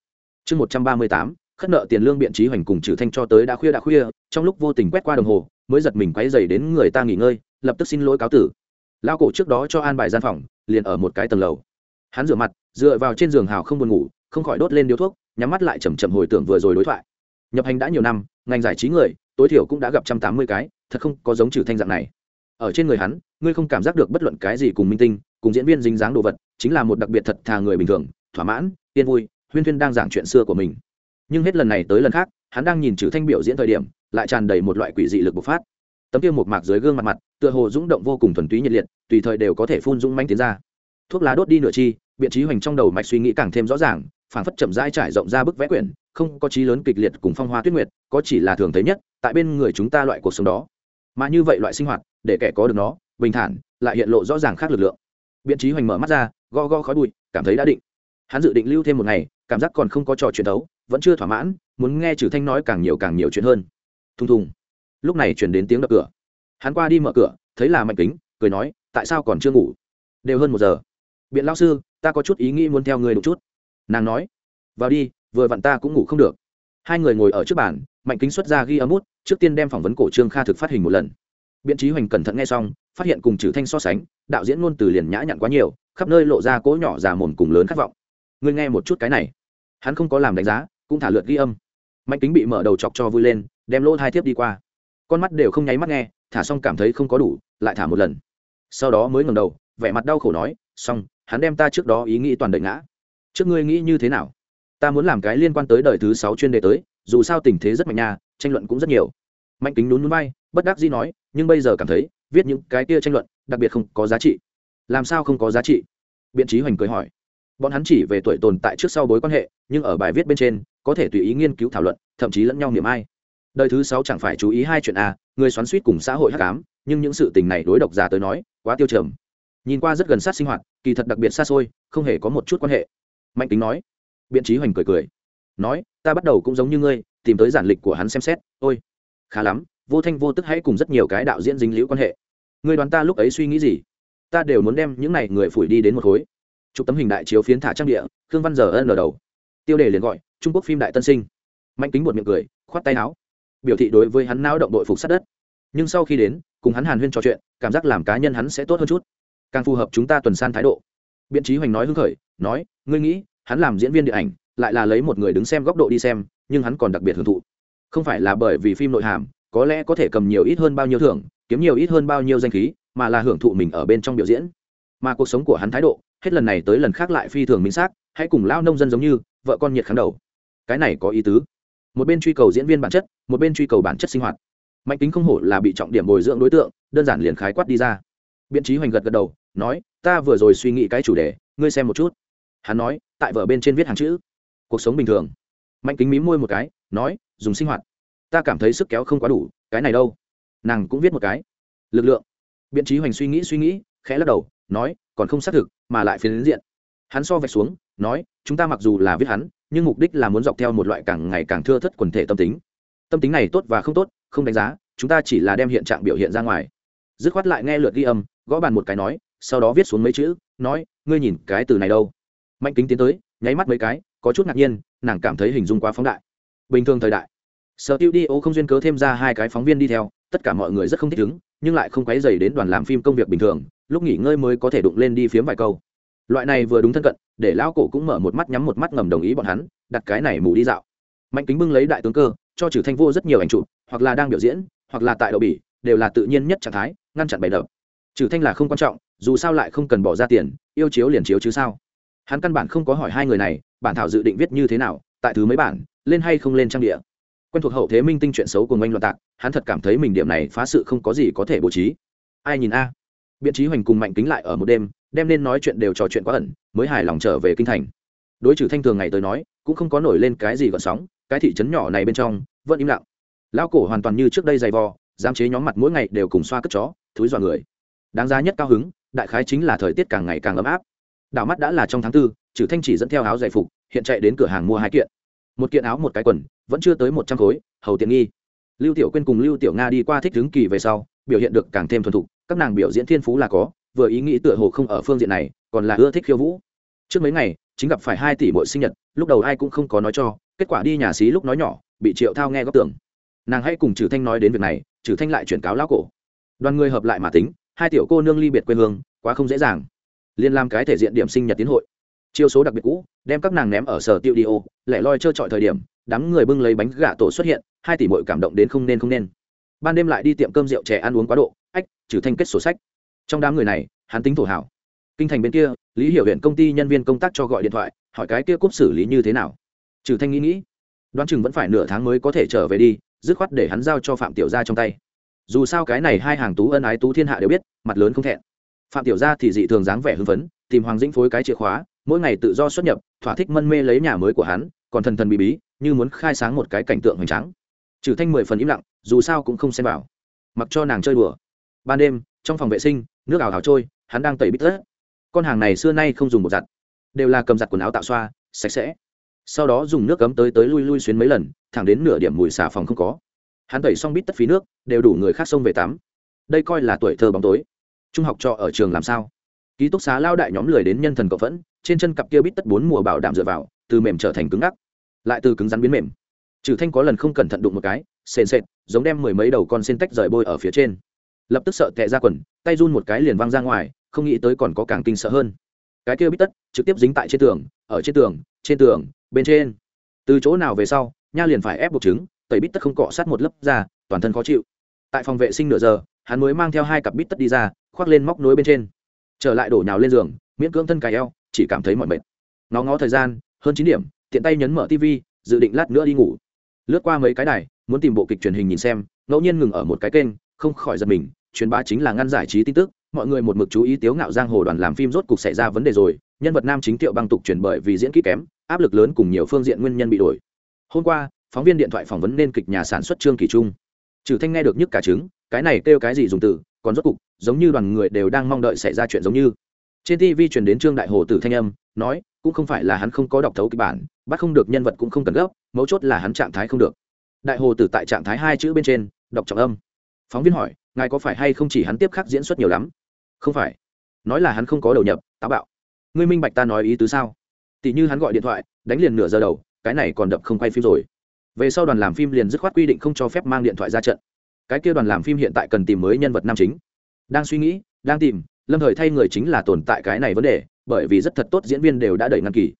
Chương một trăm ba mươi tám khất nợ tiền lương biện trí hoành cùng trừ thanh cho tới đã khuya đã khuya, trong lúc vô tình quét qua đồng hồ, mới giật mình quay dày đến người ta nghỉ ngơi, lập tức xin lỗi cáo tử. Lao cổ trước đó cho an bài gian phòng, liền ở một cái tầng lầu. Hắn rửa mặt, dựa vào trên giường hào không buồn ngủ, không khỏi đốt lên điếu thuốc, nhắm mắt lại chầm chậm hồi tưởng vừa rồi đối thoại. Nhập hành đã nhiều năm, ngành giải trí người, tối thiểu cũng đã gặp trăm tám mươi cái, thật không có giống trừ thanh dạng này. Ở trên người hắn, ngươi không cảm giác được bất luận cái gì cùng minh tinh, cùng diễn viên dính dáng đồ vật, chính là một đặc biệt thật thà người bình thường, thỏa mãn, yên vui, huyên thuyên đang giảng chuyện xưa của mình nhưng hết lần này tới lần khác, hắn đang nhìn trừ thanh biểu diễn thời điểm, lại tràn đầy một loại quỷ dị lực bộc phát. Tấm kia một mạc dưới gương mặt mặt, tựa hồ rung động vô cùng thuần túy nhiệt liệt, tùy thời đều có thể phun dũng manh tiến ra. Thuốc lá đốt đi nửa chi, biện trí hoành trong đầu mạch suy nghĩ càng thêm rõ ràng phản phất chậm rãi trải rộng ra bức vẽ quyển, không có trí lớn kịch liệt cùng phong hoa tuyết nguyệt, có chỉ là thường thấy nhất, tại bên người chúng ta loại cuộc sống đó. Mà như vậy loại sinh hoạt, để kẻ có được nó, bình thản, lại hiện lộ rõ ràng khác lực lượng. Biện trí hoành mở mắt ra go go khói bụi, cảm thấy đã định. Hắn dự định lưu thêm một ngày, cảm giác còn không có trò chuyện đấu vẫn chưa thỏa mãn, muốn nghe trừ thanh nói càng nhiều càng nhiều chuyện hơn. Thùng thùng. Lúc này chuyển đến tiếng đập cửa. Hắn qua đi mở cửa, thấy là mạnh kính, cười nói, tại sao còn chưa ngủ? Đều hơn một giờ. Biện lao sư, ta có chút ý nghĩ muốn theo người đ chút. Nàng nói, vào đi, vừa vặn ta cũng ngủ không được. Hai người ngồi ở trước bàn, mạnh kính xuất ra ghi âm út trước tiên đem phỏng vấn cổ trương kha thực phát hình một lần. Biện trí hoành cẩn thận nghe xong, phát hiện cùng trừ thanh so sánh, đạo diễn ngôn từ liền nhã nhặn quá nhiều, khắp nơi lộ ra cỗ nhỏ già mồm cùng lớn khát vọng. Ngươi nghe một chút cái này. Hắn không có làm đánh giá cũng thả lượt ghi âm. Mạnh kính bị mở đầu chọc cho vui lên, đem lỗ hai thiếp đi qua. Con mắt đều không nháy mắt nghe, thả xong cảm thấy không có đủ, lại thả một lần. Sau đó mới ngầm đầu, vẻ mặt đau khổ nói, xong, hắn đem ta trước đó ý nghĩ toàn đợi ngã. Trước ngươi nghĩ như thế nào? Ta muốn làm cái liên quan tới đời thứ sáu chuyên đề tới, dù sao tình thế rất mạnh nha, tranh luận cũng rất nhiều. Mạnh kính nhún núi bay bất đắc dĩ nói, nhưng bây giờ cảm thấy, viết những cái kia tranh luận, đặc biệt không có giá trị. Làm sao không có giá trị? Biện trí hoành cười hỏi. Bọn hắn chỉ về tuổi tồn tại trước sau bối quan hệ, nhưng ở bài viết bên trên có thể tùy ý nghiên cứu thảo luận, thậm chí lẫn nhau niệm ai. Đời thứ sáu chẳng phải chú ý hai chuyện a, người xoắn suýt cùng xã hội hắc ám, nhưng những sự tình này đối độc giả tới nói, quá tiêu trầm. Nhìn qua rất gần sát sinh hoạt, kỳ thật đặc biệt xa xôi, không hề có một chút quan hệ. Mạnh tính nói. Biện trí hoành cười cười. Nói, ta bắt đầu cũng giống như ngươi, tìm tới giản lịch của hắn xem xét, ôi, khá lắm, vô thanh vô tức hãy cùng rất nhiều cái đạo diễn dính liễu quan hệ. Ngươi đoán ta lúc ấy suy nghĩ gì? Ta đều muốn đem những này người phủi đi đến một khối. Chụp tấm hình đại chiếu phiến thả trang địa, khương văn giờ ân lờ đầu. Tiêu đề liền gọi trung quốc phim đại tân sinh mạnh kính một miệng cười khoát tay áo biểu thị đối với hắn nao động đội phục sát đất nhưng sau khi đến cùng hắn hàn huyên trò chuyện cảm giác làm cá nhân hắn sẽ tốt hơn chút càng phù hợp chúng ta tuần san thái độ biện trí hoành nói hưng khởi nói ngươi nghĩ hắn làm diễn viên điện ảnh lại là lấy một người đứng xem góc độ đi xem nhưng hắn còn đặc biệt hưởng thụ không phải là bởi vì phim nội hàm có lẽ có thể cầm nhiều ít hơn bao nhiêu thưởng kiếm nhiều ít hơn bao nhiêu danh khí mà là hưởng thụ mình ở bên trong biểu diễn mà cuộc sống của hắn thái độ hết lần này tới lần khác lại phi thường minh xác hãy cùng lao nông dân giống như vợ con nhiệt kháng đầu cái này có ý tứ. Một bên truy cầu diễn viên bản chất, một bên truy cầu bản chất sinh hoạt. Mạnh tính không hổ là bị trọng điểm bồi dưỡng đối tượng, đơn giản liền khái quát đi ra. Biện trí hoành gật gật đầu, nói, ta vừa rồi suy nghĩ cái chủ đề, ngươi xem một chút. Hắn nói, tại vở bên trên viết hàng chữ, cuộc sống bình thường. Mạnh kính mím môi một cái, nói, dùng sinh hoạt. Ta cảm thấy sức kéo không quá đủ, cái này đâu? Nàng cũng viết một cái, lực lượng. Biện trí hoành suy nghĩ suy nghĩ, khẽ lắc đầu, nói, còn không xác thực, mà lại phiến diện. Hắn so vạch xuống, nói, chúng ta mặc dù là viết hắn nhưng mục đích là muốn dọc theo một loại càng ngày càng thưa thất quần thể tâm tính. Tâm tính này tốt và không tốt, không đánh giá, chúng ta chỉ là đem hiện trạng biểu hiện ra ngoài. Dứt khoát lại nghe lượt ghi âm, gõ bàn một cái nói, sau đó viết xuống mấy chữ, nói, ngươi nhìn cái từ này đâu. Mạnh kính tiến tới, nháy mắt mấy cái, có chút ngạc nhiên, nàng cảm thấy hình dung quá phóng đại. Bình thường thời đại, sở tiêu đi ô không duyên cớ thêm ra hai cái phóng viên đi theo, tất cả mọi người rất không thích ứng nhưng lại không quấy dày đến đoàn làm phim công việc bình thường, lúc nghỉ ngơi mới có thể đụng lên đi phiếm vài câu loại này vừa đúng thân cận, để lão cổ cũng mở một mắt nhắm một mắt ngầm đồng ý bọn hắn, đặt cái này mù đi dạo. Mạnh kính bưng lấy đại tướng cơ, cho trừ thanh vô rất nhiều ảnh chụp, hoặc là đang biểu diễn, hoặc là tại đậu bỉ, đều là tự nhiên nhất trạng thái, ngăn chặn bày đập. Trừ thanh là không quan trọng, dù sao lại không cần bỏ ra tiền, yêu chiếu liền chiếu chứ sao. Hắn căn bản không có hỏi hai người này, bản thảo dự định viết như thế nào, tại thứ mấy bản, lên hay không lên trang địa. Quen thuộc hậu thế minh tinh chuyện xấu của ngoanh loạn tạc, hắn thật cảm thấy mình điểm này phá sự không có gì có thể bố trí. Ai nhìn a? Biện trí hoành cùng mạnh kính lại ở một đêm, đem nên nói chuyện đều trò chuyện quá ẩn, mới hài lòng trở về kinh thành. Đối trừ thanh thường ngày tới nói, cũng không có nổi lên cái gì gọn sóng, cái thị trấn nhỏ này bên trong, vẫn im lặng. Lão cổ hoàn toàn như trước đây dày vò giám chế nhóm mặt mỗi ngày đều cùng xoa cất chó, thúi dọa người. Đáng giá nhất cao hứng, đại khái chính là thời tiết càng ngày càng ấm áp. Đảo mắt đã là trong tháng tư, trừ thanh chỉ dẫn theo áo giải phục, hiện chạy đến cửa hàng mua hai kiện. Một kiện áo một cái quần, vẫn chưa tới một trăm khối, hầu tiện nghi lưu tiểu quyên cùng lưu tiểu nga đi qua thích hướng kỳ về sau, biểu hiện được càng thêm thuần thục, các nàng biểu diễn thiên phú là có, vừa ý nghĩ tựa hồ không ở phương diện này, còn là ưa thích khiêu vũ. Trước mấy ngày, chính gặp phải hai tỷ mỗi sinh nhật, lúc đầu ai cũng không có nói cho, kết quả đi nhà xí lúc nói nhỏ, bị triệu thao nghe góp tưởng. Nàng hãy cùng trừ thanh nói đến việc này trừ thanh lại chuyển cáo lão cổ. Đoàn người hợp lại mà tính, hai tiểu cô nương ly biệt quê hương, quá không dễ dàng. Liên làm cái thể diện điểm sinh nhật tiến hội. Chiêu số đặc biệt cũ, đem các nàng ném ở sở tiêu đi ô, lẻ loi trơ trọi thời điểm đám người bưng lấy bánh gà tổ xuất hiện, hai tỷ mội cảm động đến không nên không nên. Ban đêm lại đi tiệm cơm rượu trẻ ăn uống quá độ, ách, trừ thanh kết sổ sách. Trong đám người này, hắn tính thổ hảo. Kinh thành bên kia, lý hiểu huyện công ty nhân viên công tác cho gọi điện thoại, hỏi cái kia cúp xử lý như thế nào. Trừ thanh nghĩ nghĩ, đoán chừng vẫn phải nửa tháng mới có thể trở về đi, dứt khoát để hắn giao cho phạm tiểu gia trong tay. Dù sao cái này hai hàng tú ân ái tú thiên hạ đều biết, mặt lớn không thẹn. Phạm tiểu gia thì dị thường dáng vẻ hưng phấn, tìm hoàng dĩnh phối cái chìa khóa, mỗi ngày tự do xuất nhập, thỏa thích mân mê lấy nhà mới của hắn, còn thần thần bí bí như muốn khai sáng một cái cảnh tượng hoành tráng. Trừ thanh mười phần im lặng, dù sao cũng không xem vào. Mặc cho nàng chơi đùa. Ban đêm, trong phòng vệ sinh, nước ảo hào trôi, hắn đang tẩy bít tất con hàng này xưa nay không dùng bột giặt. Đều là cầm giặt quần áo tạo xoa, sạch sẽ. Sau đó dùng nước cấm tới tới lui lui xuyến mấy lần, thẳng đến nửa điểm mùi xà phòng không có. Hắn tẩy xong bít tất phí nước, đều đủ người khác xông về tắm. Đây coi là tuổi thơ bóng tối. Trung học trọ ở trường làm sao? Ký túc xá lao đại nhóm lười đến nhân thần cộng phẫn, trên chân cặp kia bít tất bốn mùa bảo đảm dựa vào, từ mềm trở thành cứng ngắc lại từ cứng rắn biến mềm. Trừ thanh có lần không cẩn thận đụng một cái, sền sệt, giống đem mười mấy đầu con sen tách rời bôi ở phía trên. Lập tức sợ tệ ra quần, tay run một cái liền văng ra ngoài, không nghĩ tới còn có càng kinh sợ hơn. Cái kia bít tất, trực tiếp dính tại trên tường, ở trên tường trên tường, bên trên. Từ chỗ nào về sau, nha liền phải ép buộc trứng, tẩy bít tất không cọ sát một lớp ra, toàn thân khó chịu. Tại phòng vệ sinh nửa giờ, hắn mới mang theo hai cặp bít tất đi ra, khoác lên móc nối bên trên. Trở lại đổ nhào lên giường, miễn cưỡng thân cài eo, chỉ cảm thấy mọi mệt. Ngó ngó thời gian, hơn chín điểm tiện tay nhấn mở tv, dự định lát nữa đi ngủ. Lướt qua mấy cái đài, muốn tìm bộ kịch truyền hình nhìn xem, ngẫu nhiên ngừng ở một cái kênh, không khỏi giật mình, truyền bá chính là ngăn giải trí tin tức, mọi người một mực chú ý tiếu ngạo giang hồ đoàn làm phim rốt cục xảy ra vấn đề rồi, nhân vật nam chính tiệu băng tục truyền bởi vì diễn kỹ kém, áp lực lớn cùng nhiều phương diện nguyên nhân bị đổi. Hôm qua, phóng viên điện thoại phỏng vấn nên kịch nhà sản xuất trương kỳ trung. Trừ thanh nghe được nhức cả trứng, cái này kêu cái gì dùng từ, còn rốt cục, giống như đoàn người đều đang mong đợi xảy ra chuyện giống như. Trên tv truyền đến trương đại hồ tử thanh âm, nói cũng không phải là hắn không có đọc thấu kịch bản, bắt không được nhân vật cũng không cần gấp, mấu chốt là hắn trạng thái không được. Đại hồ tử tại trạng thái hai chữ bên trên, đọc trọng âm. Phóng viên hỏi, ngài có phải hay không chỉ hắn tiếp khắc diễn xuất nhiều lắm? Không phải. Nói là hắn không có đầu nhập, táo bạo. Ngươi minh bạch ta nói ý tứ sao? Tỷ như hắn gọi điện thoại, đánh liền nửa giờ đầu, cái này còn đập không quay phim rồi. Về sau đoàn làm phim liền dứt khoát quy định không cho phép mang điện thoại ra trận. Cái kia đoàn làm phim hiện tại cần tìm mới nhân vật nam chính. Đang suy nghĩ, đang tìm, lâm thời thay người chính là tồn tại cái này vấn đề bởi vì rất thật tốt diễn viên đều đã đẩy ngăn kỳ.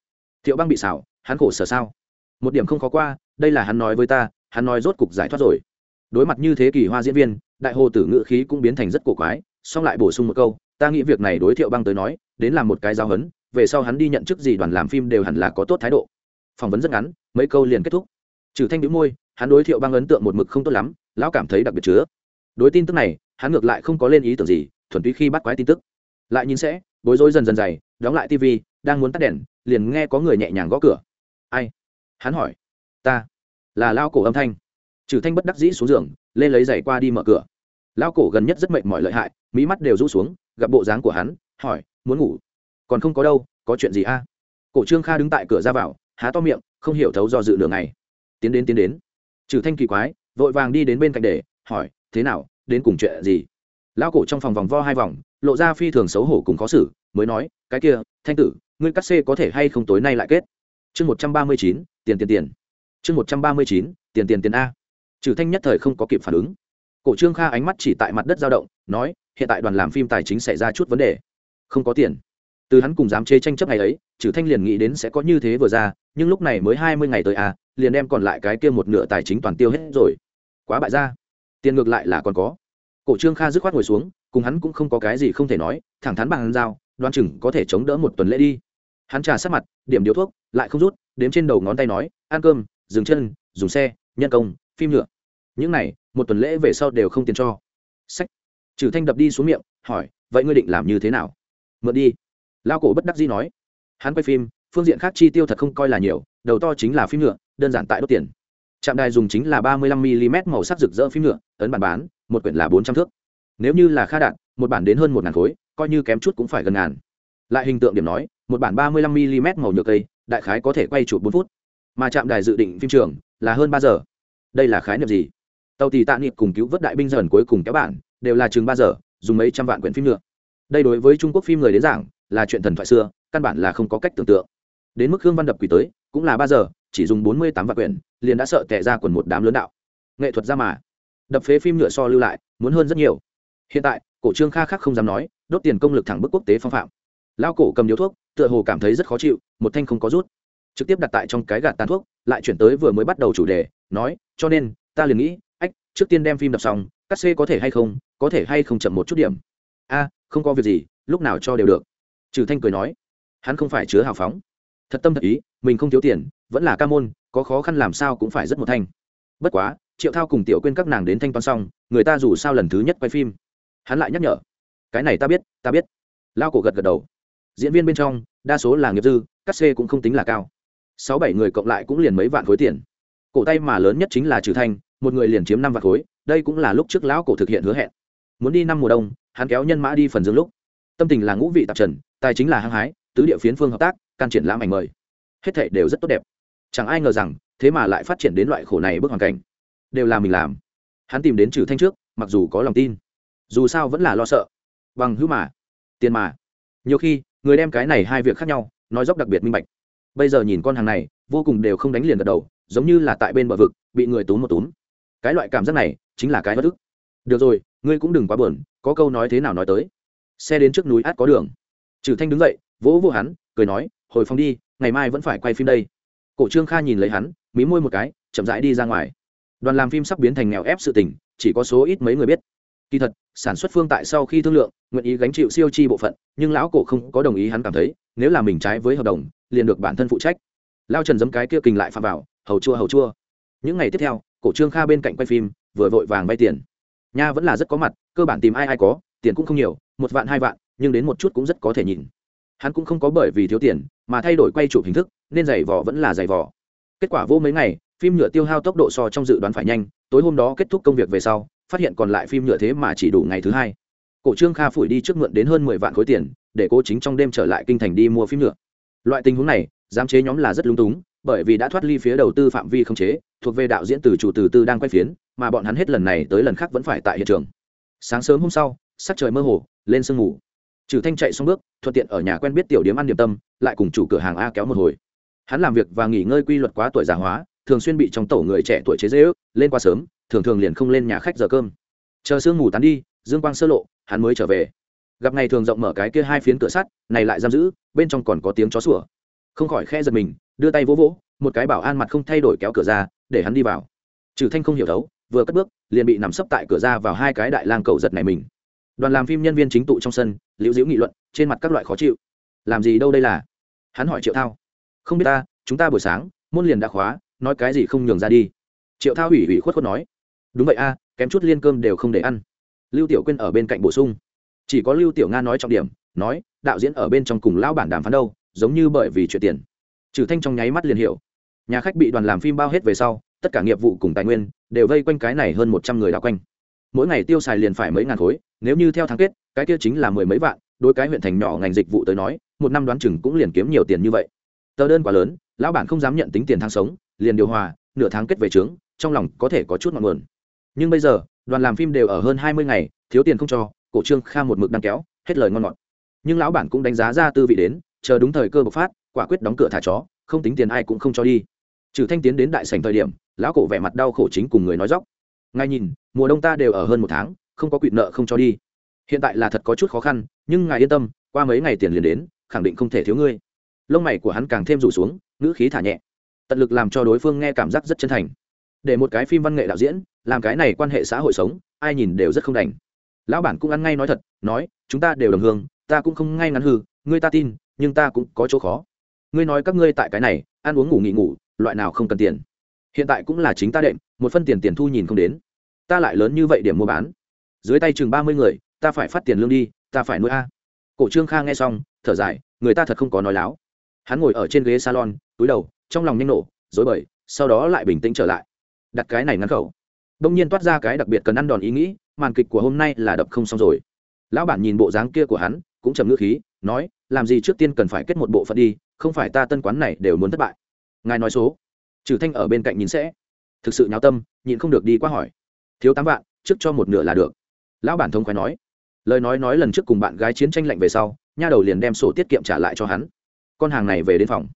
Thiệu băng bị xảo, hắn khổ sở sao? Một điểm không khó qua, đây là hắn nói với ta, hắn nói rốt cục giải thoát rồi. Đối mặt như thế kỳ hoa diễn viên, đại hồ tử ngữ khí cũng biến thành rất cổ quái xong lại bổ sung một câu, ta nghĩ việc này đối thiệu băng tới nói, đến làm một cái giao hấn về sau hắn đi nhận chức gì đoàn làm phim đều hẳn là có tốt thái độ. Phỏng vấn rất ngắn, mấy câu liền kết thúc. Trừ thanh đĩu môi, hắn đối thiệu băng ấn tượng một mực không tốt lắm, lão cảm thấy đặc biệt chứa. Đối tin tức này, hắn ngược lại không có lên ý tưởng gì, thuần túy khi bắt quái tin tức. Lại nhìn sẽ, bối rối dần dần dày đóng lại tv đang muốn tắt đèn, liền nghe có người nhẹ nhàng gõ cửa. Ai? Hắn hỏi. Ta. Là lao cổ âm thanh. Trừ thanh bất đắc dĩ xuống giường, lên lấy giày qua đi mở cửa. Lao cổ gần nhất rất mệt mỏi lợi hại mỹ mắt đều rũ xuống, gặp bộ dáng của hắn, hỏi, muốn ngủ? Còn không có đâu, có chuyện gì a? Cổ trương kha đứng tại cửa ra vào, há to miệng, không hiểu thấu do dự đường này tiến đến tiến đến. Trừ thanh kỳ quái, vội vàng đi đến bên cạnh để, hỏi, thế nào, đến cùng chuyện gì? Lao cổ trong phòng vòng vo hai vòng lộ ra phi thường xấu hổ cùng khó xử, mới nói, cái kia, thanh tử, ngươi cắt xê có thể hay không tối nay lại kết? Chương một trăm ba mươi chín, tiền tiền tiền. Chương một trăm ba mươi chín, tiền tiền tiền a. Trừ thanh nhất thời không có kịp phản ứng. Cổ trương kha ánh mắt chỉ tại mặt đất dao động, nói, hiện tại đoàn làm phim tài chính xảy ra chút vấn đề. Không có tiền. Từ hắn cùng dám chê tranh chấp ngày ấy, trừ thanh liền nghĩ đến sẽ có như thế vừa ra, nhưng lúc này mới hai mươi ngày tới à liền đem còn lại cái kia một nửa tài chính toàn tiêu hết rồi. Quá bại ra. Tiền ngược lại là còn có. Cổ trương kha dứt khoát ngồi xuống cùng hắn cũng không có cái gì không thể nói, thẳng thắn bằng hắn dao đoan chừng có thể chống đỡ một tuần lễ đi. Hắn trà sát mặt, điểm điếu thuốc, lại không rút, đếm trên đầu ngón tay nói, ăn cơm, dừng chân, dùng xe, nhân công, phim nhựa. Những này, một tuần lễ về sau đều không tiền cho. Sách. Trừ thanh đập đi xuống miệng, hỏi, vậy ngươi định làm như thế nào? Mượn đi. Lao cổ bất đắc dĩ nói. Hắn quay phim, phương diện khác chi tiêu thật không coi là nhiều, đầu to chính là phim nhựa, đơn giản tại đốt tiền. Trạm đài dùng chính là ba mươi lăm mm màu sắc rực rỡ phim nhựa, ấn bản bán, một quyển là bốn trăm thước nếu như là kha đạn, một bản đến hơn một ngàn khối, coi như kém chút cũng phải gần ngàn. Lại hình tượng điểm nói, một bản ba mươi lăm mm màu nhựa cây, đại khái có thể quay chụp bốn phút. Mà trạm đài dự định phim trường là hơn ba giờ. Đây là khái niệm gì? Tàu tì tạ niệm cùng cứu vớt đại binh dần cuối cùng kéo bản, đều là chừng ba giờ, dùng mấy trăm vạn quyển phim nhựa. Đây đối với trung quốc phim người đến giảng, là chuyện thần thoại xưa, căn bản là không có cách tưởng tượng. Đến mức hương văn đập quỷ tới, cũng là ba giờ, chỉ dùng bốn mươi tám vạn quyển, liền đã sợ tệ ra quần một đám lớn đạo. Nghệ thuật ra mà. Đập phế phim nhựa so lưu lại, muốn hơn rất nhiều hiện tại, cổ trương kha khắc không dám nói, đốt tiền công lực thẳng bức quốc tế phong phạm. Lao cổ cầm điếu thuốc, tựa hồ cảm thấy rất khó chịu, một thanh không có rút. Trực tiếp đặt tại trong cái gạt tàn thuốc, lại chuyển tới vừa mới bắt đầu chủ đề, nói, cho nên, ta liền nghĩ, ách, trước tiên đem phim đọc xong cắt xê có thể hay không, có thể hay không chậm một chút điểm. A, không có việc gì, lúc nào cho đều được. Trừ thanh cười nói, hắn không phải chứa hào phóng. Thật tâm thật ý, mình không thiếu tiền, vẫn là ca môn, có khó khăn làm sao cũng phải rất một thanh. Bất quá, triệu thao cùng tiểu quên các nàng đến thanh toán xong, người ta dù sao lần thứ nhất quay phim hắn lại nhắc nhở, cái này ta biết ta biết. Lao cổ gật gật đầu. Diễn viên bên trong, đa số là nghiệp dư cắt xê cũng không tính là cao. Sáu bảy người cộng lại cũng liền mấy vạn khối tiền. Cổ tay mà lớn nhất chính là trừ thanh, một người liền chiếm năm vạn khối, đây cũng là lúc trước lão cổ thực hiện hứa hẹn. Muốn đi năm mùa đông, hắn kéo nhân mã đi phần dương lúc. Tâm tình là ngũ vị tạp trần, tài chính là hăng hái, tứ địa phiến phương hợp tác, can triển lãm ảnh mời. Hết thảy đều rất tốt đẹp. Chẳng ai ngờ rằng, thế mà lại phát triển đến loại khổ này bước hoàn cảnh. Đều là mình làm. Hắn tìm đến trừ thanh trước, mặc dù có lòng tin dù sao vẫn là lo sợ. Bằng hữu mà, tiền mà. Nhiều khi, người đem cái này hai việc khác nhau, nói dốc đặc biệt minh bạch. Bây giờ nhìn con hàng này, vô cùng đều không đánh liền gật đầu, giống như là tại bên bờ vực, bị người túm một túm. Cái loại cảm giác này, chính là cái bất ức. Được rồi, ngươi cũng đừng quá buồn, có câu nói thế nào nói tới. Xe đến trước núi át có đường. Trừ thanh đứng dậy, vỗ vỗ hắn, cười nói, hồi phòng đi, ngày mai vẫn phải quay phim đây. Cổ trương kha nhìn lấy hắn, mí môi một cái, chậm rãi đi ra ngoài. Đoàn làm phim sắp biến thành nghèo ép sự tình, chỉ có số ít mấy người biết kỳ thật, sản xuất phương tại sau khi thương lượng, nguyện ý gánh chịu siêu chi bộ phận, nhưng lão cổ không có đồng ý hắn cảm thấy, nếu là mình trái với hợp đồng, liền được bản thân phụ trách. Lao trần giấm cái kia kình lại phạm vào, hầu chua hầu chua. Những ngày tiếp theo, cổ trương kha bên cạnh quay phim, vừa vội vàng vay tiền. Nha vẫn là rất có mặt, cơ bản tìm ai ai có, tiền cũng không nhiều, một vạn hai vạn, nhưng đến một chút cũng rất có thể nhìn. Hắn cũng không có bởi vì thiếu tiền, mà thay đổi quay chụp hình thức, nên giày vò vẫn là giày vò. Kết quả vô mấy ngày, phim nhựa tiêu hao tốc độ so trong dự đoán phải nhanh, tối hôm đó kết thúc công việc về sau phát hiện còn lại phim nhựa thế mà chỉ đủ ngày thứ hai. Cổ trương kha phủi đi trước mượn đến hơn mười vạn khối tiền, để cô chính trong đêm trở lại kinh thành đi mua phim nhựa. Loại tình huống này, giám chế nhóm là rất lung túng, bởi vì đã thoát ly phía đầu tư phạm vi không chế, thuộc về đạo diễn từ chủ từ tư đang quay phiến, mà bọn hắn hết lần này tới lần khác vẫn phải tại hiện trường. Sáng sớm hôm sau, sắc trời mơ hồ, lên sương ngủ trừ thanh chạy xong bước, thuận tiện ở nhà quen biết tiểu điếm ăn điểm tâm, lại cùng chủ cửa hàng a kéo một hồi. Hắn làm việc và nghỉ ngơi quy luật quá tuổi già hóa, thường xuyên bị trong tổ người trẻ tuổi chế dễ ước lên qua sớm thường thường liền không lên nhà khách giờ cơm. Chờ sương ngủ tán đi, dương quang sơ lộ, hắn mới trở về. Gặp ngày thường rộng mở cái kia hai phiến cửa sắt, này lại giam giữ, bên trong còn có tiếng chó sủa. Không khỏi khe giật mình, đưa tay vỗ vỗ, một cái bảo an mặt không thay đổi kéo cửa ra, để hắn đi vào. Trừ thanh không hiểu thấu, vừa cất bước, liền bị nằm sấp tại cửa ra vào hai cái đại lang cầu giật này mình. Đoàn làm phim nhân viên chính tụ trong sân, liễu diễu nghị luận, trên mặt các loại khó chịu. Làm gì đâu đây là? Hắn hỏi triệu thao. Không biết ta, chúng ta buổi sáng, môn liền đã khóa, nói cái gì không nhường ra đi. Triệu thao ủy ủy khuất khuất nói đúng vậy a, kém chút liên cơm đều không để ăn. Lưu tiểu quyên ở bên cạnh bổ sung. Chỉ có lưu tiểu nga nói trọng điểm, nói, đạo diễn ở bên trong cùng lao bản đàm phán đâu, giống như bởi vì chuyện tiền. Trừ thanh trong nháy mắt liền hiểu. Nhà khách bị đoàn làm phim bao hết về sau, tất cả nghiệp vụ cùng tài nguyên đều vây quanh cái này hơn một trăm người đào quanh. Mỗi ngày tiêu xài liền phải mấy ngàn khối, nếu như theo tháng kết, cái kia chính là mười mấy vạn, đối cái huyện thành nhỏ ngành dịch vụ tới nói, một năm đoán chừng cũng liền kiếm nhiều tiền như vậy. Tờ đơn quá lớn, lão bản không dám nhận tính tiền tháng sống, liền điều hòa, nửa tháng kết về trướng, trong lòng có thể có chút ngọn nguồn nhưng bây giờ, đoàn làm phim đều ở hơn hai mươi ngày, thiếu tiền không cho, cổ trương kha một mực đang kéo, hết lời ngon ngọt. Nhưng lão bản cũng đánh giá ra tư vị đến, chờ đúng thời cơ bộc phát, quả quyết đóng cửa thả chó, không tính tiền ai cũng không cho đi. Trừ thanh tiến đến đại sành thời điểm, lão cổ vẻ mặt đau khổ chính cùng người nói dóc. Ngay nhìn, mùa đông ta đều ở hơn một tháng, không có quỵt nợ không cho đi. Hiện tại là thật có chút khó khăn, nhưng ngài yên tâm, qua mấy ngày tiền liền đến, khẳng định không thể thiếu ngươi. Lông mày của hắn càng thêm rủ xuống, ngữ khí thả nhẹ. Tận lực làm cho đối phương nghe cảm giác rất chân thành. Để một cái phim văn nghệ đạo diễn làm cái này quan hệ xã hội sống, ai nhìn đều rất không đành. Lão bản cũng ăn ngay nói thật, nói, chúng ta đều đồng hương, ta cũng không ngay ngắn hư, ngươi ta tin, nhưng ta cũng có chỗ khó. Ngươi nói các ngươi tại cái này, ăn uống ngủ nghỉ ngủ, loại nào không cần tiền? Hiện tại cũng là chính ta đệm, một phân tiền tiền thu nhìn không đến. Ta lại lớn như vậy điểm mua bán. Dưới tay chừng ba mươi người, ta phải phát tiền lương đi, ta phải nuôi a. Cổ trương kha nghe xong, thở dài, người ta thật không có nói láo. Hắn ngồi ở trên ghế salon, túi đầu, trong lòng nhanh nổ dối bời, sau đó lại bình tĩnh trở lại. Đặt cái này ngăn khẩu đông nhiên toát ra cái đặc biệt cần ăn đòn ý nghĩ, màn kịch của hôm nay là đập không xong rồi. Lão bản nhìn bộ dáng kia của hắn, cũng trầm ngữ khí, nói, làm gì trước tiên cần phải kết một bộ phận đi, không phải ta tân quán này đều muốn thất bại. Ngài nói số. Trừ thanh ở bên cạnh nhìn sẽ. Thực sự nháo tâm, nhịn không được đi qua hỏi. Thiếu tám vạn, trước cho một nửa là được. Lão bản thông khoái nói. Lời nói nói lần trước cùng bạn gái chiến tranh lạnh về sau, nha đầu liền đem sổ tiết kiệm trả lại cho hắn. Con hàng này về đến phòng.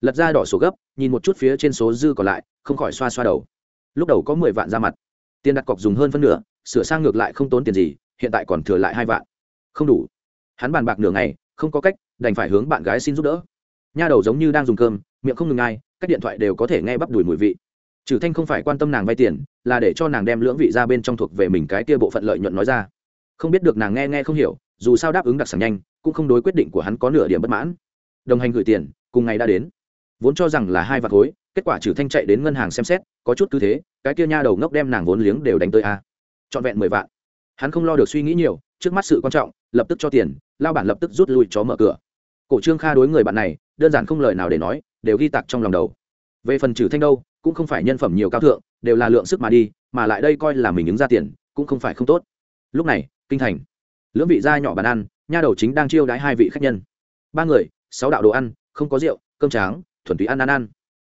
Lật ra đỏ sổ gấp, nhìn một chút phía trên số dư còn lại, không khỏi xoa xoa đầu. Lúc đầu có mười vạn ra mặt tiền đặt cọc dùng hơn phân nửa, sửa sang ngược lại không tốn tiền gì, hiện tại còn thừa lại hai vạn. Không đủ. Hắn bàn bạc nửa ngày, không có cách, đành phải hướng bạn gái xin giúp đỡ. Nha đầu giống như đang dùng cơm, miệng không ngừng ai, các điện thoại đều có thể nghe bắp đùi mùi vị. Trừ thanh không phải quan tâm nàng vay tiền, là để cho nàng đem lưỡng vị ra bên trong thuộc về mình cái kia bộ phận lợi nhuận nói ra. Không biết được nàng nghe nghe không hiểu, dù sao đáp ứng đặc sản nhanh, cũng không đối quyết định của hắn có nửa điểm bất mãn. Đồng hành gửi tiền, cùng ngày đã đến. Vốn cho rằng là hai vạt khối, kết quả trừ thanh chạy đến ngân hàng xem xét có chút cứ thế, cái kia nha đầu ngốc đem nàng vốn liếng đều đánh tới a. Trọn vẹn mười vạn. Hắn không lo được suy nghĩ nhiều, trước mắt sự quan trọng, lập tức cho tiền, lao bản lập tức rút lui chó mở cửa. Cổ trương kha đối người bạn này, đơn giản không lời nào để nói, đều ghi tặc trong lòng đầu. Về phần trừ thanh đâu, cũng không phải nhân phẩm nhiều cao thượng, đều là lượng sức mà đi, mà lại đây coi là mình ứng ra tiền, cũng không phải không tốt. Lúc này, kinh thành. Lưỡng vị gia nhỏ bàn ăn, nha đầu chính đang chiêu đãi hai vị khách nhân. Ba người, sáu đạo đồ ăn, không có rượu, cơm tráng, thuần túy ăn ăn ăn.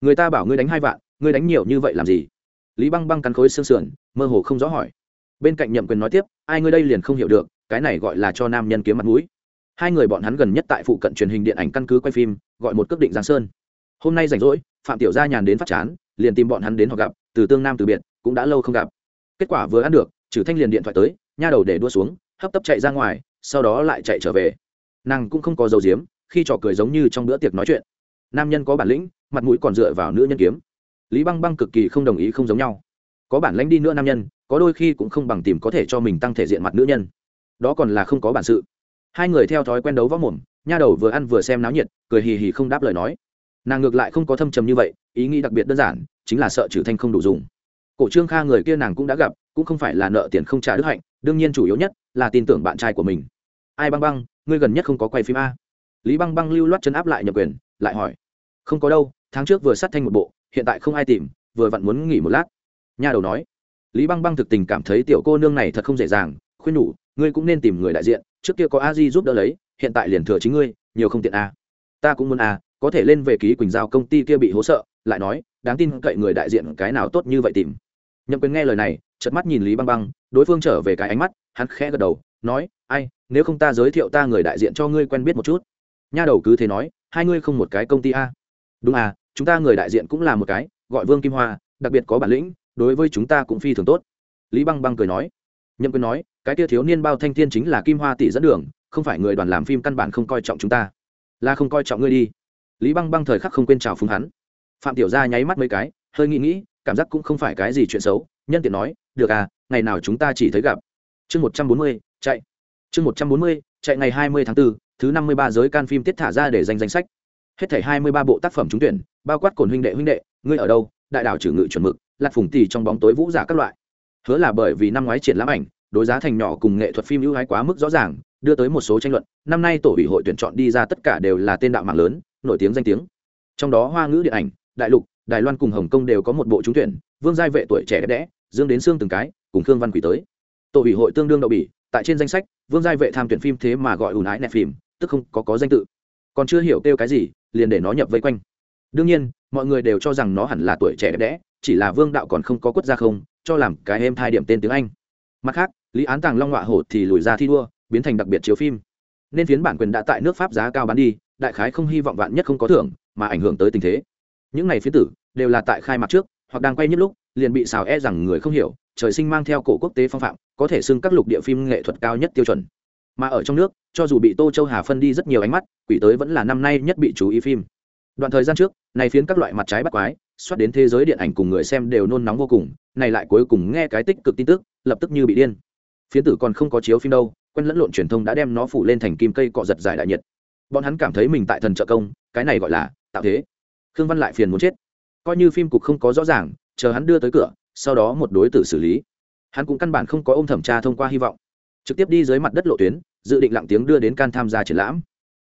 Người ta bảo ngươi đánh hai vạn ngươi đánh nhiều như vậy làm gì? Lý băng băng cắn khối xương sườn, mơ hồ không rõ hỏi. Bên cạnh nhậm quyền nói tiếp, ai ngươi đây liền không hiểu được, cái này gọi là cho nam nhân kiếm mặt mũi. Hai người bọn hắn gần nhất tại phụ cận truyền hình điện ảnh căn cứ quay phim, gọi một cước định giang sơn. Hôm nay rảnh rỗi, phạm tiểu gia nhàn đến phát chán, liền tìm bọn hắn đến họ gặp, từ tương nam từ biệt, cũng đã lâu không gặp. Kết quả vừa ăn được trừ thanh liền điện thoại tới, nha đầu để đua xuống, hấp tấp chạy ra ngoài, sau đó lại chạy trở về. Nàng cũng không có dầu diếm, khi trò cười giống như trong bữa tiệc nói chuyện. Nam nhân có bản lĩnh, mặt mũi còn dựa vào nữ nhân kiếm lý băng băng cực kỳ không đồng ý không giống nhau. Có bản lãnh đi nữa nam nhân, có đôi khi cũng không bằng tìm có thể cho mình tăng thể diện mặt nữ nhân. Đó còn là không có bản sự. Hai người theo thói quen đấu võ mồm, nha đầu vừa ăn vừa xem náo nhiệt, cười hì hì không đáp lời nói. Nàng ngược lại không có thâm trầm như vậy, ý nghĩ đặc biệt đơn giản, chính là sợ trừ thanh không đủ dùng. Cổ trương kha người kia nàng cũng đã gặp, cũng không phải là nợ tiền không trả đức hạnh, đương nhiên chủ yếu nhất là tin tưởng bạn trai của mình. Ai băng băng, ngươi gần nhất không có quay phim a? Lý băng băng lưu loát chân áp lại nhập quyền, lại hỏi. Không có đâu, tháng trước vừa sát thanh một bộ hiện tại không ai tìm, vừa vặn muốn nghỉ một lát. Nha đầu nói. Lý băng băng thực tình cảm thấy tiểu cô nương này thật không dễ dàng, khuyên nhủ, ngươi cũng nên tìm người đại diện, trước kia có a di giúp đỡ lấy, hiện tại liền thừa chính ngươi, nhiều không tiện a. Ta cũng muốn a, có thể lên về ký quỳnh giao công ty kia bị hố sợ, lại nói, đáng tin cậy người đại diện cái nào tốt như vậy tìm. Nhậm quyền nghe lời này, chợt mắt nhìn lý băng băng, đối phương trở về cái ánh mắt, hắn khẽ gật đầu, nói, ai, nếu không ta giới thiệu ta người đại diện cho ngươi quen biết một chút. Nha đầu cứ thế nói, hai ngươi không một cái công ty a. Đúng à chúng ta người đại diện cũng là một cái gọi vương kim hoa đặc biệt có bản lĩnh đối với chúng ta cũng phi thường tốt. Lý băng băng cười nói. Nhậm quyền nói cái tia thiếu niên bao thanh thiên chính là kim hoa tỷ dẫn đường không phải người đoàn làm phim căn bản không coi trọng chúng ta. Là không coi trọng ngươi đi. Lý băng băng thời khắc không quên chào phúng hắn. Phạm tiểu gia nháy mắt mấy cái hơi nghĩ nghĩ cảm giác cũng không phải cái gì chuyện xấu nhân tiện nói được à ngày nào chúng ta chỉ thấy gặp. Chương một trăm bốn mươi chạy. Chương một trăm bốn mươi chạy ngày hai mươi tháng 4, thứ năm mươi ba giới can phim tiết thả ra để danh danh sách hết thảy hai mươi ba bộ tác phẩm trúng tuyển, bao quát cồn huynh đệ huynh đệ, ngươi ở đâu? Đại đảo trừ ngự chuẩn mực, lạc phùng tì trong bóng tối vũ giả các loại. Hứa là bởi vì năm ngoái triển lãm ảnh, đối giá thành nhỏ cùng nghệ thuật phim ưu ái quá mức rõ ràng, đưa tới một số tranh luận. Năm nay tổ ủy hội tuyển chọn đi ra tất cả đều là tên đạo mạng lớn, nổi tiếng danh tiếng. Trong đó hoa ngữ điện ảnh, đại lục, đài loan cùng hồng kông đều có một bộ trúng tuyển, vương giai vệ tuổi trẻ đẹp đẽ, dương đến xương từng cái, cùng khương văn quỷ tới. Tổ ủy hội tương đương đậu bỉ, tại trên danh sách, vương giai vệ tham tuyển phim thế mà gọi ùn ái nẹp phim, tức không có có danh tự. Còn chưa hiểu kêu cái gì liền để nó nhập vây quanh. Đương nhiên, mọi người đều cho rằng nó hẳn là tuổi trẻ đẹp đẽ, chỉ là vương đạo còn không có quất ra không, cho làm cái em thai điểm tên tiếng anh. Mặt khác, lý án tàng long họa hổ thì lùi ra thi đua, biến thành đặc biệt chiếu phim. Nên phiến bản quyền đã tại nước pháp giá cao bán đi, đại khái không hy vọng vạn nhất không có thưởng, mà ảnh hưởng tới tình thế. Những ngày phiến tử, đều là tại khai mạc trước, hoặc đang quay nhất lúc, liền bị xào e rằng người không hiểu, trời sinh mang theo cổ quốc tế phong phạm, có thể xưng các lục địa phim nghệ thuật cao nhất tiêu chuẩn mà ở trong nước, cho dù bị tô châu hà phân đi rất nhiều ánh mắt, quỷ tới vẫn là năm nay nhất bị chú ý phim. Đoạn thời gian trước, này phiến các loại mặt trái bắt quái, xoát đến thế giới điện ảnh cùng người xem đều nôn nóng vô cùng, này lại cuối cùng nghe cái tích cực tin tức, lập tức như bị điên. Phiến tử còn không có chiếu phim đâu, quen lẫn lộn truyền thông đã đem nó phủ lên thành kim cây cọ giật giải đại nhiệt. Bọn hắn cảm thấy mình tại thần trợ công, cái này gọi là tạo thế. Khương văn lại phiền muốn chết. Coi như phim cục không có rõ ràng, chờ hắn đưa tới cửa, sau đó một đối tử xử lý. Hắn cũng căn bản không có ôm thẩm tra thông qua hy vọng trực tiếp đi dưới mặt đất lộ tuyến, dự định lặng tiếng đưa đến can tham gia triển lãm.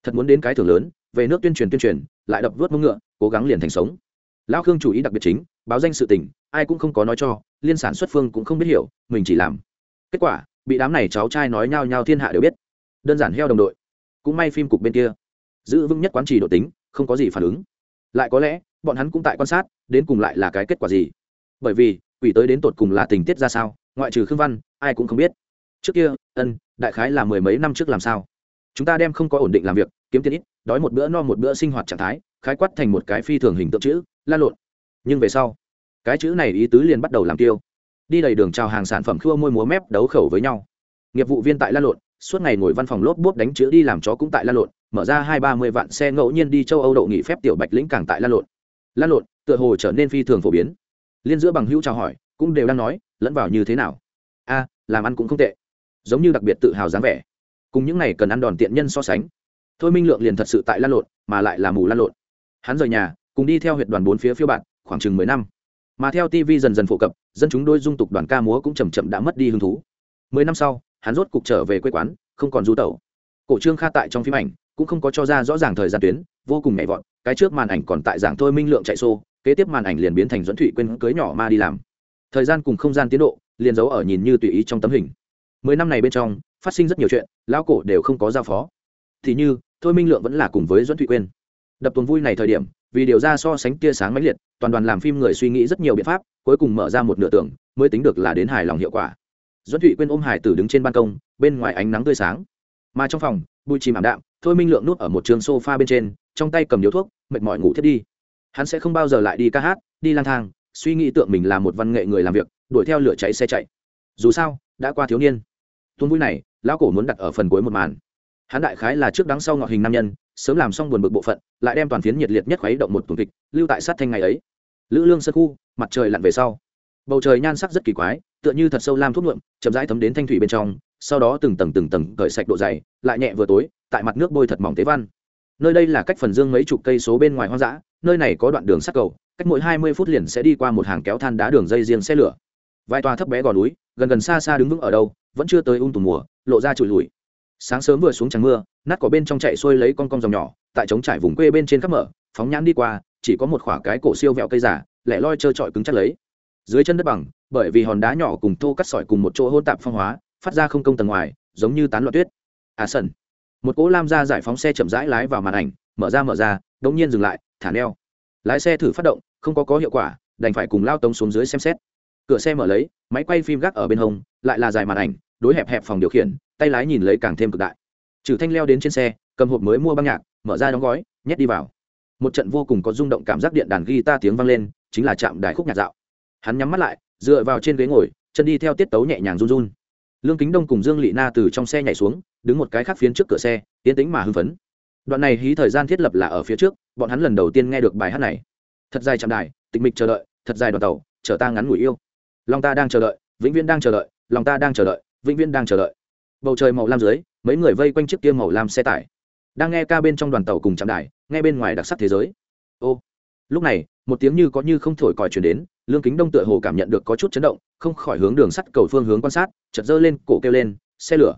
Thật muốn đến cái thưởng lớn, về nước tuyên truyền tuyên truyền, lại đập vớt mông ngựa, cố gắng liền thành sống. Lão khương chủ ý đặc biệt chính, báo danh sự tình, ai cũng không có nói cho, liên sản xuất phương cũng không biết hiểu, mình chỉ làm. Kết quả, bị đám này cháu trai nói nhao nhao thiên hạ đều biết. Đơn giản heo đồng đội. Cũng may phim cục bên kia. Giữ vững nhất quán trì độ tính, không có gì phản ứng. Lại có lẽ, bọn hắn cũng tại quan sát, đến cùng lại là cái kết quả gì. Bởi vì, quỷ tới đến tột cùng là tình tiết ra sao, ngoại trừ khương văn, ai cũng không biết trước kia, ân, đại khái là mười mấy năm trước làm sao? Chúng ta đem không có ổn định làm việc, kiếm tiền ít, đói một bữa no một bữa sinh hoạt trạng thái, khái quát thành một cái phi thường hình tượng chữ lan lộn. Nhưng về sau, cái chữ này ý tứ liền bắt đầu làm tiêu. Đi đầy đường chào hàng sản phẩm khua môi múa mép đấu khẩu với nhau. Nghiệp vụ viên tại lan lộn, suốt ngày ngồi văn phòng lốp bốp đánh chữ đi làm chó cũng tại lan lộn, mở ra hai ba mươi vạn xe ngẫu nhiên đi châu âu đậu nghỉ phép tiểu bạch lĩnh càng tại lan lộn. Lan lộn, tựa hồ trở nên phi thường phổ biến. Liên giữa bằng hữu chào hỏi, cũng đều đang nói, lẫn vào như thế nào? A, làm ăn cũng không tệ giống như đặc biệt tự hào dáng vẻ. Cùng những này cần ăn đòn tiện nhân so sánh, thôi minh lượng liền thật sự tại lan lộn, mà lại là mù lan lộn. Hắn rời nhà, cùng đi theo huyện đoàn bốn phía phiêu bạn khoảng chừng mười năm. Mà theo tv dần dần phổ cập, dân chúng đôi dung tục đoàn ca múa cũng chầm chậm đã mất đi hứng thú. Mười năm sau, hắn rốt cục trở về quê quán, không còn du tẩu. Cổ trương kha tại trong phim ảnh cũng không có cho ra rõ ràng thời gian tuyến, vô cùng nhảy vọt, cái trước màn ảnh còn tại giảng thôi minh lượng chạy xô, kế tiếp màn ảnh liền biến thành dẫn thụy quên cưới nhỏ ma đi làm. Thời gian cùng không gian tiến độ, liền giấu ở nhìn như tùy ý trong tấm hình mười năm này bên trong, phát sinh rất nhiều chuyện, lão cổ đều không có giao phó. Thì như, thôi minh lượng vẫn là cùng với Doãn thụy quên đập tuần vui này thời điểm, vì điều ra so sánh tia sáng mãnh liệt, toàn đoàn làm phim người suy nghĩ rất nhiều biện pháp, cuối cùng mở ra một nửa tưởng mới tính được là đến hài lòng hiệu quả. Doãn thụy quên ôm hải tử đứng trên ban công, bên ngoài ánh nắng tươi sáng. Mà trong phòng, bụi chìm ảm đạm, thôi minh lượng nút ở một trường sofa bên trên, trong tay cầm điếu thuốc, mệt mỏi ngủ thiết đi. Hắn sẽ không bao giờ lại đi ca hát, đi lang thang, suy nghĩ tượng mình là một văn nghệ người làm việc, đuổi theo lửa cháy xe chạy. Dù sao, đã qua thiếu niên tuôn vui này, lão cổ muốn đặt ở phần cuối một màn. Hắn đại khái là trước đắng sau ngọn hình nam nhân, sớm làm xong buồn bực bộ phận, lại đem toàn phiến nhiệt liệt nhất khuấy động một tuần kịch, lưu tại sát thanh ngày ấy. Lữ lương sơ khu, mặt trời lặn về sau. Bầu trời nhan sắc rất kỳ quái, tựa như thật sâu lam thuốc nhuộm, chậm rãi thấm đến thanh thủy bên trong, sau đó từng tầng từng tầng cởi sạch độ dày, lại nhẹ vừa tối, tại mặt nước bôi thật mỏng tế văn. Nơi đây là cách phần dương mấy chục cây số bên ngoài hoang dã, nơi này có đoạn đường sắt cầu, cách mỗi hai mươi phút liền sẽ đi qua một hàng kéo than đá đường dây riêng xe lửa vài tòa thấp bé gò núi, gần gần xa xa đứng vững ở đâu, vẫn chưa tới ung tùm mùa, lộ ra trụi lùi. Sáng sớm vừa xuống trắng mưa, nát có bên trong chạy xuôi lấy con con dòng nhỏ, tại trống trải vùng quê bên trên khắp mở, phóng nhãn đi qua, chỉ có một khoả cái cổ siêu vẹo cây giả lẻ loi trơ trọi cứng chắc lấy. Dưới chân đất bằng, bởi vì hòn đá nhỏ cùng thô cắt sỏi cùng một chỗ hôn tạp phong hóa, phát ra không công tầng ngoài, giống như tán loạn tuyết. À sần. Một cỗ lam ra giải phóng xe chậm rãi lái vào màn ảnh, mở ra mở ra, đống nhiên dừng lại, thả neo. Lái xe thử phát động, không có có hiệu quả, đành phải cùng lao tông xuống dưới xem xét cửa xe mở lấy, máy quay phim gác ở bên hông, lại là dài màn ảnh, đối hẹp hẹp phòng điều khiển, tay lái nhìn lấy càng thêm cực đại. Trừ thanh leo đến trên xe, cầm hộp mới mua băng nhạc, mở ra đóng gói, nhét đi vào. Một trận vô cùng có rung động cảm giác điện đàn guitar tiếng vang lên, chính là chạm đài khúc nhạc dạo. Hắn nhắm mắt lại, dựa vào trên ghế ngồi, chân đi theo tiết tấu nhẹ nhàng run run. Lương kính đông cùng dương lị na từ trong xe nhảy xuống, đứng một cái khác phiến trước cửa xe tiến tính mà hưng phấn. Đoạn này hí thời gian thiết lập là ở phía trước, bọn hắn lần đầu tiên nghe được bài hát này. Thật dài chạm đài, tịch mịch chờ đợi, thật dài đoàn tàu, chờ ta ngắn ngủi yêu lòng ta đang chờ đợi, vĩnh viễn đang chờ đợi lòng ta đang chờ đợi, vĩnh viễn đang chờ đợi. Bầu trời màu lam dưới, mấy người vây quanh chiếc kia màu lam xe tải. Đang nghe ca bên trong đoàn tàu cùng chạm đài, nghe bên ngoài đặc sắc thế giới. Ô, lúc này, một tiếng như có như không thổi còi chuyển đến, lương kính đông tựa hồ cảm nhận được có chút chấn động, không khỏi hướng đường sắt cầu phương hướng quan sát chật dơ lên, cổ kêu lên, xe lửa.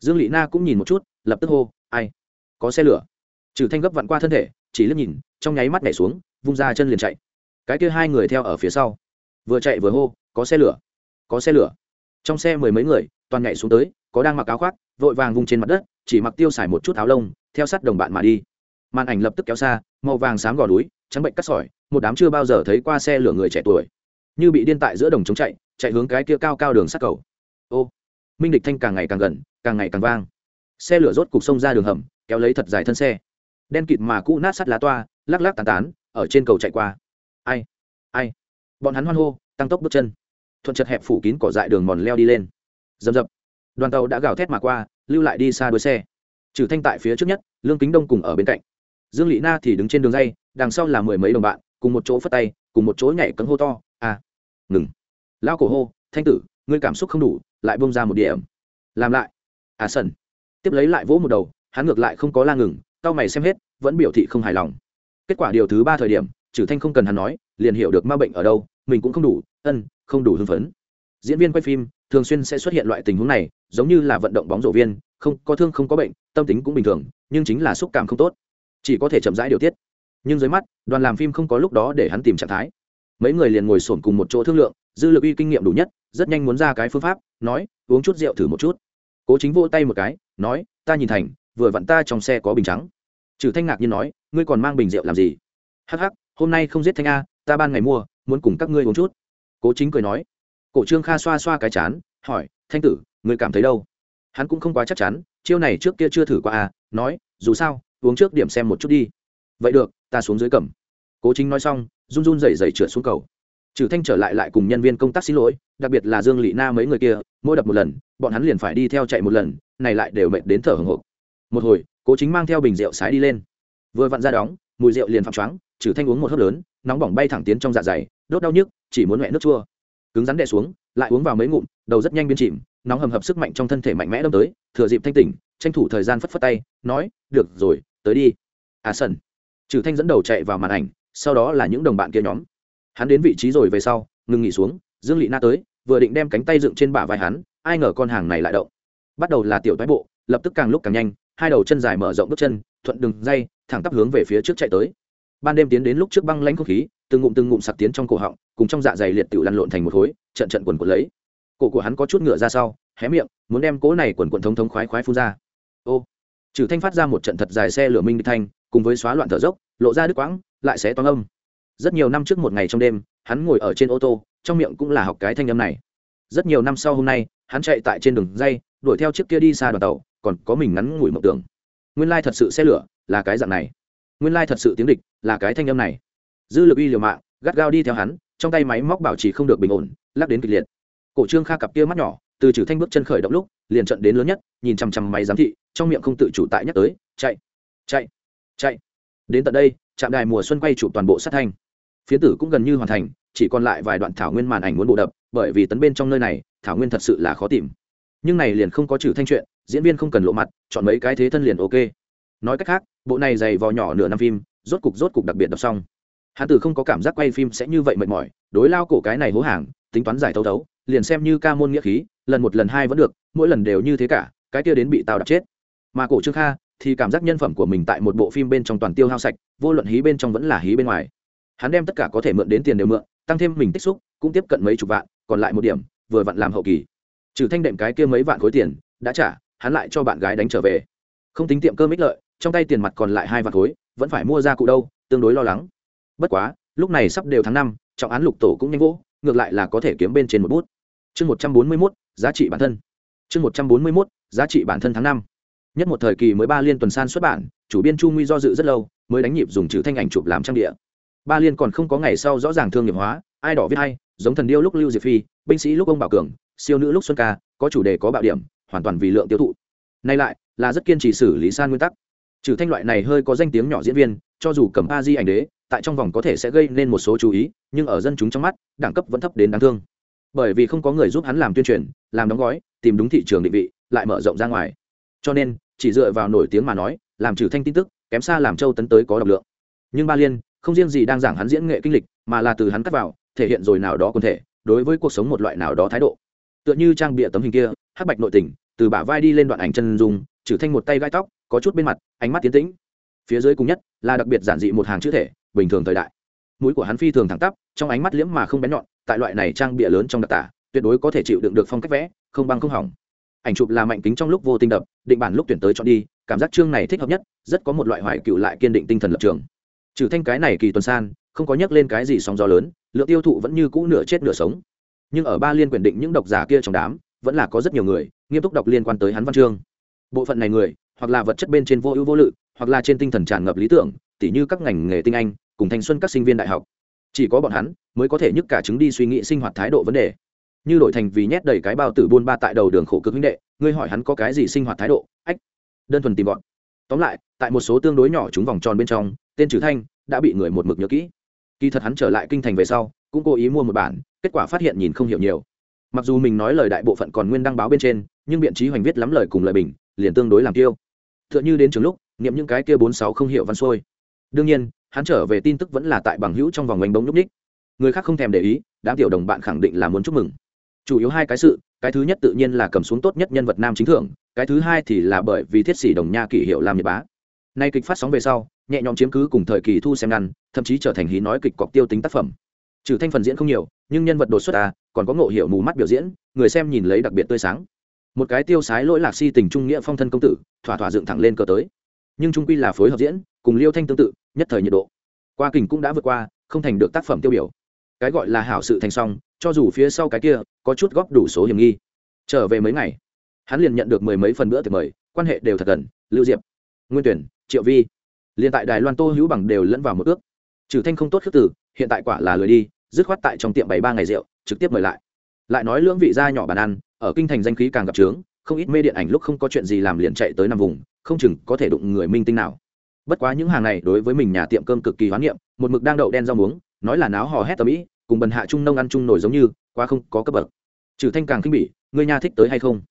Dương lị na cũng nhìn một chút, lập tức hô, ai? Có xe lửa? Trừ thanh gấp vặn qua thân thể, chỉ liếc nhìn, trong nháy mắt nhảy xuống, vung ra chân liền chạy. Cái kia hai người theo ở phía sau. Vừa chạy vừa hô có xe lửa. Có xe lửa. Trong xe mười mấy người, toàn nhảy xuống tới, có đang mặc áo khoác, vội vàng vung trên mặt đất, chỉ mặc tiêu xài một chút áo lông, theo sát đồng bạn mà đi. Màn ảnh lập tức kéo xa, màu vàng sáng gò núi, trắng bệnh cắt sỏi, một đám chưa bao giờ thấy qua xe lửa người trẻ tuổi. Như bị điên tại giữa đồng trống chạy chạy hướng cái kia cao cao đường sắt cầu. Ô, minh địch thanh càng ngày càng gần, càng ngày càng vang. Xe lửa rốt cục sông ra đường hầm, kéo lấy thật dài thân xe. Đen kịt mà cũ nát sắt lá toa, lắc lắc tán tán, ở trên cầu chạy qua. Ai ai? Bọn hắn hoan hô tăng tốc bước chân. Thuận chật hẹp phủ kín cỏ dại đường mòn leo đi lên. Dầm dập. Đoàn tàu đã gào thét mà qua, lưu lại đi xa đuôi xe. Trừ thanh tại phía trước nhất, lương kính đông cùng ở bên cạnh. Dương lị na thì đứng trên đường dây, đằng sau là mười mấy đồng bạn, cùng một chỗ phất tay, cùng một chỗ nhảy cấm hô to à ngừng. Lao cổ hô, thanh tử, ngươi cảm xúc không đủ, lại bông ra một điểm. Làm lại. À sần. Tiếp lấy lại vỗ một đầu, hắn ngược lại không có la ngừng tao mày xem hết, vẫn biểu thị không hài lòng. Kết quả điều thứ ba thời điểm, trừ thanh không cần hắn nói, liền hiểu được ma bệnh ở đâu mình cũng không đủ ân, không đủ hưng phấn. Diễn viên quay phim thường xuyên sẽ xuất hiện loại tình huống này, giống như là vận động bóng rổ viên, không, có thương không có bệnh, tâm tính cũng bình thường, nhưng chính là xúc cảm không tốt. Chỉ có thể chậm rãi điều tiết. Nhưng dưới mắt, đoàn làm phim không có lúc đó để hắn tìm trạng thái. Mấy người liền ngồi sổn cùng một chỗ thương lượng, dư lực uy kinh nghiệm đủ nhất, rất nhanh muốn ra cái phương pháp, nói, uống chút rượu thử một chút. Cố chính vô tay một cái, nói, ta nhìn thành, vừa vặn ta trong xe có bình trắng. Trừ thanh ngạc nhiên nói, ngươi còn mang bình rượu làm gì? Hắc hắc, hôm nay không giết thanh a, ta ban ngày mua muốn cùng các ngươi uống chút. Cố chính cười nói. Cổ trương kha xoa xoa cái chán, hỏi, thanh tử, ngươi cảm thấy đâu? Hắn cũng không quá chắc chắn, chiêu này trước kia chưa thử qua à nói, dù sao, uống trước điểm xem một chút đi. Vậy được, ta xuống dưới cầm. Cố chính nói xong, run run rẩy rẩy trượt xuống cầu. Trừ thanh trở lại lại cùng nhân viên công tác xin lỗi, đặc biệt là dương lị na mấy người kia, mỗi đập một lần, bọn hắn liền phải đi theo chạy một lần, này lại đều mệt đến thở hồng hộc một hồi, cố chính mang theo bình rượu sái đi lên. Vừa vặn ra đóng, mùi rượu liền phạm choáng, trừ thanh uống một hớp lớn, nóng bỏng bay thẳng tiến trong dạ dày đốt đau nhức, chỉ muốn mẹ nước chua. Cứng rắn đè xuống, lại uống vào mấy ngụm, đầu rất nhanh biến chìm, nóng hầm hập sức mạnh trong thân thể mạnh mẽ đâm tới, thừa dịp thanh tỉnh, tranh thủ thời gian phất phất tay, nói, được rồi, tới đi. À sân trừ thanh dẫn đầu chạy vào màn ảnh, sau đó là những đồng bạn kia nhóm. Hắn đến vị trí rồi về sau, ngừng nghỉ xuống, dương lị na tới, vừa định đem cánh tay dựng trên bả vai hắn, ai ngờ con hàng này lại động. Bắt đầu là tiểu toái bộ, lập tức càng lúc càng nhanh, hai đầu chân dài mở rộng bước chân, thuận đường dây, thẳng tắp hướng về phía trước chạy tới. Ban đêm tiến đến lúc trước băng lãnh không khí từng ngụm từng ngụm sặc tiến trong cổ họng, cùng trong dạ dày liệt tiểu lăn lộn thành một khối, trận trận quần quần lấy. Cổ của hắn có chút ngựa ra sau, hé miệng, muốn đem cỗ này quần quần thống thống khoái khoái phun ra. Ô! Trừ thanh phát ra một trận thật dài xe lửa minh thanh, cùng với xóa loạn thở dốc, lộ ra đứt quãng, lại sẽ toang âm. Rất nhiều năm trước một ngày trong đêm, hắn ngồi ở trên ô tô, trong miệng cũng là học cái thanh âm này. Rất nhiều năm sau hôm nay, hắn chạy tại trên đường dây, đuổi theo chiếc kia đi xa đoàn tàu, còn có mình ngắn ngủi mộng tưởng. Nguyên lai thật sự xe lửa là cái dạng này. Nguyên lai thật sự tiếng địch là cái thanh âm này dư lực uy liều mạng, gắt gao đi theo hắn, trong tay máy móc bảo trì không được bình ổn, lắc đến kịch liệt. Cổ trương kha cặp kia mắt nhỏ, từ trừ thanh bước chân khởi động lúc, liền trận đến lớn nhất, nhìn chằm chằm máy giám thị, trong miệng không tự chủ tại nhắc tới, chạy chạy chạy. Đến tận đây, trạm đài mùa xuân quay chụp toàn bộ sát thanh. Phía tử cũng gần như hoàn thành, chỉ còn lại vài đoạn thảo nguyên màn ảnh muốn bộ đập, bởi vì tấn bên trong nơi này, thảo nguyên thật sự là khó tìm. Nhưng này liền không có trừ thanh chuyện, diễn viên không cần lộ mặt, chọn mấy cái thế thân liền ok. Nói cách khác, bộ này dày vò nhỏ nửa năm phim, rốt cục rốt cục đặc biệt đọc xong hắn tử không có cảm giác quay phim sẽ như vậy mệt mỏi, đối lao cổ cái này hố hàng, tính toán giải thấu thấu, liền xem như ca môn nghĩa khí, lần một lần hai vẫn được, mỗi lần đều như thế cả, cái kia đến bị tao đập chết. Mà cổ trương kha thì cảm giác nhân phẩm của mình tại một bộ phim bên trong toàn tiêu hao sạch, vô luận hí bên trong vẫn là hí bên ngoài. Hắn đem tất cả có thể mượn đến tiền đều mượn, tăng thêm mình tích xúc, cũng tiếp cận mấy chục vạn, còn lại một điểm, vừa vặn làm hậu kỳ. Trừ thanh đệm cái kia mấy vạn khối tiền, đã trả, hắn lại cho bạn gái đánh trở về. Không tính tiệm cơm ích lợi, trong tay tiền mặt còn lại hai vạn khối, vẫn phải mua ra cụ đâu, tương đối lo lắng bất quá, lúc này sắp đều tháng năm, trọng án lục tổ cũng nhanh vỗ, ngược lại là có thể kiếm bên trên một bút. Chương một trăm bốn mươi mốt, giá trị bản thân. Chương một trăm bốn mươi mốt, giá trị bản thân tháng năm. Nhất một thời kỳ mới ba liên tuần san xuất bản, chủ biên chu nguy do dự rất lâu, mới đánh nhịp dùng chữ thanh ảnh chụp làm trang địa. Ba liên còn không có ngày sau rõ ràng thương nghiệp hóa, ai đỏ viết hay giống thần điêu lúc lưu diệp phi, binh sĩ lúc ông bảo cường, siêu nữ lúc xuân ca, có chủ đề có bạo điểm, hoàn toàn vì lượng tiêu thụ. Nay lại, là rất kiên trì xử lý san nguyên tắc. Trừ thanh loại này hơi có danh tiếng nhỏ diễn viên, cho dù cầm a di ảnh đế tại trong vòng có thể sẽ gây nên một số chú ý, nhưng ở dân chúng trong mắt, đẳng cấp vẫn thấp đến đáng thương. Bởi vì không có người giúp hắn làm tuyên truyền, làm đóng gói, tìm đúng thị trường định vị, lại mở rộng ra ngoài. Cho nên, chỉ dựa vào nổi tiếng mà nói, làm trừ thanh tin tức, kém xa làm châu tấn tới có độc lượng. Nhưng ba liên, không riêng gì đang giảng hắn diễn nghệ kinh lịch, mà là từ hắn cắt vào, thể hiện rồi nào đó quần thể, đối với cuộc sống một loại nào đó thái độ. Tựa như trang bịa tấm hình kia, hắc bạch nội tình, từ bả vai đi lên đoạn ảnh chân dùng trừ thanh một tay gai tóc, có chút bên mặt, ánh mắt tiến tĩnh. Phía dưới cùng nhất, là đặc biệt giản dị một hàng chữ thể bình thường thời đại. Mũi của hắn phi thường thẳng tắp, trong ánh mắt liễm mà không bén nhọn, tại loại này trang bịa lớn trong đặc tả, tuyệt đối có thể chịu đựng được phong cách vẽ, không băng không hỏng. Ảnh chụp là mạnh kính trong lúc vô tinh đập, định bản lúc tuyển tới chọn đi, cảm giác chương này thích hợp nhất, rất có một loại hoài cựu lại kiên định tinh thần lập trường. Trừ thanh cái này kỳ tuần san, không có nhắc lên cái gì sóng gió lớn, lượng tiêu thụ vẫn như cũ nửa chết nửa sống. Nhưng ở ba liên quyền định những độc giả kia trong đám, vẫn là có rất nhiều người, nghiêm túc đọc liên quan tới hắn văn chương. Bộ phận này người, hoặc là vật chất bên trên vô ưu vô lự, hoặc là trên tinh thần tràn ngập lý tưởng tỉ như các ngành nghề tinh anh, cùng thanh xuân các sinh viên đại học. Chỉ có bọn hắn mới có thể nhức cả chứng đi suy nghĩ sinh hoạt thái độ vấn đề. Như đổi thành vì nhét đầy cái bao tử buôn ba tại đầu đường khổ cực huynh đệ, ngươi hỏi hắn có cái gì sinh hoạt thái độ, ách, đơn thuần tìm bọn tóm lại, tại một số tương đối nhỏ chúng vòng tròn bên trong, tên trừ thanh đã bị người một mực nhớ kỹ. Kỳ thật hắn trở lại kinh thành về sau, cũng cố ý mua một bản, kết quả phát hiện nhìn không hiểu nhiều. Mặc dù mình nói lời đại bộ phận còn nguyên đăng báo bên trên, nhưng biện trí hoành viết lắm lời cùng lời bình, liền tương đối làm tiêu. T h ư ợ n h ư đến trường lúc nghiệm những cái kia bốn sáu không hiểu văn xuôi đương nhiên, hắn trở về tin tức vẫn là tại bằng hữu trong vòng oanh bóng nhúc ních người khác không thèm để ý, đám tiểu đồng bạn khẳng định là muốn chúc mừng. Chủ yếu hai cái sự, cái thứ nhất tự nhiên là cầm xuống tốt nhất nhân vật nam chính thưởng, cái thứ hai thì là bởi vì thiết sĩ đồng nha kỷ hiệu làm nhật bá. Nay kịch phát sóng về sau, nhẹ nhõm chiếm cứ cùng thời kỳ thu xem ngăn, thậm chí trở thành hí nói kịch cọc tiêu tính tác phẩm. Trừ thanh phần diễn không nhiều, nhưng nhân vật đột xuất à còn có ngộ hiệu mù mắt biểu diễn, người xem nhìn lấy đặc biệt tươi sáng. Một cái tiêu sái lỗi lạc si tình trung nghĩa phong thân công tử, thỏa thỏa dựng thẳng lên cờ tới. Nhưng trung quy là phối hợp diễn cùng liêu thanh tương tự, nhất thời nhiệt độ qua kình cũng đã vượt qua, không thành được tác phẩm tiêu biểu. Cái gọi là hảo sự thành xong cho dù phía sau cái kia, có chút góp đủ số hiểm nghi. Trở về mấy ngày, hắn liền nhận được mười mấy phần bữa tiệc mời, quan hệ đều thật gần, lưu diệp, nguyên tuyển, triệu vi. Liền tại đài loan tô hữu bằng đều lẫn vào một ước. Trừ thanh không tốt khước tử hiện tại quả là lười đi, dứt khoát tại trong tiệm bảy ba ngày rượu, trực tiếp mời lại. Lại nói lưỡng vị gia nhỏ bàn ăn, ở kinh thành danh khí càng gặp trướng, không ít mê điện ảnh lúc không có chuyện gì làm liền chạy tới năm vùng, không chừng có thể đụng người minh tinh nào bất quá những hàng này đối với mình nhà tiệm cơm cực kỳ hoán niệm, một mực đang đậu đen rau muống, nói là náo hò hét tầm ĩ, cùng bần hạ trung nông ăn chung nổi giống như, quá không có cấp bậc. Trừ thanh càng khinh bỉ người nhà thích tới hay không?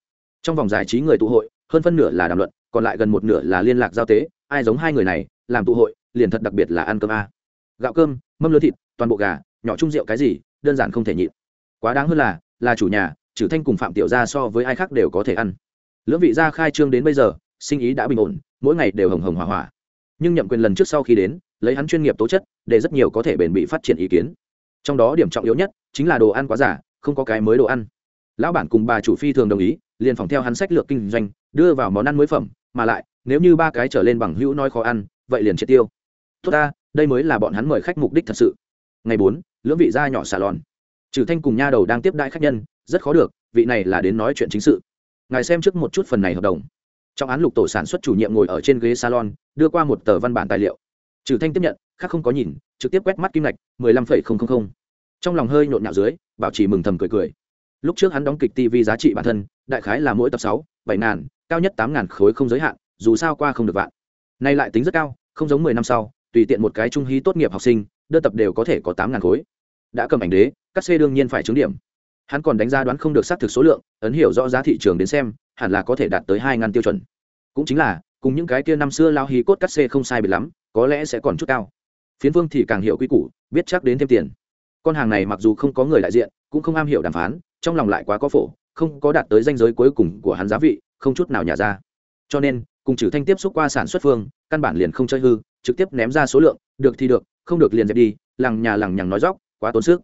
Trong vòng giải trí người tụ hội, hơn phân nửa là đàm luận, còn lại gần một nửa là liên lạc giao tế, ai giống hai người này, làm tụ hội, liền thật đặc biệt là ăn cơm a. Gạo cơm, mâm lứa thịt, toàn bộ gà, nhỏ chung rượu cái gì, đơn giản không thể nhịn. Quá đáng hơn là là chủ nhà, trừ thanh cùng phạm tiểu gia so với ai khác đều có thể ăn. Lưỡng vị gia khai trương đến bây giờ, sinh ý đã bình ổn, mỗi ngày đều hồng hồng hỏa hỏa nhưng nhậm quyền lần trước sau khi đến, lấy hắn chuyên nghiệp tố chất, để rất nhiều có thể bền bị phát triển ý kiến. Trong đó điểm trọng yếu nhất chính là đồ ăn quá giả không có cái mới đồ ăn. Lão bản cùng bà chủ phi thường đồng ý, liền phòng theo hắn sách lược kinh doanh, đưa vào món ăn mới phẩm, mà lại, nếu như ba cái trở lên bằng hữu nói khó ăn, vậy liền triệt tiêu. Tốt ta, đây mới là bọn hắn mời khách mục đích thật sự. Ngày bốn, lưỡng vị gia nhỏ salon trừ thanh cùng nha đầu đang tiếp đãi khách nhân, rất khó được, vị này là đến nói chuyện chính sự. Ngài xem trước một chút phần này hợp đồng. Trong án lục tổ sản xuất chủ nhiệm ngồi ở trên ghế salon đưa qua một tờ văn bản tài liệu. Trừ thanh tiếp nhận, khác không có nhìn, trực tiếp quét mắt kim ngạch, mười lăm phẩy không không không. Trong lòng hơi nhộn nhạo dưới, bảo trì mừng thầm cười cười. Lúc trước hắn đóng kịch tv giá trị bản thân, đại khái là mỗi tập sáu, bảy ngàn, cao nhất tám ngàn khối không giới hạn, dù sao qua không được vạn. Nay lại tính rất cao, không giống mười năm sau, tùy tiện một cái trung hí tốt nghiệp học sinh, đơn tập đều có thể có tám ngàn khối. Đã cầm ảnh đế, các xe đương nhiên phải chứng điểm. Hắn còn đánh giá đoán không được xác thực số lượng, ấn hiểu rõ giá thị trường đến xem, hẳn là có thể đạt tới hai ngàn tiêu chuẩn. Cũng chính là cùng những cái kia năm xưa lao hí cốt cắt xê không sai biệt lắm, có lẽ sẽ còn chút cao. Phiến vương thì càng hiểu quy củ, biết chắc đến thêm tiền. Con hàng này mặc dù không có người đại diện, cũng không am hiểu đàm phán, trong lòng lại quá có phổ, không có đạt tới danh giới cuối cùng của hắn giá vị, không chút nào nhả ra. Cho nên, cùng trừ thanh tiếp xúc qua sản xuất phương, căn bản liền không chơi hư, trực tiếp ném ra số lượng, được thì được, không được liền dẹp đi, lằng nhà lằng nhằng nói dóc, quá tốn sức.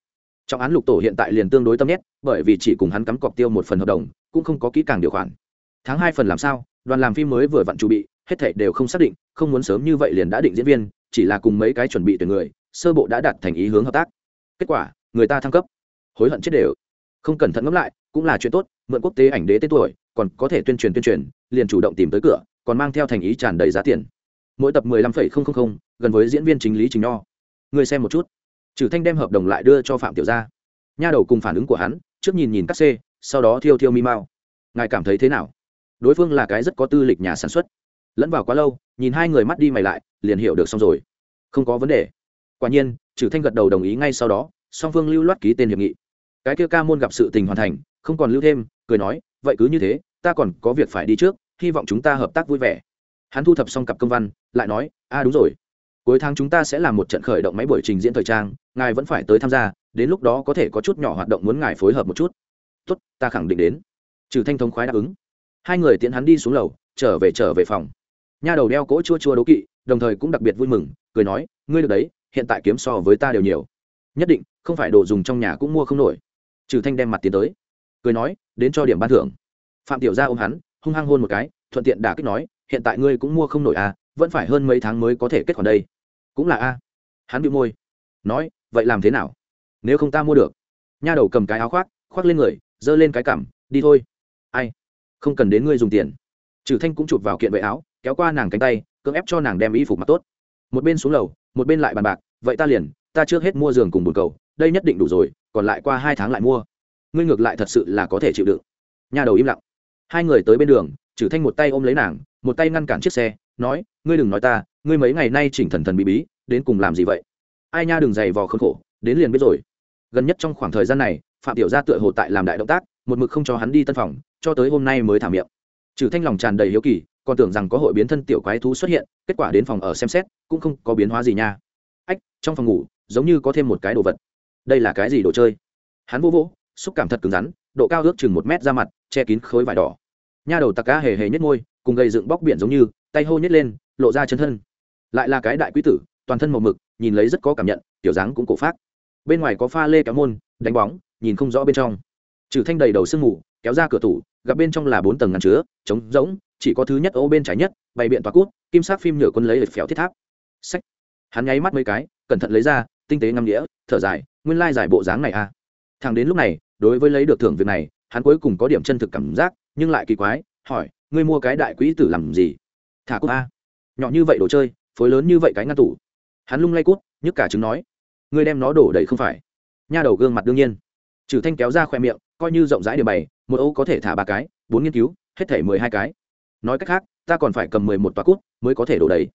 Trong án lục tổ hiện tại liền tương đối tâm nhét, bởi vì chỉ cùng hắn cắm cọc tiêu một phần hợp đồng, cũng không có kỹ càng điều khoản. Tháng hai phần làm sao đoàn làm phim mới vừa vặn chuẩn bị, hết thảy đều không xác định, không muốn sớm như vậy liền đã định diễn viên, chỉ là cùng mấy cái chuẩn bị tuyển người, sơ bộ đã đạt thành ý hướng hợp tác. Kết quả, người ta thăng cấp. Hối hận chết đều. Không cẩn thận ngẫm lại, cũng là chuyện tốt, mượn quốc tế ảnh đế tên tuổi, còn có thể tuyên truyền tuyên truyền, liền chủ động tìm tới cửa, còn mang theo thành ý tràn đầy giá tiền. Mỗi tập mười lăm phẩy không không không, gần với diễn viên chính lý trình nho. Người xem một chút. Trừ thanh đem hợp đồng lại đưa cho phạm tiểu gia. Nha đầu cùng phản ứng của hắn, trước nhìn nhìn các c, sau đó thiêu thiêu mi mao ngài cảm thấy thế nào? Đối phương là cái rất có tư lịch nhà sản xuất. Lẫn vào quá lâu, nhìn hai người mắt đi mày lại, liền hiểu được xong rồi. Không có vấn đề. Quả nhiên trừ thanh gật đầu đồng ý ngay sau đó, song phương lưu loát ký tên hiệp nghị. Cái kia ca môn gặp sự tình hoàn thành, không còn lưu thêm, cười nói, vậy cứ như thế, ta còn có việc phải đi trước, hy vọng chúng ta hợp tác vui vẻ. Hắn thu thập xong cặp công văn, lại nói a đúng rồi. Cuối tháng chúng ta sẽ làm một trận khởi động máy buổi trình diễn thời trang, ngài vẫn phải tới tham gia, đến lúc đó có thể có chút nhỏ hoạt động muốn ngài phối hợp một chút. Tốt, ta khẳng định đến. Trừ thanh thống khoái đáp ứng hai người tiễn hắn đi xuống lầu, trở về trở về phòng. Nha đầu đeo cỗ chua chua đố kỵ, đồng thời cũng đặc biệt vui mừng, cười nói, ngươi được đấy, hiện tại kiếm so với ta đều nhiều. Nhất định, không phải đồ dùng trong nhà cũng mua không nổi. Trừ thanh đem mặt tiến tới, cười nói, đến cho điểm ban thưởng. Phạm tiểu gia ôm hắn, hung hăng hôn một cái, thuận tiện đả kích nói, hiện tại ngươi cũng mua không nổi à vẫn phải hơn mấy tháng mới có thể kết khoản đây. Cũng là a. Hắn bị môi, nói, vậy làm thế nào? Nếu không ta mua được. Nha đầu cầm cái áo khoác khoác lên người, giơ lên cái cằm, đi thôi. Ai? Không cần đến ngươi dùng tiền. Trừ thanh cũng chụp vào kiện vệ áo, kéo qua nàng cánh tay, cưỡng ép cho nàng đem y phục mặc tốt. Một bên xuống lầu, một bên lại bàn bạc, vậy ta liền, ta trước hết mua giường cùng bồn cầu, đây nhất định đủ rồi, còn lại qua hai tháng lại mua. Ngươi ngược lại thật sự là có thể chịu đựng. Nhà đầu im lặng. Hai người tới bên đường, trừ thanh một tay ôm lấy nàng, một tay ngăn cản chiếc xe, nói, ngươi đừng nói ta, ngươi mấy ngày nay chỉnh thần thần bí bí, đến cùng làm gì vậy? Ai nha, đừng dày vò khốn khổ, đến liền biết rồi. Gần nhất trong khoảng thời gian này, phạm tiểu gia tựa hồ tại làm đại động tác, một mực không cho hắn đi tân phòng cho tới hôm nay mới thả miệng. Trừ thanh lòng tràn đầy hiếu kỳ, còn tưởng rằng có hội biến thân tiểu quái thú xuất hiện, kết quả đến phòng ở xem xét, cũng không có biến hóa gì nha. Ách, trong phòng ngủ, giống như có thêm một cái đồ vật. Đây là cái gì đồ chơi? Hắn vô vỗ xúc cảm thật cứng rắn, độ cao ước chừng một mét ra mặt, che kín khối vải đỏ. Nha đầu tặc cá hề hề nhất ngôi cùng gầy dựng bóc biển giống như, tay hô nhét lên, lộ ra chân thân. Lại là cái đại quý tử, toàn thân màu mực, nhìn lấy rất có cảm nhận tiểu dáng cũng cổ phát bên ngoài có pha lê kéo môn, đánh bóng, nhìn không rõ bên trong. Trừ thanh đầy đầu sương mù, kéo ra cửa tủ gặp bên trong là bốn tầng ngăn chứa, trống rỗng, chỉ có thứ nhất ô bên trái nhất, bày biện toa cút, kim sắc phim nhựa quân lấy lệch phèo thiết tháp. Sách hắn nháy mắt mấy cái, cẩn thận lấy ra, tinh tế ngâm đĩa thở dài, nguyên lai giải bộ dáng này a à. thằng đến lúc này, đối với lấy được thưởng việc này, hắn cuối cùng có điểm chân thực cảm giác, nhưng lại kỳ quái, hỏi, ngươi mua cái đại quỹ tử làm gì? Thả cút a. Nhỏ như vậy đồ chơi, phối lớn như vậy cái ngăn tủ. Hắn lung lay cút, nhức cả chứng nói, ngươi đem nó đổ đầy không phải. Nha đầu gương mặt đương nhiên. Trừ thanh kéo ra khoe miệng coi như rộng rãi điểm bày, một ô có thể thả ba cái, bốn nghiên cứu, hết thể mười hai cái. Nói cách khác, ta còn phải cầm mười một tòa cút mới có thể đổ đầy.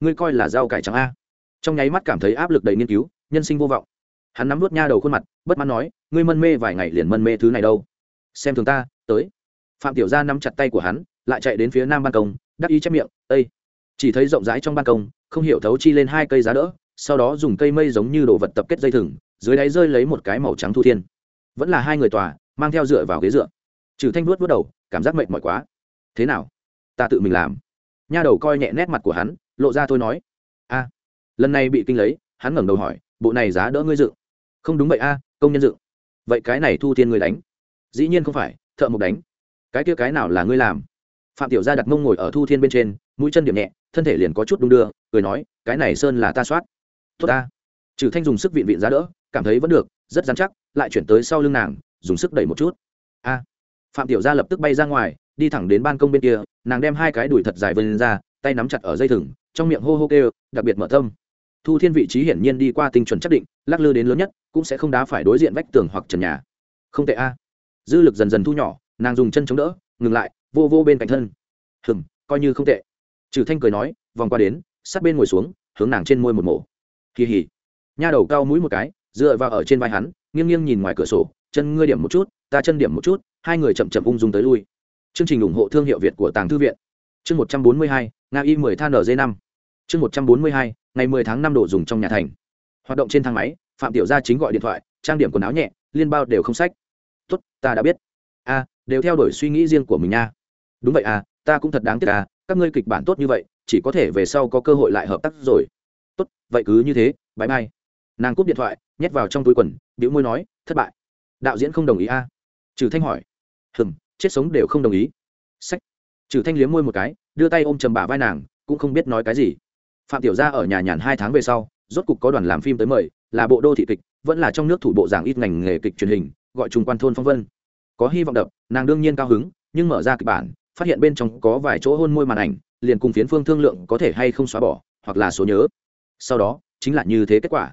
Ngươi coi là rau cải trắng a. Trong nháy mắt cảm thấy áp lực đầy nghiên cứu, nhân sinh vô vọng. Hắn nắm nuốt nha đầu khuôn mặt, bất mãn nói, ngươi mân mê vài ngày liền mân mê thứ này đâu? Xem thường ta, tới. Phạm tiểu gia nắm chặt tay của hắn, lại chạy đến phía nam ban công, đắc ý chép miệng ây chỉ thấy rộng rãi trong ban công, không hiểu thấu chi lên hai cây giá đỡ, sau đó dùng cây mây giống như đồ vật tập kết dây thừng, dưới đáy rơi lấy một cái màu trắng thu thiên. Vẫn là hai người tòa mang theo dựa vào ghế dựa. Trừ thanh vuốt vuốt đầu, cảm giác mệt mỏi quá. Thế nào? Ta tự mình làm. Nha đầu coi nhẹ nét mặt của hắn, lộ ra thôi nói. A. Lần này bị kinh lấy, hắn ngẩng đầu hỏi, bộ này giá đỡ ngươi dựng không đúng vậy a, công nhân dựng vậy cái này thu thiên ngươi đánh. Dĩ nhiên không phải, thợ mộc đánh. Cái kia cái nào là ngươi làm? Phạm tiểu gia đặt mông ngồi ở thu thiên bên trên, mũi chân điểm nhẹ, thân thể liền có chút đung đưa, cười nói, cái này sơn là ta soát. Tốt ta. Trừ thanh dùng sức vịn vịn giá đỡ, cảm thấy vẫn được, rất dán chắc, lại chuyển tới sau lưng nàng dùng sức đẩy một chút. A. Phạm tiểu gia lập tức bay ra ngoài, đi thẳng đến ban công bên kia, nàng đem hai cái đùi thật dài vươn ra, tay nắm chặt ở dây thừng, trong miệng hô hô kêu, đặc biệt mở tâm thu thiên vị trí hiển nhiên đi qua tinh chuẩn chắc định, lắc lư đến lớn nhất, cũng sẽ không đá phải đối diện vách tường hoặc trần nhà. Không tệ a. Dư lực dần dần thu nhỏ, nàng dùng chân chống đỡ, ngừng lại, vô vô bên cạnh thân. Hừm, coi như không tệ. Trừ thanh cười nói, vòng qua đến, sát bên ngồi xuống, hướng nàng trên môi một mổ. Kỳ hỉ. Nha đầu cao mũi một cái, dựa vào ở trên vai hắn, nghiêng nghiêng nhìn ngoài cửa sổ chân ngươi điểm một chút, ta chân điểm một chút, hai người chậm chậm ung dung tới lui. Chương trình ủng hộ thương hiệu việt của tàng thư viện. Chương một trăm bốn mươi hai, nga y mười than nz năm. Chương một trăm bốn mươi hai, ngày mười tháng năm độ dùng trong nhà thành. Hoạt động trên thang máy, phạm tiểu gia chính gọi điện thoại, trang điểm quần áo nhẹ, liên bao đều không sách. Tốt, ta đã biết. A đều theo đuổi suy nghĩ riêng của mình nha. Đúng vậy à ta cũng thật đáng tiếc à các ngươi kịch bản tốt như vậy, chỉ có thể về sau có cơ hội lại hợp tác rồi. Tốt, vậy cứ như thế bãi mai nàng cúp điện thoại, nhét vào trong túi quần biểu môi nói, thất bại đạo diễn không đồng ý a. À? trừ thanh hỏi. Hừm, chết sống đều không đồng ý. Sách. Trừ thanh liếm môi một cái, đưa tay ôm chầm bả vai nàng, cũng không biết nói cái gì. Phạm tiểu gia ở nhà nhàn hai tháng về sau, rốt cục có đoàn làm phim tới mời, là bộ đô thị kịch, vẫn là trong nước thủ bộ giảng ít ngành nghề kịch truyền hình, gọi trùng quan thôn phong vân. Có hy vọng đập, nàng đương nhiên cao hứng, nhưng mở ra kịch bản, phát hiện bên trong có vài chỗ hôn môi màn ảnh, liền cùng phiến phương thương lượng có thể hay không xóa bỏ, hoặc là số nhớ. Sau đó, chính là như thế kết quả.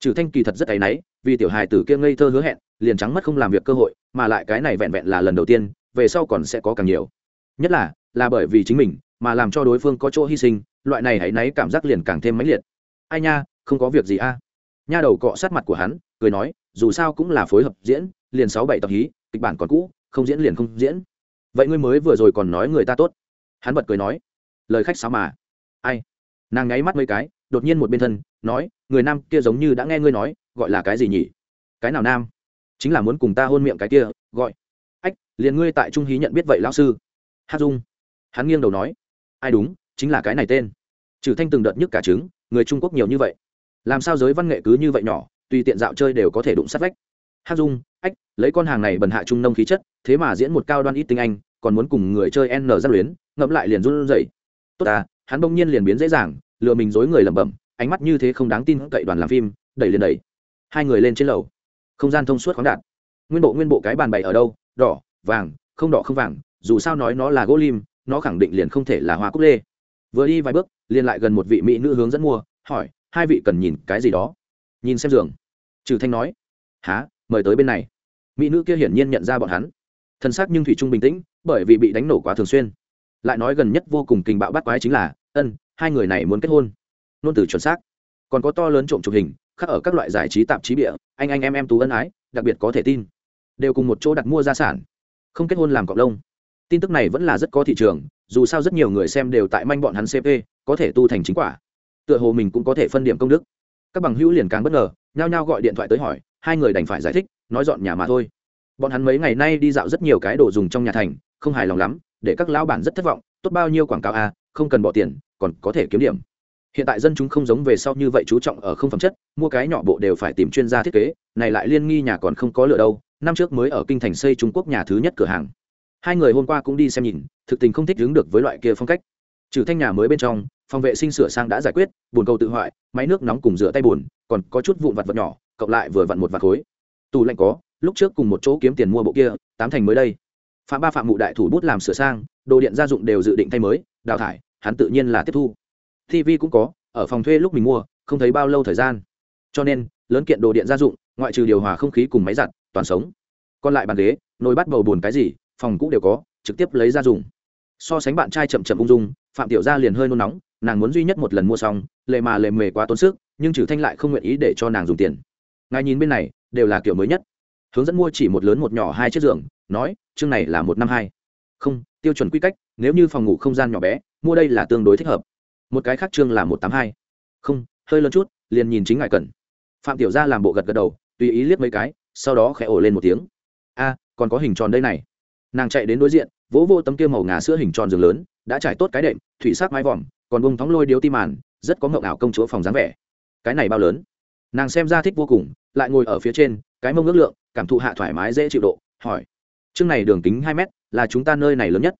Trừ thanh kỳ thật rất áy náy, vì tiểu hài tử kia ngây thơ hứa hẹn liền trắng mất không làm việc cơ hội, mà lại cái này vẹn vẹn là lần đầu tiên, về sau còn sẽ có càng nhiều. Nhất là là bởi vì chính mình, mà làm cho đối phương có chỗ hy sinh, loại này hãy náy cảm giác liền càng thêm mãnh liệt. Ai nha, không có việc gì a. Nha đầu cọ sát mặt của hắn, cười nói, dù sao cũng là phối hợp diễn, liền sáu bảy tập hí, kịch bản còn cũ, không diễn liền không diễn. Vậy ngươi mới vừa rồi còn nói người ta tốt. Hắn bật cười nói, lời khách sao mà. Ai? Nàng nháy mắt mấy cái, đột nhiên một bên thân, nói, người nam kia giống như đã nghe ngươi nói, gọi là cái gì nhỉ? Cái nào nam? Chính là muốn cùng ta hôn miệng cái kia, gọi. Ách, liền ngươi tại trung hí nhận biết vậy lão sư. Hát dung. Hắn nghiêng đầu nói. Ai đúng, chính là cái này tên. Trừ thanh từng đợt nhức cả trứng, người trung quốc nhiều như vậy. Làm sao giới văn nghệ cứ như vậy nhỏ, tùy tiện dạo chơi đều có thể đụng sát vách. Hát dung, ách, lấy con hàng này bần hạ trung nông khí chất, thế mà diễn một cao đoan ít tinh anh, còn muốn cùng người chơi n giáp luyến ngậm lại liền run rẩy. Tốt à hắn bỗng nhiên liền biến dễ dàng, lừa mình dối người lẩm bẩm, ánh mắt như thế không đáng tin cậy đoàn làm phim, đẩy liền đẩy. Hai người lên trên lầu không gian thông suốt khoáng đạt. Nguyên bộ nguyên bộ cái bàn bày ở đâu? Đỏ, vàng, không đỏ, không vàng. Dù sao nói nó là gỗ lim, nó khẳng định liền không thể là hoa cúc lê. Vừa đi vài bước, liền lại gần một vị mỹ nữ hướng dẫn mua, hỏi, hai vị cần nhìn cái gì đó? Nhìn xem giường. Trừ thanh nói há mời tới bên này. Mỹ nữ kia hiển nhiên nhận ra bọn hắn. Thân xác nhưng thủy trung bình tĩnh, bởi vì bị đánh nổ quá thường xuyên. Lại nói gần nhất vô cùng kinh bạo bắt quái chính là, ân, hai người này muốn kết hôn. Nôn từ chuẩn xác. Còn có to lớn trộm chụp hình khác ở các loại giải trí tạp chí địa anh anh em em tú ân ái, đặc biệt có thể tin. Đều cùng một chỗ đặt mua gia sản. Không kết hôn làm cọc lông. Tin tức này vẫn là rất có thị trường, dù sao rất nhiều người xem đều tại manh bọn hắn cp có thể tu thành chính quả. Tựa hồ mình cũng có thể phân điểm công đức. Các bằng hữu liền càng bất ngờ, nhao nhao gọi điện thoại tới hỏi, hai người đành phải giải thích, nói dọn nhà mà thôi. Bọn hắn mấy ngày nay đi dạo rất nhiều cái đồ dùng trong nhà thành, không hài lòng lắm, để các lão bản rất thất vọng, tốt bao nhiêu quảng cáo à không cần bỏ tiền, còn có thể kiếm điểm hiện tại dân chúng không giống về sau như vậy chú trọng ở không phẩm chất, mua cái nhỏ bộ đều phải tìm chuyên gia thiết kế, này lại liên nghi nhà còn không có lựa đâu, năm trước mới ở kinh thành xây trung quốc nhà thứ nhất cửa hàng. Hai người hôm qua cũng đi xem nhìn, thực tình không thích đứng được với loại kia phong cách. Trừ thanh nhà mới bên trong, phòng vệ sinh sửa sang đã giải quyết bồn cầu tự hoại, máy nước nóng cùng rửa tay bồn còn có chút vụn vặt vật nhỏ, cộng lại vừa vặn một vạt khối. Tủ lạnh có, lúc trước cùng một chỗ kiếm tiền mua bộ kia, tám thành mới đây. Phạm ba phạm mụ đại thủ bút làm sửa sang, đồ điện gia dụng đều dự định thay mới, đào thải, hắn tự nhiên là tiếp thu tv cũng có, ở phòng thuê lúc mình mua, không thấy bao lâu thời gian. Cho nên, lớn kiện đồ điện gia dụng, ngoại trừ điều hòa không khí cùng máy giặt, toàn sống. Còn lại bàn ghế, nồi bắt bầu buồn cái gì, phòng cũng đều có, trực tiếp lấy ra dùng. So sánh bạn trai chậm chậm ung dung, phạm tiểu gia liền hơi nôn nóng, nàng muốn duy nhất một lần mua xong lệ mà lệ mề quá tốn sức, nhưng trừ thanh lại không nguyện ý để cho nàng dùng tiền. Ngài nhìn bên này, đều là kiểu mới nhất. Hướng dẫn mua chỉ một lớn một nhỏ hai chiếc giường, nói, chương này là một năm hai. Không, tiêu chuẩn quy cách, nếu như phòng ngủ không gian nhỏ bé, mua đây là tương đối thích hợp một cái khác chương là một tám hai. Không, hơi lớn chút, liền nhìn chính ngài cần. Phạm tiểu gia làm bộ gật gật đầu, tùy ý liếc mấy cái, sau đó khẽ ổ lên một tiếng. A, còn có hình tròn đây này. Nàng chạy đến đối diện, vỗ vô tấm kia màu ngà sữa hình tròn giường lớn, đã trải tốt cái đệm, thủy sắc mái vòm, còn bông thóng lôi điếu ti màn, rất có ngậu ảo công chúa phòng dáng vẻ. Cái này bao lớn? Nàng xem ra thích vô cùng, lại ngồi ở phía trên, cái mông ước lượng, cảm thụ hạ thoải mái dễ chịu độ, hỏi. Chương này đường kính hai mét, là chúng ta nơi này lớn nhất.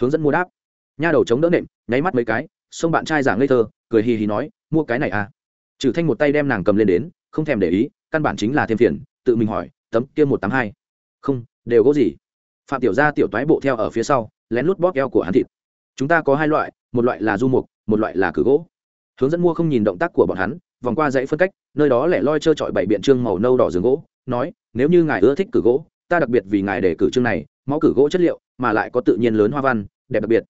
Hướng dẫn mua đáp. Nha đầu chống đỡ nệm, nháy mắt mấy cái xong bạn trai giả ngây thơ, cười hì hì nói, mua cái này à? Trừ thanh một tay đem nàng cầm lên đến, không thèm để ý, căn bản chính là thêm phiền, tự mình hỏi, tấm kia một tám hai? Không, đều gỗ gì. Phạm tiểu gia tiểu toái bộ theo ở phía sau, lén lút bóp eo của hắn thịt. Chúng ta có hai loại, một loại là du mục, một loại là cử gỗ. Hướng dẫn mua không nhìn động tác của bọn hắn, vòng qua dãy phân cách, nơi đó lẻ loi trơ trọi bảy biện trương màu nâu đỏ giường gỗ, nói, nếu như ngài ưa thích cử gỗ, ta đặc biệt vì ngài để cử trương này, máu cử gỗ chất liệu, mà lại có tự nhiên lớn hoa văn, đẹp đặc biệt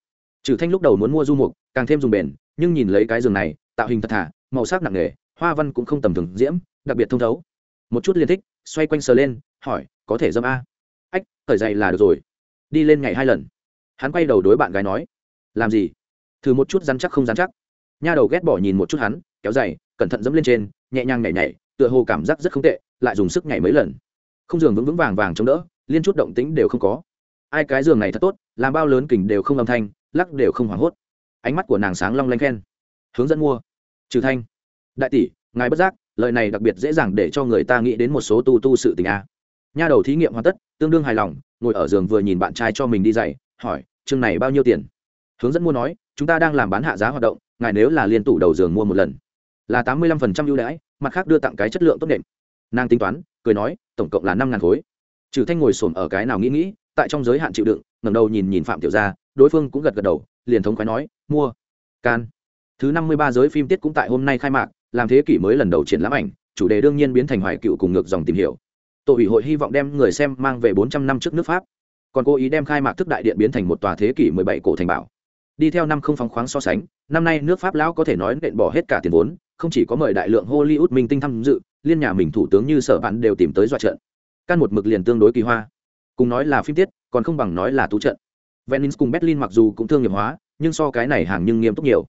trừ thanh lúc đầu muốn mua du mục, càng thêm dùng bền, nhưng nhìn lấy cái giường này, tạo hình thật thà, màu sắc nặng nề, hoa văn cũng không tầm thường diễm, đặc biệt thông thấu. Một chút liên thích, xoay quanh sờ lên, hỏi, có thể dâm a? Ách thời dậy là được rồi. Đi lên ngày hai lần. Hắn quay đầu đối bạn gái nói, làm gì? Thử một chút dán chắc không dán chắc. Nha đầu ghét bỏ nhìn một chút hắn, kéo dày cẩn thận dẫm lên trên, nhẹ nhàng nhảy nhảy, tựa hồ cảm giác rất không tệ, lại dùng sức nhảy mấy lần. Không giường vững vững vàng vàng chống đỡ, liên chút động tĩnh đều không có. Ai cái giường này thật tốt, làm bao lớn kình đều không âm thanh lắc đều không hoảng hốt. Ánh mắt của nàng sáng long lanh khen. Hướng dẫn mua. Trừ thanh. Đại tỷ, ngài bất giác, lời này đặc biệt dễ dàng để cho người ta nghĩ đến một số tu tu sự tình a. Nha đầu thí nghiệm hoàn tất, tương đương hài lòng, ngồi ở giường vừa nhìn bạn trai cho mình đi dạy, hỏi, chương này bao nhiêu tiền? Hướng dẫn mua nói, chúng ta đang làm bán hạ giá hoạt động, ngài nếu là liên tủ đầu giường mua một lần, là tám mươi lăm phần trăm ưu đãi, mặt khác đưa tặng cái chất lượng tốt nệm nàng tính toán, cười nói, tổng cộng là năm ngàn khối. Trừ thanh ngồi xổm ở cái nào nghĩ nghĩ, tại trong giới hạn chịu đựng ngẩng đầu nhìn nhìn phạm tiểu gia, đối phương cũng gật gật đầu, liền thống khoái nói, mua. Can. Thứ năm mươi ba giới phim tiết cũng tại hôm nay khai mạc, làm thế kỷ mới lần đầu triển lãm ảnh, chủ đề đương nhiên biến thành hoài cựu cùng ngược dòng tìm hiểu. Tổ ủy hội hy vọng đem người xem mang về bốn trăm năm trước nước pháp. Còn cố ý đem khai mạc thức đại điện biến thành một tòa thế kỷ mười bảy cổ thành bảo. Đi theo năm không phóng khoáng so sánh, năm nay nước pháp lão có thể nói nện bỏ hết cả tiền vốn, không chỉ có mời đại lượng hollywood minh tinh tham dự, liên nhà mình thủ tướng như sở bạn đều tìm tới dọa trận. Căn một mực liền tương đối kỳ hoa cùng nói là phim tiết, còn không bằng nói là tú trận. Venice cùng berlin mặc dù cũng thương nghiệp hóa, nhưng so cái này hàng nhưng nghiêm túc nhiều.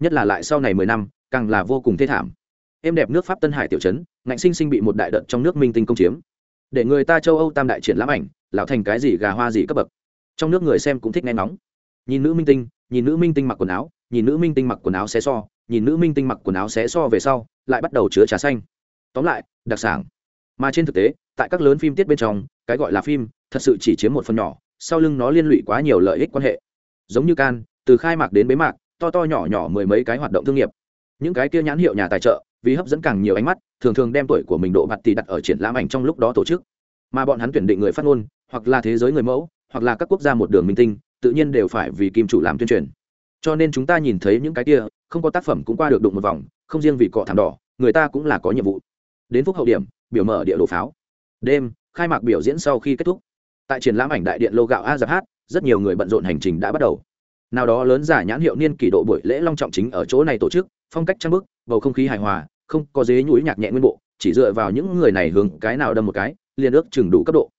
Nhất là lại sau này mười năm, càng là vô cùng thê thảm. Êm đẹp nước pháp tân hải tiểu trấn, ngạnh sinh sinh bị một đại đợt trong nước minh tinh công chiếm. Để người ta châu âu tam đại triển lãm ảnh, lão thành cái gì gà hoa gì cấp bậc. Trong nước người xem cũng thích nghe nóng nhìn nữ minh tinh, nhìn nữ minh tinh mặc quần áo, nhìn nữ minh tinh mặc quần áo xé so, nhìn nữ minh tinh mặc quần áo xé so về sau, lại bắt đầu chứa trà xanh. Tóm lại, đặc sản mà trên thực tế, tại các lớn phim tiết bên trong, cái gọi là phim thật sự chỉ chiếm một phần nhỏ, sau lưng nó liên lụy quá nhiều lợi ích quan hệ. Giống như can từ khai mạc đến bế mạc, to to nhỏ nhỏ mười mấy cái hoạt động thương nghiệp. Những cái kia nhãn hiệu nhà tài trợ, vì hấp dẫn càng nhiều ánh mắt, thường thường đem tuổi của mình độ mặt tỷ đặt ở triển lãm ảnh trong lúc đó tổ chức. Mà bọn hắn tuyển định người phát ngôn, hoặc là thế giới người mẫu, hoặc là các quốc gia một đường minh tinh, tự nhiên đều phải vì kim chủ làm tuyên truyền. Cho nên chúng ta nhìn thấy những cái kia, không có tác phẩm cũng qua được đụng một vòng, không riêng vì cọ thảm đỏ, người ta cũng là có nhiệm vụ. Đến phút hậu điểm biểu mở địa đồ pháo. Đêm, khai mạc biểu diễn sau khi kết thúc. Tại triển lãm ảnh đại điện lô gạo a giáp hát rất nhiều người bận rộn hành trình đã bắt đầu. Nào đó lớn giả nhãn hiệu niên kỷ độ buổi lễ long trọng chính ở chỗ này tổ chức, phong cách trang bức, bầu không khí hài hòa, không có dế nhúi nhạc nhẹ nguyên bộ, chỉ dựa vào những người này hướng cái nào đâm một cái, liền ước chừng đủ cấp độ.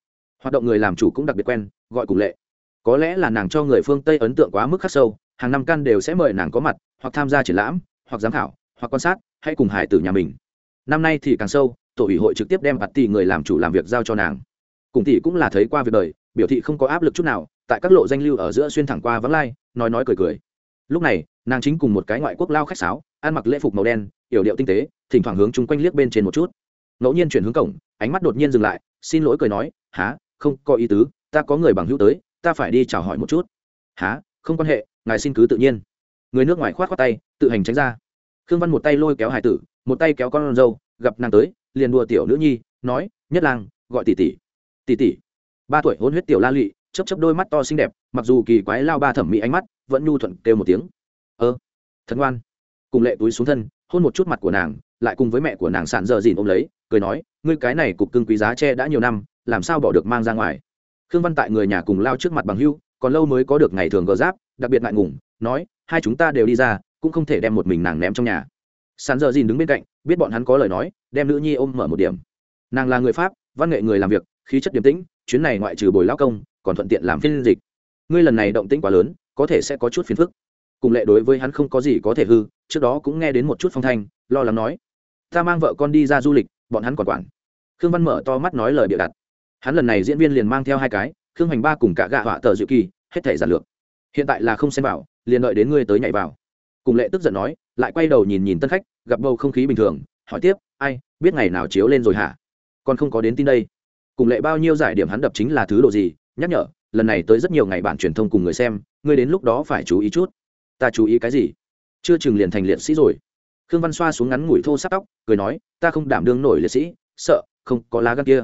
Hoạt động người làm chủ cũng đặc biệt quen, gọi cùng lệ. Có lẽ là nàng cho người phương tây ấn tượng quá mức khắc sâu, hàng năm căn đều sẽ mời nàng có mặt, hoặc tham gia triển lãm, hoặc giám khảo, hoặc quan sát, hay cùng hải tử nhà mình. Năm nay thì càng sâu tổ ủy hội trực tiếp đem bạt tỷ người làm chủ làm việc giao cho nàng. Cùng tỷ cũng là thấy qua việc đời, biểu thị không có áp lực chút nào, tại các lộ danh lưu ở giữa xuyên thẳng qua vắng lai, nói nói cười cười. Lúc này, nàng chính cùng một cái ngoại quốc lao khách sáo, ăn mặc lễ phục màu đen, yểu điệu tinh tế, thỉnh thoảng hướng chung quanh liếc bên trên một chút. Ngẫu nhiên chuyển hướng cổng, ánh mắt đột nhiên dừng lại, xin lỗi cười nói há không, có ý tứ, ta có người bằng hữu tới, ta phải đi chào hỏi một chút. Há không quan hệ, ngài xin cứ tự nhiên. Người nước ngoài khoát khoát tay, tự hành tránh ra. Khương văn một tay lôi kéo hải tử, một tay kéo con râu gặp nàng tới, liền đùa tiểu nữ nhi, nói, nhất lang, gọi tỷ tỷ. Tỷ tỷ? Ba tuổi hôn huyết tiểu la lụy chấp chấp đôi mắt to xinh đẹp, mặc dù kỳ quái lao ba thẩm mỹ ánh mắt, vẫn nhu thuận kêu một tiếng. Ơ thật ngoan. Cùng lệ túi xuống thân, hôn một chút mặt của nàng, lại cùng với mẹ của nàng sạn dợ dìn ôm lấy, cười nói, ngươi cái này cục cưng quý giá tre đã nhiều năm, làm sao bỏ được mang ra ngoài? Khương văn tại người nhà cùng lao trước mặt bằng hưu, còn lâu mới có được ngày thường gờ giáp, đặc biệt ngại ngùng, nói, hai chúng ta đều đi ra, cũng không thể đem một mình nàng ném trong nhà sàn giờ dìn đứng bên cạnh, biết bọn hắn có lời nói, đem nữ nhi ôm mở một điểm. Nàng là người pháp, văn nghệ người làm việc, khí chất điềm tĩnh, chuyến này ngoại trừ bồi lao công, còn thuận tiện làm phiên dịch. Ngươi lần này động tĩnh quá lớn, có thể sẽ có chút phiền phức. Cùng lệ đối với hắn không có gì có thể hư, trước đó cũng nghe đến một chút phong thanh, lo lắng nói, ta mang vợ con đi ra du lịch, bọn hắn còn quản. Khương văn mở to mắt nói lời bịa đặt. Hắn lần này diễn viên liền mang theo hai cái, khương hoành ba cùng cả gạ họa tờ dự kỳ, hết thể giản lược. Hiện tại là không xem vào, liền đợi đến ngươi tới nhảy vào cùng lệ tức giận nói, lại quay đầu nhìn nhìn tân khách, gặp bầu không khí bình thường, hỏi tiếp, ai, biết ngày nào chiếu lên rồi hả? Còn không có đến tin đây. Cùng lệ bao nhiêu giải điểm hắn đập chính là thứ độ gì, nhắc nhở, lần này tới rất nhiều ngày bản truyền thông cùng người xem, ngươi đến lúc đó phải chú ý chút. Ta chú ý cái gì? Chưa chừng liền thành liệt sĩ rồi. Khương văn xoa xuống ngắn ngủi thô sắc tóc, cười nói, ta không đảm đương nổi liệt sĩ, sợ, không có lá gan kia.